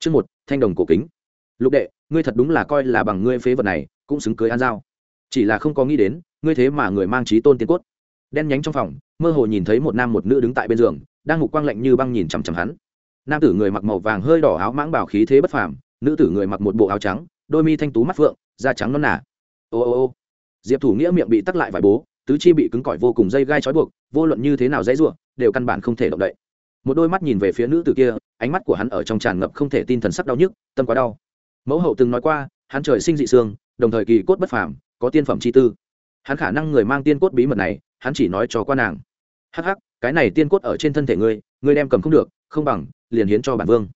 chương một, thanh đồng cổ kính. Lục đệ, ngươi thật đúng là coi là bằng ngươi phế vật này, cũng xứng cưới an giao chỉ là không có nghĩ đến, ngươi thế mà người mang trí tôn tiên cốt. Đen nhánh trong phòng, mơ hồ nhìn thấy một nam một nữ đứng tại bên giường, đang ngục quang lạnh như băng nhìn chằm chằm hắn. Nam tử người mặc màu vàng hơi đỏ áo mãng bảo khí thế bất phàm, nữ tử người mặc một bộ áo trắng, đôi mi thanh tú mắt phượng, da trắng non nà. Ô ô ô. Diệp thủ nghĩa miệng bị tắc lại vài bố, tứ chi bị cứng cỏi vô cùng dây gai trói buộc, vô luận như thế nào dãy ruộng đều căn bản không thể động đậy một đôi mắt nhìn về phía nữ tử kia, ánh mắt của hắn ở trong tràn ngập không thể tin thần sắc đau nhức, tâm quá đau. Mẫu hậu từng nói qua, hắn trời sinh dị xương, đồng thời kỳ cốt bất phàm, có tiên phẩm chi tư. Hắn khả năng người mang tiên cốt bí mật này, hắn chỉ nói cho qua nàng. Hắc hắc, cái này tiên cốt ở trên thân thể ngươi ngươi đem cầm không được, không bằng, liền hiến cho bản vương.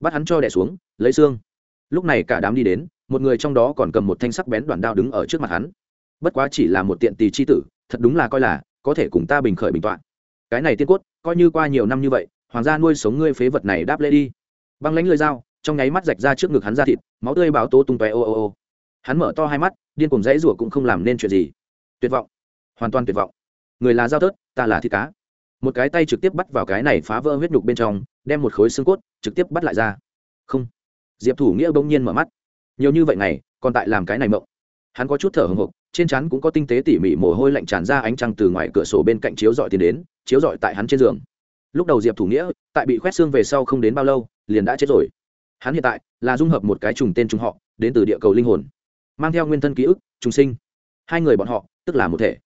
Bắt hắn cho đẻ xuống, lấy xương. Lúc này cả đám đi đến, một người trong đó còn cầm một thanh sắc bén đoạn đao đứng ở trước mặt hắn. Bất quá chỉ là một tiện tỳ chi tử, thật đúng là coi là, có thể cùng ta bình khởi bình toạn cái này tiên cốt, coi như qua nhiều năm như vậy, hoàng gia nuôi sống ngươi phế vật này đáp lễ đi. Băng lánh lưỡi dao, trong nháy mắt rạch ra trước ngực hắn ra thịt, máu tươi báo tố tung tóe ô ô ô. Hắn mở to hai mắt, điên cùng dãy rủa cũng không làm nên chuyện gì. Tuyệt vọng. Hoàn toàn tuyệt vọng. Người là dao tớt ta là thịt cá. Một cái tay trực tiếp bắt vào cái này phá vỡ huyết nhục bên trong, đem một khối xương cốt trực tiếp bắt lại ra. Không. Diệp thủ nghĩa bỗng nhiên mở mắt. Nhiều như vậy này còn tại làm cái này mộng. Hắn có chút thở hồng hộc trên trán cũng có tinh tế tỉ mỉ mồ hôi lạnh tràn ra ánh trăng từ ngoài cửa sổ bên cạnh chiếu dọi tiến đến, chiếu dọi tại hắn trên giường. Lúc đầu diệp thủ nghĩa, tại bị khoét xương về sau không đến bao lâu, liền đã chết rồi. Hắn hiện tại là dung hợp một cái trùng tên trùng họ, đến từ địa cầu linh hồn, mang theo nguyên thân ký ức, trùng sinh. Hai người bọn họ, tức là một thể.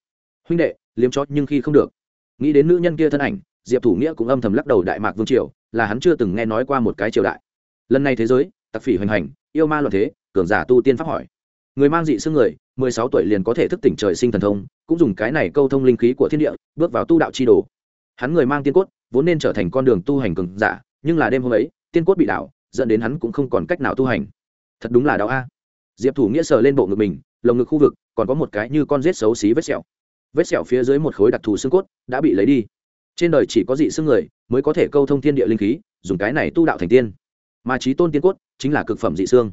Huynh đệ, liếm chót nhưng khi không được. Nghĩ đến nữ nhân kia thân ảnh, diệp thủ nghĩa cũng âm thầm lắc đầu đại mạc vương triều, là hắn chưa từng nghe nói qua một cái triều đại. Lần này thế giới, tặc phỉ hoành hành, yêu ma loạn thế, cường giả tu tiên pháp hỏi người mang dị xương người, mười sáu tuổi liền có thể thức tỉnh trời sinh thần thông, cũng dùng cái này câu thông linh khí của thiên địa, bước vào tu đạo chi đồ. Hắn người mang tiên cốt, vốn nên trở thành con đường tu hành cường giả, nhưng là đêm hôm ấy, tiên cốt bị đảo, dẫn đến hắn cũng không còn cách nào tu hành. Thật đúng là đau a. Diệp thủ nghĩa sờ lên bộ ngực mình, lồng ngực khu vực, còn có một cái như con rết xấu xí vết sẹo. Vết sẹo phía dưới một khối đặc thù xương cốt, đã bị lấy đi. Trên đời chỉ có dị xương người, mới có thể câu thông thiên địa linh khí, dùng cái này tu đạo thành tiên. Mà trí tôn tiên cốt, chính là cực phẩm dị xương.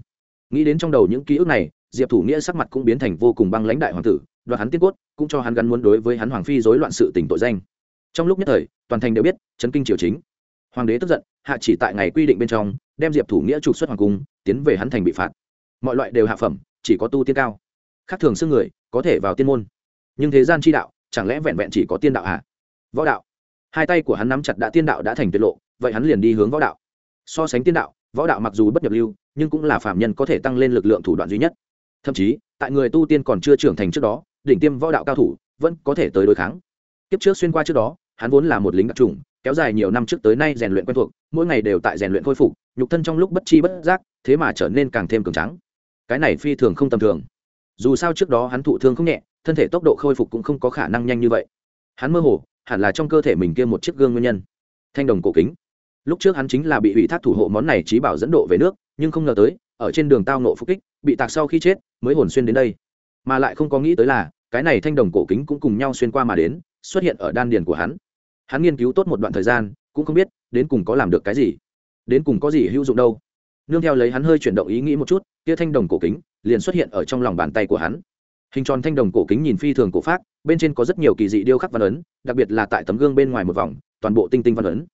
Nghĩ đến trong đầu những ký ức này diệp thủ nghĩa sắc mặt cũng biến thành vô cùng băng lãnh đại hoàng tử, đoạt hắn tiên cốt, cũng cho hắn gắn muốn đối với hắn hoàng phi dối loạn sự tình tội danh. Trong lúc nhất thời, toàn thành đều biết, chấn kinh triều chính. Hoàng đế tức giận, hạ chỉ tại ngày quy định bên trong, đem diệp thủ nghĩa trục xuất hoàng cung, tiến về hắn thành bị phạt. Mọi loại đều hạ phẩm, chỉ có tu tiên cao. Khác thường xương người, có thể vào tiên môn. Nhưng thế gian chi đạo, chẳng lẽ vẹn vẹn chỉ có tiên đạo à? võ đạo. Hai tay của hắn nắm chặt đã tiên đạo đã thành tuyệt lộ, vậy hắn liền đi hướng võ đạo. So sánh tiên đạo, võ đạo mặc dù bất nhập lưu, nhưng cũng là phạm nhân có thể tăng lên lực lượng thủ đoạn duy nhất thậm chí, tại người tu tiên còn chưa trưởng thành trước đó, đỉnh tiêm võ đạo cao thủ vẫn có thể tới đối kháng. Kiếp trước xuyên qua trước đó, hắn vốn là một lính đặc trùng kéo dài nhiều năm trước tới nay rèn luyện quen thuộc, mỗi ngày đều tại rèn luyện khôi phục, nhục thân trong lúc bất chi bất giác, thế mà trở nên càng thêm cường trắng cái này phi thường không tầm thường. Dù sao trước đó hắn thụ thương không nhẹ, thân thể tốc độ khôi phục cũng không có khả năng nhanh như vậy. Hắn mơ hồ, hẳn là trong cơ thể mình kia một chiếc gương nguyên nhân. Thanh đồng cổ kính. Lúc trước hắn chính là bị ủy thác thủ hộ món này trí bảo dẫn độ về nước, nhưng không ngờ tới, ở trên đường tao nộ phục kích bị tạc sau khi chết, mới hồn xuyên đến đây. Mà lại không có nghĩ tới là, cái này thanh đồng cổ kính cũng cùng nhau xuyên qua mà đến, xuất hiện ở đan điền của hắn. Hắn nghiên cứu tốt một đoạn thời gian, cũng không biết, đến cùng có làm được cái gì. Đến cùng có gì hữu dụng đâu. Nương theo lấy hắn hơi chuyển động ý nghĩ một chút tia thanh đồng cổ kính liền xuất hiện ở trong lòng bàn tay của hắn. Hình tròn thanh đồng cổ kính nhìn phi thường cổ pháp bên trên có rất nhiều kỳ dị điêu khắc văn ấn, đặc biệt là tại tấm gương bên ngoài một vòng, toàn bộ tinh tinh văn ấn.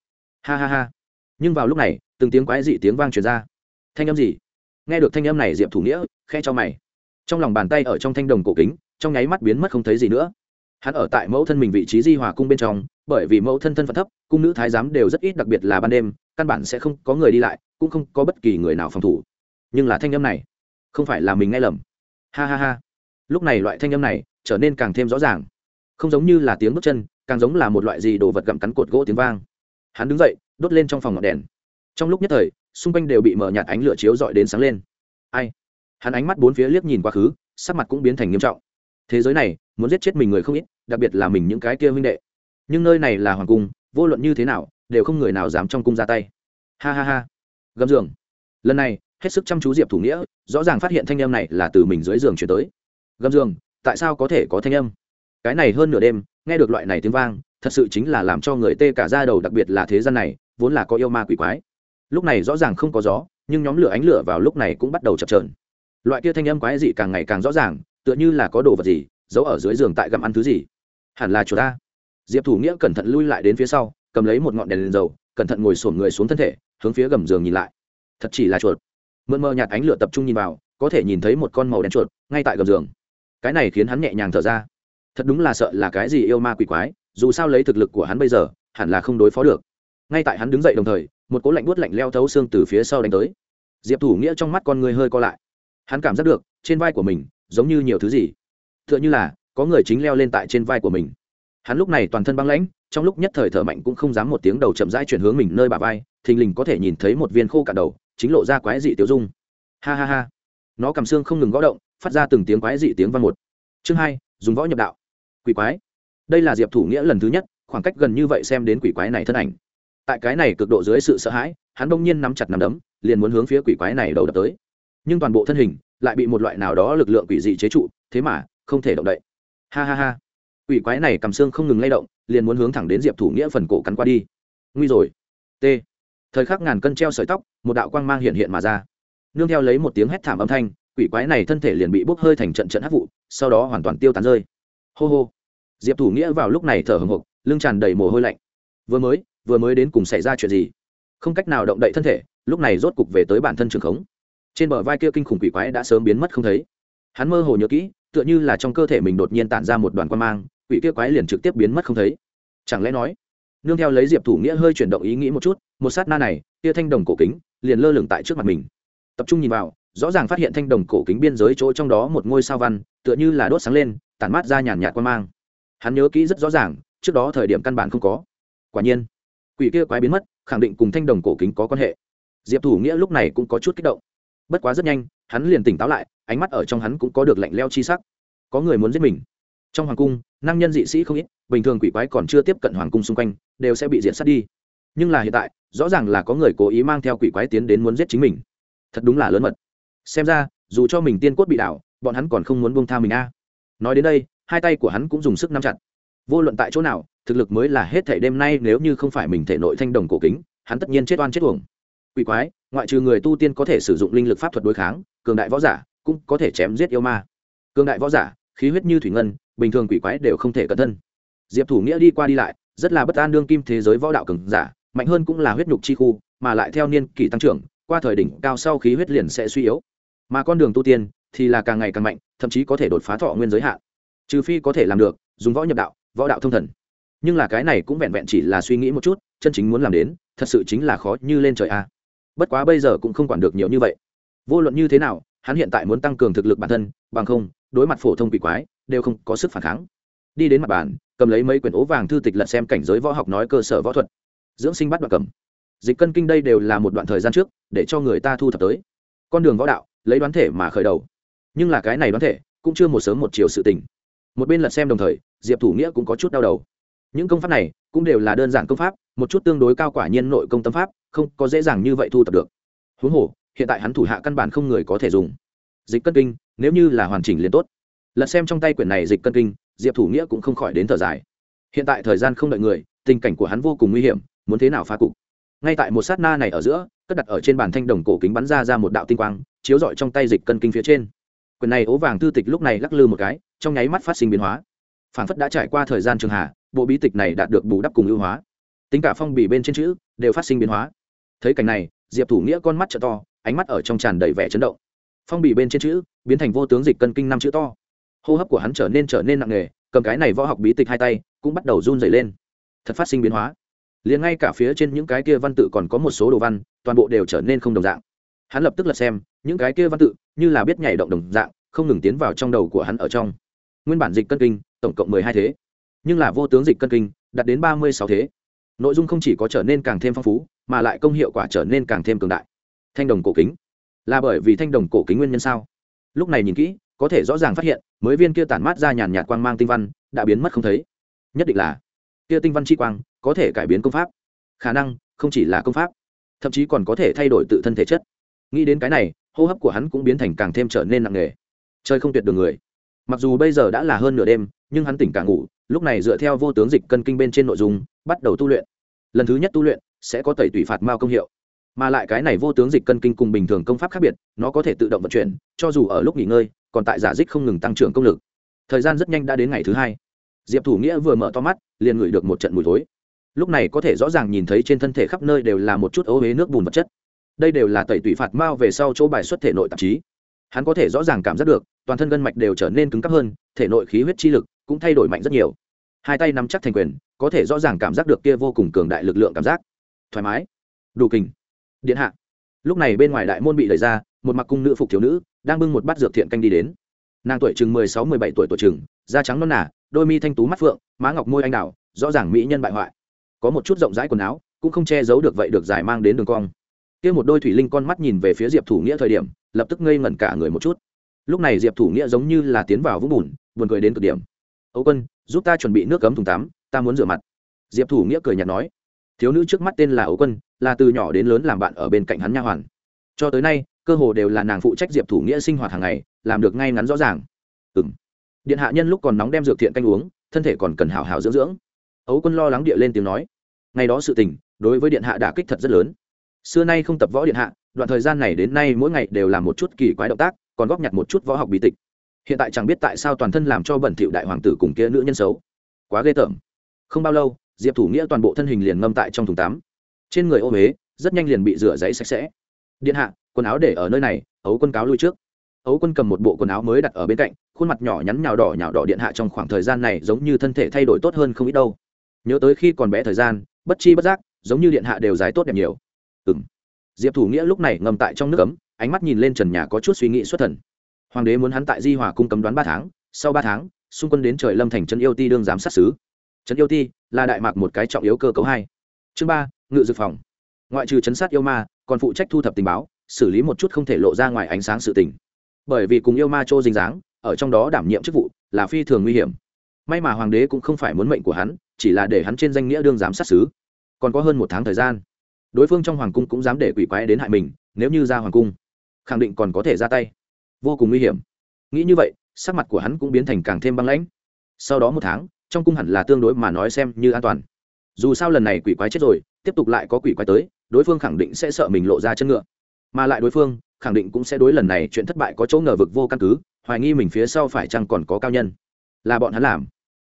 Ha ha ha. Nhưng vào lúc này, từng tiếng quái dị tiếng vang truyền ra. Thanh âm gì? Nghe được thanh âm này diệp thủ nghĩa khe cho mày. Trong lòng bàn tay ở trong thanh đồng cổ kính, trong nháy mắt biến mất không thấy gì nữa. Hắn ở tại mẫu thân mình vị trí di hòa cung bên trong, bởi vì mẫu thân thân phận thấp, cung nữ thái giám đều rất ít đặc biệt là ban đêm, căn bản sẽ không có người đi lại, cũng không có bất kỳ người nào phòng thủ. Nhưng là thanh âm này, không phải là mình nghe lầm. Ha ha ha. Lúc này loại thanh âm này trở nên càng thêm rõ ràng. Không giống như là tiếng bước chân, càng giống là một loại gì đồ vật gặm cắn cột gỗ tiếng vang. Hắn đứng dậy, đốt lên trong phòng ngọn đèn. Trong lúc nhất thời xung quanh đều bị mở nhạt ánh lửa chiếu dọi đến sáng lên. Ai? Hắn ánh mắt bốn phía liếc nhìn quá khứ, sắc mặt cũng biến thành nghiêm trọng. Thế giới này, muốn giết chết mình người không ít, đặc biệt là mình những cái kia huynh đệ. Nhưng nơi này là hoàng cung, vô luận như thế nào, đều không người nào dám trong cung ra tay. Ha ha ha. Gầm giường. Lần này, hết sức chăm chú diệp thủ nghĩa, rõ ràng phát hiện thanh âm này là từ mình dưới giường chuyển tới. Gầm giường, tại sao có thể có thanh âm? Cái này hơn nửa đêm, nghe được loại này tiếng vang, thật sự chính là làm cho người tê cả ra đầu, đặc biệt là thế gian này, vốn là có yêu ma quỷ quái lúc này rõ ràng không có gió nhưng nhóm lửa ánh lửa vào lúc này cũng bắt đầu chập trờn loại kia thanh âm quái dị càng ngày càng rõ ràng tựa như là có đồ vật gì giấu ở dưới giường tại gặm ăn thứ gì. Hẳn là chuột ta. Diệp thủ nghĩa cẩn thận lui lại đến phía sau cầm lấy một ngọn đèn, lên dầu cẩn thận ngồi sổm người xuống thân thể hướng phía gầm giường nhìn lại. Thật chỉ là chuột. Mượn mờ nhạt ánh lửa tập trung nhìn vào có thể nhìn thấy một con màu đen chuột ngay tại gầm giường. Cái này khiến hắn nhẹ nhàng thở ra. Thật đúng là sợ là cái gì yêu ma quỷ quái dù sao lấy thực lực của hắn bây giờ hẳn là không đối phó được. Ngay tại hắn đứng dậy đồng thời một cỗ lạnh buốt lạnh leo thấu xương từ phía sau đánh tới. Diệp thủ nghĩa trong mắt con người hơi co lại. Hắn cảm giác được, trên vai của mình, giống như nhiều thứ gì. T h ư ợ n h ư là, có người chính leo lên tại trên vai của mình. Hắn lúc này toàn thân băng lãnh, trong lúc nhất thời thở mạnh cũng không dám một tiếng đầu chậm rãi chuyển hướng mình nơi bà vai, thình lình có thể nhìn thấy một viên khô cả đầu, chính lộ ra quái dị tiêu dung. Ha ha ha. Nó cầm xương không ngừng gõ động, phát ra từng tiếng quái dị tiếng văn một. Chương hai, dùng võ nhập đạo. Quỷ quái. Đây là diệp thủ nghĩa lần thứ nhất, khoảng cách gần như vậy xem đến quỷ quái này thân ảnh tại cái này cực độ dưới sự sợ hãi, hắn bỗng nhiên nắm chặt nắm đấm, liền muốn hướng phía quỷ quái này đầu đập tới. Nhưng toàn bộ thân hình lại bị một loại nào đó lực lượng quỷ dị chế trụ, thế mà không thể động đậy. Ha ha ha. Quỷ quái này cầm xương không ngừng lay động, liền muốn hướng thẳng đến diệp thủ nghĩa phần cổ cắn qua đi. Nguy rồi. T. Thời khắc ngàn cân treo sợi tóc, một đạo quang mang hiện hiện mà ra. Nương theo lấy một tiếng hét thảm âm thanh, quỷ quái này thân thể liền bị bốc hơi thành trận trận hắc vụ, sau đó hoàn toàn tiêu tán rơi. Hô hô. Diệp thủ nghĩa vào lúc này thở hồng hộc, lưng tràn đầy mồ hôi lạnh. Vừa mới vừa mới đến cùng xảy ra chuyện gì? Không cách nào động đậy thân thể, lúc này rốt cục về tới bản thân trường khống. Trên bờ vai kia kinh khủng quỷ quái đã sớm biến mất không thấy. Hắn mơ hồ nhớ kỹ, tựa như là trong cơ thể mình đột nhiên tản ra một đoàn quan mang, quỷ kia quái liền trực tiếp biến mất không thấy. Chẳng lẽ nói, nương theo lấy diệp thủ nghĩa hơi chuyển động ý nghĩ một chút, một sát na này, kia thanh đồng cổ kính liền lơ lửng tại trước mặt mình. Tập trung nhìn vào, rõ ràng phát hiện thanh đồng cổ kính biên giới chỗ trong đó một ngôi sao văn, tựa như là đốt sáng lên, tản mát ra nhàn nhạt quan mang. Hắn nhớ kỹ rất rõ ràng, trước đó thời điểm căn bản không có. Quả nhiên quỷ kia quái biến mất, khẳng định cùng thanh đồng cổ kính có quan hệ. Diệp thủ nghĩa lúc này cũng có chút kích động. Bất quá rất nhanh, hắn liền tỉnh táo lại, ánh mắt ở trong hắn cũng có được lạnh leo chi sắc. Có người muốn giết mình. Trong hoàng cung, năng nhân dị sĩ không ít, bình thường quỷ quái còn chưa tiếp cận hoàng cung xung quanh, đều sẽ bị diệt sát đi. Nhưng là hiện tại, rõ ràng là có người cố ý mang theo quỷ quái tiến đến muốn giết chính mình. Thật đúng là lớn mật. Xem ra, dù cho mình tiên cốt bị đảo, bọn hắn còn không muốn buông tha mình a. Nói đến đây, hai tay của hắn cũng dùng sức nắm chặt. Vô luận tại chỗ nào thực lực mới là hết thể đêm nay nếu như không phải mình thể nội thanh đồng cổ kính, hắn tất nhiên chết oan chết uổng. Quỷ quái, ngoại trừ người tu tiên có thể sử dụng linh lực pháp thuật đối kháng, cường đại võ giả cũng có thể chém giết yêu ma. Cường đại võ giả, khí huyết như thủy ngân, bình thường quỷ quái đều không thể cẩn thân. Diệp thủ nghĩa đi qua đi lại, rất là bất an đương kim thế giới võ đạo cường giả, mạnh hơn cũng là huyết nhục chi khu, mà lại theo niên kỷ tăng trưởng, qua thời đỉnh cao sau khí huyết liền sẽ suy yếu. Mà con đường tu tiên thì là càng ngày càng mạnh, thậm chí có thể đột phá thọ nguyên giới hạn. Trừ phi có thể làm được, dùng võ nhập đạo, võ đạo thông thần nhưng là cái này cũng vẹn vẹn chỉ là suy nghĩ một chút, chân chính muốn làm đến, thật sự chính là khó như lên trời a bất quá bây giờ cũng không quản được nhiều như vậy. Vô luận như thế nào, hắn hiện tại muốn tăng cường thực lực bản thân, bằng không, đối mặt phổ thông quỷ quái, đều không có sức phản kháng. Đi đến mặt bàn, cầm lấy mấy quyển ố vàng thư tịch lật xem cảnh giới võ học nói cơ sở võ thuật. Dưỡng sinh bắt đoạn cầm. Dịch cân kinh đây đều là một đoạn thời gian trước, để cho người ta thu thập tới. Con đường võ đạo, lấy đoán thể mà khởi đầu. Nhưng là cái này đoán thể, cũng chưa một sớm một chiều sự tình. Một bên lật xem đồng thời, diệp thủ nghĩa cũng có chút đau đầu những công pháp này cũng đều là đơn giản công pháp, một chút tương đối cao quả nhiên nội công tâm pháp, không có dễ dàng như vậy thu thập được. Huống hồ, hiện tại hắn thủ hạ căn bản không người có thể dùng. Dịch cân kinh, nếu như là hoàn chỉnh liền tốt. Lật xem trong tay quyển này dịch cân kinh, diệp thủ nghĩa cũng không khỏi đến thở dài. Hiện tại thời gian không đợi người, tình cảnh của hắn vô cùng nguy hiểm, muốn thế nào phá cục? Ngay tại một sát na này ở giữa, cất đặt ở trên bàn thanh đồng cổ kính bắn ra ra một đạo tinh quang, chiếu rọi trong tay dịch cân kinh phía trên. Quyển này ố vàng thư tịch lúc này lắc lư một cái, trong nháy mắt phát sinh biến hóa. Phản phất đã trải qua thời gian trường hạ bộ bí tịch này đạt được bù đắp cùng ưu hóa. Tính cả phong bì bên trên chữ đều phát sinh biến hóa. Thấy cảnh này, diệp thủ nghĩa con mắt t to, ánh mắt ở trong tràn đầy vẻ chấn động. Phong bì bên trên chữ biến thành vô tướng dịch cân kinh năm chữ to. Hô hấp của hắn trở nên trở nên nặng nề, cầm cái này võ học bí tịch hai tay cũng bắt đầu run dày lên. Thật phát sinh biến hóa. Liền ngay cả phía trên những cái kia văn tự còn có một số đồ văn, toàn bộ đều trở nên không đồng dạng. Hắn lập tức lật xem, những cái kia văn tự như là biết nhảy động đồng dạng, không ngừng tiến vào trong đầu của hắn ở trong. Nguyên bản dịch cân kinh, tổng cộng mười hai thế nhưng là vô tướng dịch cân kinh, đạt đến ba mươi sáu thế. Nội dung không chỉ có trở nên càng thêm phong phú, mà lại công hiệu quả trở nên càng thêm cường đại. Thanh đồng cổ kính. Là bởi vì thanh đồng cổ kính nguyên nhân sao? Lúc này nhìn kỹ, có thể rõ ràng phát hiện, mới viên kia tản mát ra nhàn nhạt quang mang tinh văn, đã biến mất không thấy. Nhất định là, kia tinh văn chi quang, có thể cải biến công pháp. Khả năng, không chỉ là công pháp, thậm chí còn có thể thay đổi tự thân thể chất. Nghĩ đến cái này, hô hấp của hắn cũng biến thành càng thêm trở nên nặng nề. Chơi không tuyệt đường người. Mặc dù bây giờ đã là hơn nửa đêm, nhưng hắn tỉnh cả ngủ lúc này dựa theo vô tướng dịch cân kinh bên trên nội dung, bắt đầu tu luyện. Lần thứ nhất tu luyện sẽ có tẩy tủy phạt mao công hiệu. Mà lại cái này vô tướng dịch cân kinh cùng bình thường công pháp khác biệt, nó có thể tự động vận chuyển, cho dù ở lúc nghỉ ngơi, còn tại giả dích không ngừng tăng trưởng công lực. Thời gian rất nhanh đã đến ngày thứ hai. Diệp thủ nghĩa vừa mở to mắt, liền ngửi được một trận mùi thối. Lúc này có thể rõ ràng nhìn thấy trên thân thể khắp nơi đều là một chút ố huế nước bùn vật chất. Đây đều là tẩy tủy phạt mao về sau chỗ bài xuất thể nội tạp chí. Hắn có thể rõ ràng cảm giác được, toàn thân gân mạch đều trở nên cứng cắp hơn, thể nội khí huyết chi lực cũng thay đổi mạnh rất nhiều. Hai tay nắm chắc thành quyền, có thể rõ ràng cảm giác được kia vô cùng cường đại lực lượng cảm giác. Thoải mái. Đủ kình. Điện hạ. Lúc này bên ngoài đại môn bị đẩy ra, một mặc cung nữ phục thiếu nữ, đang bưng một bát dược thiện canh đi đến. Nàng tuổi chừng mười sáu, mười bảy tuổi tuổi chừng, da trắng non nả đôi mi thanh tú mắt phượng, má ngọc môi anh đào, rõ ràng mỹ nhân bại hoại. Có một chút rộng rãi quần áo, cũng không che giấu được vậy được giải mang đến đường cong. Kia một đôi thủy linh con mắt nhìn về phía diệp thủ nghĩa thời điểm, lập tức ngây ngẩn cả người một chút. Lúc này diệp thủ nghĩa giống như là tiến vào vũng bùn, buồn cười đến cực điểm âu quân, giúp ta chuẩn bị nước cấm thùng tắm, ta muốn rửa mặt. Diệp thủ nghĩa cười nhạt nói, thiếu nữ trước mắt tên là ấu quân, là từ nhỏ đến lớn làm bạn ở bên cạnh hắn nha hoàn. Cho tới nay, cơ hồ đều là nàng phụ trách diệp thủ nghĩa sinh hoạt hàng ngày, làm được ngay ngắn rõ ràng. Ừ m điện hạ nhân lúc còn nóng đem dược thiện canh uống, thân thể còn cần hào hào dưỡng dưỡng. Ấu quân lo lắng địa lên tiếng nói, ngày đó sự tình, đối với điện hạ đả kích thật rất lớn. Xưa nay không tập võ điện hạ, đoạn thời gian này đến nay mỗi ngày đều làm một chút kỳ quái động tác, còn góp nhặt một chút võ học bí tịch hiện tại chẳng biết tại sao toàn thân làm cho bẩn thỉu đại hoàng tử cùng kia nữ nhân xấu. Quá ghê tởm. Không bao lâu, diệp thủ nghĩa toàn bộ thân hình liền ngâm tại trong thùng tắm. Trên người ô huế rất nhanh liền bị rửa giấy sạch sẽ. Điện hạ, quần áo để ở nơi này, ấu quân cáo lui trước. Ấu quân cầm một bộ quần áo mới đặt ở bên cạnh, khuôn mặt nhỏ nhắn nhào đỏ nhào đỏ điện hạ trong khoảng thời gian này giống như thân thể thay đổi tốt hơn không ít đâu. Nhớ tới khi còn bé thời gian, bất chi bất giác, giống như điện hạ đều dài tốt đẹp nhiều. Ừ m diệp thủ nghĩa lúc này ngầm tại trong nước cấm ánh mắt nhìn lên trần nhà có chút suy nghĩ xuất thần hoàng đế muốn hắn tại di hòa cung cấm đoán ba tháng, sau ba tháng, xung quân đến trời lâm thành trấn yêu ti đương giám sát xứ trấn yêu ti là đại mạc một cái trọng yếu cơ cấu hai. Chương ba, ngự dự phòng. Ngoại trừ chấn sát yêu ma, còn phụ trách thu thập tình báo, xử lý một chút không thể lộ ra ngoài ánh sáng sự tình. Bởi vì cùng yêu ma chỗ dính dáng, ở trong đó đảm nhiệm chức vụ là phi thường nguy hiểm. May mà hoàng đế cũng không phải muốn mệnh của hắn, chỉ là để hắn trên danh nghĩa đương giám sát xứ còn có hơn một tháng thời gian, đối phương trong hoàng cung cũng dám để quỷ quái đến hại mình, nếu như ra hoàng cung, khẳng định còn có thể ra tay vô cùng nguy hiểm. Nghĩ như vậy, sắc mặt của hắn cũng biến thành càng thêm băng lãnh. Sau đó một tháng, trong cung hẳn là tương đối mà nói xem như an toàn. Dù sao lần này quỷ quái chết rồi, tiếp tục lại có quỷ quái tới, đối phương khẳng định sẽ sợ mình lộ ra chân ngựa. Mà lại đối phương, khẳng định cũng sẽ đối lần này chuyện thất bại có chỗ ngờ vực vô căn cứ, hoài nghi mình phía sau phải chăng còn có cao nhân. Là bọn hắn làm.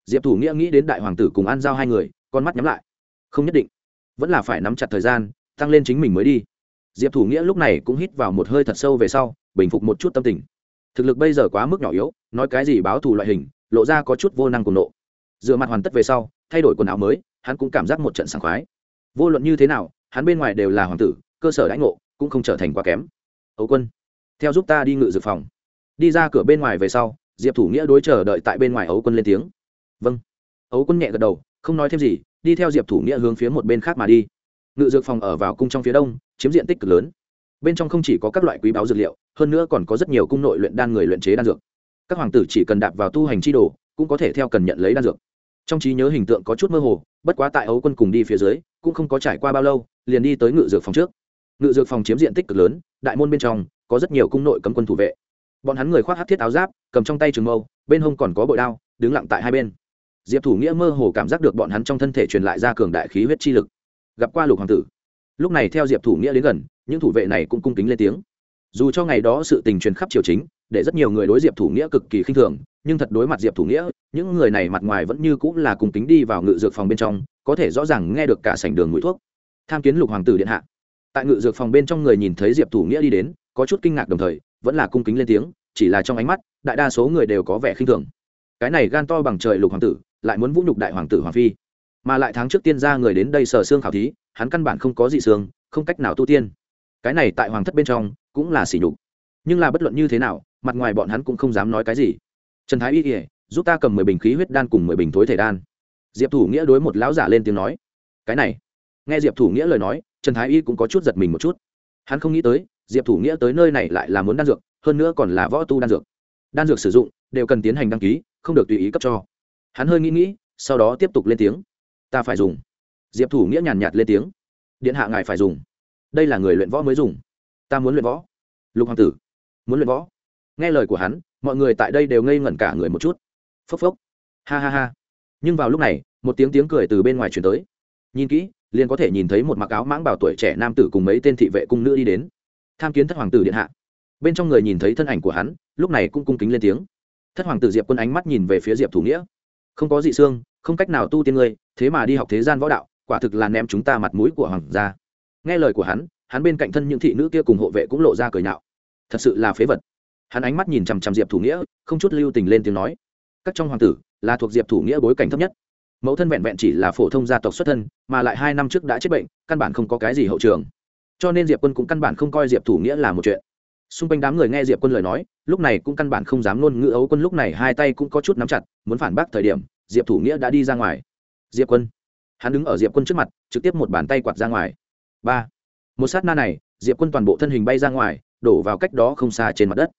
Diệp thủ nghĩa nghĩ đến đại hoàng tử cùng an giao hai người, con mắt nhắm lại. Không nhất định. Vẫn là phải nắm chặt thời gian, tăng lên chính mình mới đi. Diệp thủ nghĩa lúc này cũng hít vào một hơi thật sâu về sau bình phục một chút tâm tình. Thực lực bây giờ quá mức nhỏ yếu, nói cái gì báo thù loại hình, lộ ra có chút vô năng cùng nộ. Dựa mặt hoàn tất về sau, thay đổi quần áo mới, hắn cũng cảm giác một trận sảng khoái. Vô luận như thế nào, hắn bên ngoài đều là hoàng tử, cơ sở đãi ngộ cũng không trở thành quá kém. Ấu quân, theo giúp ta đi ngự dự phòng. Đi ra cửa bên ngoài về sau, diệp thủ nghĩa đối chờ đợi tại bên ngoài ấu quân lên tiếng. Vâng. Ấu quân nhẹ gật đầu, không nói thêm gì, đi theo diệp thủ nghĩa hướng phía một bên khác mà đi. Ngự dược phòng ở vào cung trong phía đông, chiếm diện tích cực lớn bên trong không chỉ có các loại quý báo dược liệu, hơn nữa còn có rất nhiều cung nội luyện đan người luyện chế đan dược. Các hoàng tử chỉ cần đạp vào tu hành chi đồ, cũng có thể theo cần nhận lấy đan dược. Trong trí nhớ hình tượng có chút mơ hồ, bất quá tại ấu quân cùng đi phía dưới, cũng không có trải qua bao lâu, liền đi tới ngự dược phòng trước. Ngự dược phòng chiếm diện tích cực lớn, đại môn bên trong, có rất nhiều cung nội cấm quân thủ vệ. Bọn hắn người khoác hát thiết áo giáp, cầm trong tay trường mâu, bên hông còn có bội đao, đứng lặng tại hai bên. Diệp thủ nghĩa mơ hồ cảm giác được bọn hắn trong thân thể truyền lại ra cường đại khí huyết chi lực. Gặp qua lục hoàng tử. Lúc này theo diệp thủ nghĩa đến gần những thủ vệ này cũng cung kính lên tiếng. Dù cho ngày đó sự tình truyền khắp triều chính, để rất nhiều người đối diệp thủ nghĩa cực kỳ khinh thường, nhưng thật đối mặt diệp thủ nghĩa, những người này mặt ngoài vẫn như cũng là cùng kính đi vào ngự dược phòng bên trong, có thể rõ ràng nghe được cả sảnh đường mũi thuốc. Tham kiến lục hoàng tử điện hạ. Tại ngự dược phòng bên trong người nhìn thấy diệp thủ nghĩa đi đến, có chút kinh ngạc đồng thời, vẫn là cung kính lên tiếng, chỉ là trong ánh mắt, đại đa số người đều có vẻ khinh thường. Cái này gan to bằng trời lục hoàng tử, lại muốn vũ nhục đại hoàng tử hoàng phi. Mà lại tháng trước tiên ra người đến đây sờ xương khảo thí, hắn căn bản không có gì xương, không cách nào tu tiên cái này tại hoàng thất bên trong cũng là sỉ nhục. Nhưng là bất luận như thế nào, mặt ngoài bọn hắn cũng không dám nói cái gì. Trần thái y kỉa giúp ta cầm mười bình khí huyết đan cùng mười bình thối thể đan. Diệp thủ nghĩa đối một lão giả lên tiếng nói. Cái này, nghe diệp thủ nghĩa lời nói, trần thái y cũng có chút giật mình một chút. Hắn không nghĩ tới, diệp thủ nghĩa tới nơi này lại là muốn đan dược, hơn nữa còn là võ tu đan dược. Đan dược sử dụng, đều cần tiến hành đăng ký, không được tùy ý cấp cho. Hắn hơi nghĩ nghĩ, sau đó tiếp tục lên tiếng. Ta phải dùng. Diệp thủ nghĩa nhàn nhạt lên tiếng. Điện hạ ngài phải dùng đây là người luyện võ mới dùng. Ta muốn luyện võ. Lục hoàng tử, muốn luyện võ. Nghe lời của hắn, mọi người tại đây đều ngây ngẩn cả người một chút. Phốc phốc. Ha ha ha. Nhưng vào lúc này, một tiếng tiếng cười từ bên ngoài chuyển tới. Nhìn kỹ, liền có thể nhìn thấy một mặc áo mãng bảo tuổi trẻ nam tử cùng mấy tên thị vệ cung nữ đi đến. Tham kiến thất hoàng tử điện hạ. Bên trong người nhìn thấy thân ảnh của hắn, lúc này cũng cung kính lên tiếng. Thất hoàng tử diệp quân ánh mắt nhìn về phía diệp thủ nghĩa. Không có dị xương, không cách nào tu tiên ngươi, thế mà đi học thế gian võ đạo, quả thực là ném chúng ta mặt mũi của hoàng gia nghe lời của hắn hắn bên cạnh thân những thị nữ kia cùng hộ vệ cũng lộ ra cười nhạo. Thật sự là phế vật. Hắn ánh mắt nhìn chằm chằm diệp thủ nghĩa, không chút lưu tình lên tiếng nói, các trong hoàng tử là thuộc diệp thủ nghĩa bối cảnh thấp nhất. Mẫu thân vẹn vẹn chỉ là phổ thông gia tộc xuất thân, mà lại hai năm trước đã chết bệnh, căn bản không có cái gì hậu trường. Cho nên diệp quân cũng căn bản không coi diệp thủ nghĩa là một chuyện. Xung quanh đám người nghe diệp quân lời nói, lúc này cũng căn bản không dám ngôn ngữ ấu quân, lúc này hai tay cũng có chút nắm chặt, muốn phản bác thời điểm, diệp thủ nghĩa đã đi ra ngoài. Diệp quân. Hắn đứng ở diệp quân trước mặt, trực tiếp một bàn tay quạt ra ngoài ba. Một sát na này, diệp quân toàn bộ thân hình bay ra ngoài, đổ vào cách đó không xa trên mặt đất.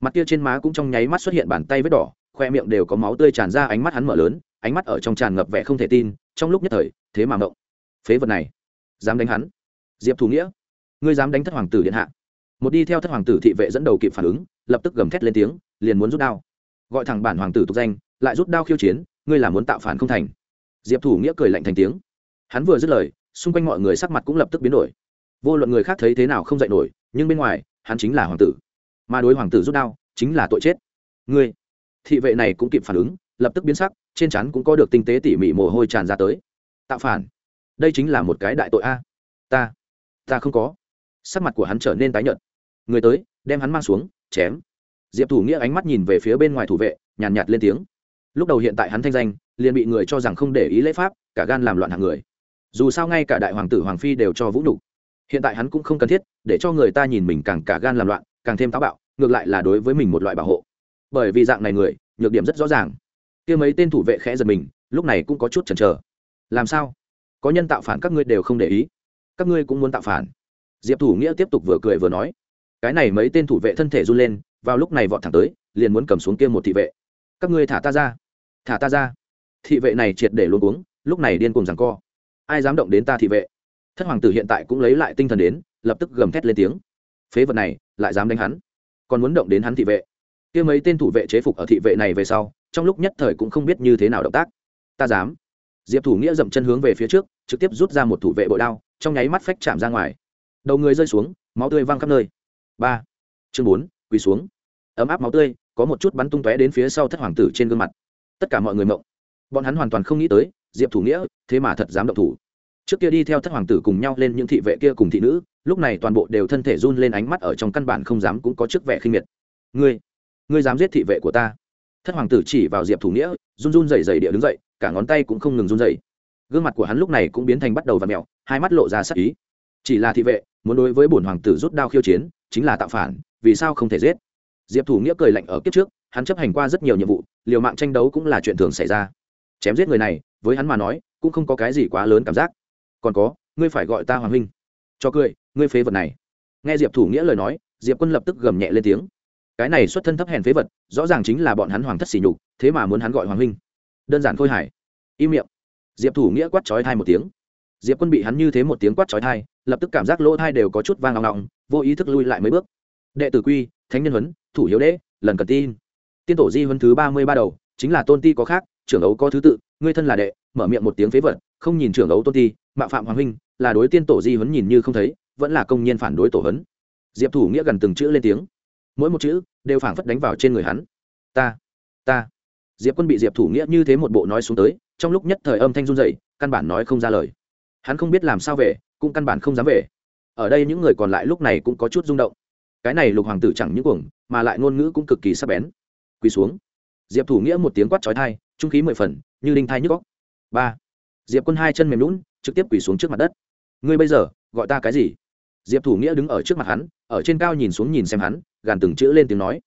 Mặt kia trên má cũng trong nháy mắt xuất hiện bàn tay vết đỏ, khoe miệng đều có máu tươi tràn ra, ánh mắt hắn mở lớn, ánh mắt ở trong tràn ngập vẻ không thể tin, trong lúc nhất thời, thế mà mộng phế vật này, dám đánh hắn. Diệp thủ nghĩa, ngươi dám đánh thất hoàng tử điện hạ. Một đi theo thất hoàng tử thị vệ dẫn đầu kịp phản ứng, lập tức gầm thét lên tiếng, liền muốn rút đao. Gọi thẳng bản hoàng tử tục danh, lại rút đao khiêu chiến, ngươi là muốn tạo phản không thành. Diệp thủ nghĩa cười lạnh thành tiếng. Hắn vừa dứt lời xung quanh mọi người sắc mặt cũng lập tức biến đổi. Vô luận người khác thấy thế nào không dạy nổi nhưng bên ngoài hắn chính là hoàng tử. Mà đối hoàng tử rút đao chính là tội chết. Ngươi thị vệ này cũng kịp phản ứng lập tức biến sắc trên chắn cũng có được tinh tế tỉ mỉ mồ hôi tràn ra tới. Tạo phản. Đây chính là một cái đại tội a. Ta ta không có. Sắc mặt của hắn trở nên tái nhợt. Người tới đem hắn mang xuống chém. Diệp thủ nghĩa ánh mắt nhìn về phía bên ngoài thủ vệ nhàn nhạt, nhạt lên tiếng. Lúc đầu hiện tại hắn thanh danh liền bị người cho rằng không để ý lễ pháp cả gan làm loạn hàng người dù sao ngay cả đại hoàng tử hoàng phi đều cho vũ nhục. Hiện tại hắn cũng không cần thiết, để cho người ta nhìn mình càng cả gan làm loạn, càng thêm táo bạo, ngược lại là đối với mình một loại bảo hộ. Bởi vì dạng này người, nhược điểm rất rõ ràng. Kia mấy tên thủ vệ khẽ giật mình, lúc này cũng có chút chần chờ. Làm sao? Có nhân tạo phản các ngươi đều không để ý. Các ngươi cũng muốn tạo phản. Diệp thủ nghĩa tiếp tục vừa cười vừa nói. Cái này mấy tên thủ vệ thân thể run lên, vào lúc này vọt thẳng tới, liền muốn cầm xuống kia một thị vệ. Các ngươi thả ta ra. Thả ta ra. Thị vệ này triệt để luôn uống lúc này điên cùng rằng co ai dám động đến ta thị vệ? Thất hoàng tử hiện tại cũng lấy lại tinh thần đến, lập tức gầm thét lên tiếng. Phế vật này, lại dám đánh hắn? Còn muốn động đến hắn thị vệ? Kia mấy tên thủ vệ chế phục ở thị vệ này về sau, trong lúc nhất thời cũng không biết như thế nào động tác. Ta dám. Diệp thủ nghĩa dậm chân hướng về phía trước, trực tiếp rút ra một thủ vệ bội đao, trong nháy mắt phách chạm ra ngoài. Đầu người rơi xuống, máu tươi văng khắp nơi. Ba. Chương bốn, quỳ xuống. Ấm áp máu tươi, có một chút bắn tung tóe đến phía sau thất hoàng tử trên gương mặt. Tất cả mọi người mộng. Bọn hắn hoàn toàn không nghĩ tới diệp thủ nghĩa, thế mà thật dám động thủ. Trước kia đi theo thất hoàng tử cùng nhau lên những thị vệ kia cùng thị nữ, lúc này toàn bộ đều thân thể run lên ánh mắt ở trong căn bản không dám cũng có chức vẻ khinh miệt. Ngươi ngươi dám giết thị vệ của ta? Thất hoàng tử chỉ vào diệp thủ nghĩa, run run dày dày địa đứng dậy, cả ngón tay cũng không ngừng run dày gương mặt của hắn lúc này cũng biến thành bắt đầu và mẹo hai mắt lộ ra sắc ý. Chỉ là thị vệ, muốn đối với bổn hoàng tử rút đao khiêu chiến, chính là tạo phản, vì sao không thể giết? Diệp thủ nghĩa cười lạnh ở kiếp trước, hắn chấp hành qua rất nhiều nhiệm vụ, liều mạng tranh đấu cũng là chuyện thường xảy ra chém giết người này, với hắn mà nói, cũng không có cái gì quá lớn cảm giác. Còn có, ngươi phải gọi ta hoàng huynh cho cười, ngươi phế vật này. Nghe diệp thủ nghĩa lời nói, diệp quân lập tức gầm nhẹ lên tiếng. Cái này xuất thân thấp hèn phế vật, rõ ràng chính là bọn hắn hoàng thất xỉ nhục, thế mà muốn hắn gọi hoàng huynh đơn giản khôi hải im miệng. Diệp thủ nghĩa quát trói thai một tiếng. Diệp quân bị hắn như thế một tiếng quát trói thai lập tức cảm giác lỗ thai đều có chút vang lòng lòng vô ý thức lui lại mấy bước. Đệ tử quy, thánh nhân huấn, thủ hiếu đế, lần cần tin. Tiên tổ di huấn thứ ba mươi ba đầu, chính là tôn ti có khác trưởng ấu có thứ tự, ngươi thân là đệ, mở miệng một tiếng phế vật, không nhìn trưởng ấu tôn ti, mạo phạm hoàng huynh, là đối tiên tổ di huấn nhìn như không thấy, vẫn là công nhiên phản đối tổ huấn. Diệp thủ nghĩa gần từng chữ lên tiếng. Mỗi một chữ đều phảng phất đánh vào trên người hắn. Ta ta. Diệp quân bị diệp thủ nghĩa như thế một bộ nói xuống tới, trong lúc nhất thời âm thanh run dậy căn bản nói không ra lời. Hắn không biết làm sao về, cũng căn bản không dám về. Ở đây những người còn lại lúc này cũng có chút rung động. Cái này lục hoàng tử chẳng những cuồng, mà lại ngôn ngữ cũng cực kỳ sắc bén. Quỳ xuống. Diệp thủ nghĩa một tiếng quát trói thai trung khí mười phần, như đinh thai nhức góc ba, diệp quân hai chân mềm lún trực tiếp quỳ xuống trước mặt đất. Ngươi bây giờ, gọi ta cái gì? Diệp thủ nghĩa đứng ở trước mặt hắn, ở trên cao nhìn xuống nhìn xem hắn, gàn từng chữ lên tiếng nói.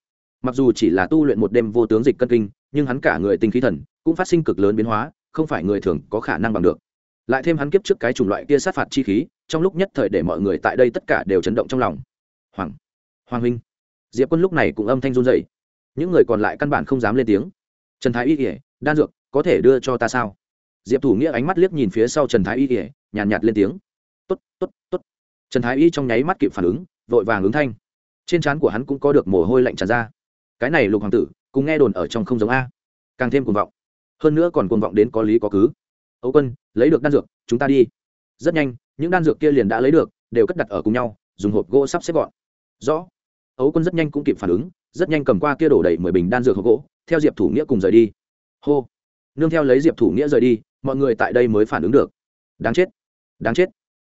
Mặc dù chỉ là tu luyện một đêm vô tướng dịch cân kinh, nhưng hắn cả người tinh khí thần cũng phát sinh cực lớn biến hóa, không phải người thường có khả năng bằng được. Lại thêm hắn kiếp trước cái chủng loại kia sát phạt chi khí, trong lúc nhất thời để mọi người tại đây tất cả đều chấn động trong lòng. Hoàng hoàng huynh. Diệp quân lúc này cũng âm thanh run dậy những người còn lại căn bản không dám lên tiếng. Trần thái y kỉa đan dược có thể đưa cho ta sao? Diệp thủ nghĩa ánh mắt liếc nhìn phía sau trần thái y kỉa nhàn nhạt, nhạt lên tiếng. T ố t t ố t t ố t trần thái y trong nháy mắt kịp phản ứng vội vàng ứng thanh. Trên trán của hắn cũng có được mồ hôi lạnh tràn ra. Cái này lục hoàng tử cùng nghe đồn ở trong không giống a. Càng thêm cuồng vọng. Hơn nữa còn cuồng vọng đến có lý có cứ. Ấu quân lấy được đan dược chúng ta đi. Rất nhanh những đan dược kia liền đã lấy được đều cất đặt ở cùng nhau dùng hộp gỗ sắp xếp gọn. Rõ. Ấu quân rất nhanh cũng kịp phản ứng rất nhanh cầm qua kia đổ đầy mười bình đan dược hộp gỗ theo diệp thủ nghĩa cùng rời đi hô. Nương theo lấy diệp thủ nghĩa rời đi, mọi người tại đây mới phản ứng được. Đáng chết đáng chết.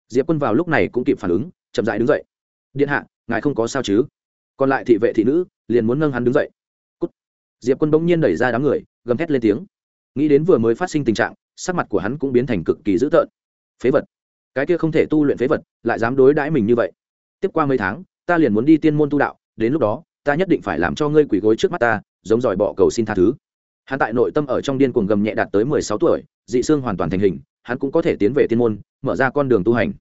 Diệp quân vào lúc này cũng kịp phản ứng, chậm dại đứng dậy. Điện hạ, ngài không có sao chứ? Còn lại thị vệ thị nữ liền muốn nâng hắn đứng dậy. Cút. diệp quân bỗng nhiên đẩy ra đám người, gầm thét lên tiếng. Nghĩ đến vừa mới phát sinh tình trạng, sắc mặt của hắn cũng biến thành cực kỳ dữ tợn. Phế vật. Cái kia không thể tu luyện phế vật, lại dám đối đãi mình như vậy. Tiếp qua mấy tháng, ta liền muốn đi tiên môn tu đạo, đến lúc đó, ta nhất định phải làm cho ngươi quỳ gối trước mắt ta, giống giỏi bọ cầu xin tha thứ hắn tại nội tâm ở trong điên cuồng gầm nhẹ đạt tới mười sáu tuổi, dị xương hoàn toàn thành hình, hắn cũng có thể tiến về tiên môn, mở ra con đường tu hành.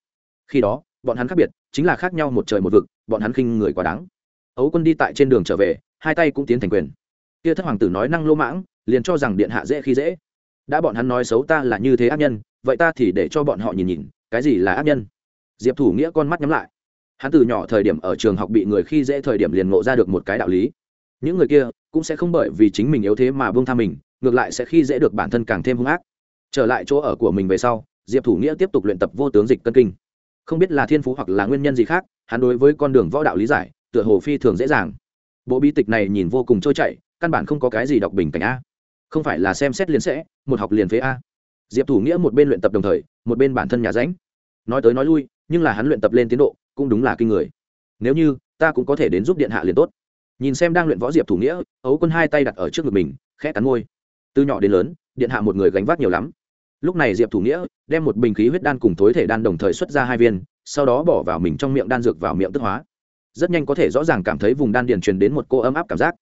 Khi đó, bọn hắn khác biệt, chính là khác nhau một trời một vực, bọn hắn khinh người quá đáng. Ấu quân đi tại trên đường trở về, hai tay cũng tiến thành quyền. Kia thất hoàng tử nói năng lô mãng, liền cho rằng điện hạ dễ khi dễ. Đã bọn hắn nói xấu ta là như thế ác nhân, vậy ta thì để cho bọn họ nhìn nhìn, cái gì là ác nhân? Diệp thủ nghĩa con mắt nhắm lại. Hắn từ nhỏ thời điểm ở trường học bị người khi dễ thời điểm liền ngộ ra được một cái đạo lý. Những người kia cũng sẽ không bởi vì chính mình yếu thế mà buông tha mình, ngược lại sẽ khi dễ được bản thân càng thêm hung ác. Trở lại chỗ ở của mình về sau, diệp thủ nghĩa tiếp tục luyện tập vô tướng dịch cân kinh. Không biết là thiên phú hoặc là nguyên nhân gì khác, hắn đối với con đường võ đạo lý giải, tựa hồ phi thường dễ dàng. Bộ bi tịch này nhìn vô cùng trôi chảy, căn bản không có cái gì đọc bình cảnh a. Không phải là xem xét liền sẽ, một học liền phế a. Diệp thủ nghĩa một bên luyện tập đồng thời, một bên bản thân nhà ránh nói tới nói lui, nhưng là hắn luyện tập lên tiến độ, cũng đúng là kinh người. Nếu như, ta cũng có thể đến giúp điện hạ liền tốt nhìn xem đang luyện võ diệp thủ nghĩa, ấu quân hai tay đặt ở trước ngực mình, khẽ cắn môi. Từ nhỏ đến lớn, điện hạ một người gánh vác nhiều lắm. Lúc này diệp thủ nghĩa đem một bình khí huyết đan cùng thối thể đan đồng thời xuất ra hai viên, sau đó bỏ vào mình trong miệng đan dược vào miệng tức hóa. Rất nhanh có thể rõ ràng cảm thấy vùng đan điền truyền đến một cô ấm áp cảm giác.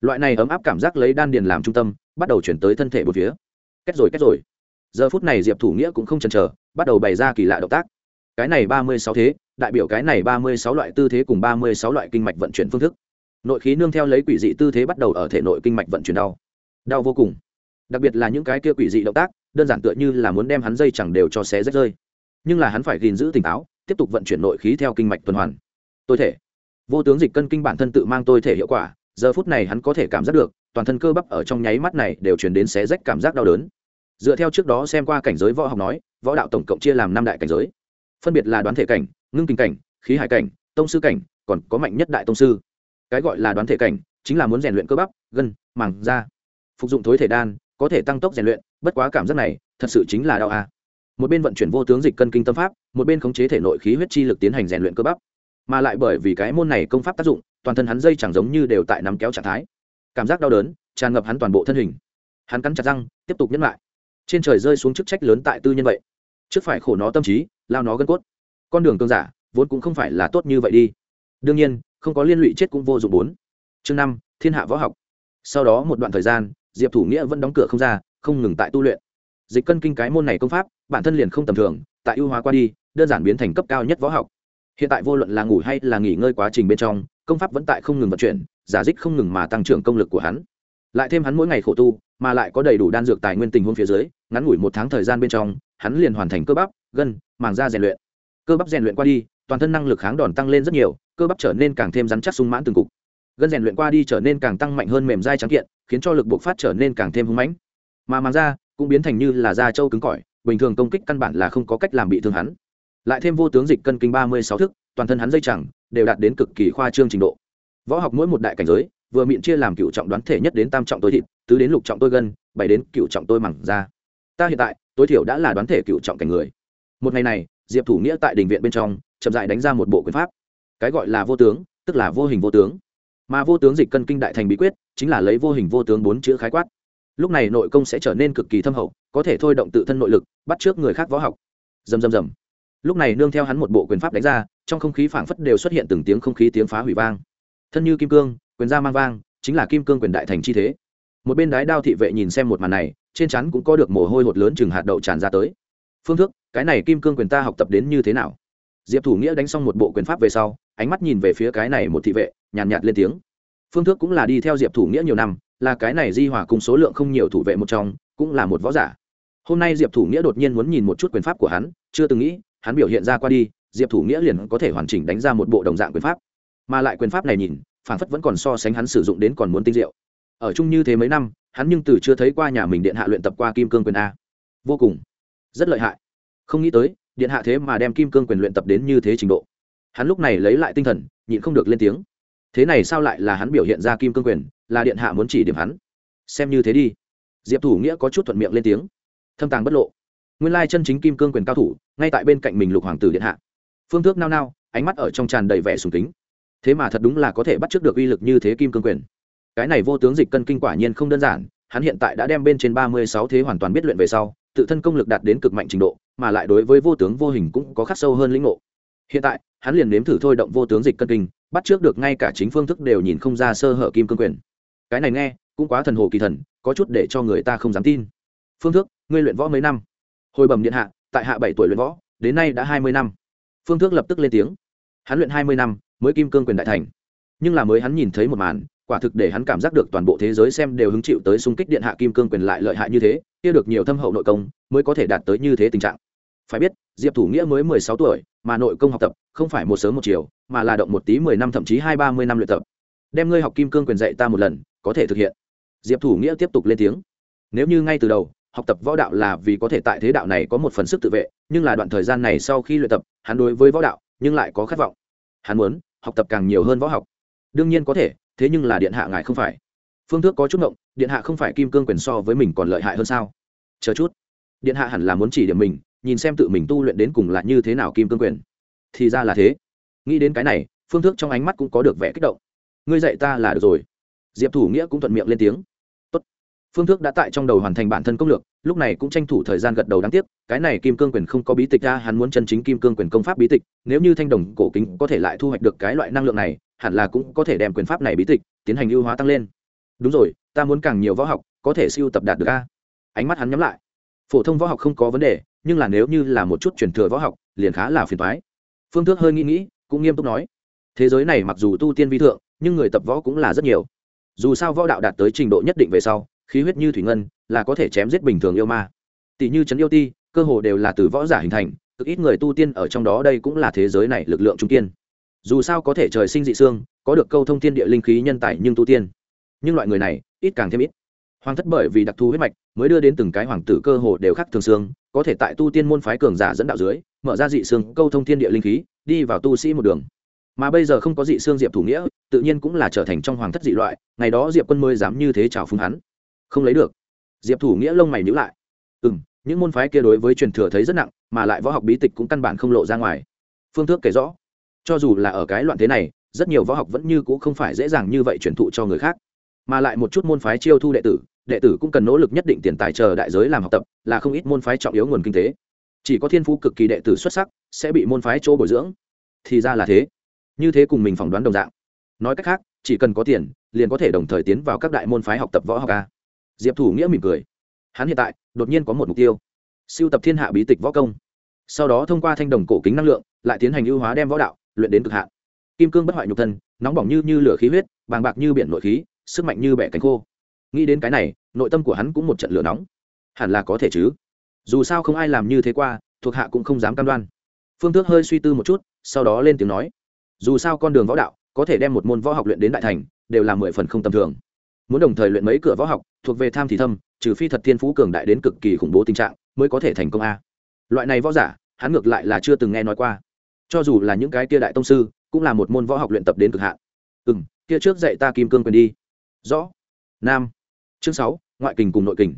Loại này ấm áp cảm giác lấy đan điền làm trung tâm, bắt đầu chuyển tới thân thể một phía. Kết rồi kết rồi. Giờ phút này diệp thủ nghĩa cũng không chần chờ, bắt đầu bày ra kỳ lạ động tác. Cái này ba mươi sáu thế, đại biểu cái này ba mươi sáu loại tư thế cùng ba mươi sáu loại kinh mạch vận chuyển phương thức nội khí nương theo lấy quỷ dị tư thế bắt đầu ở thể nội kinh mạch vận chuyển đau. Đau vô cùng. Đặc biệt là những cái kia quỷ dị động tác, đơn giản tựa như là muốn đem hắn dây chẳng đều cho xé rách rơi. Nhưng là hắn phải gìn giữ tỉnh táo, tiếp tục vận chuyển nội khí theo kinh mạch tuần hoàn. Tôi thể. Vô tướng dịch cân kinh bản thân tự mang tôi thể hiệu quả, giờ phút này hắn có thể cảm giác được, toàn thân cơ bắp ở trong nháy mắt này đều chuyển đến xé rách cảm giác đau đớn. Dựa theo trước đó xem qua cảnh giới võ học nói, võ đạo tổng cộng chia làm năm đại cảnh giới. Phân biệt là đoán thể cảnh, ngưng kinh cảnh, khí hải cảnh, tông sư cảnh, còn có mạnh nhất đại tông sư cái gọi là đoán thể cảnh, chính là muốn rèn luyện cơ bắp, gân, màng, da. Phục dụng thối thể đan, có thể tăng tốc rèn luyện, bất quá cảm giác này, thật sự chính là đau a. Một bên vận chuyển vô tướng dịch cân kinh tâm pháp, một bên khống chế thể nội khí huyết chi lực tiến hành rèn luyện cơ bắp. Mà lại bởi vì cái môn này công pháp tác dụng, toàn thân hắn dây chẳng giống như đều tại nắm kéo trạng thái. Cảm giác đau đớn, tràn ngập hắn toàn bộ thân hình. Hắn cắn chặt răng, tiếp tục nhấn lại. Trên trời rơi xuống chức trách lớn tại tư nhân vậy. Trước phải khổ nó tâm trí, lao nó gân cốt. Con đường cơn giả, vốn cũng không phải là tốt như vậy đi. Đương nhiên không có liên lụy chết cũng vô dụng bốn. Chương năm, thiên hạ võ học. Sau đó một đoạn thời gian, diệp thủ nghĩa vẫn đóng cửa không ra, không ngừng tại tu luyện. Dịch cân kinh cái môn này công pháp, bản thân liền không tầm thường, tại ưu hóa qua đi, đơn giản biến thành cấp cao nhất võ học. Hiện tại vô luận là ngủ hay là nghỉ ngơi quá trình bên trong, công pháp vẫn tại không ngừng vận chuyển, giả dích không ngừng mà tăng trưởng công lực của hắn. Lại thêm hắn mỗi ngày khổ tu, mà lại có đầy đủ đan dược tài nguyên tình huống phía dưới, ngắn ngủi một tháng thời gian bên trong, hắn liền hoàn thành cơ bắp, gân, màng da rèn luyện. Cơ bắp rèn luyện qua đi, toàn thân năng lực kháng đòn tăng lên rất nhiều cơ bắp trở nên càng thêm rắn chắc sung mãn từng cục. Gân rèn luyện qua đi trở nên càng tăng mạnh hơn mềm dai trắng kiện, khiến cho lực buộc phát trở nên càng thêm hung mãnh. Mà màng da cũng biến thành như là da trâu cứng cỏi, bình thường công kích căn bản là không có cách làm bị thương hắn. Lại thêm vô tướng dịch cân kinh ba mươi sáu thức, toàn thân hắn dây chẳng, đều đạt đến cực kỳ khoa trương trình độ. Võ học mỗi một đại cảnh giới, vừa miệng chia làm cựu trọng đoán thể nhất đến tam trọng tôi thịt, tứ đến lục trọng tôi gân, bảy đến cựu trọng tôi mẳng da. Ta hiện tại, tối thiểu đã là đoán thể cựu trọng cảnh người. Một ngày này, diệp thủ nghĩa tại đình viện bên trong, chậm dại đánh ra một bộ quyền pháp cái gọi là vô tướng, tức là vô hình vô tướng. Mà vô tướng dịch cân kinh đại thành bí quyết, chính là lấy vô hình vô tướng bốn chữ khái quát. Lúc này nội công sẽ trở nên cực kỳ thâm hậu, có thể thôi động tự thân nội lực, bắt trước người khác võ học. Dầm dầm dầm lúc này nương theo hắn một bộ quyền pháp đánh ra, trong không khí phảng phất đều xuất hiện từng tiếng không khí tiếng phá hủy vang. Thân như kim cương, quyền ra mang vang, chính là kim cương quyền đại thành chi thế. Một bên đái đao thị vệ nhìn xem một màn này, trên chắn cũng có được mồ hôi hột lớn chừng hạt đậu tràn ra tới. Phương thức, cái này kim cương quyền ta học tập đến như thế nào? Diệp thủ nghĩa đánh xong một bộ quyền pháp về sau ánh mắt nhìn về phía cái này một thị vệ nhàn nhạt, nhạt lên tiếng. Phương thức cũng là đi theo diệp thủ nghĩa nhiều năm là cái này di hòa cùng số lượng không nhiều thủ vệ một trong cũng là một võ giả. Hôm nay diệp thủ nghĩa đột nhiên muốn nhìn một chút quyền pháp của hắn chưa từng nghĩ hắn biểu hiện ra qua đi diệp thủ nghĩa liền có thể hoàn chỉnh đánh ra một bộ đồng dạng quyền pháp. Mà lại quyền pháp này nhìn phản phất vẫn còn so sánh hắn sử dụng đến còn muốn tinh diệu. Ở chung như thế mấy năm hắn nhưng từ chưa thấy qua nhà mình điện hạ luyện tập qua kim cương quyền a. Vô cùng. Rất lợi hại. Không nghĩ tới điện hạ thế mà đem kim cương quyền luyện tập đến như thế trình độ hắn lúc này lấy lại tinh thần, nhịn không được lên tiếng. Thế này sao lại là hắn biểu hiện ra kim cương quyền, là điện hạ muốn chỉ điểm hắn? Xem như thế đi. Diệp thủ nghĩa có chút thuận miệng lên tiếng. Thâm tàng bất lộ. Nguyên lai chân chính kim cương quyền cao thủ, ngay tại bên cạnh mình lục hoàng tử điện hạ. Phương thức nao nao, ánh mắt ở trong tràn đầy vẻ sùng kính. Thế mà thật đúng là có thể bắt trước được uy lực như thế kim cương quyền. Cái này vô tướng dịch cân kinh quả nhiên không đơn giản, hắn hiện tại đã đem bên trên ba mươi sáu thế hoàn toàn biết luyện về sau, tự thân công lực đạt đến cực mạnh trình độ, mà lại đối với vô tướng vô hình cũng có khắc sâu hơn lĩnh ngộ hiện tại, hắn liền nếm thử thôi động vô tướng dịch cân kinh, bắt trước được ngay cả chính phương thức đều nhìn không ra sơ hở kim cương quyền. Cái này nghe, cũng quá thần hồ kỳ thần, có chút để cho người ta không dám tin. Phương thức ngươi luyện võ mấy năm? Hồi bẩm điện hạ, tại hạ bảy tuổi luyện võ, đến nay đã hai mươi năm. Phương thức lập tức lên tiếng. Hắn luyện hai mươi năm, mới kim cương quyền đại thành. Nhưng là mới hắn nhìn thấy một màn, quả thực để hắn cảm giác được toàn bộ thế giới xem đều hứng chịu tới xung kích điện hạ kim cương quyền lại lợi hại như thế, kia được nhiều thâm hậu nội công, mới có thể đạt tới như thế tình trạng. Phải biết, diệp thủ nghĩa mới mười sáu tuổi mà nội công học tập không phải một sớm một chiều, mà là động một tí mười năm, thậm chí hai, ba mươi năm luyện tập. Đem ngươi học kim cương quyền dạy ta một lần, có thể thực hiện. Diệp thủ nghĩa tiếp tục lên tiếng. Nếu như ngay từ đầu, học tập võ đạo là vì có thể tại thế đạo này có một phần sức tự vệ, nhưng là đoạn thời gian này sau khi luyện tập, hắn đối với võ đạo, nhưng lại có khát vọng. Hắn muốn học tập càng nhiều hơn võ học. Đương nhiên có thể, thế nhưng là điện hạ ngài không phải. Phương thức có chút ngộng, điện hạ không phải kim cương quyền so với mình còn lợi hại hơn sao? Chờ chút. Điện hạ hẳn là muốn chỉ điểm mình nhìn xem tự mình tu luyện đến cùng là như thế nào kim cương quyền. Thì ra là thế. Nghĩ đến cái này, phương thức trong ánh mắt cũng có được vẻ kích động. Ngươi dạy ta là được rồi. Diệp thủ nghĩa cũng thuận miệng lên tiếng. Tốt. phương thức đã tại trong đầu hoàn thành bản thân công lược, lúc này cũng tranh thủ thời gian gật đầu đáng tiếc, cái này kim cương quyền không có bí tịch ra, hắn muốn chân chính kim cương quyền công pháp bí tịch, nếu như thanh đồng cổ kính có thể lại thu hoạch được cái loại năng lượng này, hẳn là cũng có thể đem quyền pháp này bí tịch tiến hành ưu hóa tăng lên. Đúng rồi, ta muốn càng nhiều võ học, có thể siêu tập đạt được a. Ánh mắt hắn nhắm lại. Phổ thông võ học không có vấn đề nhưng là nếu như là một chút truyền thừa võ học, liền khá là phiền toái. Phương thức hơi nghĩ nghĩ, cũng nghiêm túc nói, thế giới này mặc dù tu tiên vi thượng, nhưng người tập võ cũng là rất nhiều. Dù sao võ đạo đạt tới trình độ nhất định về sau, khí huyết như thủy ngân, là có thể chém giết bình thường yêu ma. Tỷ như trấn yêu ti, cơ hồ đều là từ võ giả hình thành, cực ít người tu tiên ở trong đó đây cũng là thế giới này lực lượng trung tiên dù sao có thể trời sinh dị xương, có được câu thông thiên địa linh khí nhân tài nhưng tu tiên. Nhưng loại người này, ít càng thêm ít hoàng thất bởi vì đặc thù huyết mạch mới đưa đến từng cái hoàng tử cơ hồ đều khắc thường xương, có thể tại tu tiên môn phái cường giả dẫn đạo dưới, mở ra dị xương, câu thông thiên địa linh khí, đi vào tu sĩ một đường. Mà bây giờ không có dị xương diệp thủ nghĩa, tự nhiên cũng là trở thành trong hoàng thất dị loại, ngày đó diệp quân mới dám như thế chào phúng hắn. Không lấy được. Diệp thủ nghĩa lông mày nhữ lại. Ừ m những môn phái kia đối với truyền thừa thấy rất nặng, mà lại võ học bí tịch cũng căn bản không lộ ra ngoài. Phương thức kể rõ, cho dù là ở cái loạn thế này, rất nhiều võ học vẫn như c ũ không phải dễ dàng như vậy truyền thụ cho người khác mà lại một chút môn phái chiêu thu đệ tử đệ tử cũng cần nỗ lực nhất định tiền tài chờ đại giới làm học tập, là không ít môn phái trọng yếu nguồn kinh tế. Chỉ có thiên phú cực kỳ đệ tử xuất sắc, sẽ bị môn phái chỗ bồi dưỡng. Thì ra là thế. Như thế cùng mình phỏng đoán đồng dạng. Nói cách khác, chỉ cần có tiền, liền có thể đồng thời tiến vào các đại môn phái học tập võ học a. Diệp thủ nghĩa mỉm cười. Hắn hiện tại, đột nhiên có một mục tiêu. Siêu tập thiên hạ bí tịch võ công. Sau đó thông qua thanh đồng cổ kính năng lượng, lại tiến hành ưu hóa đem võ đạo, luyện đến cực hạn. Kim cương bất hoại nhục thân, nóng bỏng như như lửa khí huyết, bàng bạc như biển nội khí sức mạnh như bẻ cánh khô. Nghĩ đến cái này, nội tâm của hắn cũng một trận lửa nóng. Hẳn là có thể chứ. Dù sao không ai làm như thế qua, thuộc hạ cũng không dám cam đoan. Phương tước hơi suy tư một chút, sau đó lên tiếng nói. Dù sao con đường võ đạo, có thể đem một môn võ học luyện đến đại thành, đều là mười phần không tầm thường. Muốn đồng thời luyện mấy cửa võ học, thuộc về tham thì thâm, trừ phi thật thiên phú cường đại đến cực kỳ khủng bố tình trạng, mới có thể thành công a. Loại này võ giả, hắn ngược lại là chưa từng nghe nói qua. Cho dù là những cái kia đại tông sư, cũng là một môn võ học luyện tập đến cực hạn. Ừ m kia trước dạy ta kim cương quyền đi rõ. Nam. Chương sáu, ngoại kình cùng nội kình.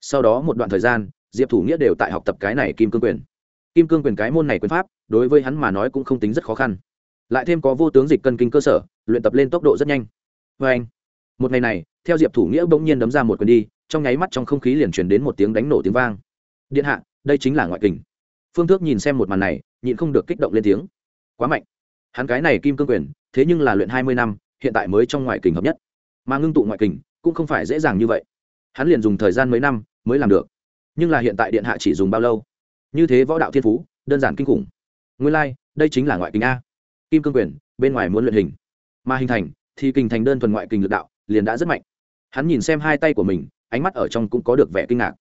Sau đó một đoạn thời gian, diệp thủ nghĩa đều tại học tập cái này kim cương quyền. Kim cương quyền cái môn này quyền pháp, đối với hắn mà nói cũng không tính rất khó khăn. Lại thêm có vô tướng dịch cân kinh cơ sở, luyện tập lên tốc độ rất nhanh. Vê anh, một ngày này, theo diệp thủ nghĩa bỗng nhiên đấm ra một quyền đi, trong nháy mắt trong không khí liền truyền đến một tiếng đánh nổ tiếng vang. Điện hạ, đây chính là ngoại kình. Phương thước nhìn xem một màn này, nhịn không được kích động lên tiếng. Quá mạnh. Hắn cái này kim cương quyền, thế nhưng là luyện hai mươi năm, hiện tại mới trong ngoại kình hợp nhất mà ngưng tụ ngoại kình cũng không phải dễ dàng như vậy. Hắn liền dùng thời gian mấy năm mới làm được. Nhưng là hiện tại điện hạ chỉ dùng bao lâu? Như thế võ đạo thiên phú đơn giản kinh khủng. Nguyên lai、like, đây chính là ngoại kình a. Kim cương quyền bên ngoài muốn luyện hình. Mà hình thành thì kình thành đơn thuần ngoại kình lực đạo liền đã rất mạnh. Hắn nhìn xem hai tay của mình ánh mắt ở trong cũng có được vẻ kinh ngạc.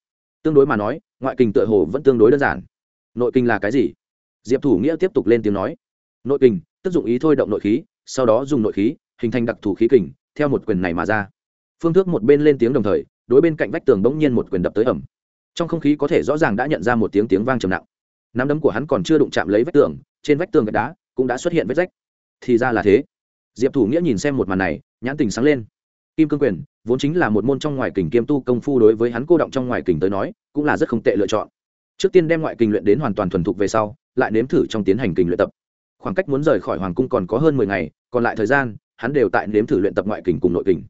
Tương đối mà nói ngoại kình tựa hồ vẫn tương đối đơn giản. Nội kinh là cái gì? Diệp thủ nghĩa tiếp tục lên tiếng nói. Nội kình tức dụng ý thôi động nội khí sau đó dùng nội khí hình thành đặc thù khí kình theo một quyền này mà ra. Phương thức một bên lên tiếng đồng thời, đối bên cạnh vách tường bỗng nhiên một quyền đập tới ẩm trong không khí có thể rõ ràng đã nhận ra một tiếng tiếng vang trầm nặng. Nắm đấm của hắn còn chưa đụng chạm lấy vách tường, trên vách tường gạch đá cũng đã xuất hiện vết rách. Thì ra là thế. Diệp thủ nghĩa nhìn xem một màn này, nhãn tình sáng lên. Kim cương quyền, vốn chính là một môn trong ngoài kình kiêm tu công phu đối với hắn cô động trong ngoài kình tới nói, cũng là rất không tệ lựa chọn. Trước tiên đem ngoại kình luyện đến hoàn toàn thuần thục về sau, lại nếm thử trong tiến hành kình luyện tập. Khoảng cách muốn rời khỏi hoàng cung còn có hơn mười ngày, còn lại thời gian hắn đều tại nếm thử luyện tập ngoại kình cùng nội kình.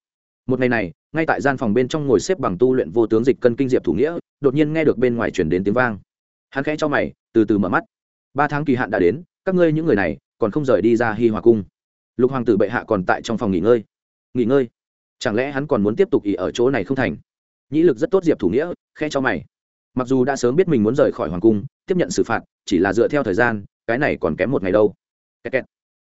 Một ngày này, ngay tại gian phòng bên trong ngồi xếp bằng tu luyện vô tướng dịch cân kinh diệp thủ nghĩa, đột nhiên nghe được bên ngoài chuyển đến tiếng vang. Hắn khẽ cho mày, từ từ mở mắt. Ba tháng kỳ hạn đã đến, các ngươi những người này còn không rời đi ra hi hòa cung. Lục hoàng tử bệ hạ còn tại trong phòng nghỉ ngơi. Nghỉ ngơi? Chẳng lẽ hắn còn muốn tiếp tục ỉ ở chỗ này không thành? Nhĩ lực rất tốt diệp thủ nghĩa khe cho mày. Mặc dù đã sớm biết mình muốn rời khỏi hoàng cung, tiếp nhận xử phạt, chỉ là dựa theo thời gian, cái này còn kém một ngày đâu. Kẹt kẹt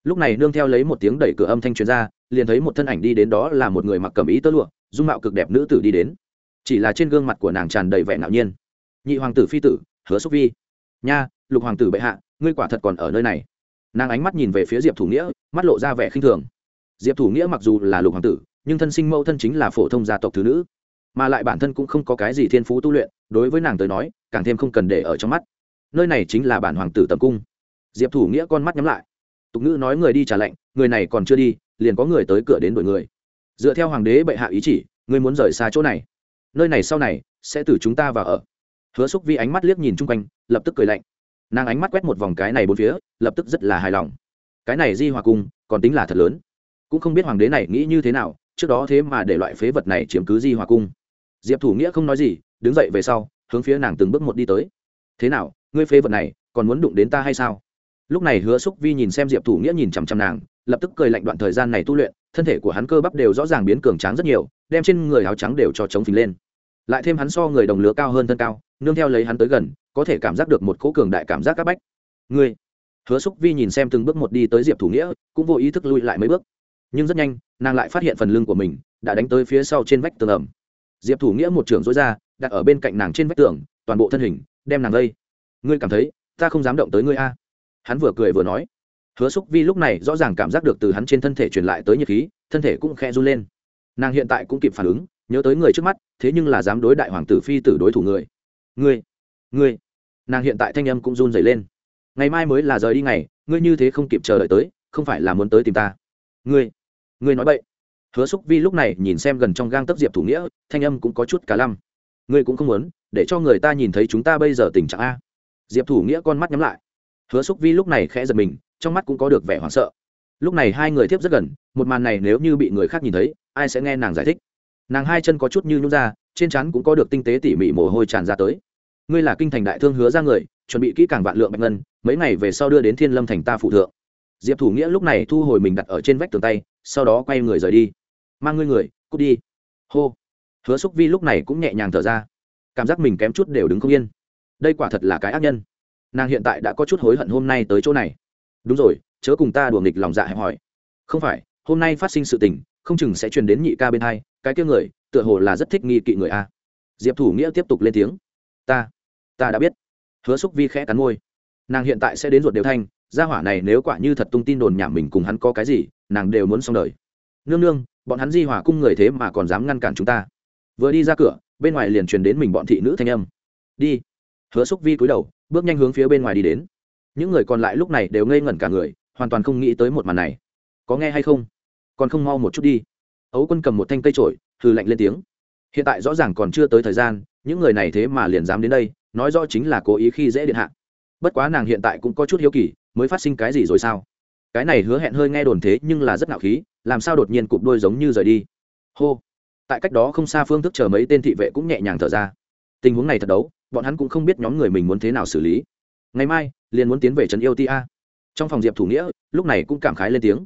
lúc này nương theo lấy một tiếng đẩy cửa âm thanh truyền ra, liền thấy một thân ảnh đi đến đó là một người mặc cầm ý tơ lụa, dung mạo cực đẹp nữ tử đi đến. Chỉ là trên gương mặt của nàng tràn đầy vẻ ngạo nhiên. Nhị hoàng tử phi tử, hứa xúc vi. Nha, lục hoàng tử bệ hạ, ngươi quả thật còn ở nơi này. Nàng ánh mắt nhìn về phía diệp thủ nghĩa, mắt lộ ra vẻ khinh thường. Diệp thủ nghĩa mặc dù là lục hoàng tử, nhưng thân sinh mẫu thân chính là phổ thông gia tộc thứ nữ. Mà lại bản thân cũng không có cái gì thiên phú tu luyện, đối với nàng tới nói, càng thêm không cần để ở trong mắt. Nơi này chính là bản hoàng tử tầm cung. Diệp thủ nghĩa con mắt nhắm lại tục ngữ nói người đi trả lệnh, người này còn chưa đi, liền có người tới cửa đến đổi người. Dựa theo hoàng đế bệ hạ ý chỉ ngươi muốn rời xa chỗ này. Nơi này sau này, sẽ từ chúng ta vào ở. Hứa xúc vi ánh mắt liếc nhìn chung quanh, lập tức cười lạnh. Nàng ánh mắt quét một vòng cái này bốn phía, lập tức rất là hài lòng. Cái này di hòa cung, còn tính là thật lớn. Cũng không biết hoàng đế này nghĩ như thế nào, trước đó thế mà để loại phế vật này chiếm cứ di hòa cung. Diệp thủ nghĩa không nói gì, đứng dậy về sau, hướng phía nàng từng bước một đi tới. Thế nào, ngươi phế vật này còn muốn đụng đến ta hay sao? Lúc này hứa xúc vi nhìn xem diệp thủ nghĩa nhìn chằm chằm nàng, lập tức cười lạnh đoạn thời gian này tu luyện, thân thể của hắn cơ bắp đều rõ ràng biến cường tráng rất nhiều, đem trên người áo trắng đều cho chống phình lên. Lại thêm hắn so người đồng lứa cao hơn thân cao, nương theo lấy hắn tới gần, có thể cảm giác được một cỗ cường đại cảm giác c áp bách. Ngươi! Hứa xúc vi nhìn xem từng bước một đi tới diệp thủ nghĩa, cũng vô ý thức lui lại mấy bước. Nhưng rất nhanh, nàng lại phát hiện phần lưng của mình đã đánh tới phía sau trên vách tường ẩm. Diệp thủ nghĩa một trường dối ra, đặt ở bên cạnh nàng trên vách tường, toàn bộ thân hình, đem nàng lây ngươi cảm thấy ta không dám động tới ngươi a? Hắn vừa cười vừa nói, hứa xúc vi lúc này rõ ràng cảm giác được từ hắn trên thân thể truyền lại tới nhiệt khí, thân thể cũng khe run lên. Nàng hiện tại cũng kịp phản ứng, nhớ tới người trước mắt, thế nhưng là dám đối đại hoàng tử phi tử đối thủ người. Ngươi ngươi. Nàng hiện tại thanh âm cũng run dày lên. Ngày mai mới là rời đi ngày, ngươi như thế không kịp chờ đợi tới, không phải là muốn tới tìm ta? Ngươi ngươi nói vậy hứa xúc vi lúc này nhìn xem gần trong gang tấp diệp thủ nghĩa, thanh âm cũng có chút cả lăm. Ngươi cũng không muốn, để cho người ta nhìn thấy chúng ta bây giờ tình trạng a. Diệp thủ nghĩa con mắt nhắm lại hứa xúc vi lúc này khẽ giật mình, trong mắt cũng có được vẻ hoảng sợ. Lúc này hai người tiếp rất gần, một màn này nếu như bị người khác nhìn thấy, ai sẽ nghe nàng giải thích? Nàng hai chân có chút như nhún ra, trên chắn cũng có được tinh tế tỉ mỉ mồ hôi tràn ra tới. Ngươi là kinh thành đại thương hứa ra người, chuẩn bị kỹ càng vạn lượng bạch ngân, mấy ngày về sau đưa đến thiên lâm thành ta phụ thượng. Diệp thủ nghĩa lúc này thu hồi mình đặt ở trên vách tường tay, sau đó quay người rời đi. Mang ngươi người, cút đi. Hô. Hứa xúc vi lúc này cũng nhẹ nhàng thở ra. Cảm giác mình kém chút đều đứng không yên. Đây quả thật là cái ác nhân nàng hiện tại đã có chút hối hận hôm nay tới chỗ này. Đúng rồi, chớ cùng ta đùa nghịch lòng dạ hẹp hỏi không phải, hôm nay phát sinh sự tình, không chừng sẽ truyền đến nhị ca bên hai, cái kia người, tựa hồ là rất thích nghi kỵ người a. Diệp thủ nghĩa tiếp tục lên tiếng. Ta ta đã biết. Hứa xúc vi khẽ cắn môi. Nàng hiện tại sẽ đến ruột đều thanh, gia hỏa này nếu quả như thật tung tin đồn nhảm mình cùng hắn có cái gì, nàng đều muốn xong đời. Nương nương, bọn hắn di hỏa cung người thế mà còn dám ngăn cản chúng ta. Vừa đi ra cửa, bên ngoài liền truyền đến mình bọn thị nữ thanh âm. Đi hứa xúc vi cúi đầu, bước nhanh hướng phía bên ngoài đi đến. Những người còn lại lúc này đều ngây ngẩn cả người, hoàn toàn không nghĩ tới một màn này. Có nghe hay không? Còn không mau một chút đi. Ấu quân cầm một thanh cây trổi hừ lạnh lên tiếng. Hiện tại rõ ràng còn chưa tới thời gian, những người này thế mà liền dám đến đây, nói rõ chính là cố ý khi dễ điện hạ. Bất quá nàng hiện tại cũng có chút hiếu kỳ, mới phát sinh cái gì rồi sao? Cái này hứa hẹn hơi nghe đồn thế nhưng là rất ngạo khí, làm sao đột nhiên cụp đôi giống như rời đi? Hô. Tại cách đó không xa phương thức chờ mấy tên thị vệ cũng nhẹ nhàng thở ra. Tình huống này thật đấu bọn hắn cũng không biết nhóm người mình muốn thế nào xử lý. Ngày mai, liền muốn tiến về trấn yêu ti a. Trong phòng diệp thủ nghĩa, lúc này cũng cảm khái lên tiếng.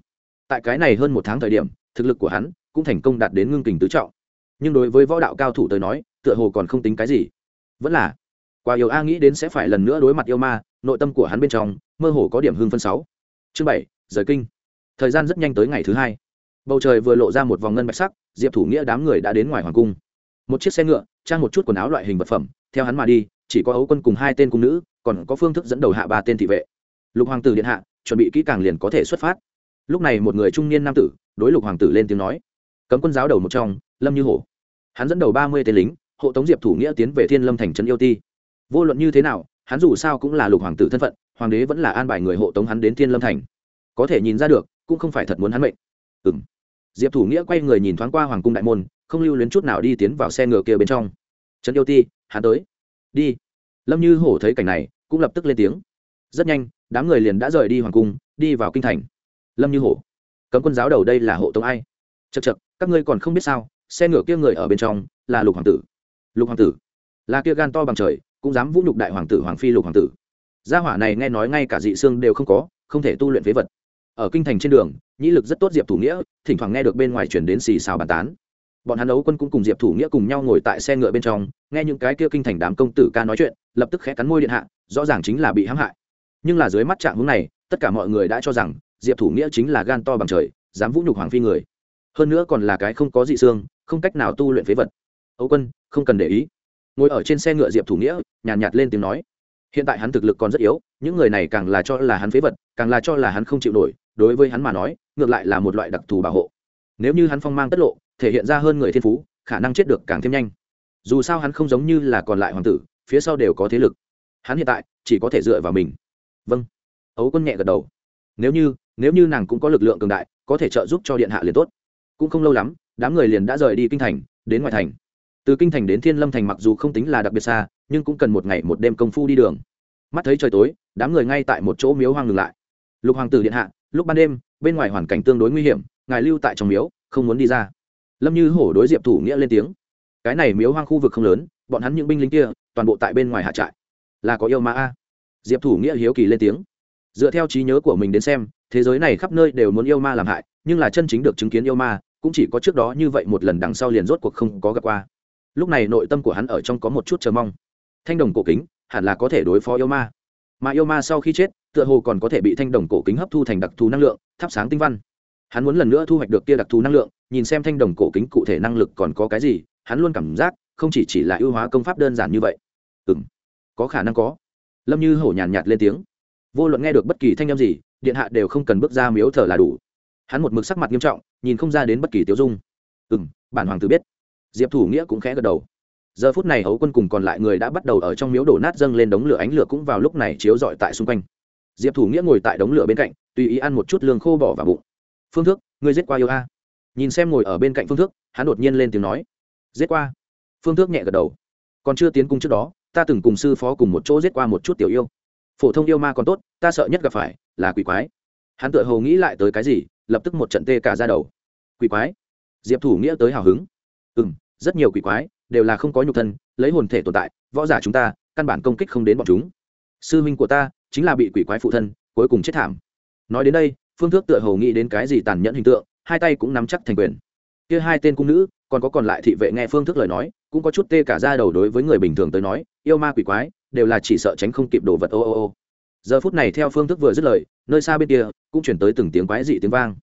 Tại cái này hơn một tháng thời điểm, thực lực của hắn cũng thành công đạt đến ngưng kình tứ trọng. Nhưng đối với võ đạo cao thủ tới nói, tựa hồ còn không tính cái gì. Vẫn là, qua yêu a nghĩ đến sẽ phải lần nữa đối mặt yêu ma, nội tâm của hắn bên trong mơ hồ có điểm hương phân sáu. Chương bảy, rời kinh. Thời gian rất nhanh tới ngày thứ hai. Bầu trời vừa lộ ra một vòng ngân bạch sắc, diệp thủ nghĩa đám người đã đến ngoài hoàng cung. Một chiếc xe ngựa, trang một chút quần áo loại hình vật phẩm theo hắn mà đi, chỉ có ấu quân cùng hai tên cung nữ, còn có phương thức dẫn đầu hạ ba tên thị vệ. Lục hoàng tử điện hạ, chuẩn bị kỹ càng liền có thể xuất phát. Lúc này một người trung niên nam tử, đối lục hoàng tử lên tiếng nói. Cấm quân giáo đầu một trong, lâm như hổ. Hắn dẫn đầu ba mươi tên lính, hộ tống diệp thủ nghĩa tiến về thiên lâm thành trấn yêu ti. Vô luận như thế nào, hắn dù sao cũng là lục hoàng tử thân phận, hoàng đế vẫn là an bài người hộ tống hắn đến thiên lâm thành. Có thể nhìn ra được, cũng không phải thật muốn hắn mệnh. Ừ m diệp thủ nghĩa quay người nhìn thoáng qua hoàng cung đại môn, không lưu luyến chút nào đi tiến vào xe ngựa kia bên trong. Trấn yêu ti hắn tới. Đi. Lâm như hổ thấy cảnh này, cũng lập tức lên tiếng. Rất nhanh, đám người liền đã rời đi hoàng cung, đi vào kinh thành. Lâm như hổ. Cấm quân giáo đầu đây là hộ tống ai? Chật chật các ngươi còn không biết sao, xe ngựa kia người ở bên trong là lục hoàng tử. Lục hoàng tử. Là kia gan to bằng trời, cũng dám vũ nhục đại hoàng tử hoàng phi lục hoàng tử. Gia hỏa này nghe nói ngay cả dị xương đều không có, không thể tu luyện phế vật. Ở kinh thành trên đường, nhĩ lực rất tốt diệp thủ nghĩa, thỉnh thoảng nghe được bên ngoài chuyển đến xì xào bàn tán bọn hắn ấu quân cũng cùng diệp thủ nghĩa cùng nhau ngồi tại xe ngựa bên trong nghe những cái kia kinh thành đám công tử ca nói chuyện lập tức khẽ cắn môi điện hạ rõ ràng chính là bị hãm hại. Nhưng là dưới mắt trạng hướng này tất cả mọi người đã cho rằng diệp thủ nghĩa chính là gan to bằng trời dám vũ nhục hoàng phi người. Hơn nữa còn là cái không có dị xương không cách nào tu luyện phế vật. Ấu quân không cần để ý. Ngồi ở trên xe ngựa diệp thủ nghĩa nhàn nhạt, nhạt lên tiếng nói. Hiện tại hắn thực lực còn rất yếu những người này càng là cho là hắn phế vật càng là cho là hắn không chịu nổi đối với hắn mà nói ngược lại là một loại đặc thù bảo hộ. Nếu như hắn phong mang tất lộ thể hiện ra hơn người thiên phú, khả năng chết được càng thêm nhanh. Dù sao hắn không giống như là còn lại hoàng tử, phía sau đều có thế lực. Hắn hiện tại, chỉ có thể dựa vào mình. Vâng. Ấu quân nhẹ gật đầu. Nếu như nếu như nàng cũng có lực lượng cường đại, có thể trợ giúp cho điện hạ liền tốt. Cũng không lâu lắm, đám người liền đã rời đi kinh thành, đến ngoại thành. Từ kinh thành đến thiên lâm thành mặc dù không tính là đặc biệt xa, nhưng cũng cần một ngày một đêm công phu đi đường. Mắt thấy trời tối, đám người ngay tại một chỗ miếu hoang ngừng lại. Lục hoàng tử điện hạ, lúc ban đêm, bên ngoài hoàn cảnh tương đối nguy hiểm, ngài lưu tại trong miếu, không muốn đi ra lâm như hổ đối diệp thủ nghĩa lên tiếng. Cái này miếu hoang khu vực không lớn, bọn hắn những binh lính kia, toàn bộ tại bên ngoài hạ trại. Là có yêu ma a. Diệp thủ nghĩa hiếu kỳ lên tiếng. Dựa theo trí nhớ của mình đến xem, thế giới này khắp nơi đều muốn yêu ma làm hại, nhưng là chân chính được chứng kiến yêu ma, cũng chỉ có trước đó như vậy một lần đằng sau liền rốt cuộc không có gặp qua. Lúc này nội tâm của hắn ở trong có một chút chờ mong. Thanh đồng cổ kính, hẳn là có thể đối phó yêu ma. Mà yêu ma sau khi chết, tựa hồ còn có thể bị thanh đồng cổ kính hấp thu thành đặc thù năng lượng, thắp sáng tinh văn. Hắn muốn lần nữa thu hoạch được kia đặc thù năng lượng nhìn xem thanh đồng cổ kính cụ thể năng lực còn có cái gì hắn luôn cảm giác không chỉ chỉ là ưu hóa công pháp đơn giản như vậy. Ừ m có khả năng có. Lâm như hổ nhàn nhạt, lên tiếng. Vô luận nghe được bất kỳ thanh â m gì điện hạ đều không cần bước ra miếu thờ là đủ. Hắn một mực sắc mặt nghiêm trọng nhìn không ra đến bất kỳ tiêu dung. Ừ m bản hoàng tử biết. Diệp thủ nghĩa cũng khẽ gật đầu. Giờ phút này hấu quân cùng còn lại người đã bắt đầu ở trong miếu đổ nát dâng lên đống lửa ánh lửa cũng vào lúc này chiếu rọi tại xung quanh. Diệp thủ nghĩa ngồi tại đống lửa bên cạnh tùy ý ăn một chút lương khô bỏ vào bụng. Phương thức ngươi giết qua yêu a nhìn xem ngồi ở bên cạnh phương thức hắn đột nhiên lên tiếng nói, giết qua. Phương thức nhẹ gật đầu, còn chưa tiến cung trước đó, ta từng cùng sư phó cùng một chỗ giết qua một chút tiểu yêu. Phổ thông yêu ma còn tốt, ta sợ nhất gặp phải là quỷ quái. Hắn tự hầu nghĩ lại tới cái gì, lập tức một trận tê cả ra đầu. Quỷ quái? Diệp thủ nghĩa tới hào hứng. Ừ m rất nhiều quỷ quái, đều là không có nhục thân, lấy hồn thể tồn tại, võ giả chúng ta, căn bản công kích không đến bọn chúng. Sư minh của ta, chính là bị quỷ quái phụ thân, cuối cùng chết thảm. Nói đến đây, phương thước tựa hầu nghĩ đến cái gì tàn nhẫn hình tượng hai tay cũng nắm chắc thành quyền. Kia hai tên cung nữ còn có còn lại thị vệ nghe phương thức lời nói cũng có chút tê cả ra đầu đối với người bình thường tới nói yêu ma quỷ quái đều là chỉ sợ tránh không kịp đồ vật ô ô ô. Giờ phút này theo phương thức vừa dứt lời nơi xa bên kia cũng chuyển tới từng tiếng quái dị tiếng vang.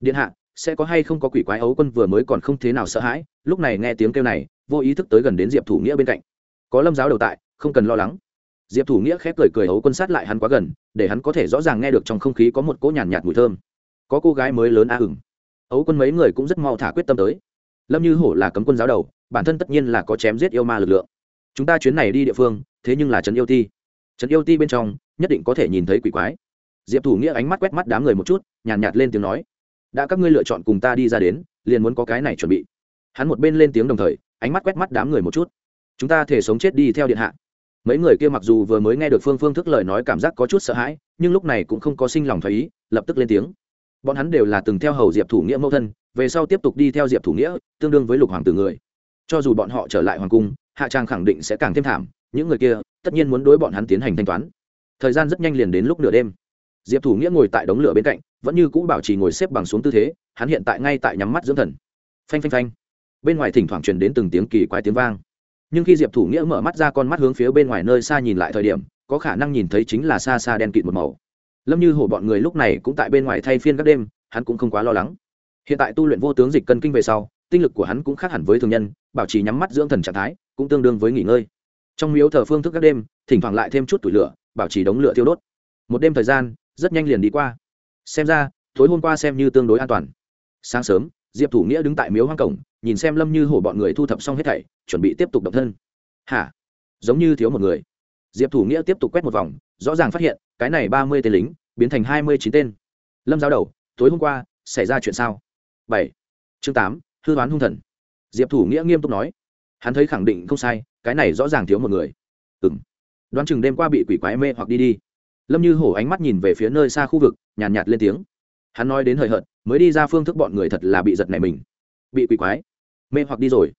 Điện hạ sẽ có hay không có quỷ quái ấu quân vừa mới còn không thế nào sợ hãi? Lúc này nghe tiếng kêu này vô ý thức tới gần đến diệp thủ nghĩa bên cạnh. Có lâm giáo đầu tại không cần lo lắng. Diệp thủ nghĩa khép cười cười ấu quân sát lại hắn quá gần để hắn có thể rõ ràng nghe được trong không khí có một cỗ nhàn nhạt, nhạt mùi thơm. Có cô gái mới lớn a à ửng ấu quân mấy người cũng rất mau thả quyết tâm tới. Lâm như hổ là cấm quân giáo đầu bản thân tất nhiên là có chém giết yêu ma lực lượng. Chúng ta chuyến này đi địa phương thế nhưng là trấn yêu ti. Trấn yêu ti bên trong nhất định có thể nhìn thấy quỷ quái. Diệp thủ nghĩa ánh mắt quét mắt đám người một chút nhàn nhạt, nhạt lên tiếng nói đã các ngươi lựa chọn cùng ta đi ra đến liền muốn có cái này chuẩn bị. Hắn một bên lên tiếng đồng thời ánh mắt quét mắt đám người một chút. Chúng ta thể sống chết đi theo điện hạ. Mấy người kia mặc dù vừa mới nghe được phương phương thức lời nói cảm giác có chút sợ hãi nhưng lúc này cũng không có sinh lòng thấy ý lập tức lên tiếng bọn hắn đều là từng theo hầu diệp thủ nghĩa mẫu thân, về sau tiếp tục đi theo diệp thủ nghĩa, tương đương với lục hoàng tử người. Cho dù bọn họ trở lại hoàng cung, hạ trang khẳng định sẽ càng thêm thảm, những người kia tất nhiên muốn đối bọn hắn tiến hành thanh toán. Thời gian rất nhanh liền đến lúc nửa đêm. Diệp thủ nghĩa ngồi tại đống lửa bên cạnh, vẫn như cũ bảo trì ngồi xếp bằng xuống tư thế, hắn hiện tại ngay tại nhắm mắt dưỡng thần. Phanh phanh phanh. Bên ngoài thỉnh thoảng truyền đến từng tiếng kỳ quái tiếng vang. Nhưng khi diệp thủ nghĩa mở mắt ra con mắt hướng phía bên ngoài nơi xa nhìn lại thời điểm, có khả năng nhìn thấy chính là xa xa đen kịt một màu lâm như hổ bọn người lúc này cũng tại bên ngoài thay phiên các đêm, hắn cũng không quá lo lắng. Hiện tại tu luyện vô tướng dịch cân kinh về sau, tinh lực của hắn cũng khác hẳn với thường nhân, bảo trì nhắm mắt dưỡng thần trạng thái, cũng tương đương với nghỉ ngơi. Trong miếu thờ phương thức các đêm, thỉnh thoảng lại thêm chút tủi lửa, bảo trì đống lửa tiêu đốt. Một đêm thời gian, rất nhanh liền đi qua. Xem ra, tối hôm qua xem như tương đối an toàn. Sáng sớm, diệp thủ nghĩa đứng tại miếu hoang cổng, nhìn xem lâm như hổ bọn người thu thập xong hết thảy, chuẩn bị tiếp tục động thân. Hả? Giống như thiếu một người. Diệp thủ nghĩa tiếp tục quét một vòng, rõ ràng phát hiện cái này ba mươi tên lính biến thành hai mươi chín tên. Lâm giáo đầu tối hôm qua xảy ra chuyện sao? Bảy. Chương tám hư đoán hung thần. Diệp thủ nghĩa nghiêm túc nói. Hắn thấy khẳng định không sai cái này rõ ràng thiếu một người. Ừ m đoán chừng đêm qua bị quỷ quái mê hoặc đi đi. Lâm như hổ ánh mắt nhìn về phía nơi xa khu vực nhàn nhạt, nhạt lên tiếng. Hắn nói đến hời hợt mới đi ra phương thức bọn người thật là bị giật này mình. Bị quỷ quái mê hoặc đi rồi.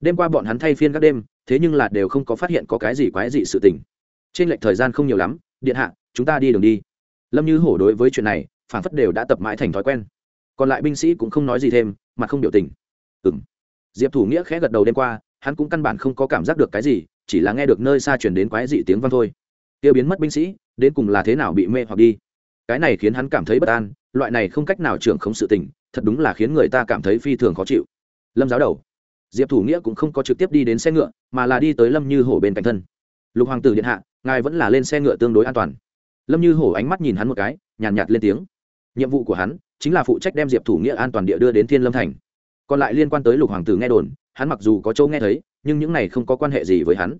Đêm qua bọn hắn thay phiên các đêm thế nhưng là đều không có phát hiện có cái gì quái dị sự tình. Trên lệch thời gian không nhiều lắm điện hạ, chúng ta đi đường đi. Lâm như hổ đối với chuyện này phản phất đều đã tập mãi thành thói quen. Còn lại binh sĩ cũng không nói gì thêm mà không biểu tình. Ừng diệp thủ nghĩa khẽ gật đầu đêm qua, hắn cũng căn bản không có cảm giác được cái gì, chỉ là nghe được nơi xa chuyển đến quái dị tiếng vang thôi. Tiêu biến mất binh sĩ, đến cùng là thế nào bị mê hoặc đi? Cái này khiến hắn cảm thấy bất an, loại này không cách nào trưởng không sự tình, thật đúng là khiến người ta cảm thấy phi thường khó chịu. Lâm giáo đầu. Diệp thủ nghĩa cũng không có trực tiếp đi đến xe ngựa, mà là đi tới lâm như hổ bên cạnh thân lục hoàng tử điện hạ ngài vẫn là lên xe ngựa tương đối an toàn. Lâm như hổ ánh mắt nhìn hắn một cái nhàn nhạt, nhạt lên tiếng. Nhiệm vụ của hắn chính là phụ trách đem diệp thủ nghĩa an toàn địa đưa đến thiên lâm thành. Còn lại liên quan tới lục hoàng tử nghe đồn hắn mặc dù có châu nghe thấy nhưng những này không có quan hệ gì với hắn.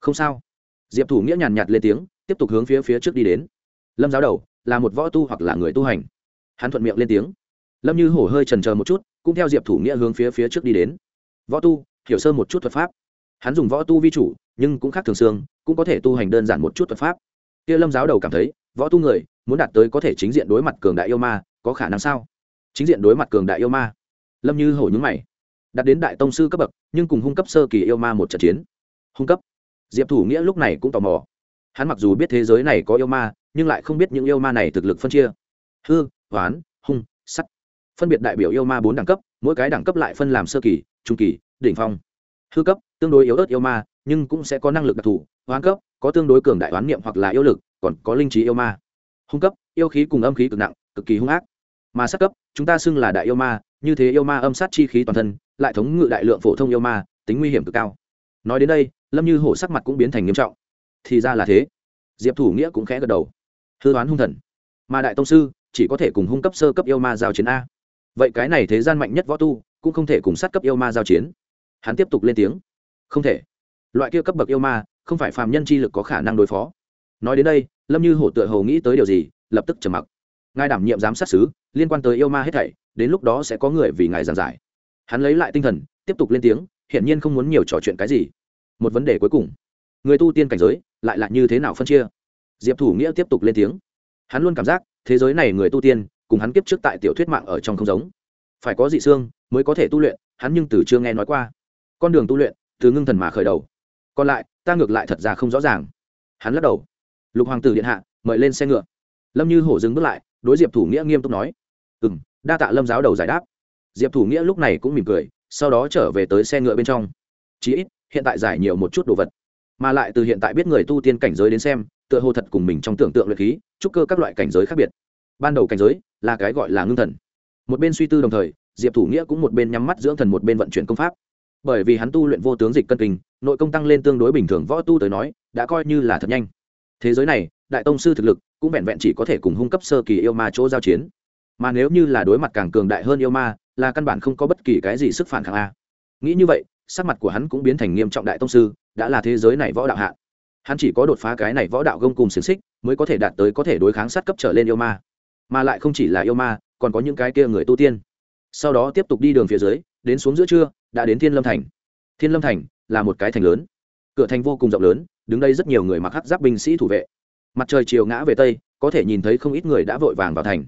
Không sao. Diệp thủ nghĩa nhàn nhạt lên tiếng tiếp tục hướng phía phía trước đi đến. Lâm giáo đầu là một võ tu hoặc là người tu hành? Hắn thuận miệng lên tiếng. Lâm như hổ hơi trần c một chút cũng theo diệp thủ nghĩa hướng phía phía trước đi đến. Võ tu hiểu sơ một chút thuật pháp. Hắn dùng võ tu vi chủ nhưng cũng khác thường xương cũng có thể tu hành đơn giản một chút thuật pháp. Kia lâm giáo đầu cảm thấy, võ tu người, muốn đạt tới có thể chính diện đối mặt cường đại yêu ma, có khả năng sao? Chính diện đối mặt cường đại yêu ma? Lâm như hổ nhúng mày. Đạt đến đại tông sư cấp bậc, nhưng cùng hung cấp sơ kỳ yêu ma một trận chiến. Hung cấp? Diệp thủ nghĩa lúc này cũng tò mò. Hắn mặc dù biết thế giới này có yêu ma, nhưng lại không biết những yêu ma này thực lực phân chia. Hư, hoán, hung, sắt. Phân biệt đại biểu yêu ma bốn đẳng cấp, mỗi cái đẳng cấp lại phân làm sơ kỳ, trung kỳ, đỉnh phong. Hư cấp, tương đối yếu ớt yêu ma nhưng cũng sẽ có năng lực đặc thù, hoán cấp, có tương đối cường đại hoán niệm hoặc là yêu lực, còn có linh trí yêu ma. Hung cấp, yêu khí cùng âm khí cực nặng, cực kỳ hung ác. Mà sát cấp, chúng ta xưng là đại yêu ma, như thế yêu ma âm sát chi khí toàn thân, lại thống ngự đại lượng phổ thông yêu ma, tính nguy hiểm cực cao. Nói đến đây, lâm như hổ sắc mặt cũng biến thành nghiêm trọng. Thì ra là thế. Diệp thủ nghĩa cũng khẽ gật đầu. Hư đoán hung thần. Mà đại tông sư, chỉ có thể cùng hung cấp sơ cấp yêu ma giao chiến a. Vậy cái này thế gian mạnh nhất võ tu, cũng không thể cùng sát cấp yêu ma giao chiến. Hắn tiếp tục lên tiếng. Không thể loại kia cấp bậc yêu ma, không phải phàm nhân chi lực có khả năng đối phó. Nói đến đây, lâm như hổ tựa hầu nghĩ tới điều gì, lập tức trầm mặc. Ngài đảm nhiệm giám sát xứ liên quan tới yêu ma hết thảy, đến lúc đó sẽ có người vì ngài giảng giải. Hắn lấy lại tinh thần, tiếp tục lên tiếng, hiển nhiên không muốn nhiều trò chuyện cái gì. Một vấn đề cuối cùng. Người tu tiên cảnh giới, lại là như thế nào phân chia? Diệp thủ nghĩa tiếp tục lên tiếng. Hắn luôn cảm giác, thế giới này người tu tiên, cùng hắn kiếp trước tại tiểu thuyết mạng ở trong không giống. Phải có dị xương, mới có thể tu luyện, hắn nhưng từ chưa nghe nói qua. Con đường tu luyện, từ ngưng thần mà khởi đầu còn lại, ta ngược lại thật ra không rõ ràng. Hắn lắc đầu. Lục hoàng tử điện hạ, mời lên xe ngựa. Lâm như hổ dừng bước lại, đối diệp thủ nghĩa nghiêm túc nói. Ừ m đa tạ lâm giáo đầu giải đáp. Diệp thủ nghĩa lúc này cũng mỉm cười, sau đó trở về tới xe ngựa bên trong. Chí ít, hiện tại giải nhiều một chút đồ vật. Mà lại từ hiện tại biết người tu tiên cảnh giới đến xem, tựa hồ thật cùng mình trong tưởng tượng luyện khí, trúc cơ các loại cảnh giới khác biệt. Ban đầu cảnh giới là cái gọi là ngưng thần. Một bên suy tư đồng thời, diệp thủ nghĩa cũng một bên nhắm mắt dưỡng thần một bên vận chuyển công pháp. Bởi vì hắn tu luyện vô tướng dịch cân kinh nội công tăng lên tương đối bình thường võ tu tới nói, đã coi như là thật nhanh. Thế giới này, đại tông sư thực lực cũng vẹn vẹn chỉ có thể cùng hung cấp sơ kỳ yêu ma chỗ giao chiến. Mà nếu như là đối mặt càng cường đại hơn yêu ma, là căn bản không có bất kỳ cái gì sức phản kháng a. Nghĩ như vậy, sắc mặt của hắn cũng biến thành nghiêm trọng đại tông sư, đã là thế giới này võ đạo hạ. Hắn chỉ có đột phá cái này võ đạo gông cùng xiềng xích, mới có thể đạt tới có thể đối kháng sát cấp trở lên yêu ma. Mà lại không chỉ là yêu ma, còn có những cái kia người tu tiên. Sau đó tiếp tục đi đường phía dưới, đến xuống giữa trưa, đã đến thiên lâm thành. Thiên lâm thành là một cái thành lớn. Cửa thành vô cùng rộng lớn, đứng đây rất nhiều người mặc hắc giáp binh sĩ thủ vệ. Mặt trời chiều ngã về tây, có thể nhìn thấy không ít người đã vội vàng vào thành.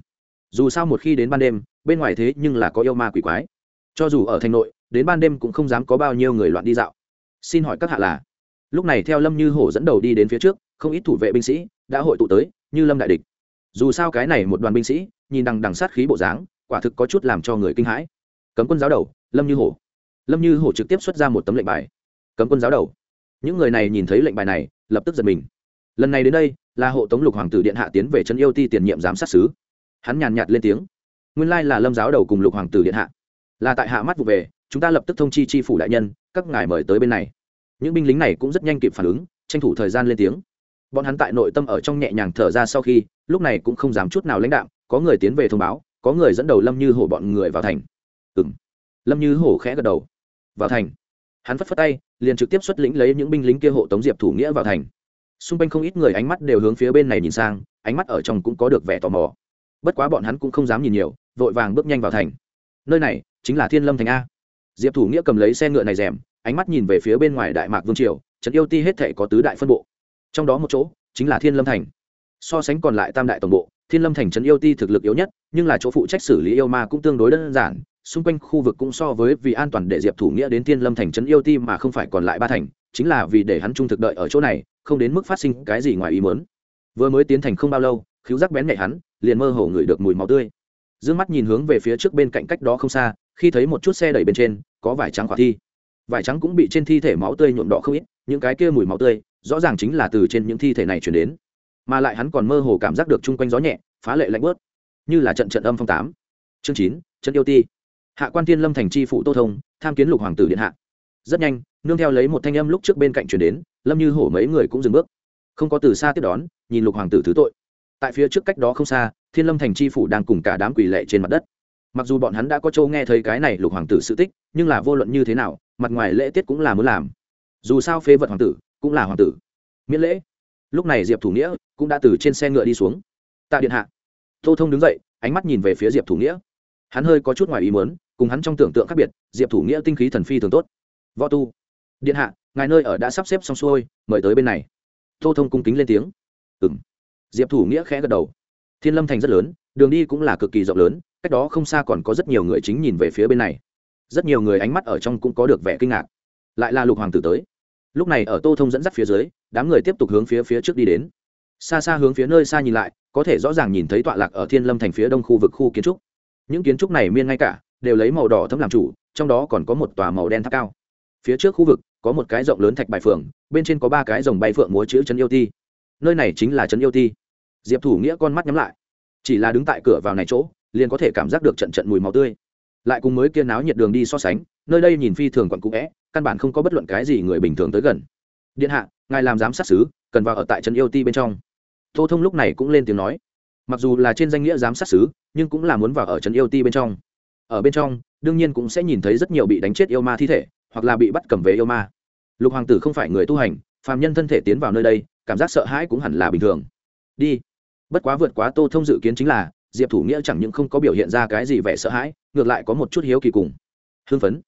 Dù sao một khi đến ban đêm, bên ngoài thế nhưng là có yêu ma quỷ quái. Cho dù ở thành nội, đến ban đêm cũng không dám có bao nhiêu người loạn đi dạo. Xin hỏi các hạ là? Lúc này theo lâm như hổ dẫn đầu đi đến phía trước, không ít thủ vệ binh sĩ đã hội tụ tới, như lâm đại địch. Dù sao cái này một đoàn binh sĩ, nhìn đằng đằng sát khí bộ dáng, quả thực có chút làm cho người kinh hãi. Cấm quân giáo đầu, lâm như hổ. Lâm như hổ trực tiếp xuất ra một tấm lệnh bài cấm quân giáo đầu. Những người này nhìn thấy lệnh bài này, lập tức giật mình. Lần này đến đây, là hộ tống lục hoàng tử điện hạ tiến về trấn yêu ti tiền nhiệm giám sát xứ hắn nhàn nhạt lên tiếng. Nguyên lai là lâm giáo đầu cùng lục hoàng tử điện hạ. Là tại hạ mắt vụ về, chúng ta lập tức thông chi chi phủ đại nhân, các ngài mời tới bên này. Những binh lính này cũng rất nhanh kịp phản ứng, tranh thủ thời gian lên tiếng. Bọn hắn tại nội tâm ở trong nhẹ nhàng thở ra sau khi, lúc này cũng không dám chút nào lãnh đạo có người tiến về thông báo, có người dẫn đầu lâm như hổ bọn người vào thành. Ừ m lâm như hổ khẽ gật đầu. Vào thành hắn phất phất tay, liền trực tiếp xuất lĩnh lấy những binh lính kia hộ tống diệp thủ nghĩa vào thành. Xung quanh không ít người ánh mắt đều hướng phía bên này nhìn sang, ánh mắt ở trong cũng có được vẻ tò mò. Bất quá bọn hắn cũng không dám nhìn nhiều, vội vàng bước nhanh vào thành. Nơi này chính là thiên lâm thành a. Diệp thủ nghĩa cầm lấy xe ngựa này rèm, ánh mắt nhìn về phía bên ngoài đại mạc vương triều trấn yêu ti hết thể có tứ đại phân bộ. Trong đó một chỗ chính là thiên lâm thành. So sánh còn lại tam đại tổng bộ thiên lâm thành trấn yêu ti thực lực yếu nhất, nhưng là chỗ phụ trách xử lý yêu ma cũng tương đối đơn giản, xung quanh khu vực cũng so với vì an toàn để diệp thủ nghĩa đến thiên lâm thành trấn yêu ti mà không phải còn lại ba thành, chính là vì để hắn trung thực đợi ở chỗ này, không đến mức phát sinh cái gì ngoài ý mớn vừa mới tiến thành không bao lâu khiếu giác bén nhạy hắn, liền mơ hồ ngửi được mùi máu tươi. D ư ơ n g mắt nhìn hướng về phía trước bên cạnh cách đó không xa, khi thấy một chút xe đẩy bên trên, có vải trắng khỏa thi. Vải trắng cũng bị trên thi thể máu tươi nhuộm đỏ không ít, những cái kia mùi máu tươi, rõ ràng chính là từ trên những thi thể này chuyển đến mà lại hắn còn mơ hồ cảm giác được chung quanh gió nhẹ, phá lệ lạnh bớt như là trận trận âm phong tám. Chương chín, trận yêu ti. Hạ quan tiên lâm thành chi phụ tô thông, tham kiến lục hoàng tử điện hạ. Rất nhanh, nương theo lấy một thanh âm lúc trước bên cạnh chuyển đến, lâm như hổ mấy người cũng dừng bước. Không có từ xa tiếp đón, nhìn lục hoàng tử thứ tội. Tại phía trước cách đó không xa, thiên lâm thành chi phủ đang cùng cả đám quỷ lệ trên mặt đất. Mặc dù bọn hắn đã có châu nghe thấy cái này lục hoàng tử sự tích, nhưng là vô luận như thế nào, mặt ngoài lễ tiết cũng là muốn làm. Dù sao phế vật hoàng tử cũng là hoàng tử. Miễn lễ lúc này diệp thủ nghĩa cũng đã từ trên xe ngựa đi xuống. Tạ điện hạ. Tô thông đứng dậy, ánh mắt nhìn về phía diệp thủ nghĩa. Hắn hơi có chút ngoài ý muốn, cùng hắn trong tưởng tượng khác biệt, diệp thủ nghĩa tinh khí thần phi thường tốt. Võ tu. Điện hạ, ngài nơi ở đã sắp xếp xong xuôi, mời tới bên này. Tô thông cung kính lên tiếng. Ừ m diệp thủ nghĩa khẽ gật đầu. Thiên lâm thành rất lớn, đường đi cũng là cực kỳ rộng lớn, cách đó không xa còn có rất nhiều người chính nhìn về phía bên này. Rất nhiều người ánh mắt ở trong cũng có được vẻ kinh ngạc. Lại là lục hoàng tử tới lúc này ở tô thông dẫn dắt phía dưới, đám người tiếp tục hướng phía phía trước đi đến. Xa xa hướng phía nơi xa nhìn lại, có thể rõ ràng nhìn thấy tọa lạc ở thiên lâm thành phía đông khu vực khu kiến trúc. Những kiến trúc này miên ngay cả, đều lấy màu đỏ thấm làm chủ, trong đó còn có một tòa màu đen tháp cao. Phía trước khu vực, có một cái rộng lớn thạch bài phượng bên trên có ba cái dòng bay phượng múa chữ trấn yêu ti. Nơi này chính là trấn yêu ti. Diệp thủ nghĩa con mắt nhắm lại. Chỉ là đứng tại cửa vào này chỗ, liền có thể cảm giác được trận trận mùi máu tươi. Lại cùng mới kia náo nhiệt đường đi so sánh, nơi đây nhìn phi thường quặn cũ vẽ căn bản không có bất luận cái gì người bình thường tới gần. Điện hạ, ngài làm giám sát xứ cần vào ở tại trấn yêu ti bên trong. Tô thông lúc này cũng lên tiếng nói. Mặc dù là trên danh nghĩa giám sát xứ nhưng cũng là muốn vào ở trấn yêu ti bên trong. Ở bên trong, đương nhiên cũng sẽ nhìn thấy rất nhiều bị đánh chết yêu ma thi thể, hoặc là bị bắt cầm về yêu ma. Lục hoàng tử không phải người tu hành, phàm nhân thân thể tiến vào nơi đây, cảm giác sợ hãi cũng hẳn là bình thường. Đi. Bất quá vượt quá tô thông dự kiến chính là, diệp thủ nghĩa chẳng những không có biểu hiện ra cái gì vẻ sợ hãi, ngược lại có một chút hiếu kỳ cùng. Hưng phấn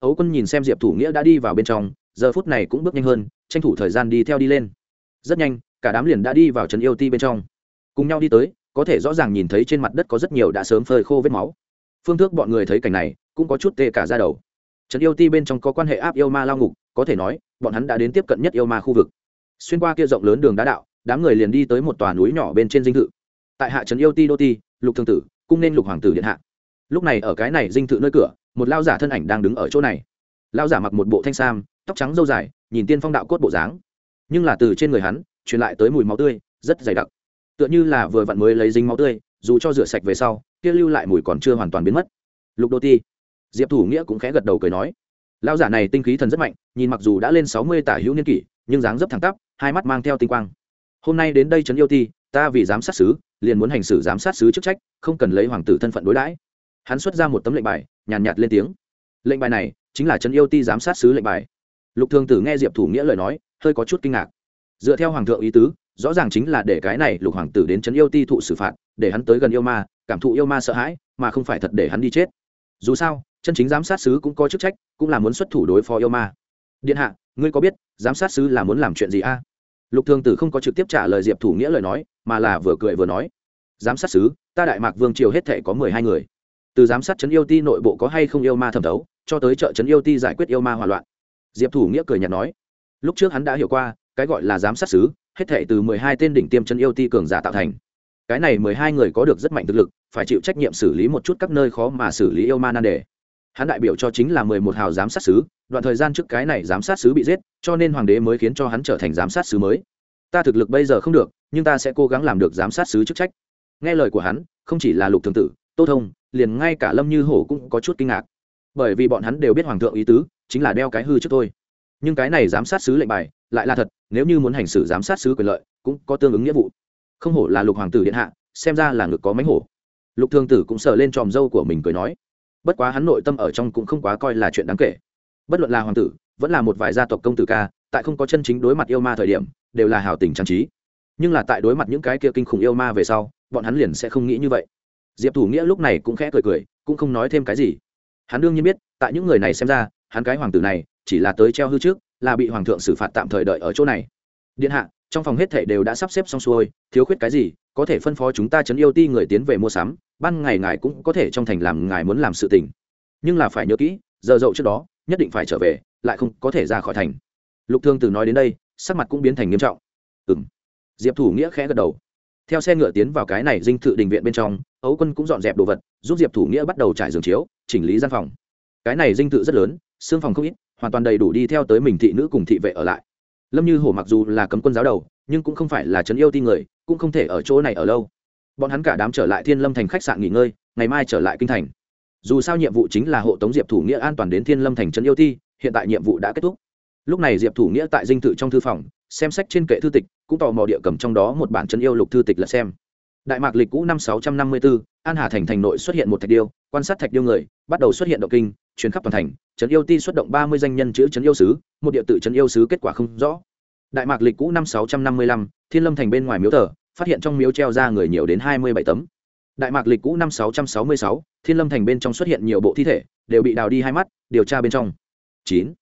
ấu quân nhìn xem diệp thủ nghĩa đã đi vào bên trong, giờ phút này cũng bước nhanh hơn, tranh thủ thời gian đi theo đi lên. Rất nhanh, cả đám liền đã đi vào trấn yêu ti bên trong. Cùng nhau đi tới, có thể rõ ràng nhìn thấy trên mặt đất có rất nhiều đã sớm phơi khô vết máu. Phương thức bọn người thấy cảnh này, cũng có chút tê cả ra đầu. Trấn yêu ti bên trong có quan hệ áp yêu ma lao ngục, có thể nói, bọn hắn đã đến tiếp cận nhất yêu ma khu vực. Xuyên qua kia rộng lớn đường đá đạo, đám người liền đi tới một tòa núi nhỏ bên trên dinh thự. Tại hạ trấn yêu ti đô ti, lục thương tử, cung nên lục hoàng tử điện hạ. Lúc này ở cái này dinh thự nơi cửa một lao giả thân ảnh đang đứng ở chỗ này. Lao giả mặc một bộ thanh sam, tóc trắng dâu dài, nhìn tiên phong đạo cốt bộ dáng. Nhưng là từ trên người hắn, truyền lại tới mùi máu tươi, rất dày đặc. Tựa như là vừa vặn mới lấy dính máu tươi, dù cho rửa sạch về sau, kia lưu lại mùi còn chưa hoàn toàn biến mất. Lục đô ti. Diệp thủ nghĩa cũng khẽ gật đầu cười nói. Lao giả này tinh khí thần rất mạnh, nhìn mặc dù đã lên sáu mươi tả hữu niên kỷ, nhưng dáng dấp thẳng tắp, hai mắt mang theo tinh quang. Hôm nay đến đây trấn yêu ti, ta vì giám sát sứ, liền muốn hành xử giám sát sứ chức trách, không cần lấy hoàng tử thân phận đối đãi hắn xuất ra một tấm lệnh bài nhàn nhạt, nhạt lên tiếng. Lệnh bài này chính là trấn yêu ti giám sát sứ lệnh bài. Lục thường tử nghe diệp thủ nghĩa lời nói hơi có chút kinh ngạc. Dựa theo hoàng thượng ý tứ rõ ràng chính là để cái này lục hoàng tử đến trấn yêu ti thụ xử phạt để hắn tới gần yêu ma cảm thụ yêu ma sợ hãi mà không phải thật để hắn đi chết. Dù sao chân chính giám sát sứ cũng có chức trách cũng là muốn xuất thủ đối phó yêu ma. Điện hạ ngươi có biết giám sát sứ là muốn làm chuyện gì a? Lục thường tử không có trực tiếp trả lời diệp thủ nghĩa lời nói mà là vừa cười vừa nói. Giám sát sứ ta đại mạc vương triều hết thể có mười hai người từ giám sát trấn yêu ti nội bộ có hay không yêu ma thẩm thấu, cho tới chợ trấn yêu ti giải quyết yêu ma hòa loạn. Diệp thủ nghĩa cười nhạt nói, lúc trước hắn đã hiểu qua, cái gọi là giám sát sứ hết thể từ mười hai tên đỉnh tiêm trấn yêu ti cường giả tạo thành. Cái này mười hai người có được rất mạnh thực lực, phải chịu trách nhiệm xử lý một chút các nơi khó mà xử lý yêu ma nan đề. Hắn đại biểu cho chính là mười một hào giám sát sứ đoạn thời gian trước cái này giám sát sứ bị giết, cho nên hoàng đế mới khiến cho hắn trở thành giám sát sứ mới. Ta thực lực bây giờ không được, nhưng ta sẽ cố gắng làm được giám sát sứ chức trách. Nghe lời của hắn, không chỉ là lục thường tử, tô thông liền ngay cả lâm như hổ cũng có chút kinh ngạc. Bởi vì bọn hắn đều biết hoàng thượng ý tứ, chính là đeo cái hư trước thôi. Nhưng cái này giám sát sứ lệnh bài, lại là thật, nếu như muốn hành xử giám sát sứ quyền lợi, cũng có tương ứng nghĩa vụ. Không hổ là lục hoàng tử điện hạ, xem ra là ngực có mánh hổ. Lục thương tử cũng sờ lên tròm dâu của mình cười nói, bất quá hắn nội tâm ở trong cũng không quá coi là chuyện đáng kể. Bất luận là hoàng tử, vẫn là một vài gia tộc công tử ca, tại không có chân chính đối mặt yêu ma thời điểm, đều là hào tình trang trí. Nhưng là tại đối mặt những cái kia kinh khủng yêu ma về sau, bọn hắn liền sẽ không nghĩ như vậy diệp thủ nghĩa lúc này cũng khẽ cười cười, cũng không nói thêm cái gì. Hắn đương nhiên biết, tại những người này xem ra, hắn cái hoàng tử này, chỉ là tới treo hư trước, là bị hoàng thượng xử phạt tạm thời đợi ở chỗ này. Điện hạ, trong phòng hết thảy đều đã sắp xếp xong xuôi, thiếu khuyết cái gì, có thể phân phó chúng ta chấn yêu ti người tiến về mua sắm, ban ngày ngài cũng có thể trong thành làm ngài muốn làm sự tình. Nhưng là phải nhớ kỹ, giờ dậu trước đó, nhất định phải trở về, lại không có thể ra khỏi thành. Lục thương từ nói đến đây, sắc mặt cũng biến thành nghiêm trọng. Ừ m diệp thủ nghĩa khẽ gật đầu theo xe ngựa tiến vào cái này dinh thự đình viện bên trong ấu quân cũng dọn dẹp đồ vật, giúp diệp thủ nghĩa bắt đầu trải giường chiếu, chỉnh lý gian phòng. Cái này dinh thự rất lớn, xương phòng không ít, hoàn toàn đầy đủ đi theo tới mình thị nữ cùng thị vệ ở lại. Lâm như hổ mặc dù là cấm quân giáo đầu, nhưng cũng không phải là trấn yêu ti người, cũng không thể ở chỗ này ở lâu. Bọn hắn cả đám trở lại thiên lâm thành khách sạn nghỉ ngơi, ngày mai trở lại kinh thành. Dù sao nhiệm vụ chính là hộ tống diệp thủ nghĩa an toàn đến thiên lâm thành trấn yêu ti, hiện tại nhiệm vụ đã kết thúc. Lúc này diệp thủ nghĩa tại dinh thự trong thư phòng xem sách trên kệ thư tịch, cũng tò mò địa cầm trong đó một bản chân yêu lục thư tịch là xem. Đại mạc lịch cũ năm sáu trăm năm mươi bốn an hà thành thành nội xuất hiện một thạch điêu, quan sát thạch điêu người, bắt đầu xuất hiện động kinh chuyến khắp toàn thành trấn yêu ti xuất động ba mươi danh nhân chữ trấn yêu sứ, một địa tự trấn yêu sứ kết quả không rõ. Đại mạc lịch cũ năm sáu trăm năm mươi lăm, thiên lâm thành bên ngoài miếu thờ, phát hiện trong miếu treo ra người nhiều đến hai mươi bảy tấm. Đại mạc lịch cũ năm sáu trăm sáu mươi sáu, thiên lâm thành bên trong xuất hiện nhiều bộ thi thể, đều bị đào đi hai mắt, điều tra bên trong. Chín.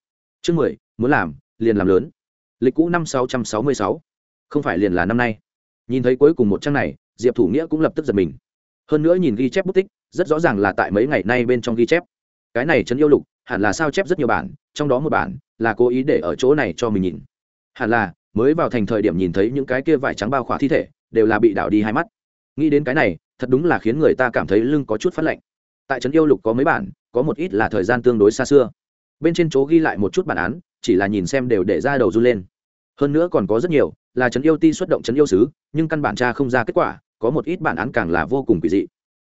Chương mười, muốn làm, liền làm lớn lịch cũ năm sáu trăm sáu mươi sáu. Không phải liền là năm nay. Nhìn thấy cuối cùng một trang này, diệp thủ nghĩa cũng lập tức giật mình. Hơn nữa nhìn ghi chép bút tích, rất rõ ràng là tại mấy ngày nay bên trong ghi chép. Cái này trấn yêu lục, hẳn là sao chép rất nhiều bản, trong đó một bản là cố ý để ở chỗ này cho mình nhìn. Hẳn là, mới vào thành thời điểm nhìn thấy những cái kia vải trắng bao khỏa thi thể, đều là bị đảo đi hai mắt. Nghĩ đến cái này, thật đúng là khiến người ta cảm thấy lưng có chút phát lạnh. Tại trấn yêu lục có mấy bản, có một ít là thời gian tương đối xa xưa. Bên trên chỗ ghi lại một chút bản án chỉ là nhìn xem đều để ra đầu run lên. Hơn nữa còn có rất nhiều, là trấn yêu ti xuất động trấn yêu sứ, nhưng căn bản tra không ra kết quả, có một ít bản án càng là vô cùng kỳ dị.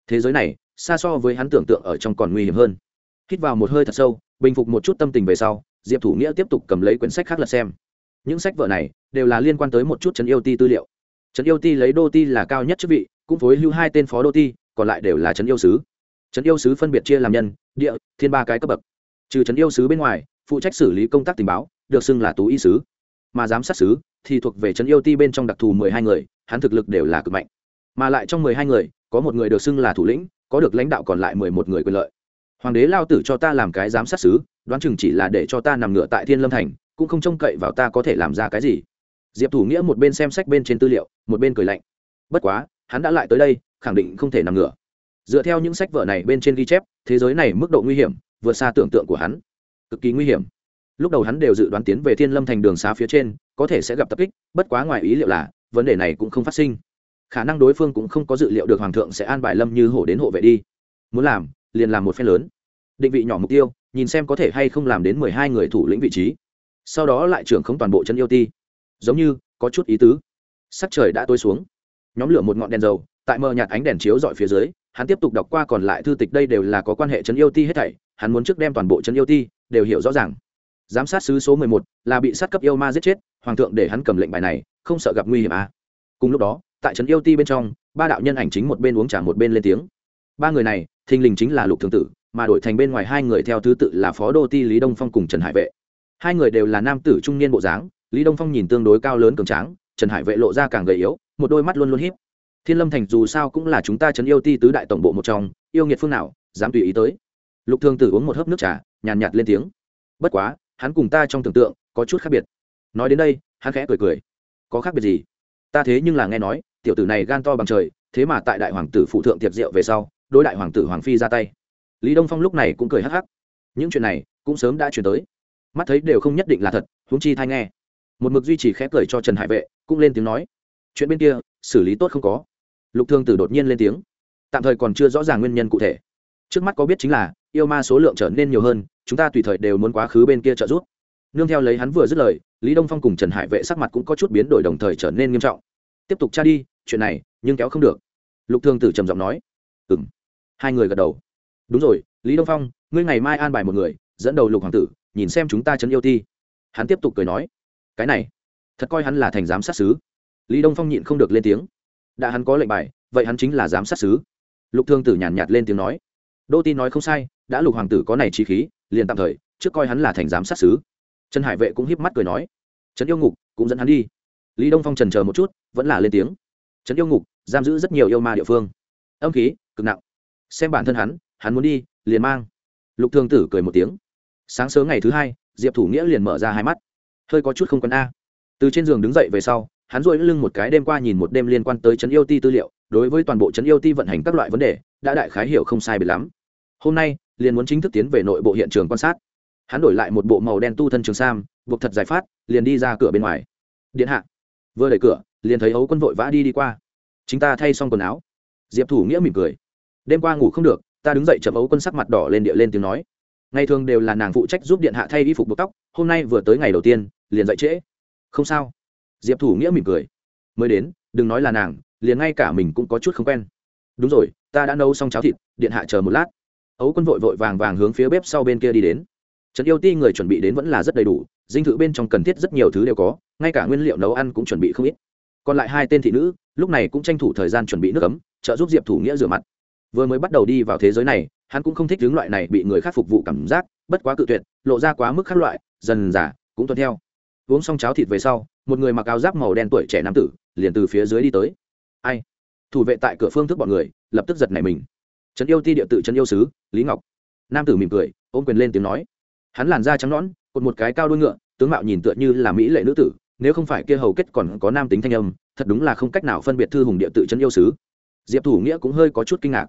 Thế giới này, xa so với hắn tưởng tượng ở trong còn nguy hiểm hơn. Hít vào một hơi thật sâu, bình phục một chút tâm tình về sau, diệp thủ nghĩa tiếp tục cầm lấy quyển sách khác lật xem. Những sách vở này đều là liên quan tới một chút trấn yêu ti tư liệu. Trấn yêu ti lấy đô ti là cao nhất chức vị, cũng phối hưu hai tên phó đô ti, còn lại đều là trấn yêu sứ. Trấn yêu sứ phân biệt chia làm nhân, địa, thiên ba cái cấp bậc. Trừ trấn yêu sứ bên ngoài phụ trách xử lý công tác tình báo, được xưng là tú y sứ. Mà giám sát sứ thì thuộc về trấn yêu ti bên trong đặc thù mười hai người, hắn thực lực đều là cực mạnh. Mà lại trong mười hai người, có một người được xưng là thủ lĩnh, có được lãnh đạo còn lại mười một người quyền lợi. Hoàng đế lao tử cho ta làm cái giám sát sứ, đoán chừng chỉ là để cho ta nằm ngựa tại thiên lâm thành, cũng không trông cậy vào ta có thể làm ra cái gì. Diệp thủ nghĩa một bên xem sách bên trên tư liệu, một bên cười lạnh. Bất quá, hắn đã lại tới đây, khẳng định không thể nằm ngửa. Dựa theo những sách vở này bên trên ghi chép, thế giới này mức độ nguy hiểm, vượt xa tưởng tượng của hắn cực kỳ nguy hiểm. Lúc đầu hắn đều dự đoán tiến về thiên lâm thành đường xá phía trên, có thể sẽ gặp tập kích, bất quá ngoài ý liệu là, vấn đề này cũng không phát sinh. Khả năng đối phương cũng không có dự liệu được hoàng thượng sẽ an bài lâm như hổ đến hộ vệ đi. Muốn làm, liền làm một phen lớn. Định vị nhỏ mục tiêu, nhìn xem có thể hay không làm đến mười hai người thủ lĩnh vị trí. Sau đó lại trưởng không toàn bộ chân yêu ti. Giống như, có chút ý tứ. Sắc trời đã tối xuống. Nhóm lửa một ngọn đèn dầu, tại mờ nhạt ánh đèn chiếu dọi phía dưới, hắn tiếp tục đọc qua còn lại thư tịch đây đều là có quan hệ chân yêu ti hết thảy hắn muốn trước đem toàn bộ trấn yêu ti đều hiểu rõ ràng. Giám sát sứ số mười một là bị sát cấp yêu ma giết chết, hoàng thượng để hắn cầm lệnh bài này, không sợ gặp nguy hiểm à. cùng lúc đó, tại trấn yêu ti bên trong, ba đạo nhân ảnh chính một bên uống trà một bên lên tiếng. Ba người này, thình lình chính là lục thường tử, mà đổi thành bên ngoài hai người theo thứ tự là phó đô ti lý đông phong cùng trần hải vệ. Hai người đều là nam tử trung niên bộ dáng, lý đông phong nhìn tương đối cao lớn cường tráng, trần hải vệ lộ ra càng gầy yếu, một đôi mắt luôn luôn hiếp thiên lâm thành dù sao cũng là chúng ta trấn yêu ti tứ đại tổng bộ một trong, yêu nghiệt phương nào, dám tùy ý tới lục thường tử uống một hớp nước trà, nhàn nhạt lên tiếng. Bất quá, hắn cùng ta trong tưởng tượng, có chút khác biệt. Nói đến đây, hắn khẽ cười cười. Có khác biệt gì? Ta thế nhưng là nghe nói, tiểu tử này gan to bằng trời, thế mà tại đại hoàng tử phụ thượng tiệc rượu về sau, đối đại hoàng tử hoàng phi ra tay. Lý đông phong lúc này cũng cười hắc hắc. Những chuyện này, cũng sớm đã chuyển tới. Mắt thấy đều không nhất định là thật, huống chi thay nghe. Một mực duy trì khẽ cười cho trần hải vệ, cũng lên tiếng nói. Chuyện bên kia, xử lý tốt không có. Lục thương tử đột nhiên lên tiếng. Tạm thời còn chưa rõ ràng nguyên nhân cụ thể. Trước mắt có biết chính là yêu ma số lượng trở nên nhiều hơn chúng ta tùy thời đều muốn quá khứ bên kia trợ giúp. Nương theo lấy hắn vừa dứt lời lý đông phong cùng trần hải vệ sắc mặt cũng có chút biến đổi đồng thời trở nên nghiêm trọng. Tiếp tục tra đi chuyện này nhưng kéo không được. Lục thương tử trầm giọng nói. Ừ m hai người gật đầu. Đúng rồi lý đông phong ngươi ngày mai an bài một người dẫn đầu lục hoàng tử nhìn xem chúng ta chấn yêu ti. Hắn tiếp tục cười nói. Cái này thật coi hắn là thành giám sát xứ lý đông phong nhịn không được lên tiếng. Đã hắn có lệnh bài vậy hắn chính là giám sát xứ lục thương tử nhàn nhạt, nhạt lên tiếng nói. Đô tin nói không sai đã lục hoàng tử có này trí khí, liền tạm thời, trước coi hắn là thành giám sát xứ trần hải vệ cũng hiếp mắt cười nói, trấn yêu ngục, cũng dẫn hắn đi. Lý đông phong trần chờ một chút, vẫn là lên tiếng. Trấn yêu ngục, giam giữ rất nhiều yêu ma địa phương. Âm khí, cực nặng. Xem bản thân hắn hắn muốn đi, liền mang. Lục thương tử cười một tiếng. Sáng sớm ngày thứ hai, diệp thủ nghĩa liền mở ra hai mắt. Hơi có chút không quân a. Từ trên giường đứng dậy về sau, hắn dội lưng một cái đêm qua nhìn một đêm liên quan tới trấn yêu ti tư liệu, đối với toàn bộ trấn yêu ti vận hành các loại vấn đề, đã đại khái hiểu không sai biệt lắm. Hôm nay liền muốn chính thức tiến về nội bộ hiện trường quan sát. Hắn đổi lại một bộ màu đen tu thân trường sam, buộc thật giải phát, liền đi ra cửa bên ngoài. Điện hạ. Vừa đẩy cửa, liền thấy ấu quân vội vã đi đi qua. Chính ta thay xong quần áo. Diệp thủ nghĩa mỉm cười. Đêm qua ngủ không được, ta đứng dậy chậm ấu quân sắc mặt đỏ lên địa lên tiếng nói. Ngày thường đều là nàng phụ trách giúp điện hạ thay y phục buộc tóc, hôm nay vừa tới ngày đầu tiên, liền dậy trễ. Không sao. Diệp thủ nghĩa mỉm cười. Mới đến, đừng nói là nàng, liền ngay cả mình cũng có chút không quen. Đúng rồi, ta đã nấu xong cháo thịt, điện hạ chờ một lát ấu quân vội vội vàng vàng hướng phía bếp sau bên kia đi đến. Trần yêu ti người chuẩn bị đến vẫn là rất đầy đủ, dinh thự bên trong cần thiết rất nhiều thứ đều có, ngay cả nguyên liệu nấu ăn cũng chuẩn bị không ít. Còn lại hai tên thị nữ, lúc này cũng tranh thủ thời gian chuẩn bị nước ấm, trợ giúp diệp thủ nghĩa rửa mặt. Vừa mới bắt đầu đi vào thế giới này, hắn cũng không thích hướng loại này bị người khác phục vụ cảm giác, bất quá cự tuyệt, lộ ra quá mức khác loại, dần giả cũng tuân theo. Uống xong cháo thịt về sau, một người mặc áo giáp màu đen tuổi trẻ nam tử, liền từ phía dưới đi tới. Ai? Thủ vệ tại cửa phương thức bọn người, lập tức giật nảy mình trấn yêu ti địa tự trấn yêu sứ, lý ngọc. Nam tử mỉm cười, ôm quyền lên tiếng nói. Hắn làn da trắng nõn, cột một cái cao đuôi ngựa, tướng mạo nhìn tựa như là mỹ lệ nữ tử, nếu không phải kia hầu kết còn có nam tính thanh âm, thật đúng là không cách nào phân biệt thư hùng địa tự trấn yêu sứ. Diệp thủ nghĩa cũng hơi có chút kinh ngạc.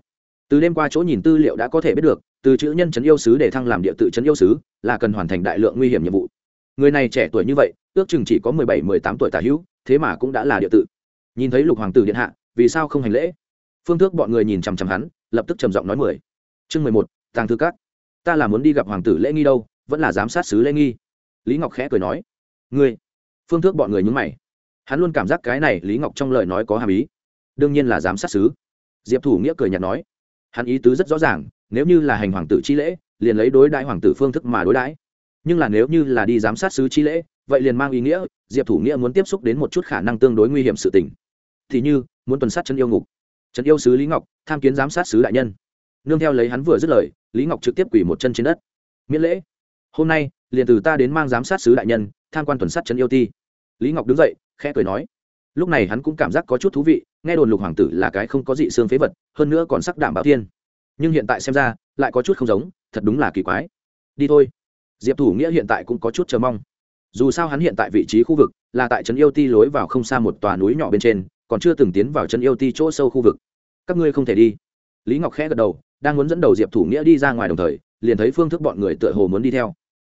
Từ đêm qua chỗ nhìn tư liệu đã có thể biết được, từ chữ nhân trấn yêu sứ để thăng làm địa tự trấn yêu sứ, là cần hoàn thành đại lượng nguy hiểm nhiệm vụ. Người này trẻ tuổi như vậy, ước chừng chỉ có mười bảy, mười tám tuổi tả hữu, thế mà cũng đã là địa tự. Nhìn thấy lục hoàng tử điện hạ, vì sao không hành lễ? Phương thức bọn người nhìn chằm chằm hắn lập tức trầm giọng nói mười. Chương mười một, tàng thư cát ta là muốn đi gặp hoàng tử lễ nghi đâu, vẫn là giám sát sứ lễ nghi. Lý ngọc khẽ cười nói. Ngươi. Phương thức bọn người nhúng mày. Hắn luôn cảm giác cái này lý ngọc trong lời nói có hàm ý. Đương nhiên là giám sát sứ. Diệp thủ nghĩa cười nhạt nói. Hắn ý tứ rất rõ ràng, nếu như là hành hoàng tử chi lễ, liền lấy đối đãi hoàng tử phương thức mà đối đãi. Nhưng là nếu như là đi giám sát sứ chi lễ, vậy liền mang ý nghĩa, diệp thủ nghĩa muốn tiếp xúc đến một chút khả năng tương đối nguy hiểm sự tình. Thì như, muốn tuần sát chân yêu ngục trần yêu sứ lý ngọc, tham kiến giám sát sứ đại nhân. Nương theo lấy hắn vừa dứt lời, lý ngọc trực tiếp quỳ một chân trên đất. Miễn lễ. Hôm nay, liền từ ta đến mang giám sát sứ đại nhân, tham quan tuần sát trấn yêu ti. Lý ngọc đứng dậy, khẽ cười nói. Lúc này hắn cũng cảm giác có chút thú vị, nghe đồn lục hoàng tử là cái không có dị xương phế vật, hơn nữa còn sắc đảm bảo thiên. Nhưng hiện tại xem ra, lại có chút không giống, thật đúng là kỳ quái. Đi thôi. Diệp thủ nghĩa hiện tại cũng có chút chờ mong. Dù sao hắn hiện tại vị trí khu vực là tại trấn yêu ti lối vào không xa một tòa núi nhỏ bên trên còn chưa từng tiến vào chân yêu ti chỗ sâu khu vực. Các ngươi không thể đi. Lý ngọc khẽ gật đầu, đang muốn dẫn đầu diệp thủ nghĩa đi ra ngoài đồng thời, liền thấy phương thức bọn người tựa hồ muốn đi theo.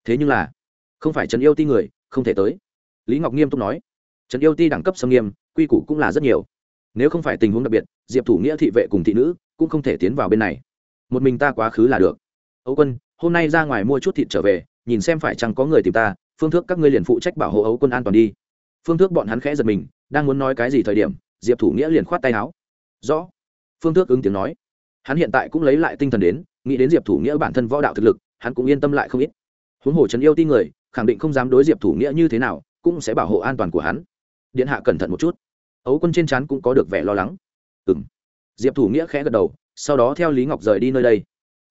Thế nhưng là, không phải chân yêu ti người, không thể tới. Lý ngọc nghiêm túc nói, chân yêu ti đẳng cấp xâm nghiêm, quy củ cũng là rất nhiều. Nếu không phải tình huống đặc biệt, diệp thủ nghĩa thị vệ cùng thị nữ cũng không thể tiến vào bên này. Một mình ta quá khứ là được. Ấu quân, hôm nay ra ngoài mua chút thịt trở về, nhìn xem phải chăng có người tìm ta, phương thức các ngươi liền phụ trách bảo hộ ấu quân an toàn đi. Phương thức bọn hắn khẽ giật mình đang muốn nói cái gì thời điểm, diệp thủ nghĩa liền khoát tay áo. Rõ. Phương thức ứng tiếng nói. Hắn hiện tại cũng lấy lại tinh thần đến, nghĩ đến diệp thủ nghĩa bản thân võ đạo thực lực, hắn cũng yên tâm lại không ít. Huống hồ trấn yêu ti người, khẳng định không dám đối diệp thủ nghĩa như thế nào, cũng sẽ bảo hộ an toàn của hắn. Điện hạ cẩn thận một chút. Ấu quân trên chán cũng có được vẻ lo lắng. Ừ m diệp thủ nghĩa khẽ gật đầu, sau đó theo lý ngọc rời đi nơi đây.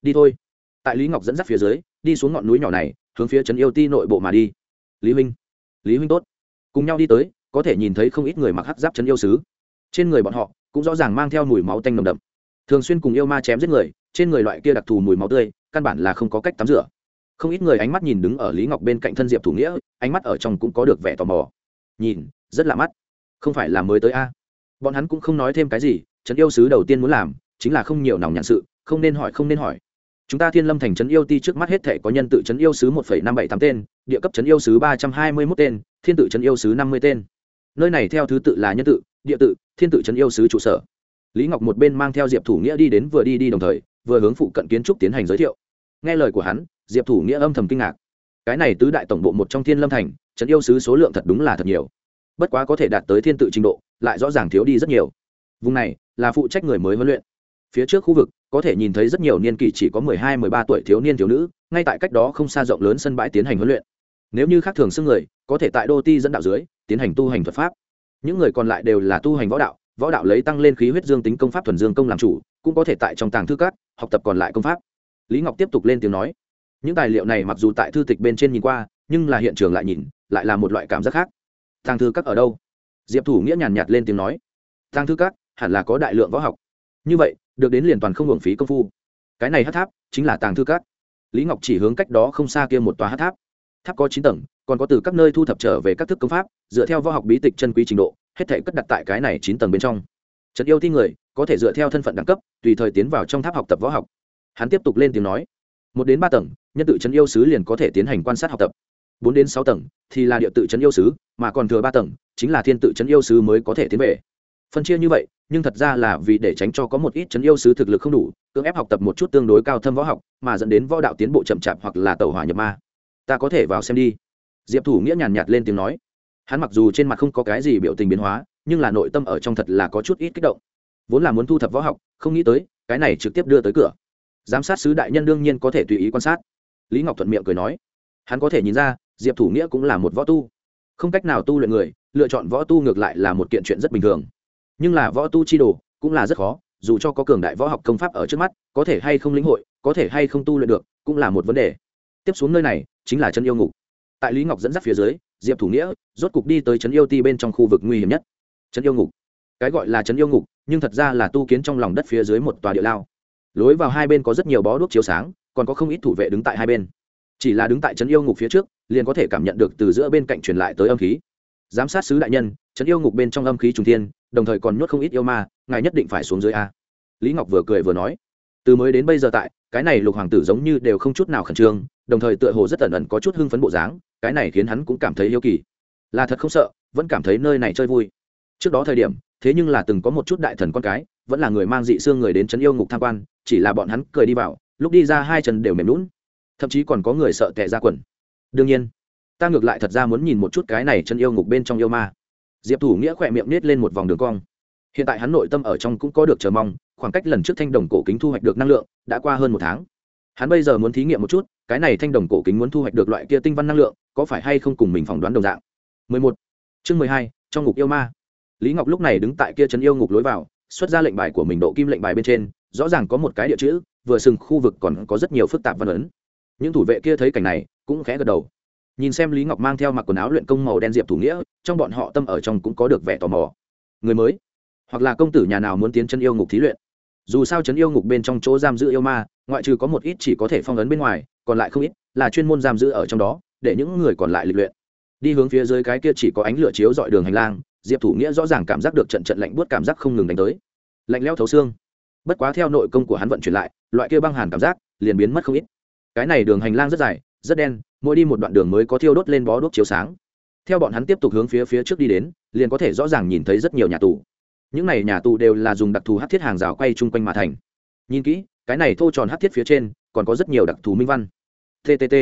Đi thôi. Tại lý ngọc dẫn dắt phía dưới, đi xuống ngọn núi nhỏ này, hướng phía trấn yêu ti nội bộ mà đi. Lý huynh. Lý huynh tốt. Cùng nhau đi tới có thể nhìn thấy không ít người mặc hắc giáp chấn yêu sứ. Trên người bọn họ cũng rõ ràng mang theo mùi máu tanh nồng đậm. Thường xuyên cùng yêu ma chém giết người, trên người loại kia đặc thù mùi máu tươi, căn bản là không có cách tắm rửa. Không ít người ánh mắt nhìn đứng ở lý ngọc bên cạnh thân diệp thủ nghĩa, ánh mắt ở trong cũng có được vẻ tò mò. Nhìn, rất lạ mắt. Không phải là mới tới a? Bọn hắn cũng không nói thêm cái gì trấn yêu sứ đầu tiên muốn làm chính là không nhiều nòng nhạn sự, không nên hỏi, không nên hỏi. Chúng ta thiên lâm thành trấn yêu ti trước mắt hết thể có nhân tự trấn yêu sứ một năm bảy tám tên, địa cấp trấn yêu sứ ba trăm hai mươi mốt tên, thiên tự trấn yêu sứ năm mươi tên nơi này theo thứ tự là nhân tự, địa tự, thiên tự trấn yêu sứ trụ sở. Lý ngọc một bên mang theo diệp thủ nghĩa đi đến vừa đi đi đồng thời, vừa hướng phụ cận kiến trúc tiến hành giới thiệu. Nghe lời của hắn, diệp thủ nghĩa âm thầm kinh ngạc. Cái này tứ đại tổng bộ một trong thiên lâm thành trấn yêu sứ số lượng thật đúng là thật nhiều. Bất quá có thể đạt tới thiên tự trình độ, lại rõ ràng thiếu đi rất nhiều. Vùng này, là phụ trách người mới huấn luyện. Phía trước khu vực, có thể nhìn thấy rất nhiều niên kỷ chỉ có mười hai, mười ba tuổi thiếu niên, thiếu nữ, ngay tại cách đó không xa rộng lớn sân bãi tiến hành huấn luyện. Nếu như khác thường xưng người, có thể tại đô ti dẫn đạo dưới tiến hành tu hành thuật pháp. Những người còn lại đều là tu hành võ đạo võ đạo lấy tăng lên khí huyết dương tính công pháp thuần dương công làm chủ, cũng có thể tại trong tàng thư cát học tập còn lại công pháp. Lý ngọc tiếp tục lên tiếng nói, những tài liệu này mặc dù tại thư tịch bên trên nhìn qua, nhưng là hiện trường lại nhìn, lại là một loại cảm giác khác. Tàng thư các ở đâu? Diệp thủ nghĩa nhàn nhạt lên tiếng nói, tàng thư các, hẳn là có đại lượng võ học. Như vậy, được đến liền toàn không hưởng phí công phu. Cái này hát tháp chính là tàng thư các. Lý ngọc chỉ hướng cách đó không xa kia một tòa hát tháp. Tháp có chín tầng, còn có từ các nơi thu thập trở về các thức công pháp dựa theo võ học bí tịch chân quý trình độ, hết thể cất đặt tại cái này chín tầng bên trong. Trần yêu thi người, có thể dựa theo thân phận đẳng cấp, tùy thời tiến vào trong tháp học tập võ học. Hắn tiếp tục lên tiếng nói, một đến ba tầng, nhân tự trấn yêu sứ liền có thể tiến hành quan sát học tập. Bốn đến sáu tầng, thì là địa tự trấn yêu sứ, mà còn thừa ba tầng, chính là thiên tự trấn yêu sứ mới có thể tiến về. Phân chia như vậy, nhưng thật ra là vì để tránh cho có một ít trấn yêu sứ thực lực không đủ, cưỡng ép học tập một chút tương đối cao thâm võ học, mà dẫn đến võ đạo tiến bộ chậm chạp hoặc là tàu hỏa nhập ma. Ta có thể vào xem đi. Diệp thủ nghĩa nhàn nhạt lên tiếng nói hắn mặc dù trên mặt không có cái gì biểu tình biến hóa, nhưng là nội tâm ở trong thật là có chút ít kích động. Vốn là muốn thu thập võ học, không nghĩ tới, cái này trực tiếp đưa tới cửa. Giám sát sứ đại nhân đương nhiên có thể tùy ý quan sát. Lý ngọc thuận miệng cười nói, hắn có thể nhìn ra, diệp thủ nghĩa cũng là một võ tu. Không cách nào tu luyện người, lựa chọn võ tu ngược lại là một kiện chuyện rất bình thường. Nhưng là võ tu chi đồ cũng là rất khó, dù cho có cường đại võ học công pháp ở trước mắt, có thể hay không lĩnh hội, có thể hay không tu luyện được, cũng là một vấn đề. Tiếp xuống nơi này, chính là chân yêu ngục. Tại lý ngọc dẫn dắt phía dưới diệp thủ nghĩa, rốt cục đi tới trấn yêu ti bên trong khu vực nguy hiểm nhất. Trấn yêu ngục. Cái gọi là trấn yêu ngục, nhưng thật ra là tu kiến trong lòng đất phía dưới một tòa địa lao. Lối vào hai bên có rất nhiều bó đuốc chiếu sáng, còn có không ít thủ vệ đứng tại hai bên. Chỉ là đứng tại trấn yêu ngục phía trước, liền có thể cảm nhận được từ giữa bên cạnh truyền lại tới âm khí. Giám sát sứ đại nhân, trấn yêu ngục bên trong âm khí trùng thiên, đồng thời còn nhốt không ít yêu ma, ngài nhất định phải xuống dưới a. Lý ngọc vừa cười vừa nói. Từ mới đến bây giờ tại, cái này lục hoàng tử giống như đều không chút nào khẩn trương đồng thời tựa hồ rất ẩn ẩn có chút hưng phấn bộ dáng, cái này khiến hắn cũng cảm thấy yêu kỳ. Là thật không sợ, vẫn cảm thấy nơi này chơi vui. Trước đó thời điểm, thế nhưng là từng có một chút đại thần con cái, vẫn là người mang dị xương người đến trấn yêu ngục tham quan, chỉ là bọn hắn cười đi vào, lúc đi ra hai chân đều mềm lún thậm chí còn có người sợ tệ ra quần. Đương nhiên, ta ngược lại thật ra muốn nhìn một chút cái này chân yêu ngục bên trong yêu ma. Diệp thủ nghĩa khỏe miệng nết lên một vòng đường cong. Hiện tại hắn nội tâm ở trong cũng có được chờ mong, khoảng cách lần trước thanh đồng cổ kính thu hoạch được năng lượng đã qua hơn một tháng. Hắn bây giờ muốn thí nghiệm một chút cái này thanh đồng cổ kính muốn thu hoạch được loại kia tinh văn năng lượng có phải hay không cùng mình phỏng đoán đồng dạng? 11. chương 12, trong ngục yêu ma. Lý ngọc lúc này đứng tại kia trấn yêu ngục lối vào xuất ra lệnh bài của mình độ kim lệnh bài bên trên rõ ràng có một cái địa chữ vừa sừng khu vực còn có rất nhiều phức tạp văn ấn. Những thủ vệ kia thấy cảnh này cũng khẽ gật đầu. Nhìn xem lý ngọc mang theo mặc quần áo luyện công màu đen diệp thủ nghĩa trong bọn họ tâm ở trong cũng có được vẻ tò mò. Người mới hoặc là công tử nhà nào muốn tiến chân yêu ngục thí luyện? Dù sao trấn yêu ngục bên trong chỗ giam giữ yêu ma, ngoại trừ có một ít chỉ có thể phong ấn bên ngoài, còn lại không ít là chuyên môn giam giữ ở trong đó, để những người còn lại lịch luyện. Đi hướng phía dưới cái kia chỉ có ánh lửa chiếu dọi đường hành lang, diệp thủ nghĩa rõ ràng cảm giác được trận trận lạnh buốt cảm giác không ngừng đánh tới. Lạnh leo thấu xương. Bất quá theo nội công của hắn vận chuyển lại, loại kia băng hàn cảm giác liền biến mất không ít. Cái này đường hành lang rất dài, rất đen, mỗi đi một đoạn đường mới có thiêu đốt lên bó đuốc chiếu sáng. Theo bọn hắn tiếp tục hướng phía phía trước đi đến, liền có thể rõ ràng nhìn thấy rất nhiều nhà tù những này nhà tù đều là dùng đặc thù hát thiết hàng rào quay chung quanh mà thành. Nhìn kỹ, cái này thô tròn hát thiết phía trên, còn có rất nhiều đặc thù minh văn. Ttt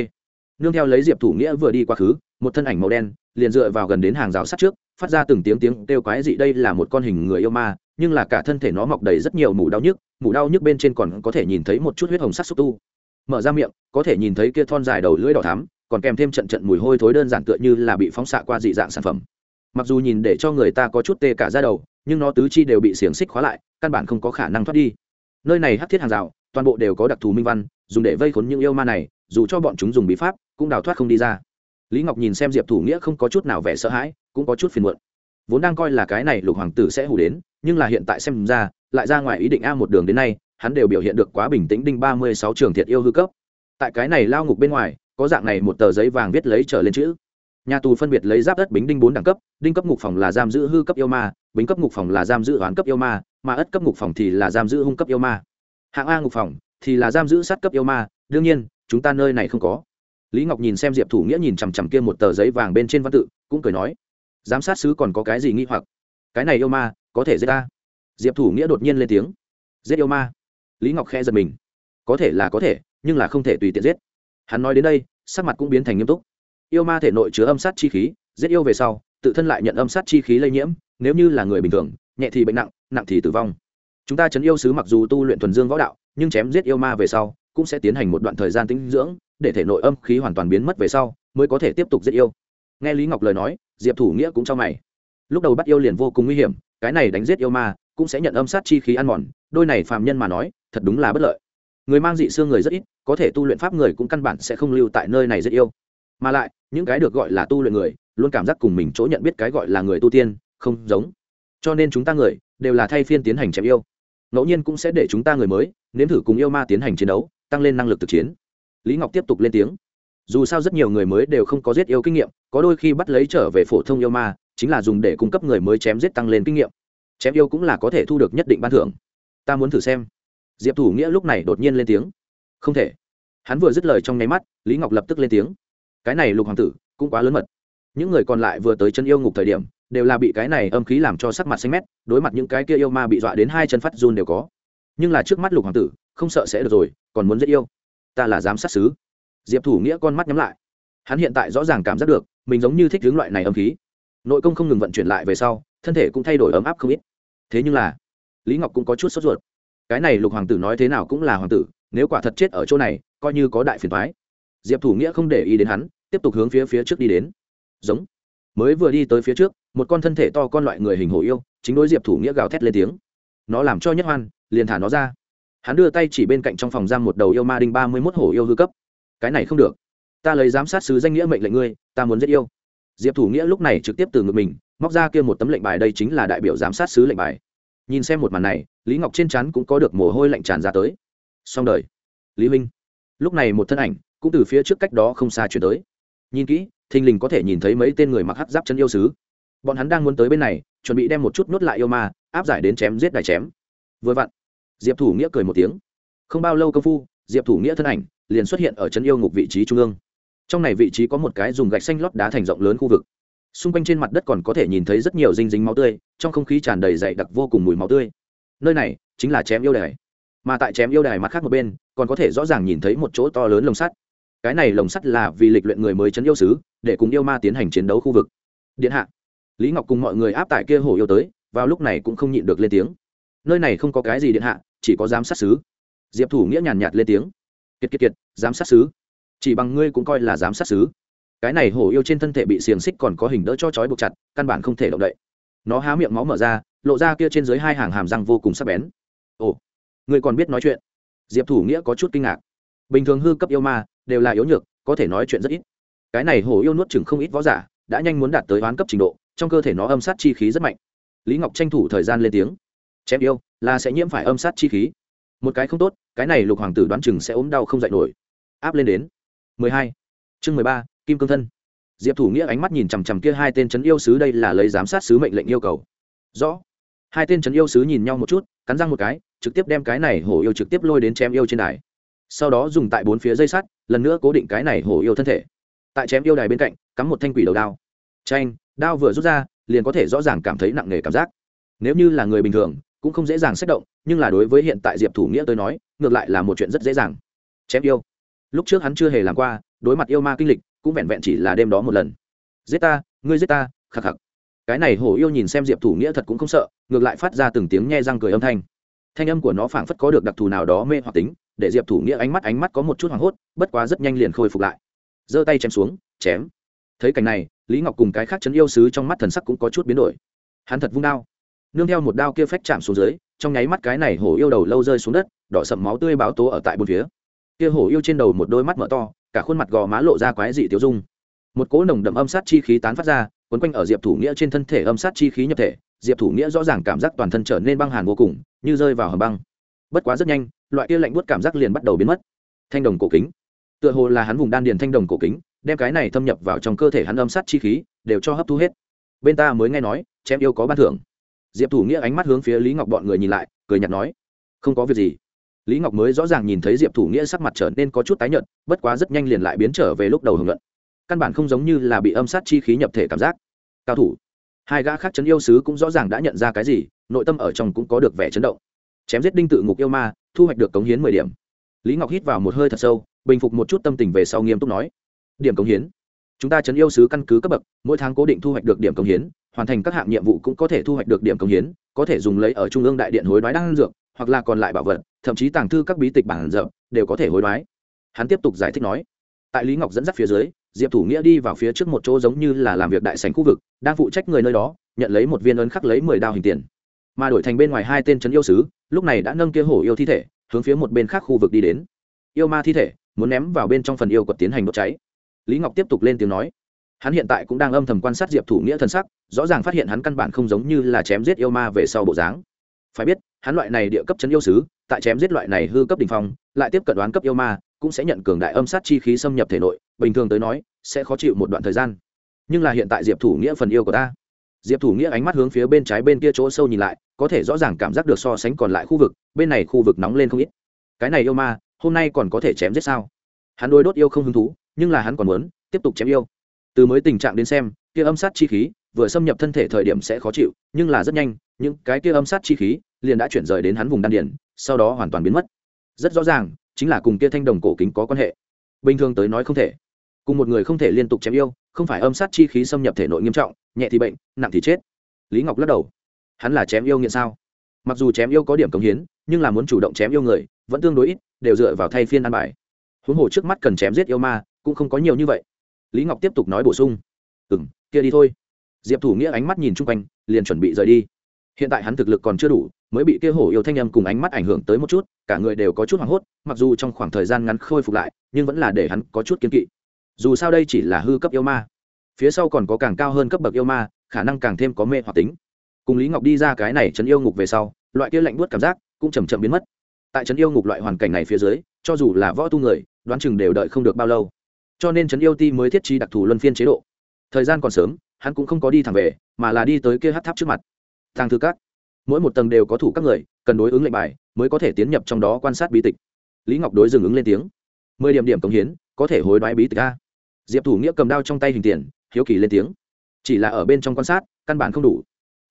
nương theo lấy diệp thủ nghĩa vừa đi quá khứ, một thân ảnh màu đen, liền dựa vào gần đến hàng rào sắt trước, phát ra từng tiếng tiếng kêu quái dị đây là một con hình người yêu ma, nhưng là cả thân thể nó mọc đầy rất nhiều mủ đau nhức, mủ đau nhức bên trên còn có thể nhìn thấy một chút huyết hồng sắc xúc tu. Mở ra miệng, có thể nhìn thấy kia thon dài đầu lưỡi đỏ thắm, còn kèm thêm trận trận mùi hôi thối đơn giản tựa như là bị phóng xạ qua dị dạng sản phẩm. Mặc dù nhìn để cho người ta có chút tê cả ra đầu nhưng nó tứ chi đều bị xiềng xích khóa lại, căn bản không có khả năng thoát đi. Nơi này hắc thiết hàng rào, toàn bộ đều có đặc thù minh văn, dùng để vây khốn những yêu ma này, dù cho bọn chúng dùng bí pháp, cũng đào thoát không đi ra. Lý ngọc nhìn xem diệp thủ nghĩa không có chút nào vẻ sợ hãi, cũng có chút phiền muộn. Vốn đang coi là cái này lục hoàng tử sẽ hủ đến, nhưng là hiện tại xem ra, lại ra ngoài ý định a một đường đến nay, hắn đều biểu hiện được quá bình tĩnh đinh ba mươi sáu trường thiệt yêu hư cấp. Tại cái này lao ngục bên ngoài, có dạng này một tờ giấy vàng viết lấy trở lên chữ nhà tù phân biệt lấy giáp đất bính đinh bốn đẳng cấp, đinh cấp ngục phòng là giam giữ hư cấp yêu ma, bính cấp ngục phòng là giam giữ hoán cấp yêu ma, mà ất cấp ngục phòng thì là giam giữ hung cấp yêu ma. Hạng a ngục phòng thì là giam giữ sát cấp yêu ma, đương nhiên, chúng ta nơi này không có. Lý ngọc nhìn xem diệp thủ nghĩa nhìn chằm chằm kia một tờ giấy vàng bên trên văn tự, cũng cười nói, giám sát sứ còn có cái gì nghi hoặc? Cái này yêu ma có thể giết ta? Diệp thủ nghĩa đột nhiên lên tiếng, giết yêu ma? Lý ngọc khe giật mình, có thể là có thể, nhưng là không thể tùy tiện giết. Hắn nói đến đây, sắc mặt cũng biến thành nghiêm túc yêu ma thể nội chứa âm sát chi khí, giết yêu về sau, tự thân lại nhận âm sát chi khí lây nhiễm, nếu như là người bình thường, nhẹ thì bệnh nặng nặng thì tử vong. Chúng ta chấn yêu sứ mặc dù tu luyện thuần dương võ đạo, nhưng chém giết yêu ma về sau, cũng sẽ tiến hành một đoạn thời gian tĩnh dưỡng, để thể nội âm khí hoàn toàn biến mất về sau, mới có thể tiếp tục giết yêu. Nghe lý ngọc lời nói, diệp thủ nghĩa cũng cho mày. Lúc đầu bắt yêu liền vô cùng nguy hiểm, cái này đánh giết yêu ma, cũng sẽ nhận âm sát chi khí ăn mòn, đôi này phàm nhân mà nói, thật đúng là bất lợi. Người mang dị xương người rất ít, có thể tu luyện pháp người cũng căn bản sẽ không lưu tại nơi này rất yêu mà lại, những cái được gọi là tu luyện người, luôn cảm giác cùng mình chỗ nhận biết cái gọi là người tu tiên, không giống. Cho nên chúng ta người, đều là thay phiên tiến hành chém yêu. Ngẫu nhiên cũng sẽ để chúng ta người mới, nếm thử cùng yêu ma tiến hành chiến đấu, tăng lên năng lực thực chiến. Lý ngọc tiếp tục lên tiếng. Dù sao rất nhiều người mới đều không có giết yêu kinh nghiệm, có đôi khi bắt lấy trở về phổ thông yêu ma, chính là dùng để cung cấp người mới chém giết tăng lên kinh nghiệm. Chém yêu cũng là có thể thu được nhất định ban thưởng. Ta muốn thử xem. Diệp thủ nghĩa lúc này đột nhiên lên tiếng. Không thể. Hắn vừa dứt lời trong nháy mắt, lý ngọc lập tức lên tiếng cái này lục hoàng tử cũng quá lớn mật. Những người còn lại vừa tới chân yêu ngục thời điểm, đều là bị cái này âm khí làm cho sắc mặt xanh mét, đối mặt những cái kia yêu ma bị dọa đến hai chân phát run đều có. Nhưng là trước mắt lục hoàng tử, không sợ sẽ được rồi, còn muốn giết yêu. Ta là giám sát sứ. Diệp thủ nghĩa con mắt nhắm lại. Hắn hiện tại rõ ràng cảm giác được, mình giống như thích hướng loại này âm khí. Nội công không ngừng vận chuyển lại về sau, thân thể cũng thay đổi ấm áp không ít. Thế nhưng là, lý ngọc cũng có chút sốt ruột. Cái này lục hoàng tử nói thế nào cũng là hoàng tử, nếu quả thật chết ở chỗ này, coi như có đại phiền thoái diệp thủ nghĩa không để ý đến hắn tiếp tục hướng phía phía trước đi đến. Giống. Mới vừa đi tới phía trước, một con thân thể to con loại người hình hổ yêu, chính đối diệp thủ nghĩa gào thét lên tiếng. Nó làm cho nhất hoan liền thả nó ra. Hắn đưa tay chỉ bên cạnh trong phòng giam một đầu yêu ma đinh ba mươi mốt hổ yêu hư cấp. Cái này không được. Ta lấy giám sát sứ danh nghĩa mệnh lệnh ngươi, ta muốn giết yêu. Diệp thủ nghĩa lúc này trực tiếp từ ngực mình, móc ra kia một tấm lệnh bài đây chính là đại biểu giám sát sứ lệnh bài. Nhìn xem một màn này, lý ngọc trên chắn cũng có được mồ hôi lạnh tràn ra tới. Xong đời. Lý huynh. Lúc này một thân ảnh cũng từ phía trước cách đó không xa chuyển tới nhìn kỹ, thình lình có thể nhìn thấy mấy tên người mặc hắc giáp chân yêu sứ. Bọn hắn đang muốn tới bên này, chuẩn bị đem một chút nuốt lại yêu ma, áp giải đến chém giết đài chém. Vừa vặn, diệp thủ nghĩa cười một tiếng. Không bao lâu công phu, diệp thủ nghĩa thân ảnh liền xuất hiện ở chân yêu ngục vị trí trung ương. Trong này vị trí có một cái dùng gạch xanh lót đá thành rộng lớn khu vực. Xung quanh trên mặt đất còn có thể nhìn thấy rất nhiều dinh dính máu tươi, trong không khí tràn đầy dày đặc vô cùng mùi máu tươi. Nơi này chính là chém yêu đài. Mà tại chém yêu đài mặt khác một bên, còn có thể rõ ràng nhìn thấy một chỗ to lớn lồng sắt cái này lồng sắt là vì lịch luyện người mới chấn yêu sứ để cùng yêu ma tiến hành chiến đấu khu vực. Điện hạ, lý ngọc cùng mọi người áp tải kia hổ yêu tới, vào lúc này cũng không nhịn được lên tiếng. Nơi này không có cái gì điện hạ, chỉ có giám sát sứ diệp thủ nghĩa nhàn nhạt lên tiếng. Kiệt kiệt kiệt, giám sát sứ chỉ bằng ngươi cũng coi là giám sát sứ cái này hổ yêu trên thân thể bị xiềng xích còn có hình đỡ cho chói buộc chặt, căn bản không thể động đậy. Nó há miệng máu mở ra, lộ ra kia trên dưới hai hàng hàm răng vô cùng sắc bén. Ồ, ngươi còn biết nói chuyện? Diệp thủ nghĩa có chút kinh ngạc. Bình thường hư cấp yêu ma đều là yếu nhược có thể nói chuyện rất ít. Cái này hổ yêu nuốt chừng không ít võ giả đã nhanh muốn đạt tới oán cấp trình độ trong cơ thể nó âm sát chi khí rất mạnh. Lý ngọc tranh thủ thời gian lên tiếng. Chém yêu là sẽ nhiễm phải âm sát chi khí. Một cái không tốt cái này lục hoàng tử đoán chừng sẽ ốm đau không dạy nổi. Áp lên đến. 12. chương 13, kim cương thân. Diệp thủ nghĩa ánh mắt nhìn chằm chằm kia hai tên c yêu sứ đây là lấy giám sát sứ mệnh lệnh yêu cầu. Rõ. Hai tên c yêu sứ nhìn nhau một chút cắn răng một cái trực tiếp đem cái này hổ yêu trực tiếp lôi đến chém yêu trên đài. Sau đó dùng tại bốn phía dây sắt lần nữa cố định cái này hổ yêu thân thể. Tại chém yêu đài bên cạnh, cắm một thanh quỷ đầu đao. Tranh đao vừa rút ra, liền có thể rõ ràng cảm thấy nặng nề cảm giác. Nếu như là người bình thường, cũng không dễ dàng xét động, nhưng là đối với hiện tại diệp thủ nghĩa tôi nói, ngược lại là một chuyện rất dễ dàng. Chém yêu. Lúc trước hắn chưa hề làm qua, đối mặt yêu ma kinh lịch, cũng vẹn vẹn chỉ là đêm đó một lần. Giết ta, ngươi giết ta khắc khắc cái này hổ yêu nhìn xem diệp thủ nghĩa thật cũng không sợ, ngược lại phát ra từng tiếng nhe răng cười âm thanh. Thanh âm của nó phảng phất có được đặc thù nào đó mê hoặc tính để diệp thủ nghĩa ánh mắt ánh mắt có một chút hoảng hốt, bất quá rất nhanh liền khôi phục lại. Giơ tay chém xuống, chém. Thấy cảnh này, lý ngọc cùng cái khác chấn yêu sứ trong mắt thần sắc cũng có chút biến đổi. Hắn thật vung đao. Nương theo một đao kia phách chạm xuống dưới, trong nháy mắt cái này hổ yêu đầu lâu rơi xuống đất, đỏ sậm máu tươi báo tố ở tại bốn phía. Kia hổ yêu trên đầu một đôi mắt mở to, cả khuôn mặt gò má lộ ra quái dị tiêu dung. Một cỗ nồng đậm âm sát chi khí tán phát ra, quấn quanh ở diệp thủ nghĩa trên thân thể âm sát chi khí nhập thể, diệp thủ nghĩa rõ ràng cảm giác toàn thân trở nên băng hàn vô cùng, như rơi vào hầm băng. Bất quá rất nhanh loại kia lạnh buốt cảm giác liền bắt đầu biến mất. Thanh đồng cổ kính. Tựa hồ là hắn vùng đan điền thanh đồng cổ kính, đem cái này thâm nhập vào trong cơ thể hắn âm sát chi khí, đều cho hấp thu hết. Bên ta mới nghe nói, chém yêu có ban thưởng. Diệp thủ nghĩa ánh mắt hướng phía lý ngọc bọn người nhìn lại, cười nhạt nói, không có việc gì. Lý ngọc mới rõ ràng nhìn thấy diệp thủ nghĩa sắc mặt trở nên có chút tái nhợt, bất quá rất nhanh liền lại biến trở về lúc đầu hưởng luận. Căn bản không giống như là bị âm sát chi khí nhập thể cảm giác. Cao thủ. Hai gã khác chấn yêu sứ cũng rõ ràng đã nhận ra cái gì, nội tâm ở trong cũng có được vẻ chấn động. Chém giết đinh tự ngục yêu ma thu hoạch được cống hiến mười điểm. Lý ngọc hít vào một hơi thật sâu, bình phục một chút tâm tình về sau nghiêm túc nói, điểm cống hiến. Chúng ta chấn yêu sứ căn cứ cấp bậc, mỗi tháng cố định thu hoạch được điểm cống hiến, hoàn thành các hạng nhiệm vụ cũng có thể thu hoạch được điểm cống hiến, có thể dùng lấy ở trung ương đại điện hối đoái đan dược, hoặc là còn lại bảo vật, thậm chí tàng thư các bí tịch bản dợ đều có thể hối đoái. Hắn tiếp tục giải thích nói, tại lý ngọc dẫn dắt phía dưới, diệp thủ nghĩa đi vào phía trước một chỗ giống như là làm việc đại sành khu vực, đang phụ trách người nơi đó, nhận lấy một viên ấn khắc lấy mười đao hình tiền mà đổi thành bên ngoài hai tên trấn yêu sứ, lúc này đã nâng kia hổ yêu thi thể, hướng phía một bên khác khu vực đi đến. Yêu ma thi thể, muốn ném vào bên trong phần yêu quật tiến hành đốt cháy. Lý ngọc tiếp tục lên tiếng nói. Hắn hiện tại cũng đang âm thầm quan sát diệp thủ nghĩa thân sắc, rõ ràng phát hiện hắn căn bản không giống như là chém giết yêu ma về sau bộ dáng. Phải biết, hắn loại này địa cấp chấn yêu sứ, tại chém giết loại này hư cấp đ ỉ n h phong, lại tiếp cận đoán cấp yêu ma, cũng sẽ nhận cường đại âm sát chi khí xâm nhập thể nội, bình thường tới nói, sẽ khó chịu một đoạn thời gian. Nhưng là hiện tại diệp thủ nghĩa phần yêu của ta diệp thủ nghĩa ánh mắt hướng phía bên trái bên kia chỗ sâu nhìn lại, có thể rõ ràng cảm giác được so sánh còn lại khu vực, bên này khu vực nóng lên không ít. Cái này yêu ma, hôm nay còn có thể chém giết sao? Hắn đôi đốt yêu không hứng thú, nhưng là hắn còn muốn, tiếp tục chém yêu. Từ mới tình trạng đến xem, kia âm sát chi khí, vừa xâm nhập thân thể thời điểm sẽ khó chịu, nhưng là rất nhanh, những cái kia âm sát chi khí liền đã chuyển rời đến hắn vùng đan điển sau đó hoàn toàn biến mất. Rất rõ ràng, chính là cùng kia thanh đồng cổ kính có quan hệ. Bình thường tới nói không thể. Cùng một người không thể liên tục chém yêu không phải âm sát chi khí xâm nhập thể nội nghiêm trọng, nhẹ thì bệnh, nặng thì chết. Lý ngọc lắc đầu. Hắn là chém yêu nghiện sao? Mặc dù chém yêu có điểm cống hiến, nhưng là muốn chủ động chém yêu người, vẫn tương đối ít, đều dựa vào thay phiên ăn bài. Huống hồ trước mắt cần chém giết yêu ma, cũng không có nhiều như vậy. Lý ngọc tiếp tục nói bổ sung. Ừ m kia đi thôi. Diệp thủ nghĩa ánh mắt nhìn chung quanh, liền chuẩn bị rời đi. Hiện tại hắn thực lực còn chưa đủ, mới bị kia hổ yêu thanh âm cùng ánh mắt ảnh hưởng tới một chút, cả người đều có chút hoảng hốt, mặc dù trong khoảng thời gian ngắn khôi phục lại, nhưng vẫn là để hắn có chút kiên kỵ dù sao đây chỉ là hư cấp yêu ma. Phía sau còn có càng cao hơn cấp bậc yêu ma, khả năng càng thêm có mê hoặc tính. Cùng lý ngọc đi ra cái này chấn yêu ngục về sau, loại kia lạnh buốt cảm giác cũng chầm chậm biến mất. Tại trấn yêu ngục loại hoàn cảnh này phía dưới, cho dù là võ tu người, đoán chừng đều đợi không được bao lâu. Cho nên trấn yêu ti mới thiết trí đặc thù luân phiên chế độ. Thời gian còn sớm, hắn cũng không có đi thẳng về, mà là đi tới kia hát tháp trước mặt. Thang thư các. Mỗi một tầng đều có thủ các người, cần đối ứng lệnh bài, mới có thể tiến nhập trong đó quan sát bí tịch. Lý ngọc đối dừng ứng lên tiếng. Mười điểm điểm cống hiến, có thể hối đoái bí tịch a diệp thủ nghĩa cầm đao trong tay hình tiền, hiếu kỳ lên tiếng. Chỉ là ở bên trong quan sát, căn bản không đủ.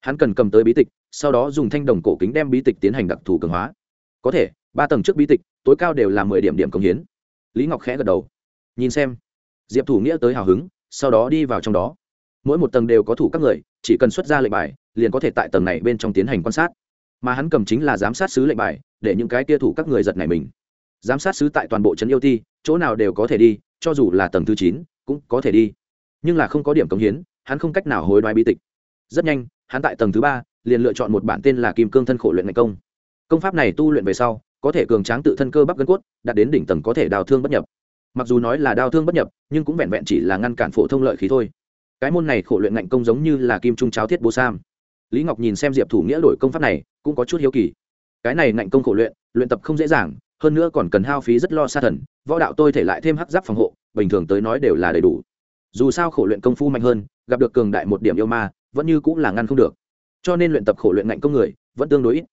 Hắn cần cầm tới bí tịch, sau đó dùng thanh đồng cổ kính đem bí tịch tiến hành đặc thù cường hóa. Có thể, ba tầng trước bí tịch, tối cao đều là mười điểm điểm cống hiến. Lý ngọc khẽ gật đầu. Nhìn xem. Diệp thủ nghĩa tới hào hứng, sau đó đi vào trong đó. Mỗi một tầng đều có thủ các người, chỉ cần xuất ra lệnh bài, liền có thể tại tầng này bên trong tiến hành quan sát. Mà hắn cầm chính là giám sát sứ lệnh bài, để những cái tia thủ các người giật này mình. Giám sát sứ tại toàn bộ trấn yêu ti chỗ nào đều có thể đi, cho dù là tầng thứ chín, cũng có thể đi. Nhưng là không có điểm cống hiến, hắn không cách nào hối đoái bi tịch. Rất nhanh, hắn tại tầng thứ ba, liền lựa chọn một bản tên là kim cương thân khổ luyện ngành công. Công pháp này tu luyện về sau, có thể cường tráng tự thân cơ bắp gân cốt, đạt đến đỉnh tầng có thể đào thương bất nhập. Mặc dù nói là đào thương bất nhập, nhưng cũng vẹn vẹn chỉ là ngăn cản phổ thông lợi khí thôi. Cái môn này khổ luyện ngạnh công giống như là kim trung cháo thiết bố sam. Lý ngọc nhìn xem diệp thủ nghĩa đổi công pháp này, cũng có chút hiếu kỳ. Cái này ngạnh công khổ luyện luyện tập không dễ dàng hơn nữa còn cần hao phí rất lo xa thần, võ đạo tôi thể lại thêm hắc giáp phòng hộ, bình thường tới nói đều là đầy đủ. Dù sao khổ luyện công phu mạnh hơn, gặp được cường đại một điểm yêu ma, vẫn như cũng là ngăn không được. Cho nên luyện tập khổ luyện ngạnh công người, vẫn tương đối ít.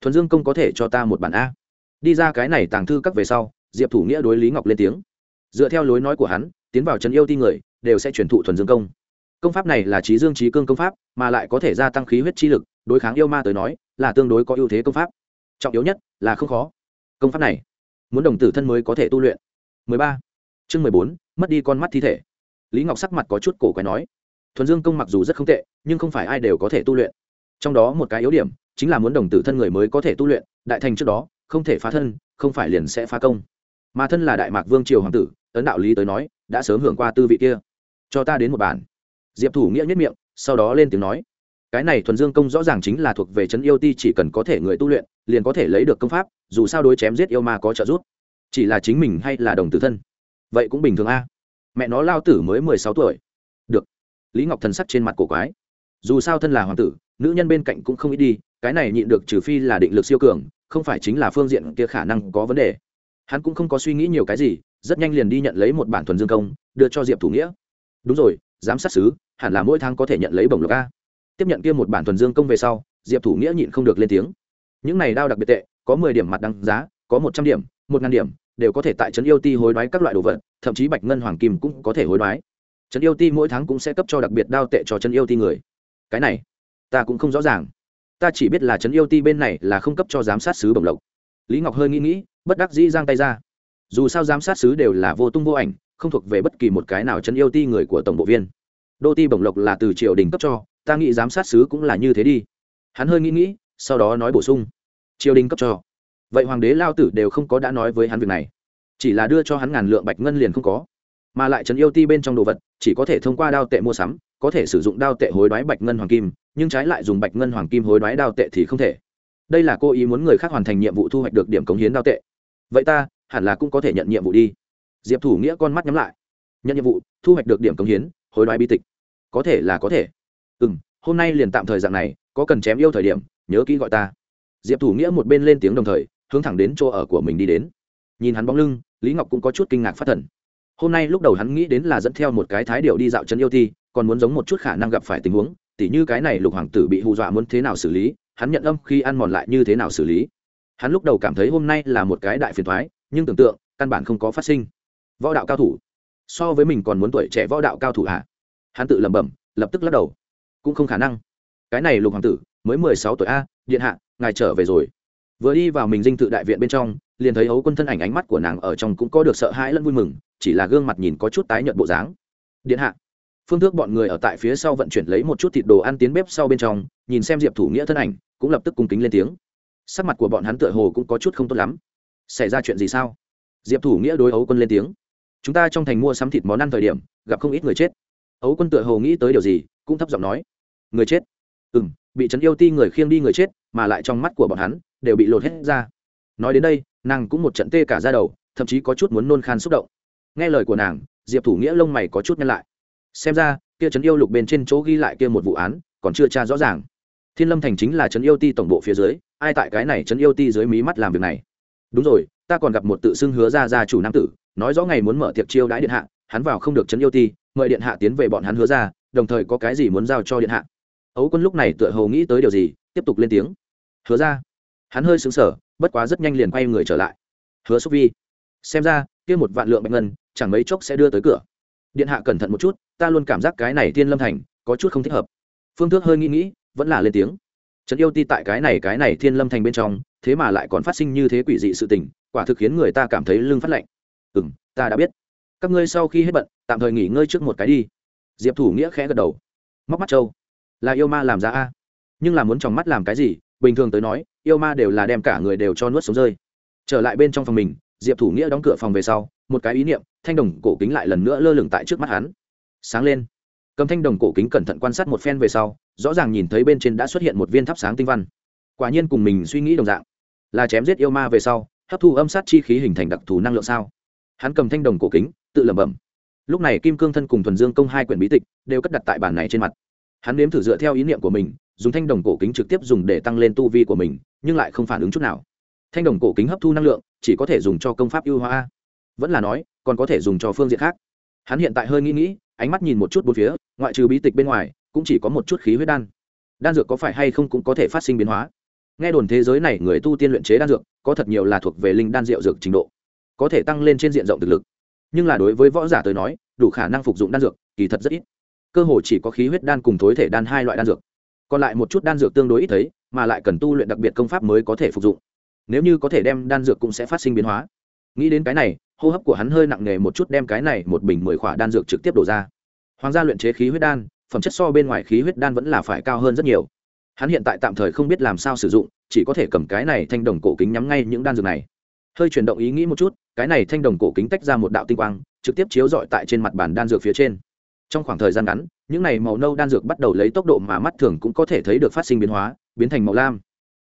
Thuần dương công có thể cho ta một bản a. Đi ra cái này tàng thư các về sau, diệp thủ nghĩa đối lý ngọc lên tiếng. Dựa theo lối nói của hắn, tiến vào trấn yêu ti người, đều sẽ truyền thụ thuần dương công. Công pháp này là trí dương trí cương công pháp, mà lại có thể gia tăng khí huyết chi lực, đối kháng yêu ma tới nói, là tương đối có ưu thế công pháp. Trọng yếu nhất là không khó công pháp này. Muốn đồng tử thân mới có thể tu luyện. 13. chương 14, mất đi con mắt thi thể. Lý ngọc sắc mặt có chút cổ quái nói. Thuần dương công mặc dù rất không tệ nhưng không phải ai đều có thể tu luyện. Trong đó một cái yếu điểm chính là muốn đồng tử thân người mới có thể tu luyện đại thành trước đó không thể phá thân không phải liền sẽ phá công. Mà thân là đại mạc vương triều hoàng tử ấn đạo lý tới nói đã sớm hưởng qua tư vị kia. Cho ta đến một bản. Diệp thủ nghĩa nhất miệng sau đó lên tiếng nói. Cái này thuần dương công rõ ràng chính là thuộc về trấn yêu ti chỉ cần có thể người tu luyện liền có thể lấy được công pháp, dù sao đối chém giết yêu ma có trợ giúp. Chỉ là chính mình hay là đồng tử thân. Vậy cũng bình thường a. Mẹ nó lao tử mới mười sáu tuổi. Được. Lý ngọc thần sắc trên mặt cổ quái. Dù sao thân là hoàng tử, nữ nhân bên cạnh cũng không ít đi, cái này nhịn được trừ phi là định lực siêu cường, không phải chính là phương diện kia khả năng có vấn đề. Hắn cũng không có suy nghĩ nhiều cái gì, rất nhanh liền đi nhận lấy một bản thuần dương công, đưa cho diệp thủ nghĩa. Đúng rồi, giám sát xứ hẳn là mỗi tháng có thể nhận lấy bổng lộc a. Tiếp nhận kia một bản thuần dương công về sau, diệp thủ nghĩa nhịn không được lên tiếng những này đao đặc biệt tệ, có mười điểm mặt đăng giá, có một trăm điểm, một ngàn điểm, đều có thể tại trấn yêu ti hối đoái các loại đồ vật, thậm chí bạch ngân hoàng kim cũng có thể hối đoái. Trấn yêu ti mỗi tháng cũng sẽ cấp cho đặc biệt đao tệ cho trấn yêu ti người. Cái này, ta cũng không rõ ràng. Ta chỉ biết là trấn yêu ti bên này là không cấp cho giám sát sứ bồng lộc. Lý ngọc hơi nghĩ nghĩ, bất đắc dĩ giang tay ra. Dù sao giám sát sứ đều là vô tung vô ảnh, không thuộc về bất kỳ một cái nào trấn yêu ti người của tổng bộ viên. Đô ti bổng lộc là từ triều đình cấp cho, ta nghĩ giám sát sứ cũng là như thế đi. Hắn hơi nghĩ nghĩ sau đó nói bổ sung. Triều đình cấp cho. Vậy hoàng đế lao tử đều không có đã nói với hắn việc này. Chỉ là đưa cho hắn ngàn lượng bạch ngân liền không có. Mà lại trấn yêu ti bên trong đồ vật, chỉ có thể thông qua đao tệ mua sắm, có thể sử dụng đao tệ hối đoái bạch ngân hoàng kim, nhưng trái lại dùng bạch ngân hoàng kim hối đoái đao tệ thì không thể. Đây là cô ý muốn người khác hoàn thành nhiệm vụ thu hoạch được điểm cống hiến đao tệ. Vậy ta, hẳn là cũng có thể nhận nhiệm vụ đi. Diệp thủ nghĩa con mắt nhắm lại. Nhận nhiệm vụ, thu hoạch được điểm cống hiến, hối đoái bi tịch. Có thể là có thể. Ừ m hôm nay liền tạm thời dạng này, có cần chém yêu thời điểm nhớ kỹ gọi ta. Diệp thủ nghĩa một bên lên tiếng đồng thời, hướng thẳng đến chỗ ở của mình đi đến. Nhìn hắn bóng lưng, lý ngọc cũng có chút kinh ngạc phát thần. Hôm nay lúc đầu hắn nghĩ đến là dẫn theo một cái thái điệu đi dạo chân yêu thi, còn muốn giống một chút khả năng gặp phải tình huống, tỉ như cái này lục hoàng tử bị hù dọa muốn thế nào xử lý, hắn nhận âm khi ăn mòn lại như thế nào xử lý. Hắn lúc đầu cảm thấy hôm nay là một cái đại phiền thoái nhưng tưởng tượng, căn bản không có phát sinh. Võ đạo cao thủ. So với mình còn muốn tuổi trẻ võ đạo cao thủ hả? Hắn tự lẩm bẩm, lập tức lắc đầu. Cũng không khả năng. Cái này lục hoàng tử mới mười sáu tuổi a, điện hạ, ngài trở về rồi. Vừa đi vào mình dinh tự đại viện bên trong, liền thấy ấu quân thân ảnh ánh mắt của nàng ở trong cũng có được sợ hãi lẫn vui mừng, chỉ là gương mặt nhìn có chút tái nhợt bộ dáng. Điện hạ. Phương thức bọn người ở tại phía sau vận chuyển lấy một chút thịt đồ ăn tiến bếp sau bên trong, nhìn xem diệp thủ nghĩa thân ảnh, cũng lập tức cung kính lên tiếng. Sắc mặt của bọn hắn tựa hồ cũng có chút không tốt lắm. Xảy ra chuyện gì sao? Diệp thủ nghĩa đối ấu quân lên tiếng. Chúng ta trong thành mua sắm thịt món ăn thời điểm, gặp không ít người chết. Ấu quân tựa hồ nghĩ tới điều gì, cũng thấp giọng nói. Người chết? Ừ m bị trấn yêu ti người khiêng đi người chết, mà lại trong mắt của bọn hắn đều bị lột hết ra. Nói đến đây, nàng cũng một trận tê cả ra đầu, thậm chí có chút muốn nôn khan xúc động. Nghe lời của nàng, diệp thủ nghĩa lông mày có chút nhăn lại. Xem ra, kia trấn yêu lục bên trên chỗ ghi lại kia một vụ án, còn chưa tra rõ ràng. Thiên lâm thành chính là trấn yêu ti tổng bộ phía dưới, ai tại cái này trấn yêu ti dưới mí mắt làm việc này? Đúng rồi, ta còn gặp một tự xưng hứa ra gia chủ nam tử, nói rõ ngày muốn mở tiệc chiêu đãi điện hạ, hắn vào không được trấn yêu ti, mời điện hạ tiến về bọn hắn hứa ra đồng thời có cái gì muốn giao cho điện hạ? Ấu quân lúc này tựa hồ nghĩ tới điều gì, tiếp tục lên tiếng. Hứa ra. Hắn hơi xứng sở bất quá rất nhanh liền quay người trở lại. Hứa xúc vi, xem ra, kia một vạn lượng bạch ngân, chẳng mấy chốc sẽ đưa tới cửa. Điện hạ cẩn thận một chút, ta luôn cảm giác cái này thiên lâm thành, có chút không thích hợp. Phương thước hơi nghĩ nghĩ, vẫn là lên tiếng. Trấn yêu ti tại cái này cái này thiên lâm thành bên trong, thế mà lại còn phát sinh như thế quỷ dị sự tình, quả thực khiến người ta cảm thấy lưng phát lạnh. Ừ m ta đã biết. Các ngươi sau khi hết bận, tạm thời nghỉ ngơi trước một cái đi. Diệp thủ nghĩa khẽ gật đầu. Móc mắt trâu là yêu ma làm ra a. Nhưng là muốn trong mắt làm cái gì, bình thường tới nói, yêu ma đều là đem cả người đều cho nuốt sống rơi. Trở lại bên trong phòng mình, diệp thủ nghĩa đóng cửa phòng về sau, một cái ý niệm, thanh đồng cổ kính lại lần nữa lơ lửng tại trước mắt hắn. Sáng lên, cầm thanh đồng cổ kính cẩn thận quan sát một phen về sau, rõ ràng nhìn thấy bên trên đã xuất hiện một viên thắp sáng tinh văn. Quả nhiên cùng mình suy nghĩ đồng dạng, là chém giết yêu ma về sau, hấp thu âm sát chi khí hình thành đặc thù năng lượng sao. Hắn cầm thanh đồng cổ kính, tự lẩm bẩm. Lúc này kim cương thân cùng thuần dương công hai quyển bí tịch, đều cất đặt tại bản này trên mặt hắn nếm thử dựa theo ý niệm của mình, dùng thanh đồng cổ kính trực tiếp dùng để tăng lên tu vi của mình, nhưng lại không phản ứng chút nào. Thanh đồng cổ kính hấp thu năng lượng, chỉ có thể dùng cho công pháp ưu hóa. Vẫn là nói, còn có thể dùng cho phương diện khác. Hắn hiện tại hơi nghĩ nghĩ, ánh mắt nhìn một chút bốn phía, ngoại trừ bí tịch bên ngoài, cũng chỉ có một chút khí huyết đan. Đan dược có phải hay không cũng có thể phát sinh biến hóa. Nghe đồn thế giới này người tu tiên luyện chế đan dược, có thật nhiều là thuộc về linh đan rượu dược trình độ. Có thể tăng lên trên diện rộng thực lực. Nhưng là đối với võ giả tới nói, đủ khả năng phục dụng đan dược, kỳ thật rất ít cơ hồ chỉ có khí huyết đan cùng thối thể đan hai loại đan dược. Còn lại một chút đan dược tương đối ít thấy, mà lại cần tu luyện đặc biệt công pháp mới có thể phục dụng. Nếu như có thể đem đan dược cũng sẽ phát sinh biến hóa. Nghĩ đến cái này, hô hấp của hắn hơi nặng nề một chút đem cái này một bình mười khỏa đan dược trực tiếp đổ ra. Hoàng gia luyện chế khí huyết đan, phẩm chất so bên ngoài khí huyết đan vẫn là phải cao hơn rất nhiều. Hắn hiện tại tạm thời không biết làm sao sử dụng, chỉ có thể cầm cái này thanh đồng cổ kính nhắm ngay những đan dược này. Hơi chuyển động ý nghĩ một chút, cái này thanh đồng cổ kính tách ra một đạo tinh quang, trực tiếp chiếu rọi tại trên mặt bàn đan dược phía trên trong khoảng thời gian ngắn những này màu nâu đan dược bắt đầu lấy tốc độ mà mắt thường cũng có thể thấy được phát sinh biến hóa biến thành màu lam.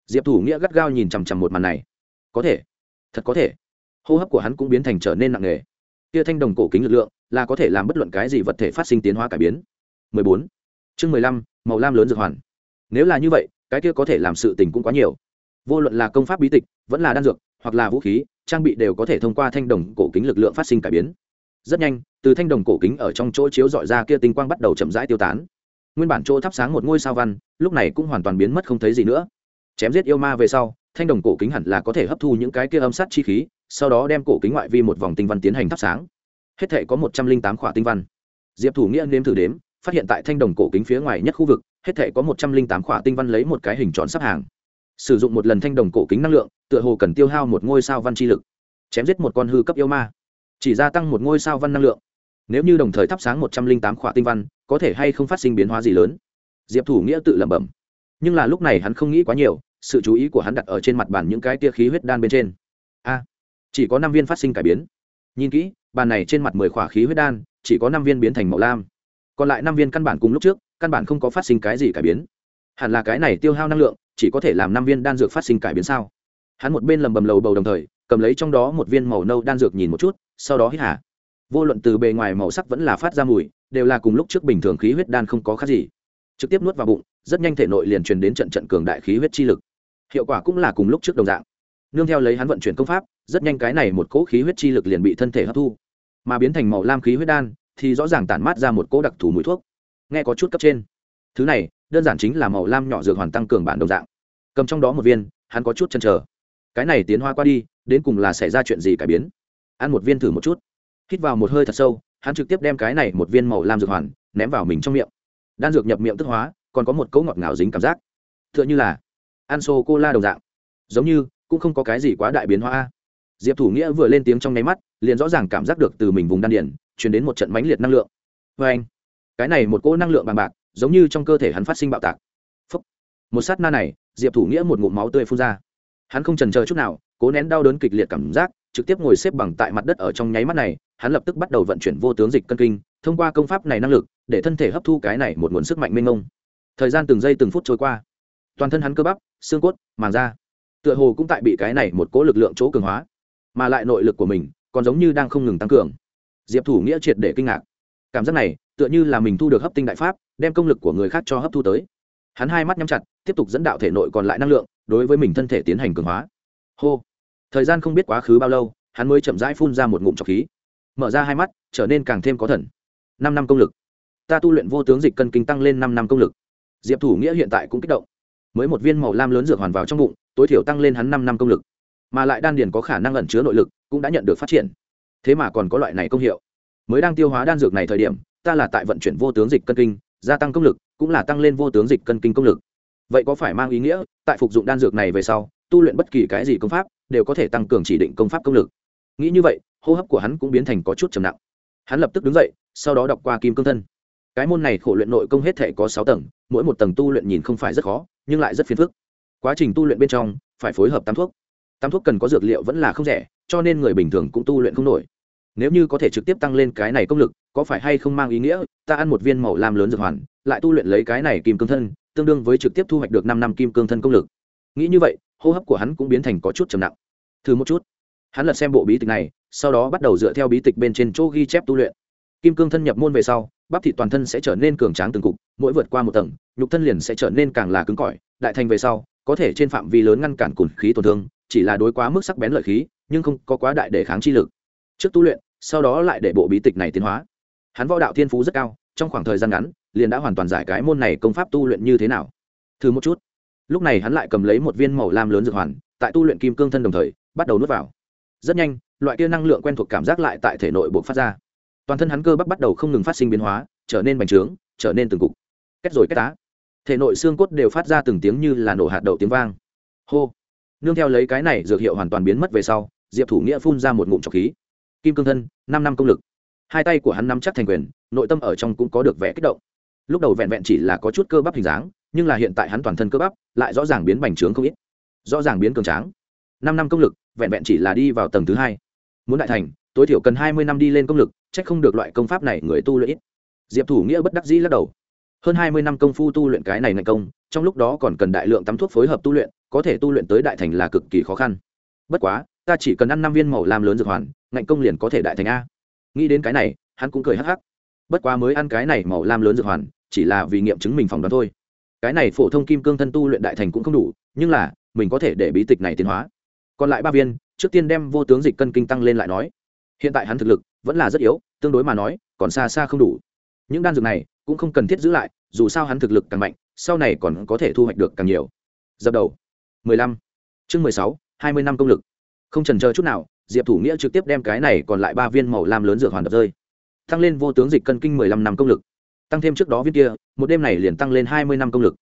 Diệp thủ nghĩa gắt gao nhìn chằm chằm một màn này. Có thể. Thật có thể. Hô hấp của hắn cũng biến thành trở nên nặng nề. Kia thanh đồng cổ kính lực lượng là có thể làm bất luận cái gì vật thể phát sinh tiến hóa cải biến. 14. chương 15, màu lam lớn dược hoàn. Nếu là như vậy cái kia có thể làm sự tình cũng quá nhiều. Vô luận là công pháp bí tịch vẫn là đan dược hoặc là vũ khí trang bị đều có thể thông qua thanh đồng cổ kính lực lượng phát sinh cải biến rất nhanh, từ thanh đồng cổ kính ở trong chỗ chiếu dọi ra kia tinh quang bắt đầu chậm rãi tiêu tán. Nguyên bản chỗ thắp sáng một ngôi sao văn, lúc này cũng hoàn toàn biến mất không thấy gì nữa. Chém giết yêu ma về sau, thanh đồng cổ kính hẳn là có thể hấp thu những cái kia âm sát chi khí, sau đó đem cổ kính ngoại vi một vòng tinh văn tiến hành thắp sáng. Hết thể có một trăm linh tám khỏa tinh văn. Diệp thủ nghĩa nếm thử đếm, phát hiện tại thanh đồng cổ kính phía ngoài nhất khu vực, hết thể có một trăm linh tám khỏa tinh văn lấy một cái hình tròn sắp hàng. Sử dụng một lần thanh đồng cổ kính năng lượng, tựa hồ cần tiêu hao một ngôi sao văn chi lực. Chém giết một con hư cấp yêu ma chỉ gia tăng một ngôi sao văn năng lượng. Nếu như đồng thời thắp sáng một trăm linh tám khỏa tinh văn, có thể hay không phát sinh biến hóa gì lớn? Diệp thủ nghĩa tự lẩm bẩm. Nhưng là lúc này hắn không nghĩ quá nhiều, sự chú ý của hắn đặt ở trên mặt bàn những cái tia khí huyết đan bên trên. A, chỉ có năm viên phát sinh cải biến. Nhìn kỹ, bàn này trên mặt mười khỏa khí huyết đan, chỉ có năm viên biến thành màu lam. Còn lại năm viên căn bản cùng lúc trước, căn bản không có phát sinh cái gì cải biến. Hẳn là cái này tiêu hao năng lượng, chỉ có thể làm năm viên đan dược phát sinh cải biến sao? Hắn một bên lầm bầm lầu bầu đồng thời, cầm lấy trong đó một viên màu nâu đan dược nhìn một chút sau đó hít hà. Vô luận từ bề ngoài màu sắc vẫn là phát ra mùi, đều là cùng lúc trước bình thường khí huyết đan không có khác gì. Trực tiếp nuốt vào bụng, rất nhanh thể nội liền truyền đến trận trận cường đại khí huyết chi lực. Hiệu quả cũng là cùng lúc trước đồng dạng. Nương theo lấy hắn vận chuyển công pháp, rất nhanh cái này một cỗ khí huyết chi lực liền bị thân thể hấp thu. Mà biến thành màu lam khí huyết đan, thì rõ ràng tản mát ra một cỗ đặc thù mũi thuốc. Nghe có chút cấp trên. Thứ này, đơn giản chính là màu lam nhỏ dược hoàn tăng cường bản đồng dạng. Cầm trong đó một viên, hắn có chút chăn trở cái này tiến hoa qua đi, đến cùng là xảy ra chuyện gì cải biến? Ăn một viên thử một chút. Hít vào một hơi thật sâu, hắn trực tiếp đem cái này một viên màu lam dược hoàn ném vào mình trong miệng. Đan dược nhập miệng tức hóa, còn có một cấu ngọt ngào dính cảm giác. T h ư ợ n h ư là ăn sô cô la đồng dạng. Giống như, cũng không có cái gì quá đại biến hóa diệp thủ nghĩa vừa lên tiếng trong nháy mắt, liền rõ ràng cảm giác được từ mình vùng đan điển chuyển đến một trận mãnh liệt năng lượng. Vê anh, cái này một cỗ năng lượng bằng bạc, giống như trong cơ thể hắn phát sinh bạo tạc. Phúc. một sát na này, diệp thủ nghĩa một ngụm máu tươi phun ra. Hắn không trần chờ chút nào, cố nén đau đớn kịch liệt cảm giác trực tiếp ngồi xếp bằng tại mặt đất ở trong nháy mắt này, hắn lập tức bắt đầu vận chuyển vô tướng dịch cân kinh, thông qua công pháp này năng lực, để thân thể hấp thu cái này một nguồn sức mạnh mênh mông. Thời gian từng giây từng phút trôi qua. Toàn thân hắn cơ bắp, xương cốt, màng da, tựa hồ cũng tại bị cái này một cỗ lực lượng chỗ cường hóa, mà lại nội lực của mình còn giống như đang không ngừng tăng cường. Diệp thủ nghĩa triệt để kinh ngạc. Cảm giác này, tựa như là mình thu được hấp tinh đại pháp, đem công lực của người khác cho hấp thu tới. Hắn hai mắt nhắm chặt, tiếp tục dẫn đạo thể nội còn lại năng lượng, đối với mình thân thể tiến hành cường hóa. Hô thời gian không biết quá khứ bao lâu, hắn mới chậm rãi phun ra một ngụm trọc khí. Mở ra hai mắt, trở nên càng thêm có thần. Năm năm công lực. Ta tu luyện vô tướng dịch cân kinh tăng lên năm năm công lực. Diệp thủ nghĩa hiện tại cũng kích động. Mới một viên màu lam lớn dược hoàn vào trong bụng, tối thiểu tăng lên hắn năm năm công lực. Mà lại đan điền có khả năng ẩn chứa nội lực, cũng đã nhận được phát triển. Thế mà còn có loại này công hiệu. Mới đang tiêu hóa đan dược này thời điểm, ta là tại vận chuyển vô tướng dịch cân kinh, gia tăng công lực, cũng là tăng lên vô tướng dịch cân kinh công lực. Vậy có phải mang ý nghĩa, tại phục dụng đan dược này về sau, tu luyện bất kỳ cái gì công pháp đều có thể tăng cường chỉ định công pháp công lực. Nghĩ như vậy, hô hấp của hắn cũng biến thành có chút trầm nặng. Hắn lập tức đứng dậy, sau đó đọc qua kim cương thân. Cái môn này khổ luyện nội công hết thể có sáu tầng, mỗi một tầng tu luyện nhìn không phải rất khó, nhưng lại rất phiền phức. Quá trình tu luyện bên trong, phải phối hợp tam thuốc. Tam thuốc cần có dược liệu vẫn là không rẻ, cho nên người bình thường cũng tu luyện không nổi. Nếu như có thể trực tiếp tăng lên cái này công lực, có phải hay không mang ý nghĩa, ta ăn một viên màu lam lớn dược hoàn, lại tu luyện lấy cái này kim cương thân, tương đương với trực tiếp thu hoạch được năm năm kim cương thân công lực. Nghĩ như vậy hô hấp của hắn cũng biến thành có chút trầm nặng. Thử một chút. Hắn lật xem bộ bí tịch này, sau đó bắt đầu dựa theo bí tịch bên trên chỗ ghi chép tu luyện. Kim cương thân nhập môn về sau, bắp thị toàn thân sẽ trở nên cường tráng từng cục, mỗi vượt qua một tầng, nhục thân liền sẽ trở nên càng là cứng cỏi. Đại thành về sau, có thể trên phạm vi lớn ngăn cản cùn khí tổn thương, chỉ là đối quá mức sắc bén lợi khí, nhưng không có quá đại để kháng chi lực. Trước tu luyện, sau đó lại để bộ bí tịch này tiến hóa. Hắn võ đạo thiên phú rất cao, trong khoảng thời gian ngắn, liền đã hoàn toàn giải cái môn này công pháp tu luyện như thế nào. Thử một chút lúc này hắn lại cầm lấy một viên màu lam lớn dược hoàn, tại tu luyện kim cương thân đồng thời, bắt đầu nuốt vào. Rất nhanh, loại kia năng lượng quen thuộc cảm giác lại tại thể nội buộc phát ra. Toàn thân hắn cơ bắp bắt đầu không ngừng phát sinh biến hóa, trở nên bành trướng, trở nên từng cục. Kết rồi kết tá. Thể nội xương cốt đều phát ra từng tiếng như là nổ hạt đậu tiếng vang. Hô. Nương theo lấy cái này, dược hiệu hoàn toàn biến mất về sau, diệp thủ nghĩa phun ra một ngụm trọc khí. Kim cương thân, năm năm công lực. Hai tay của hắn nắm chắc thành quyền, nội tâm ở trong cũng có được vẻ kích động. Lúc đầu vẹn vẹn chỉ là có chút cơ bắp hình dáng nhưng là hiện tại hắn toàn thân cơ bắp lại rõ ràng biến bành trướng không ít. Rõ ràng biến cường tráng. Năm năm công lực, vẹn vẹn chỉ là đi vào tầng thứ hai. Muốn đại thành, tối thiểu cần hai mươi năm đi lên công lực trách không được loại công pháp này người tu luyện ít. Diệp thủ nghĩa bất đắc dĩ lắc đầu. Hơn hai mươi năm công phu tu luyện cái này ngành công, trong lúc đó còn cần đại lượng tắm thuốc phối hợp tu luyện, có thể tu luyện tới đại thành là cực kỳ khó khăn. Bất quá, ta chỉ cần ăn năm viên màu lam lớn dược hoàn ngạnh công liền có thể đại thành a. Nghĩ đến cái này, hắn cũng cười hắc hắc. Bất quá mới ăn cái này màu lam lớn dược hoàn, chỉ là vì nghiệm chứng mình phỏng đoán thôi cái này phổ thông kim cương thân tu luyện đại thành cũng không đủ, nhưng là, mình có thể để bí tịch này tiến hóa. Còn lại ba viên, trước tiên đem vô tướng dịch cân kinh tăng lên lại nói. Hiện tại hắn thực lực vẫn là rất yếu, tương đối mà nói, còn xa xa không đủ. Những đan dược này cũng không cần thiết giữ lại, dù sao hắn thực lực càng mạnh, sau này còn có thể thu hoạch được càng nhiều. Dập đầu. Mười lăm. Chương mười sáu, hai mươi năm công lực. Không trần chờ chút nào, diệp thủ nghĩa trực tiếp đem cái này còn lại ba viên màu lam lớn dược hoàn đập rơi. Tăng lên vô tướng dịch cân kinh mười lăm năm công lực tăng thêm trước đó viên kia, một đêm này liền tăng lên hai mươi năm công lực.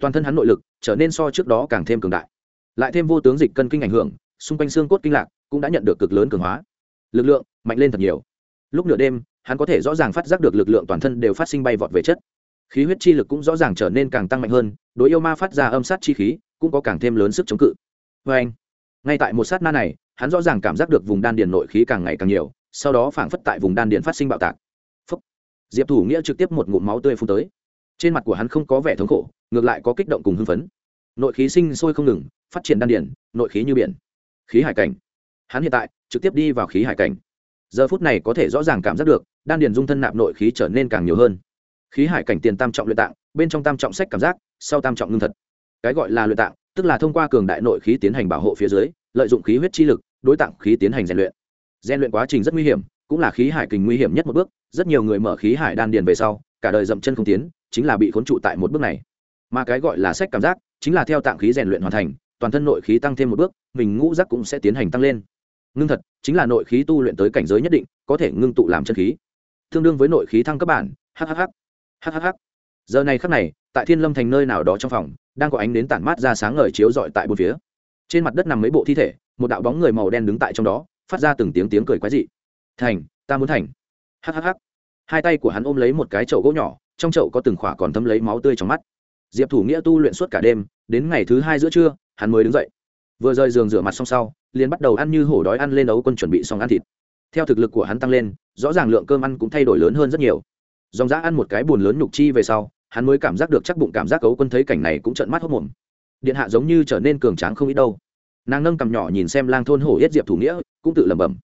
Toàn thân hắn nội lực trở nên so trước đó càng thêm cường đại. Lại thêm vô tướng dịch cân kinh ảnh hưởng, xung quanh xương cốt kinh lạc cũng đã nhận được cực lớn cường hóa. Lực lượng mạnh lên thật nhiều. Lúc nửa đêm, hắn có thể rõ ràng phát giác được lực lượng toàn thân đều phát sinh bay vọt về chất. Khí huyết chi lực cũng rõ ràng trở nên càng tăng mạnh hơn, đối yêu ma phát ra âm sát chi khí cũng có càng thêm lớn sức chống cự. Vê anh, ngay tại một sát na này, hắn rõ ràng cảm giác được vùng đan điền nội khí càng ngày càng nhiều, sau đó phảng phất tại vùng đan điền phát sinh bạo tạc diệp thủ nghĩa trực tiếp một ngụm máu tươi phun tới trên mặt của hắn không có vẻ thống khổ ngược lại có kích động cùng hưng phấn nội khí sinh sôi không ngừng phát triển đan điển, nội khí như biển khí hải cảnh hắn hiện tại trực tiếp đi vào khí hải cảnh giờ phút này có thể rõ ràng cảm giác được đan điền dung thân nạp nội khí trở nên càng nhiều hơn khí hải cảnh tiền tam trọng luyện tạng bên trong tam trọng sách cảm giác sau tam trọng ngưng thật cái gọi là luyện tạng tức là thông qua cường đại nội khí tiến hành bảo hộ phía dưới lợi dụng khí huyết chi lực đối tạng khí tiến hành rèn luyện rèn luyện quá trình rất nguy hiểm cũng là khí hải kình nguy hiểm nhất một bước, rất nhiều người mở khí hải đan điền về sau, cả đời dậm chân không tiến, chính là bị khốn trụ tại một bước này. Mà cái gọi là sách cảm giác, chính là theo tạng khí rèn luyện hoàn thành, toàn thân nội khí tăng thêm một bước, mình ngũ giác cũng sẽ tiến hành tăng lên. Ngưng thật, chính là nội khí tu luyện tới cảnh giới nhất định, có thể ngưng tụ làm chân khí. Tương đương với nội khí thăng cấp bản hhh hhh giờ này khắc này, tại thiên lâm thành nơi nào đó trong phòng, đang có ánh đến tản mát ra sáng ngời chiếu rọi tại bốn phía. Trên mặt đất nằm mấy bộ thi thể, một đạo bóng người màu đen đứng tại trong đó, phát ra từng tiếng tiếng cười quái dị thành, ta muốn thành. Hhh hai tay của hắn ôm lấy một cái chậu gỗ nhỏ, trong chậu có từng khỏa còn thấm lấy máu tươi trong mắt. Diệp thủ nghĩa tu luyện suốt cả đêm, đến ngày thứ hai giữa trưa, hắn mới đứng dậy. Vừa rời giường rửa mặt xong sau, liền bắt đầu ăn như hổ đói ăn lên ấu quân chuẩn bị xong ăn thịt. Theo thực lực của hắn tăng lên, rõ ràng lượng cơm ăn cũng thay đổi lớn hơn rất nhiều. Dòng giã ăn một cái bùn lớn nhục chi về sau, hắn mới cảm giác được chắc bụng cảm giác ấu quân thấy cảnh này cũng trợn mắt hốc mồm. Điện hạ giống như trở nên cường tráng không ít đâu. Nàng nâng cằm nhỏ nhìn xem lang thôn hổ yết diệp thủ nghĩa, cũng tự lẩm bẩm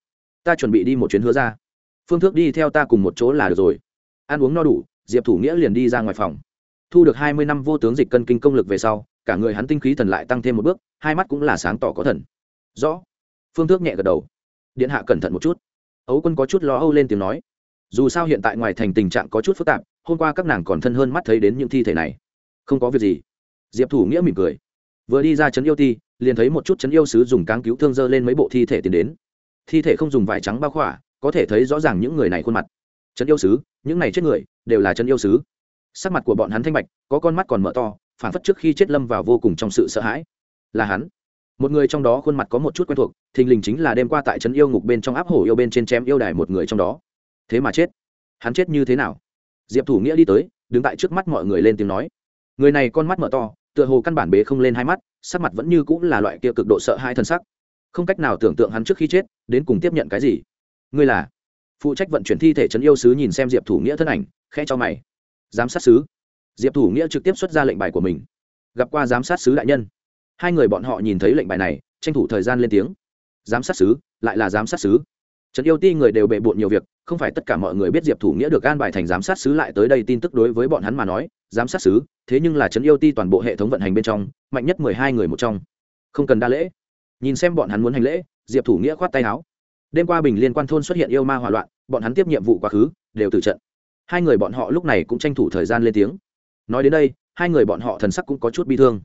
ta chuẩn bị đi một chuyến hứa ra. Phương thức đi theo ta cùng một chỗ là được rồi. Ăn uống no đủ, diệp thủ nghĩa liền đi ra ngoài phòng. Thu được hai mươi năm vô tướng dịch cân kinh công lực về sau, cả người hắn tinh khí thần lại tăng thêm một bước, hai mắt cũng là sáng tỏ có thần. Rõ. Phương Thước nhẹ gật đầu. Điện hạ cẩn thận một chút. Ấu quân có chút lo âu lên tiếng nói. Dù sao hiện tại ngoài thành tình trạng có chút phức tạp, hôm qua các nàng còn thân hơn mắt thấy đến những thi thể này. Không có việc gì. Diệp thủ nghĩa mỉm cười. Vừa đi ra trấn yêu ti, liền thấy một chút trấn yêu sứ dùng cáng cứu thương dơ lên mấy bộ thi thể tiến đến thi thể không dùng vải trắng bao khỏa, có thể thấy rõ ràng những người này khuôn mặt. Trấn yêu sứ, những này chết người, đều là trấn yêu sứ. Sắc mặt của bọn hắn thanh bạch, có con mắt còn mở to, phản phất trước khi chết lâm vào vô cùng trong sự sợ hãi. Là hắn. Một người trong đó khuôn mặt có một chút quen thuộc, thình lình chính là đêm qua tại trấn yêu ngục bên trong áp hổ yêu bên trên chém yêu đài một người trong đó. Thế mà chết. Hắn chết như thế nào? Diệp thủ nghĩa đi tới, đứng tại trước mắt mọi người lên tiếng nói. Người này con mắt mở to, tựa hồ căn bản bế không lên hai mắt, sắc mặt vẫn như cũng là loại kia cực độ sợ hai thân sắc không cách nào tưởng tượng hắn trước khi chết, đến cùng tiếp nhận cái gì. Ngươi là? Phụ trách vận chuyển thi thể trấn yêu sứ nhìn xem diệp thủ nghĩa thân ảnh khe cho mày. Giám sát sứ. Diệp thủ nghĩa trực tiếp xuất ra lệnh bài của mình. Gặp qua giám sát sứ đại nhân. Hai người bọn họ nhìn thấy lệnh bài này, tranh thủ thời gian lên tiếng. Giám sát sứ, lại là giám sát sứ. Trấn yêu ti người đều bề bộn nhiều việc, không phải tất cả mọi người biết diệp thủ nghĩa được an bài thành giám sát sứ lại tới đây tin tức đối với bọn hắn mà nói, giám sát sứ, thế nhưng là trấn yêu ti toàn bộ hệ thống vận hành bên trong, mạnh nhất mười hai người một trong. Không cần đa lễ nhìn xem bọn hắn muốn hành lễ, diệp thủ nghĩa khoát tay áo. Đêm qua bình liên quan thôn xuất hiện yêu ma hỏa loạn, bọn hắn tiếp nhiệm vụ quá khứ, đều từ trận. Hai người bọn họ lúc này cũng tranh thủ thời gian lên tiếng. Nói đến đây, hai người bọn họ thần sắc cũng có chút bi thương.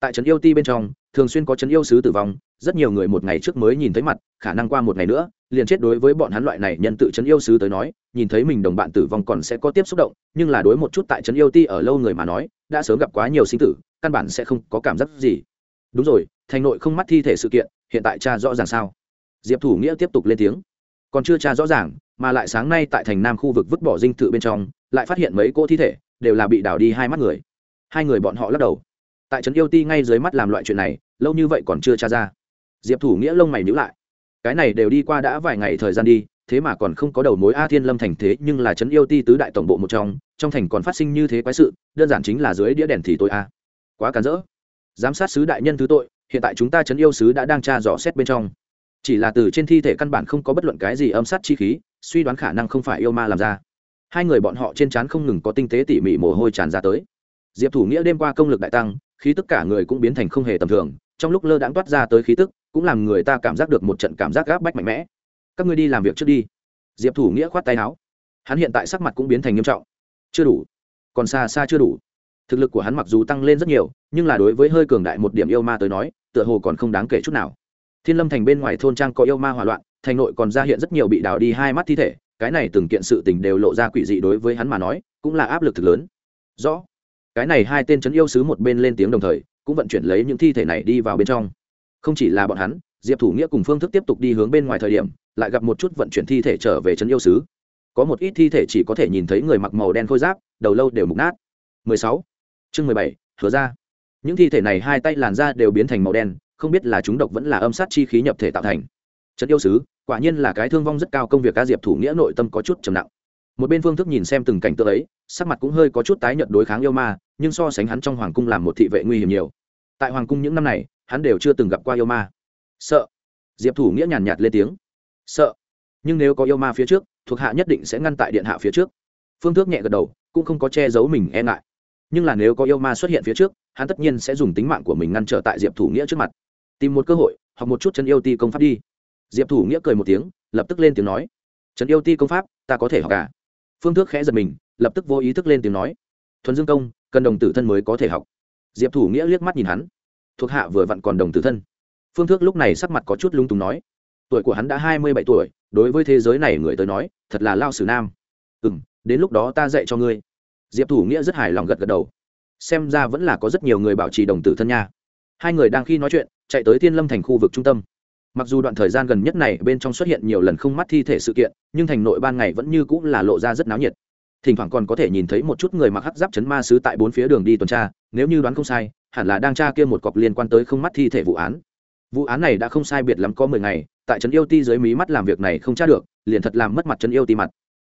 Tại trấn yêu ti bên trong, thường xuyên có trấn yêu sứ tử vong, rất nhiều người một ngày trước mới nhìn thấy mặt, khả năng qua một ngày nữa, liền chết đối với bọn hắn loại này nhân tự trấn yêu sứ tới nói, nhìn thấy mình đồng bạn tử vong còn sẽ có tiếp xúc động, nhưng là đối một chút tại trấn yêu ti ở lâu người mà nói, đã sớm gặp quá nhiều sinh tử, căn bản sẽ không có cảm giác gì. Đúng rồi thành nội không mắt thi thể sự kiện, hiện tại cha rõ ràng sao? Diệp thủ nghĩa tiếp tục lên tiếng. Còn chưa cha rõ ràng, mà lại sáng nay tại thành nam khu vực vứt bỏ dinh thự bên trong, lại phát hiện mấy cô thi thể, đều là bị đào đi hai mắt người. Hai người bọn họ lắc đầu. Tại trấn yêu ti ngay dưới mắt làm loại chuyện này, lâu như vậy còn chưa tra ra. Diệp thủ nghĩa lông mày nhữ lại. Cái này đều đi qua đã vài ngày thời gian đi, thế mà còn không có đầu mối a thiên lâm thành thế, nhưng là trấn yêu ti tứ đại tổng bộ một trong trong thành còn phát sinh như thế quái sự, đơn giản chính là dưới đĩa đèn thì tội a. Quá cản rỡ. Giám sát sứ đại nhân thứ tội hiện tại chúng ta trấn yêu sứ đã đang tra dò xét bên trong. Chỉ là từ trên thi thể căn bản không có bất luận cái gì âm sát chi khí, suy đoán khả năng không phải yêu ma làm ra. Hai người bọn họ trên trán không ngừng có tinh tế tỉ mỉ mồ hôi tràn ra tới. Diệp thủ nghĩa đêm qua công lực đại tăng, khí tức cả người cũng biến thành không hề tầm thường, trong lúc lơ đãng toát ra tới khí tức, cũng làm người ta cảm giác được một trận cảm giác gáp bách mạnh mẽ. Các ngươi đi làm việc trước đi. Diệp thủ nghĩa khoát tay áo. Hắn hiện tại sắc mặt cũng biến thành nghiêm trọng. Chưa đủ. Còn xa xa chưa đủ thực lực của hắn mặc dù tăng lên rất nhiều, nhưng là đối với hơi cường đại một điểm yêu ma tới nói, tựa hồ còn không đáng kể chút nào. Thiên lâm thành bên ngoài thôn trang có yêu ma hỏa loạn, thành nội còn ra hiện rất nhiều bị đào đi hai mắt thi thể, cái này từng kiện sự tình đều lộ ra quỷ dị đối với hắn mà nói, cũng là áp lực thực lớn. Rõ. Cái này hai tên trấn yêu sứ một bên lên tiếng đồng thời, cũng vận chuyển lấy những thi thể này đi vào bên trong. Không chỉ là bọn hắn, diệp thủ nghĩa cùng phương thức tiếp tục đi hướng bên ngoài thời điểm, lại gặp một chút vận chuyển thi thể trở về trấn yêu sứ. Có một ít thi thể chỉ có thể nhìn thấy người mặc màu đen khôi giáp, đầu lâu đều mục nát. 16 chương 17, hứa ra. Những thi thể này hai tay làn da đều biến thành màu đen không biết là chúng độc vẫn là âm sát chi khí nhập thể tạo thành. Trấn yêu sứ quả nhiên là cái thương vong rất cao công việc ca diệp thủ nghĩa nội tâm có chút trầm nặng. Một bên phương thức nhìn xem từng cảnh tượng ấy sắc mặt cũng hơi có chút tái nhợt đối kháng yêu ma nhưng so sánh hắn trong hoàng cung làm một thị vệ nguy hiểm nhiều. Tại hoàng cung những năm này hắn đều chưa từng gặp qua yêu ma. Sợ. Diệp thủ nghĩa nhàn nhạt lên tiếng. Sợ. Nhưng nếu có yêu ma phía trước thuộc hạ nhất định sẽ ngăn tại điện hạ phía trước. Phương thức nhẹ gật đầu cũng không có che giấu mình e ngại nhưng là nếu có yêu ma xuất hiện phía trước, hắn tất nhiên sẽ dùng tính mạng của mình ngăn trở tại diệp thủ nghĩa trước mặt. Tìm một cơ hội hoặc một chút chân yêu ti công pháp đi. Diệp thủ nghĩa cười một tiếng, lập tức lên tiếng nói. Chân yêu ti công pháp, ta có thể học cả phương thức khẽ giật mình, lập tức vô ý thức lên tiếng nói. Thuần dương công, cần đồng tử thân mới có thể học. Diệp thủ nghĩa liếc mắt nhìn hắn. Thuộc hạ vừa vặn còn đồng tử thân. Phương thước lúc này sắc mặt có chút lung túng nói. Tuổi của hắn đã hai mươi bảy tuổi, đối với thế giới này người tới nói, thật là lao sử nam. Ừ m đến lúc đó ta dạy cho ngươi diệp thủ nghĩa rất hài lòng gật gật đầu. Xem ra vẫn là có rất nhiều người bảo trì đồng tử thân nha. Hai người đang khi nói chuyện, chạy tới thiên lâm thành khu vực trung tâm. Mặc dù đoạn thời gian gần nhất này bên trong xuất hiện nhiều lần không mắt thi thể sự kiện, nhưng thành nội ban ngày vẫn như cũng là lộ ra rất náo nhiệt. Thỉnh thoảng còn có thể nhìn thấy một chút người mặc hắc giáp chấn ma sứ tại bốn phía đường đi tuần tra, nếu như đoán không sai, hẳn là đang tra kia một cọc liên quan tới không mắt thi thể vụ án. Vụ án này đã không sai biệt lắm có mười ngày, tại trấn yêu ti dưới mí mắt làm việc này không tra được, liền thật làm mất mặt trấn yêu ti mặt.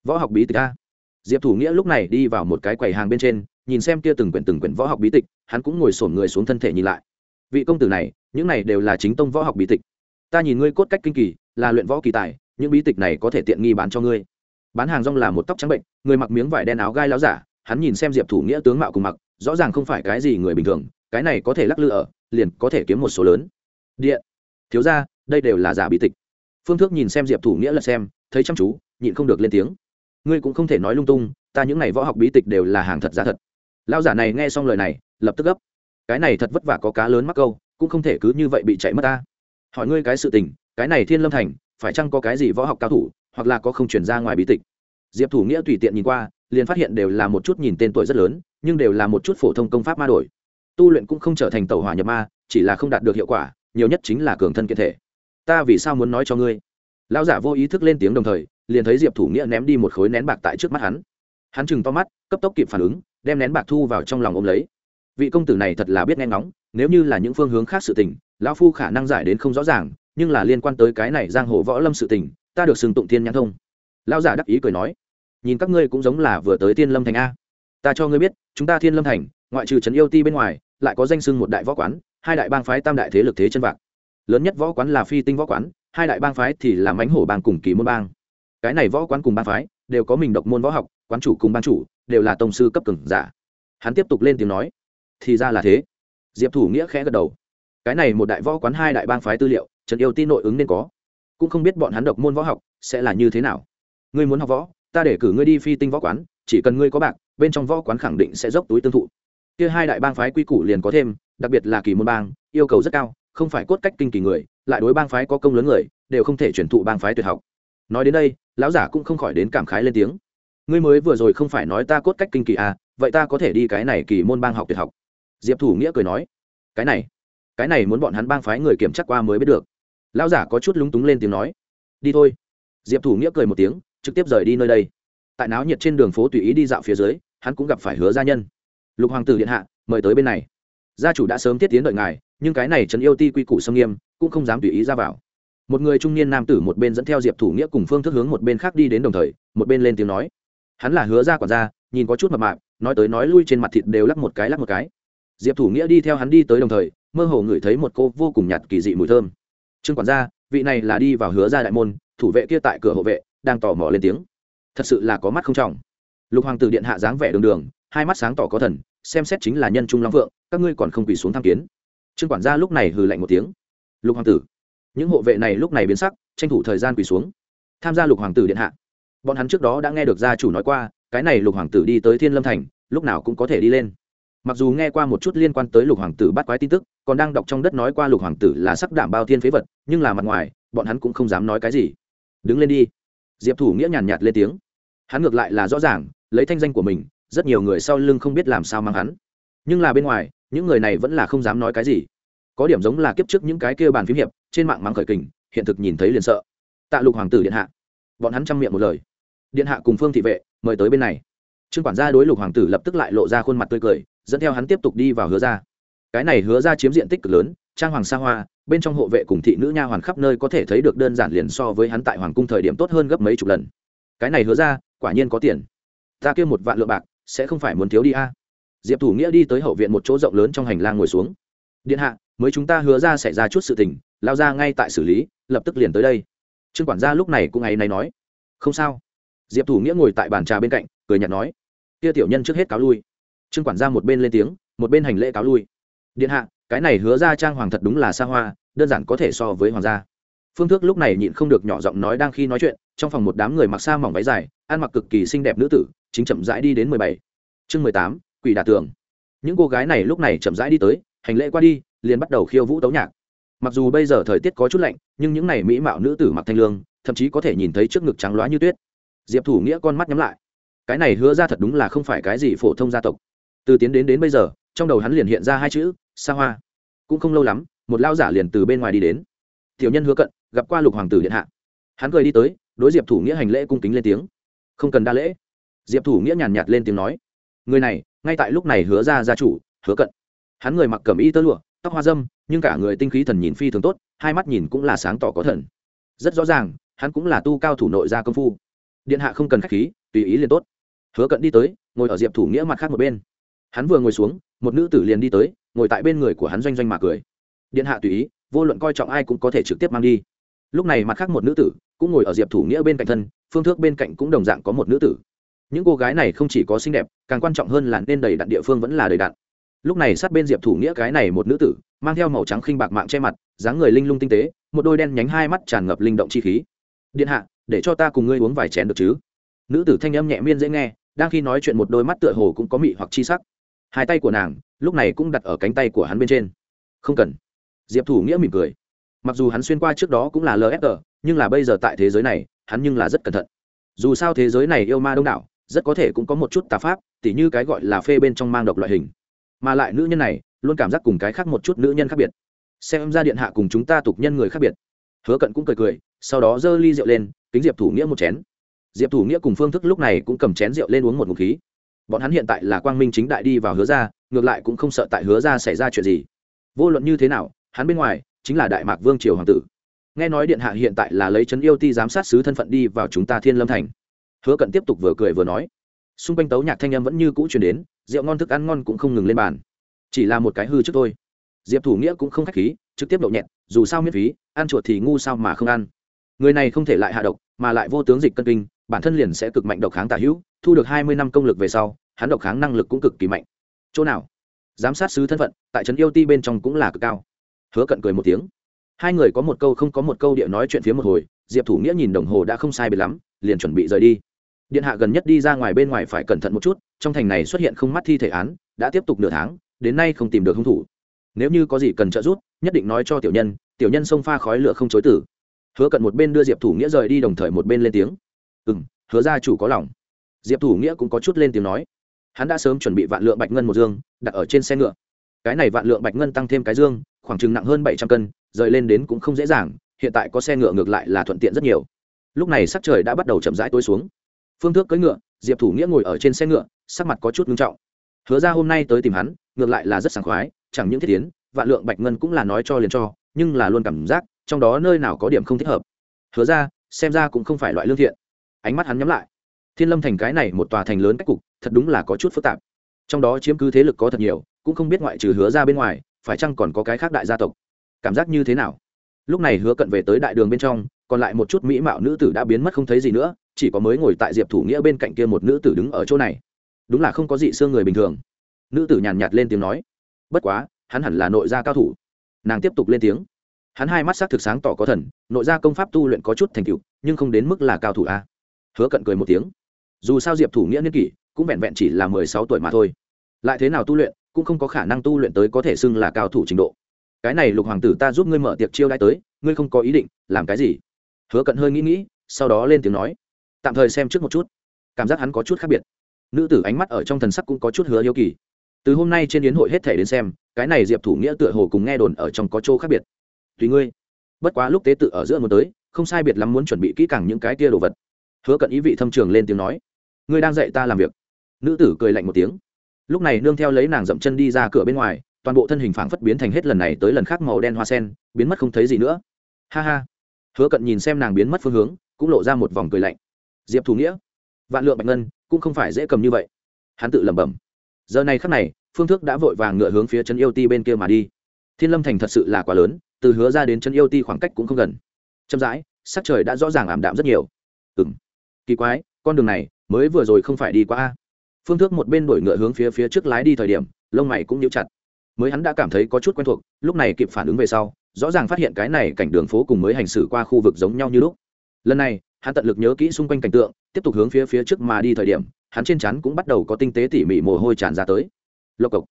Võ học bí tịch a diệp thủ nghĩa lúc này đi vào một cái quầy hàng bên trên, nhìn xem kia từng quyển từng quyển võ học bí tịch, hắn cũng ngồi sổn người xuống thân thể nhìn lại. Vị công tử này, những này đều là chính tông võ học bí tịch. Ta nhìn ngươi cốt cách kinh kỳ, là luyện võ kỳ tài, những bí tịch này có thể tiện nghi bán cho ngươi. Bán hàng rong là một tóc trắng bệnh, người mặc miếng vải đen áo gai láo giả, hắn nhìn xem diệp thủ nghĩa tướng mạo cùng mặc, rõ ràng không phải cái gì người bình thường, cái này có thể lắc lư ở, liền có thể kiếm một số lớn. Điện. Thiếu ra đây đều là giả bí tịch. Phương thước nhìn xem diệp thủ nghĩa là xem, thấy chăm chú, nhịn không được lên tiếng ngươi cũng không thể nói lung tung, ta những n à y võ học bí tịch đều là hàng thật giá thật. Lao giả này nghe xong lời này, lập tức gấp. Cái này thật vất vả có cá lớn mắc câu, cũng không thể cứ như vậy bị chạy mất ta. Hỏi ngươi cái sự tình, cái này thiên lâm thành, phải chăng có cái gì võ học cao thủ, hoặc là có không chuyển ra ngoài bí tịch? Diệp thủ nghĩa tùy tiện nhìn qua, liền phát hiện đều là một chút nhìn tên tuổi rất lớn, nhưng đều là một chút phổ thông công pháp ma đổi. Tu luyện cũng không trở thành tàu hỏa nhập ma, chỉ là không đạt được hiệu quả, nhiều nhất chính là cường thân kiện thể. Ta vì sao muốn nói cho ngươi? Lão giả vô ý thức lên tiếng đồng thời liền thấy diệp thủ nghĩa ném đi một khối nén bạc tại trước mắt hắn. Hắn chừng to mắt, cấp tốc kịp phản ứng, đem nén bạc thu vào trong lòng ôm lấy. Vị công tử này thật là biết nghe ngóng, nếu như là những phương hướng khác sự tình, lão phu khả năng giải đến không rõ ràng, nhưng là liên quan tới cái này giang hồ võ lâm sự tình, ta được xưng tụng thiên nhãn thông. Lão giả đắc ý cười nói, nhìn các ngươi cũng giống là vừa tới thiên lâm thành a. Ta cho ngươi biết, chúng ta thiên lâm thành, ngoại trừ trấn yêu ti bên ngoài, lại có danh sưng một đại võ quán, hai đại bang phái tam đại thế lực thế chân vạc. Lớn nhất võ quán là phi tinh võ quán, hai đại bang phái thì là mánh hổ bang cùng kỳ môn bang cái này võ quán cùng bang phái đều có mình độc môn võ học, quán chủ cùng ban chủ đều là tổng sư cấp cường giả. Hắn tiếp tục lên tiếng nói, thì ra là thế. Diệp thủ nghĩa khẽ gật đầu. Cái này một đại võ quán hai đại bang phái tư liệu, trần yêu tin nội ứng nên có. Cũng không biết bọn hắn độc môn võ học sẽ là như thế nào. Ngươi muốn học võ, ta để cử ngươi đi phi tinh võ quán, chỉ cần ngươi có bạc, bên trong võ quán khẳng định sẽ dốc túi tương thụ. Kia hai đại bang phái quy củ liền có thêm, đặc biệt là kỳ môn bang, yêu cầu rất cao, không phải cốt cách kinh kỳ người, lại đối bang phái có công lớn người, đều không thể chuyển thụ bang phái tuyệt học nói đến đây, lão giả cũng không khỏi đến cảm khái lên tiếng. Ngươi mới vừa rồi không phải nói ta cốt cách kinh kỳ à vậy ta có thể đi cái này kỳ môn bang học tuyệt học. Diệp thủ nghĩa cười nói, cái này cái này muốn bọn hắn bang phái người kiểm tra qua mới biết được. Lão giả có chút lúng túng lên tiếng nói, đi thôi. Diệp thủ nghĩa cười một tiếng, trực tiếp rời đi nơi đây. Tại náo nhiệt trên đường phố tùy ý đi dạo phía dưới, hắn cũng gặp phải hứa gia nhân. Lục hoàng tử điện hạ, mời tới bên này. Gia chủ đã sớm thiết tiến đợi ngài, nhưng cái này trấn yêu ti quy củ sông nghiêm, cũng không dám tùy ý ra vào một người trung niên nam tử một bên dẫn theo diệp thủ nghĩa cùng phương thức hướng một bên khác đi đến đồng thời, một bên lên tiếng nói. Hắn là hứa ra quản gia, nhìn có chút mập mạp, nói tới nói lui trên mặt thịt đều lắc một cái lắc một cái. Diệp thủ nghĩa đi theo hắn đi tới đồng thời, mơ hồ ngửi thấy một cô vô cùng nhạt kỳ dị mùi thơm. Trương quản gia, vị này là đi vào hứa ra đại môn, thủ vệ kia tại cửa hộ vệ, đang tò mò lên tiếng. Thật sự là có mắt không trọng. Lục hoàng tử điện hạ dáng vẻ đường đường, hai mắt sáng tỏ có thần, xem xét chính là nhân trung long vượng, các ngươi còn không quỳ xuống tham kiến. Trương quản gia lúc này hừ lạnh một tiếng. Lục hoàng tử những hộ vệ này lúc này biến sắc, tranh thủ thời gian quỳ xuống. Tham gia lục hoàng tử điện hạ. Bọn hắn trước đó đã nghe được gia chủ nói qua, cái này lục hoàng tử đi tới thiên lâm thành, lúc nào cũng có thể đi lên. Mặc dù nghe qua một chút liên quan tới lục hoàng tử bắt quái tin tức, còn đang đọc trong đất nói qua lục hoàng tử là sắc đảm bao thiên phế vật, nhưng là mặt ngoài, bọn hắn cũng không dám nói cái gì. Đứng lên đi. Diệp thủ nghĩa nhàn nhạt lên tiếng. Hắn ngược lại là rõ ràng, lấy thanh danh của mình, rất nhiều người sau lưng không biết làm sao mang hắn. Nhưng là bên ngoài, những người này vẫn là không dám nói cái gì có điểm giống là kiếp trước những cái kia bàn phím hiệp, trên mạng mang khởi kình, hiện thực nhìn thấy liền sợ. Tạ lục hoàng tử điện hạ. Bọn hắn chăm miệng một lời. Điện hạ cùng phương thị vệ, mời tới bên này. Trương quản gia đối lục hoàng tử lập tức lại lộ ra khuôn mặt tươi cười, dẫn theo hắn tiếp tục đi vào hứa ra cái này hứa ra chiếm diện tích cực lớn, trang hoàng sa hoa, bên trong hộ vệ cùng thị nữ nha hoàn khắp nơi có thể thấy được đơn giản liền so với hắn tại hoàng cung thời điểm tốt hơn gấp mấy chục lần. Cái này hứa ra quả nhiên có tiền. Ta kêu một vạn lượng bạc, sẽ không phải muốn thiếu đi a. Diệp thủ nghĩa đi tới hậu viện một chỗ rộng lớn trong hành lang ngồi xuống. Điện hạ mới chúng ta hứa ra xảy ra chút sự tình, lao ra ngay tại xử lý, lập tức liền tới đây. Trương quản gia lúc này cũng ngày này nói. Không sao. Diệp thủ nghĩa ngồi tại bàn trà bên cạnh, cười nhạt nói. Kia tiểu nhân trước hết cáo lui. Trương quản gia một bên lên tiếng, một bên hành lễ cáo lui. Điện hạ, cái này hứa ra trang hoàng thật đúng là xa hoa, đơn giản có thể so với hoàng gia. Phương thức lúc này nhịn không được nhỏ giọng nói đang khi nói chuyện, trong phòng một đám người mặc xa mỏng váy dài, ăn mặc cực kỳ xinh đẹp nữ tử, chính chậm rãi đi đến mười bảy. Chương mười tám, quỷ đả tường. Những cô gái này lúc này chậm rãi đi tới, hành lễ qua đi liền bắt đầu khiêu vũ tấu nhạc. Mặc dù bây giờ thời tiết có chút lạnh, nhưng những n à y mỹ mạo nữ tử mặc thanh lương, thậm chí có thể nhìn thấy trước ngực trắng loá như tuyết. Diệp thủ nghĩa con mắt nhắm lại. Cái này hứa ra thật đúng là không phải cái gì phổ thông gia tộc. Từ tiến đến đến bây giờ, trong đầu hắn liền hiện ra hai chữ xa hoa. Cũng không lâu lắm, một lao giả liền từ bên ngoài đi đến. Tiểu nhân hứa cận, gặp qua lục hoàng tử điện hạ. Hắn cười đi tới, đối diệp thủ nghĩa hành lễ cung kính lên tiếng. Không cần đa lễ. Diệp thủ nghĩa nhàn nhạt lên tiếng nói. Người này, ngay tại lúc này hứa ra gia chủ, hứa cận. Hắn người mặc cẩm y tơ lụa tóc hoa dâm, nhưng cả người tinh khí thần nhìn phi thường tốt, hai mắt nhìn cũng là sáng tỏ có thần. Rất rõ ràng, hắn cũng là tu cao thủ nội gia công phu. Điện hạ không cần k h á c h khí, tùy ý liền tốt. Hứa cận đi tới, ngồi ở diệp thủ nghĩa mặt khác một bên. Hắn vừa ngồi xuống, một nữ tử liền đi tới, ngồi tại bên người của hắn doanh doanh mà cười. Điện hạ tùy ý, vô luận coi trọng ai cũng có thể trực tiếp mang đi. Lúc này mặt khác một nữ tử, cũng ngồi ở diệp thủ nghĩa bên cạnh thân, phương thước bên cạnh cũng đồng dạng có một nữ tử. Những cô gái này không chỉ có xinh đẹp, càng quan trọng hơn là nên đầy đặn địa phương vẫn là đầy đặn lúc này sát bên diệp thủ nghĩa cái này một nữ tử, mang theo màu trắng khinh bạc mạng che mặt, dáng người linh lung tinh tế, một đôi đen nhánh hai mắt tràn ngập linh động chi khí. Điện hạ, để cho ta cùng ngươi uống vài chén được chứ? Nữ tử thanh âm nhẹ miên dễ nghe, đang khi nói chuyện một đôi mắt tựa hồ cũng có mị hoặc chi sắc. Hai tay của nàng, lúc này cũng đặt ở cánh tay của hắn bên trên. Không cần. Diệp thủ nghĩa mỉm cười. Mặc dù hắn xuyên qua trước đó cũng là lfg nhưng là bây giờ tại thế giới này, hắn nhưng là rất cẩn thận. Dù sao thế giới này yêu ma đông đảo, rất có thể cũng có một chút tà pháp, tỉ như cái gọi là phê bên trong mang độc loại hình mà lại nữ nhân này luôn cảm giác cùng cái khác một chút nữ nhân khác biệt. Xem ra điện hạ cùng chúng ta tục nhân người khác biệt. Hứa cận cũng cười cười, sau đó giơ ly rượu lên, kính diệp thủ nghĩa một chén. Diệp thủ nghĩa cùng phương thức lúc này cũng cầm chén rượu lên uống một ngụm khí. Bọn hắn hiện tại là quang minh chính đại đi vào hứa ra ngược lại cũng không sợ tại hứa ra xảy ra chuyện gì. Vô luận như thế nào, hắn bên ngoài chính là đại mạc vương triều hoàng tử. Nghe nói điện hạ hiện tại là lấy trấn yêu ti giám sát sứ thân phận đi vào chúng ta thiên lâm thành. Hứa cận tiếp tục vừa cười vừa nói xung quanh tấu nhạc thanh âm vẫn như cũ chuyển đến, rượu ngon thức ăn ngon cũng không ngừng lên bàn. Chỉ là một cái hư trước thôi. Diệp thủ nghĩa cũng không k h á c h khí, trực tiếp đậu nhẹt dù sao miễn phí, ăn chuột thì ngu sao mà không ăn. Người này không thể lại hạ độc, mà lại vô tướng dịch cân kinh, bản thân liền sẽ cực mạnh độc kháng tả hữu, thu được hai mươi năm công lực về sau, hắn độc kháng năng lực cũng cực kỳ mạnh. Chỗ nào? Giám sát sứ thân phận, tại trấn yêu ti bên trong cũng là cực cao. Hứa cận cười một tiếng. Hai người có một câu không có một câu địa nói chuyện phía một hồi, diệp thủ nghĩa nhìn đồng hồ đã không sai biệt lắm, liền chuẩn bị rời đi điện hạ gần nhất đi ra ngoài bên ngoài phải cẩn thận một chút, trong thành này xuất hiện không mắt thi thể án, đã tiếp tục nửa tháng, đến nay không tìm được hung thủ. Nếu như có gì cần trợ giúp, nhất định nói cho tiểu nhân tiểu nhân xông pha khói lửa không chối tử. Hứa cận một bên đưa diệp thủ nghĩa rời đi đồng thời một bên lên tiếng. Ừ m hứa gia chủ có lòng. Diệp thủ nghĩa cũng có chút lên tiếng nói. Hắn đã sớm chuẩn bị vạn lượng bạch ngân một dương, đặt ở trên xe ngựa. Cái này vạn lượng bạch ngân tăng thêm cái dương, khoảng chừng nặng hơn bảy trăm cân, rời lên đến cũng không dễ dàng, hiện tại có xe ngựa ngược lại là thuận tiện rất nhiều. Lúc này sắc trời đã bắt đầu chậm rãi tối xuống phương thước cưỡi ngựa, diệp thủ nghĩa ngồi ở trên xe ngựa, sắc mặt có chút nghiêm trọng. Hứa ra hôm nay tới tìm hắn, ngược lại là rất sảng khoái, chẳng những thiết tiến, vạn lượng bạch ngân cũng là nói cho liền cho, nhưng là luôn cảm giác, trong đó nơi nào có điểm không thích hợp. Hứa ra, xem ra cũng không phải loại lương thiện. Ánh mắt hắn nhắm lại. Thiên lâm thành cái này một tòa thành lớn cách cục, thật đúng là có chút phức tạp. Trong đó chiếm cứ thế lực có thật nhiều, cũng không biết ngoại trừ hứa ra bên ngoài, phải chăng còn có cái khác đại gia tộc. Cảm giác như thế nào? Lúc này hứa cận về tới đại đường bên trong, còn lại một chút mỹ mạo nữ tử đã biến mất không thấy gì nữa chỉ có mới ngồi tại diệp thủ nghĩa bên cạnh kia một nữ tử đứng ở chỗ này. Đúng là không có dị xương người bình thường. Nữ tử nhàn nhạt lên tiếng nói. Bất quá, hắn hẳn là nội gia cao thủ. Nàng tiếp tục lên tiếng. Hắn hai mắt s ắ c thực sáng tỏ có thần, nội gia công pháp tu luyện có chút thành tựu, nhưng không đến mức là cao thủ a. Hứa cận cười một tiếng. Dù sao diệp thủ nghĩa niên kỷ, cũng vẹn vẹn chỉ là mười sáu tuổi mà thôi. Lại thế nào tu luyện, cũng không có khả năng tu luyện tới có thể xưng là cao thủ trình độ. Cái này lục hoàng tử ta giúp ngươi mở tiệc chiêu đãi tới, ngươi không có ý định, làm cái gì? Hứa cận hơi nghĩ nghĩ, sau đó lên tiếng nói tạm thời xem trước một chút. Cảm giác hắn có chút khác biệt. Nữ tử ánh mắt ở trong thần sắc cũng có chút hứa yêu kỳ. Từ hôm nay trên yến hội hết thể đến xem, cái này diệp thủ nghĩa tựa hồ cùng nghe đồn ở trong có chỗ khác biệt. Tùy ngươi. Bất quá lúc tế tự ở giữa muốn tới, không sai biệt lắm muốn chuẩn bị kỹ càng những cái tia đồ vật. Hứa cận ý vị thâm trường lên tiếng nói, ngươi đang dạy ta làm việc. Nữ tử cười lạnh một tiếng. Lúc này nương theo lấy nàng dậm chân đi ra cửa bên ngoài, toàn bộ thân hình phảng phất biến thành hết lần này tới lần khác màu đen hoa sen, biến mất không thấy gì nữa. Ha ha. Hứa cận nhìn xem nàng biến mất phương hướng, cũng lộ ra một vòng cười lạnh diệp thủ nghĩa, vạn lượng bạch ngân cũng không phải dễ cầm như vậy. Hắn tự lẩm bẩm. Giờ này khắc này, phương thức đã vội vàng ngựa hướng phía chân yêu ti bên kia mà đi. Thiên lâm thành thật sự là quá lớn, từ hứa ra đến chân yêu ti khoảng cách cũng không gần. Chậm rãi, sắc trời đã rõ ràng ảm đạm rất nhiều. Ừ m kỳ quái, con đường này mới vừa rồi không phải đi qua a. Phương thức một bên đổi ngựa hướng phía phía trước lái đi thời điểm, lông mày cũng nhíu chặt. Mới hắn đã cảm thấy có chút quen thuộc, lúc này kịp phản ứng về sau, rõ ràng phát hiện cái này cảnh đường phố cùng mới hành xử qua khu vực giống nhau như lúc. Lần này hắn tận lực nhớ kỹ xung quanh cảnh tượng, tiếp tục hướng phía phía trước mà đi thời điểm, hắn trên chắn cũng bắt đầu có tinh tế tỉ mỉ mồ hôi tràn ra tới. Lộc cộc.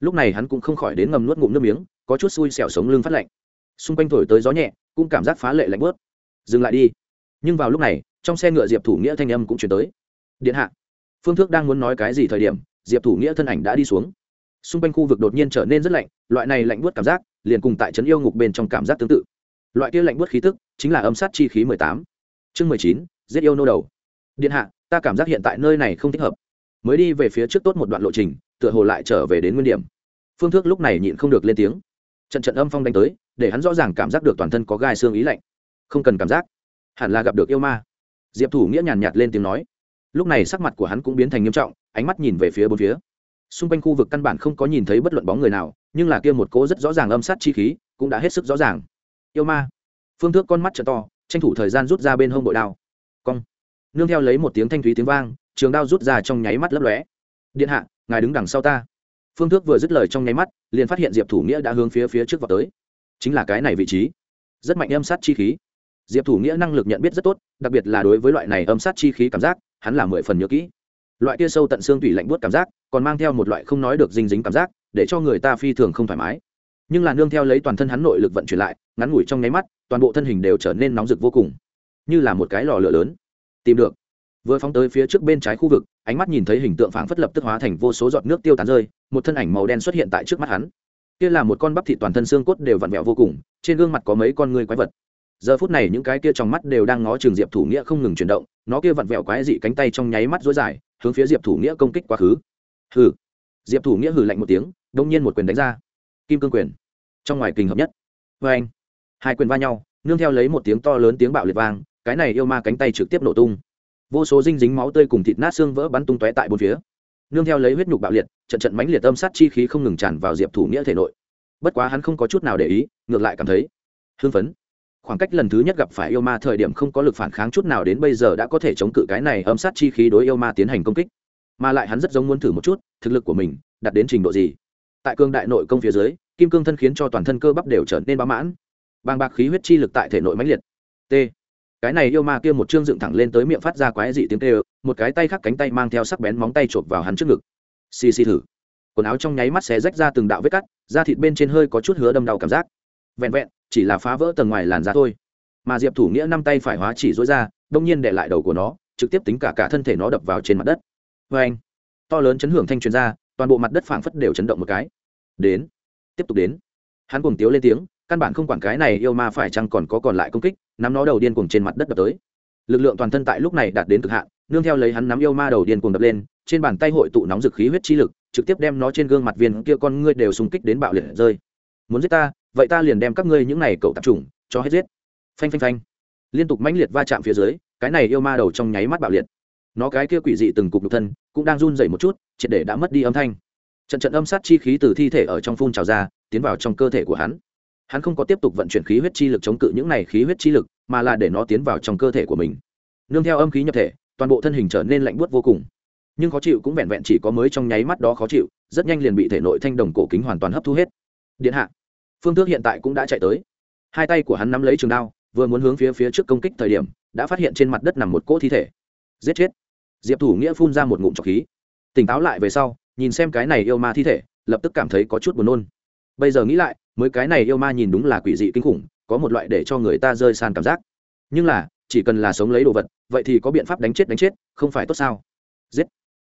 Lúc này hắn cũng không khỏi đến ngầm nuốt ngụm nước miếng, có chút xui xẻo sống lưng phát lạnh. Xung quanh thổi tới gió nhẹ, cũng cảm giác phá lệ lạnh bớt. Dừng lại đi. Nhưng vào lúc này, trong xe ngựa diệp thủ nghĩa thanh âm cũng chuyển tới. Điện hạ. Phương thước đang muốn nói cái gì thời điểm, diệp thủ nghĩa thân ảnh đã đi xuống. Xung quanh khu vực đột nhiên trở nên rất lạnh, loại này lạnh buốt cảm giác liền cùng tại trấn yêu ngục bên trong cảm giác tương tự. Loại kia lạnh buốt khí tức chính là âm sát chi khí mười tám chương mười chín, giết yêu nô đầu. Điện hạ, ta cảm giác hiện tại nơi này không thích hợp. Mới đi về phía trước tốt một đoạn lộ trình, tựa hồ lại trở về đến nguyên điểm. Phương thước lúc này nhịn không được lên tiếng. Trận trận âm phong đánh tới, để hắn rõ ràng cảm giác được toàn thân có gai xương ý lạnh. Không cần cảm giác. Hẳn là gặp được yêu ma. Diệp thủ nghĩa nhàn nhạt lên tiếng nói. Lúc này sắc mặt của hắn cũng biến thành nghiêm trọng, ánh mắt nhìn về phía bốn phía. Xung quanh khu vực căn bản không có nhìn thấy bất luận bóng người nào, nhưng là kia một cố rất rõ ràng âm sát chi khí, cũng đã hết sức rõ ràng. Yêu ma. Phương thước con mắt t to tranh thủ thời gian rút ra bên hông bội đao. Cong. Nương theo lấy một tiếng thanh thúy tiếng vang, trường đao rút ra trong nháy mắt lấp lóe. Điện hạ, ngài đứng đằng sau ta. Phương thước vừa dứt lời trong nháy mắt, liền phát hiện diệp thủ nghĩa đã hướng phía phía trước vào tới. Chính là cái này vị trí. Rất mạnh âm sát chi khí. Diệp thủ nghĩa năng lực nhận biết rất tốt, đặc biệt là đối với loại này âm sát chi khí cảm giác, hắn là mười phần nhớ kỹ. Loại kia sâu tận xương tủy lạnh buốt cảm giác, còn mang theo một loại không nói được dinh dính cảm giác, để cho người ta phi thường không thoải mái. Nhưng là nương theo lấy toàn thân hắn nội lực vận chuyển lại, ngắn ngủi trong nháy mắt toàn bộ thân hình đều trở nên nóng rực vô cùng, như là một cái lò lửa lớn. Tìm được. Vừa phóng tới phía trước bên trái khu vực, ánh mắt nhìn thấy hình tượng phảng phất lập tức hóa thành vô số giọt nước tiêu tán rơi, một thân ảnh màu đen xuất hiện tại trước mắt hắn. Kia là một con bắp thịt toàn thân xương cốt đều vặn vẹo vô cùng, trên gương mặt có mấy con ngươi quái vật. Giờ phút này những cái kia trong mắt đều đang ngó trường diệp thủ nghĩa không ngừng chuyển động, nó kia vặn vẹo quái dị cánh tay trong nháy mắt dối dài, hướng phía diệp thủ nghĩa công kích quá khứ. Hừ. Diệp thủ nghĩa hừ lạnh một tiếng, đông nhiên một quyền đánh ra. Kim cương quyền. Trong ngoài kình hợp nhất. Vê anh hai quyền va nhau, nương theo lấy một tiếng to lớn tiếng bạo liệt vang, cái này yêu ma cánh tay trực tiếp nổ tung. Vô số dinh dính máu tươi cùng thịt nát xương vỡ bắn tung tóe tại bốn phía. Nương theo lấy huyết nhục bạo liệt, trận trận mãnh liệt âm sát chi khí không ngừng tràn vào diệp thủ nghĩa thể nội. Bất quá hắn không có chút nào để ý, ngược lại cảm thấy hưng phấn. Khoảng cách lần thứ nhất gặp phải yêu ma thời điểm không có lực phản kháng chút nào đến bây giờ đã có thể chống cự cái này âm sát chi khí đối yêu ma tiến hành công kích. Mà lại hắn rất giống muốn thử một chút, thực lực của mình đạt đến trình độ gì. Tại cương đại nội công phía dưới, kim cương thân khiến cho toàn thân cơ bắp đều trở nên bá mãn bàng bạc khí huyết chi lực tại thể nội mãnh liệt. T. Cái này yêu ma kia một chương dựng thẳng lên tới miệng phát ra quái dị tiếng kêu, một cái tay khác cánh tay mang theo sắc bén móng tay chộp vào hắn trước ngực. Xì xì thử. Quần áo trong nháy mắt xé rách ra từng đạo vết cắt, da thịt bên trên hơi có chút hứa đâm đau cảm giác. Vẹn vẹn, chỉ là phá vỡ tầng ngoài làn da thôi. Mà diệp thủ nghĩa năm tay phải hóa chỉ dối ra, đông nhiên để lại đầu của nó, trực tiếp tính cả cả thân thể nó đập vào trên mặt đất. Vê anh, to lớn chấn hưởng thanh truyền ra, toàn bộ mặt đất phảng phất đều chấn động một cái. Đến, tiếp tục đến. Hắn cùng tiếu lên tiếng căn bản không quản cái này yêu ma phải chăng còn có còn lại công kích, nắm nó đầu điên cuồng trên mặt đất đập tới. Lực lượng toàn thân tại lúc này đạt đến cực hạn, nương theo lấy hắn nắm yêu ma đầu điên cuồng đập lên, trên bàn tay hội tụ nóng dực khí huyết chi lực, trực tiếp đem nó trên gương mặt viên kia con ngươi đều xung kích đến bạo liệt rơi. Muốn giết ta, vậy ta liền đem các ngươi những này cậu tạp chủng cho hết giết. Phanh phanh phanh. Liên tục mãnh liệt va chạm phía dưới, cái này yêu ma đầu trong nháy mắt bạo liệt. Nó cái kia quỷ dị từng cục nhục thân cũng đang run dậy một chút, triệt để đã mất đi âm thanh. Trận trận âm sát chi khí từ thi thể ở trong phun trào ra, tiến vào trong cơ thể của hắn hắn không có tiếp tục vận chuyển khí huyết chi lực chống cự những này khí huyết chi lực, mà là để nó tiến vào trong cơ thể của mình. Nương theo âm khí nhập thể, toàn bộ thân hình trở nên lạnh buốt vô cùng. Nhưng khó chịu cũng vẹn vẹn chỉ có mới trong nháy mắt đó khó chịu, rất nhanh liền bị thể nội thanh đồng cổ kính hoàn toàn hấp thu hết. Điện hạ, phương tước hiện tại cũng đã chạy tới. Hai tay của hắn nắm lấy trường đao, vừa muốn hướng phía phía trước công kích thời điểm, đã phát hiện trên mặt đất nằm một cỗ thi thể. Giết chết. Diệp thủ nghĩa phun ra một ngụm trọc khí. Tỉnh táo lại về sau, nhìn xem cái này yêu ma thi thể, lập tức cảm thấy có chút buồn nôn. Bây giờ nghĩ lại mới cái này yêu ma nhìn đúng là quỷ dị kinh khủng, có một loại để cho người ta rơi san cảm giác. Nhưng là, chỉ cần là sống lấy đồ vật, vậy thì có biện pháp đánh chết đánh chết, không phải tốt sao? Giết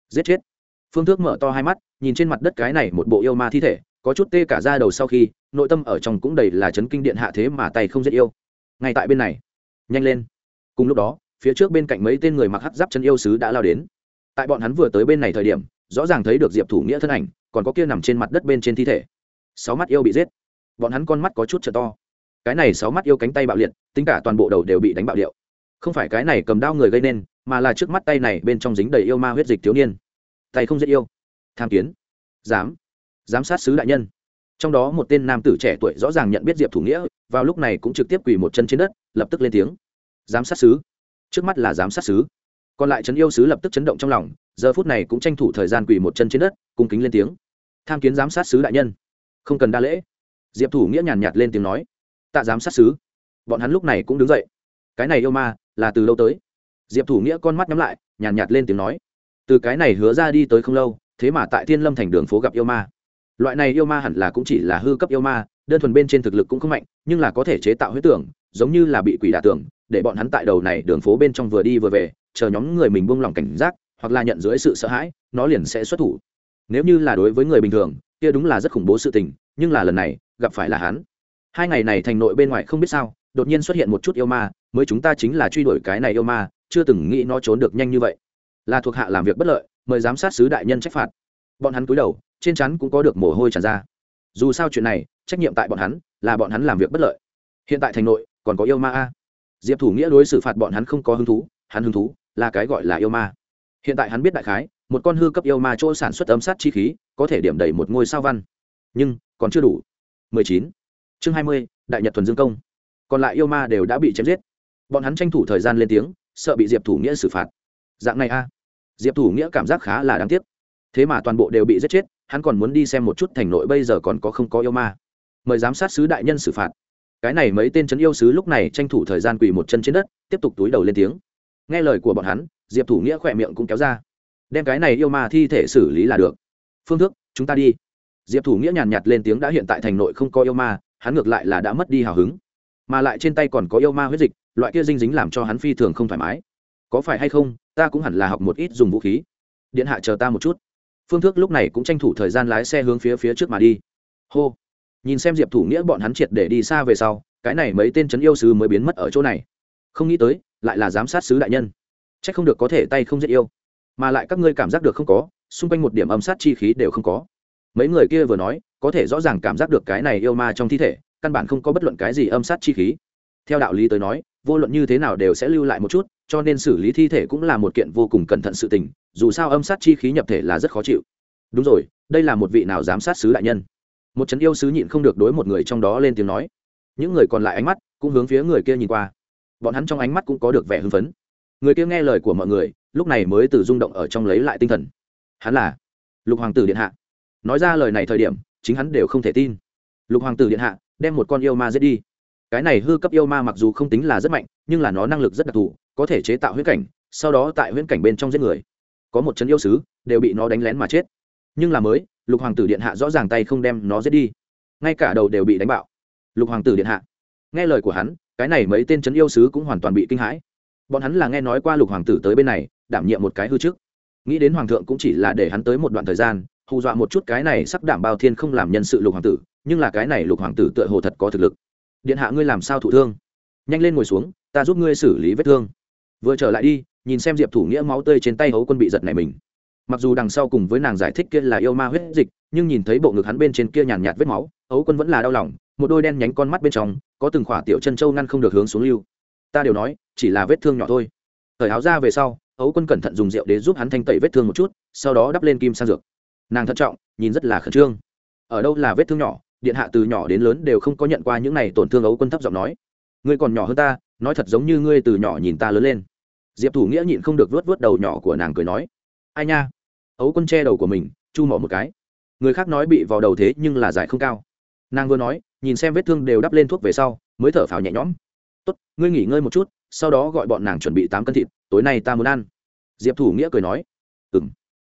giết chết. Phương thước mở to hai mắt, nhìn trên mặt đất cái này một bộ yêu ma thi thể, có chút tê cả ra đầu sau khi, nội tâm ở trong cũng đầy là chấn kinh điện hạ thế mà tay không giết yêu. Ngay tại bên này, nhanh lên. Cùng lúc đó, phía trước bên cạnh mấy tên người mặc hắt giáp chân yêu sứ đã lao đến. Tại bọn hắn vừa tới bên này thời điểm, rõ ràng thấy được diệp thủ nghĩa thân ảnh, còn có kia nằm trên mặt đất bên trên thi thể. Sáu mắt yêu bị giết bọn hắn con mắt có chút trợ to. Cái này sáu mắt yêu cánh tay bạo liệt, tính cả toàn bộ đầu đều bị đánh bạo điệu. Không phải cái này cầm đao người gây nên, mà là trước mắt tay này bên trong dính đầy yêu ma huyết dịch thiếu niên. Tay không dễ yêu. Tham kiến. Dám giám sát sứ đại nhân. Trong đó một tên nam tử trẻ tuổi rõ ràng nhận biết diệp thủ nghĩa, vào lúc này cũng trực tiếp quỳ một chân trên đất, lập tức lên tiếng. Giám sát sứ. Trước mắt là giám sát sứ. Còn lại trấn yêu sứ lập tức chấn động trong lòng, giờ phút này cũng tranh thủ thời gian quỳ một chân trên đất, cung kính lên tiếng. Tham kiến giám sát sứ đại nhân. Không cần đa lễ diệp thủ nghĩa nhàn nhạt lên tiếng nói, tạ giám sát sứ, bọn hắn lúc này cũng đứng dậy. Cái này yêu ma là từ lâu tới. Diệp thủ nghĩa con mắt nhắm lại, nhàn nhạt lên tiếng nói, từ cái này hứa ra đi tới không lâu, thế mà tại thiên lâm thành đường phố gặp yêu ma. Loại này yêu ma hẳn là cũng chỉ là hư cấp yêu ma, đơn thuần bên trên thực lực cũng không mạnh, nhưng là có thể chế tạo huyết tưởng, giống như là bị quỷ đả tưởng, để bọn hắn tại đầu này đường phố bên trong vừa đi vừa về, chờ nhóm người mình buông lỏng cảnh giác, hoặc là nhận dưới sự sợ hãi, nó liền sẽ xuất thủ. Nếu như là đối với người bình thường, kia đúng là rất khủng bố sự tình, nhưng là lần này gặp phải là hắn. Hai ngày này thành nội bên ngoài không biết sao, đột nhiên xuất hiện một chút yêu ma, mới chúng ta chính là truy đuổi cái này yêu ma, chưa từng nghĩ nó trốn được nhanh như vậy. Là thuộc hạ làm việc bất lợi, mời giám sát sứ đại nhân trách phạt. Bọn hắn cúi đầu, trên chắn cũng có được mồ hôi tràn ra. Dù sao chuyện này, trách nhiệm tại bọn hắn, là bọn hắn làm việc bất lợi. Hiện tại thành nội, còn có yêu ma a. Diệp thủ nghĩa đối xử phạt bọn hắn không có hứng thú, hắn hứng thú là cái gọi là yêu ma. Hiện tại hắn biết đại khái, một con hư cấp yêu ma chỗ sản xuất ấm sát chi khí, có thể điểm đầy một ngôi sao văn. Nhưng, còn chưa đủ. 19. chương 20, đại nhật thuần dương công. Còn lại yêu ma đều đã bị chém giết. Bọn hắn tranh thủ thời gian lên tiếng sợ bị diệp thủ nghĩa xử phạt. Dạng này a. Diệp thủ nghĩa cảm giác khá là đáng tiếc. Thế mà toàn bộ đều bị giết chết hắn còn muốn đi xem một chút thành nội bây giờ còn có không có yêu ma. Mời giám sát sứ đại nhân xử phạt. Cái này mấy tên c yêu sứ lúc này tranh thủ thời gian quỳ một chân trên đất tiếp tục túi đầu lên tiếng. Nghe lời của bọn hắn diệp thủ nghĩa khỏe miệng cũng kéo ra. Đem cái này yêu ma thi thể xử lý là được. Phương thức chúng ta đi diệp thủ nghĩa nhàn nhạt lên tiếng đã hiện tại thành nội không có yêu ma, hắn ngược lại là đã mất đi hào hứng. Mà lại trên tay còn có yêu ma huyết dịch, loại kia dinh dính làm cho hắn phi thường không thoải mái. Có phải hay không, ta cũng hẳn là học một ít dùng vũ khí. Điện hạ chờ ta một chút. Phương thức lúc này cũng tranh thủ thời gian lái xe hướng phía phía trước mà đi. Hô. Nhìn xem diệp thủ nghĩa bọn hắn triệt để đi xa về sau, cái này mấy tên trấn yêu sứ mới biến mất ở chỗ này. Không nghĩ tới, lại là giám sát sứ đại nhân. C h ắ c không được có thể tay không giết yêu. Mà lại các ngươi cảm giác được không có, xung quanh một điểm âm sát chi khí đều không có mấy người kia vừa nói, có thể rõ ràng cảm giác được cái này yêu ma trong thi thể, căn bản không có bất luận cái gì âm sát chi khí. Theo đạo lý tới nói, vô luận như thế nào đều sẽ lưu lại một chút, cho nên xử lý thi thể cũng là một kiện vô cùng cẩn thận sự tình, dù sao âm sát chi khí nhập thể là rất khó chịu. Đúng rồi, đây là một vị nào giám sát sứ đại nhân. Một trấn yêu sứ nhịn không được đối một người trong đó lên tiếng nói. Những người còn lại ánh mắt cũng hướng phía người kia nhìn qua. Bọn hắn trong ánh mắt cũng có được vẻ hưng phấn. Người kia nghe lời của mọi người, lúc này mới từ rung động ở trong lấy lại tinh thần. Hắn là lục hoàng tử điện hạ nói ra lời này thời điểm, chính hắn đều không thể tin. Lục hoàng tử điện hạ, đem một con yêu ma giết đi. Cái này hư cấp yêu ma mặc dù không tính là rất mạnh, nhưng là nó năng lực rất đặc thù, có thể chế tạo huyễn cảnh, sau đó tại huyễn cảnh bên trong giết người. Có một chân yêu sứ, đều bị nó đánh lén mà chết. Nhưng là mới, lục hoàng tử điện hạ rõ ràng tay không đem nó giết đi. Ngay cả đầu đều bị đánh bạo. Lục hoàng tử điện hạ. Nghe lời của hắn, cái này mấy tên trấn yêu sứ cũng hoàn toàn bị kinh hãi. Bọn hắn là nghe nói qua lục hoàng tử tới bên này, đảm nhiệm một cái hư chức nghĩ đến hoàng thượng cũng chỉ là để hắn tới một đoạn thời gian hù dọa một chút cái này sắc đảm bao thiên không làm nhân sự lục hoàng tử, nhưng là cái này lục hoàng tử tựa hồ thật có thực lực. Điện hạ ngươi làm sao thụ thương? Nhanh lên ngồi xuống, ta giúp ngươi xử lý vết thương. Vừa trở lại đi, nhìn xem diệp thủ nghĩa máu tươi trên tay hấu quân bị giật này mình. Mặc dù đằng sau cùng với nàng giải thích kia là yêu ma huyết dịch, nhưng nhìn thấy bộ ngực hắn bên trên kia nhàn nhạt vết máu, hấu quân vẫn là đau lòng, một đôi đen nhánh con mắt bên trong, có từng khỏa tiểu chân trâu ngăn không được hướng xuống lưu. Ta đều nói, chỉ là vết thương nhỏ thôi. Thời áo ra về sau, hấu quân cẩn thận dùng rượu để giúp hắn thanh tẩy vết thương một chút, sau đó đắp lên kim sang dược nàng thận trọng, nhìn rất là khẩn trương. Ở đâu là vết thương nhỏ, điện hạ từ nhỏ đến lớn đều không có nhận qua những này tổn thương ấu quân thấp giọng nói. Ngươi còn nhỏ hơn ta, nói thật giống như ngươi từ nhỏ nhìn ta lớn lên. Diệp thủ nghĩa nhịn không được vớt vớt đầu nhỏ của nàng cười nói. Ai nha? Ấu quân che đầu của mình, chu mỏ một cái. Người khác nói bị vào đầu thế nhưng là giải không cao. Nàng vừa nói, nhìn xem vết thương đều đắp lên thuốc về sau, mới thở phào nhẹ nhõm. Tốt, ngươi nghỉ ngơi một chút, sau đó gọi bọn nàng chuẩn bị tám cân thịt, tối nay ta muốn ăn. Diệp thủ nghĩa cười nói. Ừng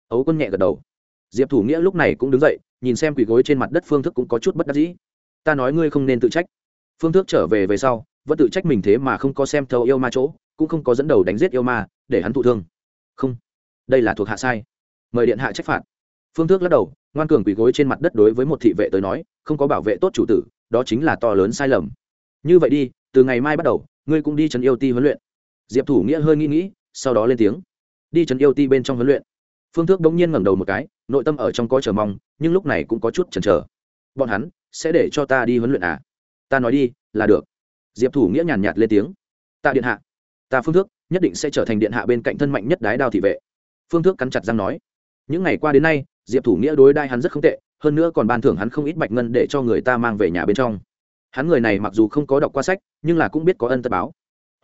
ấu quân nhẹ gật đầu diệp thủ nghĩa lúc này cũng đứng dậy, nhìn xem quỳ gối trên mặt đất phương thức cũng có chút bất đắc dĩ. Ta nói ngươi không nên tự trách. Phương thức trở về về sau, vẫn tự trách mình thế mà không có xem thâu yêu ma chỗ, cũng không có dẫn đầu đánh giết yêu ma, để hắn thụ thương. Không, đây là thuộc hạ sai. Mời điện hạ trách phạt. Phương thức lắc đầu, ngoan cường quỳ gối trên mặt đất đối với một thị vệ tới nói, không có bảo vệ tốt chủ tử, đó chính là to lớn sai lầm. Như vậy đi, từ ngày mai bắt đầu, ngươi cũng đi trấn yêu ti huấn luyện. Diệp thủ nghĩa hơi nghĩ nghĩ, sau đó lên tiếng. Đi trấn yêu ti bên trong huấn luyện. Phương thức bỗng nhiên ngẩng đầu một cái nội tâm ở trong có chờ mong, nhưng lúc này cũng có chút chần chờ. Bọn hắn, sẽ để cho ta đi huấn luyện à? Ta nói đi, là được. Diệp thủ nghĩa nhàn nhạt lên tiếng. Ta điện hạ. Ta phương thức nhất định sẽ trở thành điện hạ bên cạnh thân mạnh nhất đái đao thị vệ. Phương thức cắn chặt răng nói. Những ngày qua đến nay, diệp thủ nghĩa đối đai hắn rất không tệ, hơn nữa còn ban thưởng hắn không ít bạch ngân để cho người ta mang về nhà bên trong. Hắn người này mặc dù không có đọc qua sách, nhưng là cũng biết có ân tất báo.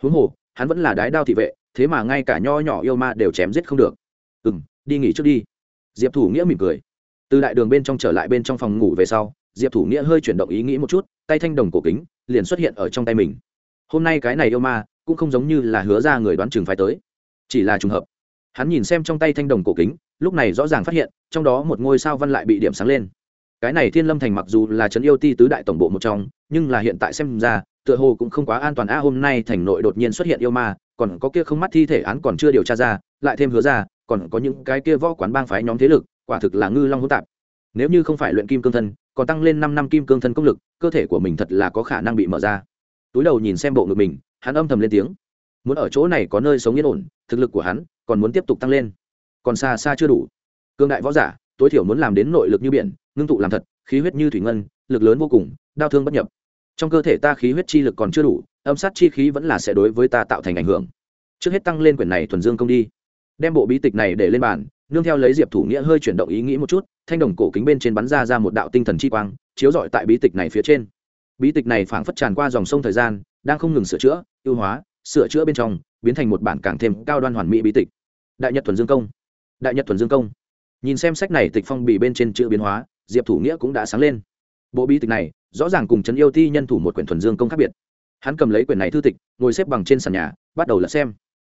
Huống hồ, hắn vẫn là đái đao thị vệ, thế mà ngay cả nho nhỏ yêu ma đều chém giết không được. Ừ m đi nghỉ trước đi diệp thủ nghĩa mỉm cười. Từ đại đường bên trong trở lại bên trong phòng ngủ về sau, diệp thủ nghĩa hơi chuyển động ý nghĩ một chút, tay thanh đồng cổ kính liền xuất hiện ở trong tay mình. Hôm nay cái này yêu ma cũng không giống như là hứa ra người đoán chừng phải tới, chỉ là trùng hợp. Hắn nhìn xem trong tay thanh đồng cổ kính, lúc này rõ ràng phát hiện, trong đó một ngôi sao văn lại bị điểm sáng lên. Cái này thiên lâm thành mặc dù là trấn yêu ti tứ đại tổng bộ một trong, nhưng là hiện tại xem ra, tựa hồ cũng không quá an toàn. A hôm nay thành nội đột nhiên xuất hiện yêu ma, còn có kia không mắt thi thể án còn chưa điều tra ra, lại thêm hứa ra còn có những cái kia võ quán bang phái nhóm thế lực, quả thực là ngư long hỗn tạp. Nếu như không phải luyện kim cương thân, còn tăng lên năm năm kim cương thân công lực, cơ thể của mình thật là có khả năng bị mở ra. Túi đầu nhìn xem bộ ngực mình, hắn âm thầm lên tiếng. Muốn ở chỗ này có nơi sống yên ổn, thực lực của hắn còn muốn tiếp tục tăng lên. Còn xa xa chưa đủ. Cương đại võ giả, tối thiểu muốn làm đến nội lực như biển, ngưng tụ làm thật, khí huyết như thủy ngân, lực lớn vô cùng, đau thương bất nhập. Trong cơ thể ta khí huyết chi lực còn chưa đủ, âm sát chi khí vẫn là sẽ đối với ta tạo thành ảnh hưởng. Trước hết tăng lên quyển này thuần dương công đi đem bộ bí tịch này để lên bàn, nương theo lấy diệp thủ nghĩa hơi chuyển động ý nghĩ một chút, thanh đồng cổ kính bên trên bắn ra ra một đạo tinh thần chi quang, chiếu rọi tại bí tịch này phía trên. Bí tịch này phảng phất tràn qua dòng sông thời gian, đang không ngừng sửa chữa, ưu hóa, sửa chữa bên trong, biến thành một bản càng thêm cao đoan hoàn mỹ bí tịch. Đại nhật thuần dương công. Đại nhật thuần dương công. Nhìn xem sách này tịch phong bị bên trên chữ biến hóa, diệp thủ nghĩa cũng đã sáng lên. Bộ bí tịch này, rõ ràng cùng trấn yêu ti nhân thủ một quyển thuần dương công khác biệt. Hắn cầm lấy quyển này thư tịch, ngồi xếp bằng trên sàn nhà, bắt đầu là xem.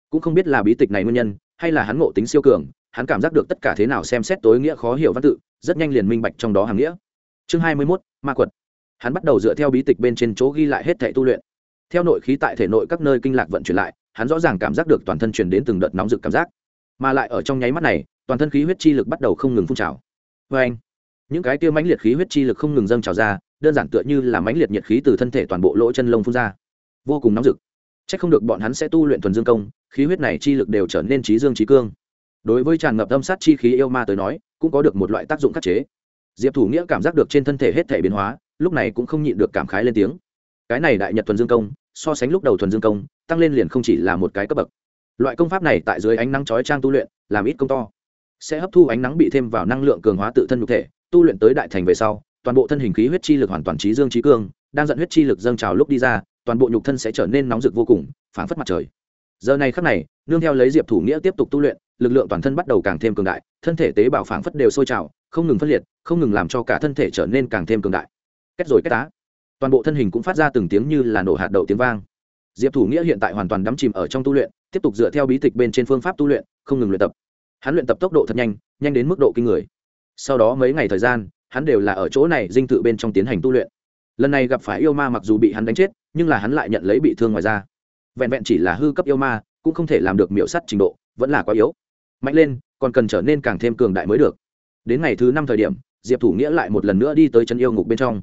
Cũng không biết là bí tịch này nguyên nhân hay là hắn ngộ tính siêu cường, hắn cảm giác được tất cả thế nào xem xét tối nghĩa khó hiểu văn tự, rất nhanh liền minh bạch trong đó hàng nghĩa. Chương hai mươi mốt, ma quật. Hắn bắt đầu dựa theo bí tịch bên trên chỗ ghi lại hết thẻ tu luyện. Theo nội khí tại thể nội các nơi kinh lạc vận chuyển lại, hắn rõ ràng cảm giác được toàn thân chuyển đến từng đợt nóng rực cảm giác. Mà lại ở trong nháy mắt này, toàn thân khí huyết chi lực bắt đầu không ngừng phun trào. Vê anh, những cái tiêu mãnh liệt khí huyết chi lực không ngừng dâng trào ra, đơn giản tựa như là mãnh liệt nhiệt khí từ thân thể toàn bộ lỗ chân lông phun ra. Vô cùng nóng rực. C h ắ c không được bọn hắn sẽ tu luyện thuần dương công khí huyết này chi lực đều trở nên trí dương trí cương. Đối với tràn ngập âm sát chi khí yêu ma tới nói, cũng có được một loại tác dụng khắc chế. Diệp thủ nghĩa cảm giác được trên thân thể hết thể biến hóa, lúc này cũng không nhịn được cảm khái lên tiếng. Cái này đại nhật thuần dương công, so sánh lúc đầu thuần dương công, tăng lên liền không chỉ là một cái cấp bậc. Loại công pháp này tại dưới ánh nắng chói trang tu luyện, làm ít công to. Sẽ hấp thu ánh nắng bị thêm vào năng lượng cường hóa tự thân nhục thể, tu luyện tới đại thành về sau, toàn bộ thân hình khí huyết chi lực hoàn toàn trí dương trí cương, đang dẫn huyết chi lực dâng trào lúc đi ra, toàn bộ nhục thân sẽ trở nên nóng rực vô cùng, phảng phất mặt trời giờ này khắc này, nương theo lấy diệp thủ nghĩa tiếp tục tu luyện, lực lượng toàn thân bắt đầu càng thêm cường đại, thân thể tế bào phảng phất đều sôi trào, không ngừng phân liệt, không ngừng làm cho cả thân thể trở nên càng thêm cường đại. Kết rồi kết tá. Toàn bộ thân hình cũng phát ra từng tiếng như là nổ hạt đậu tiếng vang. Diệp thủ nghĩa hiện tại hoàn toàn đắm chìm ở trong tu luyện, tiếp tục dựa theo bí tịch bên trên phương pháp tu luyện, không ngừng luyện tập. Hắn luyện tập tốc độ thật nhanh nhanh đến mức độ kinh người. Sau đó mấy ngày thời gian, hắn đều là ở chỗ này dinh tự bên trong tiến hành tu luyện. Lần này gặp phải yêu ma mặc dù bị hắn đánh chết, nhưng là hắn lại nhận lấy bị thương ngoài ra vẹn vẹn chỉ là hư cấp yêu ma, cũng không thể làm được miểu sắt trình độ, vẫn là quá yếu. Mạnh lên, còn cần trở nên càng thêm cường đại mới được. Đến ngày thứ năm thời điểm, diệp thủ nghĩa lại một lần nữa đi tới chân yêu ngục bên trong.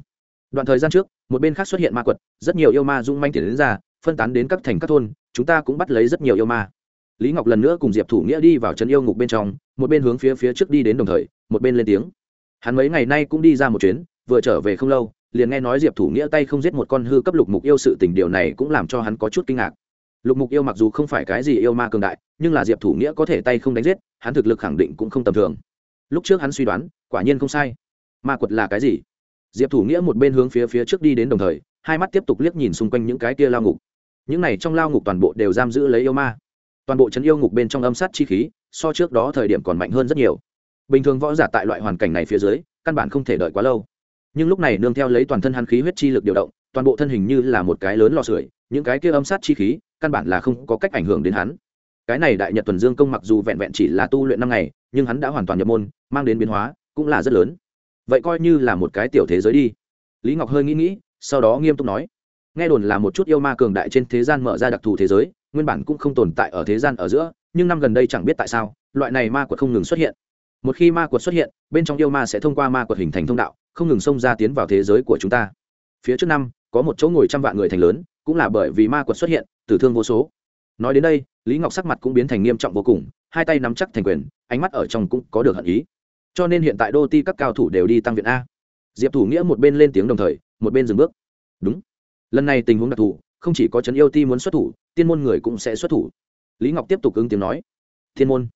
Đoạn thời gian trước, một bên khác xuất hiện ma quật, rất nhiều yêu ma dung manh tiền đến ra, phân tán đến các thành các thôn, chúng ta cũng bắt lấy rất nhiều yêu ma. Lý ngọc lần nữa cùng diệp thủ nghĩa đi vào chân yêu ngục bên trong, một bên hướng phía phía trước đi đến đồng thời, một bên lên tiếng. Hắn mấy ngày nay cũng đi ra một chuyến, vừa trở về không lâu, liền nghe nói diệp thủ nghĩa tay không giết một con hư cấp lục mục yêu sự tình, điều này cũng làm cho hắn có chút kinh ngạc lục mục yêu mặc dù không phải cái gì yêu ma cường đại, nhưng là diệp thủ nghĩa có thể tay không đánh giết, hắn thực lực khẳng định cũng không tầm thường. Lúc trước hắn suy đoán, quả nhiên không sai. Ma quật là cái gì? Diệp thủ nghĩa một bên hướng phía phía trước đi đến đồng thời, hai mắt tiếp tục liếc nhìn xung quanh những cái kia lao ngục. Những này trong lao ngục toàn bộ đều giam giữ lấy yêu ma. Toàn bộ trấn yêu ngục bên trong âm sát chi khí, so trước đó thời điểm còn mạnh hơn rất nhiều. Bình thường võ giả tại loại hoàn cảnh này phía dưới, căn bản không thể đợi quá lâu. Nhưng lúc này nương theo lấy toàn thân hắn khí huyết chi lực điều động toàn bộ thân hình như là một cái lớn lò sưởi, những cái kia âm sát chi khí, căn bản là không có cách ảnh hưởng đến hắn. Cái này đại nhật tuần dương công mặc dù vẹn vẹn chỉ là tu luyện năm ngày, nhưng hắn đã hoàn toàn nhập môn, mang đến biến hóa cũng là rất lớn. Vậy coi như là một cái tiểu thế giới đi. Lý ngọc hơi nghĩ nghĩ, sau đó nghiêm túc nói, nghe đồn là một chút yêu ma cường đại trên thế gian mở ra đặc thù thế giới, nguyên bản cũng không tồn tại ở thế gian ở giữa, nhưng năm gần đây chẳng biết tại sao, loại này ma quật không ngừng xuất hiện. Một khi ma quật xuất hiện, bên trong yêu ma sẽ thông qua ma quật hình thành thông đạo, không ngừng xông ra tiến vào thế giới của chúng ta. Phía trước năm có một chỗ ngồi trăm vạn người thành lớn, cũng là bởi vì ma quật xuất hiện, tử thương vô số. Nói đến đây, lý ngọc sắc mặt cũng biến thành nghiêm trọng vô cùng, hai tay nắm chắc thành quyền, ánh mắt ở trong cũng có được hận ý. Cho nên hiện tại đô ti các cao thủ đều đi tăng viện a. Diệp thủ nghĩa một bên lên tiếng đồng thời, một bên dừng bước. Đúng. Lần này tình huống đặc thù, không chỉ có trấn yêu ti muốn xuất thủ, tiên môn người cũng sẽ xuất thủ. Lý ngọc tiếp tục ứng tiếng nói. Thiên môn.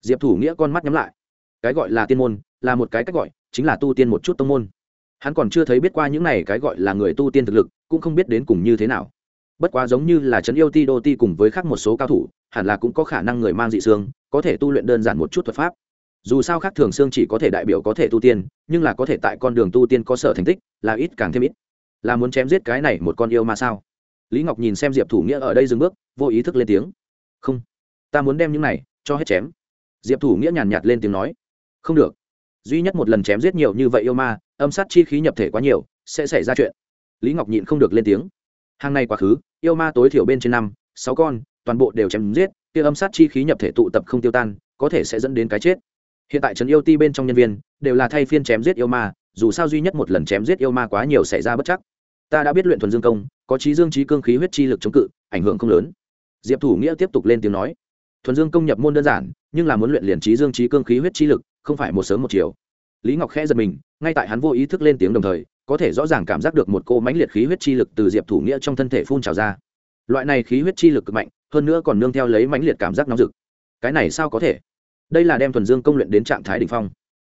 Diệp thủ nghĩa con mắt nhắm lại. Cái gọi là tiên môn là một cái cách gọi, chính là tu tiên một chút tông môn hắn còn chưa thấy biết qua những này cái gọi là người tu tiên thực lực, cũng không biết đến cùng như thế nào. Bất quá giống như là trấn yêu ti đô ti cùng với khác một số cao thủ, hẳn là cũng có khả năng người mang dị xương, có thể tu luyện đơn giản một chút thuật pháp. Dù sao khác thường xương chỉ có thể đại biểu có thể tu tiên, nhưng là có thể tại con đường tu tiên có sở thành tích, là ít càng thêm ít. Là muốn chém giết cái này một con yêu mà sao? Lý ngọc nhìn xem diệp thủ nghĩa ở đây dừng bước, vô ý thức lên tiếng. Không, ta muốn đem những này cho hết chém. Diệp thủ nghĩa nhàn nhạt lên tiếng nói. Không được. Duy nhất một lần chém giết nhiều như vậy yêu ma âm sát chi khí nhập thể quá nhiều, sẽ xảy ra chuyện. Lý ngọc nhịn không được lên tiếng. Hàng này quá khứ, yêu ma tối thiểu bên trên năm, sáu con, toàn bộ đều chém giết, kia âm sát chi khí nhập thể tụ tập không tiêu tan, có thể sẽ dẫn đến cái chết. Hiện tại trấn yêu ti bên trong nhân viên, đều là thay phiên chém giết yêu ma, dù sao duy nhất một lần chém giết yêu ma quá nhiều xảy ra bất chắc. Ta đã biết luyện thuần dương công, có trí dương trí cương khí huyết chi lực chống cự, ảnh hưởng không lớn. Diệp thủ nghĩa tiếp tục lên tiếng nói, thuần dương công nhập môn đơn giản, nhưng là muốn luyện liền trí dương trí cương khí huyết chi lực, không phải một sớm một chiều lý ngọc khẽ giật mình, ngay tại hắn vô ý thức lên tiếng đồng thời, có thể rõ ràng cảm giác được một cô mãnh liệt khí huyết chi lực từ diệp thủ nghĩa trong thân thể phun trào ra. Loại này khí huyết chi lực cực mạnh, hơn nữa còn nương theo lấy mãnh liệt cảm giác nóng rực. Cái này sao có thể? Đây là đem thuần dương công luyện đến trạng thái đ ỉ n h phong.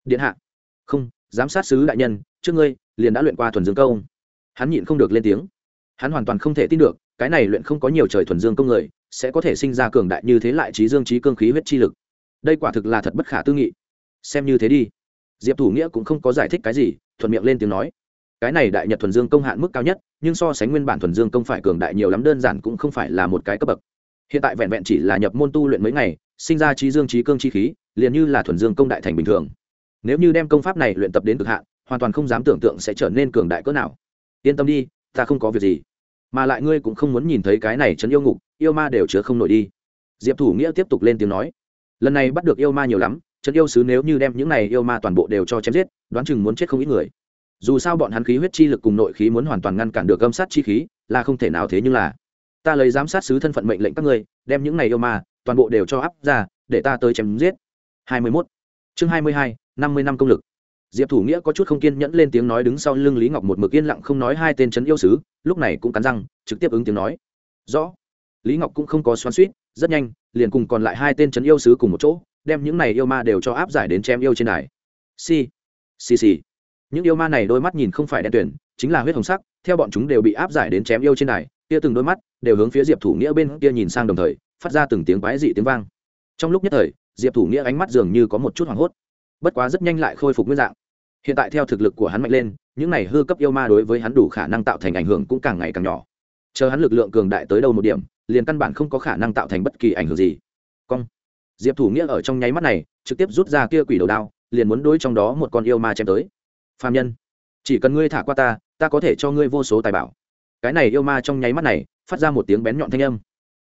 Điện hạ. Không, giám sát sứ đại nhân, trước ngươi, liền đã luyện qua thuần dương công. Hắn nhịn không được lên tiếng. Hắn hoàn toàn không thể tin được, cái này luyện không có nhiều trời thuần dương công người, sẽ có thể sinh ra cường đại như thế lại trí dương trí cương khí huyết chi lực. Đây quả thực là thật bất khả tư nghị. Xem như thế đi diệp thủ nghĩa cũng không có giải thích cái gì, thuận miệng lên tiếng nói. Cái này đại nhật thuần dương công hạn mức cao nhất, nhưng so sánh nguyên bản thuần dương công phải cường đại nhiều lắm, đơn giản cũng không phải là một cái cấp bậc. Hiện tại vẹn vẹn chỉ là nhập môn tu luyện mấy ngày, sinh ra trí dương trí cương chi khí, liền như là thuần dương công đại thành bình thường. Nếu như đem công pháp này luyện tập đến cực hạn, hoàn toàn không dám tưởng tượng sẽ trở nên cường đại cỡ nào. Yên tâm đi, ta không có việc gì. Mà lại ngươi cũng không muốn nhìn thấy cái này chấn yêu ngục, yêu ma đều chứa không nổi đi. Diệp thủ nghĩa tiếp tục lên tiếng nói. Lần này bắt được yêu ma nhiều lắm chấn yêu sứ nếu như đem những này yêu ma toàn bộ đều cho chém giết, đoán chừng muốn chết không ít người. Dù sao bọn hắn khí huyết chi lực cùng nội khí muốn hoàn toàn ngăn cản được âm sát chi khí, là không thể nào thế nhưng là. Ta lấy giám sát sứ thân phận mệnh lệnh các ngươi, đem những này yêu ma toàn bộ đều cho áp ra, để ta tới chém giết. Hai mươi 21. chương hai mươi hai, năm mươi năm công lực. Diệp thủ nghĩa có chút không kiên nhẫn lên tiếng nói đứng sau lưng lý ngọc một mực yên lặng không nói hai tên trấn yêu sứ, lúc này cũng cắn răng, trực tiếp ứng tiếng nói. Rõ. Lý ngọc cũng không có xoắn suýt rất nhanh, liền cùng còn lại hai tên trấn yêu sứ cùng một chỗ đem những này yêu ma đều cho áp giải đến chém yêu trên đài. Si si xì. Những yêu ma này đôi mắt nhìn không phải đen tuyển chính là huyết hồng sắc, theo bọn chúng đều bị áp giải đến chém yêu trên đài, kia từng đôi mắt đều hướng phía diệp thủ nghĩa bên kia nhìn sang đồng thời, phát ra từng tiếng quái dị tiếng vang. Trong lúc nhất thời, diệp thủ nghĩa ánh mắt dường như có một chút hoảng hốt. Bất quá rất nhanh lại khôi phục nguyên dạng. Hiện tại theo thực lực của hắn mạnh lên, những này hư cấp yêu ma đối với hắn đủ khả năng tạo thành ảnh hưởng cũng càng ngày càng nhỏ. Chờ hắn lực lượng cường đại tới đâu một điểm, liền căn bản không có khả năng tạo thành bất kỳ ảnh hưởng gì. Cong diệp thủ nghĩa ở trong nháy mắt này, trực tiếp rút ra kia quỷ đầu đao, liền muốn đối trong đó một con yêu ma chém tới. Phạm nhân, chỉ cần ngươi thả qua ta ta có thể cho ngươi vô số tài bảo. Cái này yêu ma trong nháy mắt này, phát ra một tiếng bén nhọn thanh âm.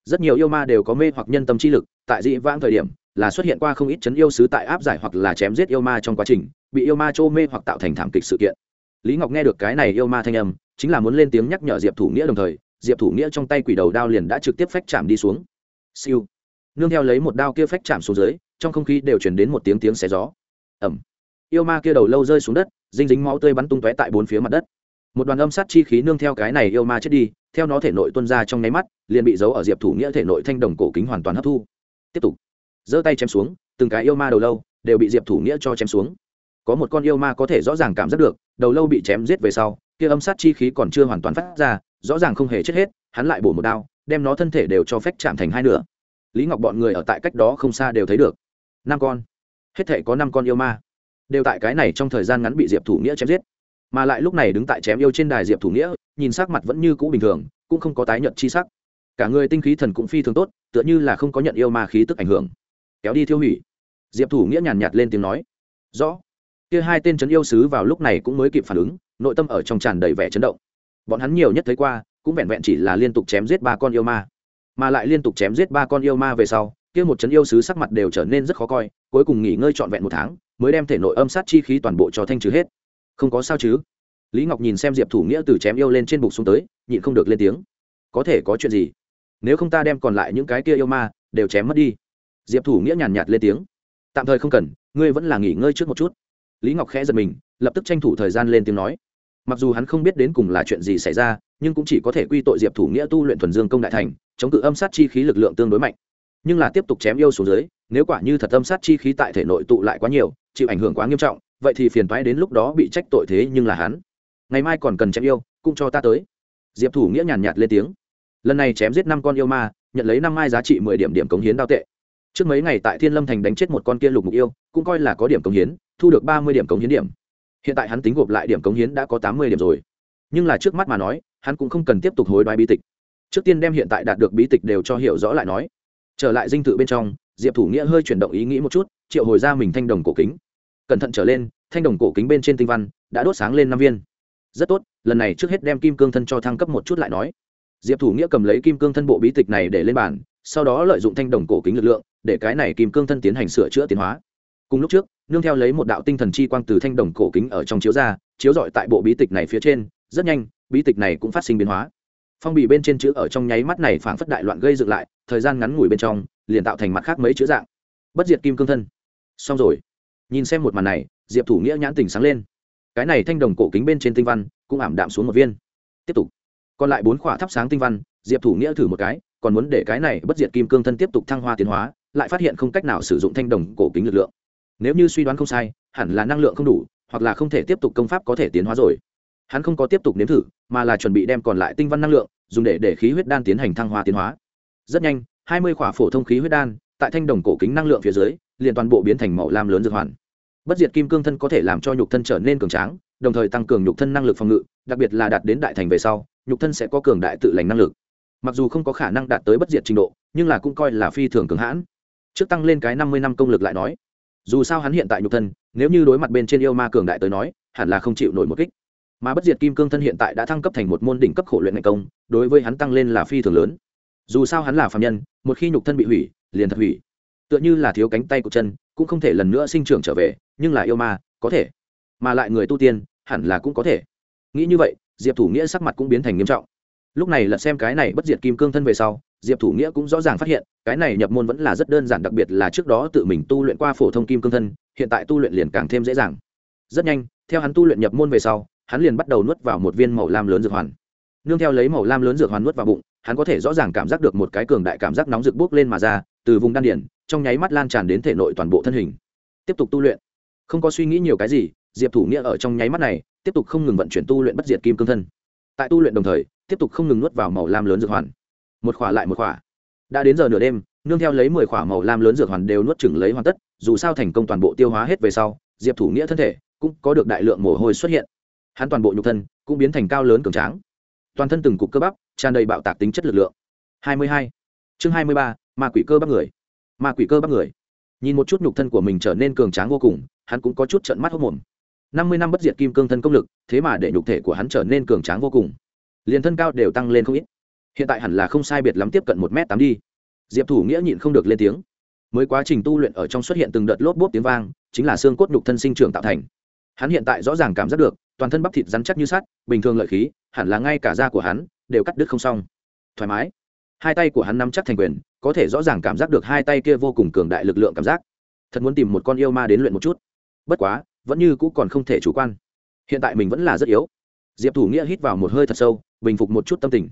Rất nhiều yêu ma đều có mê hoặc nhân tâm chi lực, tại dị vãng thời điểm, là xuất hiện qua không ít chấn yêu sứ tại áp giải hoặc là chém giết yêu ma trong quá trình, bị yêu ma trô mê hoặc tạo thành thảm kịch sự kiện. Lý ngọc nghe được cái này yêu ma thanh âm, chính là muốn lên tiếng nhắc nhở diệp thủ nghĩa đồng thời, diệp thủ nghĩa trong tay quỷ đầu đao liền đã trực tiếp phách chạm đi xuống. Siêu nương theo lấy một đao kia phách chạm xuống dưới, trong không khí đều chuyển đến một tiếng tiếng xé gió. Ẩm yêu ma kia đầu lâu rơi xuống đất, dinh dính máu tươi bắn tung tóe tại bốn phía mặt đất. Một đoàn âm sát chi khí nương theo cái này yêu ma chết đi, theo nó thể nội tuân ra trong nháy mắt, liền bị giấu ở diệp thủ nghĩa thể nội thanh đồng cổ kính hoàn toàn hấp thu. Tiếp tục. Giơ tay chém xuống, từng cái yêu ma đầu lâu đều bị diệp thủ nghĩa cho chém xuống. Có một con yêu ma có thể rõ ràng cảm giác được, đầu lâu bị chém giết về sau, kia âm sát chi khí còn chưa hoàn toàn phát ra, rõ ràng không hề chết hết, hắn lại bổ một đao, đem nó thân thể đều cho phách chạm thành hai nửa lý ngọc bọn người ở tại cách đó không xa đều thấy được. Năm con. Hết thể có năm con yêu ma. Đều tại cái này trong thời gian ngắn bị diệp thủ nghĩa chém giết. Mà lại lúc này đứng tại chém yêu trên đài diệp thủ nghĩa, nhìn sắc mặt vẫn như cũ bình thường, cũng không có tái nhận chi sắc. Cả người tinh khí thần cũng phi thường tốt, tựa như là không có nhận yêu ma khí tức ảnh hưởng. Kéo đi thiêu hủy. Diệp thủ nghĩa nhàn nhạt lên tiếng nói. Rõ. Kia hai tên trấn yêu sứ vào lúc này cũng mới kịp phản ứng, nội tâm ở trong tràn đầy vẻ chấn động. Bọn hắn nhiều nhất thấy qua, cũng vẹn vẹn chỉ là liên tục chém giết ba con yêu ma mà lại liên tục chém giết ba con yêu ma về sau, kia một chấn yêu sứ sắc mặt đều trở nên rất khó coi, cuối cùng nghỉ ngơi trọn vẹn một tháng, mới đem thể nội âm sát chi khí toàn bộ cho thanh trừ hết. Không có sao chứ? Lý ngọc nhìn xem diệp thủ nghĩa từ chém yêu lên trên bục xuống tới, nhịn không được lên tiếng. Có thể có chuyện gì? Nếu không ta đem còn lại những cái kia yêu ma đều chém mất đi. Diệp thủ nghĩa nhàn nhạt lên tiếng. Tạm thời không cần, ngươi vẫn là nghỉ ngơi trước một chút. Lý ngọc khẽ giật mình, lập tức tranh thủ thời gian lên tiếng nói mặc dù hắn không biết đến cùng là chuyện gì xảy ra, nhưng cũng chỉ có thể quy tội diệp thủ nghĩa tu luyện thuần dương công đại thành, chống cự âm sát chi khí lực lượng tương đối mạnh. Nhưng là tiếp tục chém yêu xuống dưới, nếu quả như thật âm sát chi khí tại thể nội tụ lại quá nhiều, chịu ảnh hưởng quá nghiêm trọng, vậy thì phiền toái đến lúc đó bị trách tội thế nhưng là hắn. Ngày mai còn cần chém yêu, cũng cho ta tới. Diệp thủ nghĩa nhàn nhạt lên tiếng. Lần này chém giết năm con yêu ma, nhận lấy năm mai giá trị mười điểm điểm cống hiến đao tệ. Trước mấy ngày tại thiên lâm thành đánh chết một con kia lục mục yêu, cũng coi là có điểm cống hiến, thu được ba mươi điểm cống hiến điểm hiện tại hắn tính gộp lại điểm cống hiến đã có tám mươi điểm rồi. Nhưng là trước mắt mà nói, hắn cũng không cần tiếp tục hối đoái bí tịch. Trước tiên đem hiện tại đạt được bí tịch đều cho hiểu rõ lại nói. Trở lại dinh thự bên trong, diệp thủ nghĩa hơi chuyển động ý nghĩ một chút, triệu hồi ra mình thanh đồng cổ kính. Cẩn thận trở lên, thanh đồng cổ kính bên trên tinh văn đã đốt sáng lên năm viên. Rất tốt, lần này trước hết đem kim cương thân cho thăng cấp một chút lại nói. Diệp thủ nghĩa cầm lấy kim cương thân bộ bí tịch này để lên bàn, sau đó lợi dụng thanh đồng cổ kính lực lượng, để cái này kim cương thân tiến hành sửa chữa tiến hóa. Cùng lúc trước nương theo lấy một đạo tinh thần chi quang từ thanh đồng cổ kính ở trong chiếu ra, chiếu rọi tại bộ bí tịch này phía trên, rất nhanh, bí tịch này cũng phát sinh biến hóa. Phong bì bên trên chữ ở trong nháy mắt này phảng phất đại loạn gây dựng lại, thời gian ngắn ngủi bên trong, liền tạo thành mặt khác mấy chữ dạng. Bất diệt kim cương thân. Xong rồi. Nhìn xem một màn này, diệp thủ nghĩa nhãn tình sáng lên. Cái này thanh đồng cổ kính bên trên tinh văn, cũng ảm đạm xuống một viên. Tiếp tục. Còn lại bốn khỏa thắp sáng tinh văn, diệp thủ nghĩa thử một cái, còn muốn để cái này bất diệt kim cương thân tiếp tục thăng hoa tiến hóa, lại phát hiện không cách nào sử dụng thanh đồng cổ kính lực lượng nếu như suy đoán không sai, hẳn là năng lượng không đủ, hoặc là không thể tiếp tục công pháp có thể tiến hóa rồi. Hắn không có tiếp tục nếm thử, mà là chuẩn bị đem còn lại tinh văn năng lượng, dùng để để khí huyết đan tiến hành thăng hoa tiến hóa. Rất nhanh, hai mươi khỏa phổ thông khí huyết đan, tại thanh đồng cổ kính năng lượng phía dưới, liền toàn bộ biến thành màu lam lớn dược hoàn. Bất diệt kim cương thân có thể làm cho nhục thân trở nên cường tráng, đồng thời tăng cường nhục thân năng lực phòng ngự, đặc biệt là đạt đến đại thành về sau, nhục thân sẽ có cường đại tự lành năng lực. Mặc dù không có khả năng đạt tới bất diệt trình độ, nhưng là cũng coi là phi thường cường hãn. Trước tăng lên cái năm mươi năm công lực lại nói dù sao hắn hiện tại nhục thân, nếu như đối mặt bên trên yêu ma cường đại tới nói, hẳn là không chịu nổi một kích. Mà bất diệt kim cương thân hiện tại đã thăng cấp thành một môn đỉnh cấp khổ luyện ngày công, đối với hắn tăng lên là phi thường lớn. Dù sao hắn là phạm nhân, một khi nhục thân bị hủy, liền thật hủy. Tựa như là thiếu cánh tay của chân, cũng không thể lần nữa sinh trưởng trở về, nhưng là yêu ma, có thể. Mà lại người tu tiên, hẳn là cũng có thể. Nghĩ như vậy, diệp thủ nghĩa sắc mặt cũng biến thành nghiêm trọng lúc này lật xem cái này bất diệt kim cương thân về sau, diệp thủ nghĩa cũng rõ ràng phát hiện, cái này nhập môn vẫn là rất đơn giản, đặc biệt là trước đó tự mình tu luyện qua phổ thông kim cương thân, hiện tại tu luyện liền càng thêm dễ dàng. Rất nhanh, theo hắn tu luyện nhập môn về sau, hắn liền bắt đầu nuốt vào một viên màu lam lớn dược hoàn. Nương theo lấy màu lam lớn dược hoàn nuốt vào bụng, hắn có thể rõ ràng cảm giác được một cái cường đại cảm giác nóng rực bốc lên mà ra, từ vùng đan điển trong nháy mắt lan tràn đến thể nội toàn bộ thân hình. Tiếp tục tu luyện. Không có suy nghĩ nhiều cái gì, diệp thủ nghĩa ở trong nháy mắt này, tiếp tục không ngừng vận chuyển tu luyện bất diệt kim cương thân. Tại tu luyện đồng thời tiếp tục không ngừng nuốt vào màu lam lớn dược hoàn. Một khỏa lại một khỏa. Đã đến giờ nửa đêm nương theo lấy mười khỏa màu lam lớn dược hoàn đều nuốt chừng lấy hoàn tất dù sao thành công toàn bộ tiêu hóa hết về sau diệp thủ nghĩa thân thể cũng có được đại lượng mồ hôi xuất hiện. Hắn toàn bộ nhục thân cũng biến thành cao lớn cường tráng. Toàn thân từng cục cơ bắp tràn đầy bạo tạc tính chất lực lượng. 22. chương 23, ma quỷ cơ bắp người. Ma quỷ cơ bắp người. Nhìn một chút nhục thân của mình trở nên cường tráng vô cùng hắn cũng có chút trận mắt hốc mồm năm mươi năm bất diệt kim cương thân công lực thế mà để nhục thể của hắn trở nên cường tráng vô cùng liền thân cao đều tăng lên không ít. Hiện tại hẳn là không sai biệt lắm tiếp cận một m tám đi. Diệp thủ nghĩa nhịn không được lên tiếng. Mới quá trình tu luyện ở trong xuất hiện từng đợt lốp bốp tiếng vang, chính là xương cốt nhục thân sinh trưởng tạo thành. Hắn hiện tại rõ ràng cảm giác được, toàn thân bắp thịt rắn chắc như sắt, bình thường lợi khí, hẳn là ngay cả da của hắn đều cắt đứt không xong. Thoải mái. Hai tay của hắn nắm chắc thành quyền, có thể rõ ràng cảm giác được hai tay kia vô cùng cường đại lực lượng cảm giác. Thật muốn tìm một con yêu ma đến luyện một chút. Bất quá, vẫn như cũ còn không thể chủ quan. Hiện tại mình vẫn là rất yếu. Diệp thủ nghĩa hít vào một hơi thật sâu bình phục một chút tâm tình.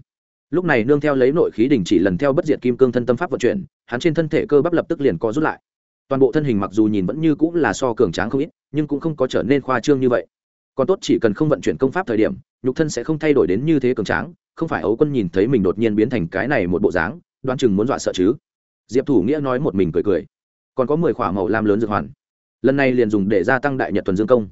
Lúc này nương theo lấy nội khí đình chỉ lần theo bất diệt kim cương thân tâm pháp vận chuyển, hắn trên thân thể cơ bắp lập tức liền co rút lại. Toàn bộ thân hình mặc dù nhìn vẫn như cũng là so cường tráng không ít, nhưng cũng không có trở nên khoa trương như vậy. Còn tốt chỉ cần không vận chuyển công pháp thời điểm, nhục thân sẽ không thay đổi đến như thế cường tráng, không phải ấu quân nhìn thấy mình đột nhiên biến thành cái này một bộ dáng, đoán chừng muốn dọa sợ chứ. Diệp thủ nghĩa nói một mình cười cười. Còn có mười k h ỏ a màu lam lớn dược hoàn. Lần này liền dùng để gia tăng đại nhật tuần dương công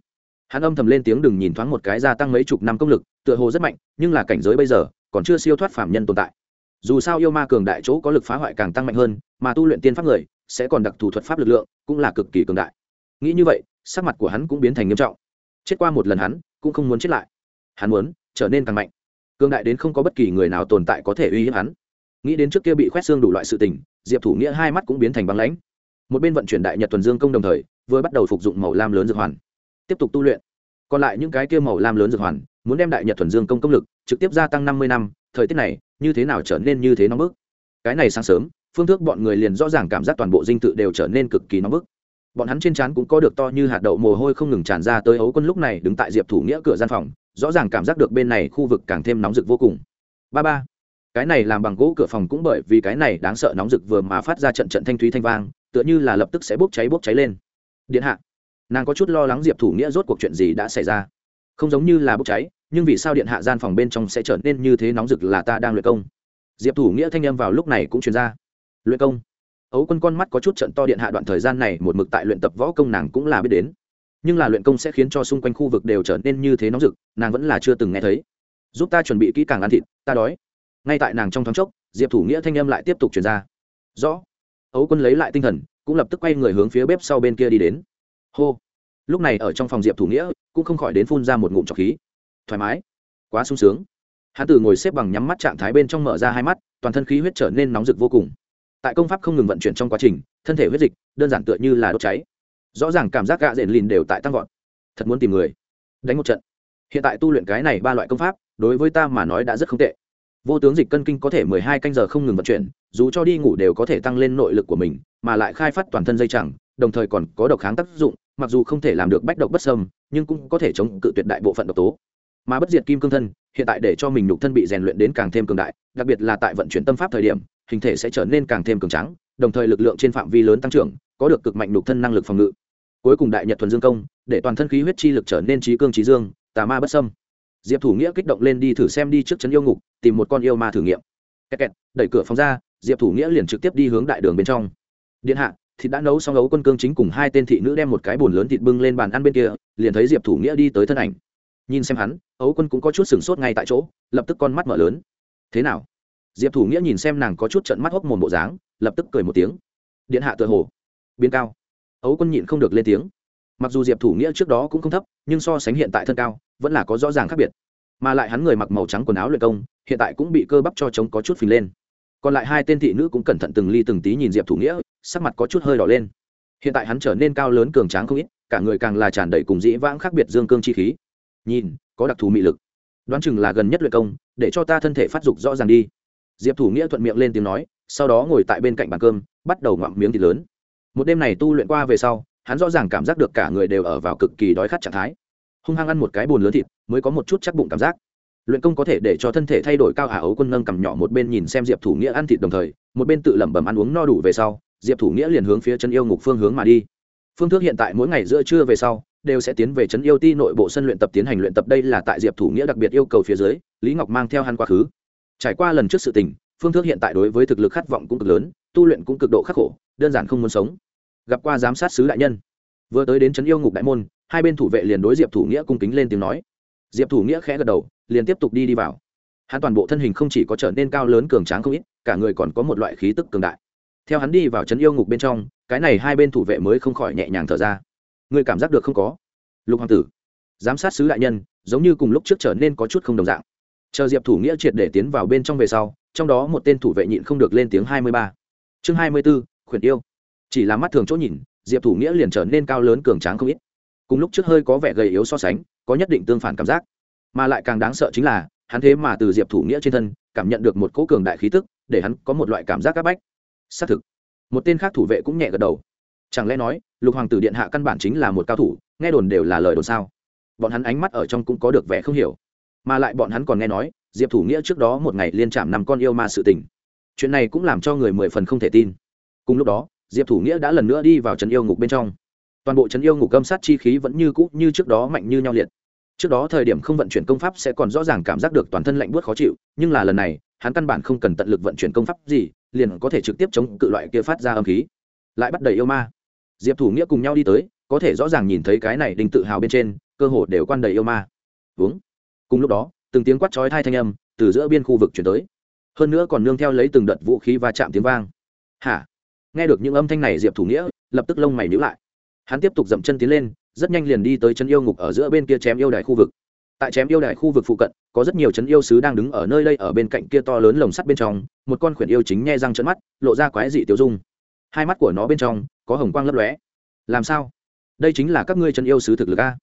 hắn âm thầm lên tiếng đừng nhìn thoáng một cái gia tăng mấy chục năm công lực, tựa hồ rất mạnh, nhưng là cảnh giới bây giờ còn chưa siêu thoát phạm nhân tồn tại. Dù sao yêu ma cường đại chỗ có lực phá hoại càng tăng mạnh hơn, mà tu luyện tiên pháp người sẽ còn đặc thù thuật pháp lực lượng cũng là cực kỳ cường đại. Nghĩ như vậy, sắc mặt của hắn cũng biến thành nghiêm trọng. Chết qua một lần hắn cũng không muốn chết lại. Hắn muốn trở nên càng mạnh. Cường đại đến không có bất kỳ người nào tồn tại có thể uy hiếp hắn. Nghĩ đến trước kia bị khoét xương đủ loại sự tình, diệp thủ nghĩa hai mắt cũng biến thành băng lãnh. Một bên vận chuyển đại nhật tuần dương công đồng thời, vừa bắt đầu phục dụng màu lam lớn dược hoàn tiếp tục tu luyện. Còn lại những cái kia màu lam lớn dược hoàn, muốn đem đại nhật thuần dương công công lực trực tiếp gia tăng năm mươi năm, thời tiết này, như thế nào trở nên như thế nóng bức? Cái này sáng sớm, phương thức bọn người liền rõ ràng cảm giác toàn bộ dinh tự đều trở nên cực kỳ nóng bức. Bọn hắn trên trán cũng có được to như hạt đậu mồ hôi không ngừng tràn ra tới ấu quân lúc này đứng tại diệp thủ nghĩa cửa gian phòng, rõ ràng cảm giác được bên này khu vực càng thêm nóng rực vô cùng. Ba ba, cái này làm bằng gỗ cửa phòng cũng bởi vì cái này đáng sợ nóng rực vừa mà phát ra trận trận thanh thúy thanh vang, tựa như là lập tức sẽ bốc cháy bốc cháy lên. Điện hạ nàng có chút lo lắng diệp thủ nghĩa rốt cuộc chuyện gì đã xảy ra. không giống như là bốc cháy, nhưng vì sao điện hạ gian phòng bên trong sẽ trở nên như thế nóng rực là ta đang luyện công. diệp thủ nghĩa thanh â m vào lúc này cũng truyền ra. luyện công? ấu quân con mắt có chút trận to điện hạ đoạn thời gian này một mực tại luyện tập võ công nàng cũng là biết đến. nhưng là luyện công sẽ khiến cho xung quanh khu vực đều trở nên như thế nóng rực, nàng vẫn là chưa từng nghe thấy. giúp ta chuẩn bị kỹ càng ăn thịt, ta đói. ngay tại nàng trong thoáng chốc, diệp thủ nghĩa thanh âm lại tiếp tục truyền ra. rõ. ấu quân lấy lại tinh thần, cũng lập tức quay người hướng phía bếp sau bên kia đi đến hô. Lúc này ở trong phòng diệp thủ nghĩa, cũng không khỏi đến phun ra một ngụm trọc khí. Thoải mái. Quá sung sướng. Hắn từ ngồi xếp bằng nhắm mắt trạng thái bên trong mở ra hai mắt, toàn thân khí huyết trở nên nóng rực vô cùng. Tại công pháp không ngừng vận chuyển trong quá trình, thân thể huyết dịch, đơn giản tựa như là đốt cháy. Rõ ràng cảm giác gạ rền lìn đều tại tăng vọt. Thật muốn tìm người. Đánh một trận. Hiện tại tu luyện cái này ba loại công pháp, đối với ta mà nói đã rất không tệ. Vô tướng dịch cân kinh có thể mười hai canh giờ không ngừng vận chuyển, dù cho đi ngủ đều có thể tăng lên nội lực của mình, mà lại khai phát toàn thân dây chẳng đồng thời còn có độc kháng tác dụng, mặc dù không thể làm được bách độc bất sâm nhưng cũng có thể chống cự tuyệt đại bộ phận độc tố. Mà bất diệt kim cương thân, hiện tại để cho mình nhục thân bị rèn luyện đến càng thêm cường đại, đặc biệt là tại vận chuyển tâm pháp thời điểm, hình thể sẽ trở nên càng thêm cường trắng đồng thời lực lượng trên phạm vi lớn tăng trưởng, có được cực mạnh nhục thân năng lực phòng ngự. Cuối cùng đại nhật thuần dương công, để toàn thân khí huyết chi lực trở nên trí cương trí dương, tà ma bất sâm diệp thủ nghĩa kích động lên đi thử xem đi trước trấn yêu ngục, tìm một con yêu ma thử nghiệm. Kẹt kẹt, đẩy cửa phòng ra, diệp thủ nghĩa liền trực tiếp đi hướng đại đường bên trong. Điện hạ thịt đã nấu xong ấu quân cương chính cùng hai tên thị nữ đem một cái bồn lớn thịt bưng lên bàn ăn bên kia, liền thấy diệp thủ nghĩa đi tới thân ảnh. Nhìn xem hắn, ấu quân cũng có chút sửng sốt ngay tại chỗ, lập tức con mắt mở lớn. Thế nào? Diệp thủ nghĩa nhìn xem nàng có chút trận mắt hốc mồm bộ dáng, lập tức cười một tiếng. Điện hạ tựa hồ biến cao. Ấu quân nhịn không được lên tiếng. Mặc dù diệp thủ nghĩa trước đó cũng không thấp, nhưng so sánh hiện tại thân cao, vẫn là có rõ ràng khác biệt. Mà lại hắn người mặc màu trắng quần áo luyện công, hiện tại cũng bị cơ bắp cho trống có chút phình lên còn lại hai tên thị nữ cũng cẩn thận từng ly từng tí nhìn diệp thủ nghĩa, sắc mặt có chút hơi đỏ lên. Hiện tại hắn trở nên cao lớn cường tráng không ít, cả người càng là tràn đầy cùng dĩ vãng khác biệt dương cương chi khí. Nhìn, có đặc thù mị lực. Đoán chừng là gần nhất luyện công, để cho ta thân thể phát dục rõ ràng đi. Diệp thủ nghĩa thuận miệng lên tiếng nói, sau đó ngồi tại bên cạnh bàn cơm, bắt đầu ngoạm miếng thịt lớn. Một đêm này tu luyện qua về sau, hắn rõ ràng cảm giác được cả người đều ở vào cực kỳ đói khát trạng thái. Hung hăng ăn một cái bồn lớn thịt, mới có một chút chắc bụng cảm giác luyện công có thể để cho thân thể thay đổi cao ả ấu quân nâng cầm nhỏ một bên nhìn xem diệp thủ nghĩa ăn thịt đồng thời, một bên tự lẩm bẩm ăn uống no đủ về sau, diệp thủ nghĩa liền hướng phía chân yêu ngục phương hướng mà đi. Phương thức hiện tại mỗi ngày giữa trưa về sau, đều sẽ tiến về trấn yêu ti nội bộ sân luyện tập tiến hành luyện tập đây là tại diệp thủ nghĩa đặc biệt yêu cầu phía dưới, lý ngọc mang theo hắn quá khứ. Trải qua lần trước sự tình, phương thức hiện tại đối với thực lực khát vọng cũng cực lớn, tu luyện cũng cực độ khắc khổ, đơn giản không muốn sống. Gặp qua giám sát sứ đại nhân. Vừa tới đến trấn yêu ngục đại môn, hai bên thủ vệ liền đối diệp thủ nghĩa cung kính lên tiếng nói diệp thủ nghĩa khẽ gật đầu, liền tiếp tục đi đi vào. Hắn toàn bộ thân hình không chỉ có trở nên cao lớn cường tráng không ít, cả người còn có một loại khí tức cường đại. Theo hắn đi vào trấn yêu ngục bên trong, cái này hai bên thủ vệ mới không khỏi nhẹ nhàng thở ra. Người cảm giác được không có? Lục hoàng tử, giám sát sứ đại nhân, giống như cùng lúc trước trở nên có chút không đồng dạng. Chờ diệp thủ nghĩa triệt để tiến vào bên trong về sau, trong đó một tên thủ vệ nhịn không được lên tiếng hai mươi ba. Chương hai mươi b ố khuyển yêu. Chỉ là mắt thường chỗ nhìn, diệp thủ nghĩa liền trở nên cao lớn cường tráng không ít cùng lúc trước hơi có vẻ gầy yếu so sánh, có nhất định tương phản cảm giác. Mà lại càng đáng sợ chính là, hắn thế mà từ diệp thủ nghĩa trên thân, cảm nhận được một cỗ cường đại khí tức, để hắn có một loại cảm giác áp bách. Xác thực, một tên khác thủ vệ cũng nhẹ gật đầu. Chẳng lẽ nói, lục hoàng tử điện hạ căn bản chính là một cao thủ, nghe đồn đều là lời đồn sao? Bọn hắn ánh mắt ở trong cũng có được vẻ không hiểu. Mà lại bọn hắn còn nghe nói, diệp thủ nghĩa trước đó một ngày liên chạm nằm con yêu ma sự tình. Chuyện này cũng làm cho người mười phần không thể tin. Cùng lúc đó, diệp thủ nghĩa đã lần nữa đi vào trấn yêu ngục bên trong toàn bộ trấn yêu ngục gâm sát chi khí vẫn như cũ như trước đó mạnh như nhau liệt. Trước đó thời điểm không vận chuyển công pháp sẽ còn rõ ràng cảm giác được toàn thân lạnh buốt khó chịu, nhưng là lần này, hắn căn bản không cần tận lực vận chuyển công pháp gì, liền có thể trực tiếp chống cự loại kia phát ra âm khí. Lại bắt đầy yêu ma. Diệp thủ nghĩa cùng nhau đi tới, có thể rõ ràng nhìn thấy cái này đinh tự hào bên trên, cơ hồ đều quan đầy yêu ma. Uống. Cùng lúc đó, từng tiếng quát chói thai thanh âm từ giữa biên khu vực chuyển tới. Hơn nữa còn nương theo lấy từng đợt vũ khí va chạm tiếng vang. Hả? Nghe được những âm thanh này, diệp thủ nghĩa lập tức lông mày nhữ lại hắn tiếp tục dậm chân tiến lên, rất nhanh liền đi tới chân yêu ngục ở giữa bên kia chém yêu đài khu vực. Tại chém yêu đài khu vực phụ cận, có rất nhiều chân yêu sứ đang đứng ở nơi đây ở bên cạnh kia to lớn lồng sắt bên trong, một con khuyển yêu chính nhe răng trận mắt, lộ ra quái dị tiêu dung. Hai mắt của nó bên trong, có hồng quang lấp lóe. Làm sao? Đây chính là các ngươi chân yêu sứ thực lực a.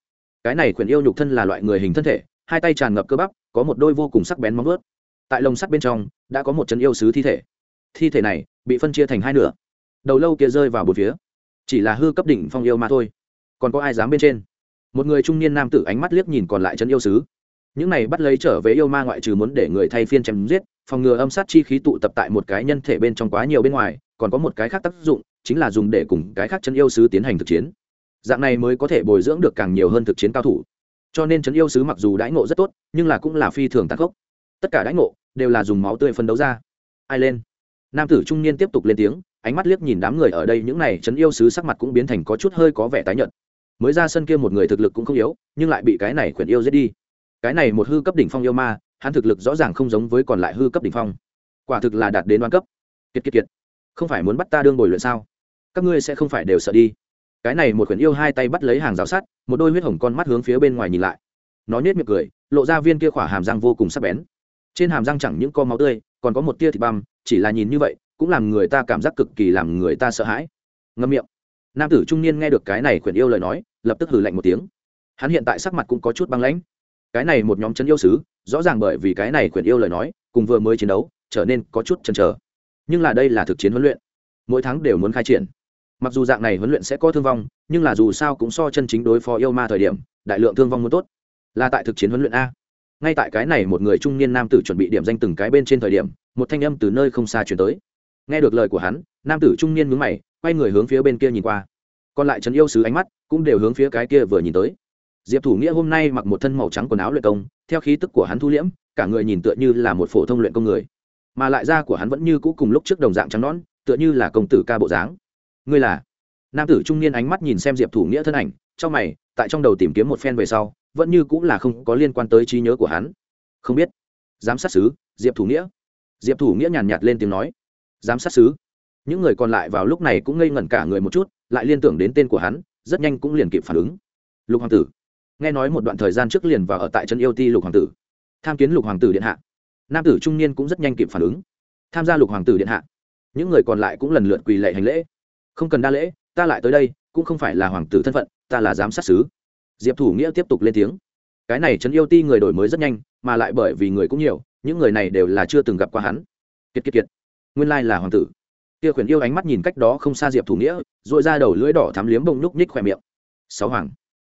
Cái này khuyển yêu nhục thân là loại người hình thân thể, hai tay tràn ngập cơ bắp, có một đôi vô cùng sắc bén móng ướt tại lồng sắt bên trong, đã có một chân yêu sứ thi thể. Thi thể này bị phân chia thành hai nửa. Đầu lâu kia rơi vào một phía chỉ là hư cấp đỉnh phong yêu mà thôi. Còn có ai dám bên trên? Một người trung niên nam tử ánh mắt liếc nhìn còn lại chân yêu sứ. Những này bắt lấy trở về yêu ma ngoại trừ muốn để người thay phiên chém giết, phòng ngừa âm sát chi khí tụ tập tại một cái nhân thể bên trong quá nhiều bên ngoài, còn có một cái khác tác dụng, chính là dùng để cùng cái khác chân yêu sứ tiến hành thực chiến. Dạng này mới có thể bồi dưỡng được càng nhiều hơn thực chiến cao thủ. Cho nên chân yêu sứ mặc dù đãi ngộ rất tốt, nhưng là cũng là phi thường tăng gốc tất cả đãi ngộ đều là dùng máu tươi phân đấu ra. Ai lên? Nam tử trung niên tiếp tục lên tiếng ánh mắt liếc nhìn đám người ở đây, những này chấn yêu sứ sắc mặt cũng biến thành có chút hơi có vẻ tái nhợt. Mới ra sân kia một người thực lực cũng không yếu, nhưng lại bị cái này khuyển yêu giết đi. Cái này một hư cấp đỉnh phong yêu ma, hắn thực lực rõ ràng không giống với còn lại hư cấp đỉnh phong. Quả thực là đạt đến đoan cấp. Kiệt kiệt kiệt. Không phải muốn bắt ta đương bồi luyện sao? Các ngươi sẽ không phải đều sợ đi. Cái này một quyển yêu hai tay bắt lấy hàng rào sắt, một đôi huyết hồng con mắt hướng phía bên ngoài nhìn lại. Nó nhếch miệng cười, lộ ra viên kia khỏa hàm răng vô cùng sắc bén. Trên hàm răng chẳng những có máu tươi, còn có một tia thịt băm, chỉ là nhìn như vậy cũng làm người ta cảm giác cực kỳ làm người ta sợ hãi. Ngâm miệng. Nam tử trung niên nghe được cái này khuyển yêu lời nói, lập tức hừ lạnh một tiếng. Hắn hiện tại sắc mặt cũng có chút băng lãnh. Cái này một nhóm chân yêu sứ, rõ ràng bởi vì cái này khuyển yêu lời nói, cùng vừa mới chiến đấu, trở nên có chút chần chờ. Nhưng là đây là thực chiến huấn luyện. Mỗi tháng đều muốn khai triển. Mặc dù dạng này huấn luyện sẽ có thương vong, nhưng là dù sao cũng so chân chính đối phó yêu ma thời điểm, đại lượng thương vong muốn tốt. Là tại thực chiến huấn luyện a. Ngay tại cái này một người trung niên nam tử chuẩn bị điểm danh từng cái bên trên thời điểm, một thanh âm từ nơi không xa chuyển tới nghe được lời của hắn, nam tử trung niên mướn mày, quay người hướng phía bên kia nhìn qua. Còn lại trấn yêu sứ ánh mắt cũng đều hướng phía cái kia vừa nhìn tới. Diệp thủ nghĩa hôm nay mặc một thân màu trắng quần áo luyện công, theo khí tức của hắn thu liễm, cả người nhìn tựa như là một phổ thông luyện công người. Mà lại da của hắn vẫn như cũ cùng lúc trước đồng dạng trắng nón tựa như là công tử ca bộ dáng. Ngươi là? Nam tử trung niên ánh mắt nhìn xem diệp thủ nghĩa thân ảnh, trong mày, tại trong đầu tìm kiếm một phen về sau, vẫn như cũng là không có liên quan tới trí nhớ của hắn. Không biết. Giám sát sứ, diệp thủ nghĩa. Diệp thủ nghĩa nhàn nhạt lên tiếng nói giám sát sứ những người còn lại vào lúc này cũng ngây ngẩn cả người một chút, lại liên tưởng đến tên của hắn, rất nhanh cũng liền kịp phản ứng. Lục hoàng tử. Nghe nói một đoạn thời gian trước liền vào ở tại chân yêu ti lục hoàng tử. Tham kiến lục hoàng tử điện hạ. Nam tử trung niên cũng rất nhanh kịp phản ứng. Tham gia lục hoàng tử điện hạ. Những người còn lại cũng lần lượt quỳ lệ hành lễ. Không cần đa lễ, ta lại tới đây, cũng không phải là hoàng tử thân phận, ta là giám sát sứ diệp thủ nghĩa tiếp tục lên tiếng. Cái này trấn yêu ti người đổi mới rất nhanh, mà lại bởi vì người cũng nhiều, những người này đều là chưa từng gặp qua hắn. Kiệt kiệt kiệt nguyên lai là hoàng tử. Kia khuyển yêu ánh mắt nhìn cách đó không xa diệp thủ nghĩa dội ra đầu lưỡi đỏ thắm liếm bông nhúc nhích khỏe miệng. Sáu hoàng,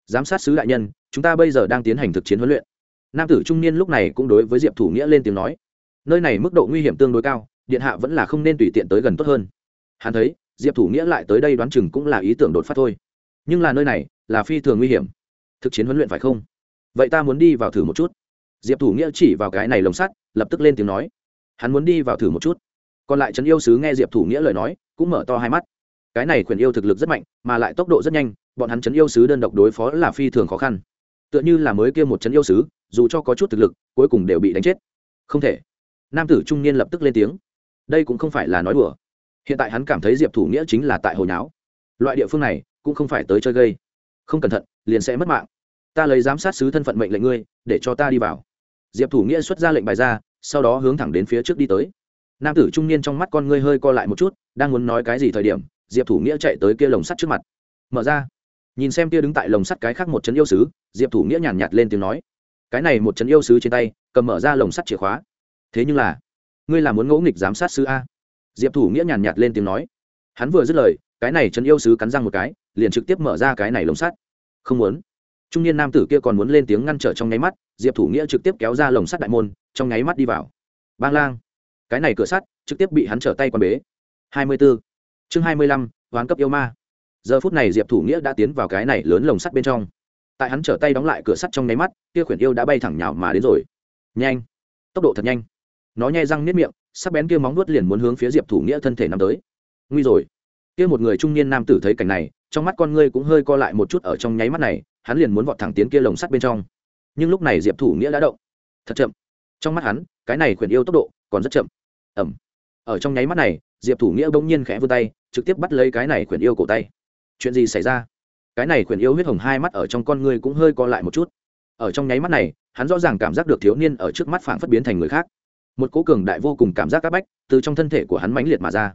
giám sát sứ đại nhân, chúng ta bây giờ đang tiến hành thực chiến huấn luyện. Nam tử trung niên lúc này cũng đối với diệp thủ nghĩa lên tiếng nói, nơi này mức độ nguy hiểm tương đối cao, điện hạ vẫn là không nên tùy tiện tới gần tốt hơn. Hắn thấy, diệp thủ nghĩa lại tới đây đoán chừng cũng là ý tưởng đột phát thôi. Nhưng là nơi này là phi thường nguy hiểm. Thực chiến huấn luyện phải không? Vậy ta muốn đi vào thử một chút. Diệp thủ nghĩa chỉ vào cái này lồng sắt, lập tức lên tiếng nói. Hắn muốn đi vào thử một chút còn lại trấn yêu sứ nghe diệp thủ nghĩa lời nói, cũng mở to hai mắt. Cái này quyền yêu thực lực rất mạnh, mà lại tốc độ rất nhanh, bọn hắn trấn yêu sứ đơn độc đối phó là phi thường khó khăn. Tựa như là mới kia một trấn yêu sứ, dù cho có chút thực lực, cuối cùng đều bị đánh chết. Không thể. Nam tử trung niên lập tức lên tiếng. Đây cũng không phải là nói đùa. Hiện tại hắn cảm thấy diệp thủ nghĩa chính là tại hồi nháo. Loại địa phương này, cũng không phải tới chơi gây. Không cẩn thận, liền sẽ mất mạng. Ta lấy giám sát sứ thân phận mệnh lệnh ngươi, để cho ta đi vào. Diệp thủ nghĩa xuất ra lệnh bài ra, sau đó hướng thẳng đến phía trước đi tới nam tử trung niên trong mắt con ngươi hơi co lại một chút đang muốn nói cái gì thời điểm diệp thủ nghĩa chạy tới kia lồng sắt trước mặt. Mở ra. Nhìn xem kia đứng tại lồng sắt cái khác một chấn yêu sứ diệp thủ nghĩa nhàn nhạt, nhạt lên tiếng nói. Cái này một chấn yêu sứ trên tay cầm mở ra lồng sắt chìa khóa. Thế nhưng là ngươi là muốn ngỗ nghịch giám sát sứ a? Diệp thủ nghĩa nhàn nhạt, nhạt lên tiếng nói. Hắn vừa dứt lời cái này chấn yêu sứ cắn răng một cái liền trực tiếp mở ra cái này lồng sắt. Không muốn. Trung niên nam tử kia còn muốn lên tiếng ngăn trở trong nháy mắt diệp thủ nghĩa trực tiếp kéo ra lồng sắt đại môn trong nháy mắt đi vào. Bang lang cái này cửa sắt trực tiếp bị hắn trở tay quan bế. Hai mươi 24. chương hai mươi lăm, hoán cấp yêu ma. Giờ phút này diệp thủ nghĩa đã tiến vào cái này lớn lồng sắt bên trong. Tại hắn trở tay đóng lại cửa sắt trong nháy mắt, kia khuyển yêu đã bay thẳng nhào mà đến rồi. Nhanh. Tốc độ thật nhanh. Nó nhai răng nếp miệng, sắc bén kia móng nuốt liền muốn hướng phía diệp thủ nghĩa thân thể nằm tới. Nguy rồi. Kia một người trung niên nam tử thấy cảnh này, trong mắt con ngươi cũng hơi co lại một chút ở trong nháy mắt này, hắn liền muốn vọt thẳng tiến kia lồng sắt bên trong. Nhưng lúc này diệp thủ nghĩa đã động. Thật chậm. Trong mắt hắn, cái này khuyển yêu tốc độ còn rất chậm ẩm. Ở trong nháy mắt này, diệp thủ nghĩa bỗng nhiên khẽ vươn tay, trực tiếp bắt lấy cái này khuyển yêu cổ tay. Chuyện gì xảy ra? Cái này khuyển yêu huyết hồng hai mắt ở trong con người cũng hơi co lại một chút. Ở trong nháy mắt này, hắn rõ ràng cảm giác được thiếu niên ở trước mắt phảng phất biến thành người khác. Một cố cường đại vô cùng cảm giác áp bách từ trong thân thể của hắn mãnh liệt mà ra.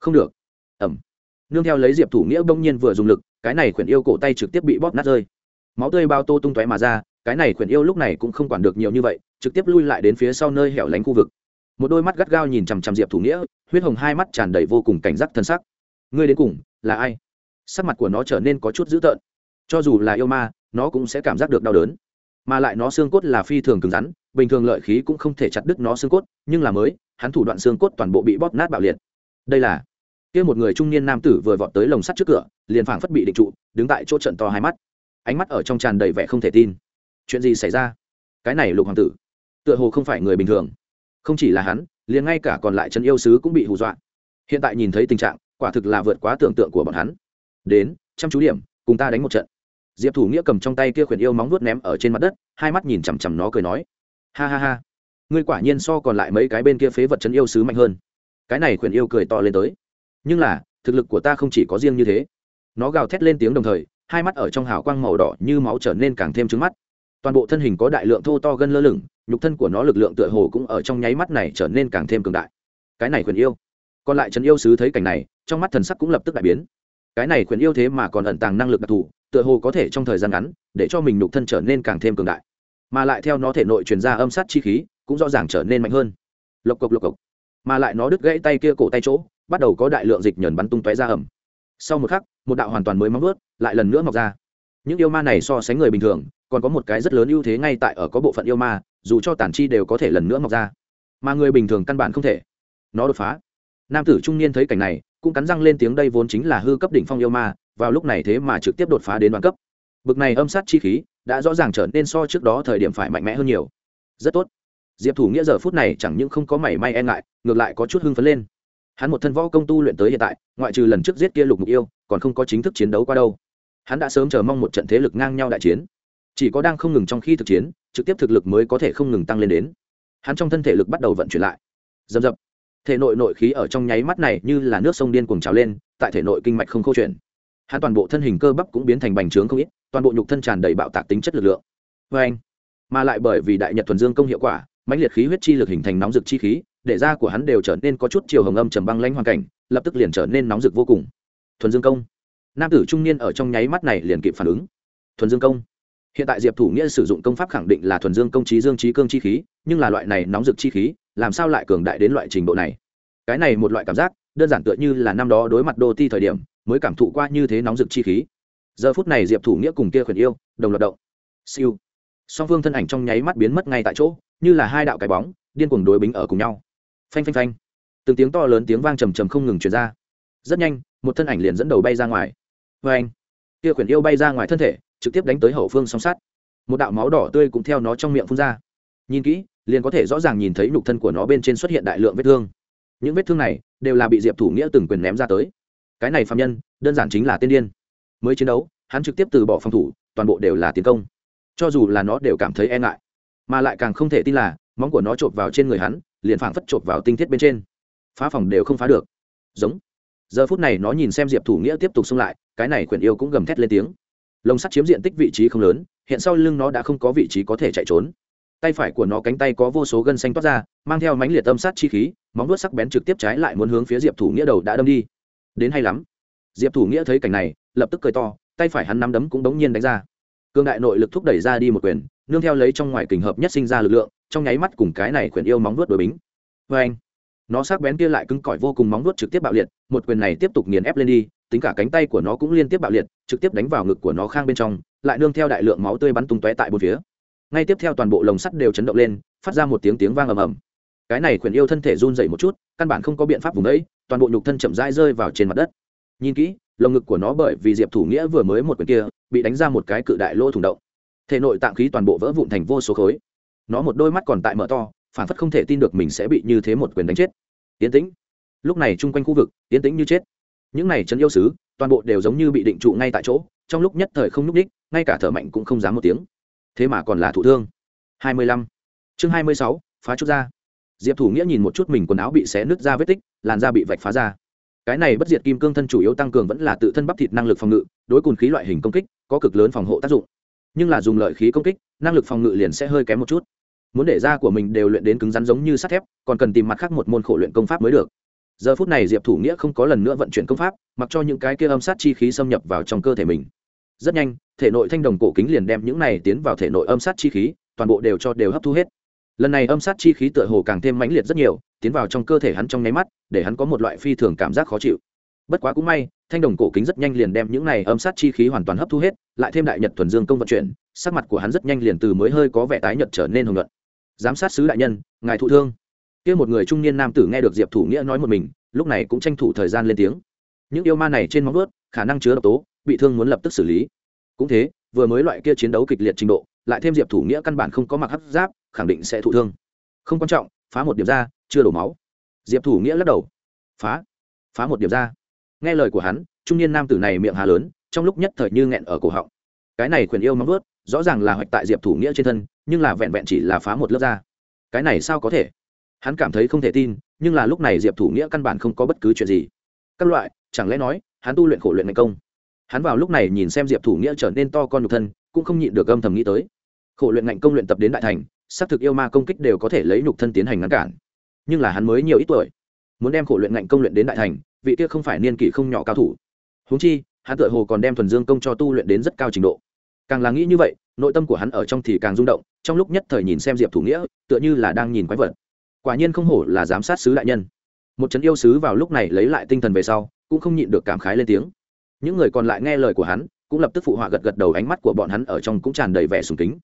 Không được. Ẩm. Nương theo lấy diệp thủ nghĩa bỗng nhiên vừa dùng lực, cái này khuyển yêu cổ tay trực tiếp bị bóp nát rơi. Máu tươi bao tô tung tóe mà ra, cái này khuyển yêu lúc này cũng không quản được nhiều như vậy, trực tiếp lui lại đến phía sau nơi hẻo lánh khu vực một đôi mắt gắt gao nhìn chằm chằm diệp thủ nghĩa, huyết hồng hai mắt tràn đầy vô cùng cảnh giác thân sắc. Ngươi đến cùng là ai? Sắc mặt của nó trở nên có chút dữ tợn. Cho dù là yêu ma, nó cũng sẽ cảm giác được đau đớn. Mà lại nó xương cốt là phi thường cứng rắn, bình thường lợi khí cũng không thể chặt đứt nó xương cốt, nhưng là mới, hắn thủ đoạn xương cốt toàn bộ bị bóp nát bạo liệt. Đây là kia một người trung niên nam tử vừa vọt tới lồng sắt trước cửa, liền phảng phất bị định trụ, đứng tại chỗ trận to hai mắt. Ánh mắt ở trong tràn đầy vẻ không thể tin. Chuyện gì xảy ra? Cái này lục hoàng tử, tựa hồ không phải người bình thường không chỉ là hắn, liền ngay cả còn lại chân yêu sứ cũng bị hù dọa. Hiện tại nhìn thấy tình trạng, quả thực là vượt quá tưởng tượng của bọn hắn. Đến, chăm chú điểm, cùng ta đánh một trận. Diệp thủ nghĩa cầm trong tay kia khuyển yêu móng vuốt ném ở trên mặt đất, hai mắt nhìn chằm chằm nó cười nói, ha ha ha, ngươi quả nhiên so còn lại mấy cái bên kia phế vật chân yêu sứ mạnh hơn. Cái này khuyển yêu cười to lên tới. Nhưng là, thực lực của ta không chỉ có riêng như thế. Nó gào thét lên tiếng đồng thời, hai mắt ở trong hào quang màu đỏ như máu trở nên càng thêm trứng mắt. Toàn bộ thân hình có đại lượng thô to gân lơ lửng nhục thân của nó lực lượng tựa hồ cũng ở trong nháy mắt này trở nên càng thêm cường đại. Cái này quyền yêu. Còn lại trần yêu sứ thấy cảnh này, trong mắt thần sắc cũng lập tức đại biến. Cái này quyền yêu thế mà còn ẩn tàng năng lực đặc thù, tựa hồ có thể trong thời gian ngắn, để cho mình nhục thân trở nên càng thêm cường đại. Mà lại theo nó thể nội truyền ra âm sát chi khí, cũng rõ ràng trở nên mạnh hơn. Lộc cộc lộc cộc. Mà lại nó đứt gãy tay kia cổ tay chỗ, bắt đầu có đại lượng dịch nhờn bắn tung tóe ra ẩm. Sau một khắc, một đạo hoàn toàn mới móng vớt lại lần nữa mọc ra. Những yêu ma này so sánh người bình thường, còn có một cái rất lớn ưu thế ngay tại ở có bộ phận yêu ma dù cho tản chi đều có thể lần nữa mọc ra. Mà người bình thường căn bản không thể. Nó đột phá. Nam tử trung niên thấy cảnh này, cũng cắn răng lên tiếng đây vốn chính là hư cấp đỉnh phong yêu ma, vào lúc này thế mà trực tiếp đột phá đến đoạn cấp. Bực này âm sát chi khí, đã rõ ràng trở nên so trước đó thời điểm phải mạnh mẽ hơn nhiều. Rất tốt. Diệp thủ nghĩa giờ phút này chẳng những không có mảy may e ngại, ngược lại có chút hưng phấn lên. Hắn một thân võ công tu luyện tới hiện tại, ngoại trừ lần trước giết kia lục mục yêu, còn không có chính thức chiến đấu qua đâu. Hắn đã sớm chờ mong một trận thế lực ngang nhau đại chiến chỉ có đang không ngừng trong khi thực chiến, trực tiếp thực lực mới có thể không ngừng tăng lên đến. Hắn trong thân thể lực bắt đầu vận chuyển lại. Dầm dập. Thể nội nội khí ở trong nháy mắt này như là nước sông điên cuồng trào lên, tại thể nội kinh mạch không câu chuyện hắn toàn bộ thân hình cơ bắp cũng biến thành bành trướng không ít, toàn bộ nhục thân tràn đầy bạo tạc tính chất lực lượng. Vê anh, mà lại bởi vì đại nhật thuần dương công hiệu quả, mãnh liệt khí huyết chi lực hình thành nóng rực chi khí, để da của hắn đều trở nên có chút chiều hồng âm trầm băng lãnh hoàn cảnh, lập tức liền trở nên nóng rực vô cùng. Thuần dương công. Nam tử trung niên ở trong nháy mắt này liền kịp phản ứng. Thuần dương công hiện tại diệp thủ nghĩa sử dụng công pháp khẳng định là thuần dương công trí, dương trí cương chi khí, nhưng là loại này nóng rực chi khí, làm sao lại cường đại đến loại trình độ này? Cái này một loại cảm giác, đơn giản tựa như là năm đó đối mặt đô ti thời điểm, mới cảm thụ qua như thế nóng rực chi khí. Giờ phút này diệp thủ nghĩa cùng kia khuyển yêu, đồng loạt động. Siêu. Song phương thân ảnh trong nháy mắt biến mất ngay tại chỗ, như là hai đạo cái bóng, điên cuồng đối bính ở cùng nhau. Phanh phanh phanh. Từng tiếng to lớn tiếng vang trầm trầm không ngừng chuyển ra. Rất nhanh, một thân ảnh liền dẫn đầu bay ra ngoài. Vê anh kia khuyển yêu bay ra ngoài thân thể trực tiếp đánh tới hậu phương song sát. Một đạo máu đỏ tươi cũng theo nó trong miệng phun ra. Nhìn kỹ, liền có thể rõ ràng nhìn thấy nhục thân của nó bên trên xuất hiện đại lượng vết thương. Những vết thương này đều là bị diệp thủ nghĩa từng quyền ném ra tới. Cái này phạm nhân, đơn giản chính là tiên điên. Mới chiến đấu, hắn trực tiếp từ bỏ phòng thủ, toàn bộ đều là tiến công. Cho dù là nó đều cảm thấy e ngại, mà lại càng không thể tin là, móng của nó chộp vào trên người hắn, liền phảng phất chộp vào tinh thiết bên trên. Phá phòng đều không phá được. Giống. Giờ phút này nó nhìn xem diệp thủ nghĩa tiếp tục xung lại, cái này quyển yêu cũng gầm thét lên tiếng lồng sắt chiếm diện tích vị trí không lớn, hiện sau lưng nó đã không có vị trí có thể chạy trốn. Tay phải của nó cánh tay có vô số gân xanh toát ra, mang theo mánh liệt âm sát chi khí, móng vuốt sắc bén trực tiếp trái lại muốn hướng phía diệp thủ nghĩa đầu đã đâm đi. Đến hay lắm. Diệp thủ nghĩa thấy cảnh này, lập tức cười to, tay phải hắn nắm đấm cũng đống nhiên đánh ra. Cương đại nội lực thúc đẩy ra đi một quyền, nương theo lấy trong ngoài kình hợp nhất sinh ra lực lượng, trong nháy mắt cùng cái này quyền yêu móng vuốt đối bính. Vê anh nó sắc bén kia lại cứng cỏi vô cùng móng vuốt trực tiếp bạo liệt, một quyền này tiếp tục nghiền ép lên đi tính cả cánh tay của nó cũng liên tiếp bạo liệt, trực tiếp đánh vào ngực của nó khang bên trong, lại nương theo đại lượng máu tươi bắn tung tóe tại bốn phía. Ngay tiếp theo toàn bộ lồng sắt đều chấn động lên, phát ra một tiếng tiếng vang ầm ầm. Cái này quyền yêu thân thể run dậy một chút, căn bản không có biện pháp vùng ấy, toàn bộ nhục thân chậm rãi rơi vào trên mặt đất. Nhìn kỹ, lồng ngực của nó bởi vì diệp thủ nghĩa vừa mới một quyền kia, bị đánh ra một cái cự đại lỗ thủng động. Thể nội tạng khí toàn bộ vỡ vụn thành vô số khối. Nó một đôi mắt còn tại mở to, phản phất không thể tin được mình sẽ bị như thế một quyền đánh chết. Tiến tĩnh. Lúc này chung quanh khu vực tiến tĩnh như chết những này trấn yêu sứ, toàn bộ đều giống như bị định trụ ngay tại chỗ, trong lúc nhất thời không n ú c ních ngay cả thở mạnh cũng không dám một tiếng. Thế mà còn là thụ thương. Hai mươi lăm. Chương hai mươi sáu, phá chút ra diệp thủ nghĩa nhìn một chút mình quần áo bị xé nứt ra vết tích, làn da bị vạch phá ra. Cái này bất diệt kim cương thân chủ yếu tăng cường vẫn là tự thân bắp thịt năng lực phòng ngự, đối cùn khí loại hình công kích, có cực lớn phòng hộ tác dụng. Nhưng là dùng lợi khí công kích, năng lực phòng ngự liền sẽ hơi kém một chút. Muốn để da của mình đều luyện đến cứng rắn giống như sắt thép, còn cần tìm mặt khác một môn khổ luyện công pháp mới được giờ phút này diệp thủ nghĩa không có lần nữa vận chuyển công pháp, mặc cho những cái kia âm sát chi khí xâm nhập vào trong cơ thể mình. Rất nhanh, thể nội thanh đồng cổ kính liền đem những này tiến vào thể nội âm sát chi khí, toàn bộ đều cho đều hấp thu hết. Lần này âm sát chi khí tựa hồ càng thêm mãnh liệt rất nhiều, tiến vào trong cơ thể hắn trong nháy mắt, để hắn có một loại phi thường cảm giác khó chịu. Bất quá cũng may, thanh đồng cổ kính rất nhanh liền đem những này âm sát chi khí hoàn toàn hấp thu hết, lại thêm đại nhật thuần dương công vận chuyển, sắc mặt của hắn rất nhanh liền từ mới hơi có vẻ tái nhật trở nên hồng luận giám sát sứ đại nhân, ngài thụ thương kia một người trung niên nam tử nghe được diệp thủ nghĩa nói một mình, lúc này cũng tranh thủ thời gian lên tiếng. Những yêu ma này trên móng vuốt, khả năng chứa độc tố, bị thương muốn lập tức xử lý. Cũng thế, vừa mới loại kia chiến đấu kịch liệt trình độ, lại thêm diệp thủ nghĩa căn bản không có mặc hấp giáp, khẳng định sẽ thụ thương. Không quan trọng, phá một điểm ra, chưa đổ máu. Diệp thủ nghĩa lắc đầu. Phá phá một điểm ra. Nghe lời của hắn, trung niên nam tử này miệng hà lớn, trong lúc nhất thời như nghẹn ở cổ họng. Cái này quyền yêu móng vuốt, rõ ràng là hoạch tại diệp thủ nghĩa trên thân, nhưng là vẹn vẹn chỉ là phá một lớp da. Cái này sao có thể? Hắn cảm thấy không thể tin, nhưng là lúc này diệp thủ nghĩa căn bản không có bất cứ chuyện gì. Các loại, chẳng lẽ nói, hắn tu luyện khổ luyện ngày công? Hắn vào lúc này nhìn xem diệp thủ nghĩa trở nên to con nhục thân, cũng không nhịn được âm thầm nghĩ tới. Khổ luyện ngạnh công luyện tập đến đại thành, xác thực yêu ma công kích đều có thể lấy nhục thân tiến hành ngăn cản. Nhưng là hắn mới nhiều ít tuổi, muốn đem khổ luyện ngạnh công luyện đến đại thành, vị kia không phải niên kỷ không nhỏ cao thủ. Húng chi, hắn tựa hồ còn đem thuần dương công cho tu luyện đến rất cao trình độ. Càng là nghĩ như vậy, nội tâm của hắn ở trong thì càng rung động, trong lúc nhất thời nhìn xem diệp thủ nghĩa, tựa như là đang nhìn quái vật quả nhiên không hổ là giám sát sứ đại nhân. Một trấn yêu sứ vào lúc này lấy lại tinh thần về sau cũng không nhịn được cảm khái lên tiếng. Những người còn lại nghe lời của hắn cũng lập tức phụ họa gật gật đầu ánh mắt của bọn hắn ở trong cũng tràn đầy vẻ sùng kính.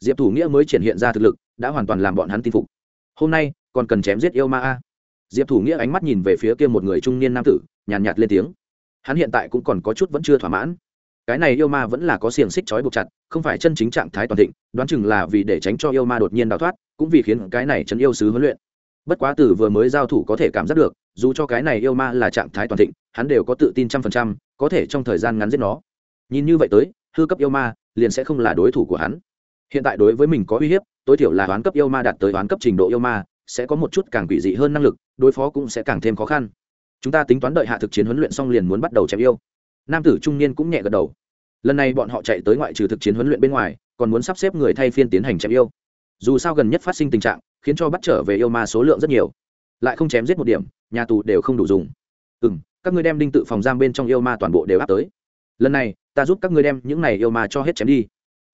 Diệp thủ nghĩa mới triển hiện ra thực lực đã hoàn toàn làm bọn hắn tin phục. Hôm nay còn cần chém giết yêu ma a. Diệp thủ nghĩa ánh mắt nhìn về phía kia một người trung niên nam tử nhàn nhạt, nhạt lên tiếng. Hắn hiện tại cũng còn có chút vẫn chưa thỏa mãn. Cái này yêu ma vẫn là có xiềng xích trói buộc chặt không phải chân chính trạng thái toàn thịnh đoán chừng là vì để tránh cho yêu ma đột nhiên đào thoát cũng vì khiến cái này chấn yêu sứ huấn luyện bất quá từ vừa mới giao thủ có thể cảm giác được, dù cho cái này yêu ma là trạng thái toàn thịnh, hắn đều có tự tin trăm phần trăm, có thể trong thời gian ngắn giết nó. Nhìn như vậy tới, hư cấp yêu ma liền sẽ không là đối thủ của hắn. Hiện tại đối với mình có uy hiếp, tối thiểu là toán cấp yêu ma đạt tới toán cấp trình độ yêu ma, sẽ có một chút càng quỷ dị hơn năng lực, đối phó cũng sẽ càng thêm khó khăn. Chúng ta tính toán đợi hạ thực chiến huấn luyện xong liền muốn bắt đầu chém yêu. Nam tử trung niên cũng nhẹ gật đầu. Lần này bọn họ chạy tới ngoại trừ thực chiến huấn luyện bên ngoài, còn muốn sắp xếp người thay phiên tiến hành chém yêu. Dù sao gần nhất phát sinh tình trạng khiến cho bắt trở về yêu ma số lượng rất nhiều. Lại không chém giết một điểm, nhà tù đều không đủ dùng. Ừ m các ngươi đem đinh tự phòng giam bên trong yêu ma toàn bộ đều áp tới. Lần này, ta giúp các ngươi đem những này yêu ma cho hết chém đi.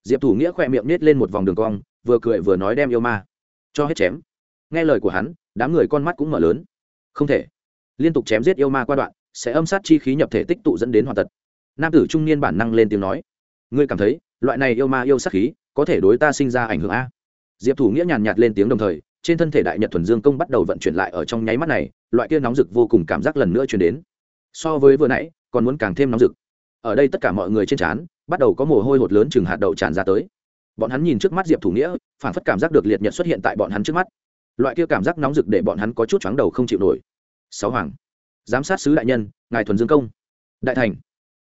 Diệp thủ nghĩa khỏe miệng nết lên một vòng đường cong, vừa cười vừa nói đem yêu ma cho hết chém. Nghe lời của hắn, đám người con mắt cũng mở lớn. Không thể. Liên tục chém giết yêu ma qua đoạn, sẽ âm sát chi khí nhập thể tích tụ dẫn đến hoàn tật. Nam tử trung niên bản năng lên tiếng nói, ngươi cảm thấy, loại này yêu ma yêu sát khí có thể đối ta sinh ra ảnh hưởng a? Diệp thủ nghĩa nhàn nhạt lên tiếng đồng thời, trên thân thể đại nhật thuần dương công bắt đầu vận chuyển lại ở trong nháy mắt này, loại kia nóng rực vô cùng cảm giác lần nữa chuyển đến. So với vừa nãy, còn muốn càng thêm nóng rực. Ở đây tất cả mọi người trên trán, bắt đầu có mồ hôi hột lớn chừng hạt đậu tràn ra tới. Bọn hắn nhìn trước mắt diệp thủ nghĩa phản phất cảm giác được liệt nhật xuất hiện tại bọn hắn trước mắt. Loại kia cảm giác nóng rực để bọn hắn có chút chóng đầu không chịu nổi. Sáu hoàng, giám sát sứ đại nhân, ngài thuần dương công. Đại thành,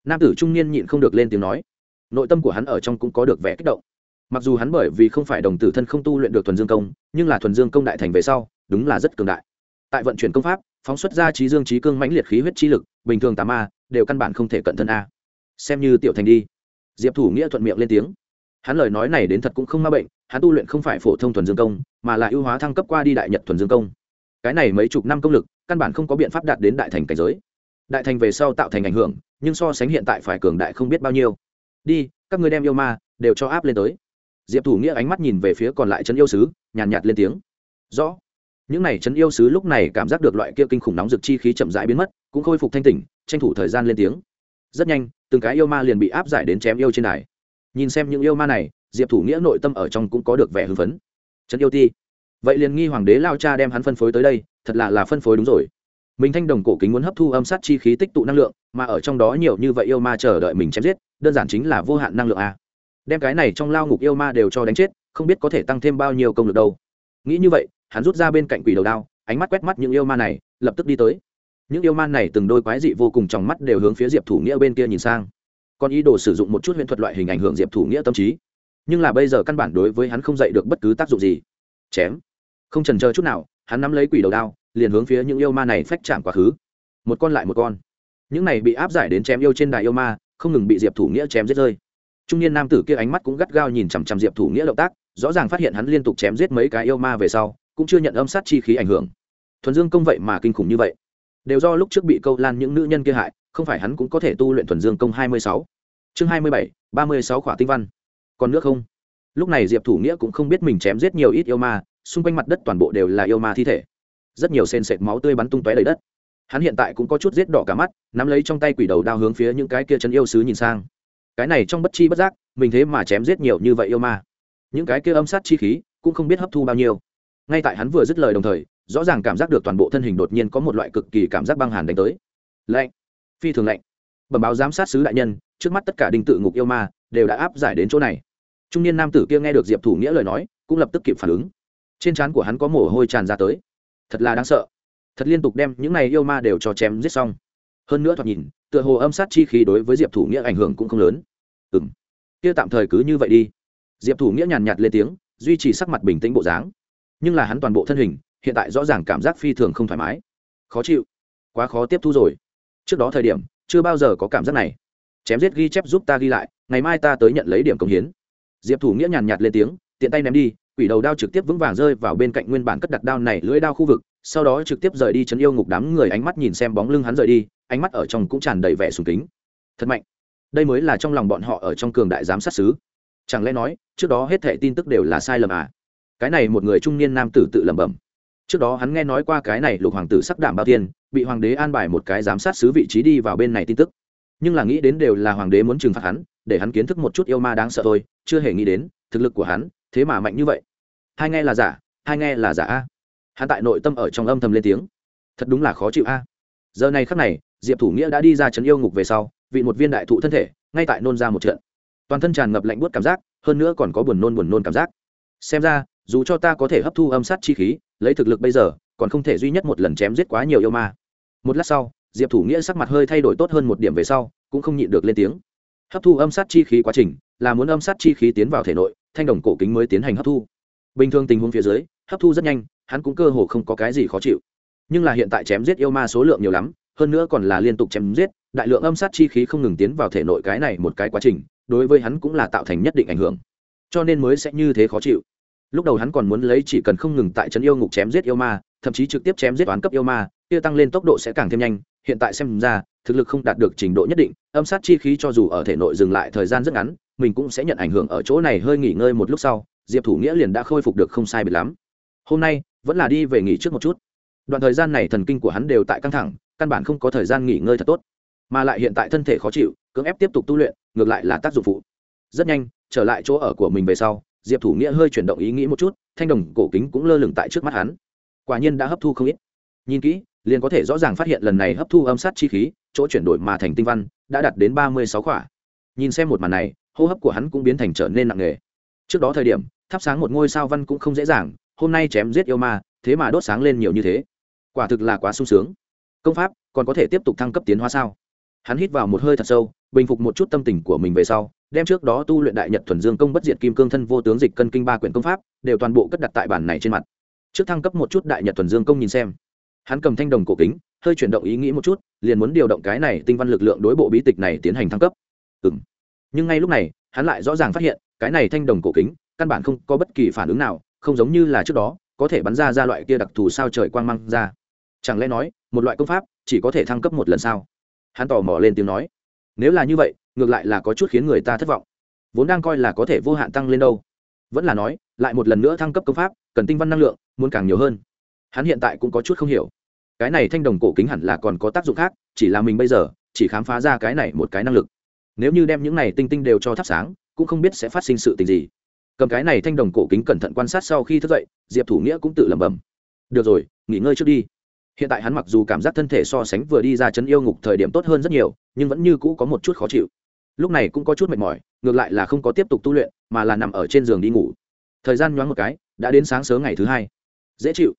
nam tử trung niên nhịn không được lên tiếng nói. Nội tâm của hắn ở trong cũng có được vẻ kích động mặc dù hắn bởi vì không phải đồng tử thân không tu luyện được thuần dương công, nhưng là thuần dương công đại thành về sau, đúng là rất cường đại. Tại vận chuyển công pháp, phóng xuất ra trí dương trí cương mãnh liệt khí huyết trí lực, bình thường tà ma đều căn bản không thể cận thân a. Xem như tiểu thành đi. Diệp thủ nghĩa thuận miệng lên tiếng. Hắn lời nói này đến thật cũng không ma bệnh, hắn tu luyện không phải phổ thông thuần dương công, mà là ưu hóa thăng cấp qua đi đại nhật thuần dương công. Cái này mấy chục năm công lực, căn bản không có biện pháp đạt đến đại thành cảnh giới. Đại thành về sau tạo thành ảnh hưởng, nhưng so sánh hiện tại phải cường đại không biết bao nhiêu. Đi, các người đem yêu ma đều cho áp lên tới diệp thủ nghĩa ánh mắt nhìn về phía còn lại trấn yêu sứ, nhàn nhạt lên tiếng. Rõ. Những n à y trấn yêu sứ lúc này cảm giác được loại kia kinh khủng nóng rực chi khí chậm rãi biến mất, cũng khôi phục thanh tỉnh, tranh thủ thời gian lên tiếng. Rất nhanh, từng cái yêu ma liền bị áp giải đến chém yêu trên đài. Nhìn xem những yêu ma này, diệp thủ nghĩa nội tâm ở trong cũng có được vẻ hưng phấn. Trấn yêu ti. Vậy liền nghi hoàng đế lao cha đem hắn phân phối tới đây, thật là là phân phối đúng rồi. Mình thanh đồng cổ kính muốn hấp thu âm sát chi khí tích tụ năng lượng, mà ở trong đó nhiều như vậy yêu ma chờ đợi mình chém giết, đơn giản chính là vô hạn năng lượng a đem cái này trong lao ngục yêu ma đều cho đánh chết, không biết có thể tăng thêm bao nhiêu công lực đâu. Nghĩ như vậy, hắn rút ra bên cạnh quỷ đầu đao, ánh mắt quét mắt những yêu ma này, lập tức đi tới. Những yêu ma này từng đôi quái dị vô cùng trong mắt đều hướng phía diệp thủ nghĩa bên kia nhìn sang. Còn ý đồ sử dụng một chút huyền thuật loại hình ảnh hưởng diệp thủ nghĩa tâm trí. Nhưng là bây giờ căn bản đối với hắn không dạy được bất cứ tác dụng gì. Chém. Không trần chờ chút nào, hắn nắm lấy quỷ đầu đao, liền hướng phía những yêu ma này phách chạm quá khứ. Một con lại một con. Những này bị áp giải đến chém yêu trên đài yêu ma, không ngừng bị diệp thủ nghĩa chém giết rơi trung niên nam tử kia ánh mắt cũng gắt gao nhìn chằm chằm diệp thủ nghĩa động tác, rõ ràng phát hiện hắn liên tục chém giết mấy cái yêu ma về sau, cũng chưa nhận âm sát chi khí ảnh hưởng. Thuần dương công vậy mà kinh khủng như vậy. Đều do lúc trước bị câu lan những nữ nhân kia hại, không phải hắn cũng có thể tu luyện thuần dương công hai mươi sáu. Chương hai mươi bảy, ba mươi sáu khỏa tinh văn. Còn nước không? Lúc này diệp thủ nghĩa cũng không biết mình chém giết nhiều ít yêu ma, xung quanh mặt đất toàn bộ đều là yêu ma thi thể. Rất nhiều sền sệt máu tươi bắn tung tóe đầy đất. Hắn hiện tại cũng có chút giết đỏ cả mắt, nắm lấy trong tay quỷ đầu đao hướng phía những cái kia chân yêu sứ nhìn sang cái này trong bất chi bất giác, mình thế mà chém giết nhiều như vậy yêu ma. Những cái kia âm sát chi khí cũng không biết hấp thu bao nhiêu. Ngay tại hắn vừa dứt lời đồng thời, rõ ràng cảm giác được toàn bộ thân hình đột nhiên có một loại cực kỳ cảm giác băng hàn đánh tới. Lạnh. Phi thường lạnh. Bẩm báo giám sát sứ đại nhân, trước mắt tất cả đinh tự ngục yêu ma đều đã áp giải đến chỗ này. Trung niên nam tử kia nghe được diệp thủ nghĩa lời nói, cũng lập tức kịp phản ứng. Trên trán của hắn có mồ hôi tràn ra tới. Thật là đáng sợ. Thật liên tục đem những này yêu ma đều cho chém giết xong hơn nữa thoạt nhìn, tựa hồ âm sát chi khí đối với diệp thủ nghĩa ảnh hưởng cũng không lớn. Ừ m kia tạm thời cứ như vậy đi. Diệp thủ nghĩa nhàn nhạt lên tiếng, duy trì sắc mặt bình tĩnh bộ dáng. Nhưng là hắn toàn bộ thân hình, hiện tại rõ ràng cảm giác phi thường không thoải mái. Khó chịu. Quá khó tiếp thu rồi. Trước đó thời điểm, chưa bao giờ có cảm giác này. Chém giết ghi chép giúp ta ghi lại, ngày mai ta tới nhận lấy điểm công hiến. Diệp thủ nghĩa nhàn nhạt lên tiếng, tiện tay ném đi, quỷ đầu đao trực tiếp vững vàng rơi vào bên cạnh nguyên bản cất đặt đao này lưỡi đao khu vực, sau đó trực tiếp rời đi chấn yêu ngục đám người ánh mắt nhìn xem bóng lưng hắn rời đi ánh mắt ở trong cũng tràn đầy vẻ sùng kính. Thật mạnh. Đây mới là trong lòng bọn họ ở trong cường đại giám sát xứ. Chẳng lẽ nói, trước đó hết thệ tin tức đều là sai lầm à? Cái này một người trung niên nam tử tự lẩm bẩm. Trước đó hắn nghe nói qua cái này lục hoàng tử sắc đảm bao tiên bị hoàng đế an bài một cái giám sát xứ vị trí đi vào bên này tin tức. Nhưng là nghĩ đến đều là hoàng đế muốn trừng phạt hắn, để hắn kiến thức một chút yêu ma đáng sợ thôi, chưa hề nghĩ đến, thực lực của hắn, thế mà mạnh như vậy. Hai nghe là giả, hai nghe là giả a. Hắn tại nội tâm ở trong âm thầm lên tiếng. Thật đúng là khó chịu a. Giờ này khắc này diệp thủ nghĩa đã đi ra trấn yêu ngục về sau, vị một viên đại thụ thân thể, ngay tại nôn ra một trận. Toàn thân tràn ngập lạnh buốt cảm giác, hơn nữa còn có buồn nôn buồn nôn cảm giác. Xem ra, dù cho ta có thể hấp thu âm sát chi khí, lấy thực lực bây giờ, còn không thể duy nhất một lần chém giết quá nhiều yêu ma. Một lát sau, diệp thủ nghĩa sắc mặt hơi thay đổi tốt hơn một điểm về sau, cũng không nhịn được lên tiếng. Hấp thu âm sát chi khí quá trình, là muốn âm sát chi khí tiến vào thể nội, thanh đồng cổ kính mới tiến hành hấp thu. Bình thường tình huống phía dưới, hấp thu rất nhanh, hắn cũng cơ hồ không có cái gì khó chịu. Nhưng là hiện tại chém giết yêu ma số lượng nhiều lắm hơn nữa còn là liên tục chém giết, đại lượng âm sát chi khí không ngừng tiến vào thể nội cái này một cái quá trình, đối với hắn cũng là tạo thành nhất định ảnh hưởng. Cho nên mới sẽ như thế khó chịu. Lúc đầu hắn còn muốn lấy chỉ cần không ngừng tại trấn yêu ngục chém giết yêu ma, thậm chí trực tiếp chém giết toán cấp yêu ma, kia tăng lên tốc độ sẽ càng thêm nhanh. Hiện tại xem ra, thực lực không đạt được trình độ nhất định, âm sát chi khí cho dù ở thể nội dừng lại thời gian rất ngắn, mình cũng sẽ nhận ảnh hưởng ở chỗ này hơi nghỉ ngơi một lúc sau, diệp thủ nghĩa liền đã khôi phục được không sai biệt lắm. Hôm nay, vẫn là đi về nghỉ trước một chút. Đoạn thời gian này thần kinh của hắn đều tại căng thẳng căn bản không có thời gian nghỉ ngơi thật tốt, mà lại hiện tại thân thể khó chịu, cưỡng ép tiếp tục tu luyện, ngược lại là tác dụng phụ. Rất nhanh, trở lại chỗ ở của mình về sau, diệp thủ nghĩa hơi chuyển động ý nghĩ một chút, thanh đồng cổ kính cũng lơ lửng tại trước mắt hắn. Quả nhiên đã hấp thu không ít. Nhìn kỹ, liền có thể rõ ràng phát hiện lần này hấp thu âm sát chi khí, chỗ chuyển đổi mà thành tinh văn, đã đạt đến ba mươi sáu khỏa. Nhìn xem một màn này, hô hấp của hắn cũng biến thành trở nên nặng nề. Trước đó thời điểm, thắp sáng một ngôi sao văn cũng không dễ dàng, hôm nay chém giết yêu ma, thế mà đốt sáng lên nhiều như thế. Quả thực là quá sung sướng công pháp còn có thể tiếp tục thăng cấp tiến hóa sao? Hắn hít vào một hơi thật sâu, bình phục một chút tâm tình của mình về sau, đem trước đó tu luyện đại nhật thuần dương công bất diệt kim cương thân vô tướng dịch cân kinh ba quyển công pháp, đều toàn bộ cất đặt tại bản này trên mặt. Trước thăng cấp một chút đại nhật thuần dương công nhìn xem. Hắn cầm thanh đồng cổ kính, hơi chuyển động ý nghĩ một chút, liền muốn điều động cái này tinh văn lực lượng đối bộ bí tịch này tiến hành thăng cấp. Ừ m nhưng ngay lúc này, hắn lại rõ ràng phát hiện, cái này thanh đồng cổ kính, căn bản không có bất kỳ phản ứng nào, không giống như là trước đó, có thể bắn ra ra loại kia đặc thù sao trời quang mang ra. Chẳng lẽ nói một loại công pháp, chỉ có thể thăng cấp một lần sao? Hắn tò mò lên tiếng nói. Nếu là như vậy, ngược lại là có chút khiến người ta thất vọng. Vốn đang coi là có thể vô hạn tăng lên đâu. Vẫn là nói, lại một lần nữa thăng cấp công pháp, cần tinh văn năng lượng, muốn càng nhiều hơn. Hắn hiện tại cũng có chút không hiểu. Cái này thanh đồng cổ kính hẳn là còn có tác dụng khác, chỉ là mình bây giờ, chỉ khám phá ra cái này một cái năng lực. Nếu như đem những này tinh tinh đều cho thắp sáng, cũng không biết sẽ phát sinh sự tình gì. Cầm cái này thanh đồng cổ kính cẩn thận quan sát sau khi thức dậy, diệp thủ nghĩa cũng tự lẩm bẩm. Được rồi, nghỉ ngơi trước đi hiện tại hắn mặc dù cảm giác thân thể so sánh vừa đi ra chấn yêu ngục thời điểm tốt hơn rất nhiều, nhưng vẫn như cũ có một chút khó chịu. Lúc này cũng có chút mệt mỏi, ngược lại là không có tiếp tục tu luyện, mà là nằm ở trên giường đi ngủ. Thời gian nhoáng một cái, đã đến sáng sớm ngày thứ hai. Dễ chịu.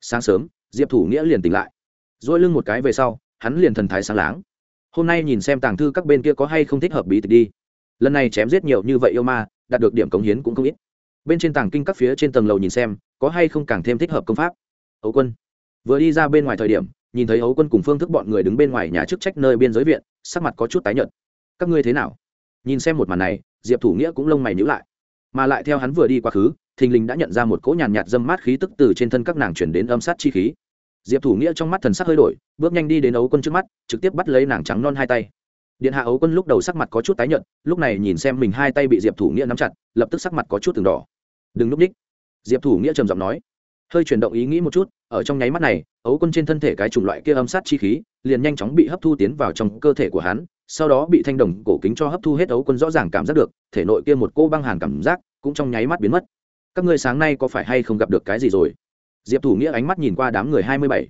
Sáng sớm, diệp thủ nghĩa liền tỉnh lại. Dỗi lưng một cái về sau, hắn liền thần thái sáng láng. Hôm nay nhìn xem tàng thư các bên kia có hay không thích hợp bí tịch đi. Lần này chém giết nhiều như vậy yêu ma, đạt được điểm cống hiến cũng không ít. Bên trên tàng kinh các phía trên tầng lầu nhìn xem, có hay không càng thêm thích hợp công pháp. Ấu quân vừa đi ra bên ngoài thời điểm, nhìn thấy ấu quân cùng phương thức bọn người đứng bên ngoài nhà chức trách nơi biên giới viện, sắc mặt có chút tái nhợt. Các ngươi thế nào? Nhìn xem một màn này, diệp thủ nghĩa cũng lông mày nhữ lại. Mà lại theo hắn vừa đi quá khứ, thình lình đã nhận ra một cỗ nhàn nhạt dâm mát khí tức từ trên thân các nàng chuyển đến âm sát chi khí. Diệp thủ nghĩa trong mắt thần sắc hơi đổi, bước nhanh đi đến ấu quân trước mắt, trực tiếp bắt lấy nàng trắng non hai tay. Điện hạ ấu quân lúc đầu sắc mặt có chút tái nhợt, lúc này nhìn xem mình hai tay bị diệp thủ nghĩa nắm chặt, lập tức sắc mặt có chút từng đỏ. Đừng núp ních. Diệp thủ nghĩa trầm giọng nói hơi chuyển động ý nghĩ một chút, ở trong nháy mắt này, ấu quân trên thân thể cái chủng loại kia âm sát chi khí, liền nhanh chóng bị hấp thu tiến vào trong cơ thể của hắn, sau đó bị thanh đồng cổ kính cho hấp thu hết ấu quân rõ ràng cảm giác được, thể nội kia một cô băng hàn cảm giác cũng trong nháy mắt biến mất. Các ngươi sáng nay có phải hay không gặp được cái gì rồi? Diệp thủ nghĩa ánh mắt nhìn qua đám người hai mươi bảy.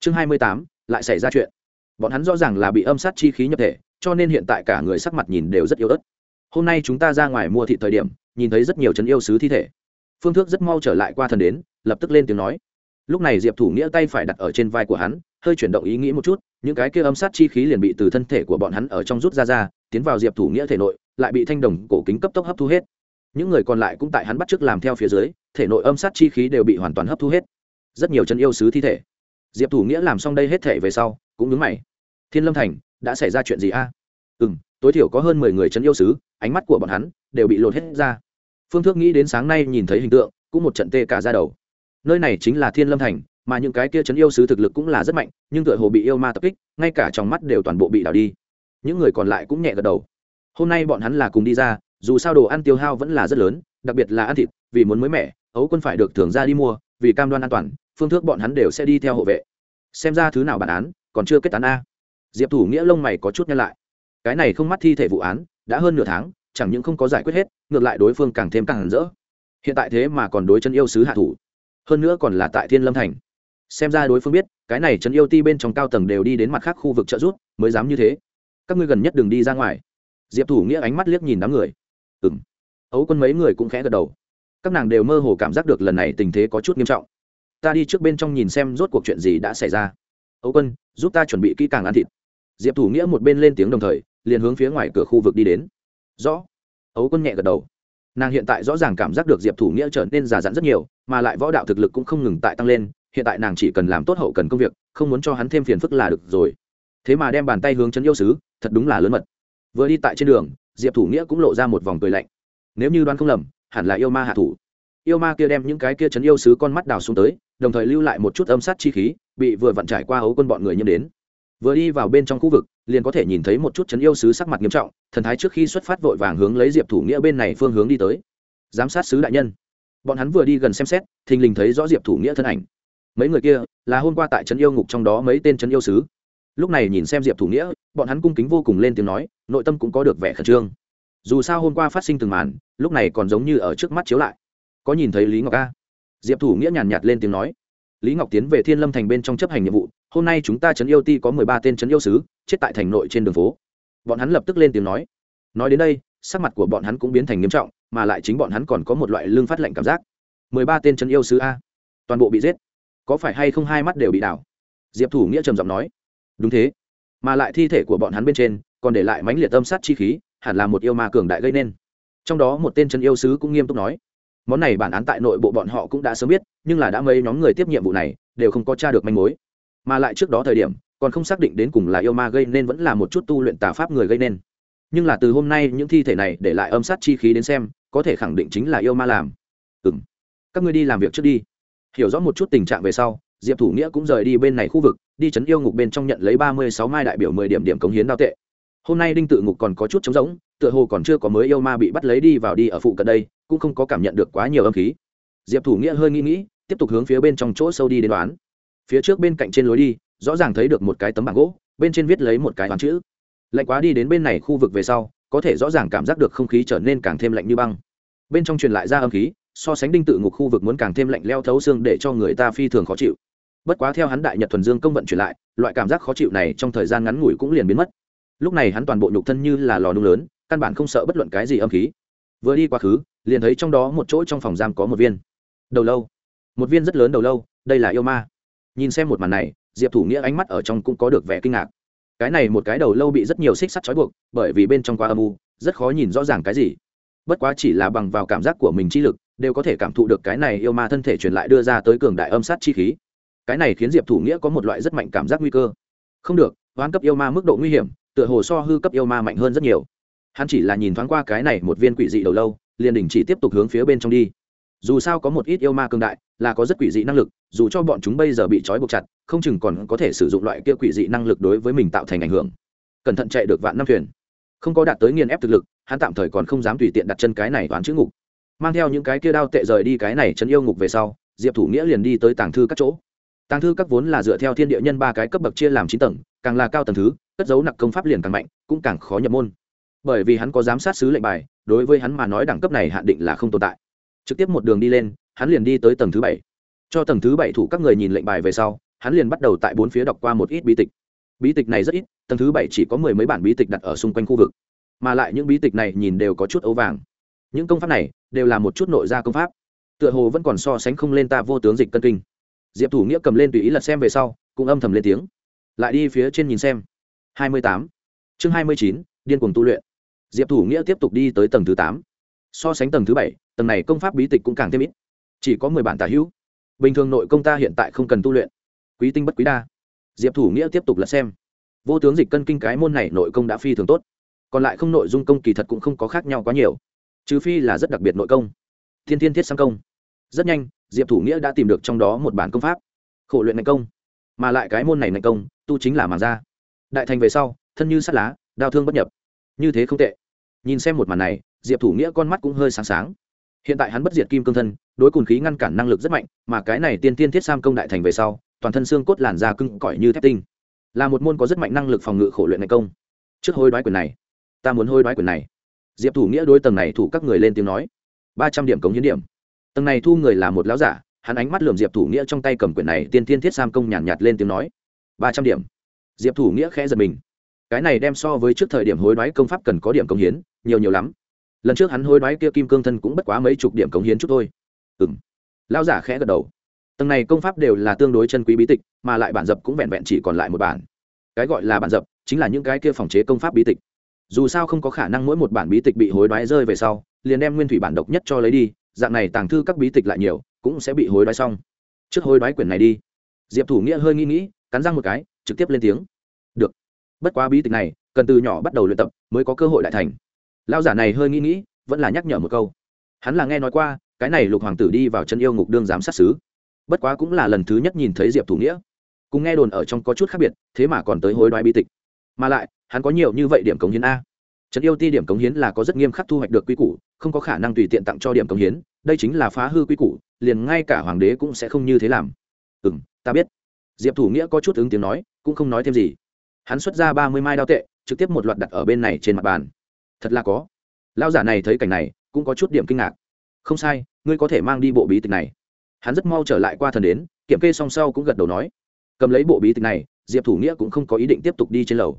Chương hai mươi tám, lại xảy ra chuyện. Bọn hắn rõ ràng là bị âm sát chi khí nhập thể, cho nên hiện tại cả người sắc mặt nhìn đều rất yếu ớt. Hôm nay chúng ta ra ngoài mua thị thời điểm, nhìn thấy rất nhiều chân yêu sứ thi thể. Phương thước rất mau trở lại qua thần đến lập tức lên tiếng nói. Lúc này diệp thủ nghĩa tay phải đặt ở trên vai của hắn, hơi chuyển động ý nghĩ một chút, những cái kia âm sát chi khí liền bị từ thân thể của bọn hắn ở trong rút ra ra, tiến vào diệp thủ nghĩa thể nội, lại bị thanh đồng cổ kính cấp tốc hấp thu hết. Những người còn lại cũng tại hắn bắt chước làm theo phía dưới, thể nội âm sát chi khí đều bị hoàn toàn hấp thu hết. Rất nhiều chân yêu sứ thi thể. Diệp thủ nghĩa làm xong đây hết thể về sau, cũng đứng mày. Thiên lâm thành, đã xảy ra chuyện gì a? À? ừ m tối thiểu có hơn mười người chân yêu sứ, ánh mắt của bọn hắn đều bị lột hết ra. Phương thước nghĩ đến sáng nay nhìn thấy hình tượng, cũng một trận tê cả ra đầu nơi này chính là thiên lâm thành, mà những cái kia chấn yêu sứ thực lực cũng là rất mạnh, nhưng tựa hồ bị yêu ma tập kích, ngay cả trong mắt đều toàn bộ bị đảo đi. Những người còn lại cũng nhẹ gật đầu. Hôm nay bọn hắn là cùng đi ra, dù sao đồ ăn tiêu hao vẫn là rất lớn, đặc biệt là ăn thịt, vì muốn mới mẻ, ấu quân phải được thưởng ra đi mua, vì cam đoan an toàn, phương thức bọn hắn đều sẽ đi theo hộ vệ. Xem ra thứ nào bản án, còn chưa kết tán a. Diệp thủ nghĩa lông mày có chút nhăn lại. Cái này không mắt thi thể vụ án, đã hơn nửa tháng, chẳng những không có giải quyết hết, ngược lại đối phương càng thêm càng hẳn rỡ. Hiện tại thế mà còn đối chân yêu sứ hạ thủ hơn nữa còn là tại thiên lâm thành. Xem ra đối phương biết, cái này trấn yêu ti bên trong cao tầng đều đi đến mặt khác khu vực trợ rút mới dám như thế. Các ngươi gần nhất đừng đi ra ngoài. Diệp thủ nghĩa ánh mắt liếc nhìn đám người. Ừ m ấu quân mấy người cũng khẽ gật đầu. Các nàng đều mơ hồ cảm giác được lần này tình thế có chút nghiêm trọng. Ta đi trước bên trong nhìn xem rốt cuộc chuyện gì đã xảy ra. Ấu quân, giúp ta chuẩn bị kỹ càng ăn thịt. Diệp thủ nghĩa một bên lên tiếng đồng thời, liền hướng phía ngoài cửa khu vực đi đến. Rõ. Ấu quân nhẹ gật đầu nàng hiện tại rõ ràng cảm giác được diệp thủ nghĩa trở nên già dặn rất nhiều, mà lại võ đạo thực lực cũng không ngừng tại tăng lên, hiện tại nàng chỉ cần làm tốt hậu cần công việc, không muốn cho hắn thêm phiền phức là được rồi. Thế mà đem bàn tay hướng chân yêu sứ, thật đúng là lớn mật. Vừa đi tại trên đường, diệp thủ nghĩa cũng lộ ra một vòng cười lạnh. Nếu như đoán không lầm, hẳn là yêu ma hạ thủ. Yêu ma kia đem những cái kia chấn yêu sứ con mắt đào xuống tới, đồng thời lưu lại một chút âm sát chi khí, bị vừa vặn trải qua hấu quân bọn người nhiễm đến vừa đi vào bên trong khu vực, liền có thể nhìn thấy một chút chấn yêu sứ sắc mặt nghiêm trọng, thần thái trước khi xuất phát vội vàng hướng lấy diệp thủ nghĩa bên này phương hướng đi tới. Giám sát sứ đại nhân. Bọn hắn vừa đi gần xem xét, thình lình thấy rõ diệp thủ nghĩa thân ảnh. Mấy người kia là hôm qua tại trấn yêu ngục trong đó mấy tên trấn yêu sứ. Lúc này nhìn xem diệp thủ nghĩa, bọn hắn cung kính vô cùng lên tiếng nói, nội tâm cũng có được vẻ khẩn trương. Dù sao hôm qua phát sinh từng màn, lúc này còn giống như ở trước mắt chiếu lại. Có nhìn thấy lý ngọc a? Diệp thủ nghĩa nhàn nhạt lên tiếng nói. Lý ngọc tiến về thiên lâm thành bên trong chấp hành nhiệm vụ hôm nay chúng ta trấn yêu ti có mười ba tên trấn yêu sứ, chết tại thành nội trên đường phố. Bọn hắn lập tức lên tiếng nói. Nói đến đây, sắc mặt của bọn hắn cũng biến thành nghiêm trọng, mà lại chính bọn hắn còn có một loại lương phát lệnh cảm giác. mười ba tên trấn yêu sứ a. Toàn bộ bị giết. Có phải hay không hai mắt đều bị đảo? Diệp thủ nghĩa trầm giọng nói. Đúng thế. Mà lại thi thể của bọn hắn bên trên, còn để lại mãnh liệt tâm sát chi khí, hẳn là một yêu ma cường đại gây nên. Trong đó một tên chân yêu sứ cũng nghiêm túc nói. Món này bản án tại nội bộ bọn họ cũng đã sớm biết, nhưng là đã mấy nhóm người tiếp nhiệm vụ này, đều không có t r a được manh mối mà lại trước đó thời điểm, còn không xác định đến cùng là yêu ma gây nên vẫn là một chút tu luyện tà pháp người gây nên. Nhưng là từ hôm nay những thi thể này để lại âm sát chi khí đến xem, có thể khẳng định chính là yêu ma làm. Ừ m các ngươi đi làm việc trước đi. Hiểu rõ một chút tình trạng về sau, diệp thủ nghĩa cũng rời đi bên này khu vực, đi chấn yêu ngục bên trong nhận lấy ba mươi sáu mai đại biểu mười điểm điểm cống hiến đao tệ. Hôm nay đinh tự ngục còn có chút trống rỗng, tựa hồ còn chưa có mới yêu ma bị bắt lấy đi vào đi ở phụ cận đây, cũng không có cảm nhận được quá nhiều âm khí. Diệp thủ nghĩa hơi nghĩ nghĩ, tiếp tục hướng phía bên trong chỗ sâu đi đến đoán phía trước bên cạnh trên lối đi, rõ ràng thấy được một cái tấm bảng gỗ, bên trên viết lấy một cái đoán chữ. Lạnh quá đi đến bên này khu vực về sau, có thể rõ ràng cảm giác được không khí trở nên càng thêm lạnh như băng. Bên trong truyền lại ra âm khí, so sánh đinh tự ngục khu vực muốn càng thêm lạnh leo thấu xương để cho người ta phi thường khó chịu. Bất quá theo hắn đại nhật thuần dương công vận chuyển lại, loại cảm giác khó chịu này trong thời gian ngắn ngủi cũng liền biến mất. Lúc này hắn toàn bộ nhục thân như là lò nung lớn, căn bản không sợ bất luận cái gì âm khí. Vừa đi quá khứ, liền thấy trong đó một chỗ trong phòng giam có một viên. Đầu lâu. Một viên rất lớn đầu lâu, đây là yêu ma nhìn xem một màn này, diệp thủ nghĩa ánh mắt ở trong cũng có được vẻ kinh ngạc. Cái này một cái đầu lâu bị rất nhiều xích sắt trói buộc, bởi vì bên trong quá âm u, rất khó nhìn rõ ràng cái gì. Bất quá chỉ là bằng vào cảm giác của mình chi lực, đều có thể cảm thụ được cái này yêu ma thân thể truyền lại đưa ra tới cường đại âm sát chi khí. Cái này khiến diệp thủ nghĩa có một loại rất mạnh cảm giác nguy cơ. Không được, hoán cấp yêu ma mức độ nguy hiểm, tựa hồ so hư cấp yêu ma mạnh hơn rất nhiều. Hắn chỉ là nhìn thoáng qua cái này một viên quỷ dị đầu lâu, liền đình chỉ tiếp tục hướng phía bên trong đi dù sao có một ít yêu ma cường đại, là có rất quỷ dị năng lực, dù cho bọn chúng bây giờ bị trói buộc chặt, không chừng còn có thể sử dụng loại kia quỷ dị năng lực đối với mình tạo thành ảnh hưởng. Cẩn thận chạy được vạn năm thuyền. Không có đạt tới nghiền ép thực lực, hắn tạm thời còn không dám tùy tiện đặt chân cái này toán chữ ngục. Mang theo những cái kia đao tệ rời đi cái này chân yêu ngục về sau, diệp thủ nghĩa liền đi tới tàng thư các chỗ. Tàng thư các vốn là dựa theo thiên địa nhân ba cái cấp bậc chia làm chín tầng, càng là cao tầng thứ, cất dấu nặc công pháp liền càng mạnh, cũng càng khó nhập môn. Bởi vì hắn có giám sát sứ lệnh bài, đối với hắn mà nói đẳng cấp này hạn định là không tồn tại trực tiếp một đường đi lên, hắn liền đi tới tầng thứ bảy. Cho tầng thứ bảy thủ các người nhìn lệnh bài về sau, hắn liền bắt đầu tại bốn phía đọc qua một ít bí tịch. Bí tịch này rất ít, tầng thứ bảy chỉ có mười mấy bản bí tịch đặt ở xung quanh khu vực. Mà lại những bí tịch này nhìn đều có chút ấu vàng. Những công pháp này đều là một chút nội gia công pháp. Tựa hồ vẫn còn so sánh không lên ta vô tướng dịch cân kinh. Diệp thủ nghĩa cầm lên tùy ý lật xem về sau, cũng âm thầm lên tiếng. Lại đi phía trên nhìn xem. Hai mươi tám. Chương hai mươi chín, điên cuồng tu luyện. Diệp thủ nghĩa tiếp tục đi tới tầng thứ tám so sánh tầng thứ bảy, tầng này công pháp bí tịch cũng càng thêm ít. Chỉ có mười bản tả hữu. Bình thường nội công ta hiện tại không cần tu luyện. Quý tinh bất quý đa. Diệp thủ nghĩa tiếp tục lật xem. Vô tướng dịch cân kinh cái môn này nội công đã phi thường tốt. Còn lại không nội dung công kỳ thật cũng không có khác nhau quá nhiều. Trừ phi là rất đặc biệt nội công. Thiên thiên thiết sang công. Rất nhanh, diệp thủ nghĩa đã tìm được trong đó một bản công pháp. Khổ luyện ngành công. Mà lại cái môn này ngành công, tu chính là màng da. Đại thành về sau, thân như sắt lá đau thương bất nhập. Như thế không tệ. Nhìn xem một màn này diệp thủ nghĩa con mắt cũng hơi sáng sáng. Hiện tại hắn bất diệt kim cương thân đối cùn khí ngăn cản năng lực rất mạnh mà cái này tiên tiên thiết sam công đại thành về sau toàn thân xương cốt làn da cưng cỏi như thép tinh. Là một môn có rất mạnh năng lực phòng ngự khổ luyện ngày công. Trước hôi đoái quyền này ta muốn hôi đoái quyền này. Diệp thủ nghĩa đối tầng này thủ các người lên tiếng nói. Ba trăm điểm cống hiến điểm. Tầng này thu người là một lão giả hắn ánh mắt lườm diệp thủ nghĩa trong tay cầm quyền này tiên tiên thiết sam công nhàn nhạt, nhạt lên tiếng nói. Ba trăm điểm. Diệp thủ nghĩa khẽ giật mình. Cái này đem so với trước thời điểm hối đoái công pháp cần có điểm công hiến nhiều nhiều lắm lần trước hắn hối đoái kia kim cương thân cũng bất quá mấy chục điểm cống hiến chút thôi. Ừ m lão giả khẽ gật đầu. Tầng này công pháp đều là tương đối chân quý bí tịch, mà lại bản dập cũng vẹn vẹn chỉ còn lại một bản. Cái gọi là bản dập chính là những cái kia phòng chế công pháp bí tịch. Dù sao không có khả năng mỗi một bản bí tịch bị hối đoái rơi về sau, liền đem nguyên thủy bản độc nhất cho lấy đi, dạng này tàng thư các bí tịch lại nhiều, cũng sẽ bị hối đoái xong. Trước hối đoái quyển này đi. Diệp thủ nghĩa hơi nghĩ nghĩ, cắn răng một cái, trực tiếp lên tiếng. Được. Bất quá bí tịch này, cần từ nhỏ bắt đầu luyện tập mới có cơ hội đại thành lao giả này hơi nghĩ nghĩ, vẫn là nhắc nhở một câu. Hắn là nghe nói qua, cái này lục hoàng tử đi vào chân yêu ngục đương giám sát xứ bất quá cũng là lần thứ nhất nhìn thấy diệp thủ nghĩa. Cùng nghe đồn ở trong có chút khác biệt, thế mà còn tới hối đoái bi tịch. Mà lại, hắn có nhiều như vậy điểm cống hiến a. Trấn yêu ti điểm cống hiến là có rất nghiêm khắc thu hoạch được quy củ, không có khả năng tùy tiện tặng cho điểm cống hiến, đây chính là phá hư quy củ, liền ngay cả hoàng đế cũng sẽ không như thế làm. Ừ m ta biết. Diệp thủ nghĩa có chút ứng tiếng nói, cũng không nói thêm gì. Hắn xuất ra ba mươi mai đao tệ, trực tiếp một loạt đặt ở bên này trên mặt bàn thật là có. Lao giả này thấy cảnh này, cũng có chút điểm kinh ngạc. Không sai, ngươi có thể mang đi bộ bí tịch này. Hắn rất mau trở lại qua thần đến, kiểm kê song sau cũng gật đầu nói. Cầm lấy bộ bí tịch này, diệp thủ nghĩa cũng không có ý định tiếp tục đi trên lầu.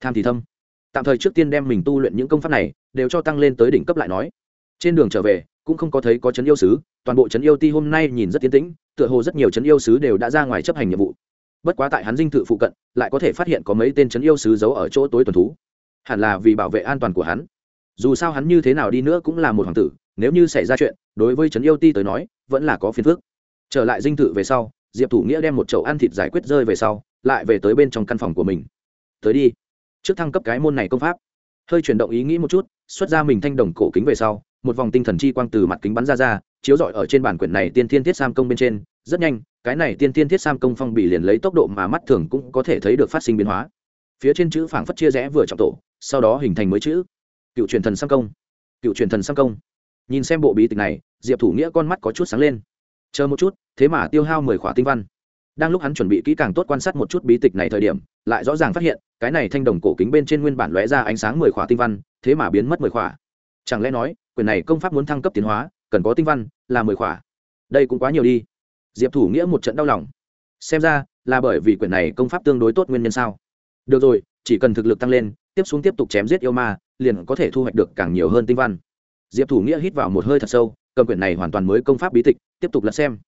Tham thì thâm. Tạm thời trước tiên đem mình tu luyện những công pháp này, đều cho tăng lên tới đỉnh cấp lại nói. Trên đường trở về, cũng không có thấy có chấn yêu sứ, toàn bộ chấn yêu ti hôm nay nhìn rất tiến tĩnh, tựa hồ rất nhiều chấn yêu sứ đều đã ra ngoài chấp hành nhiệm vụ. Bất quá tại hắn dinh thự phụ cận, lại có thể phát hiện có mấy tên chấn yêu sứ giấu ở chỗ tối tuần thú hẳn là vì bảo vệ an toàn của hắn. Dù sao hắn như thế nào đi nữa cũng là một hoàng tử, nếu như xảy ra chuyện, đối với trấn yêu ti tới nói, vẫn là có phiền phức. Trở lại dinh thự về sau, diệp thủ nghĩa đem một chậu ăn thịt giải quyết rơi về sau, lại về tới bên trong căn phòng của mình. Tới đi. Trước thăng cấp cái môn này công pháp. Hơi chuyển động ý nghĩ một chút, xuất ra mình thanh đồng cổ kính về sau, một vòng tinh thần chi quang từ mặt kính bắn ra ra, chiếu rọi ở trên bản quyển này tiên thiên thiết sam công bên trên. Rất nhanh, cái này tiên thiên thiết sam công phong bị liền lấy tốc độ mà mắt thường cũng có thể thấy được phát sinh biến hóa. Phía trên chữ phảng phất chia rẽ vừa trọng tổ sau đó hình thành mới chữ. Cựu truyền thần sang công. Cựu truyền thần sang công. Nhìn xem bộ bí tịch này, diệp thủ nghĩa con mắt có chút sáng lên. Chờ một chút, thế mà tiêu hao mười khỏa tinh văn. Đang lúc hắn chuẩn bị kỹ càng tốt quan sát một chút bí tịch này thời điểm, lại rõ ràng phát hiện, cái này thanh đồng cổ kính bên trên nguyên bản lóe ra ánh sáng mười khỏa tinh văn, thế mà biến mất mười khỏa. Chẳng lẽ nói, quyền này công pháp muốn thăng cấp tiến hóa, cần có tinh văn, là mười khỏa? Đây cũng quá nhiều đi. Diệp thủ nghĩa một trận đau lòng. Xem ra, là bởi vì quyền này công pháp tương đối tốt nguyên nhân sao? Được rồi, chỉ cần thực lực tăng lên tiếp xuống tiếp tục chém giết yêu ma, liền có thể thu hoạch được càng nhiều hơn tinh văn. Diệp thủ nghĩa hít vào một hơi thật sâu, cầm quyển này hoàn toàn mới công pháp bí tịch, tiếp tục lật xem.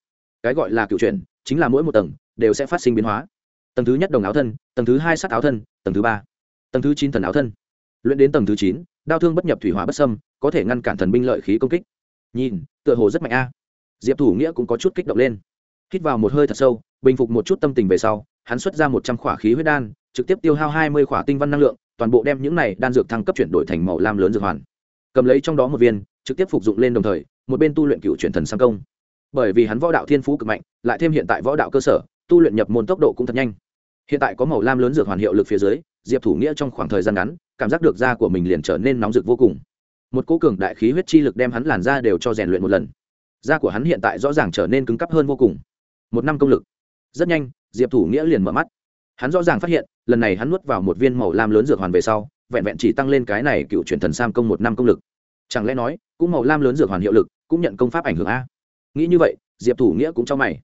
Cái gọi là cựu truyện, chính là mỗi một tầng, đều sẽ phát sinh biến hóa. Tầng thứ nhất đồng áo thân, tầng thứ hai sắt áo thân, tầng thứ ba, tầng thứ chín thần áo thân. Luyện đến tầng thứ chín, đao thương bất nhập thủy hỏa bất sâm có thể ngăn cản thần binh lợi khí công kích. Nhìn, tựa hồ rất mạnh a. Diệp thủ nghĩa cũng có chút kích động lên. Hít vào một hơi thật sâu, bình phục một chút tâm tình về sau, hắn xuất ra một trăm khỏa khí huyết đan, trực tiếp tiêu hao hai mươi khỏa tinh văn năng lượng toàn bộ đem những này đan dược thăng cấp chuyển đổi thành màu lam lớn dược hoàn. Cầm lấy trong đó một viên, trực tiếp phục dụng lên đồng thời, một bên tu luyện cựu truyền thần sang công. Bởi vì hắn võ đạo thiên phú cực mạnh, lại thêm hiện tại võ đạo cơ sở, tu luyện nhập môn tốc độ cũng thật nhanh. Hiện tại có màu lam lớn dược hoàn hiệu lực phía dưới, diệp thủ nghĩa trong khoảng thời gian ngắn, cảm giác được da của mình liền trở nên nóng rực vô cùng. Một cố cường đại khí huyết chi lực đem hắn làn da đều cho rèn luyện một lần. Da của hắn hiện tại rõ ràng trở nên cứng cắp hơn vô cùng. Một năm công lực. Rất nhanh, diệp thủ nghĩa liền mở mắt hắn rõ ràng phát hiện, lần này hắn nuốt vào một viên màu lam lớn dược hoàn về sau, vẹn vẹn chỉ tăng lên cái này cựu truyền thần sam công một năm công lực. Chẳng lẽ nói, cũng màu lam lớn dược hoàn hiệu lực, cũng nhận công pháp ảnh hưởng a? Nghĩ như vậy, diệp thủ nghĩa cũng cho mày.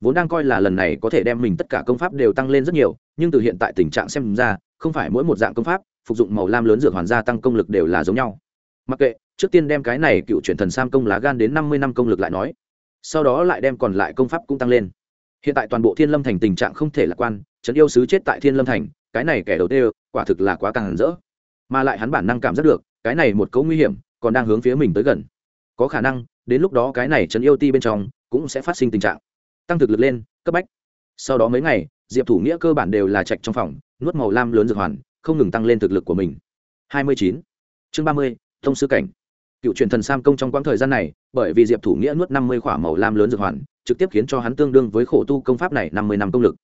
Vốn đang coi là lần này có thể đem mình tất cả công pháp đều tăng lên rất nhiều, nhưng từ hiện tại tình trạng xem ra, không phải mỗi một dạng công pháp, phục dụng màu lam lớn dược hoàn gia tăng công lực đều là giống nhau. Mặc kệ, trước tiên đem cái này cựu chuyển thần sam công lá gan đến năm mươi năm công lực lại nói. Sau đó lại đem còn lại công pháp cũng tăng lên. Hiện tại toàn bộ thiên lâm thành tình trạng không thể lạc quan trấn yêu sứ chết tại thiên lâm thành, cái này kẻ đầu tiên quả thực là quá càng hẳn rỡ. Mà lại hắn bản năng cảm giác được, cái này một cấu nguy hiểm, còn đang hướng phía mình tới gần. Có khả năng, đến lúc đó cái này trấn yêu ti bên trong, cũng sẽ phát sinh tình trạng. Tăng thực lực lên, cấp bách. Sau đó mấy ngày, diệp thủ nghĩa cơ bản đều là trạch trong phòng, nuốt màu lam lớn dược hoàn, không ngừng tăng lên thực lực của mình. Hai mươi chín. Chương ba mươi, thông sư cảnh. Cựu truyền thần sam công trong quãng thời gian này, bởi vì diệp thủ nghĩa nuốt năm mươi k h ỏ a màu lam lớn dược hoàn, trực tiếp khiến cho hắn tương đương với khổ tu công pháp này năm mươi năm công lực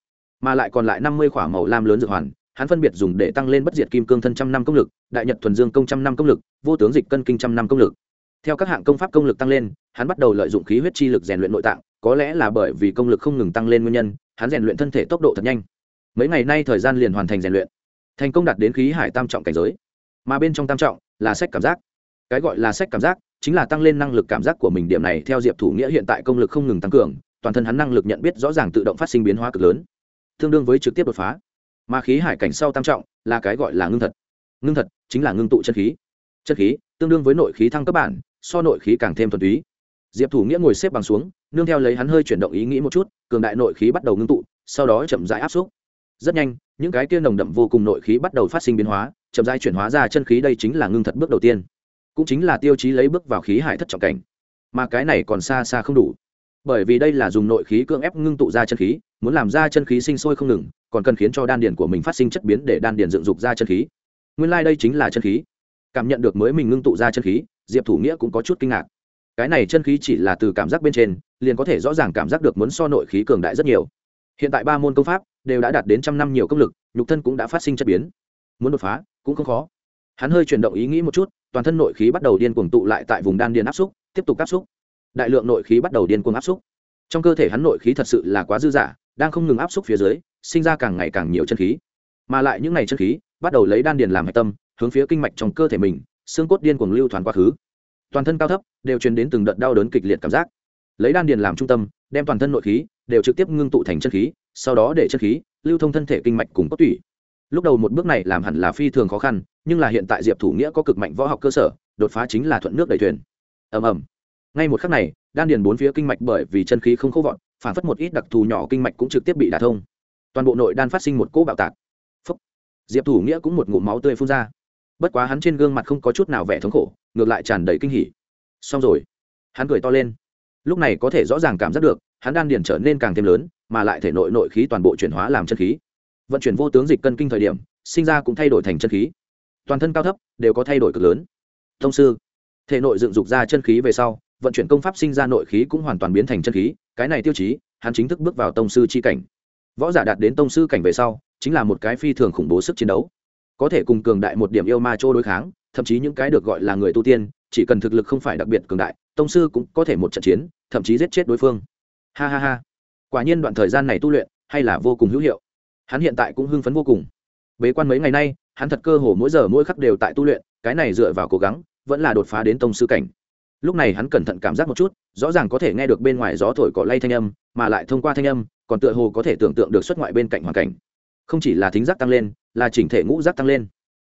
mà lại còn lại năm mươi khỏa màu lam lớn dược hoàn, hắn phân biệt dùng để tăng lên bất diệt kim cương thân trăm năm công lực, đại nhật thuần dương công trăm năm công lực, vô tướng dịch cân kinh trăm năm công lực. Theo các hạng công pháp công lực tăng lên, hắn bắt đầu lợi dụng khí huyết chi lực rèn luyện nội tạng, có lẽ là bởi vì công lực không ngừng tăng lên nguyên nhân, hắn rèn luyện thân thể tốc độ thật nhanh. Mấy ngày nay thời gian liền hoàn thành rèn luyện, thành công đạt đến khí hải tam trọng cảnh giới. Mà bên trong tam trọng là sách cảm giác. Cái gọi là sách cảm giác chính là tăng lên năng lực cảm giác của mình, điểm này theo diệp thủ nghĩa hiện tại công lực không ngừng tăng cường, toàn thân hắn năng lực nhận biết rõ ràng tự động phát sinh biến hóa cực lớn tương đương với trực tiếp đột phá. Mà khí hải cảnh sau tam trọng là cái gọi là ngưng thật. Ngưng thật chính là ngưng tụ chân khí. Chân khí tương đương với nội khí thăng cấp bản, so nội khí càng thêm thuần túy. Diệp thủ nghĩa ngồi xếp bằng xuống, nương theo lấy hắn hơi chuyển động ý nghĩ một chút, cường đại nội khí bắt đầu ngưng tụ, sau đó chậm rãi áp xúc. Rất nhanh, những cái kia nồng đậm vô cùng nội khí bắt đầu phát sinh biến hóa, chậm rãi chuyển hóa ra chân khí đây chính là ngưng thật bước đầu tiên. Cũng chính là tiêu chí lấy bước vào khí hải thất trọng cảnh. Mà cái này còn xa xa không đủ. Bởi vì đây là dùng nội khí cưỡng ép ngưng tụ ra chân khí muốn làm ra chân khí sinh sôi không ngừng, còn cần khiến cho đan điền của mình phát sinh chất biến để đan điền dựng dục ra chân khí. Nguyên lai、like、đây chính là chân khí. Cảm nhận được mới mình ngưng tụ ra chân khí, diệp thủ nghĩa cũng có chút kinh ngạc. Cái này chân khí chỉ là từ cảm giác bên trên, liền có thể rõ ràng cảm giác được muốn so nội khí cường đại rất nhiều. Hiện tại ba môn công pháp đều đã đạt đến trăm năm nhiều công lực, nhục thân cũng đã phát sinh chất biến. Muốn đột phá cũng không khó. Hắn hơi chuyển động ý nghĩ một chút, toàn thân nội khí bắt đầu điên cuồng tụ lại tại vùng đan điền áp xúc, tiếp tục áp xúc. Đại lượng nội khí bắt đầu điên cuồng áp xúc. Trong cơ thể hắn nội khí thật sự là quá dư dả đang không ngừng áp xúc phía dưới, sinh ra càng ngày càng nhiều chân khí. Mà lại những ngày chân khí bắt đầu lấy đan điền làm hạch tâm, hướng phía kinh mạch trong cơ thể mình, xương cốt điên cuồng lưu thoáng quá khứ. Toàn thân cao thấp đều truyền đến từng đợt đau đớn kịch liệt cảm giác. Lấy đan điền làm trung tâm, đem toàn thân nội khí đều trực tiếp ngưng tụ thành chân khí, sau đó để chân khí lưu thông thân thể kinh mạch cùng cốt tủy. Lúc đầu một bước này làm hẳn là phi thường khó khăn, nhưng là hiện tại diệp thủ nghĩa có cực mạnh võ học cơ sở, đột phá chính là thuận nước đầy thuyền. Ầm ầm. Ngay một khắc này, đan điền bốn phía kinh mạch bởi vì chân khí không khô vọt phản phất một ít đặc thù nhỏ kinh mạch cũng trực tiếp bị đả thông. Toàn bộ nội đan phát sinh một cỗ bạo tạc. Phúc. diệp thủ nghĩa cũng một ngụm máu tươi phun ra. Bất quá hắn trên gương mặt không có chút nào vẻ thống khổ, ngược lại tràn đầy kinh hỉ. Xong rồi. Hắn cười to lên. Lúc này có thể rõ ràng cảm giác được, hắn đan điền trở nên càng thêm lớn, mà lại thể nội nội khí toàn bộ chuyển hóa làm chân khí. Vận chuyển vô tướng dịch cân kinh thời điểm, sinh ra cũng thay đổi thành chân khí. Toàn thân cao thấp, đều có thay đổi cực lớn. Thông sư. Thể nội dựng dục ra chân khí về sau, vận chuyển công pháp sinh ra nội khí cũng hoàn toàn biến thành chân khí cái này tiêu chí, hắn chính thức bước vào tông sư c h i cảnh. Võ giả đạt đến tông sư cảnh về sau, chính là một cái phi thường khủng bố sức chiến đấu. Có thể cùng cường đại một điểm yêu ma chỗ đối kháng, thậm chí những cái được gọi là người tu tiên, chỉ cần thực lực không phải đặc biệt cường đại, tông sư cũng có thể một trận chiến, thậm chí giết chết đối phương. Ha ha ha. Quả nhiên đoạn thời gian này tu luyện, hay là vô cùng hữu hiệu. Hắn hiện tại cũng hưng phấn vô cùng. Bế quan mấy ngày nay, hắn thật cơ hồ mỗi giờ mỗi khắc đều tại tu luyện, cái này dựa vào cố gắng, vẫn là đột phá đến tông sư cảnh. Lúc này hắn cẩn thận cảm giác một chút rõ ràng có thể nghe được bên ngoài gió thổi cỏ lay thanh âm, mà lại thông qua thanh âm, còn tựa hồ có thể tưởng tượng được xuất ngoại bên cạnh hoàn cảnh. Không chỉ là thính giác tăng lên, là chỉnh thể ngũ giác tăng lên.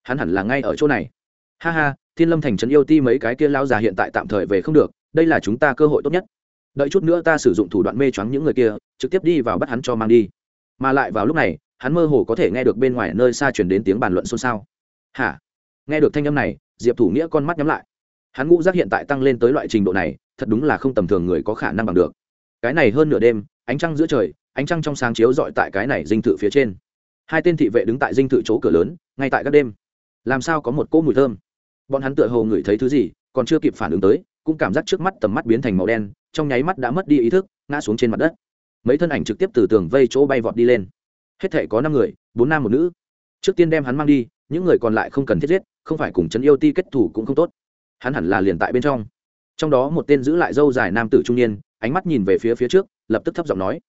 Hắn hẳn là ngay ở chỗ này. Ha ha, thiên lâm thành trấn yêu ti mấy cái kia lao già hiện tại tạm thời về không được, đây là chúng ta cơ hội tốt nhất. Đợi chút nữa ta sử dụng thủ đoạn mê choáng những người kia, trực tiếp đi vào bắt hắn cho mang đi. Mà lại vào lúc này, hắn mơ hồ có thể nghe được bên ngoài nơi xa chuyển đến tiếng bàn luận xôn xao. Hả? Nghe được thanh âm này, diệp thủ nghĩa con mắt nhắm lại. Hắn ngũ giác hiện tại tăng lên tới loại trình độ này thật đúng là không tầm thường người có khả năng bằng được. Cái này hơn nửa đêm, ánh trăng giữa trời, ánh trăng trong sáng chiếu dọi tại cái này dinh thự phía trên. Hai tên thị vệ đứng tại dinh thự chỗ cửa lớn, ngay tại các đêm. Làm sao có một cỗ mùi thơm? Bọn hắn tựa hồ ngửi thấy thứ gì, còn chưa kịp phản ứng tới, cũng cảm giác trước mắt tầm mắt biến thành màu đen, trong nháy mắt đã mất đi ý thức, ngã xuống trên mặt đất. Mấy thân ảnh trực tiếp từ tường vây chỗ bay vọt đi lên. Hết thể có năm người, bốn nam một nữ. Trước tiên đem hắn mang đi, những người còn lại không cần thiết giết, không phải cùng chấn yêu ti kết thủ cũng không tốt. Hắn hẳn là liền tại bên trong trong đó một tên giữ lại dâu dài nam tử trung niên, ánh mắt nhìn về phía phía trước, lập tức thấp giọng nói.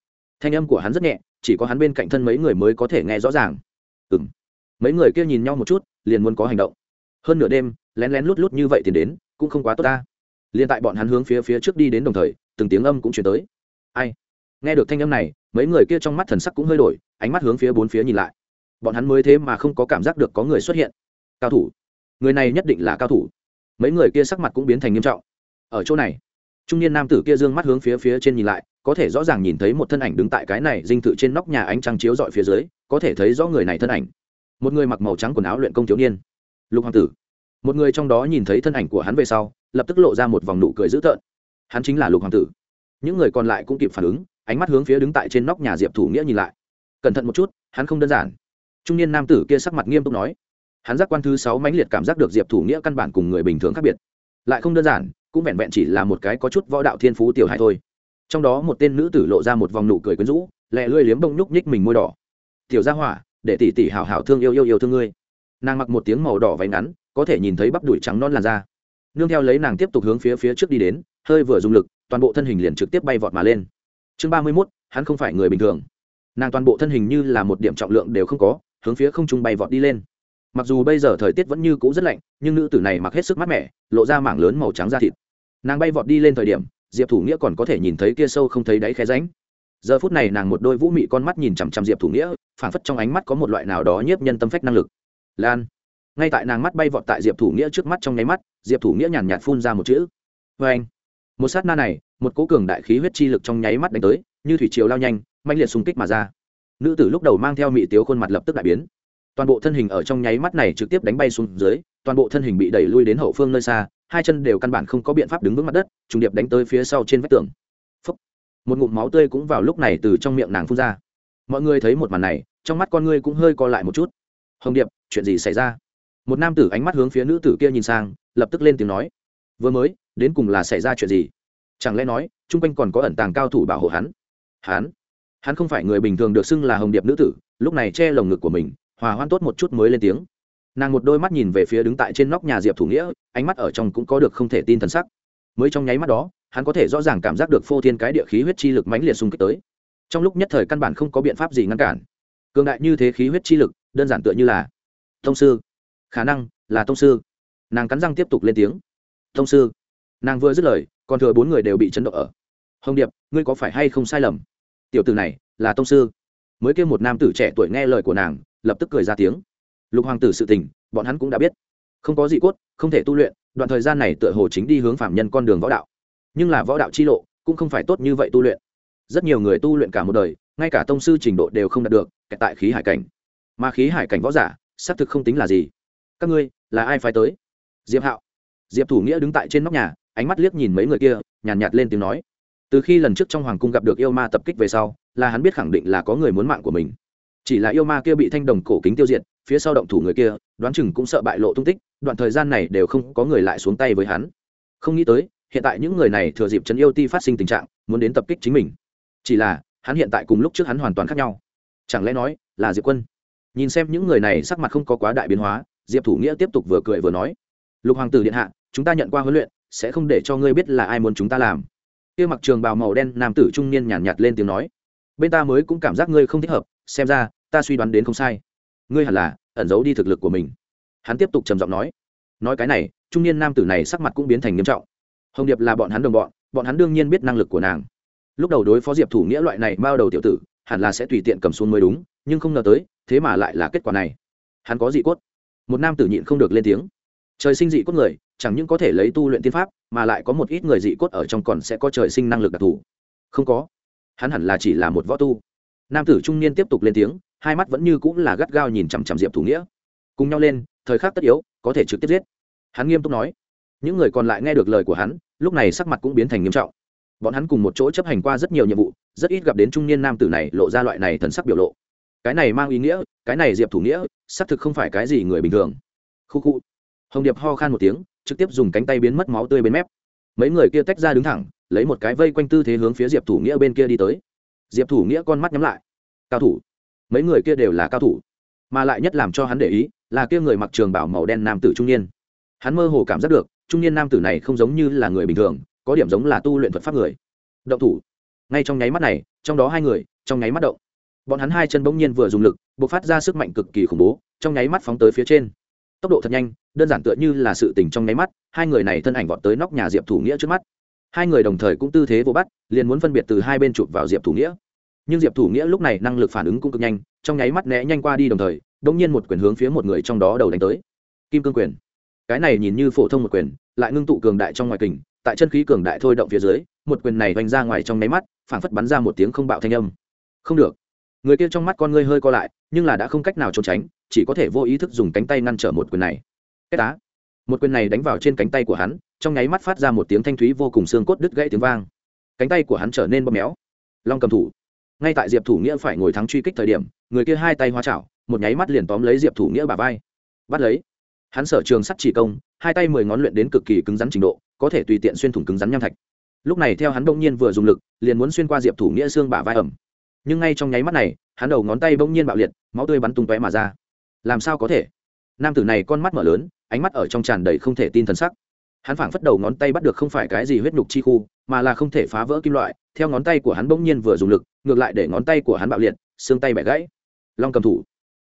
Thanh âm của hắn rất nhẹ, chỉ có hắn bên cạnh thân mấy người mới có thể nghe rõ ràng. Ừ m mấy người kia nhìn nhau một chút, liền muốn có hành động. Hơn nửa đêm, lén lén lút lút như vậy thì đến, cũng không quá tốt ta. Liền tại bọn hắn hướng phía phía trước đi đến đồng thời, từng tiếng âm cũng chuyển tới. Ai? Nghe được thanh âm này, mấy người kia trong mắt thần sắc cũng hơi đổi, ánh mắt hướng phía bốn phía nhìn lại. Bọn hắn mới thế mà không có cảm giác được có người xuất hiện. Cao thủ. Người này nhất định là cao thủ. Mấy người kia sắc mặt cũng biến thành nghiêm trọng ở chỗ này. Trung niên nam tử kia dương mắt hướng phía phía trên nhìn lại, có thể rõ ràng nhìn thấy một thân ảnh đứng tại cái này dinh thự trên nóc nhà ánh trăng chiếu dọi phía dưới, có thể thấy rõ người này thân ảnh. Một người mặc màu trắng quần áo luyện công thiếu niên. Lục hoàng tử. Một người trong đó nhìn thấy thân ảnh của hắn về sau, lập tức lộ ra một vòng nụ cười dữ tợn. Hắn chính là lục hoàng tử. Những người còn lại cũng kịp phản ứng, ánh mắt hướng phía đứng tại trên nóc nhà diệp thủ nghĩa nhìn lại. Cẩn thận một chút, hắn không đơn giản. Trung niên nam tử kia sắc mặt nghiêm túc nói. Hắn giác quan thứ sáu mãnh liệt cảm giác được diệp thủ nghĩa căn bản cùng người bình thường khác biệt lại không đơn giản, cũng vẹn vẹn chỉ là một cái có chút võ đạo thiên phú tiểu hài thôi. Trong đó một tên nữ tử lộ ra một vòng nụ cười quyến rũ, lẹ lươi liếm bông nhúc nhích mình môi đỏ. Tiểu gia hỏa, để tỷ tỷ hảo hảo thương yêu yêu yêu thương ngươi. Nàng mặc một tiếng màu đỏ váy ngắn, có thể nhìn thấy bắp đùi trắng non làn da. Nương theo lấy nàng tiếp tục hướng phía phía trước đi đến, hơi vừa dùng lực, toàn bộ thân hình liền trực tiếp bay vọt mà lên. Chương ba mươi mốt, hắn không phải người bình thường. Nàng toàn bộ thân hình như là một điểm trọng lượng đều không có, hướng phía không trung bay vọt đi lên mặc dù bây giờ thời tiết vẫn như cũ rất lạnh, nhưng nữ tử này mặc hết sức mát mẻ, lộ ra mảng lớn màu trắng da thịt. Nàng bay vọt đi lên thời điểm, diệp thủ nghĩa còn có thể nhìn thấy kia sâu không thấy đáy khe ránh giờ phút này nàng một đôi vũ mị con mắt nhìn chằm chằm diệp thủ nghĩa, phảng phất trong ánh mắt có một loại nào đó nhiếp nhân tâm phách năng lực. Lan. Ngay tại nàng mắt bay vọt tại diệp thủ nghĩa trước mắt trong nháy mắt, diệp thủ nghĩa nhàn nhạt phun ra một chữ. Vê anh. Một sát na này, một cố cường đại khí huyết chi lực trong nháy mắt đánh tới, như thủy triều lao nhanh mạnh liệt xung kích mà ra. Nữ tử lúc đầu mang theo mị tiếu khuôn mặt lập tức đại biến toàn bộ thân hình ở trong nháy mắt này trực tiếp đánh bay xuống dưới, toàn bộ thân hình bị đẩy lui đến hậu phương nơi xa, hai chân đều căn bản không có biện pháp đứng vững mặt đất, trùng điệp đánh tới phía sau trên vách tường. Phúc. một ngụm máu tươi cũng vào lúc này từ trong miệng nàng phun ra. Mọi người thấy một màn này, trong mắt con ngươi cũng hơi co lại một chút. Hồng điệp, chuyện gì xảy ra? Một nam tử ánh mắt hướng phía nữ tử kia nhìn sang, lập tức lên tiếng nói. Vừa mới, đến cùng là xảy ra chuyện gì? Chẳng lẽ nói, chung quanh còn có ẩn tàng cao thủ bảo hộ hắn? Hắn? Hắn không phải người bình thường được xưng là hồng điệp nữ tử, lúc này che lồng ngực của mình hòa hoan tốt một chút mới lên tiếng. Nàng một đôi mắt nhìn về phía đứng tại trên nóc nhà diệp thủ nghĩa, ánh mắt ở trong cũng có được không thể tin thần sắc. Mới trong nháy mắt đó, hắn có thể rõ ràng cảm giác được phô thiên cái địa khí huyết chi lực mãnh liệt xung kích tới. Trong lúc nhất thời căn bản không có biện pháp gì ngăn cản. Cường đại như thế khí huyết chi lực, đơn giản tựa như là thông sư. Khả năng là thông sư. Nàng cắn răng tiếp tục lên tiếng. Thông sư. Nàng vừa dứt lời, còn thừa bốn người đều bị chấn động ở. Hồng điệp, ngươi có phải hay không sai lầm? Tiểu tử này là thông sư. Mới kêu một nam tử trẻ tuổi nghe lời của nàng lập tức cười ra tiếng. Lục hoàng tử sự tình bọn hắn cũng đã biết. Không có gì cốt không thể tu luyện đoạn thời gian này tựa hồ chính đi hướng phạm nhân con đường võ đạo. Nhưng là võ đạo chi lộ cũng không phải tốt như vậy tu luyện. Rất nhiều người tu luyện cả một đời ngay cả tông sư trình độ đều không đạt được tại khí hải cảnh. Mà khí hải cảnh võ giả xác thực không tính là gì. Các ngươi là ai phải tới? Diệp hạo. Diệp thủ nghĩa đứng tại trên nóc nhà ánh mắt liếc nhìn mấy người kia nhàn nhạt, nhạt lên tiếng nói. Từ khi lần trước trong hoàng cung gặp được yêu ma tập kích về sau là hắn biết khẳng định là có người muốn mạng của mình chỉ là yêu ma kia bị thanh đồng cổ kính tiêu diệt phía sau động thủ người kia đoán chừng cũng sợ bại lộ tung tích đoạn thời gian này đều không có người lại xuống tay với hắn. Không nghĩ tới hiện tại những người này thừa dịp trấn yêu ti phát sinh tình trạng muốn đến tập kích chính mình. Chỉ là hắn hiện tại cùng lúc trước hắn hoàn toàn khác nhau. Chẳng lẽ nói là diệp quân? Nhìn xem những người này sắc mặt không có quá đại biến hóa diệp thủ nghĩa tiếp tục vừa cười vừa nói. Lục hoàng tử điện hạ chúng ta nhận qua huấn luyện sẽ không để cho ngươi biết là ai muốn chúng ta làm. Kia mặc trường bào màu đen nam tử trung niên nhàn nhạt, nhạt lên tiếng nói. Bên ta mới cũng cảm giác ngươi không thích hợp xem ra, ta suy đoán đến không sai. Ngươi hẳn là ẩn giấu đi thực lực của mình. Hắn tiếp tục trầm giọng nói. Nói cái này, trung niên nam tử này sắc mặt cũng biến thành nghiêm trọng. Hồng điệp là bọn hắn đồng bọn bọn hắn đương nhiên biết năng lực của nàng. Lúc đầu đối phó diệp thủ nghĩa loại này bao đầu tiểu tử, hẳn là sẽ tùy tiện cầm xuống mới đúng, nhưng không ngờ tới, thế mà lại là kết quả này. Hắn có dị cốt. Một nam tử nhịn không được lên tiếng. Trời sinh dị cốt người, chẳng những có thể lấy tu luyện tiên pháp, mà lại có một ít người dị cốt ở trong còn sẽ có trời sinh năng lực đặc thù. Không có. Hắn hẳn là chỉ là một võ tu nam tử trung niên tiếp tục lên tiếng, hai mắt vẫn như cũng là gắt gao nhìn chằm chằm diệp thủ nghĩa. Cùng nhau lên, thời khắc tất yếu, có thể trực tiếp giết. Hắn nghiêm túc nói. Những người còn lại nghe được lời của hắn, lúc này sắc mặt cũng biến thành nghiêm trọng. Bọn hắn cùng một chỗ chấp hành qua rất nhiều nhiệm vụ, rất ít gặp đến trung niên nam tử này lộ ra loại này thần sắc biểu lộ. Cái này mang ý nghĩa, cái này diệp thủ nghĩa, xác thực không phải cái gì người bình thường. Khu khu. Hồng điệp ho khan một tiếng, trực tiếp dùng cánh tay biến mất máu tươi bên mép. Mấy người kia tách ra đứng thẳng, lấy một cái vây quanh tư thế hướng phía diệp thủ nghĩa bên kia đi tới diệp thủ nghĩa con mắt nhắm lại. Cao thủ. Mấy người kia đều là cao thủ, mà lại nhất làm cho hắn để ý là kia người mặc trường bảo màu đen nam tử trung niên. Hắn mơ hồ cảm giác được, trung niên nam tử này không giống như là người bình thường, có điểm giống là tu luyện thuật pháp người. Động thủ. Ngay trong nháy mắt này, trong đó hai người, trong nháy mắt động. Bọn hắn hai chân bỗng nhiên vừa dùng lực b ộ c phát ra sức mạnh cực kỳ khủng bố, trong nháy mắt phóng tới phía trên. Tốc độ thật nhanh, đơn giản tựa như là sự tình trong nháy mắt, hai người này thân ảnh vọt tới nóc nhà diệp thủ nghĩa trước mắt. Hai người đồng thời cũng tư thế vô bắt, liền muốn phân biệt từ hai bên chụp vào diệp thủ nghĩa nhưng diệp thủ nghĩa lúc này năng lực phản ứng cũng cực nhanh, trong nháy mắt né nhanh qua đi đồng thời đ ỗ n g nhiên một quyền hướng phía một người trong đó đầu đánh tới. Kim cương quyền. Cái này nhìn như phổ thông một quyền, lại ngưng tụ cường đại trong ngoài kình, tại chân khí cường đại thôi động phía dưới, một quyền này vành ra ngoài trong nháy mắt phảng phất bắn ra một tiếng không bạo thanh âm. Không được. Người kia trong mắt con ngươi hơi co lại, nhưng là đã không cách nào trốn tránh, chỉ có thể vô ý thức dùng cánh tay ngăn trở một quyền này. Cái tá một quyền này đánh vào trên cánh tay của hắn, trong nháy mắt phát ra một tiếng thanh thúy vô cùng xương cốt đứt gãy tiếng vang. Cánh tay của hắn trở nên bóp méo. Long cầm thủ ngay tại diệp thủ nghĩa phải ngồi thắng truy kích thời điểm, người kia hai tay hoa chảo, một nháy mắt liền tóm lấy diệp thủ nghĩa bà vai. Bắt lấy. Hắn sở trường sắt chỉ công, hai tay mười ngón luyện đến cực kỳ cứng rắn trình độ, có thể tùy tiện xuyên thủng cứng rắn nham thạch. Lúc này theo hắn bỗng nhiên vừa dùng lực, liền muốn xuyên qua diệp thủ nghĩa xương bả vai ẩm. Nhưng ngay trong nháy mắt này, hắn đầu ngón tay bỗng nhiên bạo liệt, máu tươi bắn tung tóe mà ra. Làm sao có thể? Nam tử này con mắt mở lớn, ánh mắt ở trong tràn đầy không thể tin thần sắc. Hắn phảng phất đầu ngón tay bắt được không phải cái gì huyết nhục chi khu mà là không thể phá vỡ kim loại, theo ngón tay của hắn bỗng nhiên vừa dùng lực, ngược lại để ngón tay của hắn bạo liệt, xương tay bẻ gãy. Long cầm thủ.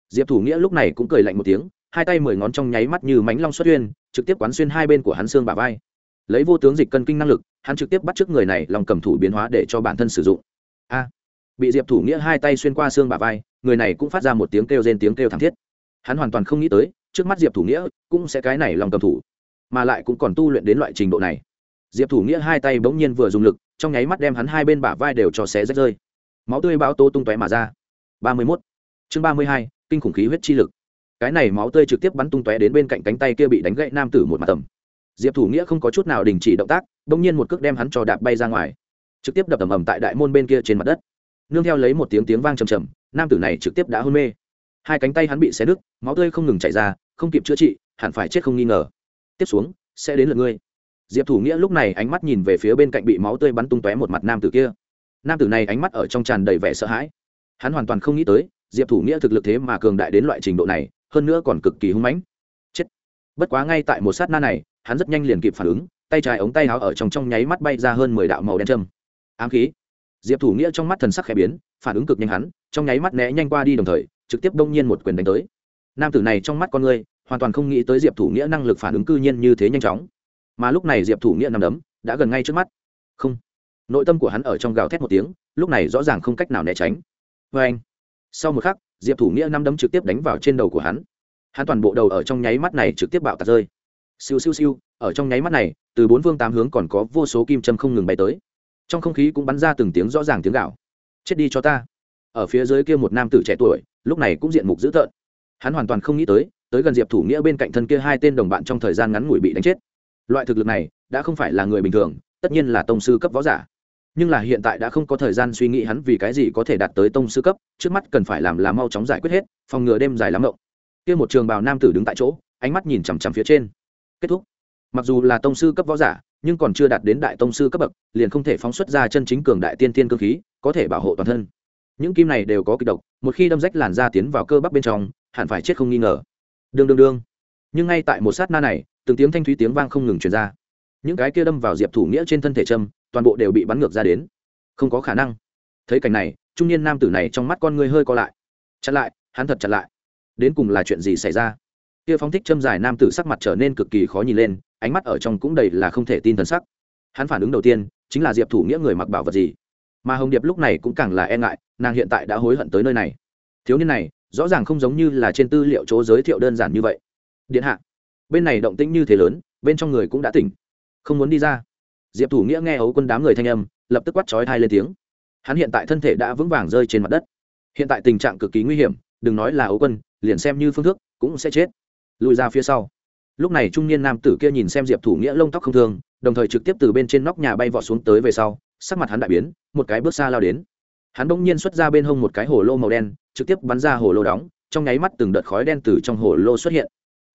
Diệp thủ nghĩa lúc này cũng cười lạnh một tiếng, hai tay mười ngón trong nháy mắt như mánh long xuất huyên, trực tiếp quán xuyên hai bên của hắn xương bả vai. Lấy vô tướng dịch cân kinh năng lực, hắn trực tiếp bắt t r ư ớ c người này lòng cầm thủ biến hóa để cho bản thân sử dụng. A. Bị diệp thủ nghĩa hai tay xuyên qua xương bả vai, người này cũng phát ra một tiếng kêu trên tiếng kêu thảm thiết. Hắn hoàn toàn không nghĩ tới, trước mắt diệp thủ nghĩa, cũng sẽ cái này lòng cầm thủ, mà lại cũng còn tu luyện đến loại trình độ này diệp thủ nghĩa hai tay bỗng nhiên vừa dùng lực, trong nháy mắt đem hắn hai bên bả vai đều cho xé rách rơi. Máu tươi bão tô tung tóe mà ra. Ba mươi mốt. Chương ba mươi hai, kinh khủng khí huyết chi lực. Cái này máu tươi trực tiếp bắn tung tóe đến bên cạnh cánh tay kia bị đánh gãy nam tử một mặt tầm. Diệp thủ nghĩa không có chút nào đình chỉ động tác, bỗng nhiên một cước đem hắn cho đạp bay ra ngoài. Trực tiếp đập ầm ầm tại đại môn bên kia trên mặt đất. Nương theo lấy một tiếng tiếng vang trầm trầm, nam tử này trực tiếp đã hôn mê. Hai cánh tay hắn bị xé đứt máu tươi không ngừng chảy ra, không kịp chữa trị, hẳn phải chết không nghi ngờ. Tiếp xuống, sẽ đến lượt ngươi diệp thủ nghĩa lúc này ánh mắt nhìn về phía bên cạnh bị máu tươi bắn tung tóe một mặt nam tử kia. Nam tử này ánh mắt ở trong tràn đầy vẻ sợ hãi. Hắn hoàn toàn không nghĩ tới, diệp thủ nghĩa thực lực thế mà cường đại đến loại trình độ này, hơn nữa còn cực kỳ hung mãnh. Chết. Bất quá ngay tại một sát na này, hắn rất nhanh liền kịp phản ứng, tay trái ống tay áo ở trong trong nháy mắt bay ra hơn mười đạo màu đen châm. Ám khí. Diệp thủ nghĩa trong mắt thần sắc khẽ biến, phản ứng cực nhanh hắn, trong nháy mắt né nhanh qua đi đồng thời, trực tiếp đông nhiên một quyền đánh tới. Nam tử này trong mắt con người, hoàn toàn không nghĩ tới diệp thủ nghĩa năng lực phản ứng cư nhiên như thế nhanh chóng mà lúc này diệp thủ nghĩa nằm đấm, đã gần ngay trước mắt. Không. Nội tâm của hắn ở trong gào thét một tiếng, lúc này rõ ràng không cách nào né tránh. Vê anh. Sau một khắc, diệp thủ nghĩa năm đấm trực tiếp đánh vào trên đầu của hắn. Hắn toàn bộ đầu ở trong nháy mắt này trực tiếp bạo tạt rơi. Siêu siêu siêu, ở trong nháy mắt này, từ bốn phương tám hướng còn có vô số kim châm không ngừng bay tới. Trong không khí cũng bắn ra từng tiếng rõ ràng tiếng gạo chết đi cho ta. Ở phía dưới kia một nam tử trẻ tuổi, lúc này cũng diện mục dữ tợn. Hắn hoàn toàn không nghĩ tới tới gần diệp thủ nghĩa bên cạnh thân kia hai tên đồng bạn trong thời gian ngắn ngủi bị đánh chết loại thực lực này đã không phải là người bình thường, tất nhiên là tông sư cấp võ giả. Nhưng là hiện tại đã không có thời gian suy nghĩ hắn vì cái gì có thể đạt tới tông sư cấp, trước mắt cần phải làm là mau chóng giải quyết hết, phòng ngừa đêm dài lắm rộng kia một trường bào nam tử đứng tại chỗ, ánh mắt nhìn chằm chằm phía trên. Kết thúc. Mặc dù là tông sư cấp võ giả, nhưng còn chưa đạt đến đại tông sư cấp bậc, liền không thể phóng xuất ra chân chính cường đại tiên tiên cơ khí, có thể bảo hộ toàn thân. Những kim này đều có kịch độc, một khi đâm rách làn da tiến vào cơ bắp bên trong, hẳn phải chết không nghi ngờ. Đương đương đương. Nhưng ngay tại một sát na này từng tiếng thanh thúy tiếng vang không ngừng truyền ra. Những cái kia đâm vào diệp thủ nghĩa trên thân thể trâm toàn bộ đều bị bắn ngược ra đến. Không có khả năng. Thấy cảnh này, trung niên nam tử này trong mắt con ngươi hơi co lại. Chặn lại, hắn thật chặn lại. Đến cùng là chuyện gì xảy ra? Kia phóng thích châm dài nam tử sắc mặt trở nên cực kỳ khó nhìn lên, ánh mắt ở trong cũng đầy là không thể tin thần sắc. Hắn phản ứng đầu tiên, chính là diệp thủ nghĩa người mặc bảo vật gì? Mà hồng điệp lúc này cũng càng là e ngại, nàng hiện tại đã hối hận tới nơi này. Thiếu niên này, rõ ràng không giống như là trên tư liệu chỗ giới thiệu đơn giản như vậy. Điện hạ bên này động tĩnh như thế lớn, bên trong người cũng đã tỉnh. Không muốn đi ra. Diệp thủ nghĩa nghe ấu quân đám người thanh âm, lập tức quát chói thai lên tiếng. Hắn hiện tại thân thể đã vững vàng rơi trên mặt đất. Hiện tại tình trạng cực kỳ nguy hiểm, đừng nói là ấu quân, liền xem như phương thức cũng sẽ chết. Lùi ra phía sau. Lúc này trung niên nam tử kia nhìn xem diệp thủ nghĩa lông tóc không thương, đồng thời trực tiếp từ bên trên nóc nhà bay vọt xuống tới về sau, sắc mặt hắn đại biến, một cái bước xa lao đến. Hắn bỗng nhiên xuất ra bên hông một cái hồ lô màu đen, trực tiếp bắn ra hồ lô đóng, trong nháy mắt từng đợt khói đen từ trong hồ lô xuất hiện.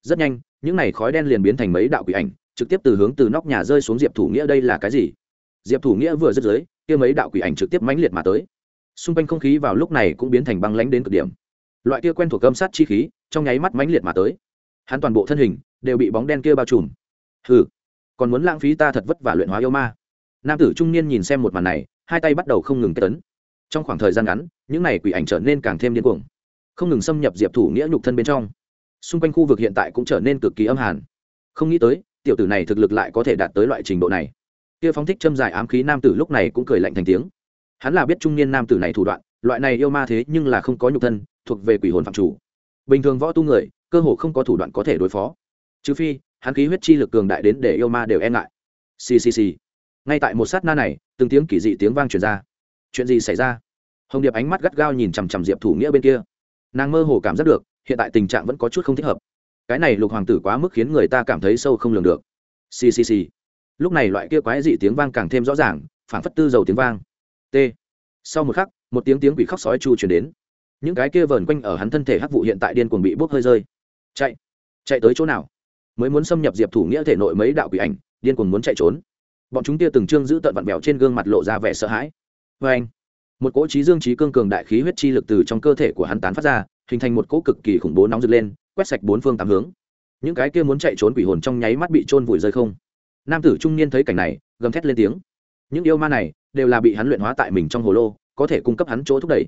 Rất nhanh những này khói đen liền biến thành mấy đạo quỷ ảnh, trực tiếp từ hướng từ nóc nhà rơi xuống diệp thủ nghĩa đây là cái gì? Diệp thủ nghĩa vừa rớt dưới, kia mấy đạo quỷ ảnh trực tiếp mãnh liệt mà tới. Xung quanh không khí vào lúc này cũng biến thành băng lánh đến cực điểm. Loại kia quen thuộc âm sát chi khí, trong nháy mắt mãnh liệt mà tới. Hắn toàn bộ thân hình đều bị bóng đen kia bao trùm. Hừ, còn muốn lãng phí ta thật vất vả luyện hóa yêu ma. Nam tử trung niên nhìn xem một màn này, hai tay bắt đầu không ngừng kết tấn. Trong khoảng thời gian ngắn, những n à y quỷ ảnh trở nên càng thêm điên cuồng. Không ngừng xâm nhập diệp thủ nghĩa nhục thân bên trong xung quanh khu vực hiện tại cũng trở nên cực kỳ âm hàn. Không nghĩ tới, tiểu tử này thực lực lại có thể đạt tới loại trình độ này. Kia phóng thích châm dài ám khí nam tử lúc này cũng cười lạnh thành tiếng. Hắn là biết trung niên nam tử này thủ đoạn, loại này yêu ma thế nhưng là không có nhục thân, thuộc về quỷ hồn phạm chủ. Bình thường võ tu người, cơ hồ không có thủ đoạn có thể đối phó. Trừ phi, hắn khí huyết chi lực cường đại đến để yêu ma đều e ngại. Ccc ngay tại một sát na này, từng tiếng kỳ dị tiếng vang truyền ra. Chuyện gì xảy ra? Hồng điệp ánh mắt gắt gao nhìn chằm chằm diệp thủ nghĩa bên kia. Nàng mơ hồ cảm giác được hiện tại tình trạng vẫn có chút không thích hợp. Cái này lục hoàng tử quá mức khiến người ta cảm thấy sâu không lường được. Ccc lúc này loại kia quái dị tiếng vang càng thêm rõ ràng phản phất tư dầu tiếng vang. T. Sau một khắc, một tiếng tiếng quỷ khóc sói chu chuyển đến. Những cái kia vờn quanh ở hắn thân thể hắc vụ hiện tại điên cuồng bị bốc hơi rơi. Chạy. Chạy tới chỗ nào? Mới muốn xâm nhập diệp thủ nghĩa thể nội mấy đạo quỷ ảnh, điên cuồng muốn chạy trốn. Bọn chúng kia từng trương giữ tận vặn vẹo trên gương mặt lộ ra vẻ sợ hãi. Vê anh một cỗ trí dương trí cương cường đại khí huyết chi lực từ trong cơ thể của hắn tán phát ra, hình thành một cỗ cực kỳ khủng bố nóng rực lên, quét sạch bốn phương tám hướng. Những cái kia muốn chạy trốn quỷ hồn trong nháy mắt bị trôn vùi rơi không. Nam tử trung niên thấy cảnh này, gầm thét lên tiếng. Những yêu ma này đều là bị hắn luyện hóa tại mình trong hồ lô, có thể cung cấp hắn chỗ thúc đẩy.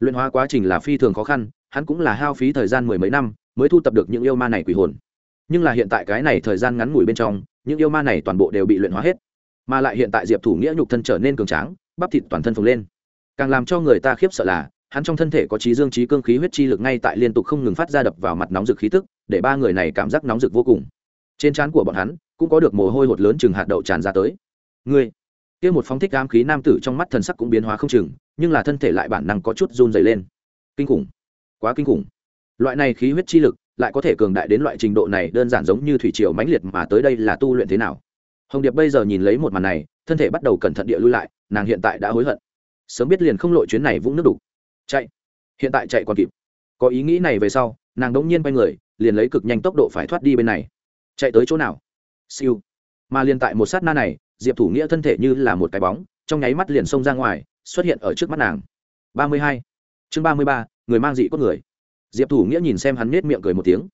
Luyện hóa quá trình là phi thường khó khăn, hắn cũng là hao phí thời gian mười mấy năm mới thu tập được những yêu ma này quỷ hồn. Nhưng là hiện tại cái này thời gian ngắn ngủi bên trong, những yêu ma này toàn bộ đều bị luyện hóa hết. Mà lại hiện tại diệp thủ nghĩa nhục thân trở nên cường tráng, bắp thịt toàn thân phồng lên càng làm cho người ta khiếp sợ là, hắn trong thân thể có trí dương trí cương khí huyết chi lực ngay tại liên tục không ngừng phát ra đập vào mặt nóng rực khí tức, để ba người này cảm giác nóng rực vô cùng. Trên trán của bọn hắn, cũng có được mồ hôi hột lớn chừng hạt đậu tràn ra tới. Ngươi, kia một phóng thích ám khí nam tử trong mắt thần sắc cũng biến hóa không chừng, nhưng là thân thể lại bản năng có chút run dày lên. Kinh khủng, quá kinh khủng. Loại này khí huyết chi lực, lại có thể cường đại đến loại trình độ này, đơn giản giống như thủy triều mãnh liệt mà tới đây là tu luyện thế nào. Hồng điệp bây giờ nhìn lấy một màn này, thân thể bắt đầu cẩn thận địa lui lại, nàng hiện tại đã hối hận sớm biết liền không lội chuyến này vũng nước đục. Chạy. Hiện tại chạy còn kịp. Có ý nghĩ này về sau, nàng đống nhiên quay người, liền lấy cực nhanh tốc độ phải thoát đi bên này. Chạy tới chỗ nào? Siêu. Mà liền tại một sát na này, diệp thủ nghĩa thân thể như là một cái bóng, trong nháy mắt liền xông ra ngoài, xuất hiện ở trước mắt nàng. Ba mươi hai. Chương ba mươi ba, người mang dị cốt người. Diệp thủ nghĩa nhìn xem hắn nết miệng cười một tiếng.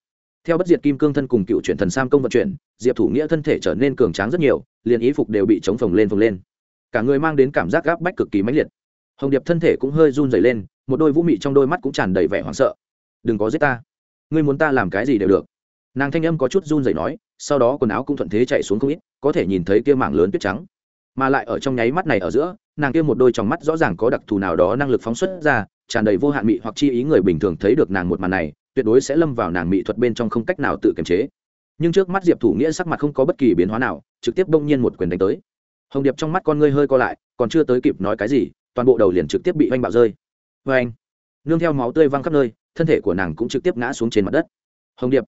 Theo bất diệt kim cương thân cùng cựu chuyển thần sam công vận chuyển, diệp thủ nghĩa thân thể trở nên cường tráng rất nhiều, liền ý phục đều bị chống phồng lên phồng lên. Cả người mang đến cảm giác gáp bách cực kỳ mãnh liệt hồng điệp thân thể cũng hơi run dày lên, một đôi vũ mị trong đôi mắt cũng tràn đầy vẻ hoảng sợ. Đừng có giết ta. Ngươi muốn ta làm cái gì đều được. Nàng thanh âm có chút run dày nói, sau đó quần áo cũng thuận thế chạy xuống không ít, có thể nhìn thấy kia mảng lớn tuyết trắng. Mà lại ở trong nháy mắt này ở giữa, nàng kia một đôi trong mắt rõ ràng có đặc thù nào đó năng lực phóng xuất ra, tràn đầy vô hạn mị hoặc chi ý người bình thường thấy được nàng một màn này, tuyệt đối sẽ lâm vào nàng mỹ thuật bên trong không cách nào tự kiềm chế. Nhưng trước mắt diệp thủ nghĩa sắc mặt không có bất kỳ biến hóa nào, trực tiếp bỗng nhiên một quyền đánh tới. Hồng điệp trong mắt con ngươi hơi co lại, còn chưa tới kịp nói cái gì toàn bộ đầu liền trực tiếp bị oanh bạo rơi. Vê anh, nương theo máu tươi văng khắp nơi, thân thể của nàng cũng trực tiếp ngã xuống trên mặt đất. Hồng điệp,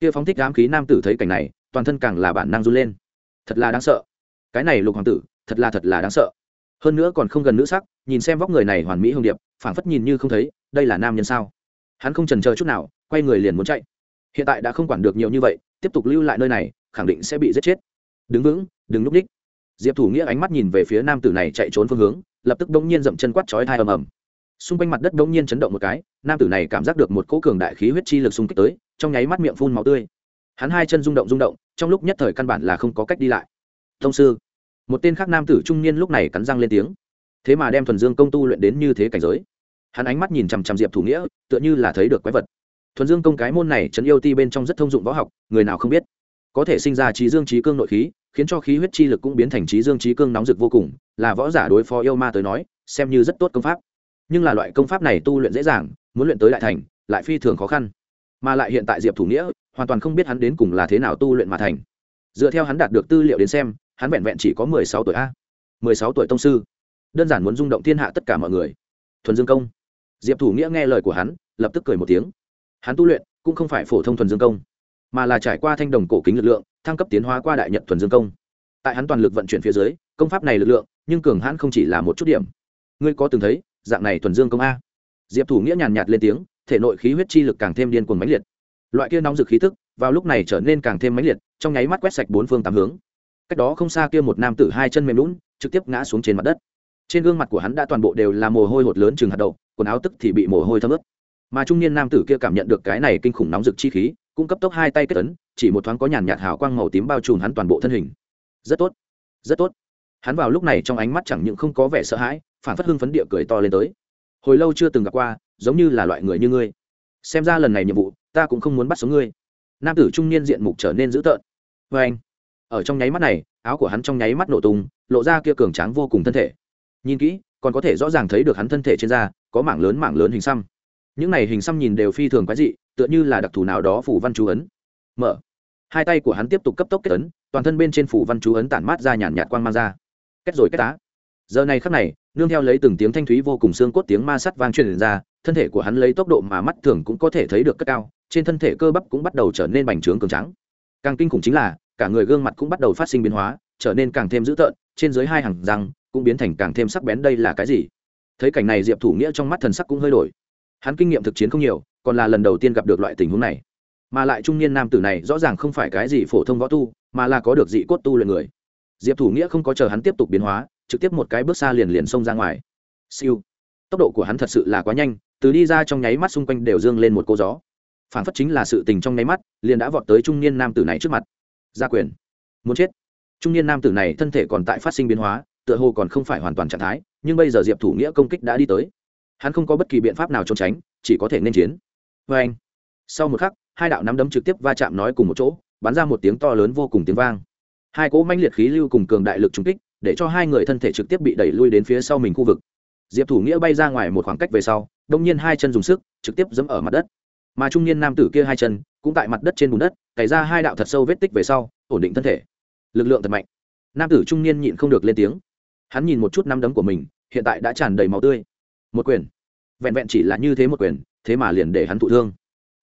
kia phóng thích đám khí nam tử thấy cảnh này, toàn thân càng là bản năng run lên. Thật là đáng sợ. Cái này lục hoàng tử, thật là thật là đáng sợ. Hơn nữa còn không gần nữ sắc, nhìn xem vóc người này hoàn mỹ hồng điệp, phảng phất nhìn như không thấy, đây là nam nhân sao? Hắn không trần chờ chút nào, quay người liền muốn chạy. Hiện tại đã không quản được nhiều như vậy, tiếp tục lưu lại nơi này, khẳng định sẽ bị giết chết. Đứng vững, đừng núp ních. diệp thủ nghĩa ánh mắt nhìn về phía nam tử này chạy trốn phương hướng lập tức đông nhiên dậm chân quát chói thai ầm ầm. Xung quanh mặt đất đông nhiên chấn động một cái, nam tử này cảm giác được một cỗ cường đại khí huyết chi lực xung kích tới, trong nháy mắt miệng phun máu tươi. Hắn hai chân rung động rung động, trong lúc nhất thời căn bản là không có cách đi lại. Thông sư. Một tên khác nam tử trung niên lúc này cắn răng lên tiếng. Thế mà đem thuần dương công tu luyện đến như thế cảnh giới. Hắn ánh mắt nhìn chằm chằm diệp thủ nghĩa, tựa như là thấy được quái vật. Thuần dương công cái môn này trấn yêu ti bên trong rất thông dụng võ học, người nào không biết. Có thể sinh ra trí dương trí cương nội khí, khiến cho khí huyết chi lực cũng biến thành trí dương trí cương nóng rực vô cùng là võ giả đối phó yêu ma tới nói, xem như rất tốt công pháp. Nhưng là loại công pháp này tu luyện dễ dàng, muốn luyện tới đại thành, lại phi thường khó khăn. Mà lại hiện tại diệp thủ nghĩa, hoàn toàn không biết hắn đến cùng là thế nào tu luyện mà thành. Dựa theo hắn đạt được tư liệu đến xem, hắn vẹn vẹn chỉ có mười sáu tuổi a. mười sáu tuổi tông sư. Đơn giản muốn rung động thiên hạ tất cả mọi người. Thuần dương công. Diệp thủ nghĩa nghe lời của hắn, lập tức cười một tiếng. Hắn tu luyện, cũng không phải phổ thông thuần dương công, mà là trải qua thanh đồng cổ kính lực lượng, thăng cấp tiến hóa qua đại nhật thuần dương công. Tại hắn toàn lực vận chuyển phía dưới, công pháp này lực lượng nhưng cường hãn không chỉ là một chút điểm. Ngươi có từng thấy, dạng này thuần dương công a? Diệp thủ nghĩa nhàn nhạt lên tiếng, thể nội khí huyết chi lực càng thêm điên cuồng mãnh liệt. Loại kia nóng rực khí tức, vào lúc này trở nên càng thêm mãnh liệt, trong nháy mắt quét sạch bốn phương tám hướng. Cách đó không xa kia một nam tử hai chân mềm lún trực tiếp ngã xuống trên mặt đất. Trên gương mặt của hắn đã toàn bộ đều là mồ hôi hột lớn chừng hạt đậu, quần áo tức thì bị mồ hôi thấm ướt. Mà trung niên nam tử kia cảm nhận được cái này kinh khủng nóng rực chi khí, cũng cấp tốc hai tay kết tấn chỉ một thoáng có nhàn nhạt hào quang màu tím bao trùm hắn toàn bộ thân hình. Rất tốt rất tốt hắn vào lúc này trong ánh mắt chẳng những không có vẻ sợ hãi phản phất hưng phấn địa cười to lên tới. Hồi lâu chưa từng gặp qua, giống như là loại người như ngươi. Xem ra lần này nhiệm vụ, ta cũng không muốn bắt sống ngươi. Nam tử trung niên diện mục trở nên dữ tợn. Vê anh, ở trong nháy mắt này, áo của hắn trong nháy mắt nổ tung, lộ ra kia cường tráng vô cùng thân thể. Nhìn kỹ, còn có thể rõ ràng thấy được hắn thân thể trên da, có mảng lớn mảng lớn hình xăm. Những này hình xăm nhìn đều phi thường quái dị, tựa như là đặc thù nào đó phủ văn chú ấn. Mở. Hai tay của hắn tiếp tục cấp tốc kết ấn, toàn thân bên trên phủ văn chú ấn tản mát ra nhàn nhạt quang mang ra kết rồi kết tá. Giờ này khắc này, nương theo lấy từng tiếng thanh thúy vô cùng xương cốt tiếng ma sắt vang truyền ra, thân thể của hắn lấy tốc độ mà mắt thường cũng có thể thấy được cất cao, trên thân thể cơ bắp cũng bắt đầu trở nên bành trướng cường trắng càng kinh khủng chính là, cả người gương mặt cũng bắt đầu phát sinh biến hóa, trở nên càng thêm dữ tợn, trên dưới hai hàng răng cũng biến thành càng thêm sắc bén đây là cái gì? Thấy cảnh này diệp thủ nghĩa trong mắt thần sắc cũng hơi đổi. Hắn kinh nghiệm thực chiến không nhiều, còn là lần đầu tiên gặp được loại tình huống này. Mà lại trung niên nam tử này rõ ràng không phải cái gì phổ thông võ tu, mà là có được dị cốt tu luyện người diệp thủ nghĩa không có chờ hắn tiếp tục biến hóa trực tiếp một cái bước xa liền liền xông ra ngoài siêu tốc độ của hắn thật sự là quá nhanh từ đi ra trong nháy mắt xung quanh đều dương lên một cô gió phản phất chính là sự tình trong nháy mắt liền đã vọt tới trung niên nam tử này trước mặt gia quyền muốn chết trung niên nam tử này thân thể còn tại phát sinh biến hóa tựa hồ còn không phải hoàn toàn trạng thái nhưng bây giờ diệp thủ nghĩa công kích đã đi tới hắn không có bất kỳ biện pháp nào trốn tránh chỉ có thể nên chiến vê anh sau một khắc hai đạo nắm đấm trực tiếp va chạm nói cùng một chỗ bắn ra một tiếng to lớn vô cùng tiếng vang hai cỗ manh liệt khí lưu cùng cường đại lực trúng kích, để cho hai người thân thể trực tiếp bị đẩy lui đến phía sau mình khu vực. Diệp thủ nghĩa bay ra ngoài một khoảng cách về sau, đông nhiên hai chân dùng sức, trực tiếp dẫm ở mặt đất. Mà trung niên nam tử kia hai chân, cũng tại mặt đất trên bùn đất, cày ra hai đạo thật sâu vết tích về sau, ổn định thân thể. Lực lượng thật mạnh. Nam tử trung niên nhịn không được lên tiếng. Hắn nhìn một chút năm đấm của mình, hiện tại đã tràn đầy máu tươi. Một quyền. Vẹn vẹn chỉ là như thế một quyền, thế mà liền để hắn thụ thương.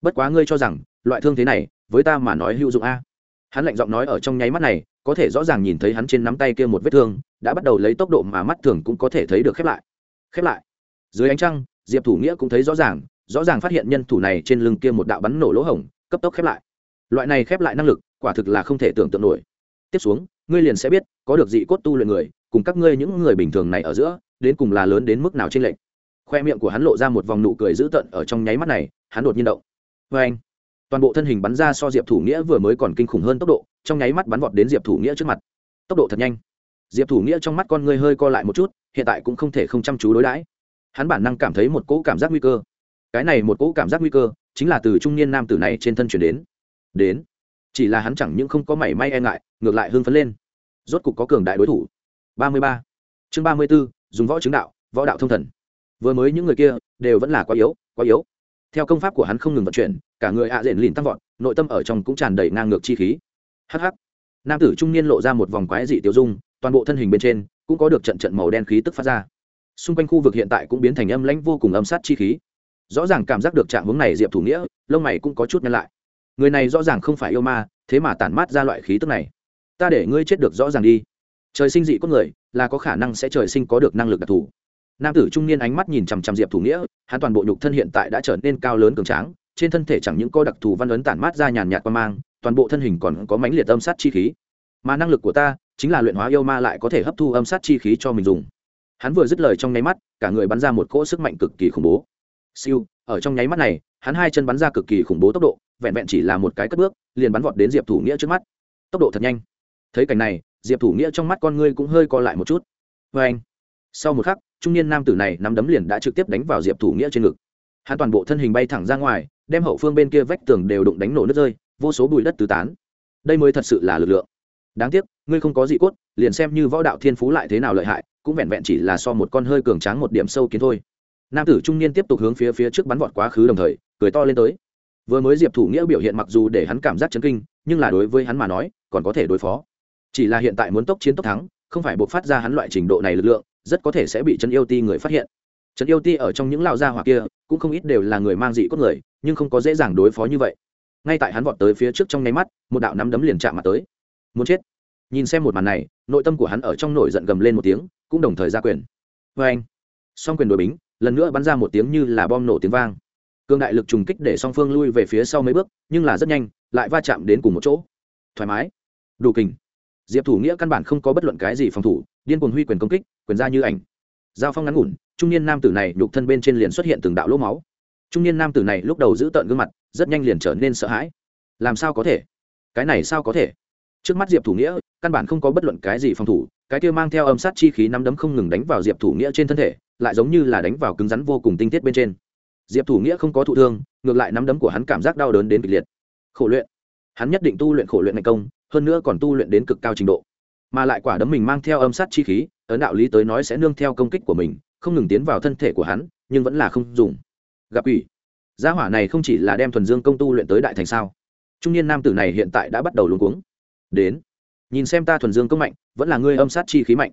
Bất quá ngươi cho rằng, loại thương thế này, với ta mà nói hữu dụng a. Hắn lạnh giọng nói ở trong nháy mắt này có thể rõ ràng nhìn thấy hắn trên nắm tay kia một vết thương, đã bắt đầu lấy tốc độ mà mắt thường cũng có thể thấy được khép lại. Khép lại. Dưới ánh trăng, diệp thủ nghĩa cũng thấy rõ ràng rõ ràng phát hiện nhân thủ này trên lưng kia một đạo bắn nổ lỗ hổng, cấp tốc khép lại. Loại này khép lại năng lực, quả thực là không thể tưởng tượng nổi. Tiếp xuống, ngươi liền sẽ biết, có được dị cốt tu luyện người, cùng các ngươi những người bình thường này ở giữa, đến cùng là lớn đến mức nào trên lệnh khoe miệng của hắn lộ ra một vòng nụ cười dữ tợn ở trong nháy mắt này, hắn đột nhiên động. Vê anh toàn bộ thân hình bắn ra so diệp thủ nghĩa vừa mới còn kinh khủng hơn tốc độ, trong nháy mắt bắn vọt đến diệp thủ nghĩa trước mặt. Tốc độ thật nhanh. Diệp thủ nghĩa trong mắt con ngươi hơi co lại một chút, hiện tại cũng không thể không chăm chú đối đãi. Hắn bản năng cảm thấy một cỗ cảm giác nguy cơ. Cái này một cỗ cảm giác nguy cơ, chính là từ trung niên nam tử này trên thân chuyển đến. Đến. Chỉ là hắn chẳng những không có mảy may e ngại, ngược lại hưng phấn lên. Rốt cục có cường đại đối thủ. Ba mươi ba. Chương ba mươi b ố dùng võ chứng đạo, võ đạo thông thần. Vừa mới những người kia đều vẫn là quá yếu quá yếu theo công pháp của hắn không ngừng vận chuyển, cả người ạ à rền lìn tăng vọt, nội tâm ở trong cũng tràn đầy ngang ngược chi khí. Hh nam tử trung niên lộ ra một vòng quái dị tiêu dung, toàn bộ thân hình bên trên cũng có được trận trận màu đen khí tức phát ra. Xung quanh khu vực hiện tại cũng biến thành âm lãnh vô cùng âm sát chi khí. Rõ ràng cảm giác được trạng hướng này diệp thủ nghĩa, lông mày cũng có chút nhăn lại. Người này rõ ràng không phải yêu ma, thế mà tản mát ra loại khí tức này. Ta để ngươi chết được rõ ràng đi. Trời sinh dị có người, là có khả năng sẽ trời sinh có được năng lực đặc thù nam tử trung niên ánh mắt nhìn chằm chằm diệp thủ nghĩa, hắn toàn bộ nhục thân hiện tại đã trở nên cao lớn cường tráng, trên thân thể chẳng những có đặc thù văn ấn tản mát ra nhàn nhạt qua mang, toàn bộ thân hình còn có mãnh liệt âm sát chi khí. Mà năng lực của ta, chính là luyện hóa yêu ma lại có thể hấp thu âm sát chi khí cho mình dùng. Hắn vừa dứt lời trong nháy mắt, cả người bắn ra một cỗ sức mạnh cực kỳ khủng bố. Siêu, ở trong nháy mắt này, hắn hai chân bắn ra cực kỳ khủng bố tốc độ, vẹn vẹn chỉ là một cái cất bước, liền bắn vọt đến diệp thủ nghĩa trước mắt. Tốc độ thật nhanh. Thấy cảnh này, diệp thủ nghĩa trong mắt con ngươi cũng hơi co lại một chút. Vê anh sau một khắc trung niên nam tử này nắm đấm liền đã trực tiếp đánh vào diệp thủ nghĩa trên ngực. Hắn toàn bộ thân hình bay thẳng ra ngoài, đem hậu phương bên kia vách tường đều đụng đánh nổ nước rơi, vô số bụi đất tứ tán. Đây mới thật sự là lực lượng. Đáng tiếc, ngươi không có gì cốt, liền xem như võ đạo thiên phú lại thế nào lợi hại, cũng vẹn vẹn chỉ là so một con hơi cường tráng một điểm sâu kiến thôi. Nam tử trung niên tiếp tục hướng phía phía trước bắn vọt quá khứ đồng thời, cười to lên tới. Vừa mới diệp thủ nghĩa biểu hiện mặc dù để hắn cảm giác chấn kinh, nhưng là đối với hắn mà nói, còn có thể đối phó. Chỉ là hiện tại muốn tốc chiến tốc thắng, không phải buộc phát ra hắn loại trình độ này lực lượng rất có thể sẽ bị trấn yêu ti người phát hiện. Trấn yêu ti ở trong những lão gia hỏa kia, cũng không ít đều là người mang dị cốt người, nhưng không có dễ dàng đối phó như vậy. Ngay tại hắn vọt tới phía trước trong nháy mắt, một đạo nắm đấm liền chạm mặt tới. Muốn chết. Nhìn xem một màn này, nội tâm của hắn ở trong nổi giận gầm lên một tiếng, cũng đồng thời ra quyền. Vê anh, song quyền đổi bính, lần nữa bắn ra một tiếng như là bom nổ tiếng vang. Cương đại lực trùng kích để song phương lui về phía sau mấy bước, nhưng là rất nhanh, lại va chạm đến cùng một chỗ. Thoải mái. Đủ kình. Diệp thủ nghĩa căn bản không có bất luận cái gì phòng thủ, điên cuồng huy quyền công kích quyền ra như ảnh. Giao phong ngắn ngủn, trung niên nam tử này nhục thân bên trên liền xuất hiện từng đạo lỗ máu. Trung niên nam tử này lúc đầu giữ tợn gương mặt, rất nhanh liền trở nên sợ hãi. Làm sao có thể? Cái này sao có thể? Trước mắt diệp thủ nghĩa, căn bản không có bất luận cái gì phòng thủ, cái kia mang theo âm sát chi khí nắm đấm không ngừng đánh vào diệp thủ nghĩa trên thân thể, lại giống như là đánh vào cứng rắn vô cùng tinh tiết bên trên. Diệp thủ nghĩa không có thụ thương, ngược lại nắm đấm của hắn cảm giác đau đớn đến kịch liệt. Khổ luyện. Hắn nhất định tu luyện khổ luyện thành công, hơn nữa còn tu luyện đến cực cao trình độ. Mà lại quả đấm mình mang theo âm sát chi khí ấn đạo lý tới nói sẽ nương theo công kích của mình, không ngừng tiến vào thân thể của hắn, nhưng vẫn là không dùng. Gặp ủy gia hỏa này không chỉ là đem thuần dương công tu luyện tới đại thành sao? Trung niên nam tử này hiện tại đã bắt đầu luống cuống. Đến. Nhìn xem ta thuần dương công mạnh, vẫn là ngươi âm sát chi khí mạnh.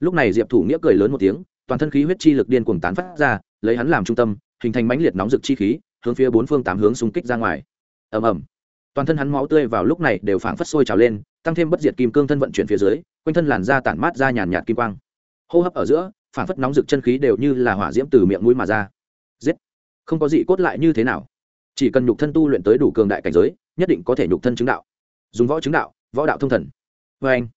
Lúc này diệp thủ nghĩa cười lớn một tiếng, toàn thân khí huyết chi lực điên cuồng tán phát ra, lấy hắn làm trung tâm, hình thành mãnh liệt nóng rực chi khí, hướng phía bốn phương tám hướng xung kích ra ngoài. Ầm ầm. Toàn thân hắn máu tươi vào lúc này đều phảng phất sôi trào lên tăng thêm bất diệt kim cương thân vận chuyển phía dưới, quanh thân làn da tản mát ra nhàn nhạt kim quang. Hô hấp ở giữa phảng phất nóng rực chân khí đều như là hỏa diễm từ miệng mũi mà ra. Giết! Không có gì cốt lại như thế nào. Chỉ cần nhục thân tu luyện tới đủ cường đại cảnh giới, nhất định có thể nhục thân chứng đạo. Dùng võ chứng đạo, võ đạo thông thần. Vê anh!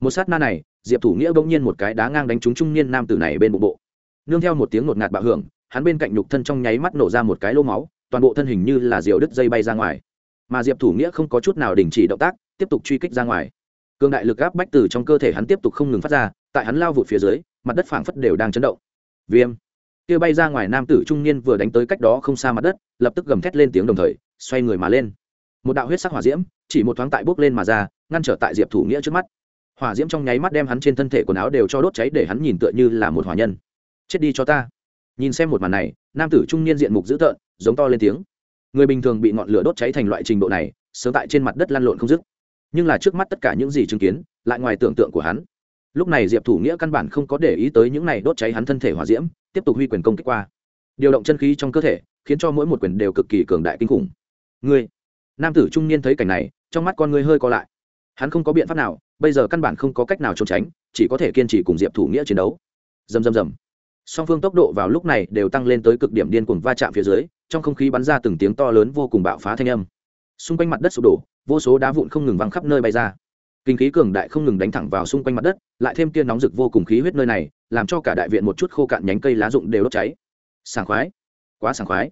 Một sát na này, diệp thủ nghĩa bỗng nhiên một cái đá ngang đánh trúng trung niên nam tử này bên bụng bộ. Nương theo một tiếng ngột ngạt bạo hưởng, hắn bên cạnh nhục thân trong nháy mắt nổ ra một cái lô máu, toàn bộ thân hình như là diều đứt dây bay ra ngoài. Mà diệp thủ nghĩa không có chút nào đình chỉ động tác tiếp tục truy kích ra ngoài. Cường đại lực áp bách từ trong cơ thể hắn tiếp tục không ngừng phát ra, tại hắn lao vụt phía dưới, mặt đất phảng phất đều đang chấn động. Viêm. Kia bay ra ngoài nam tử trung niên vừa đánh tới cách đó không xa mặt đất, lập tức gầm thét lên tiếng đồng thời, xoay người mà lên. Một đạo huyết sắc hỏa diễm, chỉ một thoáng tại bước lên mà ra, ngăn trở tại diệp thủ nghĩa trước mắt. Hỏa diễm trong nháy mắt đem hắn trên thân thể quần áo đều cho đốt cháy để hắn nhìn tựa như là một hỏa nhân. Chết đi cho ta. Nhìn xem một màn này, nam tử trung niên diện mục dữ tợn, giống to lên tiếng. Người bình thường bị ngọn lửa đốt cháy thành loại trình độ này, sớm tại trên mặt đất lăn lộn không dứt nhưng là trước mắt tất cả những gì chứng kiến, lại ngoài tưởng tượng của hắn. Lúc này diệp thủ nghĩa căn bản không có để ý tới những này đốt cháy hắn thân thể hỏa diễm, tiếp tục huy quyền công kích qua. Điều động chân khí trong cơ thể, khiến cho mỗi một quyền đều cực kỳ cường đại kinh khủng. Ngươi, nam tử trung niên thấy cảnh này, trong mắt con ngươi hơi co lại. Hắn không có biện pháp nào, bây giờ căn bản không có cách nào trốn tránh, chỉ có thể kiên trì cùng diệp thủ nghĩa chiến đấu. Dầm dầm dầm song phương tốc độ vào lúc này đều tăng lên tới cực điểm điên cuồng va chạm phía dưới, trong không khí bắn ra từng tiếng to lớn vô cùng bạo phá thanh âm xung quanh mặt đất sụp đổ, vô số đá vụn không ngừng văng khắp nơi bay ra. Kinh khí cường đại không ngừng đánh thẳng vào xung quanh mặt đất, lại thêm kia nóng rực vô cùng khí huyết nơi này, làm cho cả đại viện một chút khô cạn nhánh cây lá rụng đều đốt cháy. Sảng khoái, quá sảng khoái.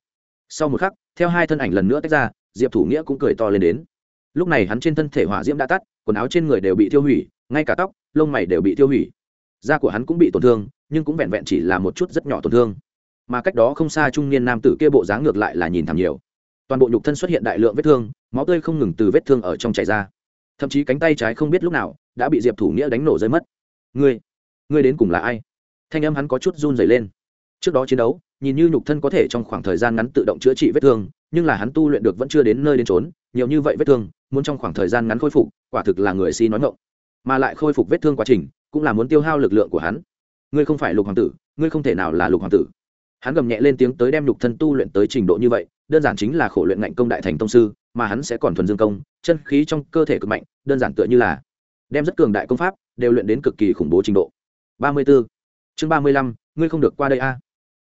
Sau một khắc, theo hai thân ảnh lần nữa tách ra, diệp thủ nghĩa cũng cười to lên đến. Lúc này hắn trên thân thể hỏa diễm đã tắt, quần áo trên người đều bị tiêu hủy, ngay cả tóc, lông mày đều bị tiêu hủy. Da của hắn cũng bị tổn thương, nhưng cũng vẹn vẹn chỉ là một chút rất nhỏ tổn thương. Mà cách đó không xa trung niên nam tử kia bộ dáng ngược lại là nhìn thẳng nhiều toàn bộ nhục thân xuất hiện đại lượng vết thương, máu tươi không ngừng từ vết thương ở trong chảy ra. Thậm chí cánh tay trái không biết lúc nào đã bị diệp thủ nghĩa đánh nổ rơi mất. Ngươi ngươi đến cùng là ai? Thanh âm hắn có chút run dày lên. Trước đó chiến đấu, nhìn như nhục thân có thể trong khoảng thời gian ngắn tự động chữa trị vết thương, nhưng là hắn tu luyện được vẫn chưa đến nơi đến trốn nhiều như vậy vết thương, muốn trong khoảng thời gian ngắn khôi phục, quả thực là người si nói ngộng mà lại khôi phục vết thương quá trình, cũng là muốn tiêu hao lực lượng của hắn. Ngươi không phải lục hoàng tử, ngươi không thể nào là lục hoàng tử hắn gầm nhẹ lên tiếng tới đem nhục thân tu luyện tới trình độ như vậy, đơn giản chính là khổ luyện ngạnh công đại thành tông sư, mà hắn sẽ còn thuần dương công, chân khí trong cơ thể cực mạnh, đơn giản tựa như là đem rất cường đại công pháp đều luyện đến cực kỳ khủng bố trình độ. Ba mươi 34. chương ba mươi lăm, ngươi không được qua đây a.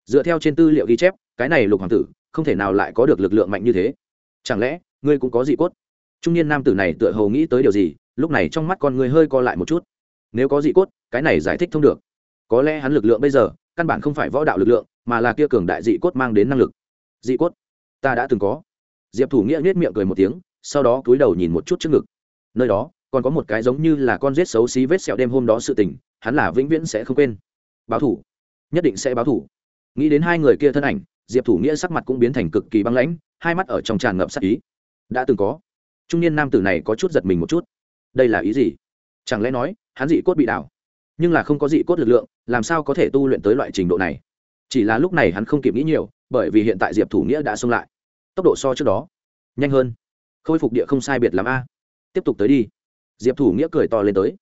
Dựa theo trên tư liệu ghi chép, cái này lục hoàng tử không thể nào lại có được lực lượng mạnh như thế. Chẳng lẽ, ngươi cũng có dị cốt? Trung niên nam tử này tựa hồ nghĩ tới điều gì, lúc này trong mắt con ngươi hơi co lại một chút. Nếu có dị cốt, cái này giải thích thông được. Có lẽ hắn lực lượng bây giờ căn bản không phải võ đạo lực lượng mà là kia cường đại dị cốt mang đến năng lực. Dị cốt? Ta đã từng có. Diệp thủ nghĩa nhếch miệng cười một tiếng, sau đó cúi đầu nhìn một chút trước ngực. Nơi đó, còn có một cái giống như là con rết xấu xí vết sẹo đêm hôm đó sự tình, hắn là vĩnh viễn sẽ không quên. Báo thủ. Nhất định sẽ báo thủ. Nghĩ đến hai người kia thân ảnh, diệp thủ nghĩa sắc mặt cũng biến thành cực kỳ băng lãnh, hai mắt ở trong tràn ngập sắc ý. Đã từng có. Trung niên nam tử này có chút giật mình một chút. Đây là ý gì? Chẳng lẽ nói, hắn dị cốt bị đảo? Nhưng là không có dị cốt lực lượng, làm sao có thể tu luyện tới loại trình độ này? Chỉ là lúc này hắn không kịp nghĩ nhiều, bởi vì hiện tại diệp thủ nghĩa đã xông lại. Tốc độ so trước đó nhanh hơn. Khôi phục địa không sai biệt l a. Tiếp tục tới đi. Diệp thủ nghĩa cười to lên tới.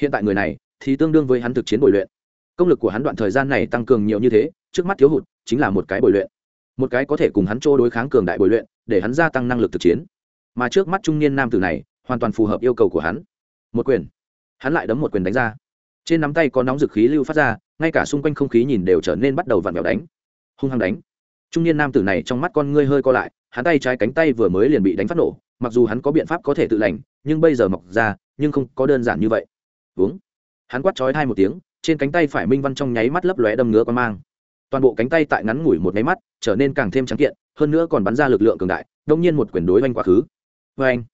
Hiện tại người này thì tương đương với hắn thực chiến bồi luyện. Công lực của hắn đoạn thời gian này tăng cường nhiều như thế, trước mắt thiếu hụt chính là một cái bồi luyện. Một cái có thể cùng hắn chỗ đối kháng cường đại bồi luyện, để hắn gia tăng năng lực thực chiến. Mà trước mắt trung niên nam tử này hoàn toàn phù hợp yêu cầu của hắn. Một quyền. Hắn lại đấm một quyền đánh ra trên nắm tay có nóng dực khí lưu phát ra, ngay cả xung quanh không khí nhìn đều trở nên bắt đầu vặn vẹo đánh. Hung hăng đánh. Trung niên nam tử này trong mắt con ngươi hơi co lại, hắn tay trái cánh tay vừa mới liền bị đánh phát nổ, mặc dù hắn có biện pháp có thể tự lành, nhưng bây giờ mọc ra, nhưng không có đơn giản như vậy. Uống hắn quát chói hai một tiếng, trên cánh tay phải minh văn trong nháy mắt lấp lóe đâm ngứa con mang. Toàn bộ cánh tay tại ngắn ngủi một nháy mắt, trở nên càng thêm trắng kiện, hơn nữa còn bắn ra lực lượng cường đại, đông nhiên một quyền đối oanh quá khứ. Vê anh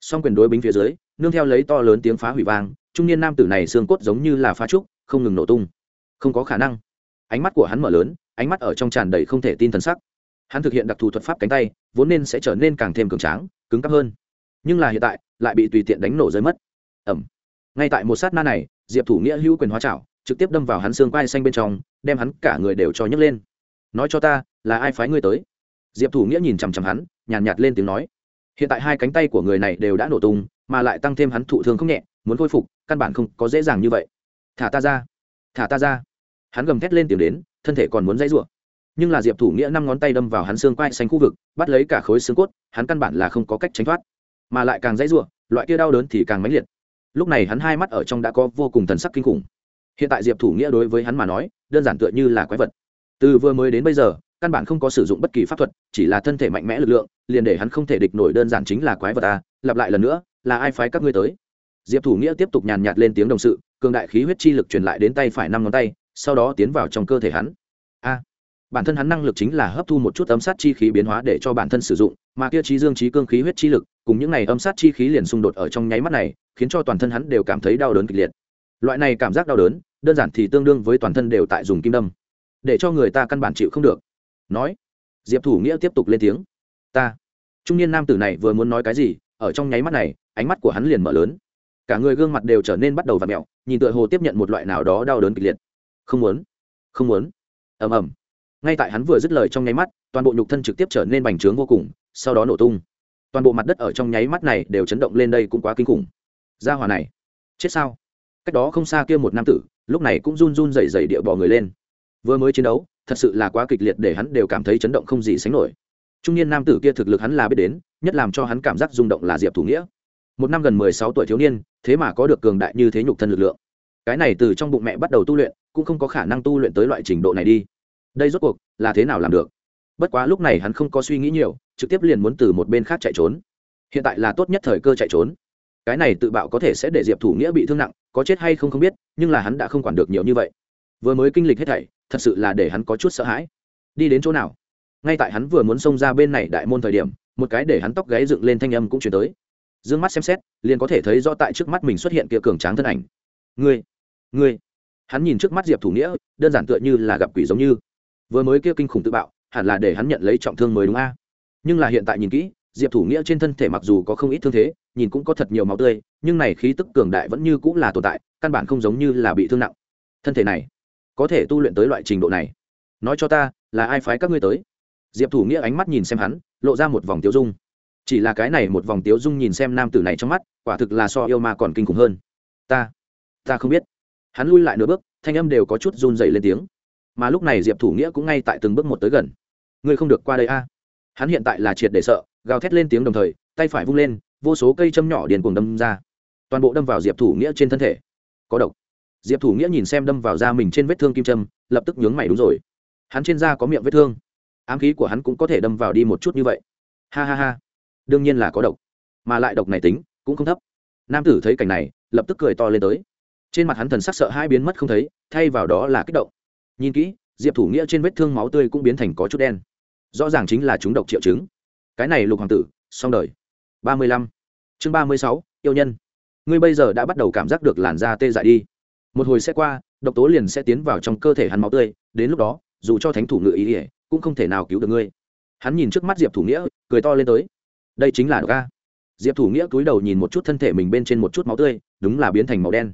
song quyền đối bính phía dưới, nương theo lấy to lớn tiếng phá hủy vang trung niên nam tử này xương cốt giống như là phá trúc không ngừng nổ tung. Không có khả năng. Ánh mắt của hắn mở lớn ánh mắt ở trong tràn đầy không thể tin thần sắc. Hắn thực hiện đặc thù thuật pháp cánh tay vốn nên sẽ trở nên càng thêm cường tráng cứng cắp hơn. Nhưng là hiện tại lại bị tùy tiện đánh nổ rơi mất. Ẩm ngay tại một sát na này diệp thủ nghĩa hữu quyền hóa trảo trực tiếp đâm vào hắn xương quai xanh bên trong đem hắn cả người đều cho nhấc lên. Nói cho ta là ai phái ngươi tới? Diệp thủ nghĩa nhìn chằm chằm hắn nhàn nhạt, nhạt lên tiếng nói. Hiện tại hai cánh tay của người này đều đã nổ tung mà lại tăng thêm hắn thụ thương không nhẹ muốn khôi phục căn bản không có dễ dàng như vậy. Thả ta ra. Thả ta ra. Hắn gầm thét lên tiếng đến, thân thể còn muốn dãy rủa. Nhưng là diệp thủ nghĩa năm ngón tay đâm vào hắn xương quai xanh khu vực, bắt lấy cả khối xương cốt, hắn căn bản là không có cách tránh thoát. Mà lại càng dãy rủa, loại kia đau đớn thì càng mãnh liệt. Lúc này hắn hai mắt ở trong đã có vô cùng thần sắc kinh khủng. Hiện tại diệp thủ nghĩa đối với hắn mà nói, đơn giản tựa như là quái vật. Từ vừa mới đến bây giờ, căn bản không có sử dụng bất kỳ pháp thuật, chỉ là thân thể mạnh mẽ lực lượng, liền để hắn không thể địch nổi đơn giản chính là quái vật ta lặp lại lần nữa, là ai phái các ngươi tới? Diệp thủ nghĩa tiếp tục nhàn nhạt lên tiếng đồng sự, cường đại khí huyết chi lực truyền lại đến tay phải năm ngón tay, sau đó tiến vào trong cơ thể hắn. A! Bản thân hắn năng lực chính là hấp thu một chút âm sát chi khí biến hóa để cho bản thân sử dụng, mà kia trí dương trí cương khí huyết chi lực, cùng những này âm sát chi khí liền xung đột ở trong nháy mắt này, khiến cho toàn thân hắn đều cảm thấy đau đớn kịch liệt. Loại này cảm giác đau đớn, đơn giản thì tương đương với toàn thân đều tại dùng kim đâm, để cho người ta căn bản chịu không được. Nói, diệp thủ nghĩa tiếp tục lên tiếng, ta. Trung niên nam tử này vừa muốn nói cái gì, ở trong nháy mắt này, ánh mắt của hắn liền mở lớn cả người gương mặt đều trở nên bắt đầu và mẹo, nhìn tựa hồ tiếp nhận một loại nào đó đau đớn kịch liệt. Không muốn không muốn. Ầm ầm. Ngay tại hắn vừa dứt lời trong nháy mắt, toàn bộ nhục thân trực tiếp trở nên bành trướng vô cùng, sau đó nổ tung. Toàn bộ mặt đất ở trong nháy mắt này đều chấn động lên đây cũng quá kinh khủng. Ra hòa này, chết sao? Cách đó không xa kia một nam tử, lúc này cũng run run dày dày địa bỏ người lên. Vừa mới chiến đấu, thật sự là quá kịch liệt để hắn đều cảm thấy chấn động không gì sánh nổi. Trung niên nam tử kia thực lực hắn là biết đến, nhất làm cho hắn cảm giác rung động là diệp thủ nghĩa một năm gần mười sáu tuổi thiếu niên, thế mà có được cường đại như thế nhục thân lực lượng. Cái này từ trong bụng mẹ bắt đầu tu luyện, cũng không có khả năng tu luyện tới loại trình độ này đi. Đây rốt cuộc là thế nào làm được? Bất quá lúc này hắn không có suy nghĩ nhiều, trực tiếp liền muốn từ một bên khác chạy trốn. Hiện tại là tốt nhất thời cơ chạy trốn. Cái này tự bạo có thể sẽ để diệp thủ nghĩa bị thương nặng, có chết hay không không biết, nhưng là hắn đã không quản được nhiều như vậy. Vừa mới kinh lịch hết thảy, thật sự là để hắn có chút sợ hãi. Đi đến chỗ nào? Ngay tại hắn vừa muốn xông ra bên này đại môn thời điểm, một cái để hắn tóc gáy dựng lên thanh âm cũng chuyển tới d ư ơ n g mắt xem xét, liền có thể thấy rõ tại trước mắt mình xuất hiện kia cường tráng thân ảnh. Ngươi ngươi. Hắn nhìn trước mắt diệp thủ nghĩa, đơn giản tựa như là gặp quỷ giống như. Vừa mới kia kinh khủng tự bạo, hẳn là để hắn nhận lấy trọng thương mới đúng a. Nhưng là hiện tại nhìn kỹ, diệp thủ nghĩa trên thân thể mặc dù có không ít thương thế, nhìn cũng có thật nhiều máu tươi, nhưng này khí tức cường đại vẫn như cũng là tồn tại, căn bản không giống như là bị thương nặng. Thân thể này, có thể tu luyện tới loại trình độ này. Nói cho ta, là ai phái các ngươi tới? Diệp thủ nghĩa ánh mắt nhìn xem hắn, lộ ra một vòng tiêu dung chỉ là cái này một vòng tiếu dung nhìn xem nam tử này trong mắt, quả thực là so yêu ma còn kinh khủng hơn. Ta ta không biết. Hắn lui lại nửa bước, thanh âm đều có chút run dày lên tiếng. Mà lúc này diệp thủ nghĩa cũng ngay tại từng bước một tới gần. Ngươi không được qua đây a. Hắn hiện tại là triệt để sợ, gào thét lên tiếng đồng thời, tay phải vung lên, vô số cây châm nhỏ điền cuồng đâm ra. Toàn bộ đâm vào diệp thủ nghĩa trên thân thể. Có độc. Diệp thủ nghĩa nhìn xem đâm vào da mình trên vết thương kim châm, lập tức nhướng mày đúng rồi. Hắn trên da có miệng vết thương. Ám khí của hắn cũng có thể đâm vào đi một chút như vậy. Ha ha ha đương nhiên là có độc, mà lại độc này tính cũng không thấp. Nam tử thấy cảnh này, lập tức cười to lên tới. Trên mặt hắn thần sắc sợ hai biến mất không thấy, thay vào đó là kích động. Nhìn kỹ, diệp thủ nghĩa trên vết thương máu tươi cũng biến thành có chút đen. Rõ ràng chính là chúng độc triệu chứng. Cái này lục hoàng tử, xong đời. Ba mươi lăm. Chương ba mươi sáu, yêu nhân. Ngươi bây giờ đã bắt đầu cảm giác được làn da tê dại đi. Một hồi sẽ qua, độc tố liền sẽ tiến vào trong cơ thể hắn máu tươi, đến lúc đó, dù cho thánh thủ ngự ý ỉa cũng không thể nào cứu được ngươi. Hắn nhìn trước mắt diệp thủ nghĩa, cười to lên tới đây chính là độc a. Diệp thủ nghĩa cúi đầu nhìn một chút thân thể mình bên trên một chút máu tươi, đúng là biến thành màu đen.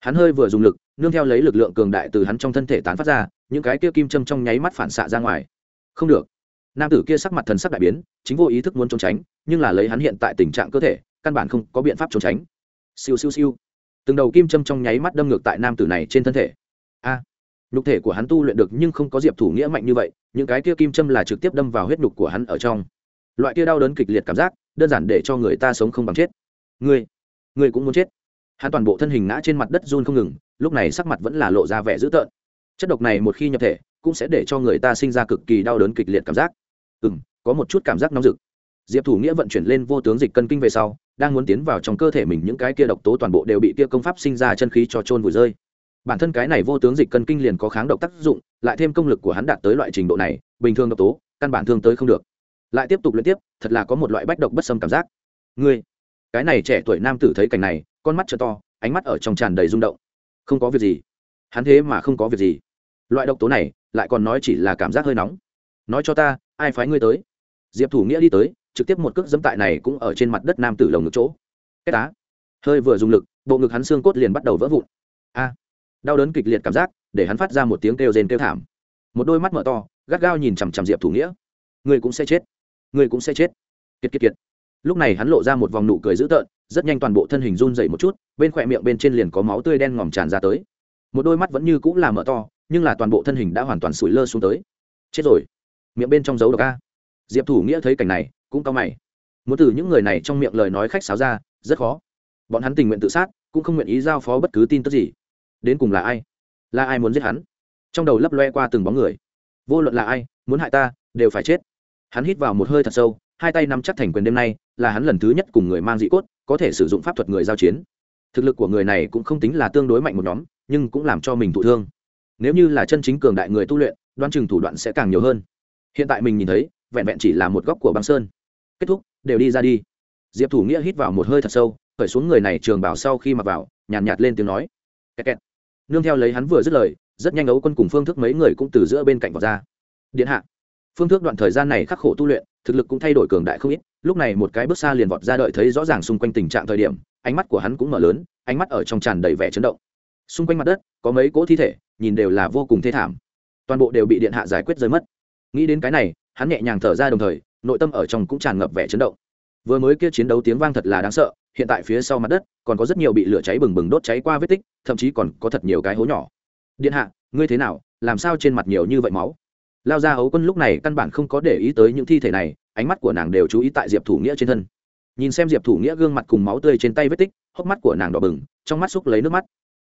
Hắn hơi vừa dùng lực, nương theo lấy lực lượng cường đại từ hắn trong thân thể tán phát ra, những cái kia kim châm trong nháy mắt phản xạ ra ngoài. Không được. Nam tử kia sắc mặt thần sắc đại biến, chính vô ý thức muốn trốn tránh, nhưng là lấy hắn hiện tại tình trạng cơ thể, căn bản không có biện pháp trốn tránh. Siêu siêu siêu. Từng đầu kim châm trong nháy mắt đâm ngược tại nam tử này trên thân thể. A. Nhục thể của hắn tu luyện được nhưng không có diệp thủ nghĩa mạnh như vậy, những cái kia kim châm là trực tiếp đâm vào huyết nhục của hắn ở trong loại kia đau đớn kịch liệt cảm giác, đơn giản để cho người ta sống không bằng chết. Ngươi ngươi cũng muốn chết. Hắn toàn bộ thân hình ngã trên mặt đất run không ngừng, lúc này sắc mặt vẫn là lộ ra vẻ dữ tợn. Chất độc này một khi nhập thể, cũng sẽ để cho người ta sinh ra cực kỳ đau đớn kịch liệt cảm giác. Ừ m có một chút cảm giác nóng rực. Diệp thủ nghĩa vận chuyển lên vô tướng dịch cân kinh về sau, đang muốn tiến vào trong cơ thể mình những cái kia độc tố toàn bộ đều bị kia công pháp sinh ra chân khí cho trôn vùi rơi. Bản thân cái này vô tướng dịch cân kinh liền có kháng độc tác dụng, lại thêm công lực của hắn đạt tới loại trình độ này, bình thường độc tố, căn bản thương tới không được lại tiếp tục luyện tiếp, thật là có một loại bách độc bất xâm cảm giác. Ngươi, cái này trẻ tuổi nam tử thấy cảnh này, con mắt t to, ánh mắt ở trong tràn đầy rung động. Không có việc gì. Hắn thế mà không có việc gì. Loại độc tố này lại còn nói chỉ là cảm giác hơi nóng. Nói cho ta, ai phái ngươi tới? Diệp thủ nghĩa đi tới, trực tiếp một cước dẫm tại này cũng ở trên mặt đất nam tử lồng ngực chỗ. Cái tá hơi vừa dùng lực, bộ ngực hắn xương cốt liền bắt đầu vỡ vụn. A. Đau đớn kịch liệt cảm giác, để hắn phát ra một tiếng kêu rên kêu thảm. Một đôi mắt mở to, gắt gao nhìn chằm chằm diệp thủ nghĩa. Người cũng sẽ chết người cũng sẽ chết. Kiệt kiệt kiệt. Lúc này hắn lộ ra một vòng nụ cười dữ tợn, rất nhanh toàn bộ thân hình run dậy một chút, bên khỏe miệng bên trên liền có máu tươi đen ngòm tràn ra tới. Một đôi mắt vẫn như cũng là mở to, nhưng là toàn bộ thân hình đã hoàn toàn sủi lơ xuống tới. Chết rồi. Miệng bên trong dấu độc a. Diệp thủ nghĩa thấy cảnh này, cũng cao mày. Muốn từ những người này trong miệng lời nói khách sáo ra, rất khó. Bọn hắn tình nguyện tự sát, cũng không nguyện ý giao phó bất cứ tin tức gì. Đến cùng là ai? Là ai muốn giết hắn? Trong đầu lấp loe qua từng bóng người. Vô luận là ai, muốn hại ta, đều phải chết hắn hít vào một hơi thật sâu hai tay nắm chắc thành quyền đêm nay là hắn lần thứ nhất cùng người mang dị cốt có thể sử dụng pháp thuật người giao chiến. Thực lực của người này cũng không tính là tương đối mạnh một nhóm nhưng cũng làm cho mình thụ thương. Nếu như là chân chính cường đại người tu luyện đoan chừng thủ đoạn sẽ càng nhiều hơn. Hiện tại mình nhìn thấy vẹn vẹn chỉ là một góc của băng sơn. Kết thúc đều đi ra đi. Diệp thủ nghĩa hít vào một hơi thật sâu khởi xuống người này trường bảo sau khi mặc vào nhàn nhạt, nhạt lên tiếng nói. Kẹt kẹt. nương theo lấy hắn vừa dứt lời rất nhanh ấu quân cùng phương thức mấy người cũng từ giữa bên cạnh vào ra. Điện hạ phương thức đoạn thời gian này khắc khổ tu luyện, thực lực cũng thay đổi cường đại không ít. Lúc này một cái bước xa liền vọt ra đợi thấy rõ ràng xung quanh tình trạng thời điểm, ánh mắt của hắn cũng mở lớn, ánh mắt ở trong tràn đầy vẻ chấn động. Xung quanh mặt đất, có mấy cỗ thi thể, nhìn đều là vô cùng thê thảm. Toàn bộ đều bị điện hạ giải quyết rơi mất. Nghĩ đến cái này, hắn nhẹ nhàng thở ra đồng thời, nội tâm ở trong cũng tràn ngập vẻ chấn động. Vừa mới kia chiến đấu tiếng vang thật là đáng sợ, hiện tại phía sau mặt đất, còn có rất nhiều bị lửa cháy bừng bừng đốt cháy qua vết tích, thậm chí còn có thật nhiều cái hố nhỏ. Điện hạ, ngươi thế nào? Làm sao trên mặt nhiều như vậy máu? Lao ra ấu quân lúc này căn bản không có để ý tới những thi thể này, ánh mắt của nàng đều chú ý tại diệp thủ nghĩa trên thân. Nhìn xem diệp thủ nghĩa gương mặt cùng máu tươi trên tay vết tích, hốc mắt của nàng đỏ bừng, trong mắt xúc lấy nước mắt.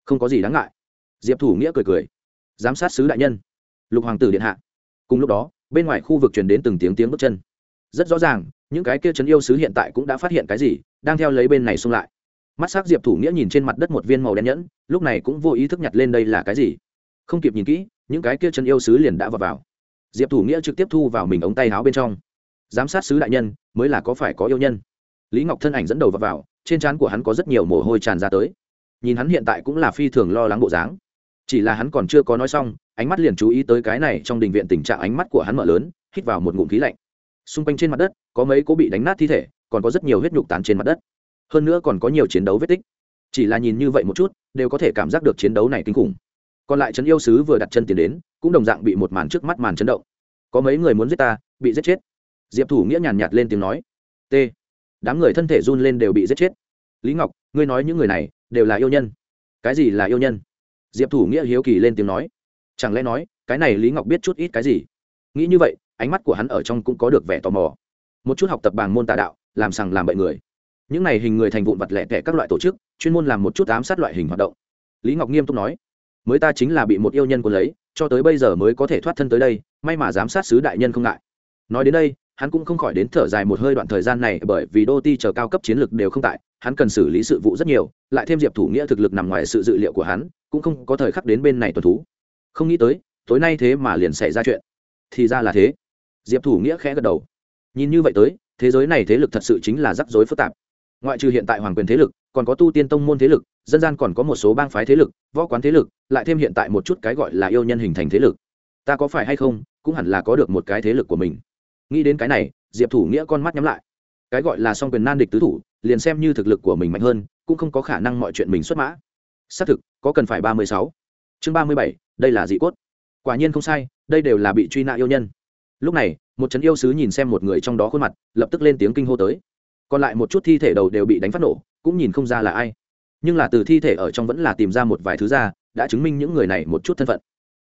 Không có gì đáng ngại. Diệp thủ nghĩa cười cười. Giám sát sứ đại nhân. Lục hoàng tử điện hạ. Cùng lúc đó, bên ngoài khu vực truyền đến từng tiếng tiếng bước chân. Rất rõ ràng, những cái kia chấn yêu sứ hiện tại cũng đã phát hiện cái gì, đang theo lấy bên này xung lại. Mắt s ắ c diệp thủ nghĩa nhìn trên mặt đất một viên màu đen nhẫn, lúc này cũng vô ý thức nhặt lên đây là cái gì. Không kịp nhìn kỹ, những cái kia chân yêu sứ liền đã vào vào diệp thủ nghĩa trực tiếp thu vào mình ống tay áo bên trong giám sát sứ đại nhân mới là có phải có yêu nhân lý ngọc thân ảnh dẫn đầu vào, vào trên trán của hắn có rất nhiều mồ hôi tràn ra tới nhìn hắn hiện tại cũng là phi thường lo lắng bộ dáng chỉ là hắn còn chưa có nói xong ánh mắt liền chú ý tới cái này trong đình viện tình trạng ánh mắt của hắn mở lớn hít vào một ngụm khí lạnh xung quanh trên mặt đất có mấy cố bị đánh nát thi thể còn có rất nhiều huyết nhục tán trên mặt đất hơn nữa còn có nhiều chiến đấu vết tích chỉ là nhìn như vậy một chút đều có thể cảm giác được chiến đấu này kinh khủng còn lại trấn yêu sứ vừa đặt chân tiến đến, cũng đồng dạng bị một màn trước mắt màn chấn động. Có mấy người muốn giết ta, bị giết chết. Diệp thủ nghĩa nhàn nhạt lên tiếng nói. T. Đám người thân thể run lên đều bị giết chết. Lý ngọc, ngươi nói những người này, đều là yêu nhân. Cái gì là yêu nhân? Diệp thủ nghĩa hiếu kỳ lên tiếng nói. Chẳng lẽ nói, cái này lý ngọc biết chút ít cái gì? Nghĩ như vậy, ánh mắt của hắn ở trong cũng có được vẻ tò mò. Một chút học tập bằng môn tà đạo, làm sằng làm bậy người. Những này hình người thành vụn vặt lẻ tẻ các loại tổ chức, chuyên môn làm một chút ám sát loại hình hoạt động. Lý ngọc nghiêm túc nói mới ta chính là bị một yêu nhân quân lấy, cho tới bây giờ mới có thể thoát thân tới đây, may mà giám sát sứ đại nhân không ngại. Nói đến đây, hắn cũng không khỏi đến thở dài một hơi đoạn thời gian này, bởi vì đô ti chờ cao cấp chiến lược đều không tại, hắn cần xử lý sự vụ rất nhiều, lại thêm diệp thủ nghĩa thực lực nằm ngoài sự dự liệu của hắn, cũng không có thời khắc đến bên này tuần thú. Không nghĩ tới, tối nay thế mà liền xảy ra chuyện. Thì ra là thế. Diệp thủ nghĩa khẽ gật đầu. Nhìn như vậy tới, thế giới này thế lực thật sự chính là rắc rối phức tạp. Ngoại trừ hiện tại hoàng quyền thế lực, còn có tu tiên tông môn thế lực dân gian còn có một số bang phái thế lực, võ quán thế lực, lại thêm hiện tại một chút cái gọi là yêu nhân hình thành thế lực. Ta có phải hay không, cũng hẳn là có được một cái thế lực của mình. Nghĩ đến cái này, diệp thủ nghĩa con mắt nhắm lại. Cái gọi là song quyền nan địch tứ thủ, liền xem như thực lực của mình mạnh hơn, cũng không có khả năng mọi chuyện mình xuất mã. Xác thực, có cần phải ba mươi sáu. Chương ba mươi bảy, đây là dị cốt. Quả nhiên không sai, đây đều là bị truy nã yêu nhân. Lúc này, một trấn yêu sứ nhìn xem một người trong đó khuôn mặt, lập tức lên tiếng kinh hô tới. Còn lại một chút thi thể đầu đều bị đánh phát nổ, cũng nhìn không ra là ai nhưng là từ thi thể ở trong vẫn là tìm ra một vài thứ ra, đã chứng minh những người này một chút thân phận.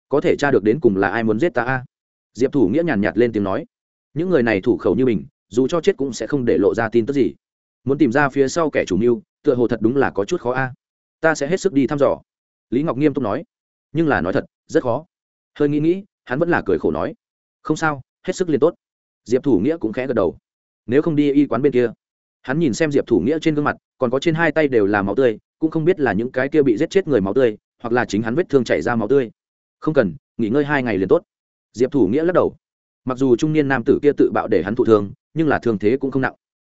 Có thể tra được đến cùng là ai muốn giết ta a? Diệp thủ nghĩa nhàn nhạt lên tiếng nói. Những người này thủ khẩu như mình, dù cho chết cũng sẽ không để lộ ra tin tức gì. Muốn tìm ra phía sau kẻ chủ mưu, tựa hồ thật đúng là có chút khó a. Ta sẽ hết sức đi thăm dò. Lý ngọc nghiêm túc nói. Nhưng là nói thật, rất khó. Hơi nghĩ nghĩ, hắn vẫn là cười khổ nói. Không sao, hết sức liền tốt. Diệp thủ nghĩa cũng khẽ gật đầu. Nếu không đi y quán bên kia hắn nhìn xem diệp thủ nghĩa trên gương mặt, còn có trên hai tay đều là máu tươi, cũng không biết là những cái kia bị giết chết người máu tươi, hoặc là chính hắn vết thương chảy ra máu tươi. Không cần, nghỉ ngơi hai ngày liền tốt. Diệp thủ nghĩa lắc đầu. Mặc dù trung niên nam tử kia tự bạo để hắn thụ thương, nhưng là thương thế cũng không nặng.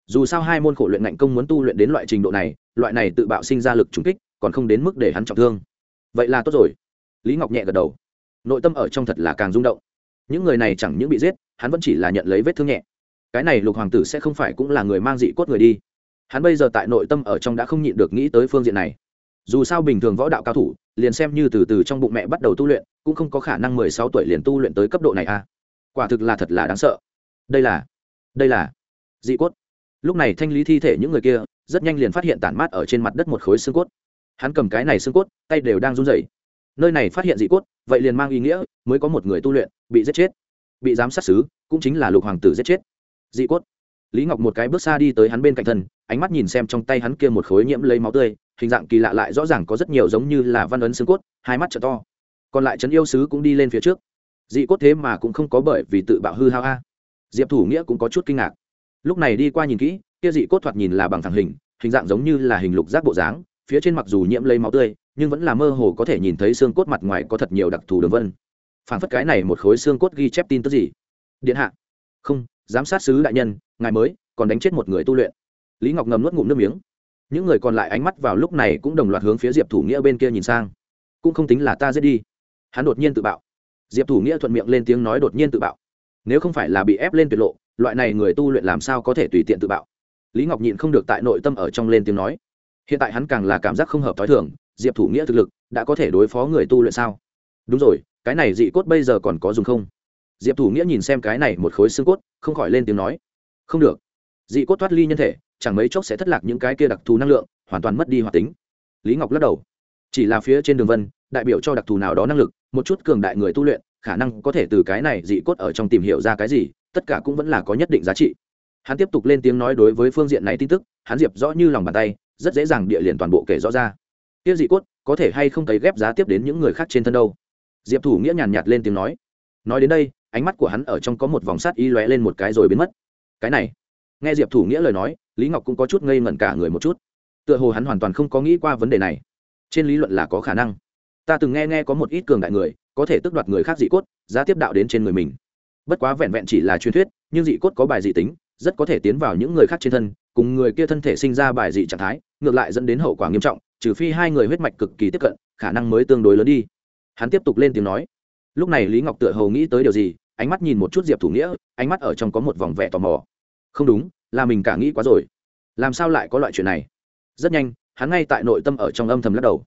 Dù sao hai môn khổ luyện ngạnh công muốn tu luyện đến loại trình độ này, loại này tự bạo sinh ra lực trúng kích, còn không đến mức để hắn trọng thương. Vậy là tốt rồi. Lý ngọc nhẹ gật đầu. Nội tâm ở trong thật là càng rung động. Những người này chẳng những bị giết, hắn vẫn chỉ là nhận lấy vết thương nhẹ cái này lục hoàng tử sẽ không phải cũng là người mang dị cốt người đi. Hắn bây giờ tại nội tâm ở trong đã không nhịn được nghĩ tới phương diện này. Dù sao bình thường võ đạo cao thủ, liền xem như từ từ trong bụng mẹ bắt đầu tu luyện, cũng không có khả năng mười sáu tuổi liền tu luyện tới cấp độ này à. Quả thực là thật là đáng sợ. Đây là đây là dị cốt. Lúc này thanh lý thi thể những người kia, rất nhanh liền phát hiện tản mát ở trên mặt đất một khối xương cốt. Hắn cầm cái này xương cốt, tay đều đang run rẩy. Nơi này phát hiện dị cốt, vậy liền mang ý nghĩa, mới có một người tu luyện, bị giết chết. Bị giám sát xứ, cũng chính là lục hoàng tử giết chết dị cốt. Lý ngọc một cái bước xa đi tới hắn bên cạnh thân, ánh mắt nhìn xem trong tay hắn kia một khối nhiễm lấy máu tươi, hình dạng kỳ lạ lại rõ ràng có rất nhiều giống như là văn ấn xương cốt, hai mắt t to. Còn lại trấn yêu sứ cũng đi lên phía trước. Dị cốt thế mà cũng không có bởi vì tự bạo hư hao a. Diệp thủ nghĩa cũng có chút kinh ngạc. Lúc này đi qua nhìn kỹ, kia dị cốt thoạt nhìn là bằng thẳng hình hình dạng giống như là hình lục giác bộ dáng, phía trên mặc dù nhiễm lấy máu tươi, nhưng vẫn là mơ hồ có thể nhìn thấy xương cốt mặt ngoài có thật nhiều đặc thù đường vân. Phản phất cái này một khối xương cốt ghi chép tin tức gì? Điện hạ. Không giám sát sứ đại nhân, ngài mới còn đánh chết một người tu luyện. Lý ngọc ngầm nuốt ngụm nước miếng. Những người còn lại ánh mắt vào lúc này cũng đồng loạt hướng phía diệp thủ nghĩa bên kia nhìn sang. Cũng không tính là ta giết đi. Hắn đột nhiên tự bạo. Diệp thủ nghĩa thuận miệng lên tiếng nói đột nhiên tự bạo. Nếu không phải là bị ép lên tuyệt lộ, loại này người tu luyện làm sao có thể tùy tiện tự bạo? Lý ngọc nhịn không được tại nội tâm ở trong lên tiếng nói. Hiện tại hắn càng là cảm giác không hợp t h o i thường, diệp thủ nghĩa thực lực đã có thể đối phó người tu luyện sao? Đúng rồi, cái này dị cốt bây giờ còn có dùng không? Diệp thủ nghĩa nhìn xem cái này một khối xương cốt, không khỏi lên tiếng nói, không được. Dị cốt thoát ly nhân thể, chẳng mấy chốc sẽ thất lạc những cái kia đặc thù năng lượng, hoàn toàn mất đi hoạt tính. Lý ngọc lắc đầu. Chỉ là phía trên đường vân, đại biểu cho đặc thù nào đó năng lực, một chút cường đại người tu luyện, khả năng có thể từ cái này dị cốt ở trong tìm hiểu ra cái gì, tất cả cũng vẫn là có nhất định giá trị. Hắn tiếp tục lên tiếng nói đối với phương diện này tin tức, hắn diệp rõ như lòng bàn tay, rất dễ dàng địa liền toàn bộ kể rõ ra. Tiếp dị cốt, có thể hay không cấy ghép giá tiếp đến những người khác trên thân đâu? Diệp thủ nghĩa nhàn nhạt lên tiếng nói nói đến đây, ánh mắt của hắn ở trong có một vòng sắt y lóe lên một cái rồi biến mất. Cái này, nghe diệp thủ nghĩa lời nói, lý ngọc cũng có chút ngây ngẩn cả người một chút. Tựa hồ hắn hoàn toàn không có nghĩ qua vấn đề này. Trên lý luận là có khả năng. Ta từng nghe nghe có một ít cường đại người, có thể tước đoạt người khác dị cốt, giá tiếp đạo đến trên người mình. Bất quá vẹn vẹn chỉ là truyền thuyết, nhưng dị cốt có bài dị tính, rất có thể tiến vào những người khác trên thân, cùng người kia thân thể sinh ra bài dị trạng thái, ngược lại dẫn đến hậu quả nghiêm trọng, trừ phi hai người huyết mạch cực kỳ tiếp cận, khả năng mới tương đối lớn đi. Hắn tiếp tục lên tiếng nói lúc này lý ngọc tựa hầu nghĩ tới điều gì, ánh mắt nhìn một chút diệp thủ nghĩa, ánh mắt ở trong có một vòng vẻ tò mò. Không đúng, là mình cả nghĩ quá rồi. Làm sao lại có loại chuyện này? Rất nhanh, hắn ngay tại nội tâm ở trong âm thầm lắc đầu.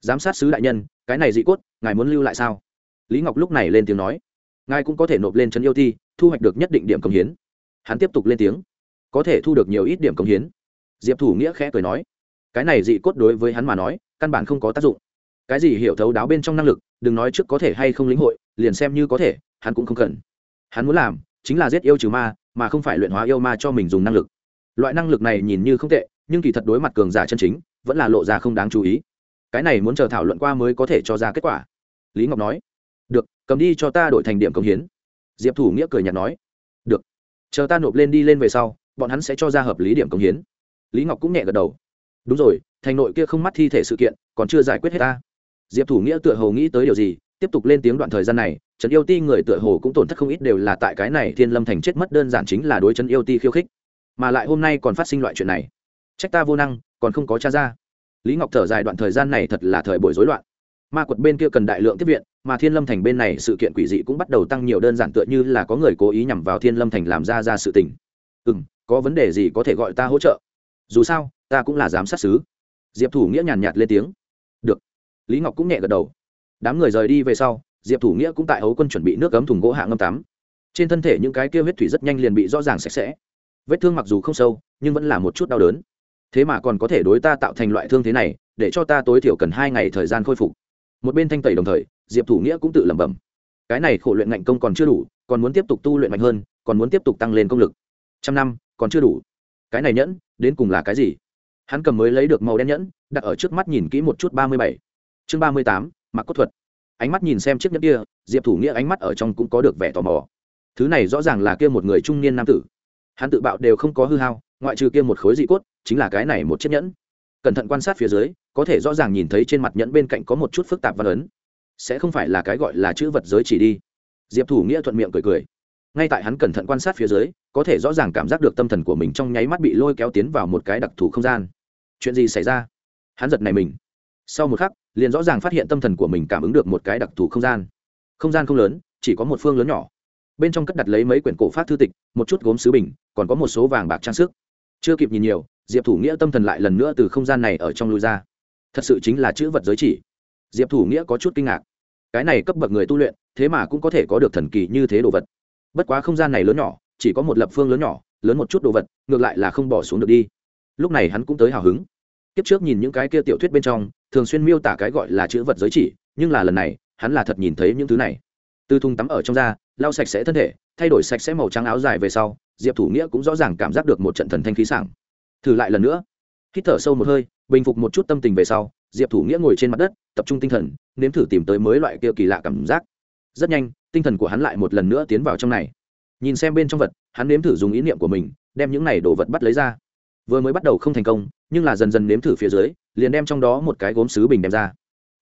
Giám sát sứ đại nhân, cái này dị cốt, ngài muốn lưu lại sao? Lý ngọc lúc này lên tiếng nói. Ngài cũng có thể nộp lên trấn yêu thi, thu hoạch được nhất định điểm công hiến. Hắn tiếp tục lên tiếng. Có thể thu được nhiều ít điểm công hiến. Diệp thủ nghĩa khẽ cười nói. Cái này dị cốt đối với hắn mà nói, căn bản không có tác dụng cái gì hiểu thấu đáo bên trong năng lực, đừng nói trước có thể hay không lĩnh hội, liền xem như có thể, hắn cũng không cần. Hắn muốn làm, chính là giết yêu trừ ma, mà không phải luyện hóa yêu ma cho mình dùng năng lực. Loại năng lực này nhìn như không tệ, nhưng kỳ thật đối mặt cường giả chân chính, vẫn là lộ ra không đáng chú ý. Cái này muốn chờ thảo luận qua mới có thể cho ra kết quả. Lý ngọc nói. Được, cầm đi cho ta đổi thành điểm công hiến. Diệp thủ nghĩa cười nhạt nói. Được, chờ ta nộp lên đi lên về sau, bọn hắn sẽ cho ra hợp lý điểm công hiến. Lý ngọc cũng nhẹ gật đầu. Đúng rồi, thành nội kia không mắt thi thể sự kiện, còn chưa giải quyết hết ta diệp thủ nghĩa tựa hồ nghĩ tới điều gì, tiếp tục lên tiếng đoạn thời gian này trấn yêu ti người tựa hồ cũng tổn thất không ít đều là tại cái này thiên lâm thành chết mất đơn giản chính là đối trấn yêu ti khiêu khích. Mà lại hôm nay còn phát sinh loại chuyện này. Trách ta vô năng, còn không có cha ra. Lý ngọc thở dài đoạn thời gian này thật là thời buổi rối loạn. Ma quật bên kia cần đại lượng tiếp viện, mà thiên lâm thành bên này sự kiện quỷ dị cũng bắt đầu tăng nhiều đơn giản tựa như là có người cố ý nhằm vào thiên lâm thành làm ra ra sự tình. Ừ m có vấn đề gì có thể gọi ta hỗ trợ? Dù sao, ta cũng là giám sát xứ. Diệp thủ nghĩa nhàn nhạt lên tiếng. Được lý ngọc cũng nhẹ gật đầu. Đám người rời đi về sau, diệp thủ nghĩa cũng tại hấu quân chuẩn bị nước cấm thùng gỗ hạ ngâm tắm. Trên thân thể những cái kia huyết thủy rất nhanh liền bị rõ ràng sạch sẽ. Vết thương mặc dù không sâu, nhưng vẫn là một chút đau đớn. Thế mà còn có thể đối ta tạo thành loại thương thế này, để cho ta tối thiểu cần hai ngày thời gian khôi phục. Một bên thanh tẩy đồng thời, diệp thủ nghĩa cũng tự lẩm bẩm. Cái này khổ luyện ngạnh công còn chưa đủ, còn muốn tiếp tục tu luyện mạnh hơn, còn muốn tiếp tục tăng lên công lực. Trăm năm, còn chưa đủ. Cái này nhẫn, đến cùng là cái gì? Hắn cầm mới lấy được màu đen nhẫn, đặt ở trước mắt nhìn kỹ một chút ba mươi bảy chương ba mươi tám, mặc cốt thuật. Ánh mắt nhìn xem chiếc nhẫn kia, diệp thủ nghĩa ánh mắt ở trong cũng có được vẻ tò mò. Thứ này rõ ràng là kia một người trung niên nam tử. Hắn tự bạo đều không có hư hao, ngoại trừ kia một khối dị cốt, chính là cái này một chiếc nhẫn. Cẩn thận quan sát phía dưới, có thể rõ ràng nhìn thấy trên mặt nhẫn bên cạnh có một chút phức tạp văn ấn sẽ không phải là cái gọi là chữ vật giới chỉ đi. Diệp thủ nghĩa thuận miệng cười cười. Ngay tại hắn cẩn thận quan sát phía dưới, có thể rõ ràng cảm giác được tâm thần của mình trong nháy mắt bị lôi kéo tiến vào một cái đặc thù không gian. Chuyện gì xảy ra? Hắn giật này mình. Sau một khắc liền rõ ràng phát hiện tâm thần của mình cảm ứng được một cái đặc thù không gian. Không gian không lớn, chỉ có một phương lớn nhỏ. Bên trong cất đặt lấy mấy quyển cổ phát thư tịch, một chút gốm sứ bình, còn có một số vàng bạc trang sức. Chưa kịp nhìn nhiều, diệp thủ nghĩa tâm thần lại lần nữa từ không gian này ở trong lui ra. Thật sự chính là chữ vật giới chỉ. Diệp thủ nghĩa có chút kinh ngạc. Cái này cấp bậc người tu luyện, thế mà cũng có thể có được thần kỳ như thế đồ vật. Bất quá không gian này lớn nhỏ, chỉ có một lập phương lớn nhỏ, lớn một chút đồ vật, ngược lại là không bỏ xuống được đi. Lúc này hắn cũng tới hào hứng. Kiếp trước nhìn những cái kia tiểu thuyết bên trong thường xuyên miêu tả cái gọi là chữ vật giới chỉ, nhưng là lần này, hắn là thật nhìn thấy những thứ này. Từ thùng tắm ở trong da, lau sạch sẽ thân thể, thay đổi sạch sẽ màu trắng áo dài về sau, diệp thủ nghĩa cũng rõ ràng cảm giác được một trận thần thanh khí sảng. Thử lại lần nữa. Hít thở sâu một hơi, bình phục một chút tâm tình về sau, diệp thủ nghĩa ngồi trên mặt đất, tập trung tinh thần, nếm thử tìm tới mới loại kia kỳ lạ cảm giác. Rất nhanh, tinh thần của hắn lại một lần nữa tiến vào trong này. Nhìn xem bên trong vật, hắn nếm thử dùng ý niệm của mình, đem những này đồ vật bắt lấy ra. Vừa mới bắt đầu không thành công, nhưng là dần dần nếm thử phía dưới liền đem trong đó một cái gốm sứ bình đem ra.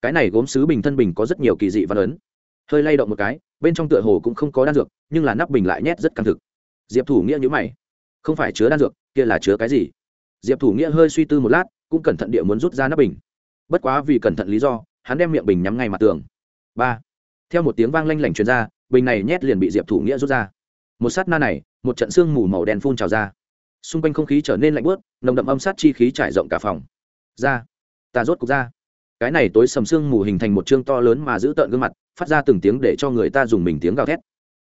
Cái này gốm sứ bình thân bình có rất nhiều kỳ dị văn ấn. Hơi lay động một cái, bên trong tựa hồ cũng không có đan dược, nhưng là nắp bình lại nhét rất căng thực. Diệp thủ nghĩa nhữ mày. Không phải chứa đan dược, kia là chứa cái gì? Diệp thủ nghĩa hơi suy tư một lát, cũng cẩn thận địa muốn rút ra nắp bình. Bất quá vì cẩn thận lý do, hắn đem miệng bình nhắm ngay mặt tường. Ba. Theo một tiếng vang lanh lảnh truyền ra, bình này nhét liền bị diệp thủ nghĩa rút ra. Một sát na này, một trận sương mù màu đen phun trào ra. Xung quanh không khí trở nên lạnh bớt nồng đậm âm sát chi khí trải rộng cả phòng ra. Ta rốt cục ra. Cái này tối sầm sương mù hình thành một chương to lớn mà giữ tợn gương mặt, phát ra từng tiếng để cho người ta dùng mình tiếng gào thét.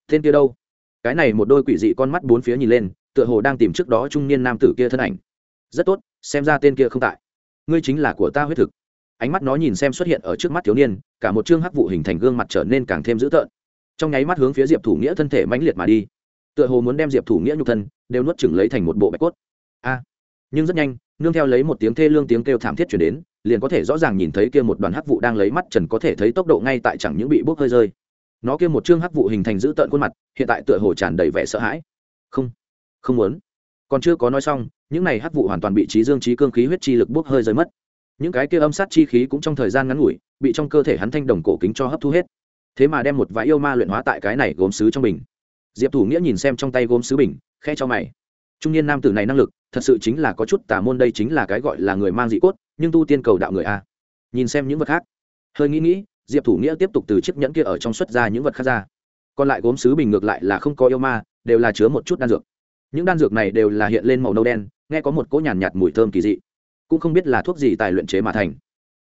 Tên kia đâu? Cái này một đôi quỷ dị con mắt bốn phía nhìn lên, tựa hồ đang tìm trước đó trung niên nam tử kia thân ảnh. Rất tốt, xem ra tên kia không tại. Ngươi chính là của ta huyết thực. Ánh mắt nó nhìn xem xuất hiện ở trước mắt thiếu niên, cả một chương hắc vụ hình thành gương mặt trở nên càng thêm dữ tợn. Trong nháy mắt hướng phía diệp thủ nghĩa thân thể mãnh liệt mà đi. Tựa hồ muốn đem diệp thủ nghĩa nhục thân, đều nuốt chừng lấy thành một bộ bạch cốt. A! Nhưng rất nhanh, nương theo lấy một tiếng thê lương tiếng kêu thảm thiết chuyển đến, liền có thể rõ ràng nhìn thấy kia một đoàn hắc vụ đang lấy mắt trần có thể thấy tốc độ ngay tại chẳng những bị bốc hơi rơi. Nó kia một chương hắc vụ hình thành dữ tợn khuôn mặt, hiện tại tựa hồ tràn đầy vẻ sợ hãi. Không không muốn. Còn chưa có nói xong, những này hắc vụ hoàn toàn bị trí dương trí cương khí huyết chi lực bốc hơi rơi mất. Những cái kia âm sát chi khí cũng trong thời gian ngắn ngủi, bị trong cơ thể hắn thanh đồng cổ kính cho hấp thu hết. Thế mà đem một vài yêu ma luyện hóa tại cái này gốm sứ trong bình. Diệp thủ nghĩa nhìn xem trong tay gốm sứ bình khe cho mày trung niên nam tử này năng lực thật sự chính là có chút tà môn đây chính là cái gọi là người mang dị cốt nhưng tu tiên cầu đạo người a. Nhìn xem những vật khác. Hơi nghĩ nghĩ diệp thủ nghĩa tiếp tục từ chiếc nhẫn kia ở trong xuất ra những vật khác ra. Còn lại gốm sứ bình ngược lại là không có yêu ma đều là chứa một chút đan dược. Những đan dược này đều là hiện lên màu nâu đen nghe có một cỗ nhàn nhạt, nhạt mùi thơm kỳ dị. Cũng không biết là thuốc gì tài luyện chế mà thành.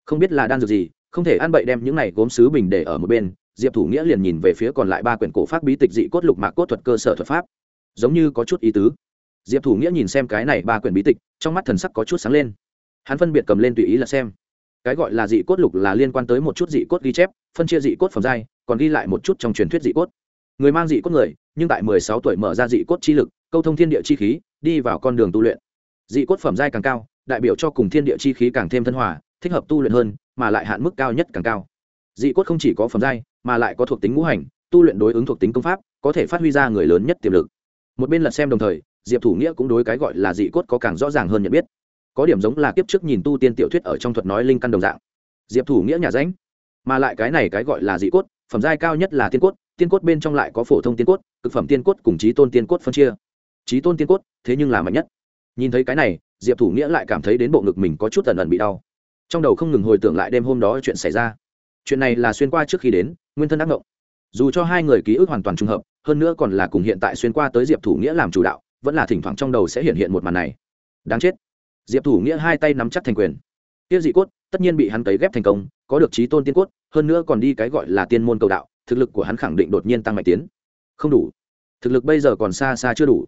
Không biết là đan dược gì không thể ăn bậy đem những này gốm sứ bình để ở một bên diệp thủ nghĩa liền nhìn về phía còn lại ba quyển cổ pháp bí tịch dị cốt lục mạc cốt thuật cơ sở thuật pháp. Giống như có chút ý tứ diệp thủ nghĩa nhìn xem cái này ba quyển bí tịch trong mắt thần sắc có chút sáng lên hắn phân biệt cầm lên tùy ý là xem cái gọi là dị cốt lục là liên quan tới một chút dị cốt ghi chép phân chia dị cốt phẩm giai còn ghi lại một chút trong truyền thuyết dị cốt người mang dị cốt người nhưng tại mười sáu tuổi mở ra dị cốt chi lực câu thông thiên địa chi khí đi vào con đường tu luyện dị cốt phẩm giai càng cao đại biểu cho cùng thiên địa chi khí càng thêm thân hòa thích hợp tu luyện hơn mà lại hạn mức cao nhất càng cao dị cốt không chỉ có phẩm giai mà lại có thuộc tính ngũ hành tu luyện đối ứng thuộc tính công pháp có thể phát huy ra người lớn nhất tiềm lực một bên lật xem đồng thời diệp thủ nghĩa cũng đối cái gọi là dị cốt có càng rõ ràng hơn nhận biết. Có điểm giống là kiếp trước nhìn tu tiên tiểu thuyết ở trong thuật nói linh căn đồng dạng. Diệp thủ nghĩa nhà ránh, mà lại cái này cái gọi là dị cốt, phẩm giai cao nhất là tiên cốt tiên cốt bên trong lại có phổ thông tiên cốt, cực phẩm tiên cốt cùng trí tôn tiên cốt phân chia. Trí tôn tiên cốt, thế nhưng là mạnh nhất. Nhìn thấy cái này, diệp thủ nghĩa lại cảm thấy đến bộ ngực mình có chút tần ẩn bị đau. Trong đầu không ngừng hồi tưởng lại đêm hôm đó chuyện xảy ra. Chuyện này là xuyên qua trước khi đến, nguyên thân ác mộng dù cho hai người ký ức hoàn toàn trùng hợp, hơn nữa còn là cùng hiện tại xuyên qua tới diệp thủ nghĩa làm chủ đạo vẫn là thỉnh thoảng trong đầu sẽ hiện hiện một màn này. Đáng chết. Diệp thủ nghĩa hai tay nắm chắc thành quyền. Tiết dị cốt, tất nhiên bị hắn cấy ghép thành công, có được trí tôn tiên cốt, hơn nữa còn đi cái gọi là tiên môn cầu đạo, thực lực của hắn khẳng định đột nhiên tăng mạnh tiến. Không đủ. Thực lực bây giờ còn xa xa chưa đủ.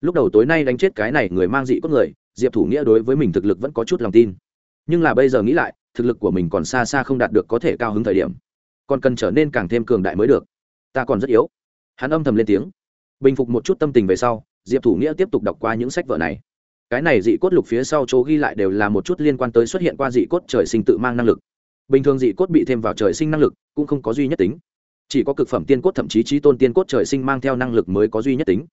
Lúc đầu tối nay đánh chết cái này người mang dị cốt người, diệp thủ nghĩa đối với mình thực lực vẫn có chút lòng tin. Nhưng là bây giờ nghĩ lại, thực lực của mình còn xa xa không đạt được có thể cao hứng thời điểm. Còn cần trở nên càng thêm cường đại mới được. Ta còn rất yếu. Hắn âm thầm lên tiếng. Bình phục một chút tâm tình về sau diệp thủ nghĩa tiếp tục đọc qua những sách vở này. Cái này dị cốt lục phía sau chỗ ghi lại đều là một chút liên quan tới xuất hiện qua dị cốt trời sinh tự mang năng lực. Bình thường dị cốt bị thêm vào trời sinh năng lực cũng không có duy nhất tính. Chỉ có cực phẩm tiên cốt thậm chí trí tôn tiên cốt trời sinh mang theo năng lực mới có duy nhất tính.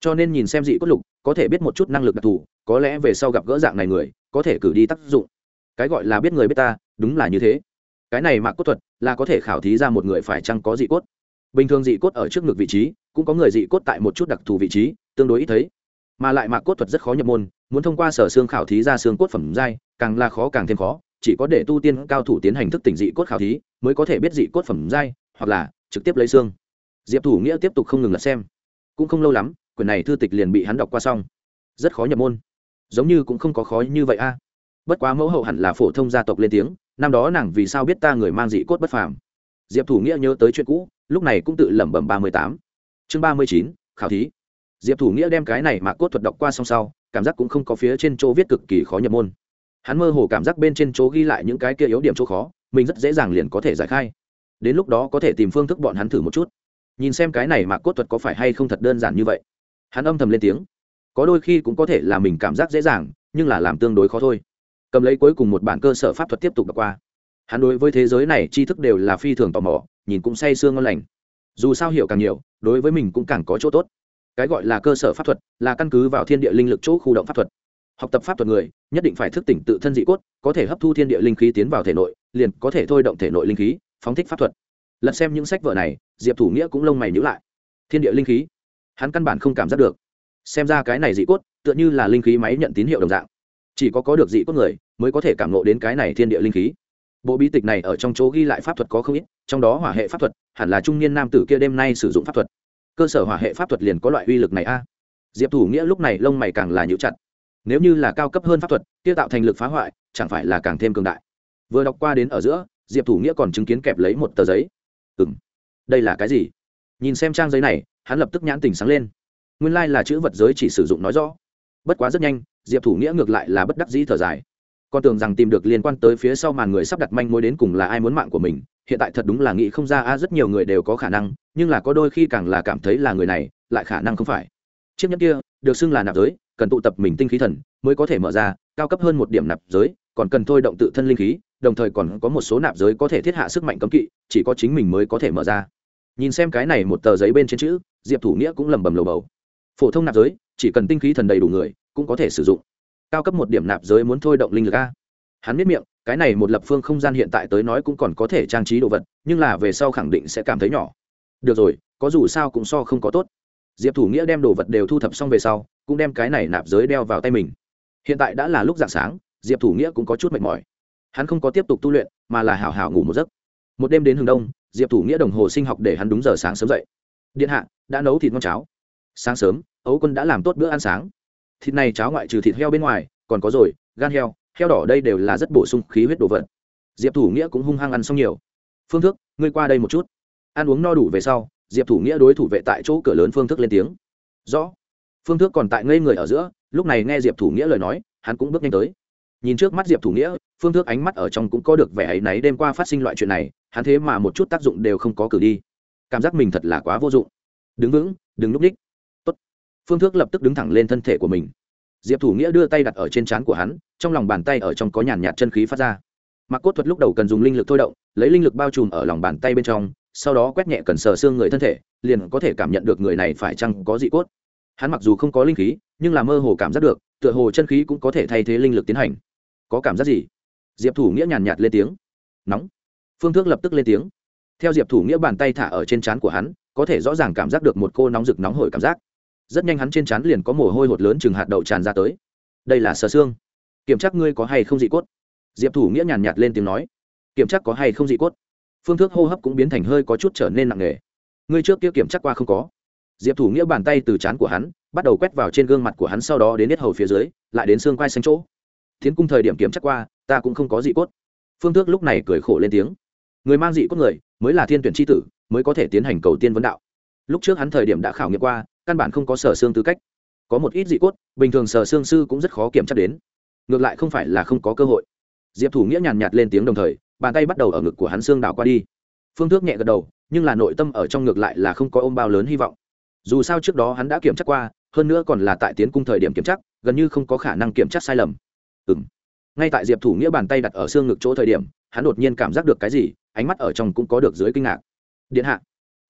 Cho nên nhìn xem dị cốt lục, có thể biết một chút năng lực đặc thù, có lẽ về sau gặp gỡ dạng này người, có thể cử đi tác dụng. Cái gọi là biết người biết ta, đúng là như thế. Cái này mạc cốt thuật là có thể khảo thí ra một người phải chăng có dị cốt bình thường dị cốt ở trước ngực vị trí, cũng có người dị cốt tại một chút đặc thù vị trí, tương đối ít thấy. Mà lại mạc cốt thuật rất khó nhập môn, muốn thông qua sở xương khảo thí ra xương cốt phẩm giai, càng là khó càng thêm khó, chỉ có để tu tiên cao thủ tiến hành thức tỉnh dị cốt khảo thí, mới có thể biết dị cốt phẩm giai, hoặc là trực tiếp lấy xương. Diệp thủ nghĩa tiếp tục không ngừng lật xem. Cũng không lâu lắm, quyển này thư tịch liền bị hắn đọc qua xong. Rất khó nhập môn. Giống như cũng không có khó như vậy a. Bất quá mẫu hậu hẳn là phổ thông gia tộc lên tiếng, năm đó nàng vì sao biết ta người mang dị cốt bất phàm. Diệp thủ nghĩa nhớ tới chuyện cũ lúc này cũng tự lẩm bẩm ba mươi tám. Chương ba mươi chín, khảo thí. Diệp thủ nghĩa đem cái này mà cốt thuật đọc qua xong sau, cảm giác cũng không có phía trên chỗ viết cực kỳ khó nhập môn. Hắn mơ hồ cảm giác bên trên chỗ ghi lại những cái kia yếu điểm chỗ khó, mình rất dễ dàng liền có thể giải khai. Đến lúc đó có thể tìm phương thức bọn hắn thử một chút. Nhìn xem cái này mà cốt thuật có phải hay không thật đơn giản như vậy. Hắn âm thầm lên tiếng. Có đôi khi cũng có thể là mình cảm giác dễ dàng, nhưng là làm tương đối khó thôi. Cầm lấy cuối cùng một bản cơ sở pháp thuật tiếp tục đọc qua. Hắn đối với thế giới này tri thức đều là phi thường tò mò nhìn cũng say sương ngon lành. Dù sao hiểu càng nhiều, đối với mình cũng càng có chỗ tốt. Cái gọi là cơ sở pháp thuật là căn cứ vào thiên địa linh lực chỗ khu động pháp thuật. Học tập pháp thuật người, nhất định phải thức tỉnh tự thân dị cốt, có thể hấp thu thiên địa linh khí tiến vào thể nội, liền có thể thôi động thể nội linh khí, phóng thích pháp thuật. Lật xem những sách vở này, diệp thủ nghĩa cũng lông mày nhữ lại. Thiên địa linh khí? Hắn căn bản không cảm giác được. Xem ra cái này dị cốt, tựa như là linh khí máy nhận tín hiệu đồng dạng. Chỉ có có được dị cốt người, mới có thể cảm nộ đến cái này thiên địa linh khí bộ bí tịch này ở trong chỗ ghi lại pháp thuật có không ít, trong đó hỏa hệ pháp thuật, hẳn là trung niên nam tử kia đêm nay sử dụng pháp thuật. Cơ sở hỏa hệ pháp thuật liền có loại uy lực này a. Diệp thủ nghĩa lúc này lông mày càng là nhũ chặt. Nếu như là cao cấp hơn pháp thuật, kia tạo thành lực phá hoại, chẳng phải là càng thêm cường đại. Vừa đọc qua đến ở giữa, diệp thủ nghĩa còn chứng kiến kẹp lấy một tờ giấy. Ừ m đây là cái gì? Nhìn xem trang giấy này, hắn lập tức nhãn tình sáng lên. Nguyên lai、like、là chữ vật giới chỉ sử dụng nói rõ. Bất quá rất nhanh, diệp thủ nghĩa ngược lại là bất đắc dĩ thở dài con tưởng rằng tìm được liên quan tới phía sau màn người sắp đặt manh mối đến cùng là ai muốn mạng của mình, hiện tại thật đúng là nghĩ không ra a, rất nhiều người đều có khả năng, nhưng là có đôi khi càng là cảm thấy là người này, lại khả năng không phải. Chiếc nhẫn kia, được xưng là nạp giới, cần tụ tập mình tinh khí thần, mới có thể mở ra, cao cấp hơn một điểm nạp giới, còn cần thôi động tự thân linh khí, đồng thời còn có một số nạp giới có thể thiết hạ sức mạnh cấm kỵ, chỉ có chính mình mới có thể mở ra. Nhìn xem cái này một tờ giấy bên trên chữ, diệp thủ nghĩa cũng lầm bầm lầu bầu. Phổ thông nạp giới, chỉ cần tinh khí thần đầy đủ người, cũng có thể sử dụng cao cấp một điểm nạp giới muốn thôi động linh lực a. Hắn biết miệng, cái này một lập phương không gian hiện tại tới nói cũng còn có thể trang trí đồ vật, nhưng là về sau khẳng định sẽ cảm thấy nhỏ. Được rồi, có dù sao cũng so không có tốt. Diệp thủ nghĩa đem đồ vật đều thu thập xong về sau, cũng đem cái này nạp giới đeo vào tay mình. Hiện tại đã là lúc dạng sáng, diệp thủ nghĩa cũng có chút mệt mỏi. Hắn không có tiếp tục tu luyện, mà là hảo hảo ngủ một giấc. Một đêm đến hướng đông, diệp thủ nghĩa đồng hồ sinh học để hắn đúng giờ sáng sớm dậy. Điện hạ, đã nấu thịt ngon cháo. Sáng sớm, ấu quân đã làm tốt bữa ăn sáng thịt này cháo ngoại trừ thịt heo bên ngoài, còn có rồi, gan heo heo đỏ đây đều là rất bổ sung khí huyết đồ vật. Diệp thủ nghĩa cũng hung hăng ăn xong nhiều. Phương thức ngươi qua đây một chút. Ăn uống no đủ về sau, diệp thủ nghĩa đối thủ vệ tại chỗ cửa lớn phương thức lên tiếng. Rõ. Phương thức còn tại ngây người ở giữa, lúc này nghe diệp thủ nghĩa lời nói, hắn cũng bước nhanh tới. Nhìn trước mắt diệp thủ nghĩa, phương thức ánh mắt ở trong cũng có được vẻ ấy náy đêm qua phát sinh loại chuyện này, hắn thế mà một chút tác dụng đều không có cử đi. Cảm giác mình thật là quá vô dụng. Đứng vững, đừng núp ních phương thức lập tức đứng thẳng lên thân thể của mình. Diệp thủ nghĩa đưa tay đặt ở trên trán của hắn, trong lòng bàn tay ở trong có nhàn nhạt chân khí phát ra. Mặc cốt thuật lúc đầu cần dùng linh lực thôi động, lấy linh lực bao trùm ở lòng bàn tay bên trong, sau đó quét nhẹ cần sờ xương người thân thể, liền có thể cảm nhận được người này phải chăng có dị cốt. Hắn mặc dù không có linh khí, nhưng là mơ hồ cảm giác được, tựa hồ chân khí cũng có thể thay thế linh lực tiến hành. Có cảm giác gì? Diệp thủ nghĩa nhàn nhạt lên tiếng. Nóng. Phương thức lập tức lên tiếng. Theo diệp thủ nghĩa bàn tay thả ở trên trán của hắn, có thể rõ ràng cảm giác được một cô nóng rực nóng hổi cảm giác rất nhanh hắn trên trán liền có mồ hôi hột lớn chừng hạt đậu tràn ra tới. Đây là sờ xương. Kiểm tra ngươi có hay không dị cốt? Diệp thủ nghĩa nhàn nhạt lên tiếng nói. Kiểm tra có hay không dị cốt? Phương thức hô hấp cũng biến thành hơi có chút trở nên nặng nề. Ngươi trước kia kiểm tra qua không có? Diệp thủ nghĩa bàn tay từ trán của hắn, bắt đầu quét vào trên gương mặt của hắn sau đó đến hết hầu phía dưới, lại đến xương quai xanh chỗ. Tiến cung thời điểm kiểm tra qua, ta cũng không có dị cốt. Phương thức lúc này cười khổ lên tiếng. Người mang dị cốt người, mới là thiên tuyển tri tử, mới có thể tiến hành cầu tiên vấn đạo. Lúc trước hắn thời điểm đã khảo nghiệm qua căn bản không có sở xương tư cách. Có một ít dị cốt, bình thường sở xương sư cũng rất khó kiểm tra đến. Ngược lại không phải là không có cơ hội. Diệp thủ nghĩa nhàn nhạt lên tiếng đồng thời, bàn tay bắt đầu ở ngực của hắn xương đảo qua đi. Phương thức nhẹ gật đầu, nhưng là nội tâm ở trong ngược lại là không có ôm bao lớn hy vọng. Dù sao trước đó hắn đã kiểm tra qua, hơn nữa còn là tại tiến cung thời điểm kiểm tra, gần như không có khả năng kiểm tra sai lầm. Ừ m ngay tại diệp thủ nghĩa bàn tay đặt ở xương ngực chỗ thời điểm, hắn đột nhiên cảm giác được cái gì, ánh mắt ở trong cũng có được dưới kinh ngạc. Điện hạ.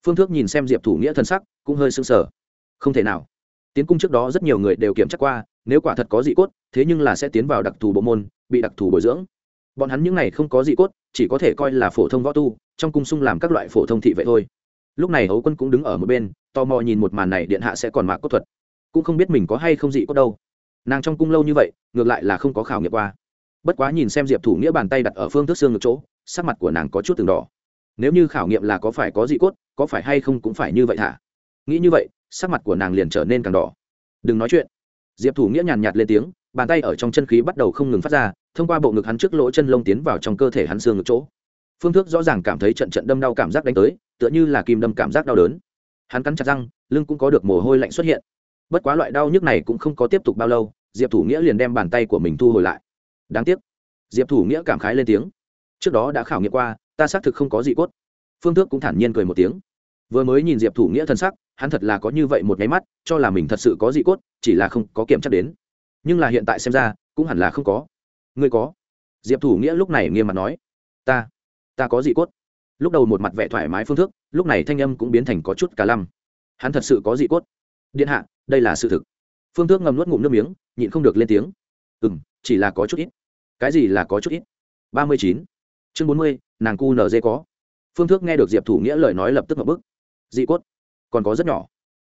Phương thức nhìn xem diệp thủ nghĩa thân sắc, cũng hơi sưng sờ không thể nào. Tiến cung trước đó rất nhiều người đều kiểm tra qua, nếu quả thật có dị cốt, thế nhưng là sẽ tiến vào đặc thù bộ môn, bị đặc thù bồi dưỡng. Bọn hắn những n à y không có dị cốt, chỉ có thể coi là phổ thông võ tu, trong cung sung làm các loại phổ thông thị vệ thôi. Lúc này hấu quân cũng đứng ở một bên, tò mò nhìn một màn này điện hạ sẽ còn mạc cốt thuật. Cũng không biết mình có hay không dị cốt đâu. Nàng trong cung lâu như vậy, ngược lại là không có khảo nghiệm qua. Bất quá nhìn xem diệp thủ nghĩa bàn tay đặt ở phương thức xương ngược chỗ, sắc mặt của nàng có chút từng đỏ. Nếu như khảo nghiệm là có phải có dị cốt, có phải hay không cũng phải như vậy thả nghĩ như vậy, sắc mặt của nàng liền trở nên càng đỏ. Đừng nói chuyện. Diệp thủ nghĩa nhàn nhạt lên tiếng, bàn tay ở trong chân khí bắt đầu không ngừng phát ra, thông qua bộ ngực hắn trước lỗ chân lông tiến vào trong cơ thể hắn xương ngực chỗ. Phương thức rõ ràng cảm thấy trận trận đâm đau cảm giác đánh tới, tựa như là kim đâm cảm giác đau đớn. Hắn cắn chặt răng, lưng cũng có được mồ hôi lạnh xuất hiện. Bất quá loại đau nhức này cũng không có tiếp tục bao lâu, diệp thủ nghĩa liền đem bàn tay của mình thu hồi lại. Đáng tiếc. Diệp thủ nghĩa cảm khái lên tiếng. Trước đó đã khảo nghiệm qua, ta xác thực không có gì cốt. Phương thức cũng thản nhiên cười một tiếng vừa mới nhìn diệp thủ nghĩa thân sắc, hắn thật là có như vậy một nháy mắt, cho là mình thật sự có dị cốt, chỉ là không có kiểm chắc đến. Nhưng là hiện tại xem ra, cũng hẳn là không có. Ngươi có? Diệp thủ nghĩa lúc này nghiêm mặt nói. Ta ta có dị cốt. Lúc đầu một mặt vẻ thoải mái phương thức, lúc này thanh âm cũng biến thành có chút cả lăm. Hắn thật sự có dị cốt. Điện hạ, đây là sự thực. Phương thức ngầm nuốt ngụm nước miếng, nhịn không được lên tiếng. Ừ m chỉ là có chút ít. Cái gì là có chút ít? Ba mươi chín. Chương bốn mươi, nàng cu nở có. Phương thức nghe được diệp thủ nghĩa lời nói lập tức ngập bức dị cốt. Còn có rất nhỏ.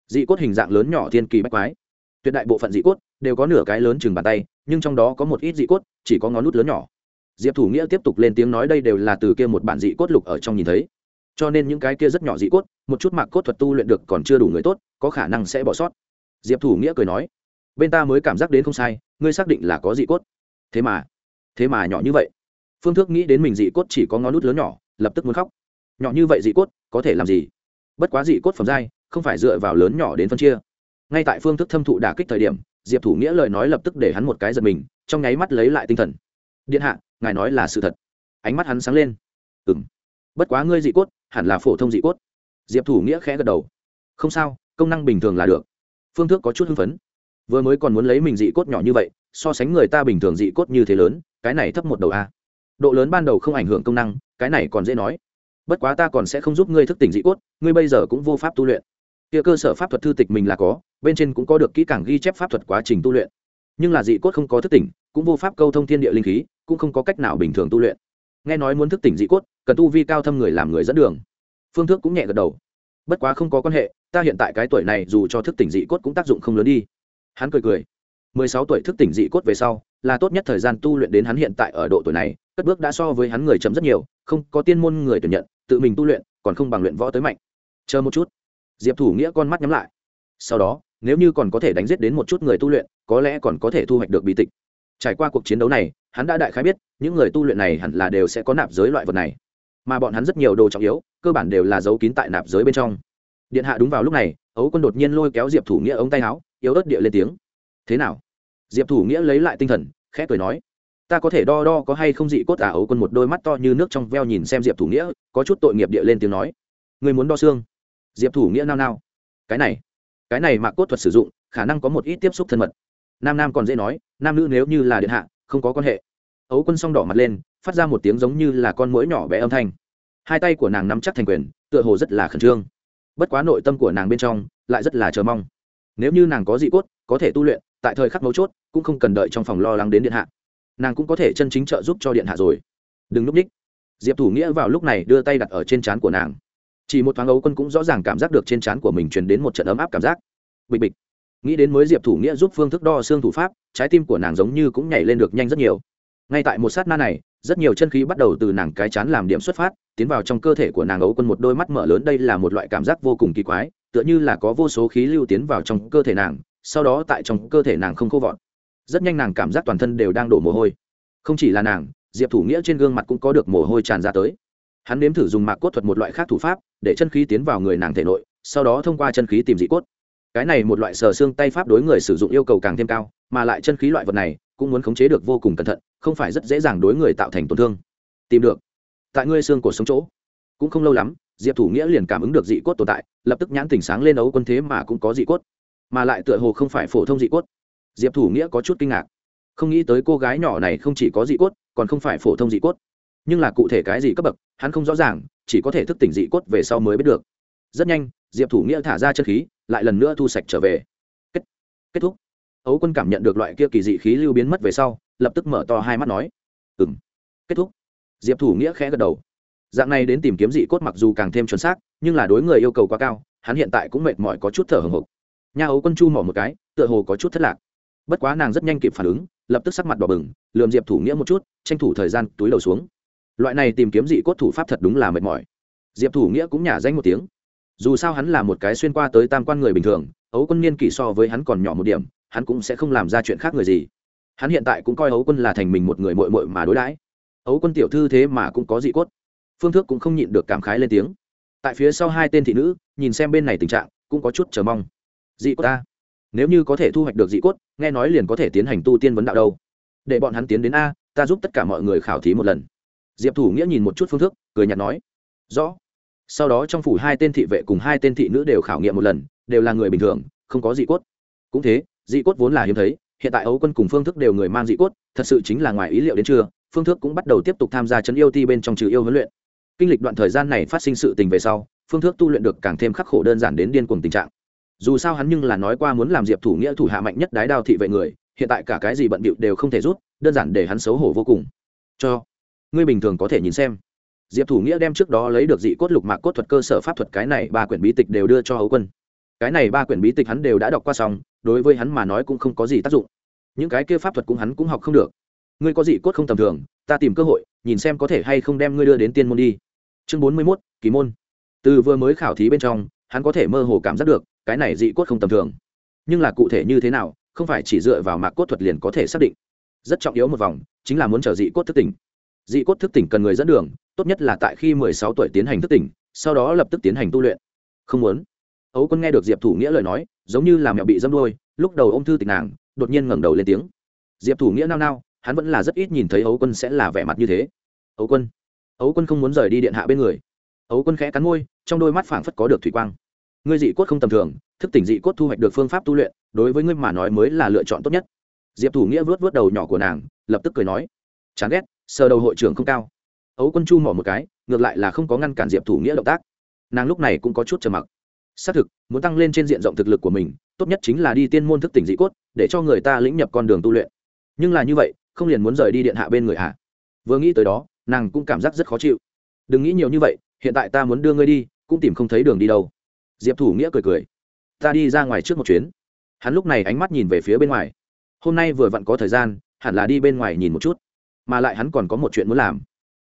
Dị cốt hình dạng lớn nhỏ thiên kỳ bách quái. Tuyệt đại bộ phận dị cốt đều có nửa cái lớn chừng bàn tay, nhưng trong đó có một ít dị cốt chỉ có ngón nút lớn nhỏ. Diệp thủ nghĩa tiếp tục lên tiếng nói đây đều là từ kia một bản dị cốt lục ở trong nhìn thấy. Cho nên những cái kia rất nhỏ dị cốt, một chút mạc cốt thuật tu luyện được còn chưa đủ người tốt, có khả năng sẽ bỏ sót. Diệp thủ nghĩa cười nói, bên ta mới cảm giác đến không sai, ngươi xác định là có dị cốt. Thế mà thế mà nhỏ như vậy. Phương thức nghĩ đến mình dị cốt chỉ có ngón nút lớn nhỏ, lập tức muốn khóc. Nhỏ như vậy dị cốt có thể làm gì? Bất quá dị cốt phẩm giai, không phải dựa vào lớn nhỏ đến phân chia. Ngay tại phương thức thâm thụ đả kích thời điểm, diệp thủ nghĩa lời nói lập tức để hắn một cái giật mình, trong nháy mắt lấy lại tinh thần. Điện hạ, ngài nói là sự thật. Ánh mắt hắn sáng lên. Ừ m bất quá ngươi dị cốt, hẳn là phổ thông dị cốt. Diệp thủ nghĩa khẽ gật đầu. Không sao, công năng bình thường là được. Phương thức có chút hưng phấn. Vừa mới còn muốn lấy mình dị cốt nhỏ như vậy, so sánh người ta bình thường dị cốt như thế lớn, cái này thấp một đầu a. Độ lớn ban đầu không ảnh hưởng công năng, cái này còn dễ nói bất quá ta còn sẽ không giúp ngươi thức tỉnh dị cốt, ngươi bây giờ cũng vô pháp tu luyện. Kia cơ sở pháp thuật thư tịch mình là có, bên trên cũng có được kỹ càng ghi chép pháp thuật quá trình tu luyện. Nhưng là dị cốt không có thức tỉnh, cũng vô pháp câu thông thiên địa linh khí, cũng không có cách nào bình thường tu luyện. Nghe nói muốn thức tỉnh dị cốt, cần tu vi cao thâm người làm người dẫn đường. Phương thức cũng nhẹ gật đầu. Bất quá không có quan hệ, ta hiện tại cái tuổi này dù cho thức tỉnh dị cốt cũng tác dụng không lớn đi. Hắn cười cười. Mười sáu tuổi thức tỉnh dị cốt về sau, là tốt nhất thời gian tu luyện đến hắn hiện tại ở độ tuổi này, cất bước đã so với hắn người chấm rất nhiều, không có tiên môn người tuyển nhận tự mình tu luyện, còn không bằng luyện võ tới mạnh. Chờ một chút. Diệp thủ nghĩa con mắt nhắm lại. Sau đó, nếu như còn có thể đánh giết đến một chút người tu luyện, có lẽ còn có thể thu hoạch được bí tịch. Trải qua cuộc chiến đấu này, hắn đã đại khái biết, những người tu luyện này hẳn là đều sẽ có nạp giới loại vật này. Mà bọn hắn rất nhiều đồ trọng yếu, cơ bản đều là giấu kín tại nạp giới bên trong. Điện hạ đúng vào lúc này, ấu quân đột nhiên lôi kéo diệp thủ nghĩa ống tay áo, yếu ớt địa lên tiếng. Thế nào? Diệp thủ nghĩa lấy lại tinh thần, khẽ cười nói ta có thể đo đo có hay không dị cốt à ấu quân một đôi mắt to như nước trong veo nhìn xem diệp thủ nghĩa, có chút tội nghiệp địa lên tiếng nói. Người muốn đo xương. Diệp thủ nghĩa nao nao. Cái này cái này mà cốt thuật sử dụng, khả năng có một ít tiếp xúc thân mật. Nam nam còn dễ nói, nam nữ nếu như là điện hạ, không có quan hệ. Ấu quân s đỏ mặt lên, phát ra một tiếng giống như là con mũi nhỏ bé âm thanh. Hai tay của nàng nắm chắc thành quyền, tựa hồ rất là khẩn trương. Bất quá nội tâm của nàng bên trong, lại rất là chờ mong. Nếu như nàng có dị cốt, có thể tu luyện, tại thời khắc mấu chốt, cũng không cần đợi trong phòng lo lắng đến điện hạ nàng cũng có thể chân chính trợ giúp cho điện hạ rồi. Đừng núp ních. Diệp thủ nghĩa vào lúc này đưa tay đặt ở trên trán của nàng. Chỉ một thoáng ấu quân cũng rõ ràng cảm giác được trên trán của mình truyền đến một trận ấm áp cảm giác. Bịch bịch. Nghĩ đến mới diệp thủ nghĩa giúp phương thức đo xương thủ pháp, trái tim của nàng giống như cũng nhảy lên được nhanh rất nhiều. Ngay tại một sát na này, rất nhiều chân khí bắt đầu từ nàng cái chán làm điểm xuất phát, tiến vào trong cơ thể của nàng ấu quân một đôi mắt mở lớn đây là một loại cảm giác vô cùng kỳ quái, tựa như là có vô số khí lưu tiến vào trong cơ thể nàng, sau đó tại trong cơ thể nàng không khô vọt rất nhanh nàng cảm giác toàn thân đều đang đổ mồ hôi. Không chỉ là nàng, diệp thủ nghĩa trên gương mặt cũng có được mồ hôi tràn ra tới. Hắn nếm thử dùng mạc cốt thuật một loại khác thủ pháp, để chân khí tiến vào người nàng thể nội, sau đó thông qua chân khí tìm dị cốt. Cái này một loại sờ xương tay pháp đối người sử dụng yêu cầu càng thêm cao, mà lại chân khí loại vật này cũng muốn khống chế được vô cùng cẩn thận, không phải rất dễ dàng đối người tạo thành tổn thương. Tìm được. Tại ngươi xương cổ sống chỗ. Cũng không lâu lắm, diệp thủ nghĩa liền cảm ứng được dị cốt tồn tại, lập tức nhãn tỉnh sáng lên ấu quân thế mà cũng có dị cốt. Mà lại tựa hồ không phải phổ thông dị cốt diệp thủ nghĩa có chút kinh ngạc. Không nghĩ tới cô gái nhỏ này không chỉ có dị cốt còn không phải phổ thông dị cốt. Nhưng là cụ thể cái gì cấp bậc hắn không rõ ràng chỉ có thể thức tỉnh dị cốt về sau mới biết được. Rất nhanh diệp thủ nghĩa thả ra chân khí lại lần nữa thu sạch trở về. Kết, kết thúc. Ấu quân cảm nhận được loại kia kỳ dị khí lưu biến mất về sau lập tức mở to hai mắt nói. Ừ m kết thúc. Diệp thủ nghĩa khẽ gật đầu. Dạng này đến tìm kiếm dị cốt mặc dù càng thêm chuẩn xác nhưng là đối người yêu cầu quá cao hắn hiện tại cũng mệt mỏi có chút thở hồng hộc. Nha ấu quân chu mỏ một cái tựa hồ có chút thất lạc bất quá nàng rất nhanh kịp phản ứng, lập tức sắc mặt đỏ bừng, lườm diệp thủ nghĩa một chút, tranh thủ thời gian túi đầu xuống. Loại này tìm kiếm dị cốt thủ pháp thật đúng là mệt mỏi. Diệp thủ nghĩa cũng nhả danh một tiếng. Dù sao hắn là một cái xuyên qua tới tam quan người bình thường, ấu quân niên kỷ so với hắn còn nhỏ một điểm, hắn cũng sẽ không làm ra chuyện khác người gì. Hắn hiện tại cũng coi ấu quân là thành mình một người mội mội mà đối đãi. Ấu quân tiểu thư thế mà cũng có dị cốt. Phương thức cũng không nhịn được cảm khái lên tiếng. Tại phía sau hai tên thị nữ, nhìn xem bên này tình trạng, cũng có chút chờ mong. Dị cốt ta nếu như có thể thu hoạch được dị cốt, nghe nói liền có thể tiến hành tu tiên vấn đạo đâu. Để bọn hắn tiến đến a, ta giúp tất cả mọi người khảo thí một lần. Diệp thủ nghĩa nhìn một chút phương thức, cười nhạt nói. Rõ. Sau đó trong phủ hai tên thị vệ cùng hai tên thị nữ đều khảo nghiệm một lần, đều là người bình thường, không có dị cốt. Cũng thế, dị cốt vốn là hiếm thấy, hiện tại ấu quân cùng phương thức đều người mang dị cốt, thật sự chính là ngoài ý liệu đến chưa. phương thức cũng bắt đầu tiếp tục tham gia chấn yêu ti bên trong trừ yêu huấn luyện. Kinh lịch đoạn thời gian này phát sinh sự tình về sau, phương thức tu luyện được càng thêm khắc khổ đơn giản đến điên cuồng tình trạng dù sao hắn nhưng là nói qua muốn làm diệp thủ nghĩa thủ hạ mạnh nhất đái đao thị vệ người, hiện tại cả cái gì bận bịu đều không thể rút, đơn giản để hắn xấu hổ vô cùng. Cho ngươi bình thường có thể nhìn xem. Diệp thủ nghĩa đem trước đó lấy được dị cốt lục mạc cốt thuật cơ sở pháp thuật cái này ba quyển bí tịch đều đưa cho hấu quân. Cái này ba quyển bí tịch hắn đều đã đọc qua xong, đối với hắn mà nói cũng không có gì tác dụng. Những cái kia pháp thuật cũng hắn cũng học không được. Ngươi có dị cốt không tầm thường, ta tìm cơ hội, nhìn xem có thể hay không đem ngươi đưa đến tiên môn đi. Chương bốn mươi mốt, kỳ môn. Từ vừa mới khảo thí bên trong, hắn có thể mơ hồ cảm giác được cái này dị cốt không tầm thường. Nhưng là cụ thể như thế nào, không phải chỉ dựa vào mạc cốt thuật liền có thể xác định. Rất trọng yếu một vòng, chính là muốn chờ dị cốt thức tỉnh. Dị cốt thức tỉnh cần người dẫn đường, tốt nhất là tại khi mười sáu tuổi tiến hành thức tỉnh, sau đó lập tức tiến hành tu luyện. Không muốn. Ấu quân nghe được diệp thủ nghĩa lời nói, giống như là mẹo bị dâm đôi lúc đầu ô m thư tịch nàng, đột nhiên ngẩng đầu lên tiếng. Diệp thủ nghĩa nao nao, hắn vẫn là rất ít nhìn thấy ấu quân sẽ là vẻ mặt như thế. Ấu quân. Ấu quân không muốn rời đi điện hạ bên người. Ấu quân khẽ cắn môi, trong đôi mắt phảng phất có được thủy quang ngươi dị cốt không tầm thường, thức tỉnh dị cốt thu hoạch được phương pháp tu luyện, đối với ngươi mà nói mới là lựa chọn tốt nhất. Diệp thủ nghĩa vớt vớt đầu nhỏ của nàng, lập tức cười nói, chán ghét, sờ đầu hội trưởng không cao. Ấu quân chu mỏ một cái, ngược lại là không có ngăn cản diệp thủ nghĩa động tác. Nàng lúc này cũng có chút trầm mặc. Xác thực, muốn tăng lên trên diện rộng thực lực của mình, tốt nhất chính là đi tiên môn thức tỉnh dị cốt, để cho người ta lĩnh nhập con đường tu luyện. Nhưng là như vậy, không liền muốn rời đi điện hạ bên người hạ vừa nghĩ tới đó, nàng cũng cảm giác rất khó chịu. Đừng nghĩ nhiều như vậy, hiện tại ta muốn đưa ngươi đi, cũng tìm không thấy đường đi đâu diệp thủ nghĩa cười cười. Ta đi ra ngoài trước một chuyến. Hắn lúc này ánh mắt nhìn về phía bên ngoài. Hôm nay vừa vặn có thời gian, hẳn là đi bên ngoài nhìn một chút. Mà lại hắn còn có một chuyện muốn làm.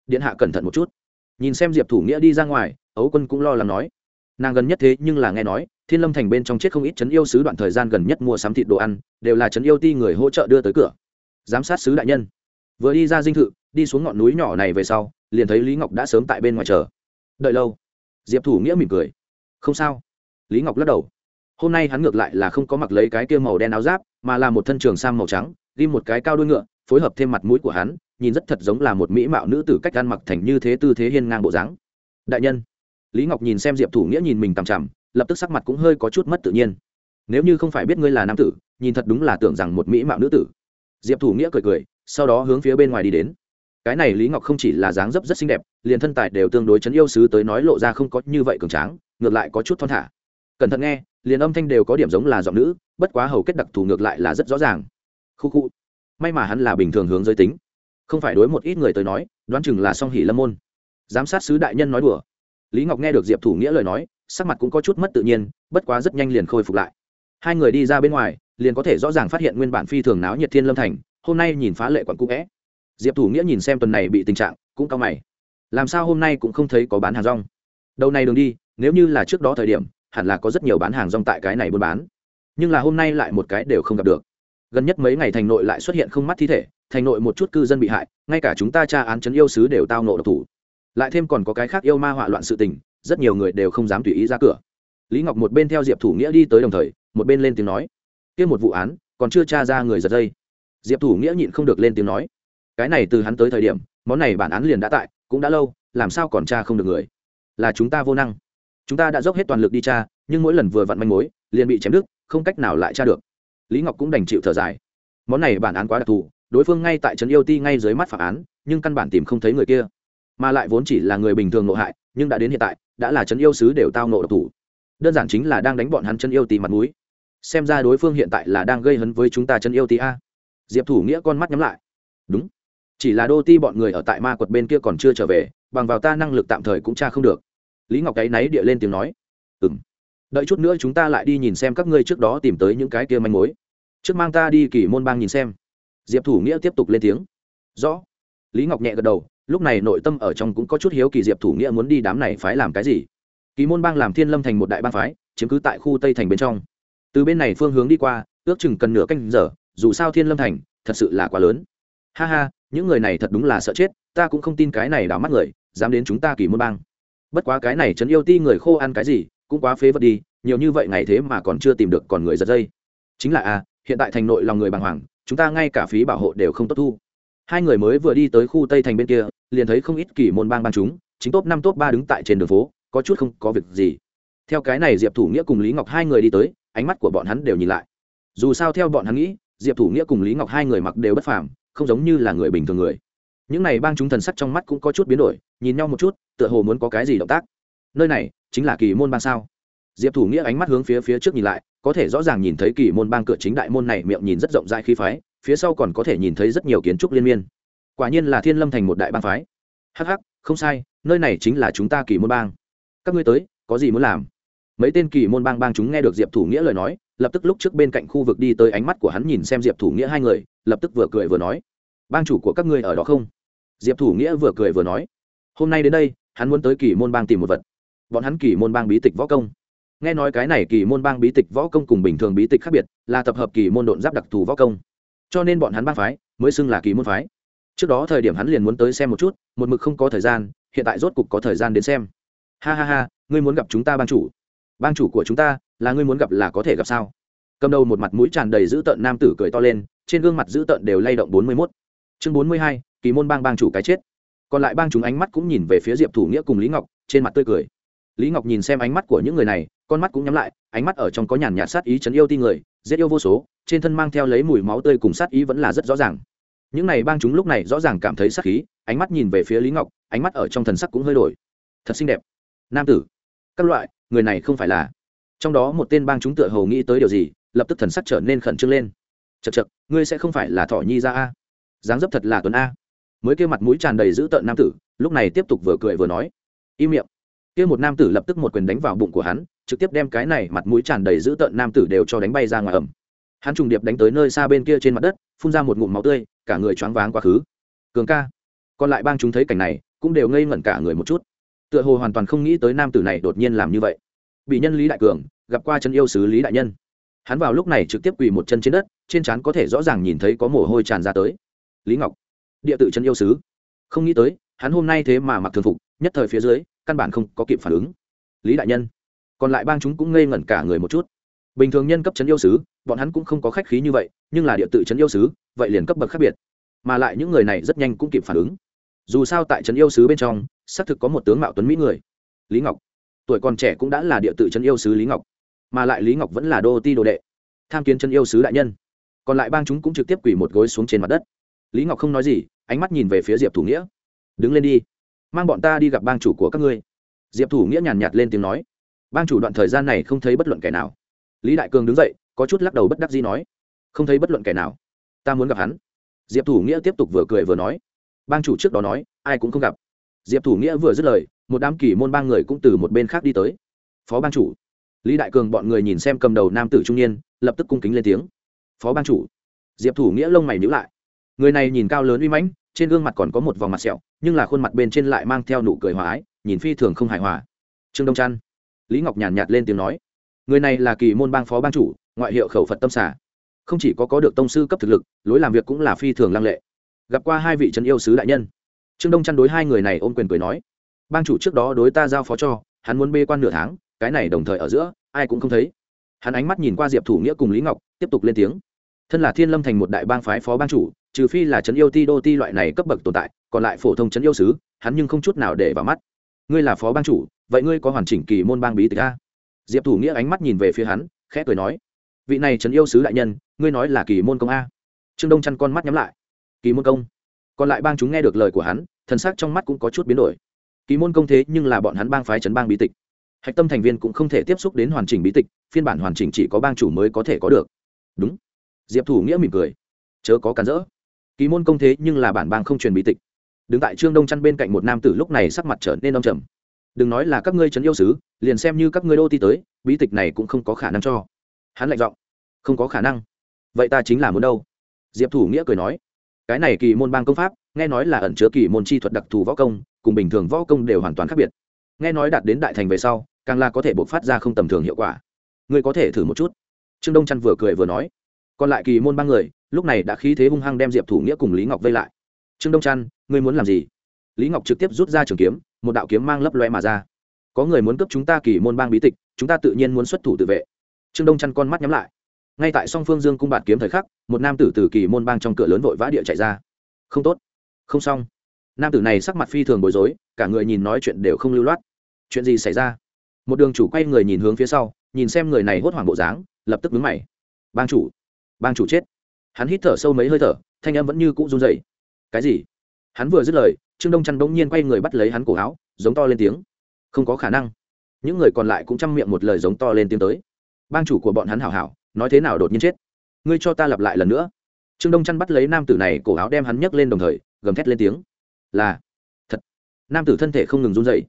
Điện hạ cẩn thận một chút. Nhìn xem diệp thủ nghĩa đi ra ngoài, ấu quân cũng lo lắng nói. Nàng gần nhất thế nhưng là nghe nói, thiên lâm thành bên trong chết không ít chấn yêu sứ đoạn thời gian gần nhất mua sắm thịt đồ ăn, đều là chấn yêu ti người hỗ trợ đưa tới cửa. Giám sát sứ đại nhân. Vừa đi ra dinh thự, đi xuống ngọn núi nhỏ này về sau, liền thấy lý ngọc đã sớm tại bên ngoài chờ. Đợi lâu, diệp thủ nghĩa mỉm cười không sao. Lý ngọc lắc đầu. Hôm nay hắn ngược lại là không có mặc lấy cái kia màu đen áo giáp, mà là một thân trường sam màu trắng ghi một cái cao đuôi ngựa, phối hợp thêm mặt mũi của hắn, nhìn rất thật giống là một mỹ mạo nữ tử cách ăn mặc thành như thế tư thế hiên ngang bộ dáng. Đại nhân. Lý ngọc nhìn xem diệp thủ nghĩa nhìn mình tằm chằm, lập tức sắc mặt cũng hơi có chút mất tự nhiên. Nếu như không phải biết ngươi là nam tử, nhìn thật đúng là tưởng rằng một mỹ mạo nữ tử. Diệp thủ nghĩa cười cười, sau đó hướng phía bên ngoài đi đến. Cái này lý ngọc không chỉ là dáng dấp rất xinh đẹp, liền thân tài đều tương đối chấn yêu sứ tới nói lộ ra không có như vậy cường tráng ngược lại có chút thon thả. Cẩn thận nghe, liền âm thanh đều có điểm giống là giọng nữ, bất quá hầu kết đặc thù ngược lại là rất rõ ràng. Khu khu. May mà hắn là bình thường hướng giới tính. Không phải đối một ít người tới nói, đoán chừng là song hỷ lâm môn. Giám sát sứ đại nhân nói đùa. Lý ngọc nghe được diệp thủ nghĩa lời nói, sắc mặt cũng có chút mất tự nhiên, bất quá rất nhanh liền khôi phục lại. Hai người đi ra bên ngoài, liền có thể rõ ràng phát hiện nguyên bản phi thường náo nhiệt thiên lâm thành, hôm nay nhìn phá lệ quận cũ vẽ. Diệp thủ nghĩa nhìn xem tuần này bị tình trạng, cũng cao mày. Làm sao hôm nay cũng không thấy có bán hàng rong? Đầu này đường đi nếu như là trước đó thời điểm, hẳn là có rất nhiều bán hàng rong tại cái này buôn bán. Nhưng là hôm nay lại một cái đều không gặp được. Gần nhất mấy ngày thành nội lại xuất hiện không mắt thi thể, thành nội một chút cư dân bị hại, ngay cả chúng ta tra án chấn yêu sứ đều tao nộ độc thủ. Lại thêm còn có cái khác yêu ma họa loạn sự tình, rất nhiều người đều không dám tùy ý ra cửa. Lý ngọc một bên theo diệp thủ nghĩa đi tới đồng thời, một bên lên tiếng nói, kia một vụ án, còn chưa tra ra người giật dây. Diệp thủ nghĩa nhịn không được lên tiếng nói, cái này từ hắn tới thời điểm, món này bản án liền đã tại, cũng đã lâu, làm sao còn tra không được người? Là chúng ta vô năng chúng ta đã dốc hết toàn lực đi tra, nhưng mỗi lần vừa vặn manh mối, liền bị chém đứt, không cách nào lại tra được. Lý ngọc cũng đành chịu thở dài. Món này bản án quá đặc thù, đối phương ngay tại trấn yêu ti ngay dưới mắt phản án, nhưng căn bản tìm không thấy người kia. Mà lại vốn chỉ là người bình thường nộ hại, nhưng đã đến hiện tại, đã là trấn yêu sứ đều tao nộ độc thủ. Đơn giản chính là đang đánh bọn hắn chân yêu ti mặt mũi. Xem ra đối phương hiện tại là đang gây hấn với chúng ta chân yêu ti a. Diệp thủ nghĩa con mắt nhắm lại. Đúng. Chỉ là đô ti bọn người ở tại ma quật bên kia còn chưa trở về, bằng vào ta năng lực tạm thời cũng tra không được lý ngọc cái náy địa lên tiếng nói ừ m đợi chút nữa chúng ta lại đi nhìn xem các ngươi trước đó tìm tới những cái kia manh mối. Trước mang ta đi kỳ môn bang nhìn xem. Diệp thủ nghĩa tiếp tục lên tiếng, rõ. Lý ngọc nhẹ gật đầu, lúc này nội tâm ở trong cũng có chút hiếu kỳ diệp thủ nghĩa muốn đi đám này phái làm cái gì. Kỳ môn bang làm thiên lâm thành một đại bang phái, chiếm cứ tại khu tây thành bên trong. Từ bên này phương hướng đi qua, ước chừng cần nửa canh giờ, dù sao thiên lâm thành thật sự là quá lớn. Ha ha, những người này thật đúng là sợ chết, ta cũng không tin cái này đào mắt người, dám đến chúng ta kỳ môn bang bất quá cái này trấn yêu ti người khô ăn cái gì cũng quá phế vật đi nhiều như vậy ngày thế mà còn chưa tìm được còn người giật dây. Chính là a à, hiện tại thành nội lòng người bàng hoàng chúng ta ngay cả phí bảo hộ đều không tốt thu. Hai người mới vừa đi tới khu tây thành bên kia liền thấy không ít kỳ môn bang bang chúng chính top năm top ba đứng tại trên đường phố có chút không có việc gì. Theo cái này diệp thủ nghĩa cùng lý ngọc hai người đi tới ánh mắt của bọn hắn đều nhìn lại. Dù sao theo bọn hắn nghĩ diệp thủ nghĩa cùng lý ngọc hai người mặc đều bất phàm không giống như là người bình thường người. Những này bang chúng thần sắc trong mắt cũng có chút biến đổi nhìn nhau một chút tựa hồ muốn có cái gì động tác. Nơi này chính là kỳ môn bang sao? Diệp thủ nghĩa ánh mắt hướng phía phía trước nhìn lại, có thể rõ ràng nhìn thấy kỳ môn bang cửa chính đại môn này miệng nhìn rất rộng rãi khí phái, phía sau còn có thể nhìn thấy rất nhiều kiến trúc liên miên. Quả nhiên là thiên lâm thành một đại bang phái. Hh không sai, nơi này chính là chúng ta kỳ môn bang. Các ngươi tới, có gì muốn làm? Mấy tên kỳ môn bang bang chúng nghe được diệp thủ nghĩa lời nói, lập tức lúc trước bên cạnh khu vực đi tới ánh mắt của hắn nhìn xem diệp thủ nghĩa hai người, lập tức vừa cười vừa nói, bang chủ của các ngươi ở đó không? Diệp thủ nghĩa vừa cười vừa nói, hôm nay đến đây hắn muốn tới kỳ môn bang tìm một vật. Bọn hắn kỳ môn bang bí tịch võ công. Nghe nói cái này kỳ môn bang bí tịch võ công cùng bình thường bí tịch khác biệt, là tập hợp kỳ môn độn giáp đặc thù võ công. Cho nên bọn hắn bang phái mới xưng là kỳ môn phái. Trước đó thời điểm hắn liền muốn tới xem một chút, một mực không có thời gian, hiện tại rốt cục có thời gian đến xem. Ha ha ha, ngươi muốn gặp chúng ta bang chủ. Bang chủ của chúng ta, là ngươi muốn gặp là có thể gặp sao? Cầm đầu một mặt mũi tràn đầy dữ tợn nam tử cười to lên, trên gương mặt dữ tợn đều lay động bốn mươi mốt. Chương bốn mươi hai, kỳ môn bang bang chủ cái chết còn lại bang chúng ánh mắt cũng nhìn về phía diệp thủ nghĩa cùng lý ngọc, trên mặt tươi cười. Lý ngọc nhìn xem ánh mắt của những người này, con mắt cũng nhắm lại, ánh mắt ở trong có nhàn nhạt sát ý chấn yêu ti người, giết yêu vô số, trên thân mang theo lấy mùi máu tươi cùng sát ý vẫn là rất rõ ràng. Những này bang chúng lúc này rõ ràng cảm thấy sát khí, ánh mắt nhìn về phía lý ngọc, ánh mắt ở trong thần sắc cũng hơi đổi. Thật xinh đẹp. Nam tử. Các loại, người này không phải là. Trong đó một tên bang chúng tựa hồ nghĩ tới điều gì, lập tức thần sắc trở nên khẩn trương lên. Chật chật ngươi sẽ không phải là thỏ nhi ra a. Dáng dấp thật là tuấn a mới kia mặt mũi tràn đầy dữ tợn nam tử, lúc này tiếp tục vừa cười vừa nói. Im miệng. Kia một nam tử lập tức một quyền đánh vào bụng của hắn, trực tiếp đem cái này mặt mũi tràn đầy dữ tợn nam tử đều cho đánh bay ra ngoài ẩm. Hắn trùng điệp đánh tới nơi xa bên kia trên mặt đất, phun ra một ngụm máu tươi, cả người choáng váng quá khứ. Cường ca. Còn lại bang chúng thấy cảnh này, cũng đều ngây ngẩn cả người một chút. Tựa hồ hoàn toàn không nghĩ tới nam tử này đột nhiên làm như vậy. Bị nhân lý đại cường, gặp qua chân yêu sứ lý đại nhân. Hắn vào lúc này trực tiếp quỳ một chân trên đất, trên trán có thể rõ ràng nhìn thấy có mồ hôi tràn ra tới. Lý ngọc địa tự chân yêu sứ. Không nghĩ tới, hắn hôm nay thế mà mặc thường phục, nhất thời phía dưới, căn bản không có kịp phản ứng. Lý đại nhân, còn lại bang chúng cũng ngây ngẩn cả người một chút. Bình thường nhân cấp chấn yêu sứ, bọn hắn cũng không có khách khí như vậy, nhưng là địa tự chấn yêu sứ, vậy liền cấp bậc khác biệt. Mà lại những người này rất nhanh cũng kịp phản ứng. Dù sao tại trấn yêu sứ bên trong, xác thực có một tướng mạo tuấn mỹ người. Lý ngọc. Tuổi còn trẻ cũng đã là địa tự trấn yêu sứ lý ngọc. Mà lại lý ngọc vẫn là đô ti đồ đệ. Tham kiến trấn yêu sứ đại nhân. Còn lại bang chúng cũng trực tiếp quỳ một gối xuống trên mặt đất. Lý ngọc không nói gì ánh mắt nhìn về phía diệp thủ nghĩa đứng lên đi mang bọn ta đi gặp bang chủ của các ngươi diệp thủ nghĩa nhàn nhạt lên tiếng nói bang chủ đoạn thời gian này không thấy bất luận kẻ nào lý đại cường đứng dậy có chút lắc đầu bất đắc dĩ nói không thấy bất luận kẻ nào ta muốn gặp hắn diệp thủ nghĩa tiếp tục vừa cười vừa nói bang chủ trước đó nói ai cũng không gặp diệp thủ nghĩa vừa dứt lời một đám kỳ môn bang người cũng từ một bên khác đi tới phó bang chủ lý đại cường bọn người nhìn xem cầm đầu nam tử trung niên lập tức cung kính lên tiếng phó bang chủ diệp thủ nghĩa lông mày nhữ lại người này nhìn cao lớn uy mãnh trên gương mặt còn có một vòng mặt sẹo nhưng là khuôn mặt bên trên lại mang theo nụ cười hòa ái nhìn phi thường không hài hòa. Trương đông trăn. Lý ngọc nhàn nhạt, nhạt lên tiếng nói. Người này là kỳ môn bang phó bang chủ ngoại hiệu khẩu phật tâm xả không chỉ có có được tông sư cấp thực lực lối làm việc cũng là phi thường lăng lệ. Gặp qua hai vị trấn yêu sứ đại nhân. Trương đông chăn đối hai người này ôm quyền cười nói. Bang chủ trước đó đối ta giao phó cho hắn muốn bê quan nửa tháng cái này đồng thời ở giữa ai cũng không thấy. Hắn ánh mắt nhìn qua diệp thủ nghĩa cùng lý ngọc tiếp tục lên tiếng. Thân là thiên lâm thành một đại bang phái phó bang chủ trừ phi là trấn yêu ti đô ti loại này cấp bậc tồn tại, còn lại phổ thông trấn yêu sứ, hắn nhưng không chút nào để vào mắt. Ngươi là phó bang chủ, vậy ngươi có hoàn chỉnh kỳ môn bang bí tịch a? Diệp thủ nghĩa ánh mắt nhìn về phía hắn, khẽ cười nói, vị này trấn yêu sứ đại nhân, ngươi nói là kỳ môn công a? Trương đông chăn con mắt nhắm lại. Kỳ môn công? Còn lại bang chúng nghe được lời của hắn, thần sắc trong mắt cũng có chút biến đổi. Kỳ môn công thế nhưng là bọn hắn bang phái trấn bang bí tịch. Hạch tâm thành viên cũng không thể tiếp xúc đến hoàn chỉnh bí tịch, phiên bản hoàn chỉnh chỉ có bang chủ mới có thể có được. Đúng. Diệp thủ nghĩa mỉm cười. Chớ có cản rỡ kỳ môn công thế nhưng là bản bang không truyền bí tịch. Đứng tại trương đông chăn bên cạnh một nam tử lúc này sắc mặt trở nên đông trầm. Đừng nói là các ngươi trấn yêu sứ, liền xem như các ngươi đô ti tới, bí tịch này cũng không có khả năng cho. Hắn lạnh giọng, không có khả năng. Vậy ta chính là muốn đâu? Diệp thủ nghĩa cười nói, cái này kỳ môn bang công pháp, nghe nói là ẩn chứa kỳ môn chi thuật đặc thù võ công, cùng bình thường võ công đều hoàn toàn khác biệt. Nghe nói đạt đến đại thành về sau, càng là có thể bộc phát ra không tầm thường hiệu quả. Ngươi có thể thử một chút. Trương đông chăn vừa cười vừa nói, còn lại kỳ môn bang người lúc này đã khí thế hung hăng đem diệp thủ nghĩa cùng lý ngọc vây lại trương đông trăn ngươi muốn làm gì lý ngọc trực tiếp rút ra trường kiếm một đạo kiếm mang lấp loe mà ra có người muốn cướp chúng ta kỳ môn bang bí tịch chúng ta tự nhiên muốn xuất thủ tự vệ trương đông chăn con mắt nhắm lại ngay tại song phương dương cung bạt kiếm thời khắc một nam tử từ kỳ môn bang trong cửa lớn vội vã địa chạy ra không tốt không xong nam tử này sắc mặt phi thường bối rối cả người nhìn nói chuyện đều không lưu loát chuyện gì xảy ra một đường chủ quay người nhìn hướng phía sau nhìn xem người này hốt hoảng bộ dáng lập tức vướng mày bang chủ bang chủ chết hắn hít thở sâu mấy hơi thở, thanh âm vẫn như cũ run dậy cái gì? Hắn vừa dứt lời, trương đông chăn bỗng nhiên quay người bắt lấy hắn cổ áo, giống to lên tiếng. Không có khả năng. Những người còn lại cũng chăm miệng một lời giống to lên tiếng tới. Bang chủ của bọn hắn hảo hảo, nói thế nào đột nhiên chết? Ngươi cho ta lặp lại lần nữa. Trương đông chăn bắt lấy nam tử này cổ áo đem hắn nhấc lên đồng thời, gầm thét lên tiếng. Là thật. Nam tử thân thể không ngừng run dậy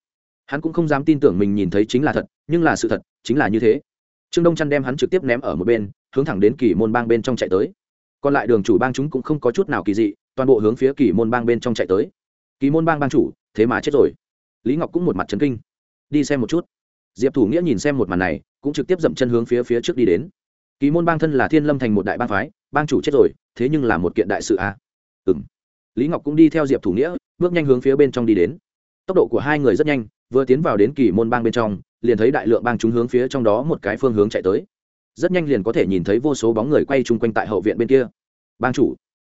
hắn cũng không dám tin tưởng mình nhìn thấy chính là thật, nhưng là sự thật, chính là như thế. Trương đông chăn đem hắn trực tiếp ném ở một bên, hướng thẳng đến kỳ môn bang bên trong chạy tới còn lại đường chủ bang chúng cũng không có chút nào kỳ dị, toàn bộ hướng phía kỳ môn bang bên trong chạy tới. Kỳ môn bang bang chủ, thế mà chết rồi. Lý ngọc cũng một mặt chấn kinh. Đi xem một chút. Diệp thủ nghĩa nhìn xem một màn này, cũng trực tiếp dậm chân hướng phía phía trước đi đến. Kỳ môn bang thân là thiên lâm thành một đại bang phái, bang chủ chết rồi, thế nhưng là một kiện đại sự à? ừ m lý ngọc cũng đi theo diệp thủ nghĩa, bước nhanh hướng phía bên trong đi đến. Tốc độ của hai người rất nhanh, vừa tiến vào đến kỳ môn bang bên trong, liền thấy đại lượng bang chúng hướng phía trong đó một cái phương hướng chạy tới rất nhanh liền có thể nhìn thấy vô số bóng người quay chung quanh tại hậu viện bên kia. Bang chủ.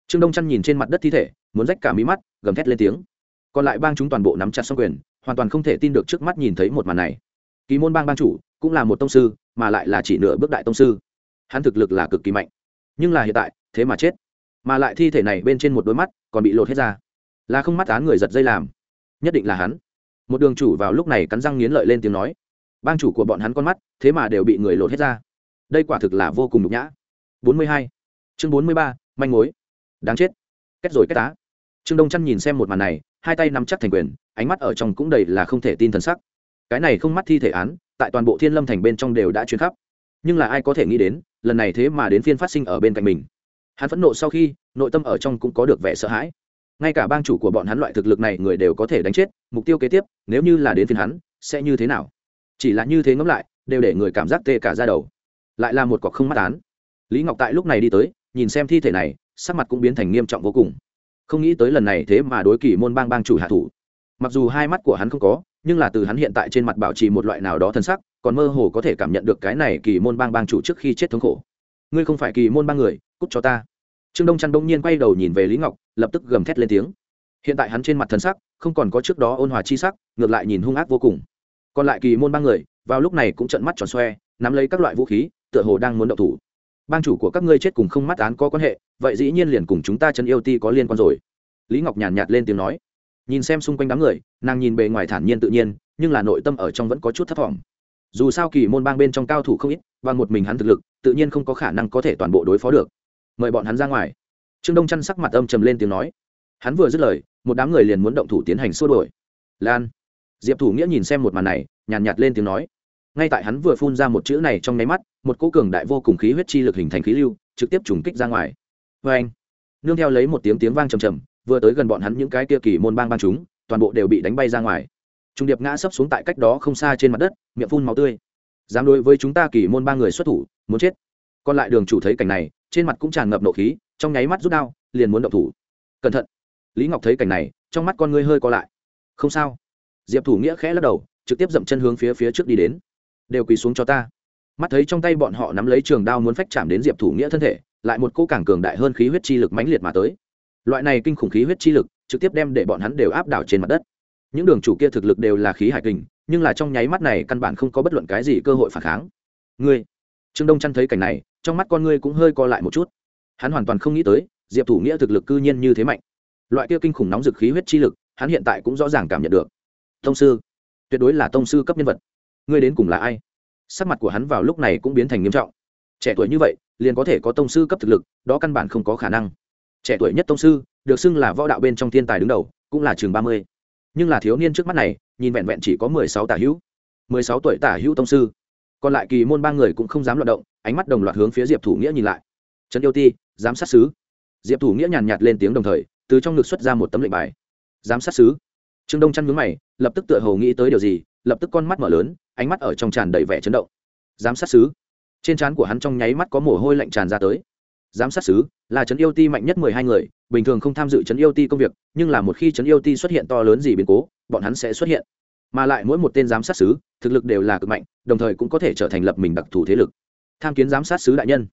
Trương đông chăn nhìn trên mặt đất thi thể, muốn rách cả mí mắt, gầm thét lên tiếng. Còn lại bang chúng toàn bộ nắm chặt xong quyền, hoàn toàn không thể tin được trước mắt nhìn thấy một màn này. Kỳ môn bang bang chủ, cũng là một tông sư, mà lại là chỉ nửa bước đại tông sư. Hắn thực lực là cực kỳ mạnh. Nhưng là hiện tại, thế mà chết. Mà lại thi thể này bên trên một đôi mắt, còn bị lột hết ra. Là không mắt án người giật dây làm. Nhất định là hắn. Một đường chủ vào lúc này cắn răng nghiến lợi lên tiếng nói. Bang chủ của bọn hắn con mắt, thế mà đều bị người lột hết ra đây quả thực là vô cùng nhục nhã. 42. chương 43, manh mối. Đáng chết. Kết rồi kết tá trương đông chăn nhìn xem một màn này hai tay nắm chắc thành quyền ánh mắt ở trong cũng đầy là không thể tin thần sắc. Cái này không mắt thi thể án tại toàn bộ thiên lâm thành bên trong đều đã chuyến khắp. Nhưng là ai có thể nghĩ đến lần này thế mà đến phiên phát sinh ở bên cạnh mình. Hắn phẫn nộ sau khi nội tâm ở trong cũng có được vẻ sợ hãi. Ngay cả bang chủ của bọn hắn loại thực lực này người đều có thể đánh chết mục tiêu kế tiếp nếu như là đến phiên hắn sẽ như thế nào? Chỉ là như thế ngẫm lại đều để người cảm giác tê cả ra đầu lại là một cọc không mắt án. Lý ngọc tại lúc này đi tới, nhìn xem thi thể này, sắc mặt cũng biến thành nghiêm trọng vô cùng. Không nghĩ tới lần này thế mà đối kỳ môn bang bang chủ hạ thủ. Mặc dù hai mắt của hắn không có, nhưng là từ hắn hiện tại trên mặt bảo trì một loại nào đó thân sắc, còn mơ hồ có thể cảm nhận được cái này kỳ môn bang bang chủ trước khi chết thống khổ. Ngươi không phải kỳ môn bang người, cút cho ta. Trương đông Trăn đông nhiên quay đầu nhìn về lý ngọc, lập tức gầm thét lên tiếng. Hiện tại hắn trên mặt thân sắc, không còn có trước đó ôn hòa chi sắc, ngược lại nhìn hung ác vô cùng. Còn lại kỳ môn bang người, vào lúc này cũng trận mắt tròn xoe, nắm lấy các loại vũ khí tựa hồ đang muốn động thủ. Bang chủ của các ngươi chết cùng không mắt án có quan hệ vậy dĩ nhiên liền cùng chúng ta chân yêu ti có liên quan rồi. Lý ngọc nhàn nhạt, nhạt lên tiếng nói. Nhìn xem xung quanh đám người nàng nhìn bề ngoài thản nhiên tự nhiên nhưng là nội tâm ở trong vẫn có chút thất vọng dù sao kỳ môn bang bên trong cao thủ không ít và một mình hắn thực lực tự nhiên không có khả năng có thể toàn bộ đối phó được. Mời bọn hắn ra ngoài. Trương đông chăn sắc mặt âm trầm lên tiếng nói. Hắn vừa dứt lời một đám người liền muốn động thủ tiến hành xua đổi lan. Diệp thủ nghĩa nhìn xem một màn này nhàn nhạt, nhạt lên tiếng nói. Ngay tại hắn vừa phun ra một chữ này trong nháy mắt một cỗ cường đại vô cùng khí huyết chi lực hình thành khí lưu, trực tiếp trùng kích ra ngoài. Vê anh, nương theo lấy một tiếng tiếng vang trầm trầm, vừa tới gần bọn hắn những cái kia kỳ môn bang bang chúng, toàn bộ đều bị đánh bay ra ngoài. Trung điệp ngã sấp xuống tại cách đó không xa trên mặt đất, miệng phun máu tươi. Dám đối với chúng ta kỳ môn ba người xuất thủ, muốn chết. Còn lại đường chủ thấy cảnh này, trên mặt cũng tràn ngập nộ khí, trong nháy mắt rút đao, liền muốn động thủ. Cẩn thận. Lý ngọc thấy cảnh này, trong mắt con ngươi hơi co lại. Không sao. Diệp thủ nghĩa khẽ lắc đầu, trực tiếp dậm chân hướng phía phía trước đi đến. Đều quỳ xuống cho ta mắt thấy trong tay bọn họ nắm lấy trường đao muốn phách chạm đến diệp thủ nghĩa thân thể, lại một cô càng cường đại hơn khí huyết chi lực mãnh liệt mà tới. Loại này kinh khủng khí huyết chi lực, trực tiếp đem để bọn hắn đều áp đảo trên mặt đất. Những đường chủ kia thực lực đều là khí hải kình, nhưng là trong nháy mắt này căn bản không có bất luận cái gì cơ hội phản kháng. Ngươi, trương đông chăn thấy cảnh này, trong mắt con ngươi cũng hơi co lại một chút. Hắn hoàn toàn không nghĩ tới, diệp thủ nghĩa thực lực cư nhiên như thế mạnh. Loại kia kinh khủng nóng dực khí huyết chi lực, hắn hiện tại cũng rõ ràng cảm nhận được. Tông sư, tuyệt đối là tông sư cấp nhân vật. Ngươi đến cùng là ai? Sắc mặt của hắn vào lúc này cũng biến thành nghiêm trọng. Trẻ tuổi như vậy, liền có thể có tông sư cấp thực lực, đó căn bản không có khả năng. Trẻ tuổi nhất tông sư, được xưng là võ đạo bên trong thiên tài đứng đầu, cũng là chừng ba mươi. Nhưng là thiếu niên trước mắt này, nhìn vẹn vẹn chỉ có mười sáu tả hữu. Mười sáu tuổi tả hữu tông sư. Còn lại kỳ môn ba người cũng không dám loạt động, ánh mắt đồng loạt hướng phía diệp thủ nghĩa nhìn lại. Trần yêu ti, giám sát sứ. Diệp thủ nghĩa nhàn nhạt lên tiếng đồng thời, từ trong ngực xuất ra một tấm lệnh bài. Giám sát sứ. Trương đông chăn ngứng mày lập tức tựa hồ nghĩ tới điều gì, lập tức con mắt mở lớn, ánh mắt ở trong tràn đầy vẻ chấn động. Giám sát sứ. Trên trán của hắn trong nháy mắt có mồ hôi lạnh tràn ra tới. Giám sát sứ, là trấn yêu ti mạnh nhất mười hai người, bình thường không tham dự trấn yêu ti công việc, nhưng là một khi trấn yêu ti xuất hiện to lớn gì biến cố, bọn hắn sẽ xuất hiện. Mà lại mỗi một tên giám sát sứ, thực lực đều là cực mạnh, đồng thời cũng có thể trở thành lập mình đặc thù thế lực. Tham kiến giám sát sứ đại nhân.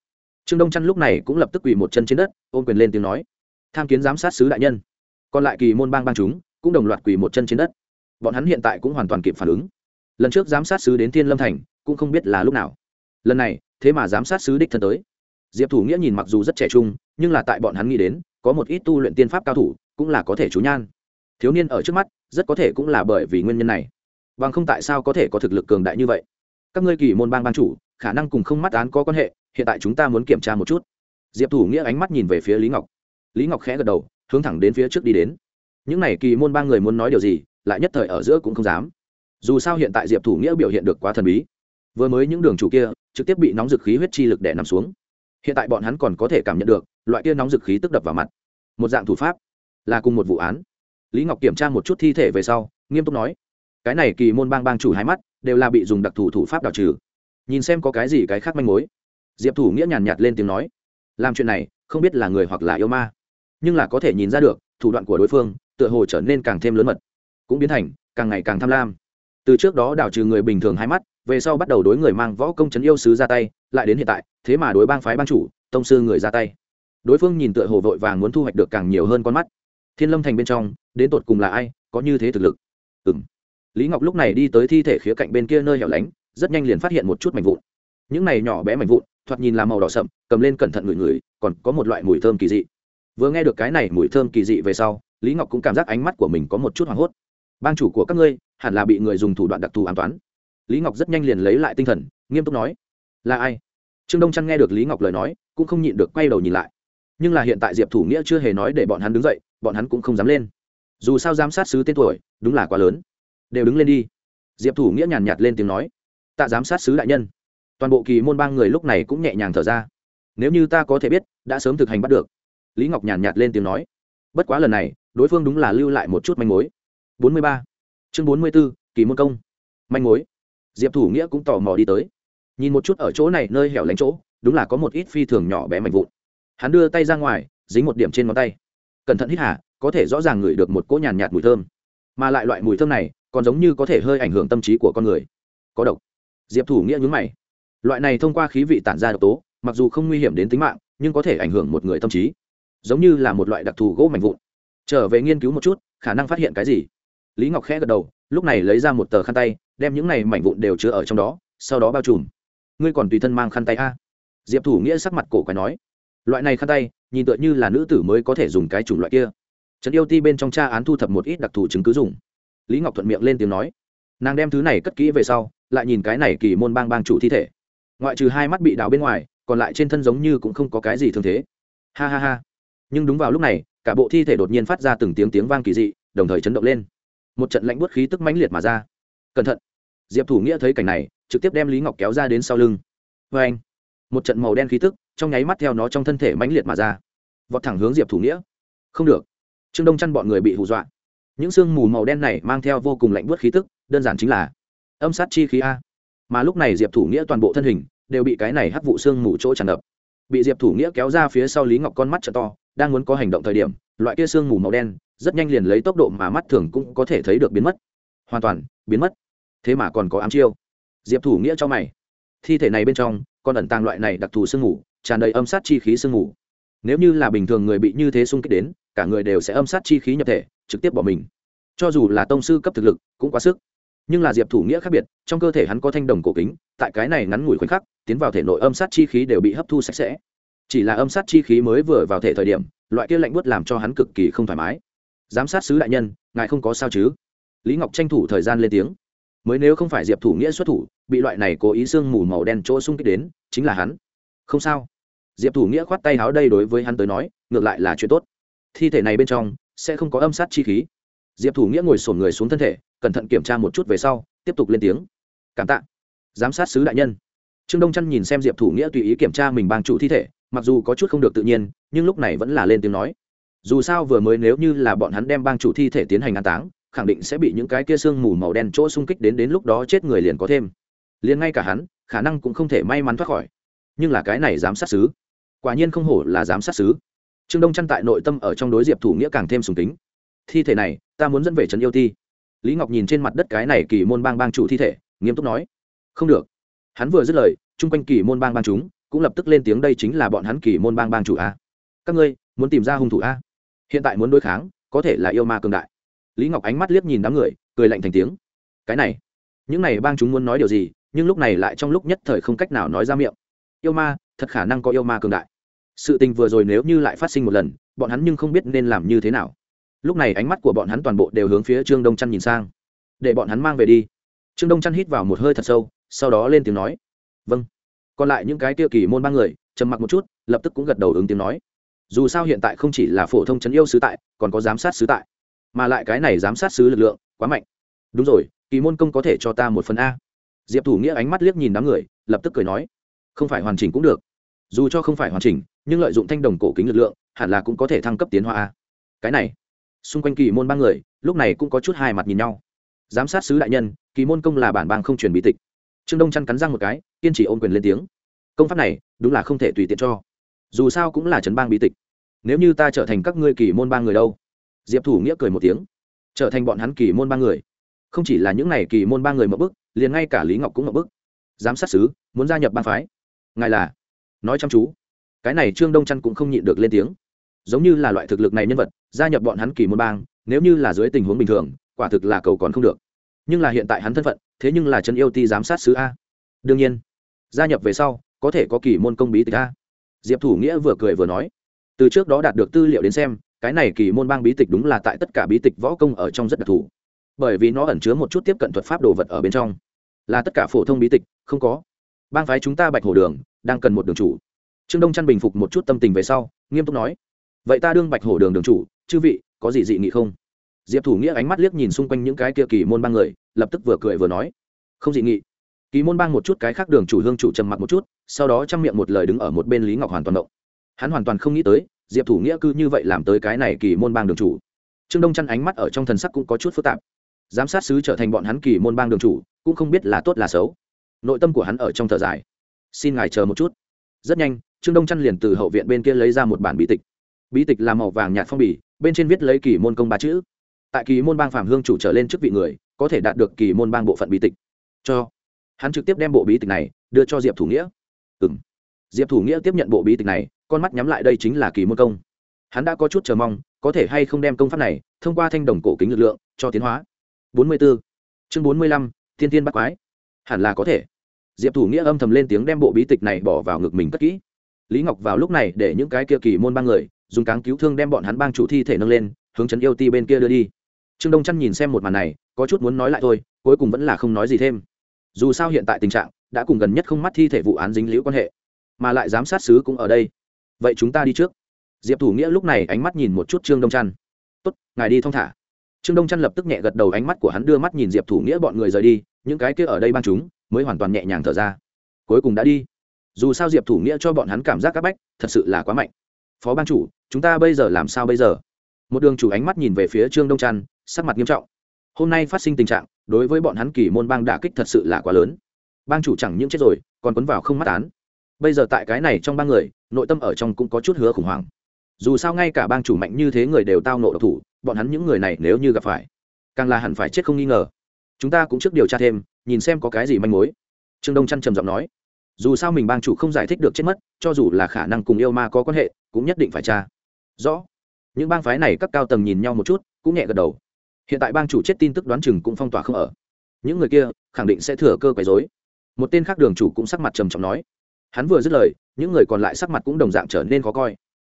Trương đông trăn lúc này cũng lập tức quỳ một chân trên đất ôm quyền lên tiếng nói. Tham kiến giám sát sứ đại nhân. Còn lại kỳ môn bang bang chúng, cũng đồng loạt quỳ một chân trên đất bọn hắn hiện tại cũng hoàn toàn kịp phản ứng. Lần trước giám sát sứ đến thiên lâm thành, cũng không biết là lúc nào. Lần này, thế mà giám sát sứ đích thân tới. Diệp thủ nghĩa nhìn mặc dù rất trẻ trung, nhưng là tại bọn hắn nghĩ đến, có một ít tu luyện tiên pháp cao thủ, cũng là có thể chú nhan. Thiếu niên ở trước mắt, rất có thể cũng là bởi vì nguyên nhân này. Bằng không tại sao có thể có thực lực cường đại như vậy? Các ngươi kỳ môn bang ban chủ, khả năng cùng không mắt án có quan hệ, hiện tại chúng ta muốn kiểm tra một chút. Diệp thủ nghĩa ánh mắt nhìn về phía lý ngọc. Lý ngọc khẽ gật đầu, hướng thẳng đến phía trước đi đến. Những n à y kỳ môn ba người muốn nói điều gì lại nhất thời ở giữa cũng không dám. Dù sao hiện tại diệp thủ nghĩa biểu hiện được quá thần bí. Vừa mới những đường chủ kia trực tiếp bị nóng dực khí huyết chi lực đè nằm xuống. Hiện tại bọn hắn còn có thể cảm nhận được loại kia nóng dực khí tức đập vào mặt. Một dạng thủ pháp là cùng một vụ án. Lý ngọc kiểm tra một chút thi thể về sau, nghiêm túc nói, cái này kỳ môn bang bang chủ hai mắt đều là bị dùng đặc thù thủ pháp đào trừ. Nhìn xem có cái gì cái khác manh mối. Diệp thủ nghĩa nhàn nhạt lên tiếng nói, làm chuyện này, không biết là người hoặc là yêu ma, nhưng là có thể nhìn ra được thủ đoạn của đối phương tựa hồ trở nên càng thêm lớn mật cũng biến thành càng ngày càng tham lam. Từ trước đó đào trừ người bình thường hai mắt, về sau bắt đầu đối người mang võ công trấn yêu sứ ra tay, lại đến hiện tại, thế mà đối bang phái ban chủ, tông sư người ra tay. Đối phương nhìn tựa hồ vội vàng muốn thu hoạch được càng nhiều hơn con mắt. Thiên lâm thành bên trong, đến tột cùng là ai, có như thế thực lực? Ừ m lý ngọc lúc này đi tới thi thể khía cạnh bên kia nơi hẻo lánh, rất nhanh liền phát hiện một chút mảnh vụn. Những này nhỏ bé mảnh vụn, thoạt nhìn là màu đỏ sậm, cầm lên cẩn thận ngửi ngửi, còn có một loại mùi thơm kỳ dị. Vừa nghe được cái này mùi thơm kỳ dị về sau, lý ngọc cũng cảm giác ánh mắt của mình có một chút hoảng hốt bang chủ của các ngươi hẳn là bị người dùng thủ đoạn đặc thù an toán. Lý ngọc rất nhanh liền lấy lại tinh thần, nghiêm túc nói, là ai? Trương đông trăn nghe được lý ngọc lời nói, cũng không nhịn được quay đầu nhìn lại. Nhưng là hiện tại diệp thủ nghĩa chưa hề nói để bọn hắn đứng dậy, bọn hắn cũng không dám lên. Dù sao giám sát sứ tên tuổi, đúng là quá lớn. Đều đứng lên đi. Diệp thủ nghĩa nhàn nhạt lên tiếng nói, tạ giám sát sứ đại nhân. Toàn bộ kỳ môn bang người lúc này cũng nhẹ nhàng thở ra. Nếu như ta có thể biết, đã sớm thực hành bắt được. Lý ngọc nhàn nhạt lên tiếng nói, bất quá lần này, đối phương đúng là lưu lại một chút manh mối bốn mươi ba. Chương bốn mươi b ố kỳ môn công. Manh mối. Diệp thủ nghĩa cũng tò mò đi tới. Nhìn một chút ở chỗ này nơi hẻo lánh chỗ, đúng là có một ít phi thường nhỏ bé mạnh vụn. Hắn đưa tay ra ngoài, dính một điểm trên ngón tay. Cẩn thận hít hà, có thể rõ ràng ngửi được một cỗ nhàn nhạt mùi thơm. Mà lại loại mùi thơm này, còn giống như có thể hơi ảnh hưởng tâm trí của con người. Có độc. Diệp thủ nghĩa nhúng mày. Loại này thông qua khí vị tản ra độc tố, mặc dù không nguy hiểm đến tính mạng, nhưng có thể ảnh hưởng một người tâm trí. Giống như là một loại đặc thù gỗ mạnh vụn. Trở về nghiên cứu một chút, khả năng phát hiện cái gì? Lý ngọc khẽ gật đầu, lúc này lấy ra một tờ khăn tay, đem những này mảnh vụn đều chứa ở trong đó, sau đó bao trùm. Ngươi còn tùy thân mang khăn tay a? Diệp thủ nghĩa sắc mặt cổ quái nói. Loại này khăn tay, nhìn tựa như là nữ tử mới có thể dùng cái chủng loại kia. Trần yêu ti bên trong tra án thu thập một ít đặc thù chứng cứ dùng. Lý ngọc thuận miệng lên tiếng nói. Nàng đem thứ này cất kỹ về sau, lại nhìn cái này kỳ môn bang bang chủ thi thể. Ngoại trừ hai mắt bị đào bên ngoài, còn lại trên thân giống như cũng không có cái gì thương thế. Ha ha ha. Nhưng đúng vào lúc này, cả bộ thi thể đột nhiên phát ra từng tiếng tiếng vang kỳ dị, đồng thời chấn động lên một trận lạnh buốt khí tức mãnh liệt mà ra. Cẩn thận. Diệp thủ nghĩa thấy cảnh này, trực tiếp đem lý ngọc kéo ra đến sau lưng. Vê anh, một trận màu đen khí tức, trong nháy mắt theo nó trong thân thể mãnh liệt mà ra. Vọt thẳng hướng diệp thủ nghĩa. Không được. Trương đông chăn bọn người bị hù dọa. Những sương mù màu đen này mang theo vô cùng lạnh buốt khí tức, đơn giản chính là âm sát chi khí a. Mà lúc này diệp thủ nghĩa toàn bộ thân hình đều bị cái này hắc vụ sương mù chỗ tràn ngập. Bị diệp thủ nghĩa kéo ra phía sau lý ngọc con mắt t to, đang muốn có hành động thời điểm, loại kia sương mù màu đen rất nhanh liền lấy tốc độ mà mắt thường cũng có thể thấy được biến mất. Hoàn toàn, biến mất. Thế mà còn có ám chiêu. Diệp thủ nghĩa cho mày. Thi thể này bên trong, còn ẩn tàng loại này đặc thù sương mù, tràn đầy âm sát chi khí sương mù. Nếu như là bình thường người bị như thế xung kích đến, cả người đều sẽ âm sát chi khí nhập thể, trực tiếp bỏ mình. Cho dù là tông sư cấp thực lực, cũng quá sức. Nhưng là diệp thủ nghĩa khác biệt, trong cơ thể hắn có thanh đồng cổ kính, tại cái này ngắn ngủi khoảnh khắc, tiến vào thể nội âm sát chi khí đều bị hấp thu sạch sẽ. Chỉ là âm sát chi khí mới vừa vào thể thời điểm, loại kia lạnh buốt làm cho hắn cực kỳ không thoải mái giám sát sứ đại nhân, ngài không có sao chứ? Lý ngọc tranh thủ thời gian lên tiếng. Mới nếu không phải diệp thủ nghĩa xuất thủ, bị loại này cố ý sương mù màu đen chỗ xung kích đến, chính là hắn. Không sao. Diệp thủ nghĩa khoát tay háo đây đối với hắn tới nói, ngược lại là chuyện tốt. Thi thể này bên trong, sẽ không có âm sát chi khí. Diệp thủ nghĩa ngồi sổn người xuống thân thể, cẩn thận kiểm tra một chút về sau, tiếp tục lên tiếng. Cảm tạ. Giám sát sứ đại nhân. Trương đông trăn nhìn xem diệp thủ nghĩa tùy ý kiểm tra mình bang chủ thi thể, mặc dù có chút không được tự nhiên, nhưng lúc này vẫn là lên tiếng nói dù sao vừa mới nếu như là bọn hắn đem bang chủ thi thể tiến hành an táng, khẳng định sẽ bị những cái kia sương mù màu đen chỗ xung kích đến đến lúc đó chết người liền có thêm. Liền ngay cả hắn, khả năng cũng không thể may mắn thoát khỏi. Nhưng là cái này dám sát xứ quả nhiên không hổ là dám sát xứ trương đông chăn tại nội tâm ở trong đối diệp thủ nghĩa càng thêm sùng kính. Thi thể này, ta muốn dẫn về trấn yêu ti. Lý ngọc nhìn trên mặt đất cái này kỳ môn bang bang chủ thi thể, nghiêm túc nói, không được. Hắn vừa dứt lời, chung quanh kỳ môn bang bang chúng cũng lập tức lên tiếng, đây chính là bọn hắn kỳ môn bang bang chủ a. Các ngươi muốn tìm ra hung thủ a? Hiện tại muốn đối kháng, có thể là yêu ma cường đại. Lý ngọc ánh mắt liếc nhìn đám người, cười lạnh thành tiếng. Cái này, những này bang chúng muốn nói điều gì, nhưng lúc này lại trong lúc nhất thời không cách nào nói ra miệng. Yêu ma, thật khả năng có yêu ma cường đại. Sự tình vừa rồi nếu như lại phát sinh một lần, bọn hắn nhưng không biết nên làm như thế nào. Lúc này ánh mắt của bọn hắn toàn bộ đều hướng phía trương đông chăn nhìn sang. Để bọn hắn mang về đi. Trương đông chăn hít vào một hơi thật sâu, sau đó lên tiếng nói. Vâng. Còn lại những cái tiêu kỳ môn ba người, trầm mặc một chút, lập tức cũng gật đầu ứng tiếng nói dù sao hiện tại không chỉ là phổ thông chấn yêu sứ tại, còn có giám sát sứ tại. Mà lại cái này giám sát sứ lực lượng quá mạnh. Đúng rồi, kỳ môn công có thể cho ta một phần a. Diệp thủ nghĩa ánh mắt liếc nhìn đám người, lập tức cười nói, không phải hoàn chỉnh cũng được. Dù cho không phải hoàn chỉnh, nhưng lợi dụng thanh đồng cổ kính lực lượng, hẳn là cũng có thể thăng cấp tiến hóa a. Cái này, xung quanh kỳ môn ba người, lúc này cũng có chút hai mặt nhìn nhau. Giám sát sứ đại nhân, kỳ môn công là bản bang không truyền bí tịch. Trương đông chăn cắn răng một cái, kiên trì ôm quyền lên tiếng. Công pháp này, đúng là không thể tùy tiện cho dù sao cũng là trấn bang bí tịch. Nếu như ta trở thành các ngươi kỳ môn ba người đâu? Diệp thủ nghĩa cười một tiếng. Trở thành bọn hắn kỳ môn ba người? Không chỉ là những n à y kỳ môn ba người mậu bức, liền ngay cả lý ngọc cũng mậu bức. Giám sát sứ, muốn gia nhập bang phái. Ngài là? Nói chăm chú. Cái này trương đông trăn cũng không nhịn được lên tiếng. Giống như là loại thực lực này nhân vật, gia nhập bọn hắn kỳ môn bang, nếu như là dưới tình huống bình thường, quả thực là cầu còn không được. Nhưng là hiện tại hắn thân phận, thế nhưng là chân yêu ti giám sát sứ a. Đương nhiên, gia nhập về sau, có thể có kỳ môn công bí tịch a diệp thủ nghĩa vừa cười vừa nói, từ trước đó đạt được tư liệu đến xem, cái này kỳ môn bang bí tịch đúng là tại tất cả bí tịch võ công ở trong rất đặc thù. Bởi vì nó ẩn chứa một chút tiếp cận thuật pháp đồ vật ở bên trong. Là tất cả phổ thông bí tịch, không có. Bang phái chúng ta bạch hồ đường, đang cần một đường chủ. Trương đông chăn bình phục một chút tâm tình về sau, nghiêm túc nói, vậy ta đương bạch hổ đường đường chủ, chư vị, có gì dị nghị không? Diệp thủ nghĩa ánh mắt liếc nhìn xung quanh những cái kia kỳ môn bang người, lập tức vừa cười vừa nói, không dị nghị. Kỳ môn bang một chút cái khác đường chủ, hương chủ trầm mặc một chút sau đó chăm miệng một lời đứng ở một bên lý ngọc hoàn toàn động. Hắn hoàn toàn không nghĩ tới, diệp thủ nghĩa cư như vậy làm tới cái này kỳ môn bang đường chủ. Trương đông chăn ánh mắt ở trong thần sắc cũng có chút phức tạp. Giám sát sứ trở thành bọn hắn kỳ môn bang đường chủ, cũng không biết là tốt là xấu. Nội tâm của hắn ở trong thở dài. Xin ngài chờ một chút. Rất nhanh, trương đông chăn liền từ hậu viện bên kia lấy ra một bản bí tịch. Bí tịch là màu vàng nhạt phong bì, bên trên viết lấy kỳ môn công ba chữ. Tại kỳ môn bang phạm hương chủ trở lên chức vị người, có thể đạt được kỳ môn bang bộ phận bí tịch. Cho. Hắn trực tiếp đem bộ bí tịch này đưa cho diệp thủ nghĩa ừng diệp thủ nghĩa tiếp nhận bộ bí tịch này, con mắt nhắm lại đây chính là kỳ môn công. Hắn đã có chút chờ mong, có thể hay không đem công pháp này thông qua thanh đồng cổ kính lực lượng cho tiến hóa. Bốn mươi b ố chương bốn mươi lăm, thiên tiên bắt quái. Hẳn là có thể. Diệp thủ nghĩa âm thầm lên tiếng đem bộ bí tịch này bỏ vào ngực mình cất kỹ. Lý ngọc vào lúc này để những cái kia kỳ môn ba người dùng cáng cứu thương đem bọn hắn bang chủ thi thể nâng lên, hướng chấn yêu ti bên kia đưa đi. Trương đông chăn nhìn xem một màn này, có chút muốn nói lại thôi, cuối cùng vẫn là không nói gì thêm. Dù sao hiện tại tình trạng đã cùng gần nhất không mắt thi thể vụ án dính liễu quan hệ, mà lại giám sát sứ cũng ở đây. Vậy chúng ta đi trước. Diệp thủ nghĩa lúc này ánh mắt nhìn một chút trương đông trăn. Tốt, ngài đi thong thả. Trương đông trăn lập tức nhẹ gật đầu, ánh mắt của hắn đưa mắt nhìn diệp thủ nghĩa bọn người rời đi, những cái kia ở đây ban chúng mới hoàn toàn nhẹ nhàng thở ra. Cuối cùng đã đi. Dù sao diệp thủ nghĩa cho bọn hắn cảm giác áp bách thật sự là quá mạnh. Phó ban chủ, chúng ta bây giờ làm sao bây giờ? Một đường chủ ánh mắt nhìn về phía trương đông trăn, sắc mặt nghiêm trọng. Hôm nay phát sinh tình trạng, đối với bọn hắn kỳ môn bang đả kích thật sự là quá lớn bang chủ chẳng những chết rồi, còn quấn vào không mắt án. Bây giờ tại cái này trong ba người, nội tâm ở trong cũng có chút hứa khủng hoảng. Dù sao ngay cả bang chủ mạnh như thế người đều tao nộ độc thủ, bọn hắn những người này nếu như gặp phải, càng là hẳn phải chết không nghi ngờ. Chúng ta cũng trước điều tra thêm, nhìn xem có cái gì manh mối. Trương đông chăn trầm giọng nói. Dù sao mình bang chủ không giải thích được chết mất, cho dù là khả năng cùng yêu ma có quan hệ, cũng nhất định phải tra. Rõ. Những bang phái này các cao tầng nhìn nhau một chút, cũng nhẹ gật đầu. Hiện tại bang chủ chết tin tức đoán chừng cũng phong tỏa không ở. Những người kia khẳng định sẽ thừa cơ quấy dối một tên khác đường chủ cũng sắc mặt trầm trọng nói, hắn vừa dứt lời, những người còn lại sắc mặt cũng đồng dạng trở nên khó coi.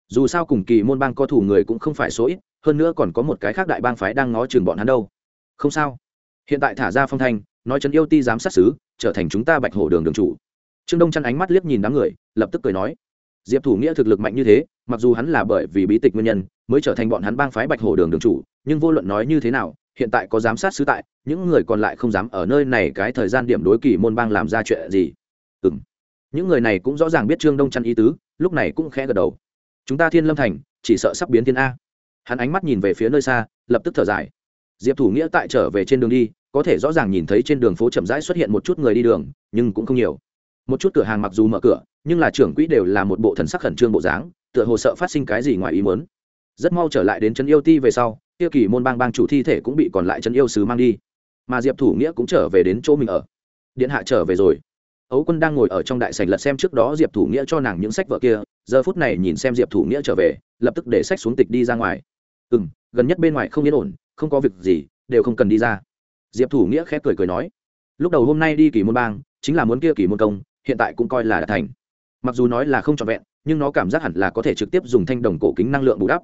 Dù sao cùng kỳ môn bang co thủ người cũng không phải số ít, hơn nữa còn có một cái khác đại bang phái đang ngó chừng bọn hắn đâu. Không sao. Hiện tại thả ra phong thanh, nói trấn yêu ti giám sát xứ, trở thành chúng ta bạch hổ đường đường chủ. Trương đông chăn ánh mắt liếc nhìn đám người, lập tức cười nói, diệp thủ nghĩa thực lực mạnh như thế, mặc dù hắn là bởi vì bí tịch nguyên nhân, mới trở thành bọn hắn bang phái bạch hổ đường đường chủ, nhưng vô luận nói như thế nào hiện tại có giám sát sứ tại, những người còn lại không dám ở nơi này cái thời gian điểm đối kỳ môn bang làm ra chuyện gì. Ừ m những người này cũng rõ ràng biết trương đông chăn ý tứ, lúc này cũng khẽ gật đầu. Chúng ta thiên lâm thành, chỉ sợ sắp biến thiên a. Hắn ánh mắt nhìn về phía nơi xa, lập tức thở dài. Diệp thủ nghĩa tại trở về trên đường đi, có thể rõ ràng nhìn thấy trên đường phố chậm rãi xuất hiện một chút người đi đường, nhưng cũng không nhiều. Một chút cửa hàng mặc dù mở cửa, nhưng là trưởng quỹ đều là một bộ thần sắc khẩn trương bộ dáng, tựa hồ sợ phát sinh cái gì ngoài ý muốn. Rất mau trở lại đến trấn yêu ti về sau kia kỳ môn bang bang chủ thi thể cũng bị còn lại trấn yêu sứ mang đi. Mà diệp thủ nghĩa cũng trở về đến chỗ mình ở. Điện hạ trở về rồi. Ấu quân đang ngồi ở trong đại sảnh lật xem trước đó diệp thủ nghĩa cho nàng những sách vợ kia. Giờ phút này nhìn xem diệp thủ nghĩa trở về, lập tức để sách xuống tịch đi ra ngoài. Ừ m gần nhất bên ngoài không yên ổn, không có việc gì, đều không cần đi ra. Diệp thủ nghĩa khép cười cười nói, lúc đầu hôm nay đi kỳ môn bang, chính là muốn kia kỳ môn công, hiện tại cũng coi là đã thành. Mặc dù nói là không trọn vẹn, nhưng nó cảm giác hẳn là có thể trực tiếp dùng thanh đồng cổ kính năng lượng bù đắp.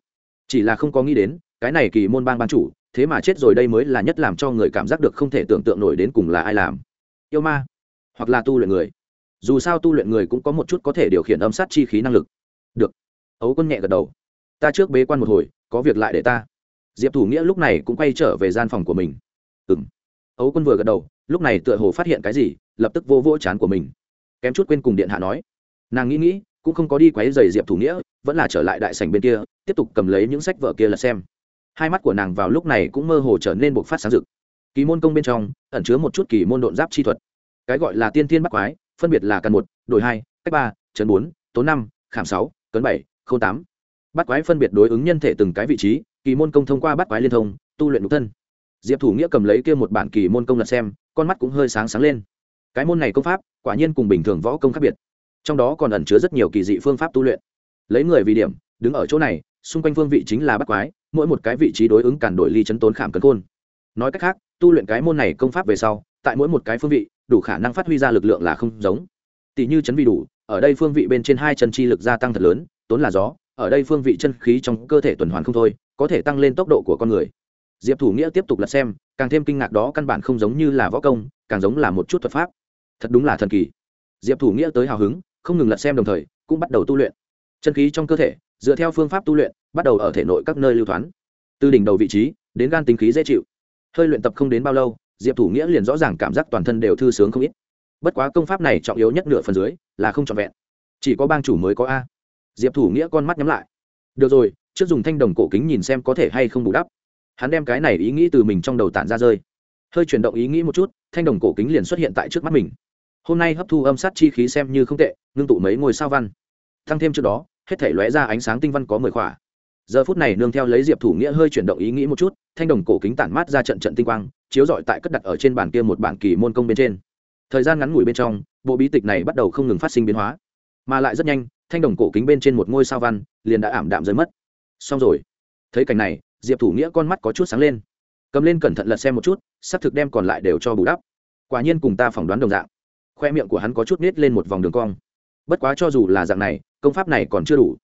Chỉ là không có nghĩ đến cái này kỳ môn bang ban chủ, thế mà chết rồi đây mới là nhất làm cho người cảm giác được không thể tưởng tượng nổi đến cùng là ai làm. Yêu ma, hoặc là tu luyện người. Dù sao tu luyện người cũng có một chút có thể điều khiển âm sát chi khí năng lực. Được. Ấu quân nhẹ gật đầu. Ta trước bế quan một hồi, có việc lại để ta. Diệp thủ nghĩa lúc này cũng quay trở về gian phòng của mình. Ừ m ấu quân vừa gật đầu, lúc này tựa hồ phát hiện cái gì, lập tức vô vỗ chán của mình. Kém chút quên cùng điện hạ nói. Nàng nghĩ nghĩ, cũng không có đi quáy dày diệp thủ nghĩa, vẫn là trở lại đại sảnh bên kia, tiếp tục cầm lấy những sách vở kia là xem hai mắt của nàng vào lúc này cũng mơ hồ trở nên bộc phát sáng rực. Kỳ môn công bên trong, ẩn chứa một chút kỳ môn độn giáp chi thuật. Cái gọi là tiên thiên bắc quái, phân biệt là căn một, đổi hai, cách ba, chấn bốn tốn năm, khảm sáu, cấn bảy, khâu tám. Bắt quái phân biệt đối ứng nhân thể từng cái vị trí, kỳ môn công thông qua bắt quái liên thông, tu luyện nhục thân. Diệp thủ nghĩa cầm lấy kia một bản kỳ môn công lật xem, con mắt cũng hơi sáng sáng lên. Cái môn này công pháp, quả nhiên cùng bình thường võ công khác biệt. Trong đó còn ẩn chứa rất nhiều kỳ dị phương pháp tu luyện. Lấy người vì điểm, đứng ở chỗ này, xung quanh phương vị chính là bắt quái mỗi một cái vị trí đối ứng cản đổi ly chấn tốn khảm cấn khôn. Nói cách khác, tu luyện cái môn này công pháp về sau, tại mỗi một cái phương vị, đủ khả năng phát huy ra lực lượng là không giống. Tỷ như chấn vị đủ, ở đây phương vị bên trên hai chân chi lực gia tăng thật lớn, tốn là gió, ở đây phương vị chân khí trong cơ thể tuần hoàn không thôi, có thể tăng lên tốc độ của con người. Diệp thủ nghĩa tiếp tục lật xem, càng thêm kinh ngạc đó căn bản không giống như là võ công, càng giống là một chút thuật pháp. Thật đúng là thần kỳ. Diệp thủ nghĩa tới hào hứng, không ngừng lật xem đồng thời, cũng bắt đầu tu luyện. Chân khí trong cơ thể, dựa theo phương pháp tu luyện bắt đầu ở thể nội các nơi lưu thoán. Từ đỉnh đầu vị trí, đến gan tính khí dễ chịu. Hơi luyện tập không đến bao lâu, diệp thủ nghĩa liền rõ ràng cảm giác toàn thân đều thư sướng không ít. Bất quá công pháp này trọng yếu nhất nửa phần dưới, là không trọn vẹn. Chỉ có bang chủ mới có a. Diệp thủ nghĩa con mắt nhắm lại. Được rồi, trước dùng thanh đồng cổ kính nhìn xem có thể hay không bù đắp. Hắn đem cái này ý nghĩ từ mình trong đầu tản ra rơi. Hơi chuyển động ý nghĩ một chút, thanh đồng cổ kính liền xuất hiện tại trước mắt mình. Hôm nay hấp thu âm sát chi khí xem như không tệ, ngưng tụ mấy ngôi sao văn. Thăng thêm trước đó, hết thể lóe ra ánh sáng tinh văn có mười khỏa giờ phút này nương theo lấy diệp thủ nghĩa hơi chuyển động ý nghĩ một chút, thanh đồng cổ kính tản mát ra trận trận tinh quang, chiếu dọi tại cất đặt ở trên bàn kia một bản kỳ môn công bên trên. Thời gian ngắn ngủi bên trong, bộ bí tịch này bắt đầu không ngừng phát sinh biến hóa. Mà lại rất nhanh, thanh đồng cổ kính bên trên một ngôi sao văn liền đã ảm đạm rơi mất. Xong rồi. Thấy cảnh này, diệp thủ nghĩa con mắt có chút sáng lên. Cầm lên cẩn thận lật xem một chút, sắp thực đem còn lại đều cho bù đắp. Quả nhiên cùng ta phỏng đoán đồng dạng. Khoe miệng của hắn có chút nết lên một vòng đường cong. Bất quá cho dù là dạng này, công pháp này còn chưa đủ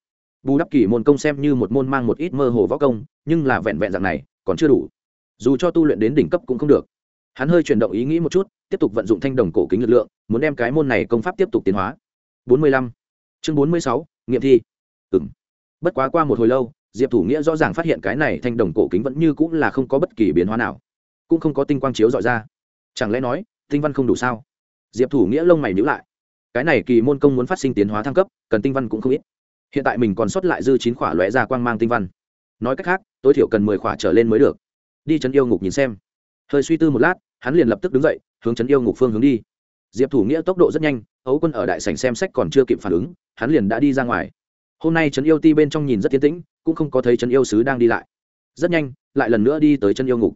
bù đắp kỳ môn công xem như một môn mang một ít mơ hồ võ công, nhưng là vẹn vẹn dạng này, còn chưa đủ. Dù cho tu luyện đến đỉnh cấp cũng không được. Hắn hơi chuyển động ý nghĩ một chút, tiếp tục vận dụng thanh đồng cổ kính lực lượng, muốn đem cái môn này công pháp tiếp tục tiến hóa. Bốn mươi lăm. Chương bốn mươi sáu, nghiệm thi. Ừ. bất quá qua một hồi lâu, diệp thủ nghĩa rõ ràng phát hiện cái này thanh đồng cổ kính vẫn như cũng là không có bất kỳ biến hóa nào. Cũng không có tinh quang chiếu dọi ra. Chẳng lẽ nói, tinh văn không đủ sao? Diệp thủ nghĩa lông mày nhữ lại. Cái này kỳ môn công muốn phát sinh tiến hóa thăng cấp, cần tinh văn cũng không ít hiện tại mình còn sót lại dư chín khỏa lóe ra quang mang tinh văn. Nói cách khác, tối thiểu cần mười khỏa trở lên mới được. Đi chấn yêu ngục nhìn xem. Hơi suy tư một lát, hắn liền lập tức đứng dậy, hướng chấn yêu ngục phương hướng đi. Diệp thủ nghĩa tốc độ rất nhanh, ấu quân ở đại sảnh xem sách còn chưa kịp phản ứng, hắn liền đã đi ra ngoài. Hôm nay trấn yêu ti bên trong nhìn rất tiến tĩnh, cũng không có thấy trấn yêu sứ đang đi lại. Rất nhanh, lại lần nữa đi tới chân yêu ngục.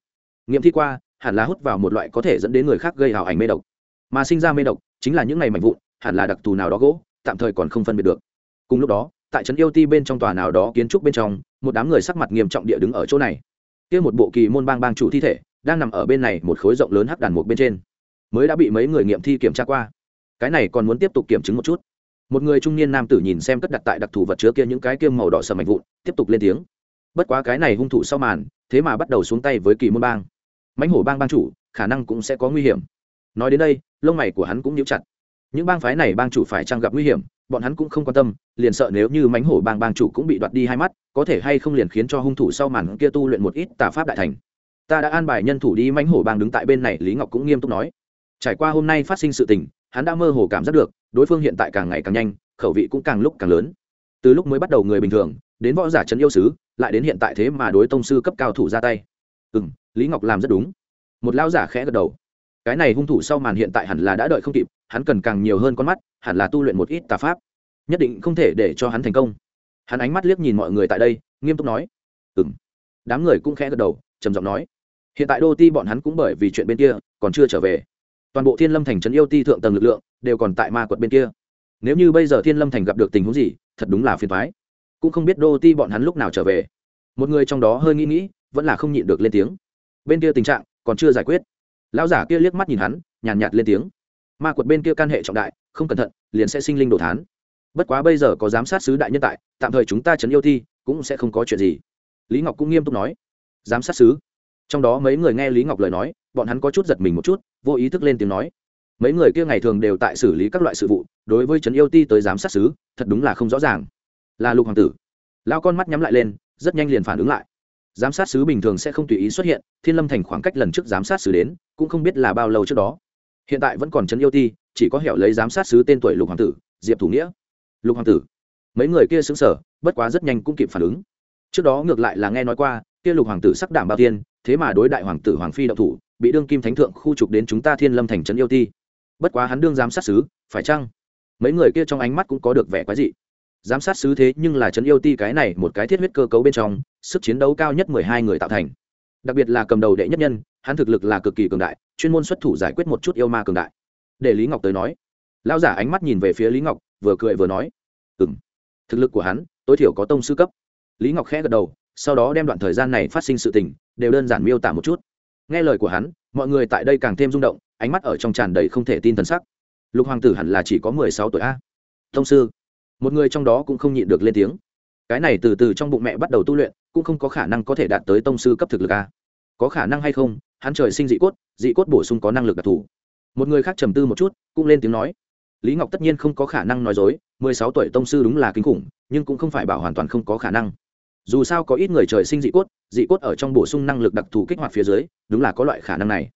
Nghiệm thi qua, hẳn là hút vào một loại có thể dẫn đến người khác gây hào ảnh mê độc. Mà sinh ra mê độc, chính là những ngày mạnh vụn, hẳn là đặc thù nào đó gỗ, tạm thời còn không phân biệt được. Cùng lúc đó tại trấn yêu ti bên trong tòa nào đó kiến trúc bên trong, một đám người sắc mặt nghiêm trọng địa đứng ở chỗ này. Kia một bộ kỳ môn bang bang chủ thi thể, đang nằm ở bên này một khối rộng lớn hắc đàn một bên trên. Mới đã bị mấy người nghiệm thi kiểm tra qua. Cái này còn muốn tiếp tục kiểm chứng một chút. Một người trung niên nam tử nhìn xem cất đặt tại đặc thù vật chứa kia những cái kiêm màu đỏ sầm mạnh vụn, tiếp tục lên tiếng. Bất quá cái này hung thủ sau màn, thế mà bắt đầu xuống tay với kỳ môn bang. Mãnh hổ bang bang chủ, khả năng cũng sẽ có nguy hiểm. Nói đến đây, lông mày của hắn cũng nhíu chặt. Những bang phái này bang chủ phải trang gặp nguy hiểm? Bọn hắn cũng không quan tâm, liền sợ nếu như mãnh hổ bang bang chủ cũng bị đoạt đi hai mắt, có thể hay không liền khiến cho hung thủ sau màn kia tu luyện một ít tà pháp đại thành. Ta đã an bài nhân thủ đi mãnh hổ bang đứng tại bên này, lý ngọc cũng nghiêm túc nói. Trải qua hôm nay phát sinh sự tình, hắn đã mơ hồ cảm giác được, đối phương hiện tại càng ngày càng nhanh, khẩu vị cũng càng lúc càng lớn. Từ lúc mới bắt đầu người bình thường, đến võ giả trấn yêu sứ, lại đến hiện tại thế mà đối tông sư cấp cao thủ ra tay. Ừ m lý ngọc làm rất đúng. Một lão giả khẽ gật đầu cái này hung thủ sau màn hiện tại hẳn là đã đợi không kịp, hắn cần càng nhiều hơn con mắt, hẳn là tu luyện một ít tà pháp. Nhất định không thể để cho hắn thành công. Hắn ánh mắt liếc nhìn mọi người tại đây, nghiêm túc nói ừ m đám người cũng khẽ gật đầu, trầm giọng nói, hiện tại đô ti bọn hắn cũng bởi vì chuyện bên kia, còn chưa trở về. Toàn bộ thiên lâm thành trấn yêu ti thượng tầng lực lượng, đều còn tại ma quật bên kia. Nếu như bây giờ thiên lâm thành gặp được tình huống gì, thật đúng là phiền thoái cũng không biết đô ti bọn hắn lúc nào trở về. Một người trong đó hơi nghĩ nghĩ, vẫn là không nhịn được lên tiếng. Bên kia tình trạng còn chưa giải quyết lão giả kia liếc mắt nhìn hắn nhàn nhạt, nhạt lên tiếng. Ma quật bên kia can hệ trọng đại không cẩn thận liền sẽ sinh linh đồ thán. Bất quá bây giờ có giám sát sứ đại nhân tại tạm thời chúng ta chấn yêu thi cũng sẽ không có chuyện gì. Lý ngọc cũng nghiêm túc nói. Giám sát sứ. Trong đó mấy người nghe lý ngọc lời nói bọn hắn có chút giật mình một chút vô ý thức lên tiếng nói. Mấy người kia ngày thường đều tại xử lý các loại sự vụ đối với trấn yêu ti tới giám sát sứ thật đúng là không rõ ràng. Là lục hoàng tử. Lao con mắt nhắm lại lên rất nhanh liền phản ứng lại. Giám sát sứ bình thường sẽ không tùy ý xuất hiện thiên lâm thành khoảng cách lần trước giám sát sứ đến cũng không biết là bao lâu trước đó. Hiện tại vẫn còn trấn yêu ti, chỉ có hẻo lấy giám sát sứ tên tuổi lục hoàng tử, diệp thủ nghĩa. Lục hoàng tử. Mấy người kia xứng sở, bất quá rất nhanh cũng kịp phản ứng. Trước đó ngược lại là nghe nói qua, kia lục hoàng tử sắc đảm bao tiên thế mà đối đại hoàng tử hoàng phi đậu thủ, bị đương kim thánh thượng khu trục đến chúng ta thiên lâm thành trấn yêu ti. Bất quá hắn đương giám sát sứ, phải chăng? Mấy người kia trong ánh mắt cũng có được vẻ quái dị. Giám sát sứ thế nhưng là trấn yêu ti cái này một cái thiết huyết cơ cấu bên trong, sức chiến đấu cao nhất mười hai người tạo thành. Đặc biệt là cầm đầu đệ nhất nhân hắn thực lực là cực kỳ cường đại, chuyên môn xuất thủ giải quyết một chút yêu ma cường đại. Để lý ngọc tới nói. Lão giả ánh mắt nhìn về phía lý ngọc, vừa cười vừa nói. Ừ m thực lực của hắn, tối thiểu có tông sư cấp. Lý ngọc khẽ gật đầu, sau đó đem đoạn thời gian này phát sinh sự tình, đều đơn giản miêu tả một chút. Nghe lời của hắn, mọi người tại đây càng thêm rung động, ánh mắt ở trong tràn đầy không thể tin t sắc. Lục hoàng tử hẳn là chỉ có mười sáu tuổi a. Tông sư. Một người trong đó cũng không nhịn được lên tiếng. Cái này từ từ trong bụng mẹ bắt đầu tu luyện, cũng không có khả năng có thể đạt tới tông sư cấp thực lực a có khả năng hay không, hắn trời sinh dị cốt dị cốt bổ sung có năng lực đặc thù. Một người khác trầm tư một chút, cũng lên tiếng nói. Lý ngọc tất nhiên không có khả năng nói dối, mười sáu tuổi tông sư đúng là kinh khủng, nhưng cũng không phải bảo hoàn toàn không có khả năng. Dù sao có ít người trời sinh dị cốt dị cốt ở trong bổ sung năng lực đặc thù kích hoạt phía dưới, đúng là có loại khả năng này.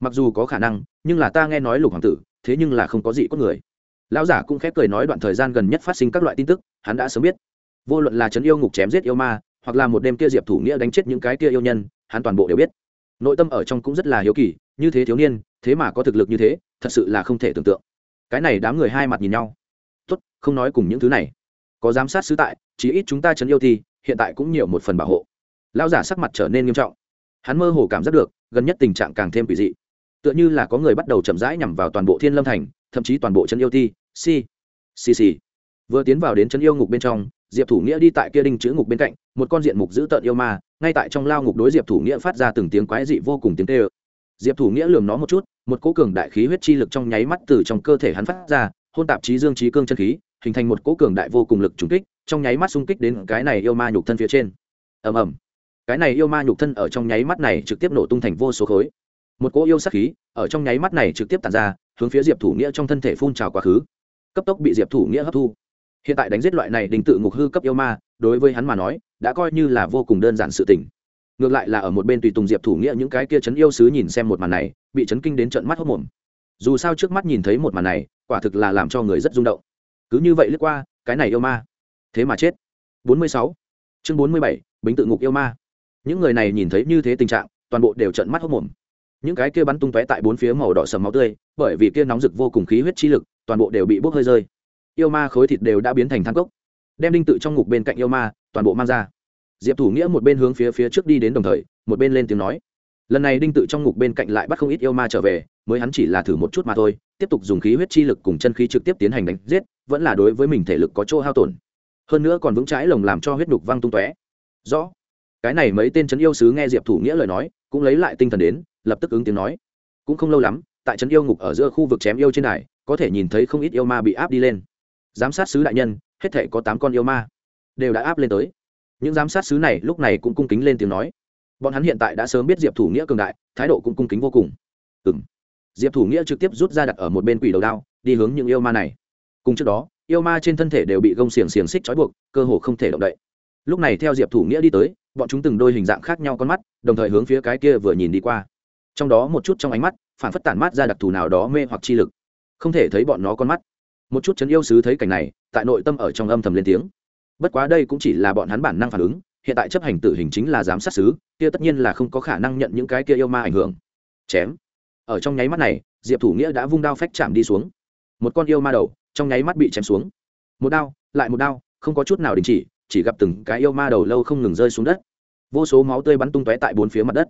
Mặc dù có khả năng, nhưng là ta nghe nói lục hoàng tử, thế nhưng là không có dị cốt người. Lão giả cũng khép cười nói đoạn thời gian gần nhất phát sinh các loại tin tức, hắn đã sớm biết. Vô luận là trấn yêu ngục chém giết yêu ma, hoặc là một đêm kia diệp thủ nghĩa đánh chết những cái kia yêu nhân hắn toàn bộ đều biết. Nội tâm ở trong cũng rất là hiếu kỳ như thế thiếu niên thế mà có thực lực như thế thật sự là không thể tưởng tượng. Cái này đám người hai mặt nhìn nhau. Tốt không nói cùng những thứ này. Có giám sát sứ tại chí ít chúng ta chấn yêu thi, hiện tại cũng nhiều một phần bảo hộ. Lao giả sắc mặt trở nên nghiêm trọng. Hắn mơ hồ cảm giác được gần nhất tình trạng càng thêm quỷ dị. Tựa như là có người bắt đầu chậm rãi nhằm vào toàn bộ thiên lâm thành thậm chí toàn bộ chân yêu thi. si si si vừa tiến vào đến chân yêu ngục bên trong diệp thủ nghĩa đi tại kia đinh chữ ngục bên cạnh, một con diện mục dữ tợn yêu ma, ngay tại trong lao ngục đối diệp thủ nghĩa phát ra từng tiếng quái dị vô cùng tiếng tê ơ. Diệp thủ nghĩa lường nó một chút, một cố cường đại khí huyết chi lực trong nháy mắt từ trong cơ thể hắn phát ra, hôn tạp trí dương trí cương chân khí, hình thành một cố cường đại vô cùng lực trùng kích, trong nháy mắt xung kích đến cái này yêu ma nhục thân phía trên. Ầm ầm. Cái này yêu ma nhục thân ở trong nháy mắt này trực tiếp nổ tung thành vô số khối. Một cỗ yêu sắc khí ở trong nháy mắt này trực tiếp tàn ra, hướng phía diệp thủ nghĩa trong thân thể phun trào quá khứ. Cấp tốc bị diệp thủ nghĩa hấp thu hiện tại đánh giết loại này đình tự ngục hư cấp yêu ma đối với hắn mà nói đã coi như là vô cùng đơn giản sự tình. Ngược lại là ở một bên tùy tùng diệp thủ nghĩa những cái kia chấn yêu sứ nhìn xem một màn này bị chấn kinh đến trận mắt hốc mồm. Dù sao trước mắt nhìn thấy một màn này quả thực là làm cho người rất rung động. Cứ như vậy lướt qua cái này yêu ma thế mà chết. 46. chương 47, bính tự ngục yêu ma. Những người này nhìn thấy như thế tình trạng toàn bộ đều trận mắt hốc mồm. Những cái kia bắn tung tóe tại bốn phía màu đỏ sầm máu tươi bởi vì kia nóng rực vô cùng khí huyết chi lực toàn bộ đều bị bốc hơi rơi yêu ma khối thịt đều đã biến thành than cốc. Đem đinh tự trong ngục bên cạnh yêu ma, toàn bộ mang ra. Diệp thủ nghĩa một bên hướng phía phía trước đi đến đồng thời, một bên lên tiếng nói. Lần này đinh tự trong ngục bên cạnh lại bắt không ít yêu ma trở về, mới hắn chỉ là thử một chút mà thôi, tiếp tục dùng khí huyết chi lực cùng chân khí trực tiếp tiến hành đánh giết, vẫn là đối với mình thể lực có chỗ hao tổn. Hơn nữa còn vững trái lồng làm cho huyết đục văng tung tóe. Rõ. Cái này mấy tên trấn yêu sứ nghe diệp thủ nghĩa lời nói, cũng lấy lại tinh thần đến, lập tức ứng tiếng nói. Cũng không lâu lắm, tại trấn yêu ngục ở giữa khu vực chém yêu trên đài, có thể nhìn thấy không ít yêu ma bị áp đi lên giám sát sứ đại nhân, hết thể có tám con yêu ma, đều đã áp lên tới. Những giám sát sứ này lúc này cũng cung kính lên tiếng nói. Bọn hắn hiện tại đã sớm biết diệp thủ nghĩa cường đại, thái độ cũng cung kính vô cùng. Ừ m diệp thủ nghĩa trực tiếp rút ra đặt ở một bên quỷ đầu đao, đi hướng những yêu ma này. Cùng trước đó, yêu ma trên thân thể đều bị gông xiềng xiềng xích trói buộc, cơ hồ không thể động đậy. Lúc này theo diệp thủ nghĩa đi tới, bọn chúng từng đôi hình dạng khác nhau con mắt, đồng thời hướng phía cái kia vừa nhìn đi qua. Trong đó một chút trong ánh mắt, phản phất tản mát ra đặc thù nào đó mê hoặc chi lực. Không thể thấy bọn nó con mắt một chút chấn yêu sứ thấy cảnh này, tại nội tâm ở trong âm thầm lên tiếng. Bất quá đây cũng chỉ là bọn hắn bản năng phản ứng, hiện tại chấp hành tử hình chính là giám sát sứ, kia tất nhiên là không có khả năng nhận những cái kia yêu ma ảnh hưởng. Chém. Ở trong nháy mắt này, diệp thủ nghĩa đã vung đao phách chạm đi xuống. Một con yêu ma đầu, trong nháy mắt bị chém xuống. Một đao, lại một đao, không có chút nào đình chỉ chỉ gặp từng cái yêu ma đầu lâu không ngừng rơi xuống đất. Vô số máu tươi bắn tung tóe tại bốn phía mặt đất.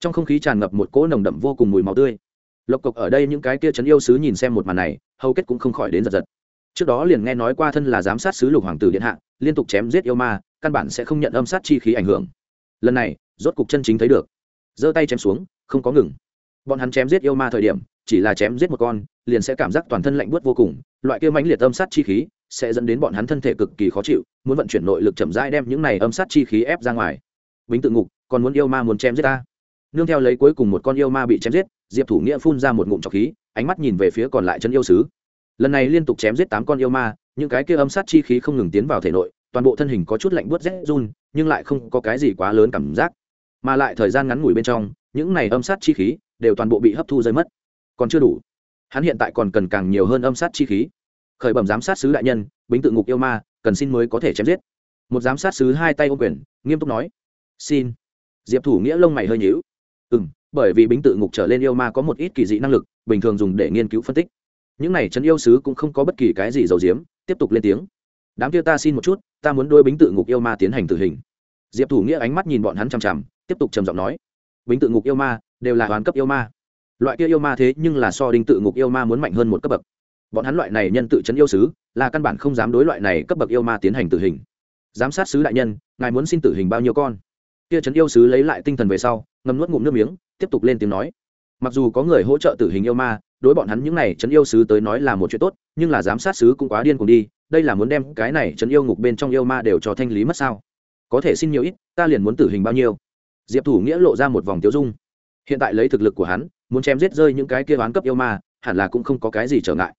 Trong không khí tràn ngập một cỗ nồng đậm vô cùng mùi máu tươi. Lộc cộc ở đây những cái kia trấn yêu sứ nhìn xem một màn này hầu kết cũng không khỏi đến giật giật. Trước đó liền nghe nói qua thân là giám sát sứ lục hoàng tử điện hạ, liên tục chém giết yêu ma, căn bản sẽ không nhận âm sát chi khí ảnh hưởng. Lần này, rốt cục chân chính thấy được. Giơ tay chém xuống, không có ngừng. Bọn hắn chém giết yêu ma thời điểm, chỉ là chém giết một con, liền sẽ cảm giác toàn thân lạnh buốt vô cùng, loại kia mãnh liệt âm sát chi khí sẽ dẫn đến bọn hắn thân thể cực kỳ khó chịu, muốn vận chuyển nội lực chậm rãi đem những này âm sát chi khí ép ra ngoài. Bính tự ngục, còn muốn yêu ma muốn chém giết ta. Nương theo lấy cuối cùng một con yêu ma bị chém giết, diệp thủ nghĩa phun ra một ngụm trọc khí ánh mắt nhìn về phía còn lại chân yêu sứ. Lần này liên tục chém giết tám con yêu ma, những cái kia âm sát chi khí không ngừng tiến vào thể nội, toàn bộ thân hình có chút lạnh buốt rét run, nhưng lại không có cái gì quá lớn cảm giác. Mà lại thời gian ngắn ngủi bên trong, những này âm sát chi khí đều toàn bộ bị hấp thu rơi mất. Còn chưa đủ. Hắn hiện tại còn cần càng nhiều hơn âm sát chi khí. Khởi bẩm giám sát sứ đại nhân, bính tự ngục yêu ma, cần xin mới có thể chém giết. Một giám sát sứ hai tay ô quyền, nghiêm túc nói. Xin. Diệp thủ nghĩa lông mày hơi nhíu. Ừ m bởi vì bính tự ngục trở lên yêu ma có một ít kỳ dị năng lực, bình thường dùng để nghiên cứu phân tích. Những này trấn yêu sứ cũng không có bất kỳ cái gì giấu diếm tiếp tục lên tiếng. Đám kia ta xin một chút, ta muốn đôi bính tự ngục yêu ma tiến hành tử hình. Diệp thủ nghĩa ánh mắt nhìn bọn hắn chằm chằm, tiếp tục trầm giọng nói, bính tự ngục yêu ma đều là hoàn cấp yêu ma. Loại kia yêu ma thế nhưng là so đinh tự ngục yêu ma muốn mạnh hơn một cấp bậc. Bọn hắn loại này nhân tự chấn yêu sứ, là căn bản không dám đối loại này cấp bậc yêu ma tiến hành tử hình. Giám sát sứ đại nhân, ngài muốn xin tử hình bao nhiêu con? Kia chấn yêu sứ lấy lại tinh thần về sau ngâm nuốt ngụm nước miếng tiếp tục lên tiếng nói. Mặc dù có người hỗ trợ tử hình yêu ma, đối bọn hắn những này chấn yêu sứ tới nói là một chuyện tốt, nhưng là giám sát sứ cũng quá điên cùng đi, đây là muốn đem cái này chấn yêu ngục bên trong yêu ma đều cho thanh lý mất sao? Có thể xin nhiều ít, ta liền muốn tử hình bao nhiêu? Diệp thủ nghĩa lộ ra một vòng tiêu dung. Hiện tại lấy thực lực của hắn, muốn chém giết rơi những cái kia oán cấp yêu ma, hẳn là cũng không có cái gì trở ngại.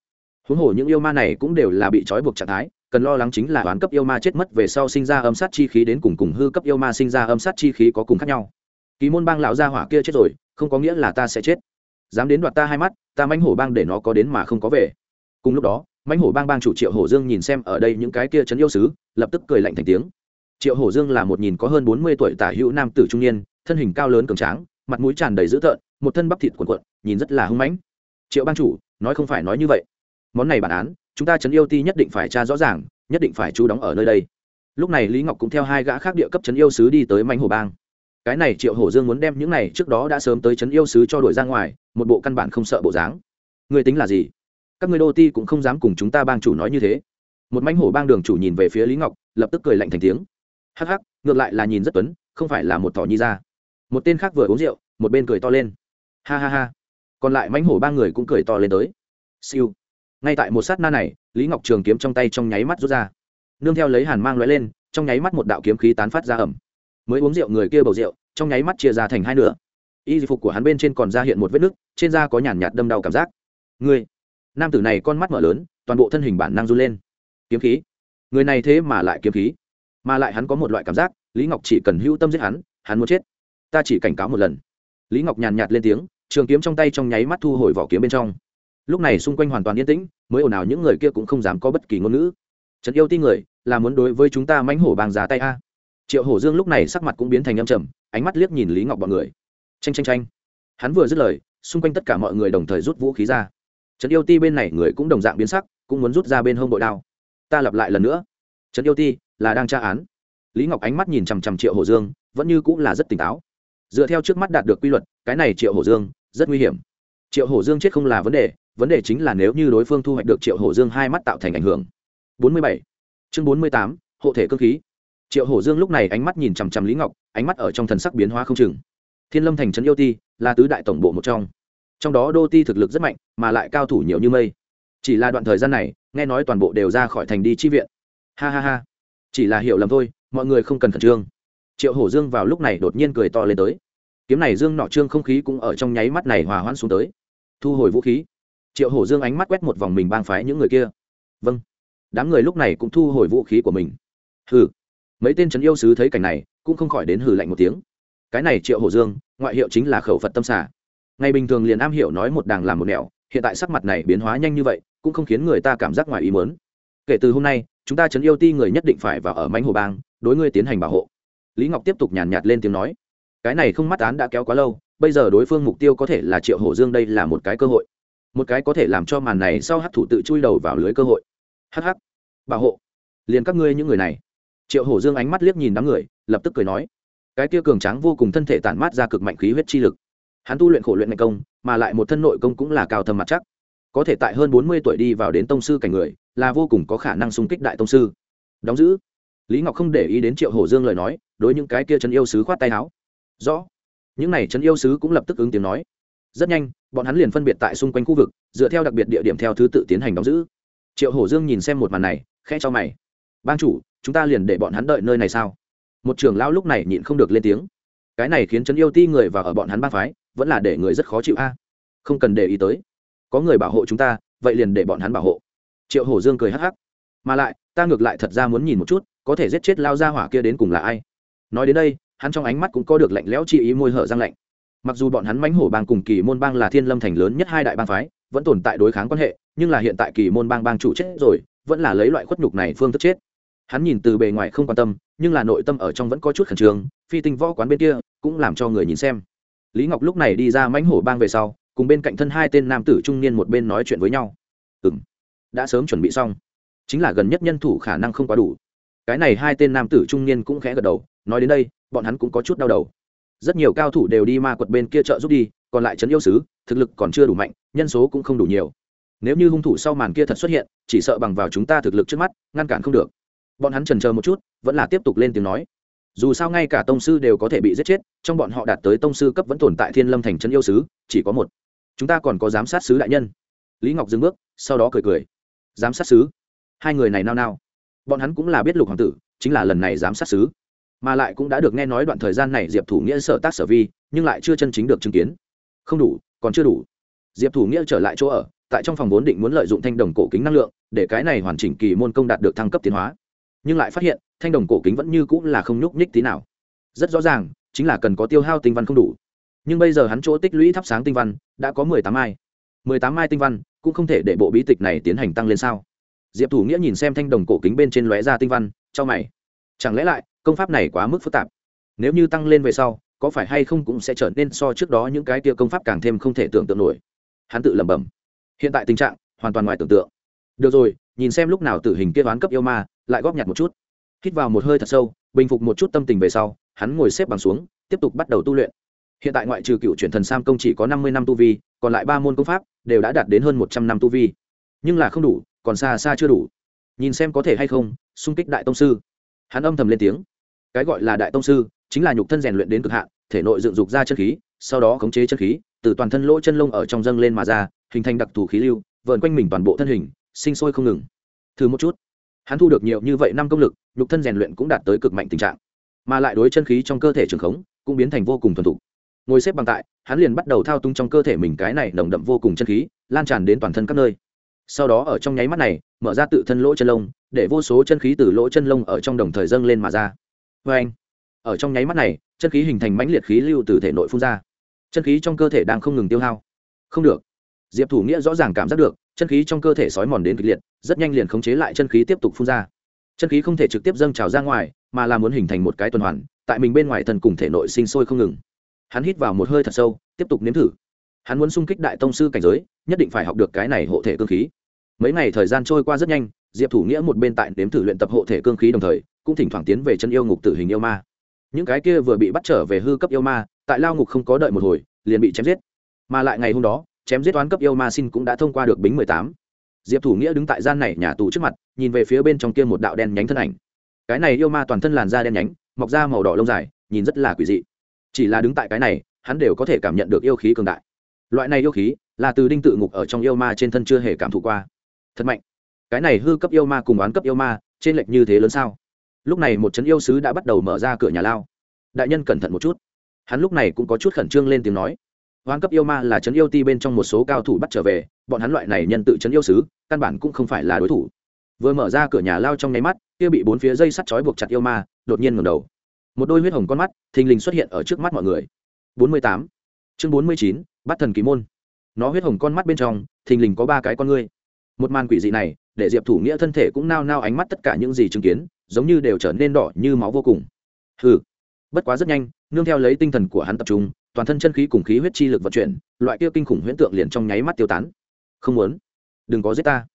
Huống hồ những yêu ma này cũng đều là bị trói buộc trạng thái, cần lo lắng chính là oán cấp yêu ma chết mất về sau sinh ra âm sát chi khí đến cùng cùng hư cấp yêu ma sinh ra âm sát chi khí có cùng khác nhau kỳ môn bang lão gia hỏa kia chết rồi, không có nghĩa là ta sẽ chết. Dám đến đoạt ta hai mắt, ta mãnh hổ bang để nó có đến mà không có về. Cùng lúc đó, mãnh hổ bang bang chủ triệu hổ dương nhìn xem ở đây những cái kia trấn yêu sứ, lập tức cười lạnh thành tiếng. Triệu hổ dương là một nhìn có hơn bốn mươi tuổi tả hữu nam tử trung niên, thân hình cao lớn cường tráng, mặt mũi tràn đầy dữ tợn, một thân bắp thịt cuộn cuộn, nhìn rất là hưng mãnh. Triệu bang chủ, nói không phải nói như vậy. Món này bản án, chúng ta trấn yêu ti nhất định phải tra rõ ràng, nhất định phải chú đóng ở nơi đây. Lúc này lý ngọc cũng theo hai gã khác địa cấp trấn yêu sứ đi tới mãnh hổ bang cái này triệu hổ dương muốn đem những này trước đó đã sớm tới trấn yêu sứ cho đuổi ra ngoài, một bộ căn bản không sợ bộ dáng. Người tính là gì? Các người đô ti cũng không dám cùng chúng ta bang chủ nói như thế. Một mánh hổ bang đường chủ nhìn về phía lý ngọc, lập tức cười lạnh thành tiếng. Hắc hắc, ngược lại là nhìn rất tuấn, không phải là một thỏ nhi ra. Một tên khác vừa uống rượu, một bên cười to lên. Ha ha ha. Còn lại mánh hổ ba người cũng cười to lên tới. Siêu. Ngay tại một sát na này, lý ngọc trường kiếm trong tay trong nháy mắt rút ra. Nương theo lấy hàn mang lóe lên, trong nháy mắt một đạo kiếm khí tán phát ra ẩm mới uống rượu người kia bầu rượu, trong nháy mắt chia ra thành hai nửa. Y phục của hắn bên trên còn ra hiện một vết nứt, trên da có nhàn nhạt đâm đau cảm giác. Người nam tử này con mắt mở lớn, toàn bộ thân hình bản năng run lên. Kiếm khí. Người này thế mà lại kiếm khí. Mà lại hắn có một loại cảm giác, lý ngọc chỉ cần hữu tâm giết hắn hắn muốn chết. Ta chỉ cảnh cáo một lần. Lý ngọc nhàn nhạt lên tiếng, trường kiếm trong tay trong nháy mắt thu hồi vỏ kiếm bên trong. Lúc này xung quanh hoàn toàn yên tĩnh, mới ồn ào những người kia cũng không dám có bất kỳ ngôn ngữ. Trần yêu ti người, là muốn đối với chúng ta mãnh hổ bàng giá tay a triệu hổ dương lúc này sắc mặt cũng biến thành âm trầm ánh mắt liếc nhìn lý ngọc bọn người. Tranh tranh tranh hắn vừa dứt lời xung quanh tất cả mọi người đồng thời rút vũ khí ra. Trần yêu ti bên này người cũng đồng dạng biến sắc cũng muốn rút ra bên hông bội đao. Ta lặp lại lần nữa. Trần yêu ti là đang tra án. Lý ngọc ánh mắt nhìn chằm chằm triệu hổ dương vẫn như cũng là rất tỉnh táo. Dựa theo trước mắt đạt được quy luật cái này triệu hổ dương rất nguy hiểm. Triệu hổ dương chết không là vấn đề vấn đề chính là nếu như đối phương thu hoạch được triệu hổ dương hai mắt tạo thành ảnh hưởng. 47. chương 48, hộ thể cơ khí triệu hổ dương lúc này ánh mắt nhìn chằm chằm lý ngọc, ánh mắt ở trong thần sắc biến hóa không chừng. Thiên lâm thành trấn yêu ti là tứ đại tổng bộ một trong. Trong đó đô ti thực lực rất mạnh, mà lại cao thủ nhiều như mây. Chỉ là đoạn thời gian này, nghe nói toàn bộ đều ra khỏi thành đi chi viện. Ha ha ha. Chỉ là hiểu lầm thôi, mọi người không cần khẩn trương. Triệu hổ dương vào lúc này đột nhiên cười to lên tới. Kiếm này dương nọ trương không khí cũng ở trong nháy mắt này hòa hoãn xuống tới. Thu hồi vũ khí. Triệu hổ dương ánh mắt quét một vòng mình bang phái những người kia. Vâng. Đám người lúc này cũng thu hồi vũ khí của mình. Hừ mấy tên trấn yêu sứ thấy cảnh này, cũng không khỏi đến hừ lạnh một tiếng. Cái này triệu hổ dương, ngoại hiệu chính là khẩu phật tâm xả ngày bình thường liền am hiểu nói một đàng làm một nẻo, hiện tại sắc mặt này biến hóa nhanh như vậy, cũng không khiến người ta cảm giác ngoài ý mớn kể từ hôm nay, chúng ta chấn yêu ti người nhất định phải vào ở mánh hồ bang, đối ngươi tiến hành bảo hộ. Lý ngọc tiếp tục nhàn nhạt lên tiếng nói. Cái này không mắt án đã kéo quá lâu, bây giờ đối phương mục tiêu có thể là triệu hổ dương đây là một cái cơ hội. Một cái có thể làm cho màn này sau hát thủ tự chui đầu vào lưới cơ hội. Hh bảo hộ. Liền các ngươi những người này triệu hổ dương ánh mắt liếc nhìn đám người, lập tức cười nói, cái kia cường tráng vô cùng thân thể tản mát ra cực mạnh khí huyết chi lực. Hắn tu luyện khổ luyện ngành công, mà lại một thân nội công cũng là cao thâm mặt chắc. Có thể tại hơn bốn mươi tuổi đi vào đến tông sư cảnh người, là vô cùng có khả năng xung kích đại tông sư. Đóng giữ. Lý ngọc không để ý đến triệu hổ dương lời nói, đối những cái kia chân yêu sứ khoát tay áo. Rõ. Những này chân yêu sứ cũng lập tức ứng tiếng nói. Rất nhanh, bọn hắn liền phân biệt tại xung quanh khu vực, dựa theo đặc biệt địa điểm theo thứ tự tiến hành đóng giữ. Triệu hổ dương nhìn xem một màn này khe cho mày ban chủ, chúng ta liền để bọn hắn đợi nơi này sao? Một trưởng lão lúc này nhịn không được lên tiếng. Cái này khiến trấn yêu ti người và ở bọn hắn ba phái, vẫn là để người rất khó chịu a. Không cần để ý tới. Có người bảo hộ chúng ta, vậy liền để bọn hắn bảo hộ. Triệu hổ dương cười hắc hắc. Mà lại, ta ngược lại thật ra muốn nhìn một chút, có thể giết chết lao ra hỏa kia đến cùng là ai. Nói đến đây, hắn trong ánh mắt cũng có được lạnh lẽo chi ý môi hở răng lạnh. Mặc dù bọn hắn mãnh hổ bang cùng kỳ môn bang là thiên lâm thành lớn nhất hai đại bang phái, vẫn tồn tại đối kháng quan hệ, nhưng là hiện tại kỳ môn bang bang chủ chết rồi, vẫn là lấy loại khuất nhục này phương thức chết hắn nhìn từ bề ngoài không quan tâm, nhưng là nội tâm ở trong vẫn có chút khẩn trương, phi tinh võ quán bên kia cũng làm cho người nhìn xem. Lý ngọc lúc này đi ra mãnh hổ bang về sau, cùng bên cạnh thân hai tên nam tử trung niên một bên nói chuyện với nhau. Ừ m đã sớm chuẩn bị xong. Chính là gần nhất nhân thủ khả năng không quá đủ. Cái này hai tên nam tử trung niên cũng khẽ gật đầu, nói đến đây, bọn hắn cũng có chút đau đầu. Rất nhiều cao thủ đều đi ma quật bên kia trợ giúp đi, còn lại trấn yêu sứ, thực lực còn chưa đủ mạnh, nhân số cũng không đủ nhiều. Nếu như hung thủ sau màn kia thật xuất hiện, chỉ sợ bằng vào chúng ta thực lực trước mắt, ngăn cản không được bọn hắn trần chờ một chút, vẫn là tiếp tục lên tiếng nói. Dù sao ngay cả tông sư đều có thể bị giết chết, trong bọn họ đạt tới tông sư cấp vẫn tồn tại thiên lâm thành trấn yêu sứ, chỉ có một. Chúng ta còn có giám sát sứ đại nhân. Lý ngọc dừng bước, sau đó cười cười. Giám sát sứ? Hai người này nao nao. Bọn hắn cũng là biết lục hoàng tử, chính là lần này giám sát sứ. Mà lại cũng đã được nghe nói đoạn thời gian này diệp thủ nghĩa sở tác sở vi, nhưng lại chưa chân chính được chứng kiến. Không đủ, còn chưa đủ. Diệp thủ nghĩa trở lại chỗ ở, tại trong phòng vốn định muốn lợi dụng thanh đồng cổ kính năng lượng, để cái này hoàn chỉnh kỳ môn công đạt được thăng cấp tiến hóa nhưng lại phát hiện, thanh đồng cổ kính vẫn như cũng là không nhúc nhích tí nào. Rất rõ ràng, chính là cần có tiêu hao tinh văn không đủ. Nhưng bây giờ hắn chỗ tích lũy thắp sáng tinh văn, đã có mười tám mai. Mười tám mai tinh văn, cũng không thể để bộ bí tịch này tiến hành tăng lên sao? Diệp thủ nghĩa nhìn xem thanh đồng cổ kính bên trên lóe ra tinh văn, cho mày. Chẳng lẽ lại, công pháp này quá mức phức tạp? Nếu như tăng lên về sau, có phải hay không cũng sẽ trở nên so trước đó những cái tia công pháp càng thêm không thể tưởng tượng nổi? Hắn tự lẩm bẩm. Hiện tại tình trạng, hoàn toàn ngoài tưởng tượng. Được rồi nhìn xem lúc nào tử hình kia đoán cấp yêu ma, lại góp nhặt một chút. Hít vào một hơi thật sâu, bình phục một chút tâm tình về sau, hắn ngồi xếp bằng xuống, tiếp tục bắt đầu tu luyện. Hiện tại ngoại trừ cựu chuyển thần sam công chỉ có năm mươi năm tu vi, còn lại ba môn công pháp đều đã đạt đến hơn một trăm năm tu vi. Nhưng là không đủ, còn xa xa chưa đủ. Nhìn xem có thể hay không, xung kích đại tông sư. Hắn âm thầm lên tiếng. Cái gọi là đại tông sư chính là nhục thân rèn luyện đến cực hạn, thể nội dựng dục ra chân khí, sau đó khống chế chân khí, từ toàn thân lỗ chân lông ở trong dâng lên mà ra, hình thành đặc thù khí lưu, vờn quanh mình toàn bộ thân hình sinh sôi không ngừng. Thử một chút. Hắn thu được nhiều như vậy năm công lực, nhục thân rèn luyện cũng đạt tới cực mạnh tình trạng. Mà lại đối chân khí trong cơ thể trường khống, cũng biến thành vô cùng thuần thục. Ngồi xếp bằng tại, hắn liền bắt đầu thao tung trong cơ thể mình cái này nồng đậm vô cùng chân khí, lan tràn đến toàn thân các nơi. Sau đó ở trong nháy mắt này, mở ra tự thân lỗ chân lông, để vô số chân khí từ lỗ chân lông ở trong đồng thời dâng lên mà ra. Vê anh ở trong nháy mắt này, chân khí hình thành mãnh liệt khí lưu từ thể nội phun ra. Chân khí trong cơ thể đang không ngừng tiêu hao. Không được diệp thủ nghĩa rõ ràng cảm giác được, chân khí trong cơ thể sói mòn đến kịch liệt, rất nhanh liền khống chế lại chân khí tiếp tục phun ra. Chân khí không thể trực tiếp dâng trào ra ngoài, mà là muốn hình thành một cái tuần hoàn, tại mình bên ngoài thần cùng thể nội sinh sôi không ngừng. Hắn hít vào một hơi thật sâu, tiếp tục nếm thử. Hắn muốn xung kích đại tông sư cảnh giới, nhất định phải học được cái này hộ thể cơ khí. Mấy ngày thời gian trôi qua rất nhanh, diệp thủ nghĩa một bên tại nếm thử luyện tập hộ thể cương khí đồng thời, cũng thỉnh thoảng tiến về chân yêu ngục tử hình yêu ma. Những cái kia vừa bị bắt trở về hư cấp yêu ma, tại lao ngục không có đợi một hồi, liền bị chém giết. Mà lại ngày hôm đó chém giết toán cấp yêu ma xin cũng đã thông qua được bính mười tám. Diệp thủ nghĩa đứng tại gian này nhà tù trước mặt, nhìn về phía bên trong kia một đạo đen nhánh thân ảnh. Cái này yêu ma toàn thân làn da đen nhánh, mọc da màu đỏ lông dài, nhìn rất là quỷ dị. Chỉ là đứng tại cái này, hắn đều có thể cảm nhận được yêu khí cường đại. Loại này yêu khí là từ đinh tự ngục ở trong yêu ma trên thân chưa hề cảm thụ qua. Thật mạnh. Cái này hư cấp yêu ma cùng oán cấp yêu ma, trên lệch như thế lớn sao? Lúc này một trấn yêu sứ đã bắt đầu mở ra cửa nhà lao. Đại nhân cẩn thận một chút. Hắn lúc này cũng có chút khẩn trương lên tiếng nói hoán cấp yêu ma là trấn yêu ti bên trong một số cao thủ bắt trở về, bọn hắn loại này nhân tự trấn yêu sứ, căn bản cũng không phải là đối thủ. Vừa mở ra cửa nhà lao trong nháy mắt, kia bị bốn phía dây sắt chói buộc chặt yêu ma, đột nhiên ngẩng đầu. Một đôi huyết hồng con mắt, thình lình xuất hiện ở trước mắt mọi người. Bốn mươi tám. Chương bốn mươi chín, bắt thần kỳ môn. Nó huyết hồng con mắt bên trong, thình lình có ba cái con ngươi. Một màn quỷ dị này, để diệp thủ nghĩa thân thể cũng nao nao ánh mắt tất cả những gì chứng kiến, giống như đều trở nên đỏ như máu vô cùng. Hừ. Bất quá rất nhanh, nương theo lấy tinh thần của hắn tập trung toàn thân chân khí cùng khí huyết chi lực vận chuyển, loại kia kinh khủng huyễn tượng liền trong nháy mắt tiêu tán. Không muốn. Đừng có giết ta.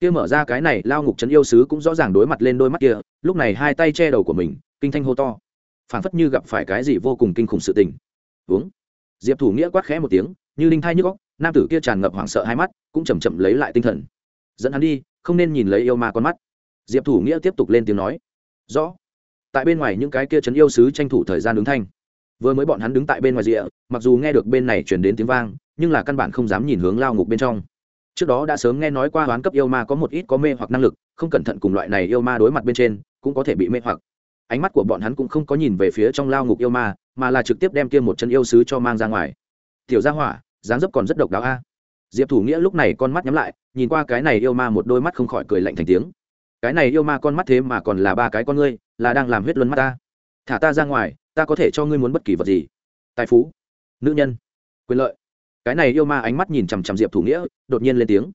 Kia mở ra cái này, lao ngục trấn yêu sứ cũng rõ ràng đối mặt lên đôi mắt kia, lúc này hai tay che đầu của mình, kinh thanh hô to. Phảng phất như gặp phải cái gì vô cùng kinh khủng sự tình. Uống. Diệp thủ nghĩa quát khẽ một tiếng, như linh thai nhức góc nam tử kia tràn ngập hoảng sợ hai mắt, cũng chầm chậm lấy lại tinh thần. Dẫn hắn đi, không nên nhìn lấy yêu ma con mắt. Diệp thủ nghĩa tiếp tục lên tiếng nói. Rõ. Tại bên ngoài những cái kia trấn yêu sứ tranh thủ thời gian đứng thanh vừa mới bọn hắn đứng tại bên ngoài rìa, mặc dù nghe được bên này chuyển đến tiếng vang, nhưng là căn bản không dám nhìn hướng lao ngục bên trong. Trước đó đã sớm nghe nói qua hoán cấp yêu ma có một ít có mê hoặc năng lực, không cẩn thận cùng loại này yêu ma đối mặt bên trên, cũng có thể bị mê hoặc. Ánh mắt của bọn hắn cũng không có nhìn về phía trong lao ngục yêu ma, mà là trực tiếp đem kia một chân yêu sứ cho mang ra ngoài. Tiểu gia hỏa, dáng dấp còn rất độc đáo a. Diệp thủ nghĩa lúc này con mắt nhắm lại, nhìn qua cái này yêu ma một đôi mắt không khỏi cười lạnh thành tiếng. Cái này yêu ma con mắt thế mà còn là ba cái con ngươi, là đang làm huyết luân mắt ta. Thả ta ra ngoài ta có thể cho ngươi muốn bất kỳ vật gì. Tài phú, nữ nhân, quyền lợi. Cái này yêu ma ánh mắt nhìn chằm chằm diệp thủ nghĩa, đột nhiên lên tiếng.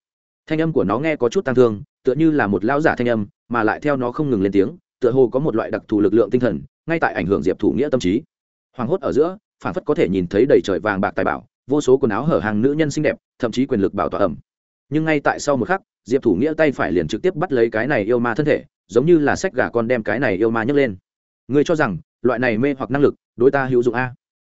Thanh âm của nó nghe có chút tăng thương, tựa như là một lão giả thanh âm, mà lại theo nó không ngừng lên tiếng, tựa hồ có một loại đặc thù lực lượng tinh thần, ngay tại ảnh hưởng diệp thủ nghĩa tâm trí. Hoàng hốt ở giữa, phản phất có thể nhìn thấy đầy trời vàng bạc tài bảo, vô số quần áo hở hàng nữ nhân xinh đẹp, thậm chí quyền lực bảo tỏa ẩm. Nhưng ngay tại sau một khắc, diệp thủ nghĩa tay phải liền trực tiếp bắt lấy cái này yêu ma thân thể, giống như là sách gà con đem cái này yêu ma nhấc lên. Ngươi cho rằng loại này mê hoặc năng lực, đối ta hữu dụng a.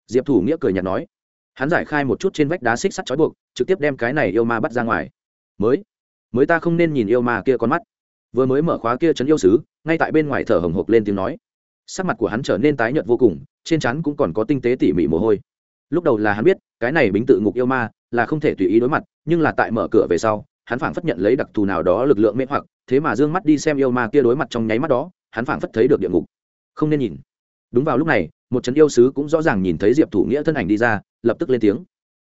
Diệp thủ nghĩa cười nhạt nói. Hắn giải khai một chút trên vách đá xích sắt trói buộc, trực tiếp đem cái này yêu ma bắt ra ngoài. Mới mới ta không nên nhìn yêu ma kia con mắt. Vừa mới mở khóa kia chấn yêu sứ, ngay tại bên ngoài thở hồng hộc lên tiếng nói. Sắc mặt của hắn trở nên tái nhợt vô cùng, trên chắn cũng còn có tinh tế tỉ mỉ mồ hôi. Lúc đầu là hắn biết, cái này bính tự ngục yêu ma là không thể tùy ý đối mặt, nhưng là tại mở cửa về sau, hắn phảng phất nhận lấy đặc thù nào đó lực lượng mê hoặc, thế mà d ư ơ n g mắt đi xem yêu ma kia đối mặt trong nháy mắt đó, hắn phảng phất thấy được địa ngục. Không nên nhìn đúng vào lúc này, một trấn yêu sứ cũng rõ ràng nhìn thấy diệp thủ nghĩa thân ảnh đi ra, lập tức lên tiếng.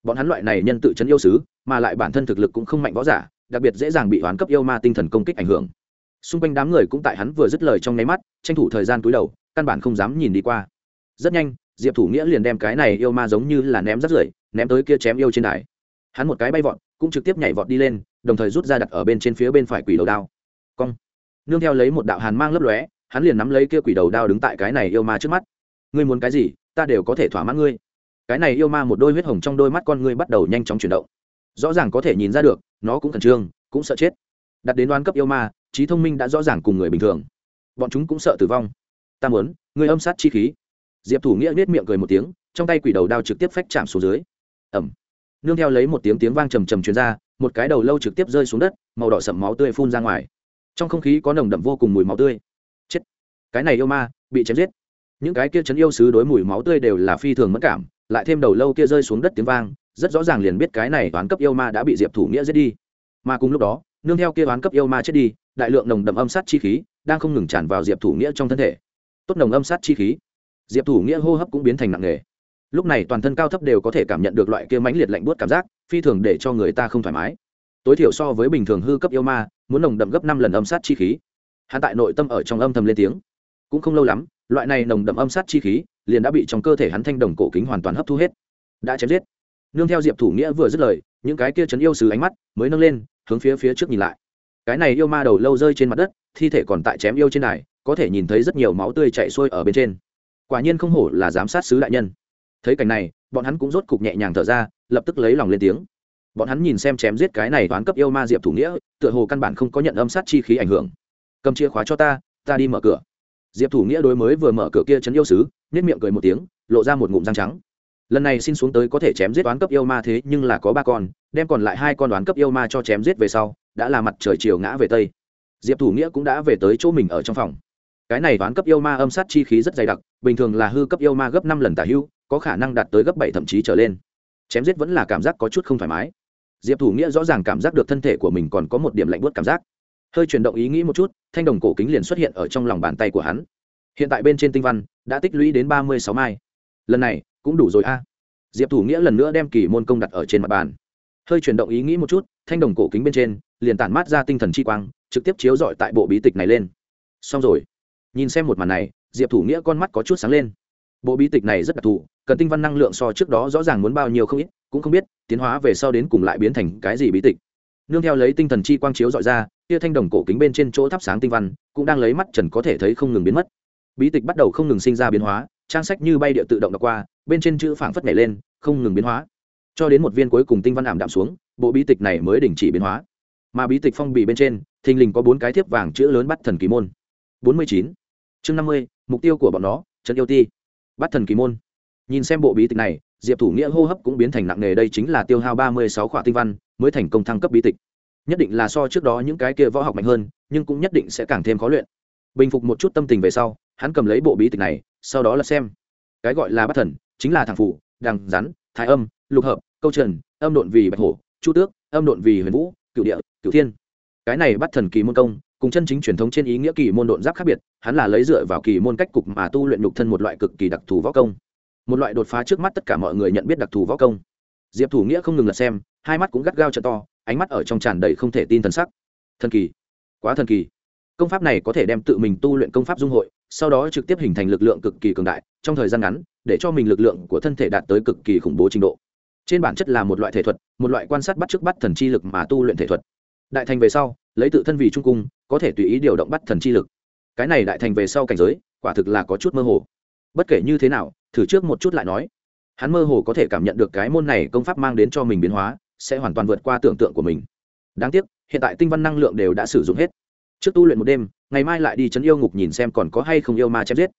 Bọn hắn loại này nhân tự trấn yêu sứ, mà lại bản thân thực lực cũng không mạnh võ giả, đặc biệt dễ dàng bị hoán cấp yêu ma tinh thần công kích ảnh hưởng. Xung quanh đám người cũng tại hắn vừa dứt lời trong nháy mắt, tranh thủ thời gian cúi đầu, căn bản không dám nhìn đi qua. Rất nhanh, diệp thủ nghĩa liền đem cái này yêu ma giống như là ném rắt rưởi, ném tới kia chém yêu trên đài. Hắn một cái bay vọt, cũng trực tiếp nhảy vọt đi lên, đồng thời rút ra đặt ở bên trên phía bên phải quỷ đầu đao. Cong. Nương theo lấy một đạo hàn mang lấp lóe hắn liền nắm lấy kia quỷ đầu đao đứng tại cái này yêu ma trước mắt. Ngươi muốn cái gì, ta đều có thể thỏa mãn ngươi. Cái này yêu ma một đôi huyết hồng trong đôi mắt con ngươi bắt đầu nhanh chóng chuyển động. Rõ ràng có thể nhìn ra được, nó cũng khẩn trương, cũng sợ chết. Đặt đến đoán cấp yêu ma, trí thông minh đã rõ ràng cùng người bình thường. Bọn chúng cũng sợ tử vong. Ta muốn, ngươi âm sát chi khí. Diệp thủ nghĩa nết miệng cười một tiếng, trong tay quỷ đầu đao trực tiếp phách chạm xuống dưới. Ẩm nương theo lấy một tiếng tiếng vang trầm trầm truyền ra, một cái đầu lâu trực tiếp rơi xuống đất, màu đỏ sậm máu tươi phun ra ngoài. Trong không khí có nồng đậm vô cùng mùi máu tươi cái này yêu ma, bị chém giết. Những cái kia chấn yêu sứ đối mùi máu tươi đều là phi thường mất cảm, lại thêm đầu lâu kia rơi xuống đất tiếng vang, rất rõ ràng liền biết cái này toán cấp yêu ma đã bị diệp thủ nghĩa giết đi. Mà cùng lúc đó, nương theo kia toán cấp yêu ma chết đi, đại lượng nồng đậm âm sát chi khí đang không ngừng tràn vào diệp thủ nghĩa trong thân thể. Tốt nồng âm sát chi khí. Diệp thủ nghĩa hô hấp cũng biến thành nặng nề. Lúc này toàn thân cao thấp đều có thể cảm nhận được loại kia mãnh liệt lạnh buốt cảm giác, phi thường để cho người ta không thoải mái. Tối thiểu so với bình thường hư cấp yêu ma, muốn nồng đậm gấp năm lần âm sát chi khí. Hắn tại nội tâm ở trong âm thầm lên tiếng cũng không lâu lắm, loại này nồng đậm âm sát chi khí liền đã bị trong cơ thể hắn thanh đồng cổ kính hoàn toàn hấp thu hết. Đã chém giết. Nương theo diệp thủ nghĩa vừa dứt lời, những cái kia chấn yêu sứ ánh mắt mới nâng lên, hướng phía phía trước nhìn lại. Cái này yêu ma đầu lâu rơi trên mặt đất, thi thể còn tại chém yêu trên này có thể nhìn thấy rất nhiều máu tươi chạy xuôi ở bên trên. Quả nhiên không hổ là giám sát sứ đại nhân. Thấy cảnh này, bọn hắn cũng rốt cục nhẹ nhàng thở ra, lập tức lấy lòng lên tiếng. Bọn hắn nhìn xem chém giết cái này toán cấp yêu ma diệp thủ nghĩa, tựa hồ căn bản không có nhận âm sát chi khí ảnh hưởng. Cầm chìa khóa cho ta ta đi mở cửa diệp thủ nghĩa đối mới vừa mở cửa kia chấn yêu sứ nếp miệng cười một tiếng, lộ ra một ngụm răng trắng. Lần này xin xuống tới có thể chém giết đoán cấp yêu ma thế, nhưng là có ba con, đem còn lại hai con đoán cấp yêu ma cho chém giết về sau, đã là mặt trời chiều ngã về tây. Diệp thủ nghĩa cũng đã về tới chỗ mình ở trong phòng. Cái này đoán cấp yêu ma âm sát chi khí rất dày đặc, bình thường là hư cấp yêu ma gấp năm lần tả hưu, có khả năng đạt tới gấp bảy thậm chí trở lên. Chém giết vẫn là cảm giác có chút không thoải mái. Diệp thủ nghĩa rõ ràng cảm giác được thân thể của mình còn có một điểm lạnh buốt cảm giác hơi chuyển động ý nghĩ một chút, thanh đồng cổ kính liền xuất hiện ở trong lòng bàn tay của hắn. Hiện tại bên trên tinh văn đã tích lũy đến ba mươi sáu mai. Lần này, cũng đủ rồi a. Diệp thủ nghĩa lần nữa đem kỳ môn công đặt ở trên mặt bàn. Hơi chuyển động ý nghĩ một chút, thanh đồng cổ kính bên trên liền tản mát ra tinh thần chi quang, trực tiếp chiếu dọi tại bộ bí tịch này lên. Xong rồi. Nhìn xem một màn này, diệp thủ nghĩa con mắt có chút sáng lên. Bộ bí tịch này rất đặc thù, cần tinh văn năng lượng so trước đó rõ ràng muốn bao nhiêu không ít, cũng không biết, tiến hóa về sau đến cùng lại biến thành cái gì bí tịch. Nương theo lấy tinh thần chi quang chiếu dọi ra kia thanh đồng cổ kính bên trên chỗ thắp sáng tinh văn, cũng đang lấy mắt trần có thể thấy không ngừng biến mất. Bí tịch bắt đầu không ngừng sinh ra biến hóa, trang sách như bay địa tự động đọc qua, bên trên chữ phảng phất nhảy lên, không ngừng biến hóa. Cho đến một viên cuối cùng tinh văn ảm đạm xuống, bộ bí tịch này mới đình chỉ biến hóa. Mà bí tịch phong bì bên trên, thình lình có bốn cái thiếp vàng chữ lớn bắt thần kỳ môn. Bốn mươi chín. Chương năm mươi, mục tiêu của bọn nó, trần yêu ti. Bắt thần kỳ môn. Nhìn xem bộ bí tịch này, diệp thủ nghĩa hô hấp cũng biến thành nặng nề, đây chính là tiêu hao ba mươi sáu khỏa tinh văn, mới thành công thăng cấp bí tịch nhất định là so trước đó những cái kia võ học mạnh hơn, nhưng cũng nhất định sẽ càng thêm khó luyện. Bình phục một chút tâm tình về sau, hắn cầm lấy bộ bí tịch này, sau đó là xem. Cái gọi là bát thần, chính là thằng phủ đằng rắn, thái âm, lục hợp, câu trần, âm độn vì bạch hổ, chu tước, âm độn vì huyền vũ cựu địa cựu thiên. Cái này bắt thần kỳ môn công, cùng chân chính truyền thống trên ý nghĩa kỳ môn độn giáp khác biệt, hắn là lấy dựa vào kỳ môn cách cục mà tu luyện nhục thân một loại cực kỳ đặc thù võ công. Một loại đột phá trước mắt tất cả mọi người nhận biết đặc thù võ công. Diệp thủ nghĩa không ngừng lật xem, hai mắt cũng gắt gao trợ to ánh mắt ở trong tràn đầy không thể tin thần sắc. Thần kỳ. Quá thần kỳ. Công pháp này có thể đem tự mình tu luyện công pháp dung hội, sau đó trực tiếp hình thành lực lượng cực kỳ cường đại, trong thời gian ngắn, để cho mình lực lượng của thân thể đạt tới cực kỳ khủng bố trình độ. Trên bản chất là một loại thể thuật, một loại quan sát bắt trước bắt thần chi lực mà tu luyện thể thuật. Đại thành về sau, lấy tự thân vì trung cung, có thể tùy ý điều động bắt thần chi lực. Cái này đại thành về sau cảnh giới, quả thực là có chút mơ hồ. Bất kể như thế nào, thử trước một chút lại nói. Hắn mơ hồ có thể cảm nhận được cái môn này công pháp mang đến cho mình biến hóa sẽ hoàn toàn vượt qua tưởng tượng của mình. Đáng tiếc, hiện tại tinh văn năng lượng đều đã sử dụng hết. Trước tu luyện một đêm, ngày mai lại đi chấn yêu ngục nhìn xem còn có hay không yêu ma chém giết.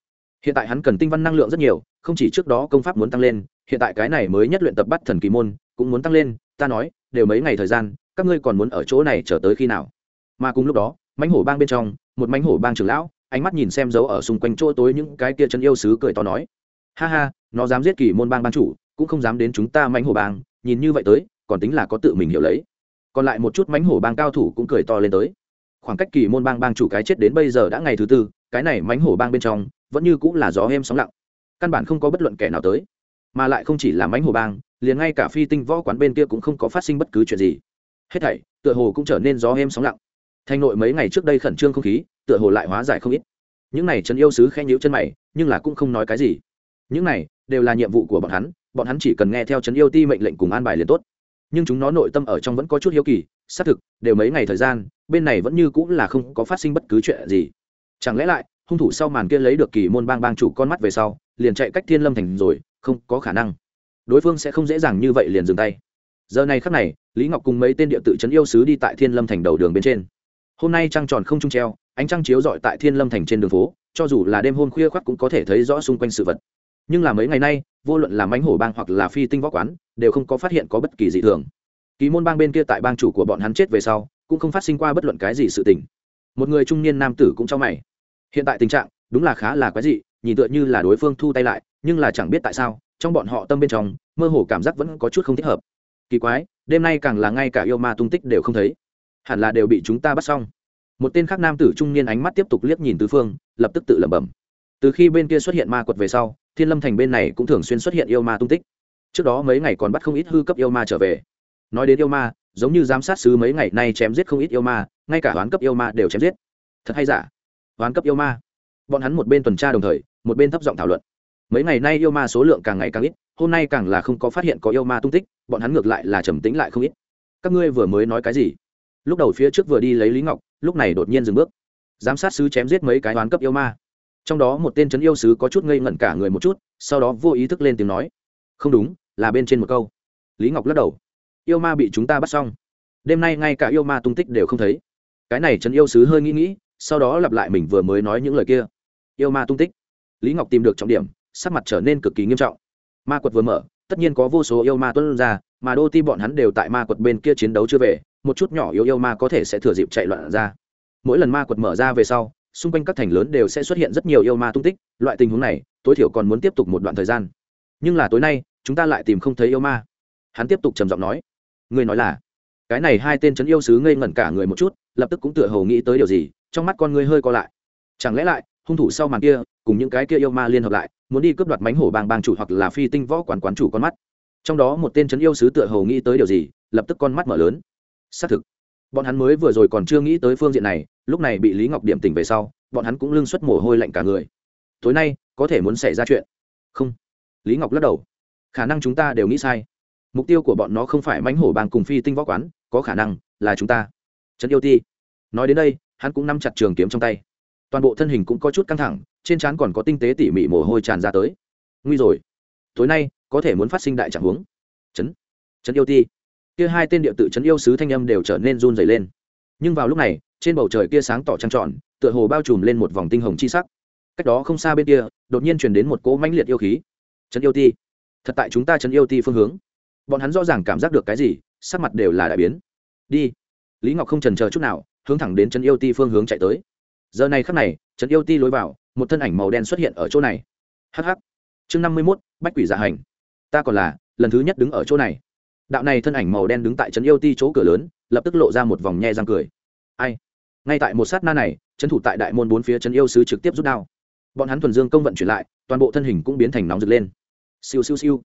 Hiện tại hắn cần tinh văn năng lượng rất nhiều, không chỉ trước đó công pháp muốn tăng lên, hiện tại cái này mới nhất luyện tập bắt thần kỳ môn, cũng muốn tăng lên, ta nói, đều mấy ngày thời gian, các ngươi còn muốn ở chỗ này chờ tới khi nào? Mà cùng lúc đó mánh hổ bang bên trong, một mánh hổ bang trưởng lão, ánh mắt nhìn xem dấu ở xung quanh chỗ tối những cái kia chân yêu sứ cười to nói, ha ha, nó dám giết kỳ môn bang ban chủ, cũng không dám đến chúng ta mánh hổ bang, nhìn như vậy tới còn tính là có tự mình hiểu lấy. Còn lại một chút mánh hổ bang cao thủ cũng cười to lên tới. Khoảng cách kỳ môn bang bang chủ cái chết đến bây giờ đã ngày thứ tư, cái này mánh hổ bang bên trong, vẫn như cũng là gió êm sóng lặng. Căn bản không có bất luận kẻ nào tới. Mà lại không chỉ là mánh hổ bang, liền ngay cả phi tinh võ quán bên kia cũng không có phát sinh bất cứ chuyện gì. Hết thảy, tựa hồ cũng trở nên gió êm sóng lặng. Thành nội mấy ngày trước đây khẩn trương không khí, tựa hồ lại hóa giải không ít. Những này trần yêu sứ khen nhíu chân mày, nhưng là cũng không nói cái gì. Những này đều là nhiệm vụ của bọn hắn bọn hắn chỉ cần nghe theo trấn yêu ti mệnh lệnh cùng an bài liền tốt nhưng chúng nó nội tâm ở trong vẫn có chút hiếu kỳ, xác thực, đều mấy ngày thời gian, bên này vẫn như cũng là không có phát sinh bất cứ chuyện gì. Chẳng lẽ lại, hung thủ sau màn kia lấy được kỳ môn bang bang chủ con mắt về sau, liền chạy cách thiên lâm thành rồi, không có khả năng. Đối phương sẽ không dễ dàng như vậy liền dừng tay. Giờ này khắc này, lý ngọc cùng mấy tên địa tự trấn yêu sứ đi tại thiên lâm thành đầu đường bên trên. Hôm nay trăng tròn không trung treo, ánh trăng chiếu rọi tại thiên lâm thành trên đường phố, cho dù là đêm hôm khuya khoác cũng có thể thấy rõ xung quanh sự vật. Nhưng là mấy ngày nay vô luận là mánh hổ bang hoặc là phi tinh võ quán, đều không có phát hiện có bất kỳ dị thường. Kỳ môn bang bên kia tại bang chủ của bọn hắn chết về sau, cũng không phát sinh qua bất luận cái gì sự tình. Một người trung niên nam tử cũng cho mày. Hiện tại tình trạng, đúng là khá là quái dị, nhìn tựa như là đối phương thu tay lại, nhưng là chẳng biết tại sao, trong bọn họ tâm bên trong, mơ hồ cảm giác vẫn có chút không thích hợp. Kỳ quái, đêm nay càng là ngay cả yêu ma tung tích đều không thấy. Hẳn là đều bị chúng ta bắt xong. Một tên khác nam tử trung niên ánh mắt tiếp tục liếc nhìn tứ phương, lập tức tự lẩm bẩm từ khi bên kia xuất hiện ma quật về sau, thiên lâm thành bên này cũng thường xuyên xuất hiện yêu ma tung tích. Trước đó mấy ngày còn bắt không ít hư cấp yêu ma trở về. Nói đến yêu ma, giống như giám sát sứ mấy ngày nay chém giết không ít yêu ma, ngay cả hoán cấp yêu ma đều chém giết. Thật hay giả? Hoán cấp yêu ma? Bọn hắn một bên tuần tra đồng thời, một bên thấp giọng thảo luận. Mấy ngày nay yêu ma số lượng càng ngày càng ít, hôm nay càng là không có phát hiện có yêu ma tung tích, bọn hắn ngược lại là trầm tĩnh lại không ít. Các ngươi vừa mới nói cái gì? Lúc đầu phía trước vừa đi lấy lý ngọc, lúc này đột nhiên dừng bước. Giám sát sứ chém giết mấy cái đoán cấp yêu ma trong đó một tên trấn yêu sứ có chút ngây ngẩn cả người một chút, sau đó vô ý thức lên tiếng nói, không đúng, là bên trên một câu. Lý ngọc lắc đầu, yêu ma bị chúng ta bắt xong. Đêm nay ngay cả yêu ma tung tích đều không thấy. Cái này trấn yêu sứ hơi nghĩ nghĩ, sau đó lặp lại mình vừa mới nói những lời kia. Yêu ma tung tích. Lý ngọc tìm được trọng điểm, sắc mặt trở nên cực kỳ nghiêm trọng. Ma quật vừa mở, tất nhiên có vô số yêu ma tuân ra, mà đô ti bọn hắn đều tại ma quật bên kia chiến đấu chưa về, một chút nhỏ yêu yêu ma có thể sẽ thừa dịp chạy loạn ra. Mỗi lần ma quật mở ra về sau xung quanh các thành lớn đều sẽ xuất hiện rất nhiều yêu ma tung tích, loại tình huống này, tối thiểu còn muốn tiếp tục một đoạn thời gian. Nhưng là tối nay, chúng ta lại tìm không thấy yêu ma. Hắn tiếp tục trầm giọng nói người nói là, cái này hai tên trấn yêu sứ ngây ngẩn cả người một chút, lập tức cũng tựa hồ nghĩ tới điều gì, trong mắt con ngươi hơi co lại. Chẳng lẽ lại, hung thủ sau màn kia, cùng những cái kia yêu ma liên hợp lại, muốn đi cướp đoạt mánh hổ bang bang chủ hoặc là phi tinh võ quán quán chủ con mắt? Trong đó một tên trấn yêu sứ tựa hồ nghĩ tới điều gì, lập tức con mắt mở lớn. Xác thực, bọn hắn mới vừa rồi còn chưa nghĩ tới phương diện này lúc này bị lý ngọc điểm tỉnh về sau, bọn hắn cũng lưng xuất mồ hôi lạnh cả người. Tối nay, có thể muốn xảy ra chuyện. Không. Lý ngọc lắc đầu. Khả năng chúng ta đều nghĩ sai. Mục tiêu của bọn nó không phải mánh hổ bang cùng phi tinh võ quán, có khả năng là chúng ta. Trấn yêu ti. Nói đến đây, hắn cũng nắm chặt trường kiếm trong tay. Toàn bộ thân hình cũng có chút căng thẳng, trên trán còn có tinh tế tỉ mỉ mồ hôi tràn ra tới. Nguy rồi. Tối nay, có thể muốn phát sinh đại trạng huống. Trấn. Trấn yêu ti. Kia hai tên địa tự trấn yêu sứ thanh âm đều trở nên run dày lên. Nhưng vào lúc này trên bầu trời kia sáng tỏ trăng tròn, tựa hồ bao trùm lên một vòng tinh hồng chi sắc. Cách đó không xa bên kia, đột nhiên truyền đến một cỗ mãnh liệt yêu khí. Trấn yêu ti. Thật tại chúng ta trấn yêu ti phương hướng. Bọn hắn rõ ràng cảm giác được cái gì, sắc mặt đều là đại biến. Đi. Lý ngọc không trần chờ chút nào, hướng thẳng đến trấn yêu ti phương hướng chạy tới. Giờ này khắc này, trấn yêu ti lối vào, một thân ảnh màu đen xuất hiện ở chỗ này. Hh chương năm mươi mốt, bách quỷ dạ hành. Ta còn là, lần thứ nhất đứng ở chỗ này. Đạo này thân ảnh màu đen đứng tại trấn yêu ti chỗ cửa lớn, lập tức lộ ra một vòng nhe răng cười. Ai? Ngay tại một sát na này, trấn thủ tại đại môn bốn phía trấn yêu sứ trực tiếp rút đao. Bọn hắn thuần dương công vận chuyển lại, toàn bộ thân hình cũng biến thành nóng rực lên. Siêu siêu siêu.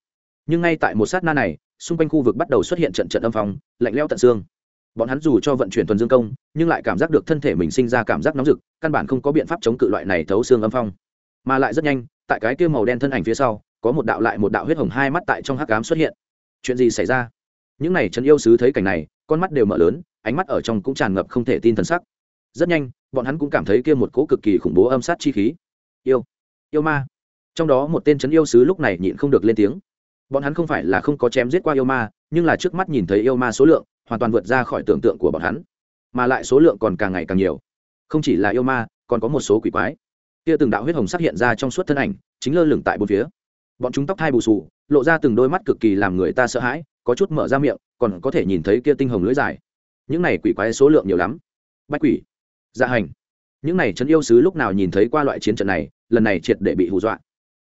Nhưng ngay tại một sát na này, xung quanh khu vực bắt đầu xuất hiện trận trận âm phong, lạnh leo tận xương. Bọn hắn dù cho vận chuyển thuần dương công, nhưng lại cảm giác được thân thể mình sinh ra cảm giác nóng rực, căn bản không có biện pháp chống cự loại này thấu xương âm phong. Mà lại rất nhanh, tại cái kia màu đen thân ảnh phía sau, có một đạo lại một đạo huyết hồng hai mắt tại trong hắc cám xuất hiện. Chuyện gì xảy ra? Những n à y trấn yêu sứ thấy cảnh này, con mắt đều mở lớn, ánh mắt ở trong cũng tràn ngập không thể tin t sắc rất nhanh, bọn hắn cũng cảm thấy kia một cỗ cực kỳ khủng bố âm sát chi khí. Yêu yêu ma. Trong đó một tên trấn yêu sứ lúc này nhịn không được lên tiếng. Bọn hắn không phải là không có chém giết qua yêu ma, nhưng là trước mắt nhìn thấy yêu ma số lượng, hoàn toàn vượt ra khỏi tưởng tượng của bọn hắn. Mà lại số lượng còn càng ngày càng nhiều. Không chỉ là yêu ma, còn có một số quỷ quái. Kia từng đạo huyết hồng sắc hiện ra trong suốt thân ảnh, chính lơ lửng tại bốn phía. Bọn chúng tóc thai bù sù lộ ra từng đôi mắt cực kỳ làm người ta sợ hãi, có chút mở ra miệng, còn có thể nhìn thấy kia tinh hồng lưỡi dài. Những này quỷ quái số lượng nhiều lắm. Bách quỷ dạ hành. Những này trấn yêu sứ lúc nào nhìn thấy qua loại chiến trận này, lần này triệt để bị hù dọa.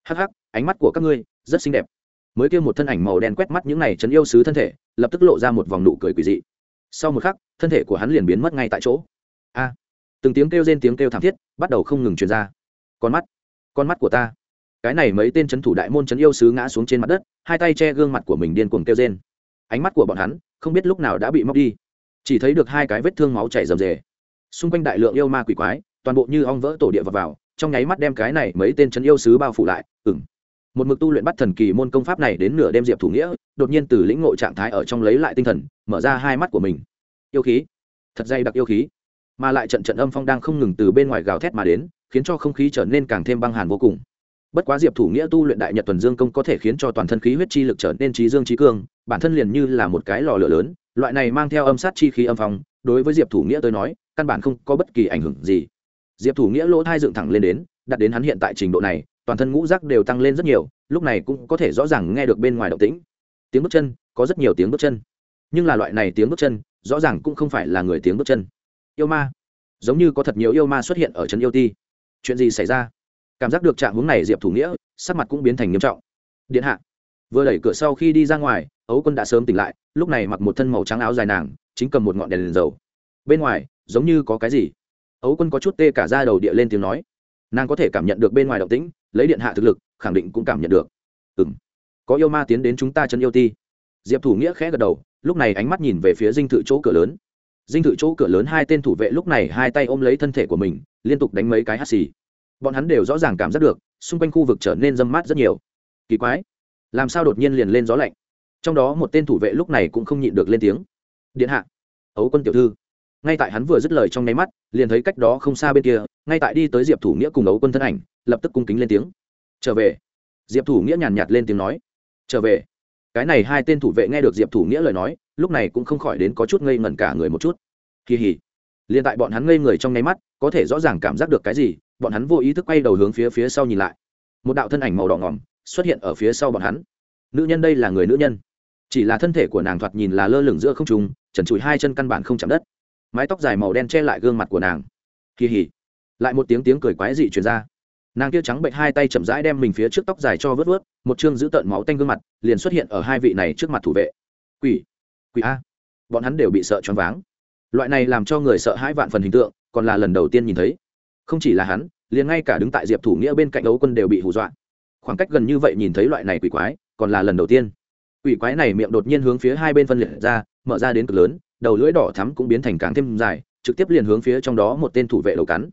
Hắc hắc, ánh mắt của các ngươi rất xinh đẹp. Mới kêu một thân ảnh màu đen quét mắt những này trấn yêu sứ thân thể, lập tức lộ ra một vòng nụ cười quỷ dị. Sau một khắc, thân thể của hắn liền biến mất ngay tại chỗ. A! Từng tiếng kêu rên, tiếng kêu thảm thiết bắt đầu không ngừng truyền ra. Con mắt con mắt của ta. Cái này mấy tên trấn thủ đại môn trấn yêu sứ ngã xuống trên mặt đất, hai tay che gương mặt của mình điên cuồng kêu rên. Ánh mắt của bọn hắn không biết lúc nào đã bị móc đi. Chỉ thấy được hai cái vết thương máu chảy rầm rề xung quanh đại lượng yêu ma quỷ quái toàn bộ như ong vỡ tổ địa vào, vào trong nháy mắt đem cái này mấy tên trấn yêu sứ bao phủ lại ừng một mực tu luyện bắt thần kỳ môn công pháp này đến nửa đêm diệp thủ nghĩa đột nhiên từ lĩnh ngộ trạng thái ở trong lấy lại tinh thần mở ra hai mắt của mình. Yêu khí. Thật dày đặc yêu khí. Mà lại trận trận âm phong đang không ngừng từ bên ngoài gào thét mà đến khiến cho không khí trở nên càng thêm băng hàn vô cùng. Bất quá diệp thủ nghĩa tu luyện đại nhật tuần dương công có thể khiến cho toàn thân khí huyết chi lực trở nên trí dương trí cương bản thân liền như là một cái lò lửa lớn loại này mang theo âm sát chi khí âm phong đối với diệp thủ nghĩa tới nói căn bản không có bất kỳ ảnh hưởng gì. Diệp thủ nghĩa lỗ thai dựng thẳng lên đến đặt đến hắn hiện tại trình độ này toàn thân ngũ rác đều tăng lên rất nhiều lúc này cũng có thể rõ ràng nghe được bên ngoài động tĩnh. Tiếng bước chân có rất nhiều tiếng bước chân. Nhưng là loại này tiếng bước chân rõ ràng cũng không phải là người tiếng bước chân. Yêu ma. Giống như có thật nhiều yêu ma xuất hiện ở trấn yêu ti. Chuyện gì xảy ra? Cảm giác được trạng hướng này diệp thủ nghĩa sắc mặt cũng biến thành nghiêm trọng. Điện hạ. Vừa đẩy cửa sau khi đi ra ngoài ấu quân đã sớm tỉnh lại lúc này mặc một thân màu trắng áo dài nàng chính cầm một ngọn đèn, đèn dầu. Bên ngoài giống như có cái gì. Ấu quân có chút tê cả ra đầu địa lên tiếng nói. Nàng có thể cảm nhận được bên ngoài động tĩnh, lấy điện hạ thực lực, khẳng định cũng cảm nhận được. Ừ m có yêu ma tiến đến chúng ta chân yêu ti. Diệp thủ nghĩa khẽ gật đầu, lúc này ánh mắt nhìn về phía dinh thự chỗ cửa lớn. Dinh thự chỗ cửa lớn hai tên thủ vệ lúc này hai tay ôm lấy thân thể của mình, liên tục đánh mấy cái hắt xì. Bọn hắn đều rõ ràng cảm giác được, xung quanh khu vực trở nên dâm mát rất nhiều. Kỳ quái. Làm sao đột nhiên liền lên gió lạnh? Trong đó một tên thủ vệ lúc này cũng không nhịn được lên tiếng. Điện hạ. Ấu quân tiểu thư ngay tại hắn vừa dứt lời trong nháy mắt, liền thấy cách đó không xa bên kia, ngay tại đi tới diệp thủ nghĩa cùng ấu quân thân ảnh, lập tức cung kính lên tiếng. Trở về. Diệp thủ nghĩa nhàn nhạt lên tiếng nói. Trở về. Cái này hai tên thủ vệ nghe được diệp thủ nghĩa lời nói, lúc này cũng không khỏi đến có chút ngây ngẩn cả người một chút. Kỳ hỉ. Liền tại bọn hắn ngây người trong nháy mắt, có thể rõ ràng cảm giác được cái gì, bọn hắn vô ý thức quay đầu hướng phía phía sau nhìn lại. Một đạo thân ảnh màu đỏ ngỏm xuất hiện ở phía sau bọn hắn. Nữ nhân đây là người nữ nhân. Chỉ là thân thể của nàng thoạt nhìn là lơ lửng giữa không trùng trần trụi hai chân căn bản không chạm đất mái tóc dài màu đen che lại gương mặt của nàng. Kỳ hỉ. Lại một tiếng tiếng cười quái dị truyền ra. Nàng kia trắng bệnh hai tay chậm rãi đem mình phía trước tóc dài cho vớt vớt, một chương giữ tợn máu tanh gương mặt, liền xuất hiện ở hai vị này trước mặt thủ vệ. Quỷ. Quỷ a. Bọn hắn đều bị sợ choáng váng. Loại này làm cho người sợ hãi vạn phần hình tượng, còn là lần đầu tiên nhìn thấy. Không chỉ là hắn, liền ngay cả đứng tại diệp thủ nghĩa bên cạnh đấu quân đều bị hù dọa. Khoảng cách gần như vậy nhìn thấy loại này quỷ quái, còn là lần đầu tiên. Quỷ quái này miệng đột nhiên hướng phía hai bên phân liệt ra, mở ra đến cực lớn đầu lưỡi đỏ thắm cũng biến thành càng thêm dài, trực tiếp liền hướng phía trong đó một tên thủ vệ đầu cắn.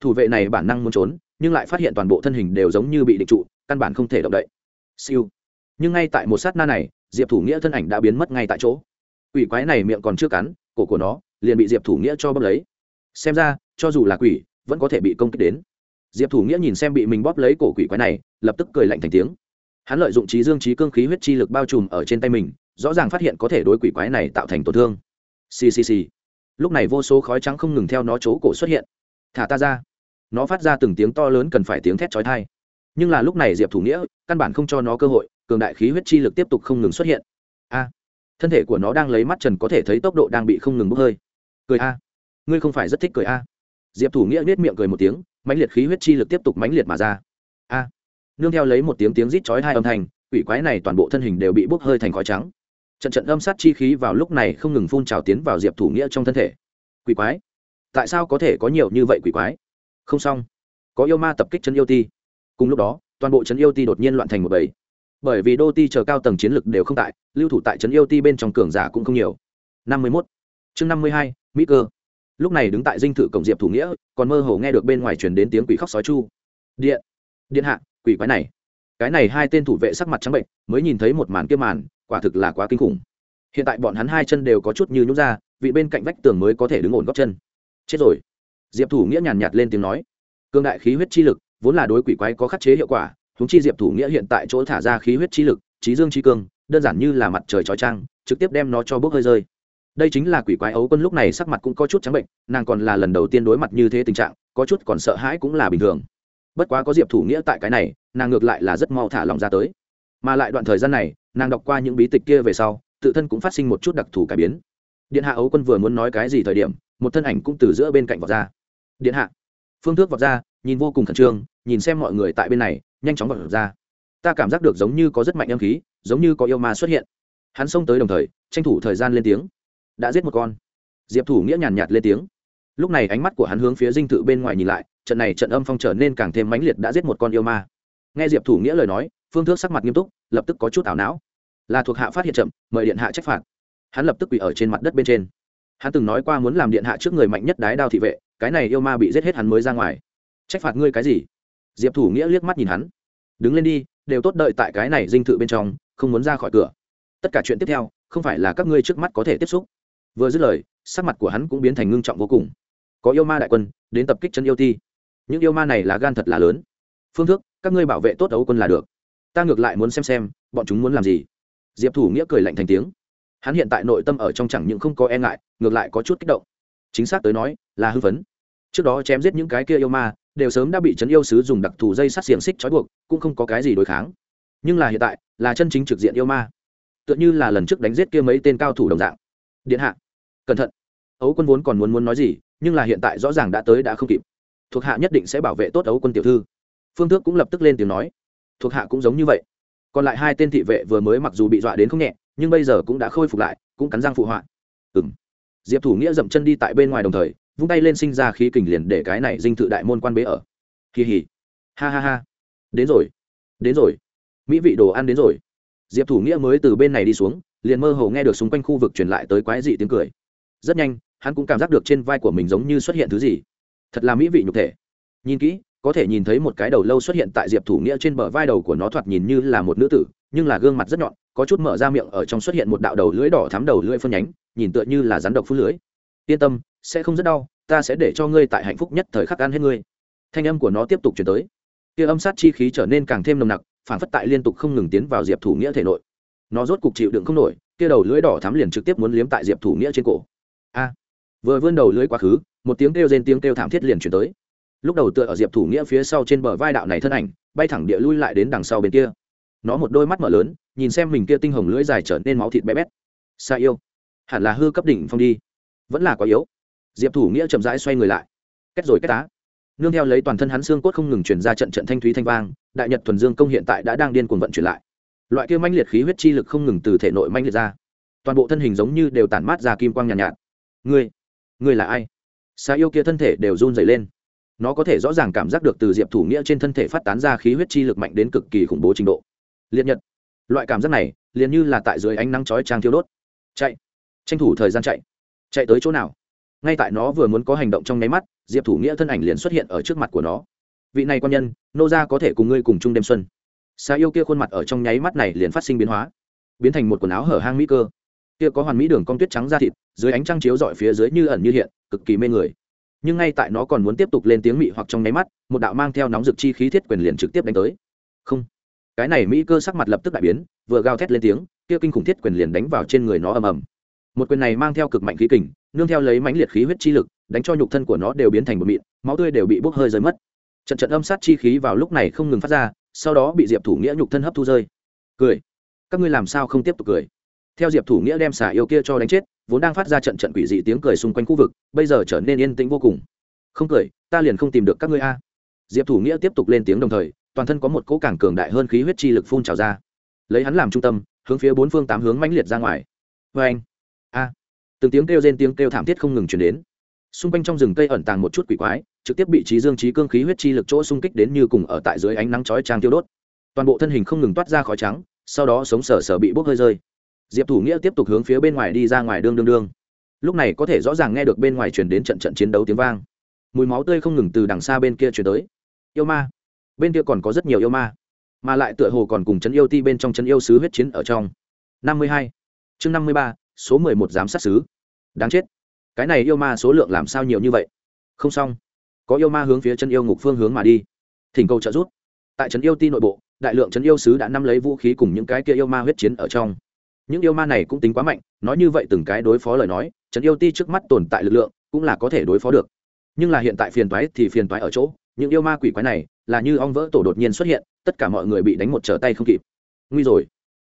Thủ vệ này bản năng muốn trốn, nhưng lại phát hiện toàn bộ thân hình đều giống như bị định trụ, căn bản không thể động đậy. Siêu. Nhưng ngay tại một sát na này, diệp thủ nghĩa thân ảnh đã biến mất ngay tại chỗ. Quỷ quái này miệng còn chưa cắn, cổ của nó liền bị diệp thủ nghĩa cho bóp lấy. Xem ra, cho dù là quỷ, vẫn có thể bị công kích đến. Diệp thủ nghĩa nhìn xem bị mình bóp lấy cổ quỷ quái này, lập tức cười lạnh thành tiếng. Hắn lợi dụng trí dương trí cương khí huyết chi lực bao trùm ở trên tay mình, rõ ràng phát hiện có thể đối quỷ quái này tạo thành tổn thương ccc lúc này vô số khói trắng không ngừng theo nó chỗ cổ xuất hiện. Thả ta ra. Nó phát ra từng tiếng to lớn cần phải tiếng thét chói tai. Nhưng là lúc này diệp thủ nghĩa, căn bản không cho nó cơ hội, cường đại khí huyết chi lực tiếp tục không ngừng xuất hiện. A. Thân thể của nó đang lấy mắt trần có thể thấy tốc độ đang bị không ngừng bốc hơi. Cười a. Ngươi không phải rất thích cười a. Diệp thủ nghĩa nhếch miệng cười một tiếng, mãnh liệt khí huyết chi lực tiếp tục mãnh liệt mà ra. A. Nương theo lấy một tiếng tiếng rít chói tai âm thanh, quỷ quái này toàn bộ thân hình đều bị bốc hơi thành khói trắng trận trận âm sát chi khí vào lúc này không ngừng phun trào tiến vào diệp thủ nghĩa trong thân thể. Quỷ quái, tại sao có thể có nhiều như vậy quỷ quái? Không xong. Có yêu ma tập kích chân yêu ti. Cùng lúc đó, toàn bộ trấn yêu ti đột nhiên loạn thành một bầy. Bởi vì đô ti chờ cao tầng chiến lực đều không tại, lưu thủ tại trấn yêu ti bên trong cường giả cũng không nhiều. Năm mươi mốt. Chương năm mươi hai, mỹ cơ. Lúc này đứng tại dinh thự cổng diệp thủ nghĩa, còn mơ hồ nghe được bên ngoài truyền đến tiếng quỷ khóc sói chu. Điện điện hạ, quỷ quái này. Cái này hai tên thủ vệ sắc mặt trắng bệnh mới nhìn thấy một màn kia màn quả thực là quá kinh khủng. Hiện tại bọn hắn hai chân đều có chút như nhút ra, vị bên cạnh vách tường mới có thể đứng ổn góc chân. Chết rồi. Diệp thủ nghĩa nhàn nhạt lên tiếng nói. Cương đại khí huyết chi lực, vốn là đối quỷ quái có khắc chế hiệu quả húng chi diệp thủ nghĩa hiện tại chỗ thả ra khí huyết chi lực, trí dương trí cương, đơn giản như là mặt trời trói trang trực tiếp đem nó cho bốc hơi rơi. Đây chính là quỷ quái ấu quân lúc này sắc mặt cũng có chút trắng bệnh, nàng còn là lần đầu tiên đối mặt như thế tình trạng, có chút còn sợ hãi cũng là bình thường. Bất quá có diệp thủ nghĩa tại cái này, nàng ngược lại là rất mau thả lòng ra tới mà lại đoạn thời gian này, nàng đọc qua những bí tịch kia về sau, tự thân cũng phát sinh một chút đặc thù cải biến. Điện hạ ấu quân vừa muốn nói cái gì thời điểm, một thân ảnh cũng từ giữa bên cạnh vọt ra. Điện hạ. Phương thước vọt ra, nhìn vô cùng khẩn trương, nhìn xem mọi người tại bên này, nhanh chóng vọt ra. Ta cảm giác được giống như có rất mạnh âm khí, giống như có yêu ma xuất hiện. Hắn xông tới đồng thời, tranh thủ thời gian lên tiếng. Đã giết một con. Diệp thủ nghĩa nhàn nhạt lên tiếng. Lúc này ánh mắt của hắn hướng phía dinh thự bên ngoài nhìn lại, trận này trận âm phong trở nên càng thêm mãnh liệt đã giết một con yêu ma. Nghe diệp thủ nghĩa lời nói phương thước sắc mặt nghiêm túc lập tức có chút ảo não. Là thuộc hạ phát hiện chậm mời điện hạ trách phạt. Hắn lập tức quỳ ở trên mặt đất bên trên. Hắn từng nói qua muốn làm điện hạ trước người mạnh nhất đái đao thị vệ cái này yêu ma bị giết hết hắn mới ra ngoài. Trách phạt ngươi cái gì? Diệp thủ nghĩa liếc mắt nhìn hắn. Đứng lên đi đều tốt đợi tại cái này dinh thự bên trong không muốn ra khỏi cửa. Tất cả chuyện tiếp theo không phải là các ngươi trước mắt có thể tiếp xúc. Vừa dứt lời sắc mặt của hắn cũng biến thành ngưng trọng vô cùng. Có yêu ma đại quân đến tập kích chân yêu thi, những yêu ma này là gan thật là lớn. Phương thức các ngươi bảo vệ tốt ấu quân là được ta ngược lại muốn xem xem, bọn chúng muốn làm gì. Diệp thủ nghĩa cười lạnh thành tiếng. Hắn hiện tại nội tâm ở trong chẳng những không có e ngại, ngược lại có chút kích động. Chính xác tới nói, là hư vấn trước đó chém giết những cái kia yêu ma, đều sớm đã bị trấn yêu sứ dùng đặc thù dây sắt xiềng xích trói buộc, cũng không có cái gì đối kháng. Nhưng là hiện tại, là chân chính trực diện yêu ma. Tựa như là lần trước đánh giết kia mấy tên cao thủ đồng dạng. Điện hạ, cẩn thận. Ấu quân vốn còn muốn muốn nói gì, nhưng là hiện tại rõ ràng đã tới đã không kịp. Thuộc hạ nhất định sẽ bảo vệ tốt ấu quân tiểu thư. Phương thước cũng lập tức lên tiếng nói thuộc hạ cũng giống như vậy. Còn lại hai tên thị vệ vừa mới mặc dù bị dọa đến không nhẹ, nhưng bây giờ cũng đã khôi phục lại, cũng cắn răng phụ họa. Ừ m diệp thủ nghĩa dậm chân đi tại bên ngoài đồng thời, vung tay lên sinh ra khí kình liền để cái này dinh thự đại môn quan bế ở. Kỳ hỉ. Ha ha ha. Đến rồi. Đến rồi. Mỹ vị đồ ăn đến rồi. Diệp thủ nghĩa mới từ bên này đi xuống, liền mơ hồ nghe được xung quanh khu vực truyền lại tới quái dị tiếng cười. Rất nhanh, hắn cũng cảm giác được trên vai của mình giống như xuất hiện thứ gì. Thật là mỹ vị nhục thể. Nhìn kỹ có thể nhìn thấy một cái đầu lâu xuất hiện tại diệp thủ nghĩa trên bờ vai đầu của nó thoạt nhìn như là một nữ tử, nhưng là gương mặt rất nhọn, có chút mở ra miệng, ở trong xuất hiện một đạo đầu lưỡi đỏ thắm đầu lưỡi phân nhánh, nhìn tựa như là rắn độc phun lưỡi. Yên tâm, sẽ không rất đau, ta sẽ để cho ngươi tại hạnh phúc nhất thời khắc ăn hết ngươi. Thanh âm của nó tiếp tục chuyển tới. Kia âm sát chi khí trở nên càng thêm nồng nặc, phản phất tại liên tục không ngừng tiến vào diệp thủ nghĩa thể nội. Nó rốt cục chịu đựng không nổi, kia đầu lưỡi đỏ thắm liền trực tiếp muốn liếm tại diệp thủ nghĩa trên cổ. A. Vừa vươn đầu lưỡi quá khứ, một tiếng kêu rên, tiếng kêu thảm thiết liền chuyển tới lúc đầu tựa ở diệp thủ nghĩa phía sau trên bờ vai đạo này thân ảnh bay thẳng địa lui lại đến đằng sau bên kia. Nó một đôi mắt mở lớn nhìn xem mình kia tinh hồng lưỡi dài trở nên máu thịt bé bét. Xa yêu. Hẳn là hư cấp đỉnh phong đi. Vẫn là quá yếu. Diệp thủ nghĩa chậm rãi xoay người lại. Kết rồi kết tá nương theo lấy toàn thân hắn xương cốt không ngừng chuyển ra trận trận thanh thúy thanh vang đại nhật thuần dương công hiện tại đã đang điên cuồng vận chuyển lại. Loại kia manh liệt khí huyết chi lực không ngừng từ thể nội manh liệt ra. Toàn bộ thân hình giống như đều tản mát ra kim quang nhàn nhạt, nhạt. Ngươi ngươi là ai? Xa yêu kia thân thể đều run dày lên nó có thể rõ ràng cảm giác được từ diệp thủ nghĩa trên thân thể phát tán ra khí huyết chi lực mạnh đến cực kỳ khủng bố trình độ. Liệt nhật. Loại cảm giác này, liền như là tại dưới ánh nắng chói trang thiêu đốt. Chạy. Tranh thủ thời gian chạy. Chạy tới chỗ nào? Ngay tại nó vừa muốn có hành động trong nháy mắt, diệp thủ nghĩa thân ảnh liền xuất hiện ở trước mặt của nó. Vị này quan nhân, nô ra có thể cùng ngươi cùng chung đêm xuân. Xa yêu kia khuôn mặt ở trong nháy mắt này liền phát sinh biến hóa, biến thành một quần áo hở hang mỹ cơ. Kia có hoàn mỹ đường cong tuyết trắng da thịt, dưới ánh trăng chiếu dọi phía dưới như ẩn như hiện, cực kỳ mê người nhưng ngay tại nó còn muốn tiếp tục lên tiếng mị hoặc trong nháy mắt, một đạo mang theo nóng rực chi khí thiết quyền liền trực tiếp đánh tới. Không. Cái này mỹ cơ sắc mặt lập tức đại biến, vừa gào thét lên tiếng, kia kinh khủng thiết quyền liền đánh vào trên người nó ầm ầm. Một quyền này mang theo cực mạnh khí kình, nương theo lấy mãnh liệt khí huyết chi lực, đánh cho nhục thân của nó đều biến thành một mịn, máu tươi đều bị bốc hơi rơi mất. Trận trận âm sát chi khí vào lúc này không ngừng phát ra, sau đó bị diệp thủ nghĩa nhục thân hấp thu rơi. Cười. Các ngươi làm sao không tiếp tục cười? Theo diệp thủ nghĩa đem xả yêu kia cho đánh chết, vốn đang phát ra trận trận quỷ dị tiếng cười xung quanh khu vực, bây giờ trở nên yên tĩnh vô cùng. Không cười, ta liền không tìm được các ngươi a. Diệp thủ nghĩa tiếp tục lên tiếng đồng thời, toàn thân có một cỗ càng cường đại hơn khí huyết chi lực phun trào ra. Lấy hắn làm trung tâm, hướng phía bốn phương tám hướng mãnh liệt ra ngoài. Vê anh, a. Từng tiếng kêu rên, tiếng kêu thảm thiết không ngừng chuyển đến. Xung quanh trong rừng cây ẩn tàng một chút quỷ quái, trực tiếp bị trí dương trí cương khí huyết chi lực chỗ xung kích đến như cùng ở tại dưới ánh nắng chói trang tiêu đốt. Toàn bộ thân hình không ngừng toát ra khói trắng, sau đó sống sờ sờ bị bốc hơi rơi diệp thủ nghĩa tiếp tục hướng phía bên ngoài đi ra ngoài đương đương đương. Lúc này có thể rõ ràng nghe được bên ngoài chuyển đến trận trận chiến đấu tiếng vang. Mùi máu tươi không ngừng từ đằng xa bên kia chuyển tới. Yêu ma. Bên kia còn có rất nhiều yêu ma. Mà lại tựa hồ còn cùng chấn yêu ti bên trong chấn yêu sứ huyết chiến ở trong. Năm mươi hai. Chương năm mươi ba, số mười một giám sát sứ. Đáng chết. Cái này yêu ma số lượng làm sao nhiều như vậy? Không xong. Có yêu ma hướng phía chân yêu ngục phương hướng mà đi. Thỉnh cầu trợ giúp. Tại trấn yêu ti nội bộ, đại lượng trấn yêu sứ đã nắm lấy vũ khí cùng những cái kia yêu ma huyết chiến ở trong những yêu ma này cũng tính quá mạnh, nói như vậy từng cái đối phó lời nói trấn yêu ti trước mắt tồn tại lực lượng cũng là có thể đối phó được. Nhưng là hiện tại phiền toái thì phiền toái ở chỗ, những yêu ma quỷ quái này là như ong vỡ tổ đột nhiên xuất hiện, tất cả mọi người bị đánh một trở tay không kịp. Nguy rồi.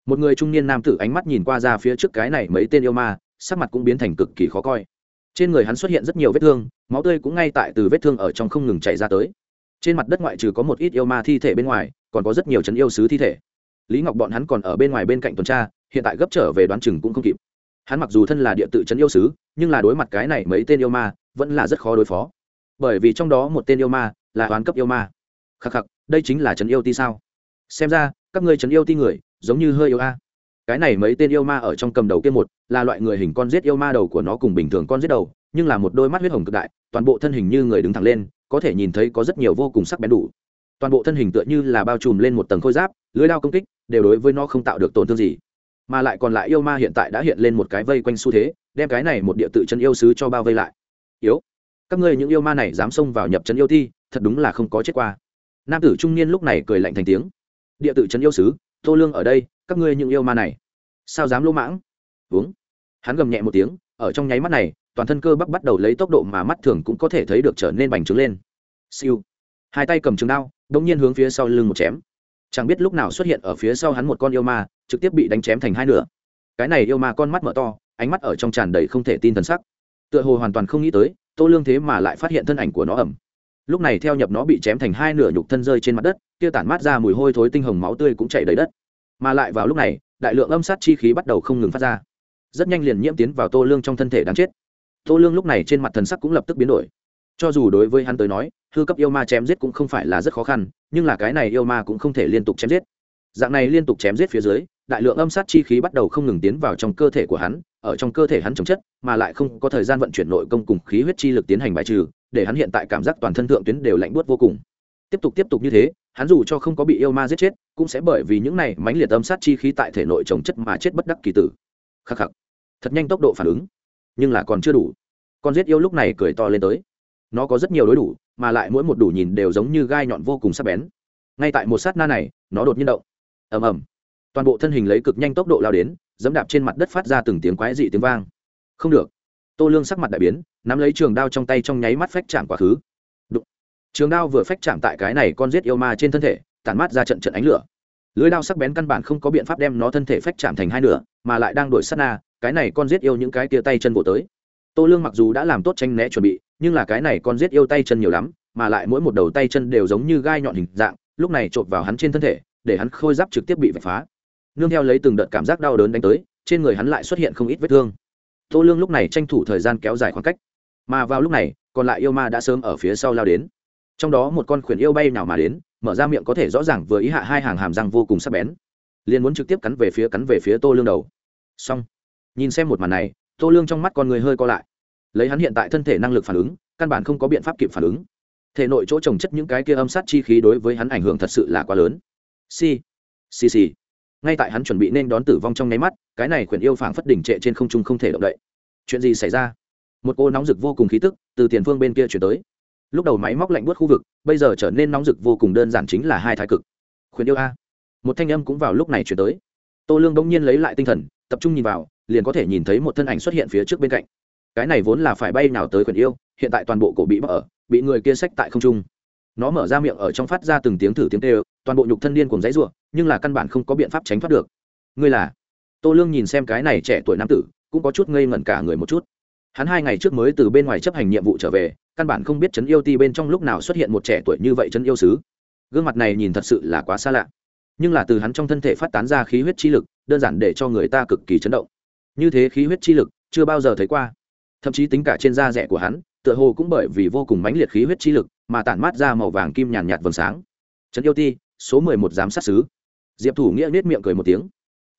Một người trung niên nam tử ánh mắt nhìn qua ra phía trước cái này mấy tên yêu ma, sắc mặt cũng biến thành cực kỳ khó coi. Trên người hắn xuất hiện rất nhiều vết thương, máu tươi cũng ngay tại từ vết thương ở trong không ngừng chảy ra tới. Trên mặt đất ngoại trừ có một ít yêu ma thi thể bên ngoài, còn có rất nhiều trấn yêu sứ thi thể. Lý ngọc bọn hắn còn ở bên ngoài bên cạnh tuần tra hiện tại gấp trở về đoán chừng cũng không kịp. Hắn mặc dù thân là địa tự trấn yêu sứ, nhưng là đối mặt cái này mấy tên yêu ma, vẫn là rất khó đối phó. Bởi vì trong đó một tên yêu ma là toán cấp yêu ma. Khắc khắc, đây chính là trấn yêu ti sao? Xem ra, các ngươi trấn yêu ti người, giống như hơi yêu a. Cái này mấy tên yêu ma ở trong cầm đầu kia một, là loại người hình con giết yêu ma đầu của nó cùng bình thường con giết đầu, nhưng là một đôi mắt huyết hồng cực đại, toàn bộ thân hình như người đứng thẳng lên, có thể nhìn thấy có rất nhiều vô cùng sắc bén đủ. Toàn bộ thân hình tựa như là bao trùm lên một tầng khôi giáp, lưới đao công kích, đều đối với nó không tạo được tổn thương gì mà lại còn lại yêu ma hiện tại đã hiện lên một cái vây quanh xu thế, đem cái này một địa tự chân yêu sứ cho bao vây lại. Yếu, các ngươi những yêu ma này dám xông vào nhập chân yêu thi, thật đúng là không có chết qua. Nam tử trung niên lúc này cười lạnh thành tiếng. Địa tự chân yêu sứ, tô lương ở đây, các ngươi những yêu ma này, sao dám lỗ mãng? Uống hắn gầm nhẹ một tiếng, ở trong nháy mắt này, toàn thân cơ bắp bắt đầu lấy tốc độ mà mắt thường cũng có thể thấy được trở nên bành trướng lên. Siêu. Hai tay cầm trường đao đống nhiên hướng phía sau lưng một chém. Chẳng biết lúc nào xuất hiện ở phía sau hắn một con yêu ma trực tiếp bị đánh chém thành hai nửa. Cái này yêu ma con mắt mở to, ánh mắt ở trong tràn đầy không thể tin thần sắc. Tựa hồ hoàn toàn không nghĩ tới, tô lương thế mà lại phát hiện thân ảnh của nó ẩm. Lúc này theo nhập nó bị chém thành hai nửa nhục thân rơi trên mặt đất, kia tản mát ra mùi hôi thối tinh hồng máu tươi cũng chảy đầy đất. Mà lại vào lúc này, đại lượng âm sát chi khí bắt đầu không ngừng phát ra. Rất nhanh liền nhiễm tiến vào tô lương trong thân thể đáng chết. Tô lương lúc này trên mặt thần sắc cũng lập tức biến đổi. Cho dù đối với hắn tới nói, hư cấp yêu ma chém giết cũng không phải là rất khó khăn, nhưng là cái này yêu ma cũng không thể liên tục chém giết. Dạng này liên tục chém giết phía dưới đại lượng âm sát chi khí bắt đầu không ngừng tiến vào trong cơ thể của hắn, ở trong cơ thể hắn chống chất, mà lại không có thời gian vận chuyển nội công cùng khí huyết chi lực tiến hành bài trừ, để hắn hiện tại cảm giác toàn thân thượng tuyến đều lạnh buốt vô cùng. Tiếp tục tiếp tục như thế, hắn dù cho không có bị yêu ma giết chết, cũng sẽ bởi vì những này mãnh liệt âm sát chi khí tại thể nội trồng chất mà chết bất đắc kỳ tử. Khắc khắc. Thật nhanh tốc độ phản ứng. Nhưng là còn chưa đủ. Con giết yêu lúc này cười to lên tới. Nó có rất nhiều đối đủ, mà lại mỗi một đủ nhìn đều giống như gai nhọn vô cùng sắc bén. Ngay tại một sát na này, nó đột nhiên động. Ầm ầm toàn bộ thân hình lấy cực nhanh tốc độ lao đến, dẫm đạp trên mặt đất phát ra từng tiếng quái dị tiếng vang. Không được. Tô lương sắc mặt đại biến, nắm lấy trường đao trong tay trong nháy mắt phách chạm quá khứ. Đụng. trường đao vừa phách chạm tại cái này con giết yêu ma trên thân thể, tản mát ra trận trận ánh lửa. Lưới đao sắc bén căn bản không có biện pháp đem nó thân thể phách chạm thành hai nửa, mà lại đang đổi sát na, cái này con giết yêu những cái tia tay chân bộ tới. Tô lương mặc dù đã làm tốt tranh né chuẩn bị, nhưng là cái này con giết yêu tay chân nhiều lắm, mà lại mỗi một đầu tay chân đều giống như gai nhọn hình dạng, lúc này chộp vào hắn trên thân thể, để hắn khôi giáp trực tiếp bị vạch phá nương theo lấy từng đợt cảm giác đau đớn đánh tới, trên người hắn lại xuất hiện không ít vết thương. Tô lương lúc này tranh thủ thời gian kéo dài khoảng cách, mà vào lúc này, còn lại yêu ma đã sớm ở phía sau lao đến. Trong đó một con khuyển yêu bay nào mà đến, mở ra miệng có thể rõ ràng vừa ý hạ hai hàng hàm răng vô cùng sắc bén. Liền muốn trực tiếp cắn về phía cắn về phía tô lương đầu. Xong. Nhìn xem một màn này, tô lương trong mắt con người hơi co lại. Lấy hắn hiện tại thân thể năng lực phản ứng, căn bản không có biện pháp kịp phản ứng. Thể nội chỗ trồng chất những cái kia âm sát chi khí đối với hắn ảnh hưởng thật sự là quá lớn. Si si si ngay tại hắn chuẩn bị nên đón tử vong trong nháy mắt, cái này khuyển yêu phảng phất đỉnh trệ trên không trung không thể động đậy. Chuyện gì xảy ra? Một cô nóng rực vô cùng khí tức từ tiền phương bên kia chuyển tới. Lúc đầu máy móc lạnh buốt khu vực, bây giờ trở nên nóng rực vô cùng đơn giản chính là hai thái cực. Khuyển yêu a. Một thanh âm cũng vào lúc này chuyển tới. Tô lương bỗng nhiên lấy lại tinh thần, tập trung nhìn vào, liền có thể nhìn thấy một thân ảnh xuất hiện phía trước bên cạnh. Cái này vốn là phải bay nào tới khuyển yêu, hiện tại toàn bộ cổ bị bỡ ở bị người kia xách tại không trung. Nó mở ra miệng ở trong phát ra từng tiếng thử tiếng tê toàn bộ nhục thân điên cùng dãy ruộng nhưng là căn bản không có biện pháp tránh thoát được. Ngươi là? Tô lương nhìn xem cái này trẻ tuổi nam tử, cũng có chút ngây ngẩn cả người một chút. Hắn hai ngày trước mới từ bên ngoài chấp hành nhiệm vụ trở về, căn bản không biết chấn yêu ti bên trong lúc nào xuất hiện một trẻ tuổi như vậy chấn yêu sứ. Gương mặt này nhìn thật sự là quá xa lạ. Nhưng là từ hắn trong thân thể phát tán ra khí huyết chi lực, đơn giản để cho người ta cực kỳ chấn động. Như thế khí huyết chi lực, chưa bao giờ thấy qua. Thậm chí tính cả trên da rẻ của hắn, tựa hồ cũng bởi vì vô cùng mãnh liệt khí huyết chi lực, mà tản mát ra màu vàng kim nhàn nhạt vầng sáng. Trấn yêu ti số mười một giám sát sứ. Diệp thủ nghĩa nết miệng cười một tiếng.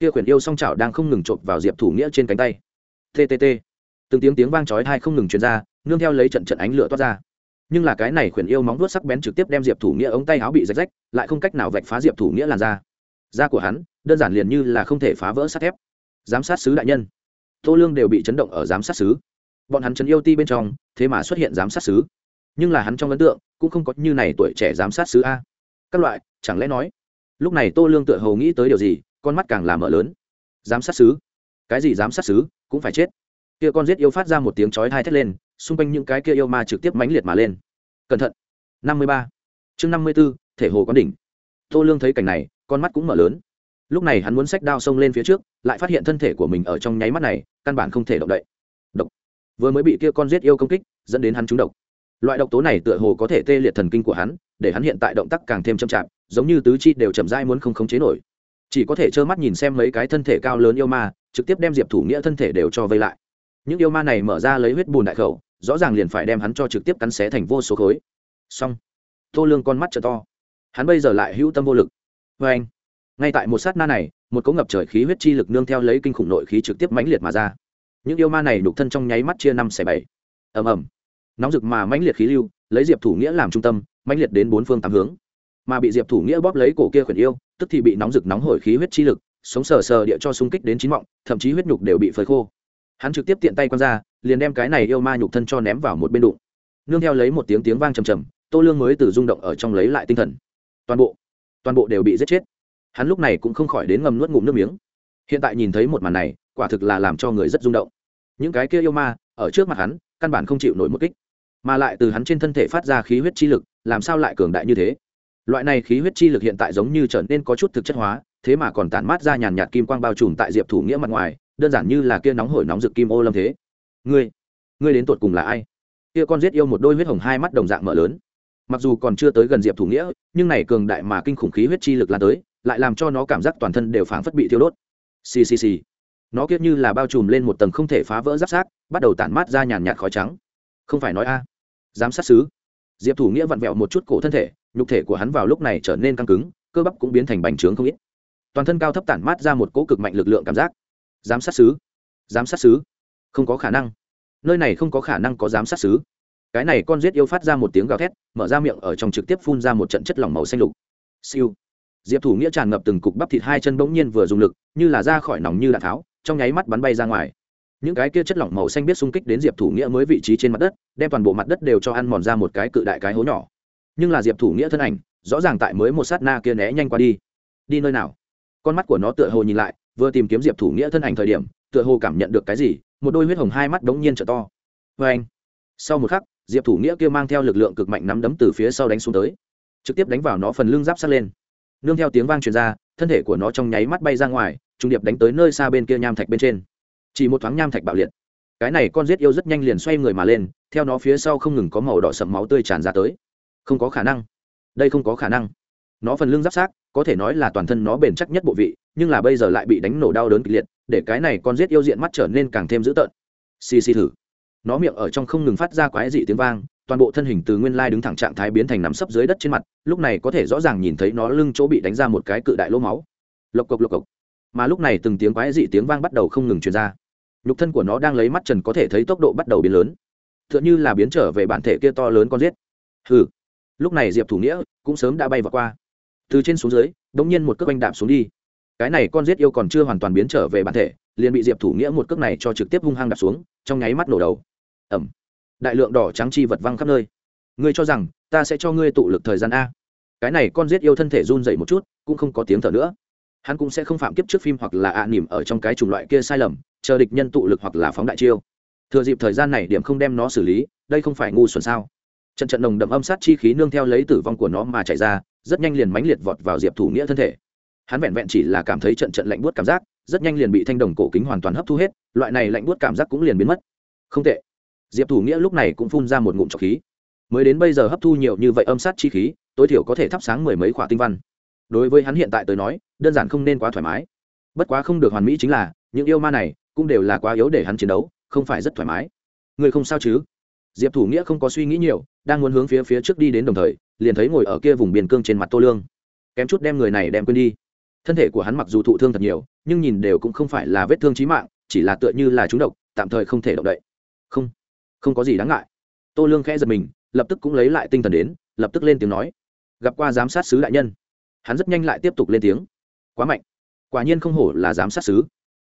Kia quyển yêu song chảo đang không ngừng chộp vào diệp thủ nghĩa trên cánh tay. Ttt từng tiếng tiếng vang chói thai không ngừng truyền ra, nương theo lấy trận trận ánh lửa toát ra. Nhưng là cái này khuyển yêu móng vuốt sắc bén trực tiếp đem diệp thủ nghĩa ống tay áo bị rách rách, lại không cách nào vạch phá diệp thủ nghĩa làn da. Da của hắn, đơn giản liền như là không thể phá vỡ sắt thép. Giám sát sứ đại nhân. Tô lương đều bị chấn động ở giám sát sứ. Bọn hắn chấn yêu ti bên trong, thế mà xuất hiện giám sát sứ. Nhưng là hắn trong ấn tượng, cũng không có như này tuổi trẻ giám sát sứ a. Các loại chẳng lẽ nói? Lúc này tô lương tựa hầu nghĩ tới điều gì, con mắt càng làm mở lớn. Giám sát sứ. Cái gì giám sát sứ, cũng phải chết. Kia con giết yêu phát ra một tiếng chói thai thét lên, xung quanh những cái kia yêu ma trực tiếp mãnh liệt mà lên. Cẩn thận. Năm mươi ba. Chương năm mươi b ố thể hồ con đỉnh. Tô lương thấy cảnh này, con mắt cũng mở lớn. Lúc này hắn muốn xách đao xông lên phía trước, lại phát hiện thân thể của mình ở trong nháy mắt này, căn bản không thể động đậy. Độc. Vừa mới bị kia con giết yêu công kích, dẫn đến hắn trúng độc. Loại độc tố này tựa hồ có thể tê liệt thần kinh của hắn, để hắn hiện tại động tác càng thêm chậm chạp giống như tứ chi đều chậm dai muốn không khống chế nổi. Chỉ có thể trơ mắt nhìn xem mấy cái thân thể cao lớn yêu ma, trực tiếp đem diệp thủ nghĩa thân thể đều cho vây lại. Những yêu ma này mở ra lấy huyết bùn đại khẩu, rõ ràng liền phải đem hắn cho trực tiếp cắn xé thành vô số khối. Xong. Tô lương con mắt t to. Hắn bây giờ lại hữu tâm vô lực. Vê anh, ngay tại một sát na này, một cỗ ngập trời khí huyết chi lực nương theo lấy kinh khủng nội khí trực tiếp mãnh liệt mà ra. Những yêu ma này đục thân trong nháy mắt chia năm xẻ bảy. Ầm ầm. Nóng rực mà mãnh liệt khí lưu, lấy diệp thủ nghĩa làm trung tâm, mãnh liệt đến bốn phương tám hướng mà bị diệp thủ nghĩa bóp lấy cổ kia khuyển yêu, tức thì bị nóng rực nóng hổi khí huyết chi lực, sống sờ sờ địa cho xung kích đến chín mọng, thậm chí huyết nhục đều bị phơi khô. Hắn trực tiếp tiện tay quăng ra, liền đem cái này yêu ma nhục thân cho ném vào một bên đụng. Nương theo lấy một tiếng tiếng vang trầm trầm, tô lương mới từ rung động ở trong lấy lại tinh thần. Toàn bộ toàn bộ đều bị giết chết. Hắn lúc này cũng không khỏi đến ngầm nuốt ngụm nước miếng. Hiện tại nhìn thấy một màn này, quả thực là làm cho người rất rung động. Những cái kia yêu ma, ở trước mặt hắn, căn bản không chịu nổi một kích. Mà lại từ hắn trên thân thể phát ra khí huyết chi lực, làm sao lại cường đại như thế? Loại này khí huyết chi lực hiện tại giống như trở nên có chút thực chất hóa, thế mà còn tản mát ra nhàn nhạt kim quang bao trùm tại diệp thủ nghĩa mặt ngoài, đơn giản như là kia nóng hổi nóng rực kim ô lâm thế. Ngươi ngươi đến tột cùng là ai? Kia con giết yêu một đôi huyết hồng hai mắt đồng dạng mở lớn. Mặc dù còn chưa tới gần diệp thủ nghĩa, nhưng này cường đại mà kinh khủng khí huyết chi lực lan tới, lại làm cho nó cảm giác toàn thân đều phảng phất bị thiêu đốt. Xì xì xì. Nó kiết như là bao trùm lên một tầng không thể phá vỡ giáp sát bắt đầu tản mát ra nhàn nhạt khói trắng. Không phải nói a, giám sát xứ diệp thủ nghĩa vặn vẹo một chút cổ thân thể nhục thể của hắn vào lúc này trở nên căng cứng, cơ bắp cũng biến thành bành trướng không ít. Toàn thân cao thấp tản mát ra một cỗ cực mạnh lực lượng cảm giác. Giám sát xứ giám sát xứ không có khả năng. Nơi này không có khả năng có giám sát xứ cái này con giết yêu phát ra một tiếng gào thét, mở ra miệng ở trong trực tiếp phun ra một trận chất lỏng màu xanh lục. Siêu. Diệp thủ nghĩa tràn ngập từng cục bắp thịt hai chân bỗng nhiên vừa dùng lực, như là ra khỏi nòng như đạn tháo, trong nháy mắt bắn bay ra ngoài. Những cái kia chất lỏng màu xanh biết xung kích đến diệp thủ nghĩa mới vị trí trên mặt đất, đem toàn bộ mặt đất đều cho ăn mòn ra một cái cự đại cái hố nhỏ nhưng là diệp thủ nghĩa thân ảnh, rõ ràng tại mới một sát na kia né nhanh qua đi. Đi nơi nào? Con mắt của nó tựa hồ nhìn lại, vừa tìm kiếm diệp thủ nghĩa thân ảnh thời điểm, tựa hồ cảm nhận được cái gì, một đôi huyết hồng hai mắt đống nhiên trở to. Vê anh, sau một khắc, diệp thủ nghĩa kia mang theo lực lượng cực mạnh nắm đấm từ phía sau đánh xuống tới. Trực tiếp đánh vào nó phần lưng giáp sát lên. Nương theo tiếng vang truyền ra, thân thể của nó trong nháy mắt bay ra ngoài, trung điệp đánh tới nơi xa bên kia nham thạch bên trên. Chỉ một thoáng nham thạch bạo liệt. Cái này con giết yêu rất nhanh liền xoay người mà lên, theo nó phía sau không ngừng có màu đỏ sậm máu tươi tràn ra tới không có khả năng. Đây không có khả năng. Nó phần lưng giáp sát, có thể nói là toàn thân nó bền chắc nhất bộ vị, nhưng là bây giờ lại bị đánh nổ đau đớn kịch liệt, để cái này con rết yêu diện mắt trở nên càng thêm dữ tợn. Xì xì thử. Nó miệng ở trong không ngừng phát ra quái dị tiếng vang, toàn bộ thân hình từ nguyên lai đứng thẳng trạng thái biến thành nằm sấp dưới đất trên mặt, lúc này có thể rõ ràng nhìn thấy nó lưng chỗ bị đánh ra một cái cự đại lỗ máu. Lộc cộc lộc cộc. Mà lúc này từng tiếng quái dị tiếng vang bắt đầu không ngừng truyền ra. Nhục thân của nó đang lấy mắt trần có thể thấy tốc độ bắt đầu biến lớn. T h ư ợ n h ư là biến trở về bản thể kia to lớn con giết. Ừ lúc này diệp thủ nghĩa cũng sớm đã bay vào qua từ trên xuống dưới đống nhiên một cước oanh đạp xuống đi cái này con giết yêu còn chưa hoàn toàn biến trở về bản thể liền bị diệp thủ nghĩa một cước này cho trực tiếp hung hăng đạp xuống trong nháy mắt nổ đầu ẩm đại lượng đỏ trắng chi vật văng khắp nơi ngươi cho rằng ta sẽ cho ngươi tụ lực thời gian a cái này con giết yêu thân thể run dậy một chút cũng không có tiếng thở nữa hắn cũng sẽ không phạm kiếp trước phim hoặc là ạ à nỉm ở trong cái chủng loại kia sai lầm chờ địch nhân tụ lực hoặc là phóng đại chiêu thừa dịp thời gian này điểm không đem nó xử lý đây không phải ngu xuẩn sao trận trận nồng đậm âm sát chi khí nương theo lấy tử vong của nó mà chạy ra, rất nhanh liền mãnh liệt vọt vào diệp thủ nghĩa thân thể. Hắn vẹn vẹn chỉ là cảm thấy trận trận lạnh buốt cảm giác, rất nhanh liền bị thanh đồng cổ kính hoàn toàn hấp thu hết, loại này lạnh buốt cảm giác cũng liền biến mất. Không tệ. Diệp thủ nghĩa lúc này cũng phun ra một ngụm trọc khí. Mới đến bây giờ hấp thu nhiều như vậy âm sát chi khí, tối thiểu có thể thắp sáng mười mấy khỏa tinh văn. Đối với hắn hiện tại tới nói, đơn giản không nên quá thoải mái. Bất quá không được hoàn mỹ chính là, những yêu ma này cũng đều là quá yếu để hắn chiến đấu, không phải rất thoải mái. Người không sao chứ? Diệp thủ nghĩa không có suy nghĩ nhiều đang muốn hướng phía phía trước đi đến đồng thời, liền thấy ngồi ở kia vùng biên cương trên mặt tô lương. Kém chút đem người này đem quên đi. Thân thể của hắn mặc dù thụ thương thật nhiều, nhưng nhìn đều cũng không phải là vết thương trí mạng, chỉ là tựa như là trúng độc, tạm thời không thể động đậy. Không không có gì đáng ngại. Tô lương khẽ giật mình, lập tức cũng lấy lại tinh thần đến, lập tức lên tiếng nói. Gặp qua giám sát sứ đại nhân. Hắn rất nhanh lại tiếp tục lên tiếng. Quá mạnh. Quả nhiên không hổ là giám sát sứ.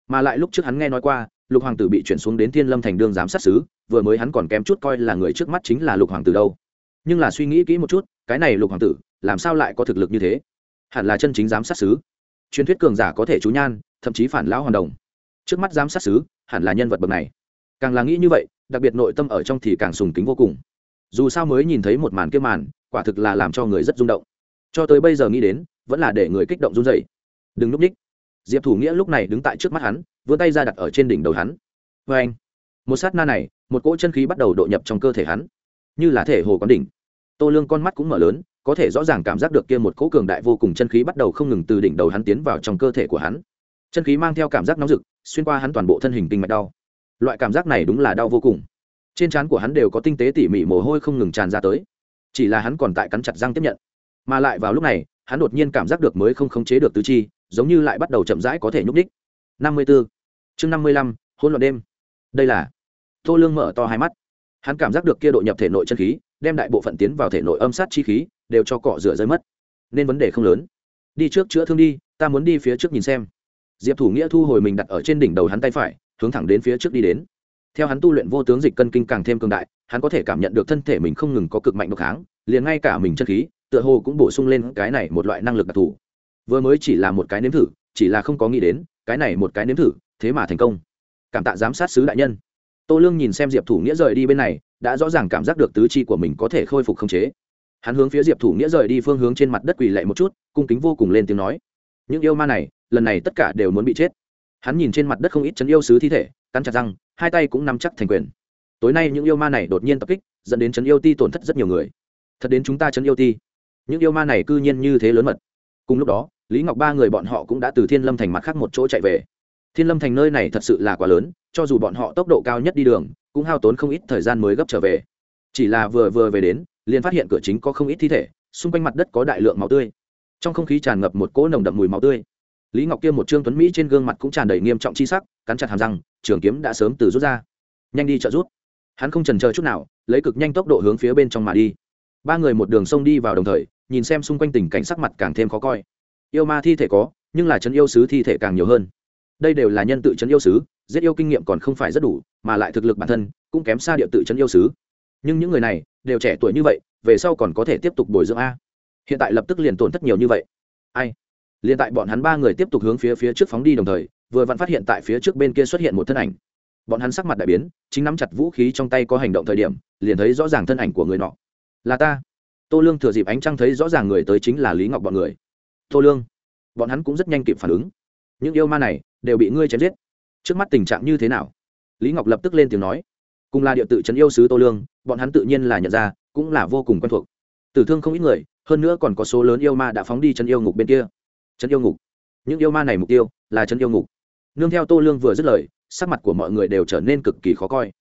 Mà lại lúc trước hắn nghe nói qua lục hoàng tử bị chuyển xuống đến thiên lâm thành đương giám sát sứ, vừa mới hắn còn kém chút coi là người trước mắt chính là lục hoàng tử đâu. Nhưng là suy nghĩ kỹ một chút, cái này lục hoàng tử, làm sao lại có thực lực như thế? Hẳn là chân chính giám sát sứ. Truyền thuyết cường giả có thể chú nhan, thậm chí phản lão hoàn đồng. Trước mắt giám sát sứ, hẳn là nhân vật bậc này. Càng là nghĩ như vậy, đặc biệt nội tâm ở trong thì càng sùng kính vô cùng. Dù sao mới nhìn thấy một màn kia màn, quả thực là làm cho người rất rung động. Cho tới bây giờ nghĩ đến, vẫn là để người kích động run dậy đừng núp ních. Diệp thủ nghĩa lúc này đứng tại trước mắt hắn vươn tay ra đặt ở trên đỉnh đầu hắn. Vê anh, một sát na này, một cỗ chân khí bắt đầu độ nhập trong cơ thể hắn. Như là thể hồ quán đỉnh. Tô lương con mắt cũng mở lớn, có thể rõ ràng cảm giác được kia một cỗ cường đại vô cùng chân khí bắt đầu không ngừng từ đỉnh đầu hắn tiến vào trong cơ thể của hắn. Chân khí mang theo cảm giác nóng rực, xuyên qua hắn toàn bộ thân hình kinh mạch đau. Loại cảm giác này đúng là đau vô cùng. Trên trán của hắn đều có tinh tế tỉ mỉ mồ hôi không ngừng tràn ra tới. Chỉ là hắn còn tại cắn chặt răng tiếp nhận. Mà lại vào lúc này, hắn đột nhiên cảm giác được mới không khống chế được tứ chi, giống như lại bắt đầu chậm rãi có thể nhúc ních năm mươi b ố chương năm mươi lăm, hỗn loạn đêm. Đây là tô lương mở to hai mắt. Hắn cảm giác được kia độ nhập thể nội chân khí, đem đại bộ phận tiến vào thể nội âm sát chi khí, đều cho cọ rửa rơi mất. Nên vấn đề không lớn. Đi trước chữa thương đi, ta muốn đi phía trước nhìn xem. Diệp thủ nghĩa thu hồi mình đặt ở trên đỉnh đầu hắn tay phải, hướng thẳng đến phía trước đi đến. Theo hắn tu luyện vô tướng dịch cân kinh càng thêm cường đại, hắn có thể cảm nhận được thân thể mình không ngừng có cực mạnh độc kháng, liền ngay cả mình chân khí, tựa hồ cũng bổ sung lên cái này một loại năng lực đặc thù. Vừa mới chỉ là một cái nếm thử, chỉ là không có nghĩ đến cái này một cái nếm thử, thế mà thành công. Cảm tạ giám sát sứ đại nhân. Tô lương nhìn xem diệp thủ nghĩa rời đi bên này, đã rõ ràng cảm giác được tứ chi của mình có thể khôi phục khống chế. Hắn hướng phía diệp thủ nghĩa rời đi phương hướng trên mặt đất quỳ lạy một chút, cung kính vô cùng lên tiếng nói. Những yêu ma này, lần này tất cả đều muốn bị chết. Hắn nhìn trên mặt đất không ít chấn yêu sứ thi thể, cắn chặt răng, hai tay cũng nắm chắc thành quyền. Tối nay những yêu ma này đột nhiên tập kích, dẫn đến chấn yêu ti tổn thất rất nhiều người. Thật đến chúng ta chấn yêu ti. Những yêu ma này cư nhiên như thế lớn mật. Cùng lúc đó lý ngọc ba người bọn họ cũng đã từ thiên lâm thành mặt khác một chỗ chạy về thiên lâm thành nơi này thật sự là quá lớn cho dù bọn họ tốc độ cao nhất đi đường cũng hao tốn không ít thời gian mới gấp trở về chỉ là vừa vừa về đến liền phát hiện cửa chính có không ít thi thể xung quanh mặt đất có đại lượng máu tươi trong không khí tràn ngập một cỗ nồng đậm mùi máu tươi lý ngọc kia một trương tuấn mỹ trên gương mặt cũng tràn đầy nghiêm trọng chi sắc cắn chặt hàm răng trường kiếm đã sớm từ rút ra nhanh đi trợ rút hắn không trần chờ chút nào lấy cực nhanh tốc độ hướng phía bên trong mà đi ba người một đường sông đi vào đồng thời nhìn xem xung quanh tình cảnh sắc mặt càng thêm khó coi yêu ma thi thể có, nhưng là chân yêu sứ thi thể càng nhiều hơn. Đây đều là nhân tự chân yêu sứ, giết yêu kinh nghiệm còn không phải rất đủ, mà lại thực lực bản thân cũng kém xa địa tự chân yêu sứ. Nhưng những người này đều trẻ tuổi như vậy, về sau còn có thể tiếp tục bồi dưỡng a. Hiện tại lập tức liền tổn thất nhiều như vậy. Ai? Liền tại bọn hắn ba người tiếp tục hướng phía phía trước phóng đi đồng thời, vừa vặn phát hiện tại phía trước bên kia xuất hiện một thân ảnh. Bọn hắn sắc mặt đại biến, chính nắm chặt vũ khí trong tay có hành động thời điểm, liền thấy rõ ràng thân ảnh của người nọ. Là ta. Tô lương thừa dịp ánh trăng thấy rõ ràng người tới chính là lý ngọc bọn người tô lương. Bọn hắn cũng rất nhanh kịp phản ứng. Những yêu ma này đều bị ngươi chém giết. Trước mắt tình trạng như thế nào? Lý ngọc lập tức lên tiếng nói. Cùng là địa tự trấn yêu sứ tô lương, bọn hắn tự nhiên là nhận ra, cũng là vô cùng quen thuộc. Tử thương không ít người, hơn nữa còn có số lớn yêu ma đã phóng đi chân yêu ngục bên kia. Chân yêu ngục. Những yêu ma này mục tiêu là chân yêu ngục. Nương theo tô lương vừa dứt lời, sắc mặt của mọi người đều trở nên cực kỳ khó coi.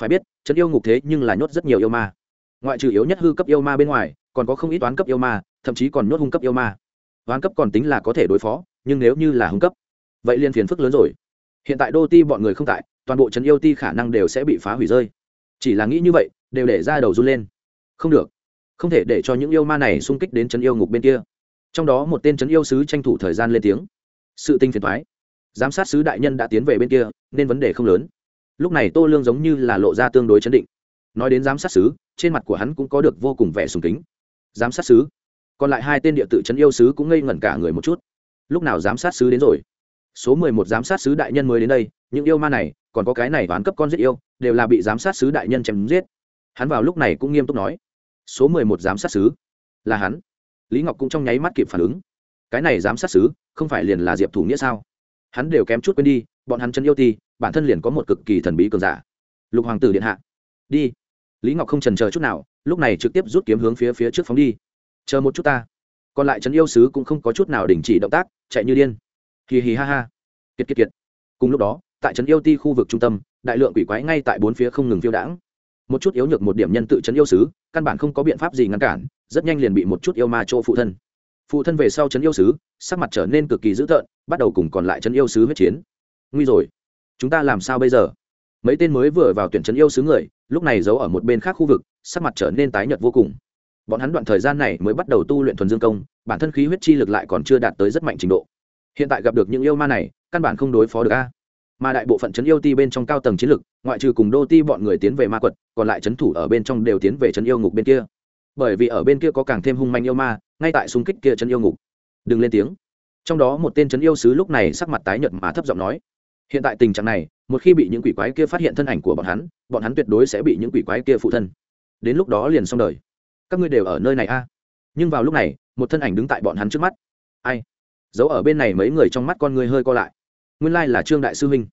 Phải biết chân yêu ngục thế nhưng là nhốt rất nhiều yêu ma. Ngoại trừ yếu nhất hư cấp yêu ma bên ngoài, còn có không ít toán cấp yêu ma, thậm chí còn nhốt hung cấp yêu ma toán cấp còn tính là có thể đối phó, nhưng nếu như là hung cấp, vậy liên phiền phức lớn rồi. Hiện tại đô ti bọn người không tại, toàn bộ trấn yêu ti khả năng đều sẽ bị phá hủy rơi. Chỉ là nghĩ như vậy, đều để ra đầu run lên. Không được. Không thể để cho những yêu ma này xung kích đến trấn yêu ngục bên kia. Trong đó một tên trấn yêu sứ tranh thủ thời gian lên tiếng. Sự tinh phiền thoái giám sát sứ đại nhân đã tiến về bên kia, nên vấn đề không lớn. Lúc này tô lương giống như là lộ ra tương đối chấn định. Nói đến giám sát sứ, trên mặt của hắn cũng có được vô cùng vẻ sùng kính. Giám sát sứ còn lại hai tên địa tự trấn yêu sứ cũng ngây ngẩn cả người một chút. Lúc nào giám sát sứ đến rồi? Số mười một giám sát sứ đại nhân mới đến đây, những yêu ma này, còn có cái này toán cấp con giết yêu, đều là bị giám sát sứ đại nhân chém giết. Hắn vào lúc này cũng nghiêm túc nói, số mười một giám sát sứ, là hắn. Lý ngọc cũng trong nháy mắt kịp phản ứng. Cái này giám sát sứ, không phải liền là diệp thủ nghĩa sao? Hắn đều kém chút quên đi, bọn hắn chân yêu ti bản thân liền có một cực kỳ thần bí cường giả. Lục hoàng tử điện hạ. Đi. Lý ngọc không trần chờ chút nào, lúc này trực tiếp rút kiếm hướng phía phía trước phóng đi chờ một chút ta. Còn lại trấn yêu sứ cũng không có chút nào đình chỉ động tác, chạy như điên. Hì hì ha ha. Kiệt kiệt kiệt. Cùng lúc đó, tại trấn yêu ti khu vực trung tâm, đại lượng quỷ quái ngay tại bốn phía không ngừng phiêu đãng. Một chút yếu nhược một điểm nhân tự trấn yêu sứ, căn bản không có biện pháp gì ngăn cản, rất nhanh liền bị một chút yêu ma chỗ phụ thân. Phụ thân về sau trấn yêu sứ, sắc mặt trở nên cực kỳ dữ tợn, bắt đầu cùng còn lại trấn yêu sứ huyết chiến. Nguy rồi. Chúng ta làm sao bây giờ? Mấy tên mới vừa vào tuyển trấn yêu sứ người, lúc này giấu ở một bên khác khu vực, sắc mặt trở nên tái nhợt vô cùng bọn hắn đoạn thời gian này mới bắt đầu tu luyện thuần dương công, bản thân khí huyết chi lực lại còn chưa đạt tới rất mạnh trình độ. Hiện tại gặp được những yêu ma này, căn bản không đối phó được a. Mà đại bộ phận trấn yêu ti bên trong cao tầng chiến lực, ngoại trừ cùng đô ti bọn người tiến về ma quật, còn lại trấn thủ ở bên trong đều tiến về trấn yêu ngục bên kia. Bởi vì ở bên kia có càng thêm hung manh yêu ma, ngay tại xung kích kia trấn yêu ngục. Đừng lên tiếng. Trong đó một tên trấn yêu sứ lúc này sắc mặt tái nhợt mà thấp giọng nói. Hiện tại tình trạng này, một khi bị những quỷ quái kia phát hiện thân ảnh của bọn hắn bọn hắn tuyệt đối sẽ bị những quỷ quái kia phụ thân. Đến lúc đó liền xong đời các ngươi đều ở nơi này a. Nhưng vào lúc này, một thân ảnh đứng tại bọn hắn trước mắt. Ai? Giấu ở bên này mấy người trong mắt con người hơi co lại. Nguyên lai là trương đại sư huynh.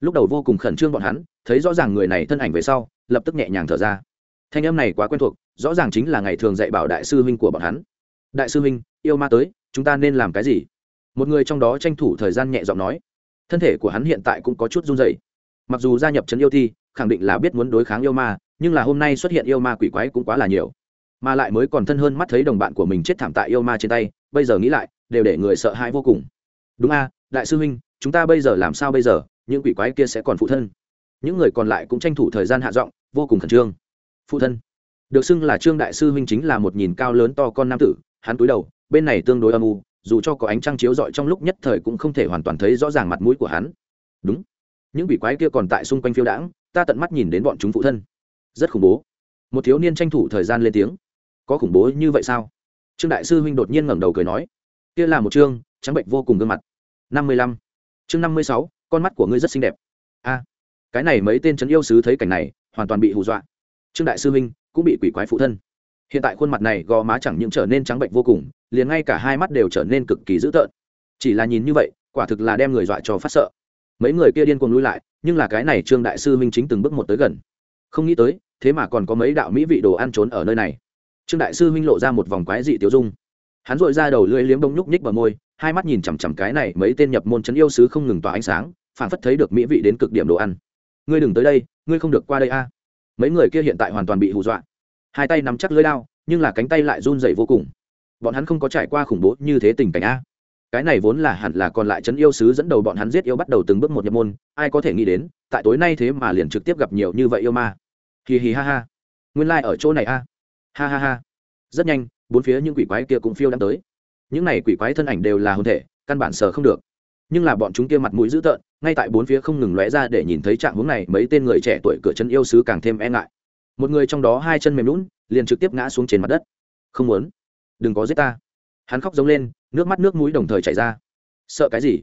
Lúc đầu vô cùng khẩn trương bọn hắn, thấy rõ ràng người này thân ảnh về sau, lập tức nhẹ nhàng thở ra. Thanh âm này quá quen thuộc, rõ ràng chính là ngày thường dạy bảo đại sư huynh của bọn hắn. Đại sư huynh, yêu ma tới, chúng ta nên làm cái gì? Một người trong đó tranh thủ thời gian nhẹ giọng nói. Thân thể của hắn hiện tại cũng có chút run dày mặc dù gia nhập trấn yêu thi, khẳng định là biết muốn đối kháng yêu ma, nhưng là hôm nay xuất hiện yêu ma quỷ quái cũng quá là nhiều mà lại mới còn thân hơn mắt thấy đồng bạn của mình chết thảm tại yêu ma trên tay, bây giờ nghĩ lại, đều để người sợ hãi vô cùng. Đúng a, đại sư huynh, chúng ta bây giờ làm sao bây giờ, những quỷ quái kia sẽ còn phụ thân. Những người còn lại cũng tranh thủ thời gian hạ giọng, vô cùng khẩn trương. Phụ thân. Được xưng là trương đại sư huynh chính là một nhìn cao lớn to con nam tử, hắn túi đầu, bên này tương đối âm u, dù cho có ánh trăng chiếu rọi trong lúc nhất thời cũng không thể hoàn toàn thấy rõ ràng mặt mũi của hắn. Đúng. Những quỷ quái kia còn tại xung quanh phiêu đãng, ta tận mắt nhìn đến bọn chúng phụ thân. Rất khủng bố. Một thiếu niên tranh thủ thời gian lên tiếng có khủng bố như vậy sao? Trương đại sư huynh đột nhiên ngẩng đầu cười nói, kia là một chương, trắng bệnh vô cùng gương mặt. Năm mươi lăm. Chương năm mươi sáu, con mắt của ngươi rất xinh đẹp. A, cái này mấy tên trấn yêu sứ thấy cảnh này, hoàn toàn bị hù dọa. Trương đại sư huynh cũng bị quỷ quái phụ thân. Hiện tại khuôn mặt này gò má chẳng những trở nên trắng bệnh vô cùng, liền ngay cả hai mắt đều trở nên cực kỳ dữ tợn. Chỉ là nhìn như vậy, quả thực là đem người dọa cho phát sợ. Mấy người kia điên cuồng lui lại, nhưng là cái này trương đại sư minh chính từng bước một tới gần. Không nghĩ tới, thế mà còn có mấy đạo mỹ vị đồ ăn trốn ở nơi này trương đại sư minh lộ ra một vòng quái dị tiêu dung. Hắn dội ra đầu lưỡi liếm đông nhúc nhích vào môi, hai mắt nhìn chằm chằm cái này mấy tên nhập môn c yêu sứ không ngừng tỏa ánh sáng phản phất thấy được mỹ vị đến cực điểm đồ ăn. Ngươi đừng tới đây, ngươi không được qua đây a. Mấy người kia hiện tại hoàn toàn bị hù dọa. Hai tay nắm chắc lưỡi đao, nhưng là cánh tay lại run dậy vô cùng. Bọn hắn không có trải qua khủng bố như thế tình cảnh a. Cái này vốn là hẳn là còn lại trấn yêu sứ dẫn đầu bọn hắn giết yêu bắt đầu từng bước một nhập môn, ai có thể nghĩ đến, tại tối nay thế mà liền trực tiếp gặp nhiều như vậy yêu ma. Hì hì ha ha. Nguyên lai、like、ở chỗ này a ha ha ha. Rất nhanh, bốn phía những quỷ quái kia cũng phiêu đang tới. Những này quỷ quái thân ảnh đều là hồn thể, căn bản sờ không được. Nhưng là bọn chúng kia mặt mũi dữ tợn, ngay tại bốn phía không ngừng lóe ra để nhìn thấy trạng hướng này, mấy tên người trẻ tuổi cửa chân yêu sứ càng thêm e ngại. Một người trong đó hai chân mềm lún liền trực tiếp ngã xuống trên mặt đất. Không muốn. Đừng có giết ta. Hắn khóc giống lên, nước mắt nước mũi đồng thời chảy ra. Sợ cái gì?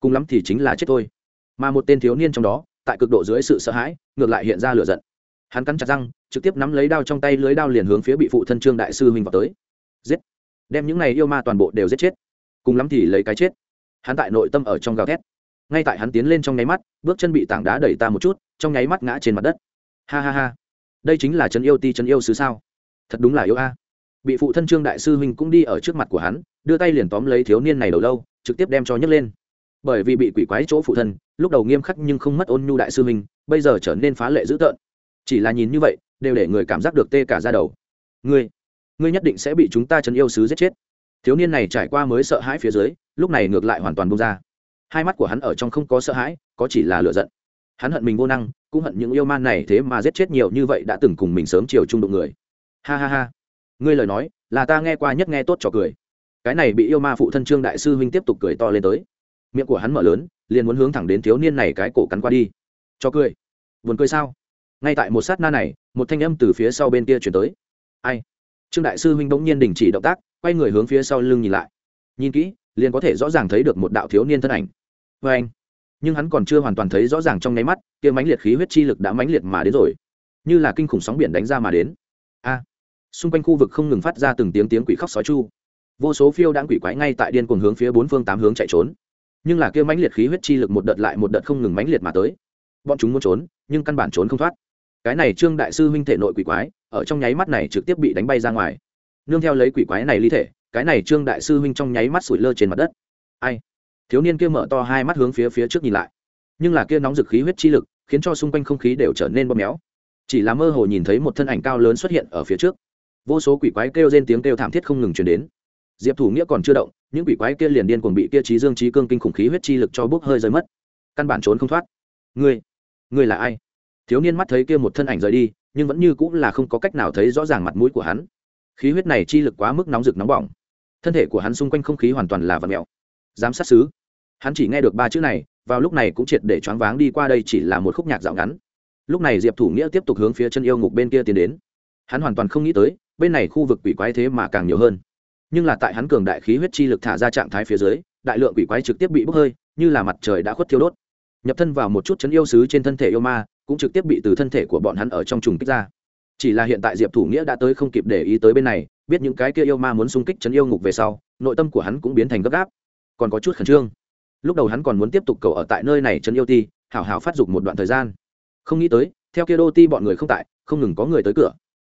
Cùng lắm thì chính là chết thôi. Mà một tên thiếu niên trong đó, tại cực độ dưới sự sợ hãi, ngược lại hiện ra lửa giận. Hắn cắn chặt răng trực tiếp nắm lấy đao trong tay lưới đao liền hướng phía bị phụ thân trương đại sư huynh vào tới. Giết! Đem những này yêu ma toàn bộ đều giết chết. Cùng lắm thì lấy cái chết. Hắn tại nội tâm ở trong gào thét. Ngay tại hắn tiến lên trong nháy mắt, bước chân bị tảng đá đẩy ta một chút, trong nháy mắt ngã trên mặt đất. Ha ha ha! Đây chính là chân yêu ti chân yêu xứ sao? Thật đúng là yêu a. Bị phụ thân trương đại sư huynh cũng đi ở trước mặt của hắn, đưa tay liền tóm lấy thiếu niên này đầu lâu, trực tiếp đem cho nhấc lên. Bởi vì bị quỷ quái chỗ phụ thân, lúc đầu nghiêm khắc nhưng không mất ôn nhu đại sư huynh, bây giờ trở nên phá lệ dữ tợn. Chỉ là nhìn như vậy đều để người cảm giác được tê cả ra đầu. Ngươi ngươi nhất định sẽ bị chúng ta chấn yêu sứ giết chết. Thiếu niên này trải qua mới sợ hãi phía dưới, lúc này ngược lại hoàn toàn bông ra. Hai mắt của hắn ở trong không có sợ hãi, có chỉ là lựa giận. Hắn hận mình vô năng, cũng hận những yêu man này thế mà giết chết nhiều như vậy đã từng cùng mình sớm chiều trung đụng người. Ha ha ha. Ngươi lời nói, là ta nghe qua nhất nghe tốt trò cười. Cái này bị yêu ma phụ thân trương đại sư huynh tiếp tục cười to lên tới. Miệng của hắn mở lớn, liền muốn hướng thẳng đến thiếu niên này cái cổ cắn qua đi. Cho cười. Buồn cười sao? Ngay tại một sát na này, một thanh âm từ phía sau bên kia chuyển tới. Ai? Trương đại sư huynh bỗng nhiên đình chỉ động tác, quay người hướng phía sau lưng nhìn lại. Nhìn kỹ, liền có thể rõ ràng thấy được một đạo thiếu niên thân ảnh. Vê anh. Nhưng hắn còn chưa hoàn toàn thấy rõ ràng trong nháy mắt, kia mãnh liệt khí huyết chi lực đã mãnh liệt mà đến rồi. Như là kinh khủng sóng biển đánh ra mà đến. A. Xung quanh khu vực không ngừng phát ra từng tiếng tiếng quỷ khóc sói chu. Vô số phiêu đãng quỷ quái ngay tại điên cuồng hướng phía bốn phương tám hướng chạy trốn. Nhưng là kia mãnh liệt khí huyết chi lực một đợt lại một đợt không ngừng mãnh liệt mà tới. Bọn chúng muốn trốn, nhưng căn bản trốn không thoát cái này trương đại sư huynh thể nội quỷ quái, ở trong nháy mắt này trực tiếp bị đánh bay ra ngoài. Nương theo lấy quỷ quái này ly thể, cái này trương đại sư huynh trong nháy mắt sủi lơ trên mặt đất. Ai? Thiếu niên kia mở to hai mắt hướng phía phía trước nhìn lại. Nhưng là kia nóng dực khí huyết chi lực, khiến cho xung quanh không khí đều trở nên bóp méo. Chỉ là mơ hồ nhìn thấy một thân ảnh cao lớn xuất hiện ở phía trước. Vô số quỷ quái kêu trên tiếng kêu thảm thiết không ngừng chuyển đến. Diệp thủ nghĩa còn chưa động, những quỷ quái kia liền điên cuồng bị kia trí dương trí cương kinh khủng khí huyết chi lực cho bốc hơi rơi mất. Căn bản trốn không thoát. Ngươi? Ngươi là ai? Thiếu niên mắt thấy kia một thân ảnh rời đi, nhưng vẫn như cũng là không có cách nào thấy rõ ràng mặt mũi của hắn. Khí huyết này chi lực quá mức nóng rực nóng bỏng. Thân thể của hắn xung quanh không khí hoàn toàn là vật mèo. Giám sát xứ hắn chỉ nghe được ba chữ này, vào lúc này cũng triệt để choáng váng đi qua đây chỉ là một khúc nhạc dạo ngắn. Lúc này diệp thủ nghĩa tiếp tục hướng phía chân yêu ngục bên kia tiến đến. Hắn hoàn toàn không nghĩ tới, bên này khu vực quỷ quái thế mà càng nhiều hơn. Nhưng là tại hắn cường đại khí huyết chi lực thả ra trạng thái phía dưới, đại lượng quỷ quái trực tiếp bị bốc hơi, như là mặt trời đã khuất thiêu đốt. Nhập thân vào một chút chấn yêu sứ trên thân thể yêu ma cũng trực tiếp bị từ thân thể của bọn hắn ở trong trùng kích ra. Chỉ là hiện tại diệp thủ nghĩa đã tới không kịp để ý tới bên này, biết những cái kia yêu ma muốn xung kích chấn yêu ngục về sau, nội tâm của hắn cũng biến thành gấp gáp. Còn có chút khẩn trương. Lúc đầu hắn còn muốn tiếp tục cầu ở tại nơi này chấn yêu ti, hảo hảo phát dục một đoạn thời gian. Không nghĩ tới, theo kia đô ti bọn người không tại, không ngừng có người tới cửa.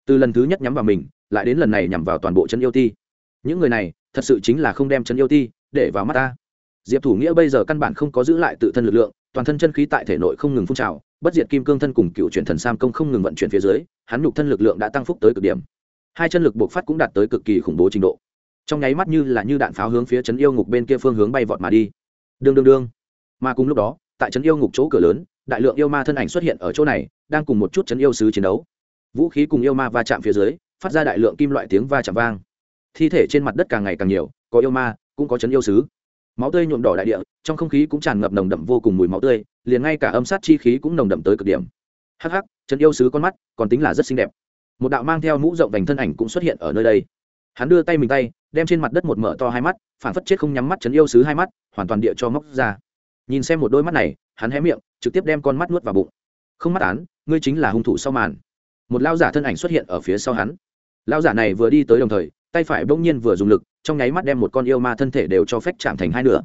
Từ lần thứ nhất nhắm vào mình, lại đến lần này nhằm vào toàn bộ chấn yêu ti. Những người này, thật sự chính là không đem chấn yêu ti để vào mắt ta. Diệp thủ nghĩa bây giờ căn bản không có giữ lại tự thân lực lượng, toàn thân chân khí tại thể nội không ngừng phun trào bất diệt kim cương thân cùng cựu chuyển thần sam công không ngừng vận chuyển phía dưới, hắn nhục thân lực lượng đã tăng phúc tới cực điểm. Hai chân lực buộc phát cũng đạt tới cực kỳ khủng bố trình độ. Trong nháy mắt như là như đạn pháo hướng phía trấn yêu ngục bên kia phương hướng bay vọt mà đi. Đương đương đương. Mà cùng lúc đó, tại trấn yêu ngục chỗ cửa lớn, đại lượng yêu ma thân ảnh xuất hiện ở chỗ này, đang cùng một chút trấn yêu sứ chiến đấu. Vũ khí cùng yêu ma va chạm phía dưới, phát ra đại lượng kim loại tiếng va chạm vang. Thi thể trên mặt đất càng ngày càng nhiều, có yêu ma, cũng có trấn yêu sứ máu tươi nhuộm đỏ đại địa, trong không khí cũng tràn ngập nồng đậm vô cùng mùi máu tươi, liền ngay cả âm sát chi khí cũng nồng đậm tới cực điểm. Hắc hắc trấn yêu sứ con mắt còn tính là rất xinh đẹp. Một đạo mang theo mũ rộng vành thân ảnh cũng xuất hiện ở nơi đây. Hắn đưa tay mình tay, đem trên mặt đất một mở to hai mắt, phản phất chết không nhắm mắt trấn yêu sứ hai mắt, hoàn toàn địa cho móc ra. Nhìn xem một đôi mắt này, hắn hé miệng, trực tiếp đem con mắt nuốt vào bụng. Không mắt án, ngươi chính là hung thủ sau màn. Một lao giả thân ảnh xuất hiện ở phía sau hắn. Lao giả này vừa đi tới đồng thời tay phải bỗng nhiên vừa dùng lực, trong nháy mắt đem một con yêu ma thân thể đều cho phép chạm thành hai nửa.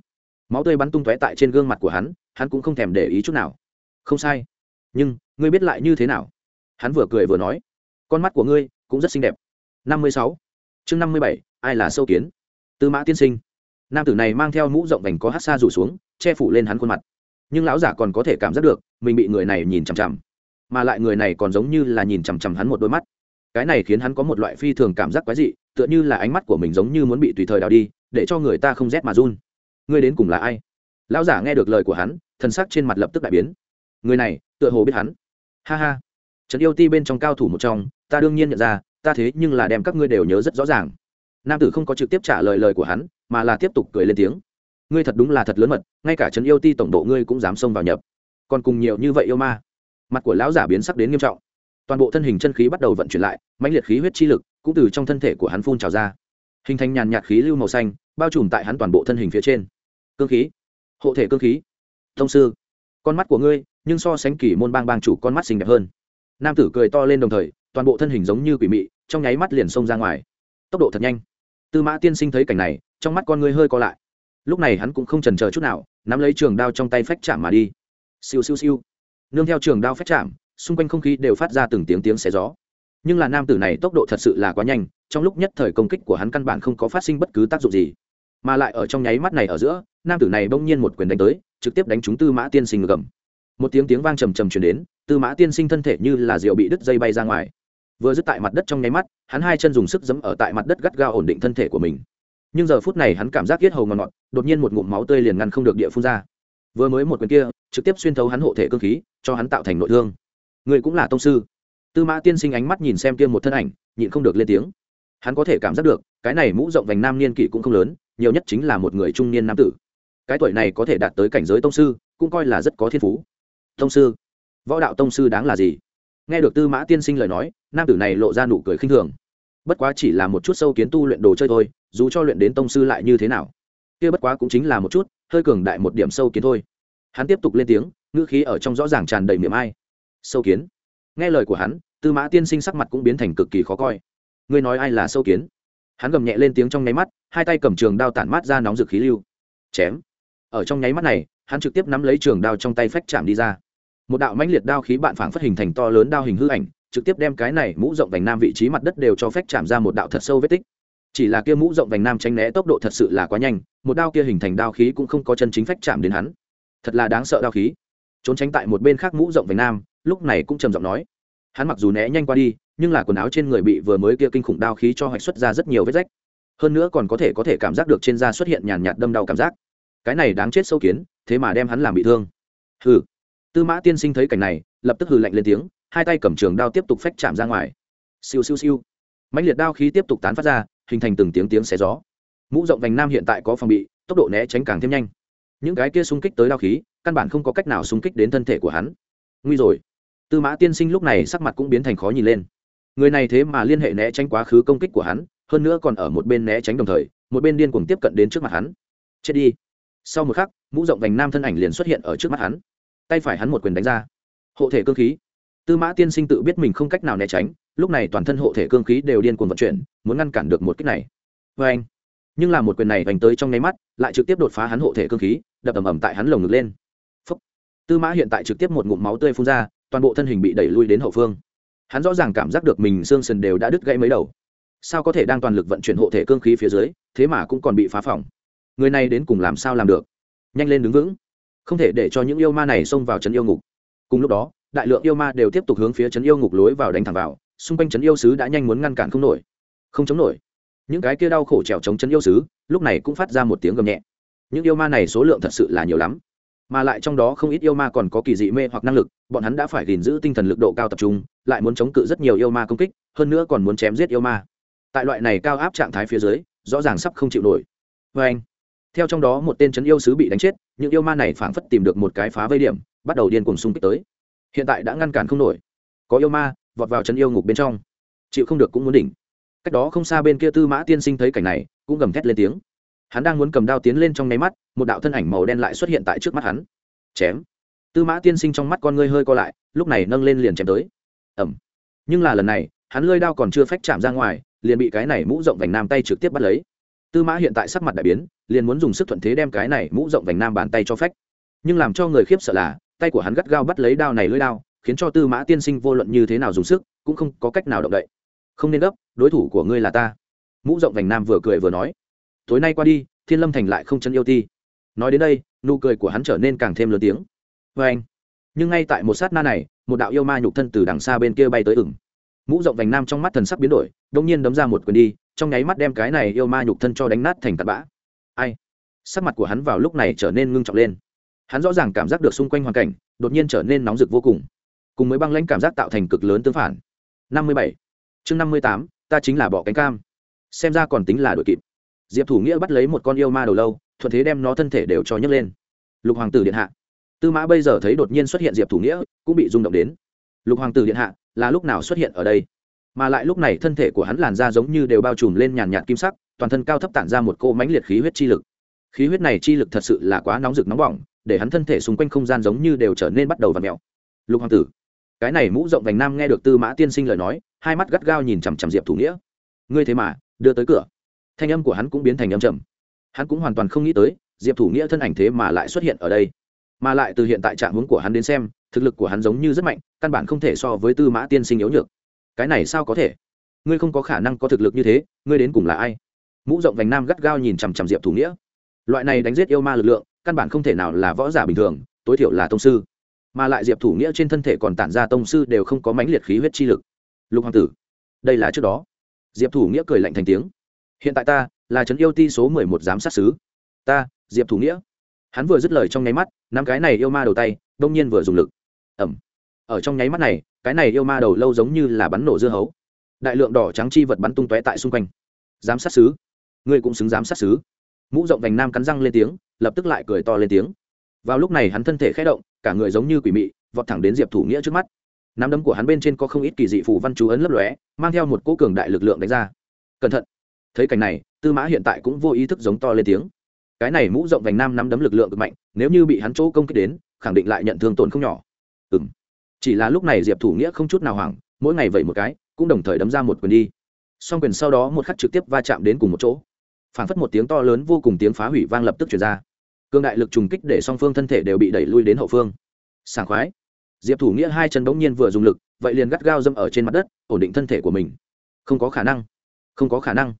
Máu tươi bắn tung tóe tại trên gương mặt của hắn hắn cũng không thèm để ý chút nào. Không sai. Nhưng, ngươi biết lại như thế nào? Hắn vừa cười vừa nói. Con mắt của ngươi cũng rất xinh đẹp. Năm mươi sáu. Chương năm mươi bảy, ai là sâu kiến? Tư mã tiên sinh. Nam tử này mang theo mũ rộng vành có hát xa rủ xuống, che phủ lên hắn khuôn mặt. Nhưng lão giả còn có thể cảm giác được, mình bị người này nhìn chằm chằm. Mà lại người này còn giống như là nhìn chằm chằm hắn một đôi mắt. Cái này khiến hắn có một loại phi thường cảm giác quái dị tựa như là ánh mắt của mình giống như muốn bị tùy thời đào đi, để cho người ta không rét mà run. Ngươi đến cùng là ai? Lão giả nghe được lời của hắn thân sắc trên mặt lập tức đại biến. Người này, tựa hồ biết hắn. Ha ha. Trấn yêu ti bên trong cao thủ một trong, ta đương nhiên nhận ra, ta thế nhưng là đem các ngươi đều nhớ rất rõ ràng. Nam tử không có trực tiếp trả lời lời của hắn, mà là tiếp tục cười lên tiếng. Ngươi thật đúng là thật lớn mật, ngay cả trấn yêu ti tổng độ ngươi cũng dám xông vào nhập. Còn cùng nhiều như vậy yêu ma. Mặt của lão giả biến sắc đến nghiêm trọng. Toàn bộ thân hình chân khí bắt đầu vận chuyển lại, mãnh liệt khí huyết chi lực cũng từ trong thân thể của hắn phun trào ra. Hình thành nhàn nhạt khí lưu màu xanh, bao trùm tại hắn toàn bộ thân hình phía trên. Cương khí. Hộ thể cương khí. Thông sư. Con mắt của ngươi, nhưng so sánh kỳ môn bang bang chủ con mắt xinh đẹp hơn. Nam tử cười to lên đồng thời, toàn bộ thân hình giống như quỷ mị, trong nháy mắt liền xông ra ngoài. Tốc độ thật nhanh. Tư mã tiên sinh thấy cảnh này, trong mắt con ngươi hơi co lại. Lúc này hắn cũng không trần chờ chút nào, nắm lấy trường đao trong tay phách chạm mà đi. Siêu siêu siêu. Nương theo trường đao phách chạm, xung quanh không khí đều phát ra từng tiếng tiếng xé gió nhưng là nam tử này tốc độ thật sự là quá nhanh, trong lúc nhất thời công kích của hắn căn bản không có phát sinh bất cứ tác dụng gì. Mà lại ở trong nháy mắt này ở giữa, nam tử này bỗng nhiên một quyền đánh tới, trực tiếp đánh trúng tư mã tiên sinh ngược gầm. Một tiếng tiếng vang trầm trầm chuyển đến, tư mã tiên sinh thân thể như là rượu bị đứt dây bay ra ngoài. Vừa dứt tại mặt đất trong nháy mắt, hắn hai chân dùng sức giẫm ở tại mặt đất gắt gao ổn định thân thể của mình. Nhưng giờ phút này hắn cảm giác yết hầu ngọt ngọt, đột nhiên một ngụm máu tươi liền ngăn không được địa phun ra. Vừa mới một quyền kia, trực tiếp xuyên thấu hắn hộ thể cơ khí, cho hắn tạo thành nội thương. Người cũng là tông sư tư mã tiên sinh ánh mắt nhìn xem kia một thân ảnh, nhịn không được lên tiếng. Hắn có thể cảm giác được, cái này mũ rộng vành nam niên kỷ cũng không lớn, nhiều nhất chính là một người trung niên nam tử. Cái tuổi này có thể đạt tới cảnh giới tông sư, cũng coi là rất có thiên phú. Tông sư? Võ đạo tông sư đáng là gì? Nghe được tư mã tiên sinh lời nói, nam tử này lộ ra nụ cười khinh thường. Bất quá chỉ là một chút sâu kiến tu luyện đồ chơi thôi, dù cho luyện đến tông sư lại như thế nào? Kia bất quá cũng chính là một chút, hơi cường đại một điểm sâu kiến thôi. Hắn tiếp tục lên tiếng, ngữ khí ở trong rõ ràng tràn đầy miệng ai. Sâu kiến? Nghe lời của hắn, tư mã tiên sinh sắc mặt cũng biến thành cực kỳ khó coi. Ngươi nói ai là sâu kiến? Hắn gầm nhẹ lên tiếng trong nháy mắt, hai tay cầm trường đao tản mát ra nóng rực khí lưu. Chém. Ở trong nháy mắt này, hắn trực tiếp nắm lấy trường đao trong tay phách chạm đi ra. Một đạo mãnh liệt đao khí bạn phảng phất hình thành to lớn đao hình hư ảnh, trực tiếp đem cái này mũ rộng vành nam vị trí mặt đất đều cho phách chạm ra một đạo thật sâu vết tích. Chỉ là kia mũ rộng vành nam tránh né tốc độ thật sự là quá nhanh, một đao kia hình thành đao khí cũng không có chân chính phách chạm đến hắn. Thật là đáng sợ đao khí. Trốn tránh tại một bên khác mũ rộng vành nam lúc này cũng trầm giọng nói. Hắn mặc dù né nhanh qua đi, nhưng là quần áo trên người bị vừa mới kia kinh khủng đao khí cho hoạch xuất ra rất nhiều vết rách. Hơn nữa còn có thể có thể cảm giác được trên da xuất hiện nhàn nhạt đâm đau cảm giác. Cái này đáng chết sâu kiến, thế mà đem hắn làm bị thương. Hừ. Tư mã tiên sinh thấy cảnh này, lập tức hừ lạnh lên tiếng, hai tay cầm trường đao tiếp tục phách chạm ra ngoài. Siêu siêu siêu. Mãnh liệt đao khí tiếp tục tán phát ra, hình thành từng tiếng tiếng xé gió. Mũ rộng vành nam hiện tại có phòng bị, tốc độ né tránh càng thêm nhanh. Những cái kia xung kích tới đao khí, căn bản không có cách nào xung kích đến thân thể của hắn. Nguy rồi tư mã tiên sinh lúc này sắc mặt cũng biến thành khó nhìn lên. Người này thế mà liên hệ né tránh quá khứ công kích của hắn, hơn nữa còn ở một bên né tránh đồng thời, một bên điên cuồng tiếp cận đến trước mặt hắn. Chết đi. Sau một khắc, mũ rộng vành nam thân ảnh liền xuất hiện ở trước mắt hắn. Tay phải hắn một quyền đánh ra. Hộ thể cơ khí. Tư mã tiên sinh tự biết mình không cách nào né tránh, lúc này toàn thân hộ thể cương khí đều điên cuồng vận chuyển, muốn ngăn cản được một kích này. Vê anh nhưng là một quyền này vành tới trong nháy mắt, lại trực tiếp đột phá hắn hộ thể cương khí, đập ầm ầm tại hắn lồng ngực lên. Phúc. tư mã hiện tại trực tiếp một ngụm máu tươi phun ra toàn bộ thân hình bị đẩy lui đến hậu phương. Hắn rõ ràng cảm giác được mình xương sần đều đã đứt gãy mấy đầu. Sao có thể đang toàn lực vận chuyển hộ thể cương khí phía dưới, thế mà cũng còn bị phá phỏng? Người này đến cùng làm sao làm được? Nhanh lên đứng vững. Không thể để cho những yêu ma này xông vào trấn yêu ngục. Cùng lúc đó, đại lượng yêu ma đều tiếp tục hướng phía trấn yêu ngục lối vào đánh thẳng vào. Xung quanh trấn yêu sứ đã nhanh muốn ngăn cản không nổi. Không chống nổi. Những cái kia đau khổ trèo chống trấn yêu sứ, lúc này cũng phát ra một tiếng gầm nhẹ. Những yêu ma này số lượng thật sự là nhiều lắm mà lại trong đó không ít yêu ma còn có kỳ dị mê hoặc năng lực, bọn hắn đã phải gìn giữ tinh thần lực độ cao tập trung, lại muốn chống cự rất nhiều yêu ma công kích, hơn nữa còn muốn chém giết yêu ma. Tại loại này cao áp trạng thái phía dưới, rõ ràng sắp không chịu nổi. Vê anh, theo trong đó một tên c yêu sứ bị đánh chết, những yêu ma này phảng phất tìm được một cái phá vây điểm, bắt đầu điên cùng xung kích tới. Hiện tại đã ngăn cản không nổi. Có yêu ma, vọt vào chân yêu ngục bên trong. Chịu không được cũng muốn đỉnh. Cách đó không xa bên kia tư mã tiên sinh thấy cảnh này, cũng gầm thét lên tiếng hắn đang muốn cầm đao tiến lên trong nháy mắt, một đạo thân ảnh màu đen lại xuất hiện tại trước mắt hắn. Chém. Tư mã tiên sinh trong mắt con ngươi hơi co lại, lúc này nâng lên liền chém tới. Ẩm nhưng là lần này, hắn lơi đao còn chưa phách chạm ra ngoài, liền bị cái này mũ rộng vành nam tay trực tiếp bắt lấy. Tư mã hiện tại sắc mặt đại biến, liền muốn dùng sức thuận thế đem cái này mũ rộng vành nam bàn tay cho phách. Nhưng làm cho người khiếp sợ là, tay của hắn gắt gao bắt lấy đao này lưỡi đao, khiến cho tư mã tiên sinh vô luận như thế nào dùng sức, cũng không có cách nào động đậy. Không nên gấp, đối thủ của ngươi là ta. Mũ rộng vành nam vừa cười vừa nói tối nay qua đi, thiên lâm thành lại không chân yêu ti. Nói đến đây, nụ cười của hắn trở nên càng thêm lớn tiếng. Vê anh. Nhưng ngay tại một sát na này, một đạo yêu ma nhục thân từ đằng xa bên kia bay tới ửng. Mũ rộng vành nam trong mắt thần sắc biến đổi đông nhiên đấm ra một quyền đi, trong nháy mắt đem cái này yêu ma nhục thân cho đánh nát thành tạt bã. Ai? Sắc mặt của hắn vào lúc này trở nên ngưng trọng lên. Hắn rõ ràng cảm giác được xung quanh hoàn cảnh, đột nhiên trở nên nóng rực vô cùng. Cùng với băng lãnh cảm giác tạo thành cực lớn tương phản. Năm mươi bảy. Chương năm mươi tám, ta chính là bọ cánh cam. Xem ra còn tính là đội kịp diệp thủ nghĩa bắt lấy một con yêu ma đầu lâu, thuận thế đem nó thân thể đều cho nhấc lên. Lục hoàng tử điện hạ. Tư mã bây giờ thấy đột nhiên xuất hiện diệp thủ nghĩa, cũng bị rung động đến. Lục hoàng tử điện hạ, là lúc nào xuất hiện ở đây? Mà lại lúc này thân thể của hắn làn da giống như đều bao trùm lên nhàn nhạt kim sắc, toàn thân cao thấp tản ra một cô mãnh liệt khí huyết chi lực. Khí huyết này chi lực thật sự là quá nóng rực nóng bỏng, để hắn thân thể xung quanh không gian giống như đều trở nên bắt đầu và mèo. Lục hoàng tử. Cái này mũ rộng vành nam nghe được tư mã tiên sinh lời nói, hai mắt gắt gao nhìn chằm chằm diệp thủ nghĩa. Ngươi thế mà, đưa tới cửa thanh âm của hắn cũng biến thành âm trầm. Hắn cũng hoàn toàn không nghĩ tới, diệp thủ nghĩa thân ảnh thế mà lại xuất hiện ở đây. Mà lại từ hiện tại trạng hướng của hắn đến xem, thực lực của hắn giống như rất mạnh, căn bản không thể so với tư mã tiên sinh yếu nhược. Cái này sao có thể? Ngươi không có khả năng có thực lực như thế, ngươi đến cùng là ai? Mũ rộng vành nam gắt gao nhìn chằm chằm diệp thủ nghĩa. Loại này đánh giết yêu ma lực lượng, căn bản không thể nào là võ giả bình thường, tối thiểu là tông sư. Mà lại diệp thủ nghĩa trên thân thể còn tản ra tông sư đều không có mãnh liệt khí huyết chi lực. Lục hoàng tử, đây là trước đó. Diệp thủ nghĩa cười lạnh thành tiếng hiện tại ta là trấn yêu ti số mười một giám sát sứ. Ta, diệp thủ nghĩa. Hắn vừa dứt lời trong nháy mắt năm cái này yêu ma đầu tay, đông nhiên vừa dùng lực. Ẩm. Ở trong nháy mắt này, cái này yêu ma đầu lâu giống như là bắn nổ dưa hấu. Đại lượng đỏ trắng chi vật bắn tung tóe tại xung quanh. Giám sát sứ. Ngươi cũng xứng giám sát sứ. Mũ rộng vành nam cắn răng lên tiếng, lập tức lại cười to lên tiếng. Vào lúc này hắn thân thể khẽ động, cả người giống như quỷ mị, vọt thẳng đến diệp thủ nghĩa trước mắt. Nắm đấm của hắn bên trên có không ít kỳ dị phù văn chú ấn lấp lóe, mang theo một cỗ cường đại lực lượng đánh ra. Cẩn thận thấy cảnh này, tư mã hiện tại cũng vô ý thức giống to lên tiếng. Cái này mũ rộng vành nam nắm đấm lực lượng cực mạnh, nếu như bị hắn chỗ công kích đến, khẳng định lại nhận thương tổn không nhỏ. Ừ m chỉ là lúc này diệp thủ nghĩa không chút nào hoảng, mỗi ngày vậy một cái, cũng đồng thời đấm ra một quyền đi. Song quyền sau đó một khắc trực tiếp va chạm đến cùng một chỗ. Phản phất một tiếng to lớn vô cùng tiếng phá hủy vang lập tức chuyển ra. Cương đại lực trùng kích để song phương thân thể đều bị đẩy lui đến hậu phương. Sảng khoái. Diệp thủ nghĩa hai chân bỗng nhiên vừa dùng lực, vậy liền gắt gao dâm ở trên mặt đất, ổn định thân thể của mình. Không có khả năng. Không có khả năng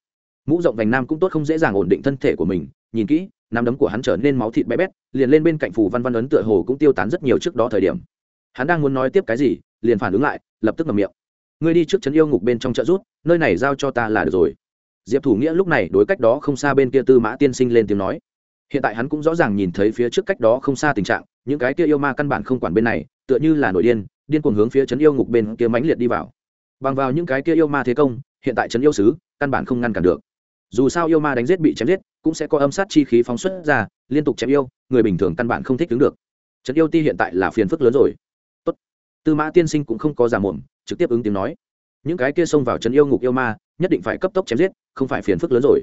mũ rộng vành nam cũng tốt không dễ dàng ổn định thân thể của mình. Nhìn kỹ, nắm đấm của hắn trở nên máu thịt bé bét, liền lên bên cạnh phù văn văn ấn tựa hồ cũng tiêu tán rất nhiều trước đó thời điểm. Hắn đang muốn nói tiếp cái gì, liền phản ứng lại, lập tức ngầm miệng. Ngươi đi trước trấn yêu ngục bên trong chợ rút, nơi này giao cho ta là được rồi. Diệp thủ nghĩa lúc này đối cách đó không xa bên kia tư mã tiên sinh lên tiếng nói. Hiện tại hắn cũng rõ ràng nhìn thấy phía trước cách đó không xa tình trạng, những cái kia yêu ma căn bản không quản bên này, tựa như là nổi điên điên cuồng hướng phía trấn yêu ngục bên kia mãnh liệt đi vào. Bằng vào những cái kia yêu ma thế công, hiện tại trấn yêu sứ, căn bản không ngăn cản được dù sao yêu ma đánh giết bị chém giết cũng sẽ có âm sát chi khí phóng xuất ra liên tục chém yêu người bình thường căn bản không thích đứng được. Trấn yêu ti hiện tại là phiền phức lớn rồi. Tốt. tư mã tiên sinh cũng không có giả muộn, trực tiếp ứng tiếng nói. Những cái kia xông vào trấn yêu ngục yêu ma nhất định phải cấp tốc chém giết không phải phiền phức lớn rồi.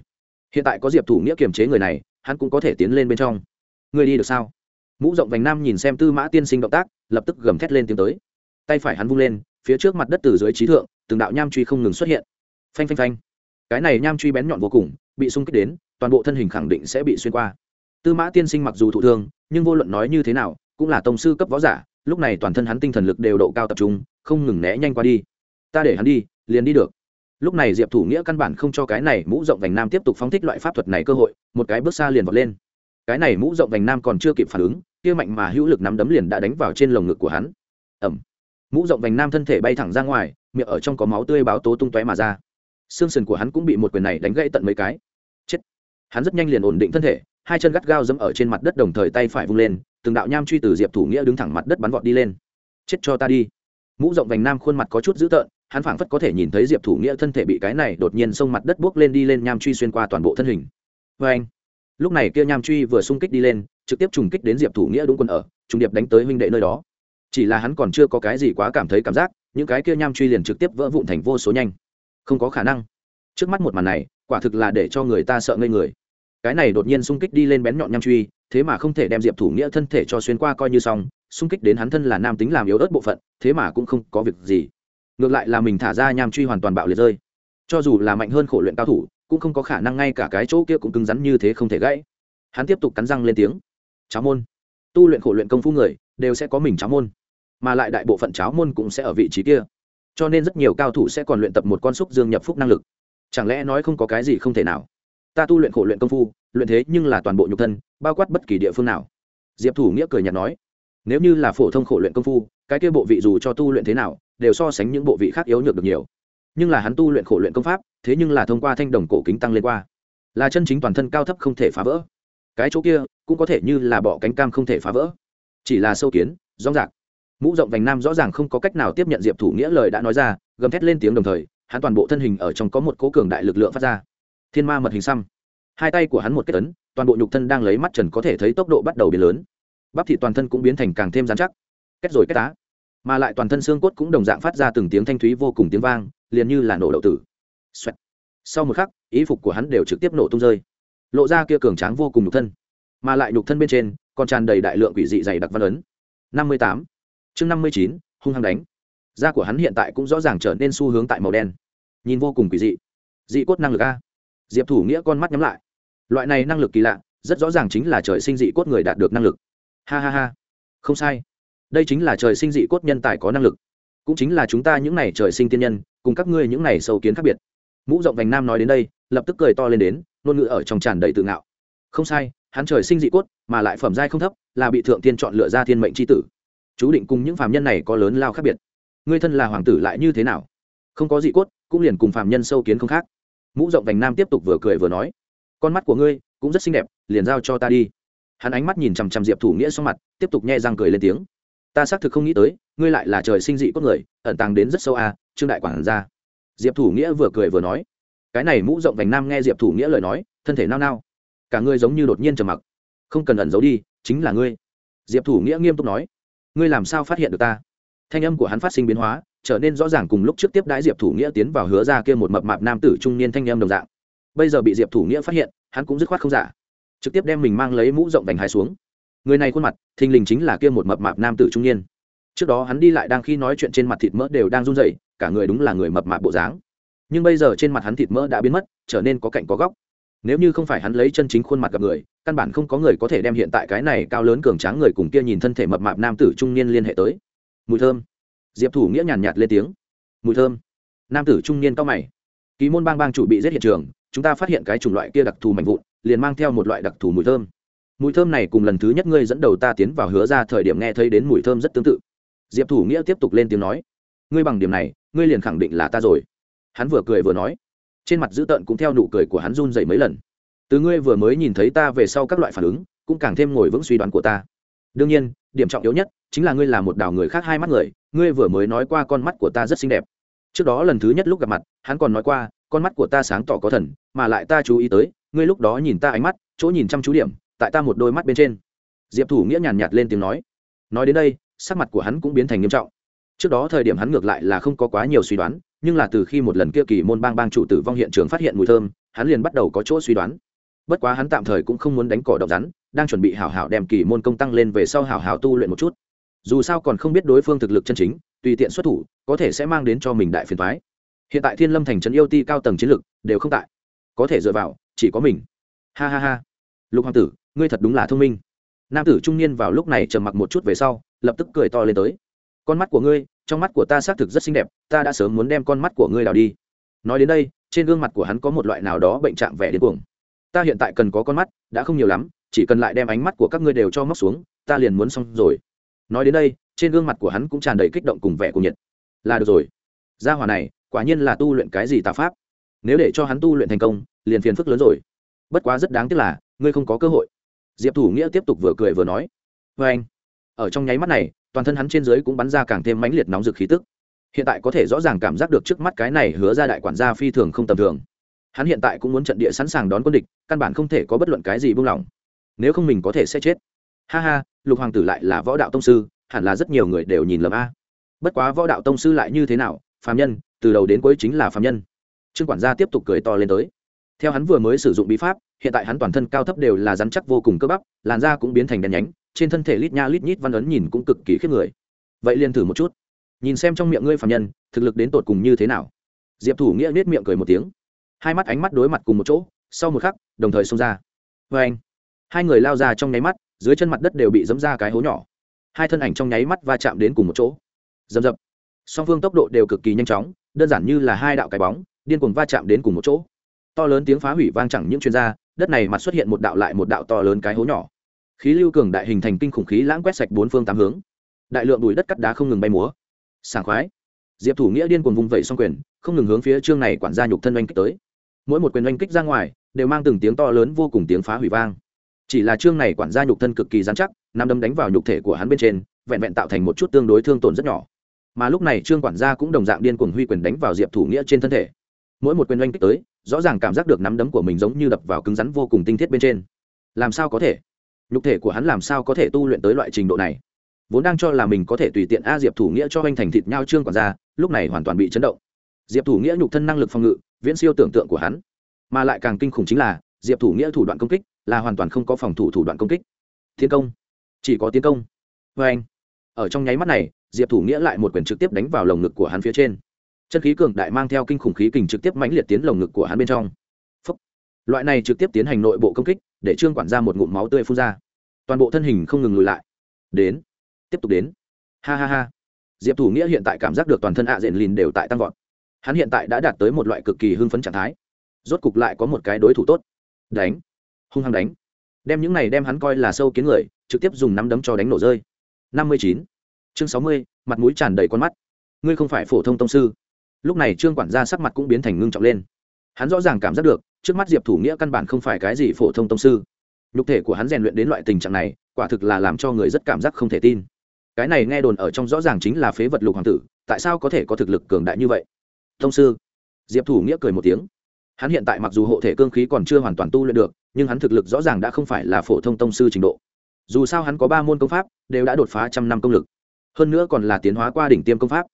Hiện tại có diệp thủ nghĩa kiềm chế người này hắn cũng có thể tiến lên bên trong. Người đi được sao? Mũ rộng vành nam nhìn xem tư mã tiên sinh động tác lập tức gầm thét lên tiếng tới. Tay phải hắn vung lên phía trước mặt đất từ dưới trí thượng từng đạo nham truy không ngừng xuất hiện. Phanh phanh phanh cái này nham truy bén nhọn vô cùng, bị xung kích đến, toàn bộ thân hình khẳng định sẽ bị xuyên qua. Tư mã tiên sinh mặc dù thụ thương, nhưng vô luận nói như thế nào, cũng là tổng sư cấp võ giả, lúc này toàn thân hắn tinh thần lực đều độ cao tập trung, không ngừng né nhanh qua đi. Ta để hắn đi, liền đi được. Lúc này diệp thủ nghĩa căn bản không cho cái này mũ rộng vành nam tiếp tục phóng thích loại pháp thuật này cơ hội, một cái bước xa liền vọt lên. Cái này mũ rộng vành nam còn chưa kịp phản ứng, kia mạnh mà hữu lực nắm đấm liền đã đánh vào trên lồng ngực của hắn. Ẩm mũ rộng vành nam thân thể bay thẳng ra ngoài, miệng ở trong có máu tươi báo tố tung tóe mà ra xương sườn của hắn cũng bị một quyền này đánh gãy tận mấy cái. Chết. Hắn rất nhanh liền ổn định thân thể, hai chân gắt gao dẫm ở trên mặt đất đồng thời tay phải vung lên, từng đạo nham truy từ diệp thủ nghĩa đứng thẳng mặt đất bắn vọt đi lên. Chết cho ta đi. Mũ rộng vành nam khuôn mặt có chút dữ tợn, hắn phảng phất có thể nhìn thấy diệp thủ nghĩa thân thể bị cái này đột nhiên xông mặt đất buốc lên đi lên nham truy xuyên qua toàn bộ thân hình. Vê anh, lúc này kia nham truy vừa xung kích đi lên, trực tiếp trùng kích đến diệp thủ nghĩa đúng quân ở, trùng điệp đánh tới huynh đệ nơi đó. Chỉ là hắn còn chưa có cái gì quá cảm thấy cảm giác, những cái kia nham truy liền trực tiếp vỡ vụn thành vô số nhanh không có khả năng. Trước mắt một màn này, quả thực là để cho người ta sợ ngây người. Cái này đột nhiên xung kích đi lên bén nhọn nham truy, thế mà không thể đem diệp thủ nghĩa thân thể cho xuyên qua coi như xong, xung kích đến hắn thân là nam tính làm yếu ớt bộ phận, thế mà cũng không có việc gì. Ngược lại là mình thả ra nham truy hoàn toàn bạo liệt rơi. Cho dù là mạnh hơn khổ luyện cao thủ, cũng không có khả năng ngay cả cái chỗ kia cũng cứng rắn như thế không thể gãy. Hắn tiếp tục cắn răng lên tiếng. Cháo môn. Tu luyện khổ luyện công phu người, đều sẽ có mình cháo môn. Mà lại đại bộ phận cháo môn cũng sẽ ở vị trí kia cho nên rất nhiều cao thủ sẽ còn luyện tập một con xúc dương nhập phúc năng lực. Chẳng lẽ nói không có cái gì không thể nào? Ta tu luyện khổ luyện công phu, luyện thế nhưng là toàn bộ nhục thân, bao quát bất kỳ địa phương nào. Diệp thủ nghĩa cười nhạt nói, nếu như là phổ thông khổ luyện công phu, cái kia bộ vị dù cho tu luyện thế nào, đều so sánh những bộ vị khác yếu nhược được nhiều. Nhưng là hắn tu luyện khổ luyện công pháp, thế nhưng là thông qua thanh đồng cổ kính tăng lên qua. Là chân chính toàn thân cao thấp không thể phá vỡ. Cái chỗ kia, cũng có thể như là bỏ cánh cam không thể phá vỡ. Chỉ là sâu kiến rong rạc mũ rộng vành nam rõ ràng không có cách nào tiếp nhận diệp thủ nghĩa lời đã nói ra, gầm thét lên tiếng đồng thời, hắn toàn bộ thân hình ở trong có một cố cường đại lực lượng phát ra. Thiên ma mật hình xăm. Hai tay của hắn một kết tấn toàn bộ nhục thân đang lấy mắt trần có thể thấy tốc độ bắt đầu biến lớn. Bắp thị toàn thân cũng biến thành càng thêm dán chắc. Kết rồi kết tá mà lại toàn thân xương cốt cũng đồng dạng phát ra từng tiếng thanh thúy vô cùng tiếng vang, liền như là nổ đậu tử、Xoẹt. sau một khắc ý phục của hắn đều trực tiếp nổ tung rơi. Lộ ra kia cường tráng vô cùng nhục thân. Mà lại nhục thân bên trên còn tràn đầy đại lượng quỷ dị dày đặc văn ấn. Năm mươi tám chương năm mươi chín, hung hăng đánh. Da của hắn hiện tại cũng rõ ràng trở nên xu hướng tại màu đen. Nhìn vô cùng quỷ dị. Dị cốt năng lực a. Diệp thủ nghĩa con mắt nhắm lại. Loại này năng lực kỳ lạ, rất rõ ràng chính là trời sinh dị cốt người đạt được năng lực. Ha ha ha. Không sai. Đây chính là trời sinh dị cốt nhân tài có năng lực. Cũng chính là chúng ta những n à y trời sinh tiên nhân, cùng các ngươi những n à y sâu kiến khác biệt. Mũ rộng vành nam nói đến đây, lập tức cười to lên đến, ngôn ngữ ở trong tràn đầy tự ngạo. Không sai, hắn trời sinh dị cốt, mà lại phẩm giai không thấp, là bị thượng tiên chọn lựa ra thiên mệnh chi tử chú định cùng những phàm nhân này có lớn lao khác biệt. Ngươi thân là hoàng tử lại như thế nào? Không có gì cốt, cũng liền cùng phàm nhân sâu kiến không khác. Mũ rộng vành nam tiếp tục vừa cười vừa nói, con mắt của ngươi cũng rất xinh đẹp, liền giao cho ta đi. Hắn ánh mắt nhìn chằm chằm diệp thủ nghĩa sau mặt, tiếp tục nhẹ răng cười lên tiếng, ta xác thực không nghĩ tới, ngươi lại là trời sinh dị cốt người, ẩn tàng đến rất sâu à trương đại quản gia. Diệp thủ nghĩa vừa cười vừa nói, cái này mũ rộng vành nam nghe diệp thủ nghĩa lời nói, thân thể nao nao, cả ngươi giống như đột nhiên trầm mặc, không cần ẩn giấu đi, chính là ngươi. Diệp thủ nghĩa nghiêm túc nói ngươi làm sao phát hiện được ta? Thanh âm của hắn phát sinh biến hóa, trở nên rõ ràng cùng lúc trước tiếp đãi diệp thủ nghĩa tiến vào hứa ra kia một mập mạp nam tử trung niên thanh âm đồng dạng. Bây giờ bị diệp thủ nghĩa phát hiện, hắn cũng dứt khoát không giả. Trực tiếp đem mình mang lấy mũ rộng vành hai xuống. Người này khuôn mặt, thình lình chính là kia một mập mạp nam tử trung niên. Trước đó hắn đi lại đang khi nói chuyện trên mặt thịt mỡ đều đang run rẩy, cả người đúng là người mập mạp bộ dáng. Nhưng bây giờ trên mặt hắn thịt mỡ đã biến mất, trở nên có cạnh có góc. Nếu như không phải hắn lấy chân chính khuôn mặt gặp người căn bản không có người có thể đem hiện tại cái này cao lớn cường tráng người cùng kia nhìn thân thể mập mạp nam tử trung niên liên hệ tới. Mùi thơm. Diệp thủ nghĩa nhàn nhạt lên tiếng. Mùi thơm. Nam tử trung niên cao mày. Ký môn bang bang chủ bị giết hiện trường, chúng ta phát hiện cái chủng loại kia đặc thù mạnh vụn, liền mang theo một loại đặc thù mùi thơm. Mùi thơm này cùng lần thứ nhất ngươi dẫn đầu ta tiến vào hứa ra thời điểm nghe thấy đến mùi thơm rất tương tự. Diệp thủ nghĩa tiếp tục lên tiếng nói. Ngươi bằng điểm này, ngươi liền khẳng định là ta rồi. Hắn vừa cười vừa nói. Trên mặt dữ tợn cũng theo nụ cười của hắn run rẩy mấy lần từ ngươi vừa mới nhìn thấy ta về sau các loại phản ứng, cũng càng thêm ngồi vững suy đoán của ta. Đương nhiên, điểm trọng yếu nhất chính là ngươi là một đào người khác hai mắt người, ngươi vừa mới nói qua con mắt của ta rất xinh đẹp. Trước đó lần thứ nhất lúc gặp mặt, hắn còn nói qua, con mắt của ta sáng tỏ có thần, mà lại ta chú ý tới, ngươi lúc đó nhìn ta ánh mắt, chỗ nhìn chăm chú điểm, tại ta một đôi mắt bên trên. Diệp thủ nghĩa nhàn nhạt lên tiếng nói. Nói đến đây, sắc mặt của hắn cũng biến thành nghiêm trọng. Trước đó thời điểm hắn ngược lại là không có quá nhiều suy đoán, nhưng là từ khi một lần kia kỳ môn bang bang chủ tử vong hiện trường phát hiện mùi thơm, hắn liền bắt đầu có chỗ suy đoán bất quá hắn tạm thời cũng không muốn đánh cỏ động rắn, đang chuẩn bị hảo hảo đem kỳ môn công tăng lên về sau hảo hảo tu luyện một chút. Dù sao còn không biết đối phương thực lực chân chính, tùy tiện xuất thủ, có thể sẽ mang đến cho mình đại phiền thoái hiện tại thiên lâm thành trấn yêu ti cao tầng chiến lực đều không tại. Có thể dựa vào, chỉ có mình. Ha ha ha. Lục hoàng tử, ngươi thật đúng là thông minh. Nam tử trung niên vào lúc này trầm mặc một chút về sau, lập tức cười to lên tới. Con mắt của ngươi, trong mắt của ta xác thực rất xinh đẹp, ta đã sớm muốn đem con mắt của ngươi đào đi. Nói đến đây, trên gương mặt của hắn có một loại nào đó bệnh trạng vẻ điên cuồng ta hiện tại cần có con mắt, đã không nhiều lắm, chỉ cần lại đem ánh mắt của các ngươi đều cho móc xuống, ta liền muốn xong rồi. Nói đến đây, trên gương mặt của hắn cũng tràn đầy kích động cùng vẻ cùng nhiệt. Là được rồi. Gia hòa này, quả nhiên là tu luyện cái gì tà pháp. Nếu để cho hắn tu luyện thành công, liền phiền phức lớn rồi. Bất quá rất đáng tiếc là, ngươi không có cơ hội. Diệp thủ nghĩa tiếp tục vừa cười vừa nói. Vê anh, ở trong nháy mắt này, toàn thân hắn trên dưới cũng bắn ra càng thêm mãnh liệt nóng rực khí tức. Hiện tại có thể rõ ràng cảm giác được trước mắt cái này hứa ra đại quản gia phi thường không tầm thường hắn hiện tại cũng muốn trận địa sẵn sàng đón quân địch, căn bản không thể có bất luận cái gì buông lỏng. Nếu không mình có thể sẽ chết. Ha ha, lục hoàng tử lại là võ đạo tông sư, hẳn là rất nhiều người đều nhìn lầm a. Bất quá võ đạo tông sư lại như thế nào? Phàm nhân, từ đầu đến cuối chính là phàm nhân. Trương quản gia tiếp tục cười to lên tới. Theo hắn vừa mới sử dụng bí pháp, hiện tại hắn toàn thân cao thấp đều là rắn chắc vô cùng cơ bắp, làn da cũng biến thành đèn nhánh, trên thân thể lít nha lít nhít văn ấn nhìn cũng cực kỳ khiếp người. Vậy liền thử một chút. Nhìn xem trong miệng ngươi phạm nhân, thực lực đến tột cùng như thế nào? Diệp thủ nghĩa nết miệng cười một tiếng hai mắt ánh mắt đối mặt cùng một chỗ, sau một khắc, đồng thời xông ra. Vê anh, hai người lao ra trong nháy mắt, dưới chân mặt đất đều bị dấm ra cái hố nhỏ. Hai thân ảnh trong nháy mắt va chạm đến cùng một chỗ. Dầm dập. Song phương tốc độ đều cực kỳ nhanh chóng, đơn giản như là hai đạo cái bóng, điên cuồng va chạm đến cùng một chỗ. To lớn tiếng phá hủy vang chẳng những chuyên gia đất này mặt xuất hiện một đạo lại một đạo to lớn cái hố nhỏ. Khí lưu cường đại hình thành kinh khủng khí lãng quét sạch bốn phương tám hướng. Đại lượng bụi đất cắt đá không ngừng bay múa. Sảng khoái. Diệp thủ nghĩa điên cuồng vùng vẩy song quyền, không ngừng hướng phía trương này quản gia nhục thân oanh kích tới mỗi một quyền oanh kích ra ngoài, đều mang từng tiếng to lớn vô cùng tiếng phá hủy vang. Chỉ là chương này quản gia nhục thân cực kỳ dán chắc nằm đấm đánh vào nhục thể của hắn bên trên, vẹn vẹn tạo thành một chút tương đối thương tổn rất nhỏ. Mà lúc này trương quản gia cũng đồng dạng điên cuồng huy quyền đánh vào diệp thủ nghĩa trên thân thể. Mỗi một quyền oanh kích tới, rõ ràng cảm giác được nắm đấm của mình giống như đập vào cứng rắn vô cùng tinh thiết bên trên. Làm sao có thể? Nhục thể của hắn làm sao có thể tu luyện tới loại trình độ này? Vốn đang cho là mình có thể tùy tiện a diệp thủ nghĩa cho anh thành thịt nhau trương quản gia, lúc này hoàn toàn bị chấn động diệp thủ nghĩa nhục thân năng lực phòng ngự, viễn siêu tưởng tượng của hắn. Mà lại càng kinh khủng chính là, diệp thủ nghĩa thủ đoạn công kích là hoàn toàn không có phòng thủ thủ đoạn công kích. Tiến công. Chỉ có tiến công. Vê anh, ở trong nháy mắt này, diệp thủ nghĩa lại một quyền trực tiếp đánh vào lồng ngực của hắn phía trên. Chân khí cường đại mang theo kinh khủng khí kình trực tiếp mãnh liệt tiến lồng ngực của hắn bên trong. Phúc. loại này trực tiếp tiến hành nội bộ công kích, để trương quản ra một ngụm máu tươi phun ra. Toàn bộ thân hình không ngừng lùi lại. Đến. Tiếp tục đến. Ha ha ha. Diệp thủ nghĩa hiện tại cảm giác được toàn thân ạ à diện lìn đều tại tăng vọt hắn hiện tại đã đạt tới một loại cực kỳ hưng phấn trạng thái. Rốt cục lại có một cái đối thủ tốt. Đánh. Hung hăng đánh. Đem những này đem hắn coi là sâu kiến người, trực tiếp dùng nắm đấm cho đánh nổ rơi. Năm mươi chín. Chương sáu mươi, mặt mũi tràn đầy con mắt. Ngươi không phải phổ thông tông sư. Lúc này trương quản gia sắc mặt cũng biến thành ngưng trọng lên. Hắn rõ ràng cảm giác được, trước mắt diệp thủ nghĩa căn bản không phải cái gì phổ thông tông sư. Nhục thể của hắn rèn luyện đến loại tình trạng này, quả thực là làm cho người rất cảm giác không thể tin. Cái này nghe đồn ở trong rõ ràng chính là phế vật lục hoàng tử, tại sao có thể có thực lực cường đại như vậy? Tông sư. Diệp thủ nghĩa cười một tiếng. Hắn hiện tại mặc dù hộ thể cương khí còn chưa hoàn toàn tu luyện được, nhưng hắn thực lực rõ ràng đã không phải là phổ thông tông sư trình độ. Dù sao hắn có ba môn công pháp, đều đã đột phá trăm năm công lực. Hơn nữa còn là tiến hóa qua đỉnh tiêm công pháp.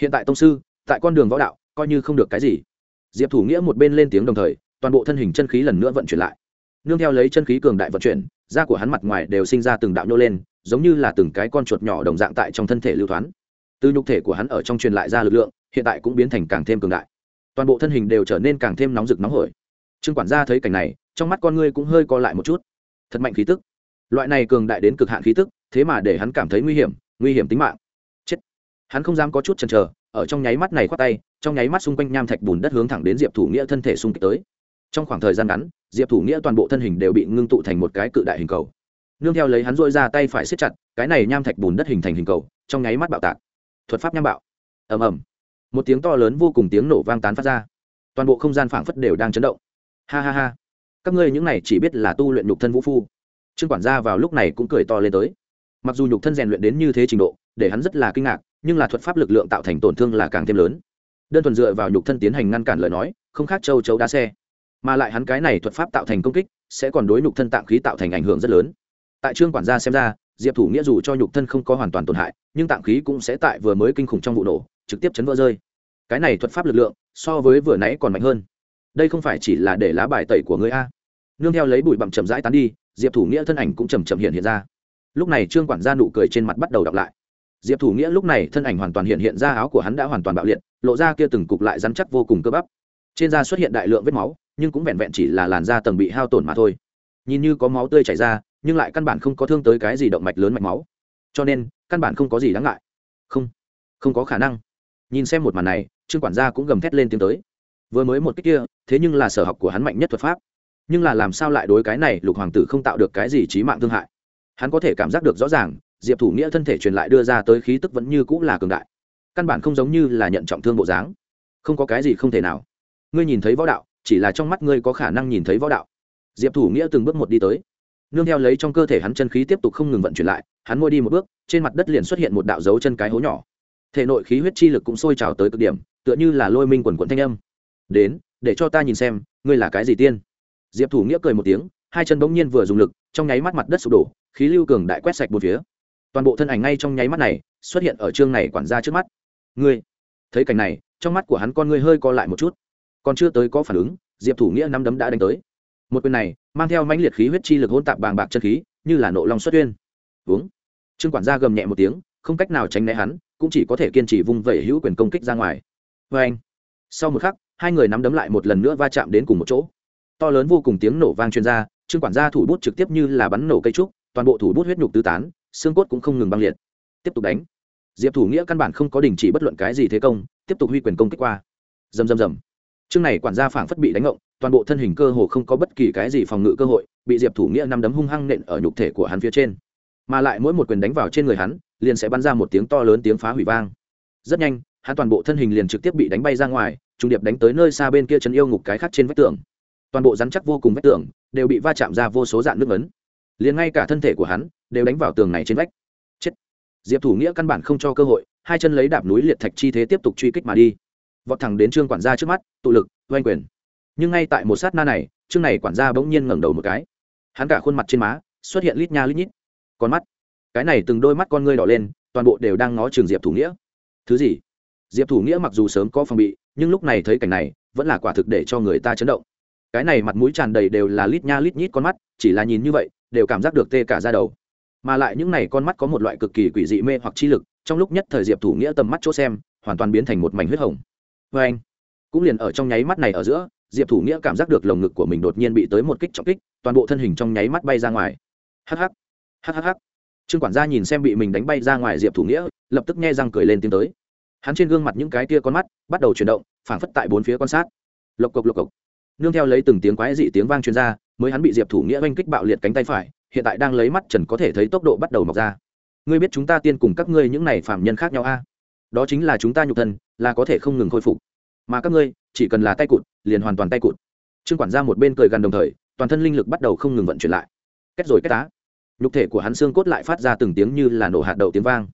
Hiện tại tông sư, tại con đường võ đạo, coi như không được cái gì. Diệp thủ nghĩa một bên lên tiếng đồng thời, toàn bộ thân hình chân khí lần nữa vận chuyển lại. Nương theo lấy chân khí cường đại vận chuyển, da của hắn mặt ngoài đều sinh ra từng đạo nhô lên, giống như là từng cái con chuột nhỏ đồng dạng tại trong thân thể lưu thoáng từ nhục thể của hắn ở trong truyền lại ra lực lượng, hiện tại cũng biến thành càng thêm cường đại. Toàn bộ thân hình đều trở nên càng thêm nóng rực nóng hổi. Trương quản gia thấy cảnh này, trong mắt con ngươi cũng hơi co lại một chút. Thật mạnh khí tức. Loại này cường đại đến cực hạn khí tức, thế mà để hắn cảm thấy nguy hiểm nguy hiểm tính mạng. Chết. Hắn không dám có chút chần chờ, ở trong nháy mắt này khoát tay, trong nháy mắt xung quanh nham thạch bùn đất hướng thẳng đến diệp thủ nghĩa thân thể xung kích tới. Trong khoảng thời gian ngắn, diệp thủ nghĩa toàn bộ thân hình đều bị ngưng tụ thành một cái cự đại hình cầu. Nương theo lấy hắn dội ra tay phải siết chặt, cái này nham thạch bùn đất hình thành hình cầu, trong nháy mắt bạo tạc thuật pháp nham bạo. Ầm ầm. Một tiếng to lớn vô cùng tiếng nổ vang tán phát ra. Toàn bộ không gian phảng phất đều đang chấn động. Ha ha ha. Các ngươi những này chỉ biết là tu luyện nhục thân vũ phu. Trương quản gia vào lúc này cũng cười to lên tới. Mặc dù nhục thân rèn luyện đến như thế trình độ, để hắn rất là kinh ngạc, nhưng là thuật pháp lực lượng tạo thành tổn thương là càng thêm lớn. Đơn thuần dựa vào nhục thân tiến hành ngăn cản lời nói, không khác châu chấu đá xe. Mà lại hắn cái này thuật pháp tạo thành công kích, sẽ còn đối nhục thân tạng khí tạo thành ảnh hưởng rất lớn. Tại trương quản gia xem ra diệp thủ nghĩa dù cho nhục thân không có hoàn toàn tổn hại, nhưng tạng khí cũng sẽ tại vừa mới kinh khủng trong vụ nổ, trực tiếp chấn vỡ rơi. Cái này thuật pháp lực lượng, so với vừa nãy còn mạnh hơn. Đây không phải chỉ là để lá bài tẩy của người a. Nương theo lấy bụi bặm chậm rãi tán đi, diệp thủ nghĩa thân ảnh cũng chầm chậm hiện hiện ra. Lúc này trương quản gia nụ cười trên mặt bắt đầu đọc lại. Diệp thủ nghĩa lúc này thân ảnh hoàn toàn hiện hiện ra, áo của hắn đã hoàn toàn bạo liệt, lộ ra kia từng cục lại rắn chắc vô cùng cơ bắp. Trên da xuất hiện đại lượng vết máu, nhưng cũng vẹn vẹn chỉ là làn da tầng bị hao tổn mà thôi. Nhìn như có máu tươi chảy ra nhưng lại căn bản không có thương tới cái gì động mạch lớn mạch máu. Cho nên, căn bản không có gì đáng ngại. Không không có khả năng. Nhìn xem một màn này, trương quản gia cũng gầm thét lên tiếng tới. Vừa mới một cách kia, thế nhưng là sở học của hắn mạnh nhất thuật pháp. Nhưng là làm sao lại đối cái này lục hoàng tử không tạo được cái gì trí mạng thương hại? Hắn có thể cảm giác được rõ ràng, diệp thủ nghĩa thân thể truyền lại đưa ra tới khí tức vẫn như cũng là cường đại. Căn bản không giống như là nhận trọng thương bộ dáng. Không có cái gì không thể nào. Ngươi nhìn thấy võ đạo, chỉ là trong mắt ngươi có khả năng nhìn thấy võ đạo. Diệp thủ nghĩa từng bước một đi tới nương theo lấy trong cơ thể hắn chân khí tiếp tục không ngừng vận chuyển lại, hắn môi đi một bước, trên mặt đất liền xuất hiện một đạo dấu chân cái hố nhỏ. Thể nội khí huyết chi lực cũng sôi trào tới cực điểm, tựa như là lôi minh quần quận thanh âm. Đến, để cho ta nhìn xem, ngươi là cái gì tiên? Diệp thủ nghĩa cười một tiếng, hai chân bỗng nhiên vừa dùng lực, trong nháy mắt mặt đất sụp đổ, khí lưu cường đại quét sạch một phía. Toàn bộ thân ảnh ngay trong nháy mắt này, xuất hiện ở chương này quản ra trước mắt. Ngươi? Thấy cảnh này, trong mắt của hắn con ngươi hơi co lại một chút. Còn chưa tới có phản ứng, diệp thủ nghĩa năm đấm đã đánh tới một quyền này mang theo mãnh liệt khí huyết chi lực hôn tạp bàng bạc chân khí, như là nộ long xuất uyên uống trương quản gia gầm nhẹ một tiếng, không cách nào tránh né hắn, cũng chỉ có thể kiên trì vung vẩy hữu quyền công kích ra ngoài. Vê anh sau một khắc, hai người nắm đấm lại một lần nữa va chạm đến cùng một chỗ. To lớn vô cùng tiếng nổ vang chuyên gia trương quản gia thủ bút trực tiếp như là bắn nổ cây trúc, toàn bộ thủ bút huyết nhục tứ tán, xương cốt cũng không ngừng băng liệt. Tiếp tục đánh. Diệp thủ nghĩa căn bản không có đình chỉ bất luận cái gì thế công, tiếp tục huy quyền công kích qua. Dầm dầm dầm chương này quản gia phảng phất bị đánh ngộng toàn bộ thân hình cơ hồ không có bất kỳ cái gì phòng ngự cơ hội, bị diệp thủ nghĩa năm đấm hung hăng nện ở nhục thể của hắn phía trên. Mà lại mỗi một quyền đánh vào trên người hắn, liền sẽ bắn ra một tiếng to lớn tiếng phá hủy vang. Rất nhanh, hắn toàn bộ thân hình liền trực tiếp bị đánh bay ra ngoài, trung điệp đánh tới nơi xa bên kia chân yêu ngục cái khác trên vách tường. Toàn bộ rắn chắc vô cùng vách tường đều bị va chạm ra vô số dạng nước ấn. Liền ngay cả thân thể của hắn đều đánh vào tường này trên vách. Chết. Diệp thủ nghĩa căn bản không cho cơ hội, hai chân lấy đạp núi liệt thạch chi thế tiếp tục truy kích mà đi. Vọt thẳng đến trương quản gia trước mắt, tụ lực, oanh quyền nhưng ngay tại một sát na này, chương này quản gia bỗng nhiên ngẩng đầu một cái. Hắn cả khuôn mặt trên má xuất hiện lít nha lít nhít. Con mắt, cái này từng đôi mắt con ngươi đỏ lên, toàn bộ đều đang ngó trường diệp thủ nghĩa. Thứ gì? Diệp thủ nghĩa mặc dù sớm có phòng bị, nhưng lúc này thấy cảnh này, vẫn là quả thực để cho người ta chấn động. Cái này mặt mũi tràn đầy đều là lít nha lít nhít con mắt, chỉ là nhìn như vậy, đều cảm giác được tê cả ra đầu. Mà lại những này con mắt có một loại cực kỳ quỷ dị mê hoặc chi lực, trong lúc nhất thời diệp thủ nghĩa tầm mắt chỗ xem, hoàn toàn biến thành một mảnh huyết hồng. Vê anh, cũng liền ở trong nháy mắt này ở giữa diệp thủ nghĩa cảm giác được lồng ngực của mình đột nhiên bị tới một kích trọng kích, toàn bộ thân hình trong nháy mắt bay ra ngoài. Hh hh trương quản gia nhìn xem bị mình đánh bay ra ngoài diệp thủ nghĩa, lập tức nghe răng cười lên tiếng tới. Hắn trên gương mặt những cái tia con mắt bắt đầu chuyển động, phảng phất tại bốn phía quan sát. Lộc cộc lộc cộc. Nương theo lấy từng tiếng quái dị tiếng vang chuyên r a mới hắn bị diệp thủ nghĩa oanh kích bạo liệt cánh tay phải, hiện tại đang lấy mắt trần có thể thấy tốc độ bắt đầu mọc ra. Ngươi biết chúng ta tiên cùng các ngươi những này phạm nhân khác nhau a? Đó chính là chúng ta nhục thân, là có thể không ngừng khôi phục. Mà các ngươi chỉ cần là tay cụt, liền hoàn toàn tay cụt. Trương quản gia một bên cười gần đồng thời, toàn thân linh lực bắt đầu không ngừng vận chuyển lại. Kết rồi kết tá. Nhục thể của hắn xương cốt lại phát ra từng tiếng như là nổ hạt đậu tiếng vang.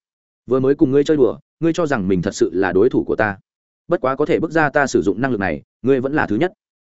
Vừa mới cùng ngươi chơi đùa, ngươi cho rằng mình thật sự là đối thủ của ta. Bất quá có thể bước ra ta sử dụng năng lực này, ngươi vẫn là thứ nhất.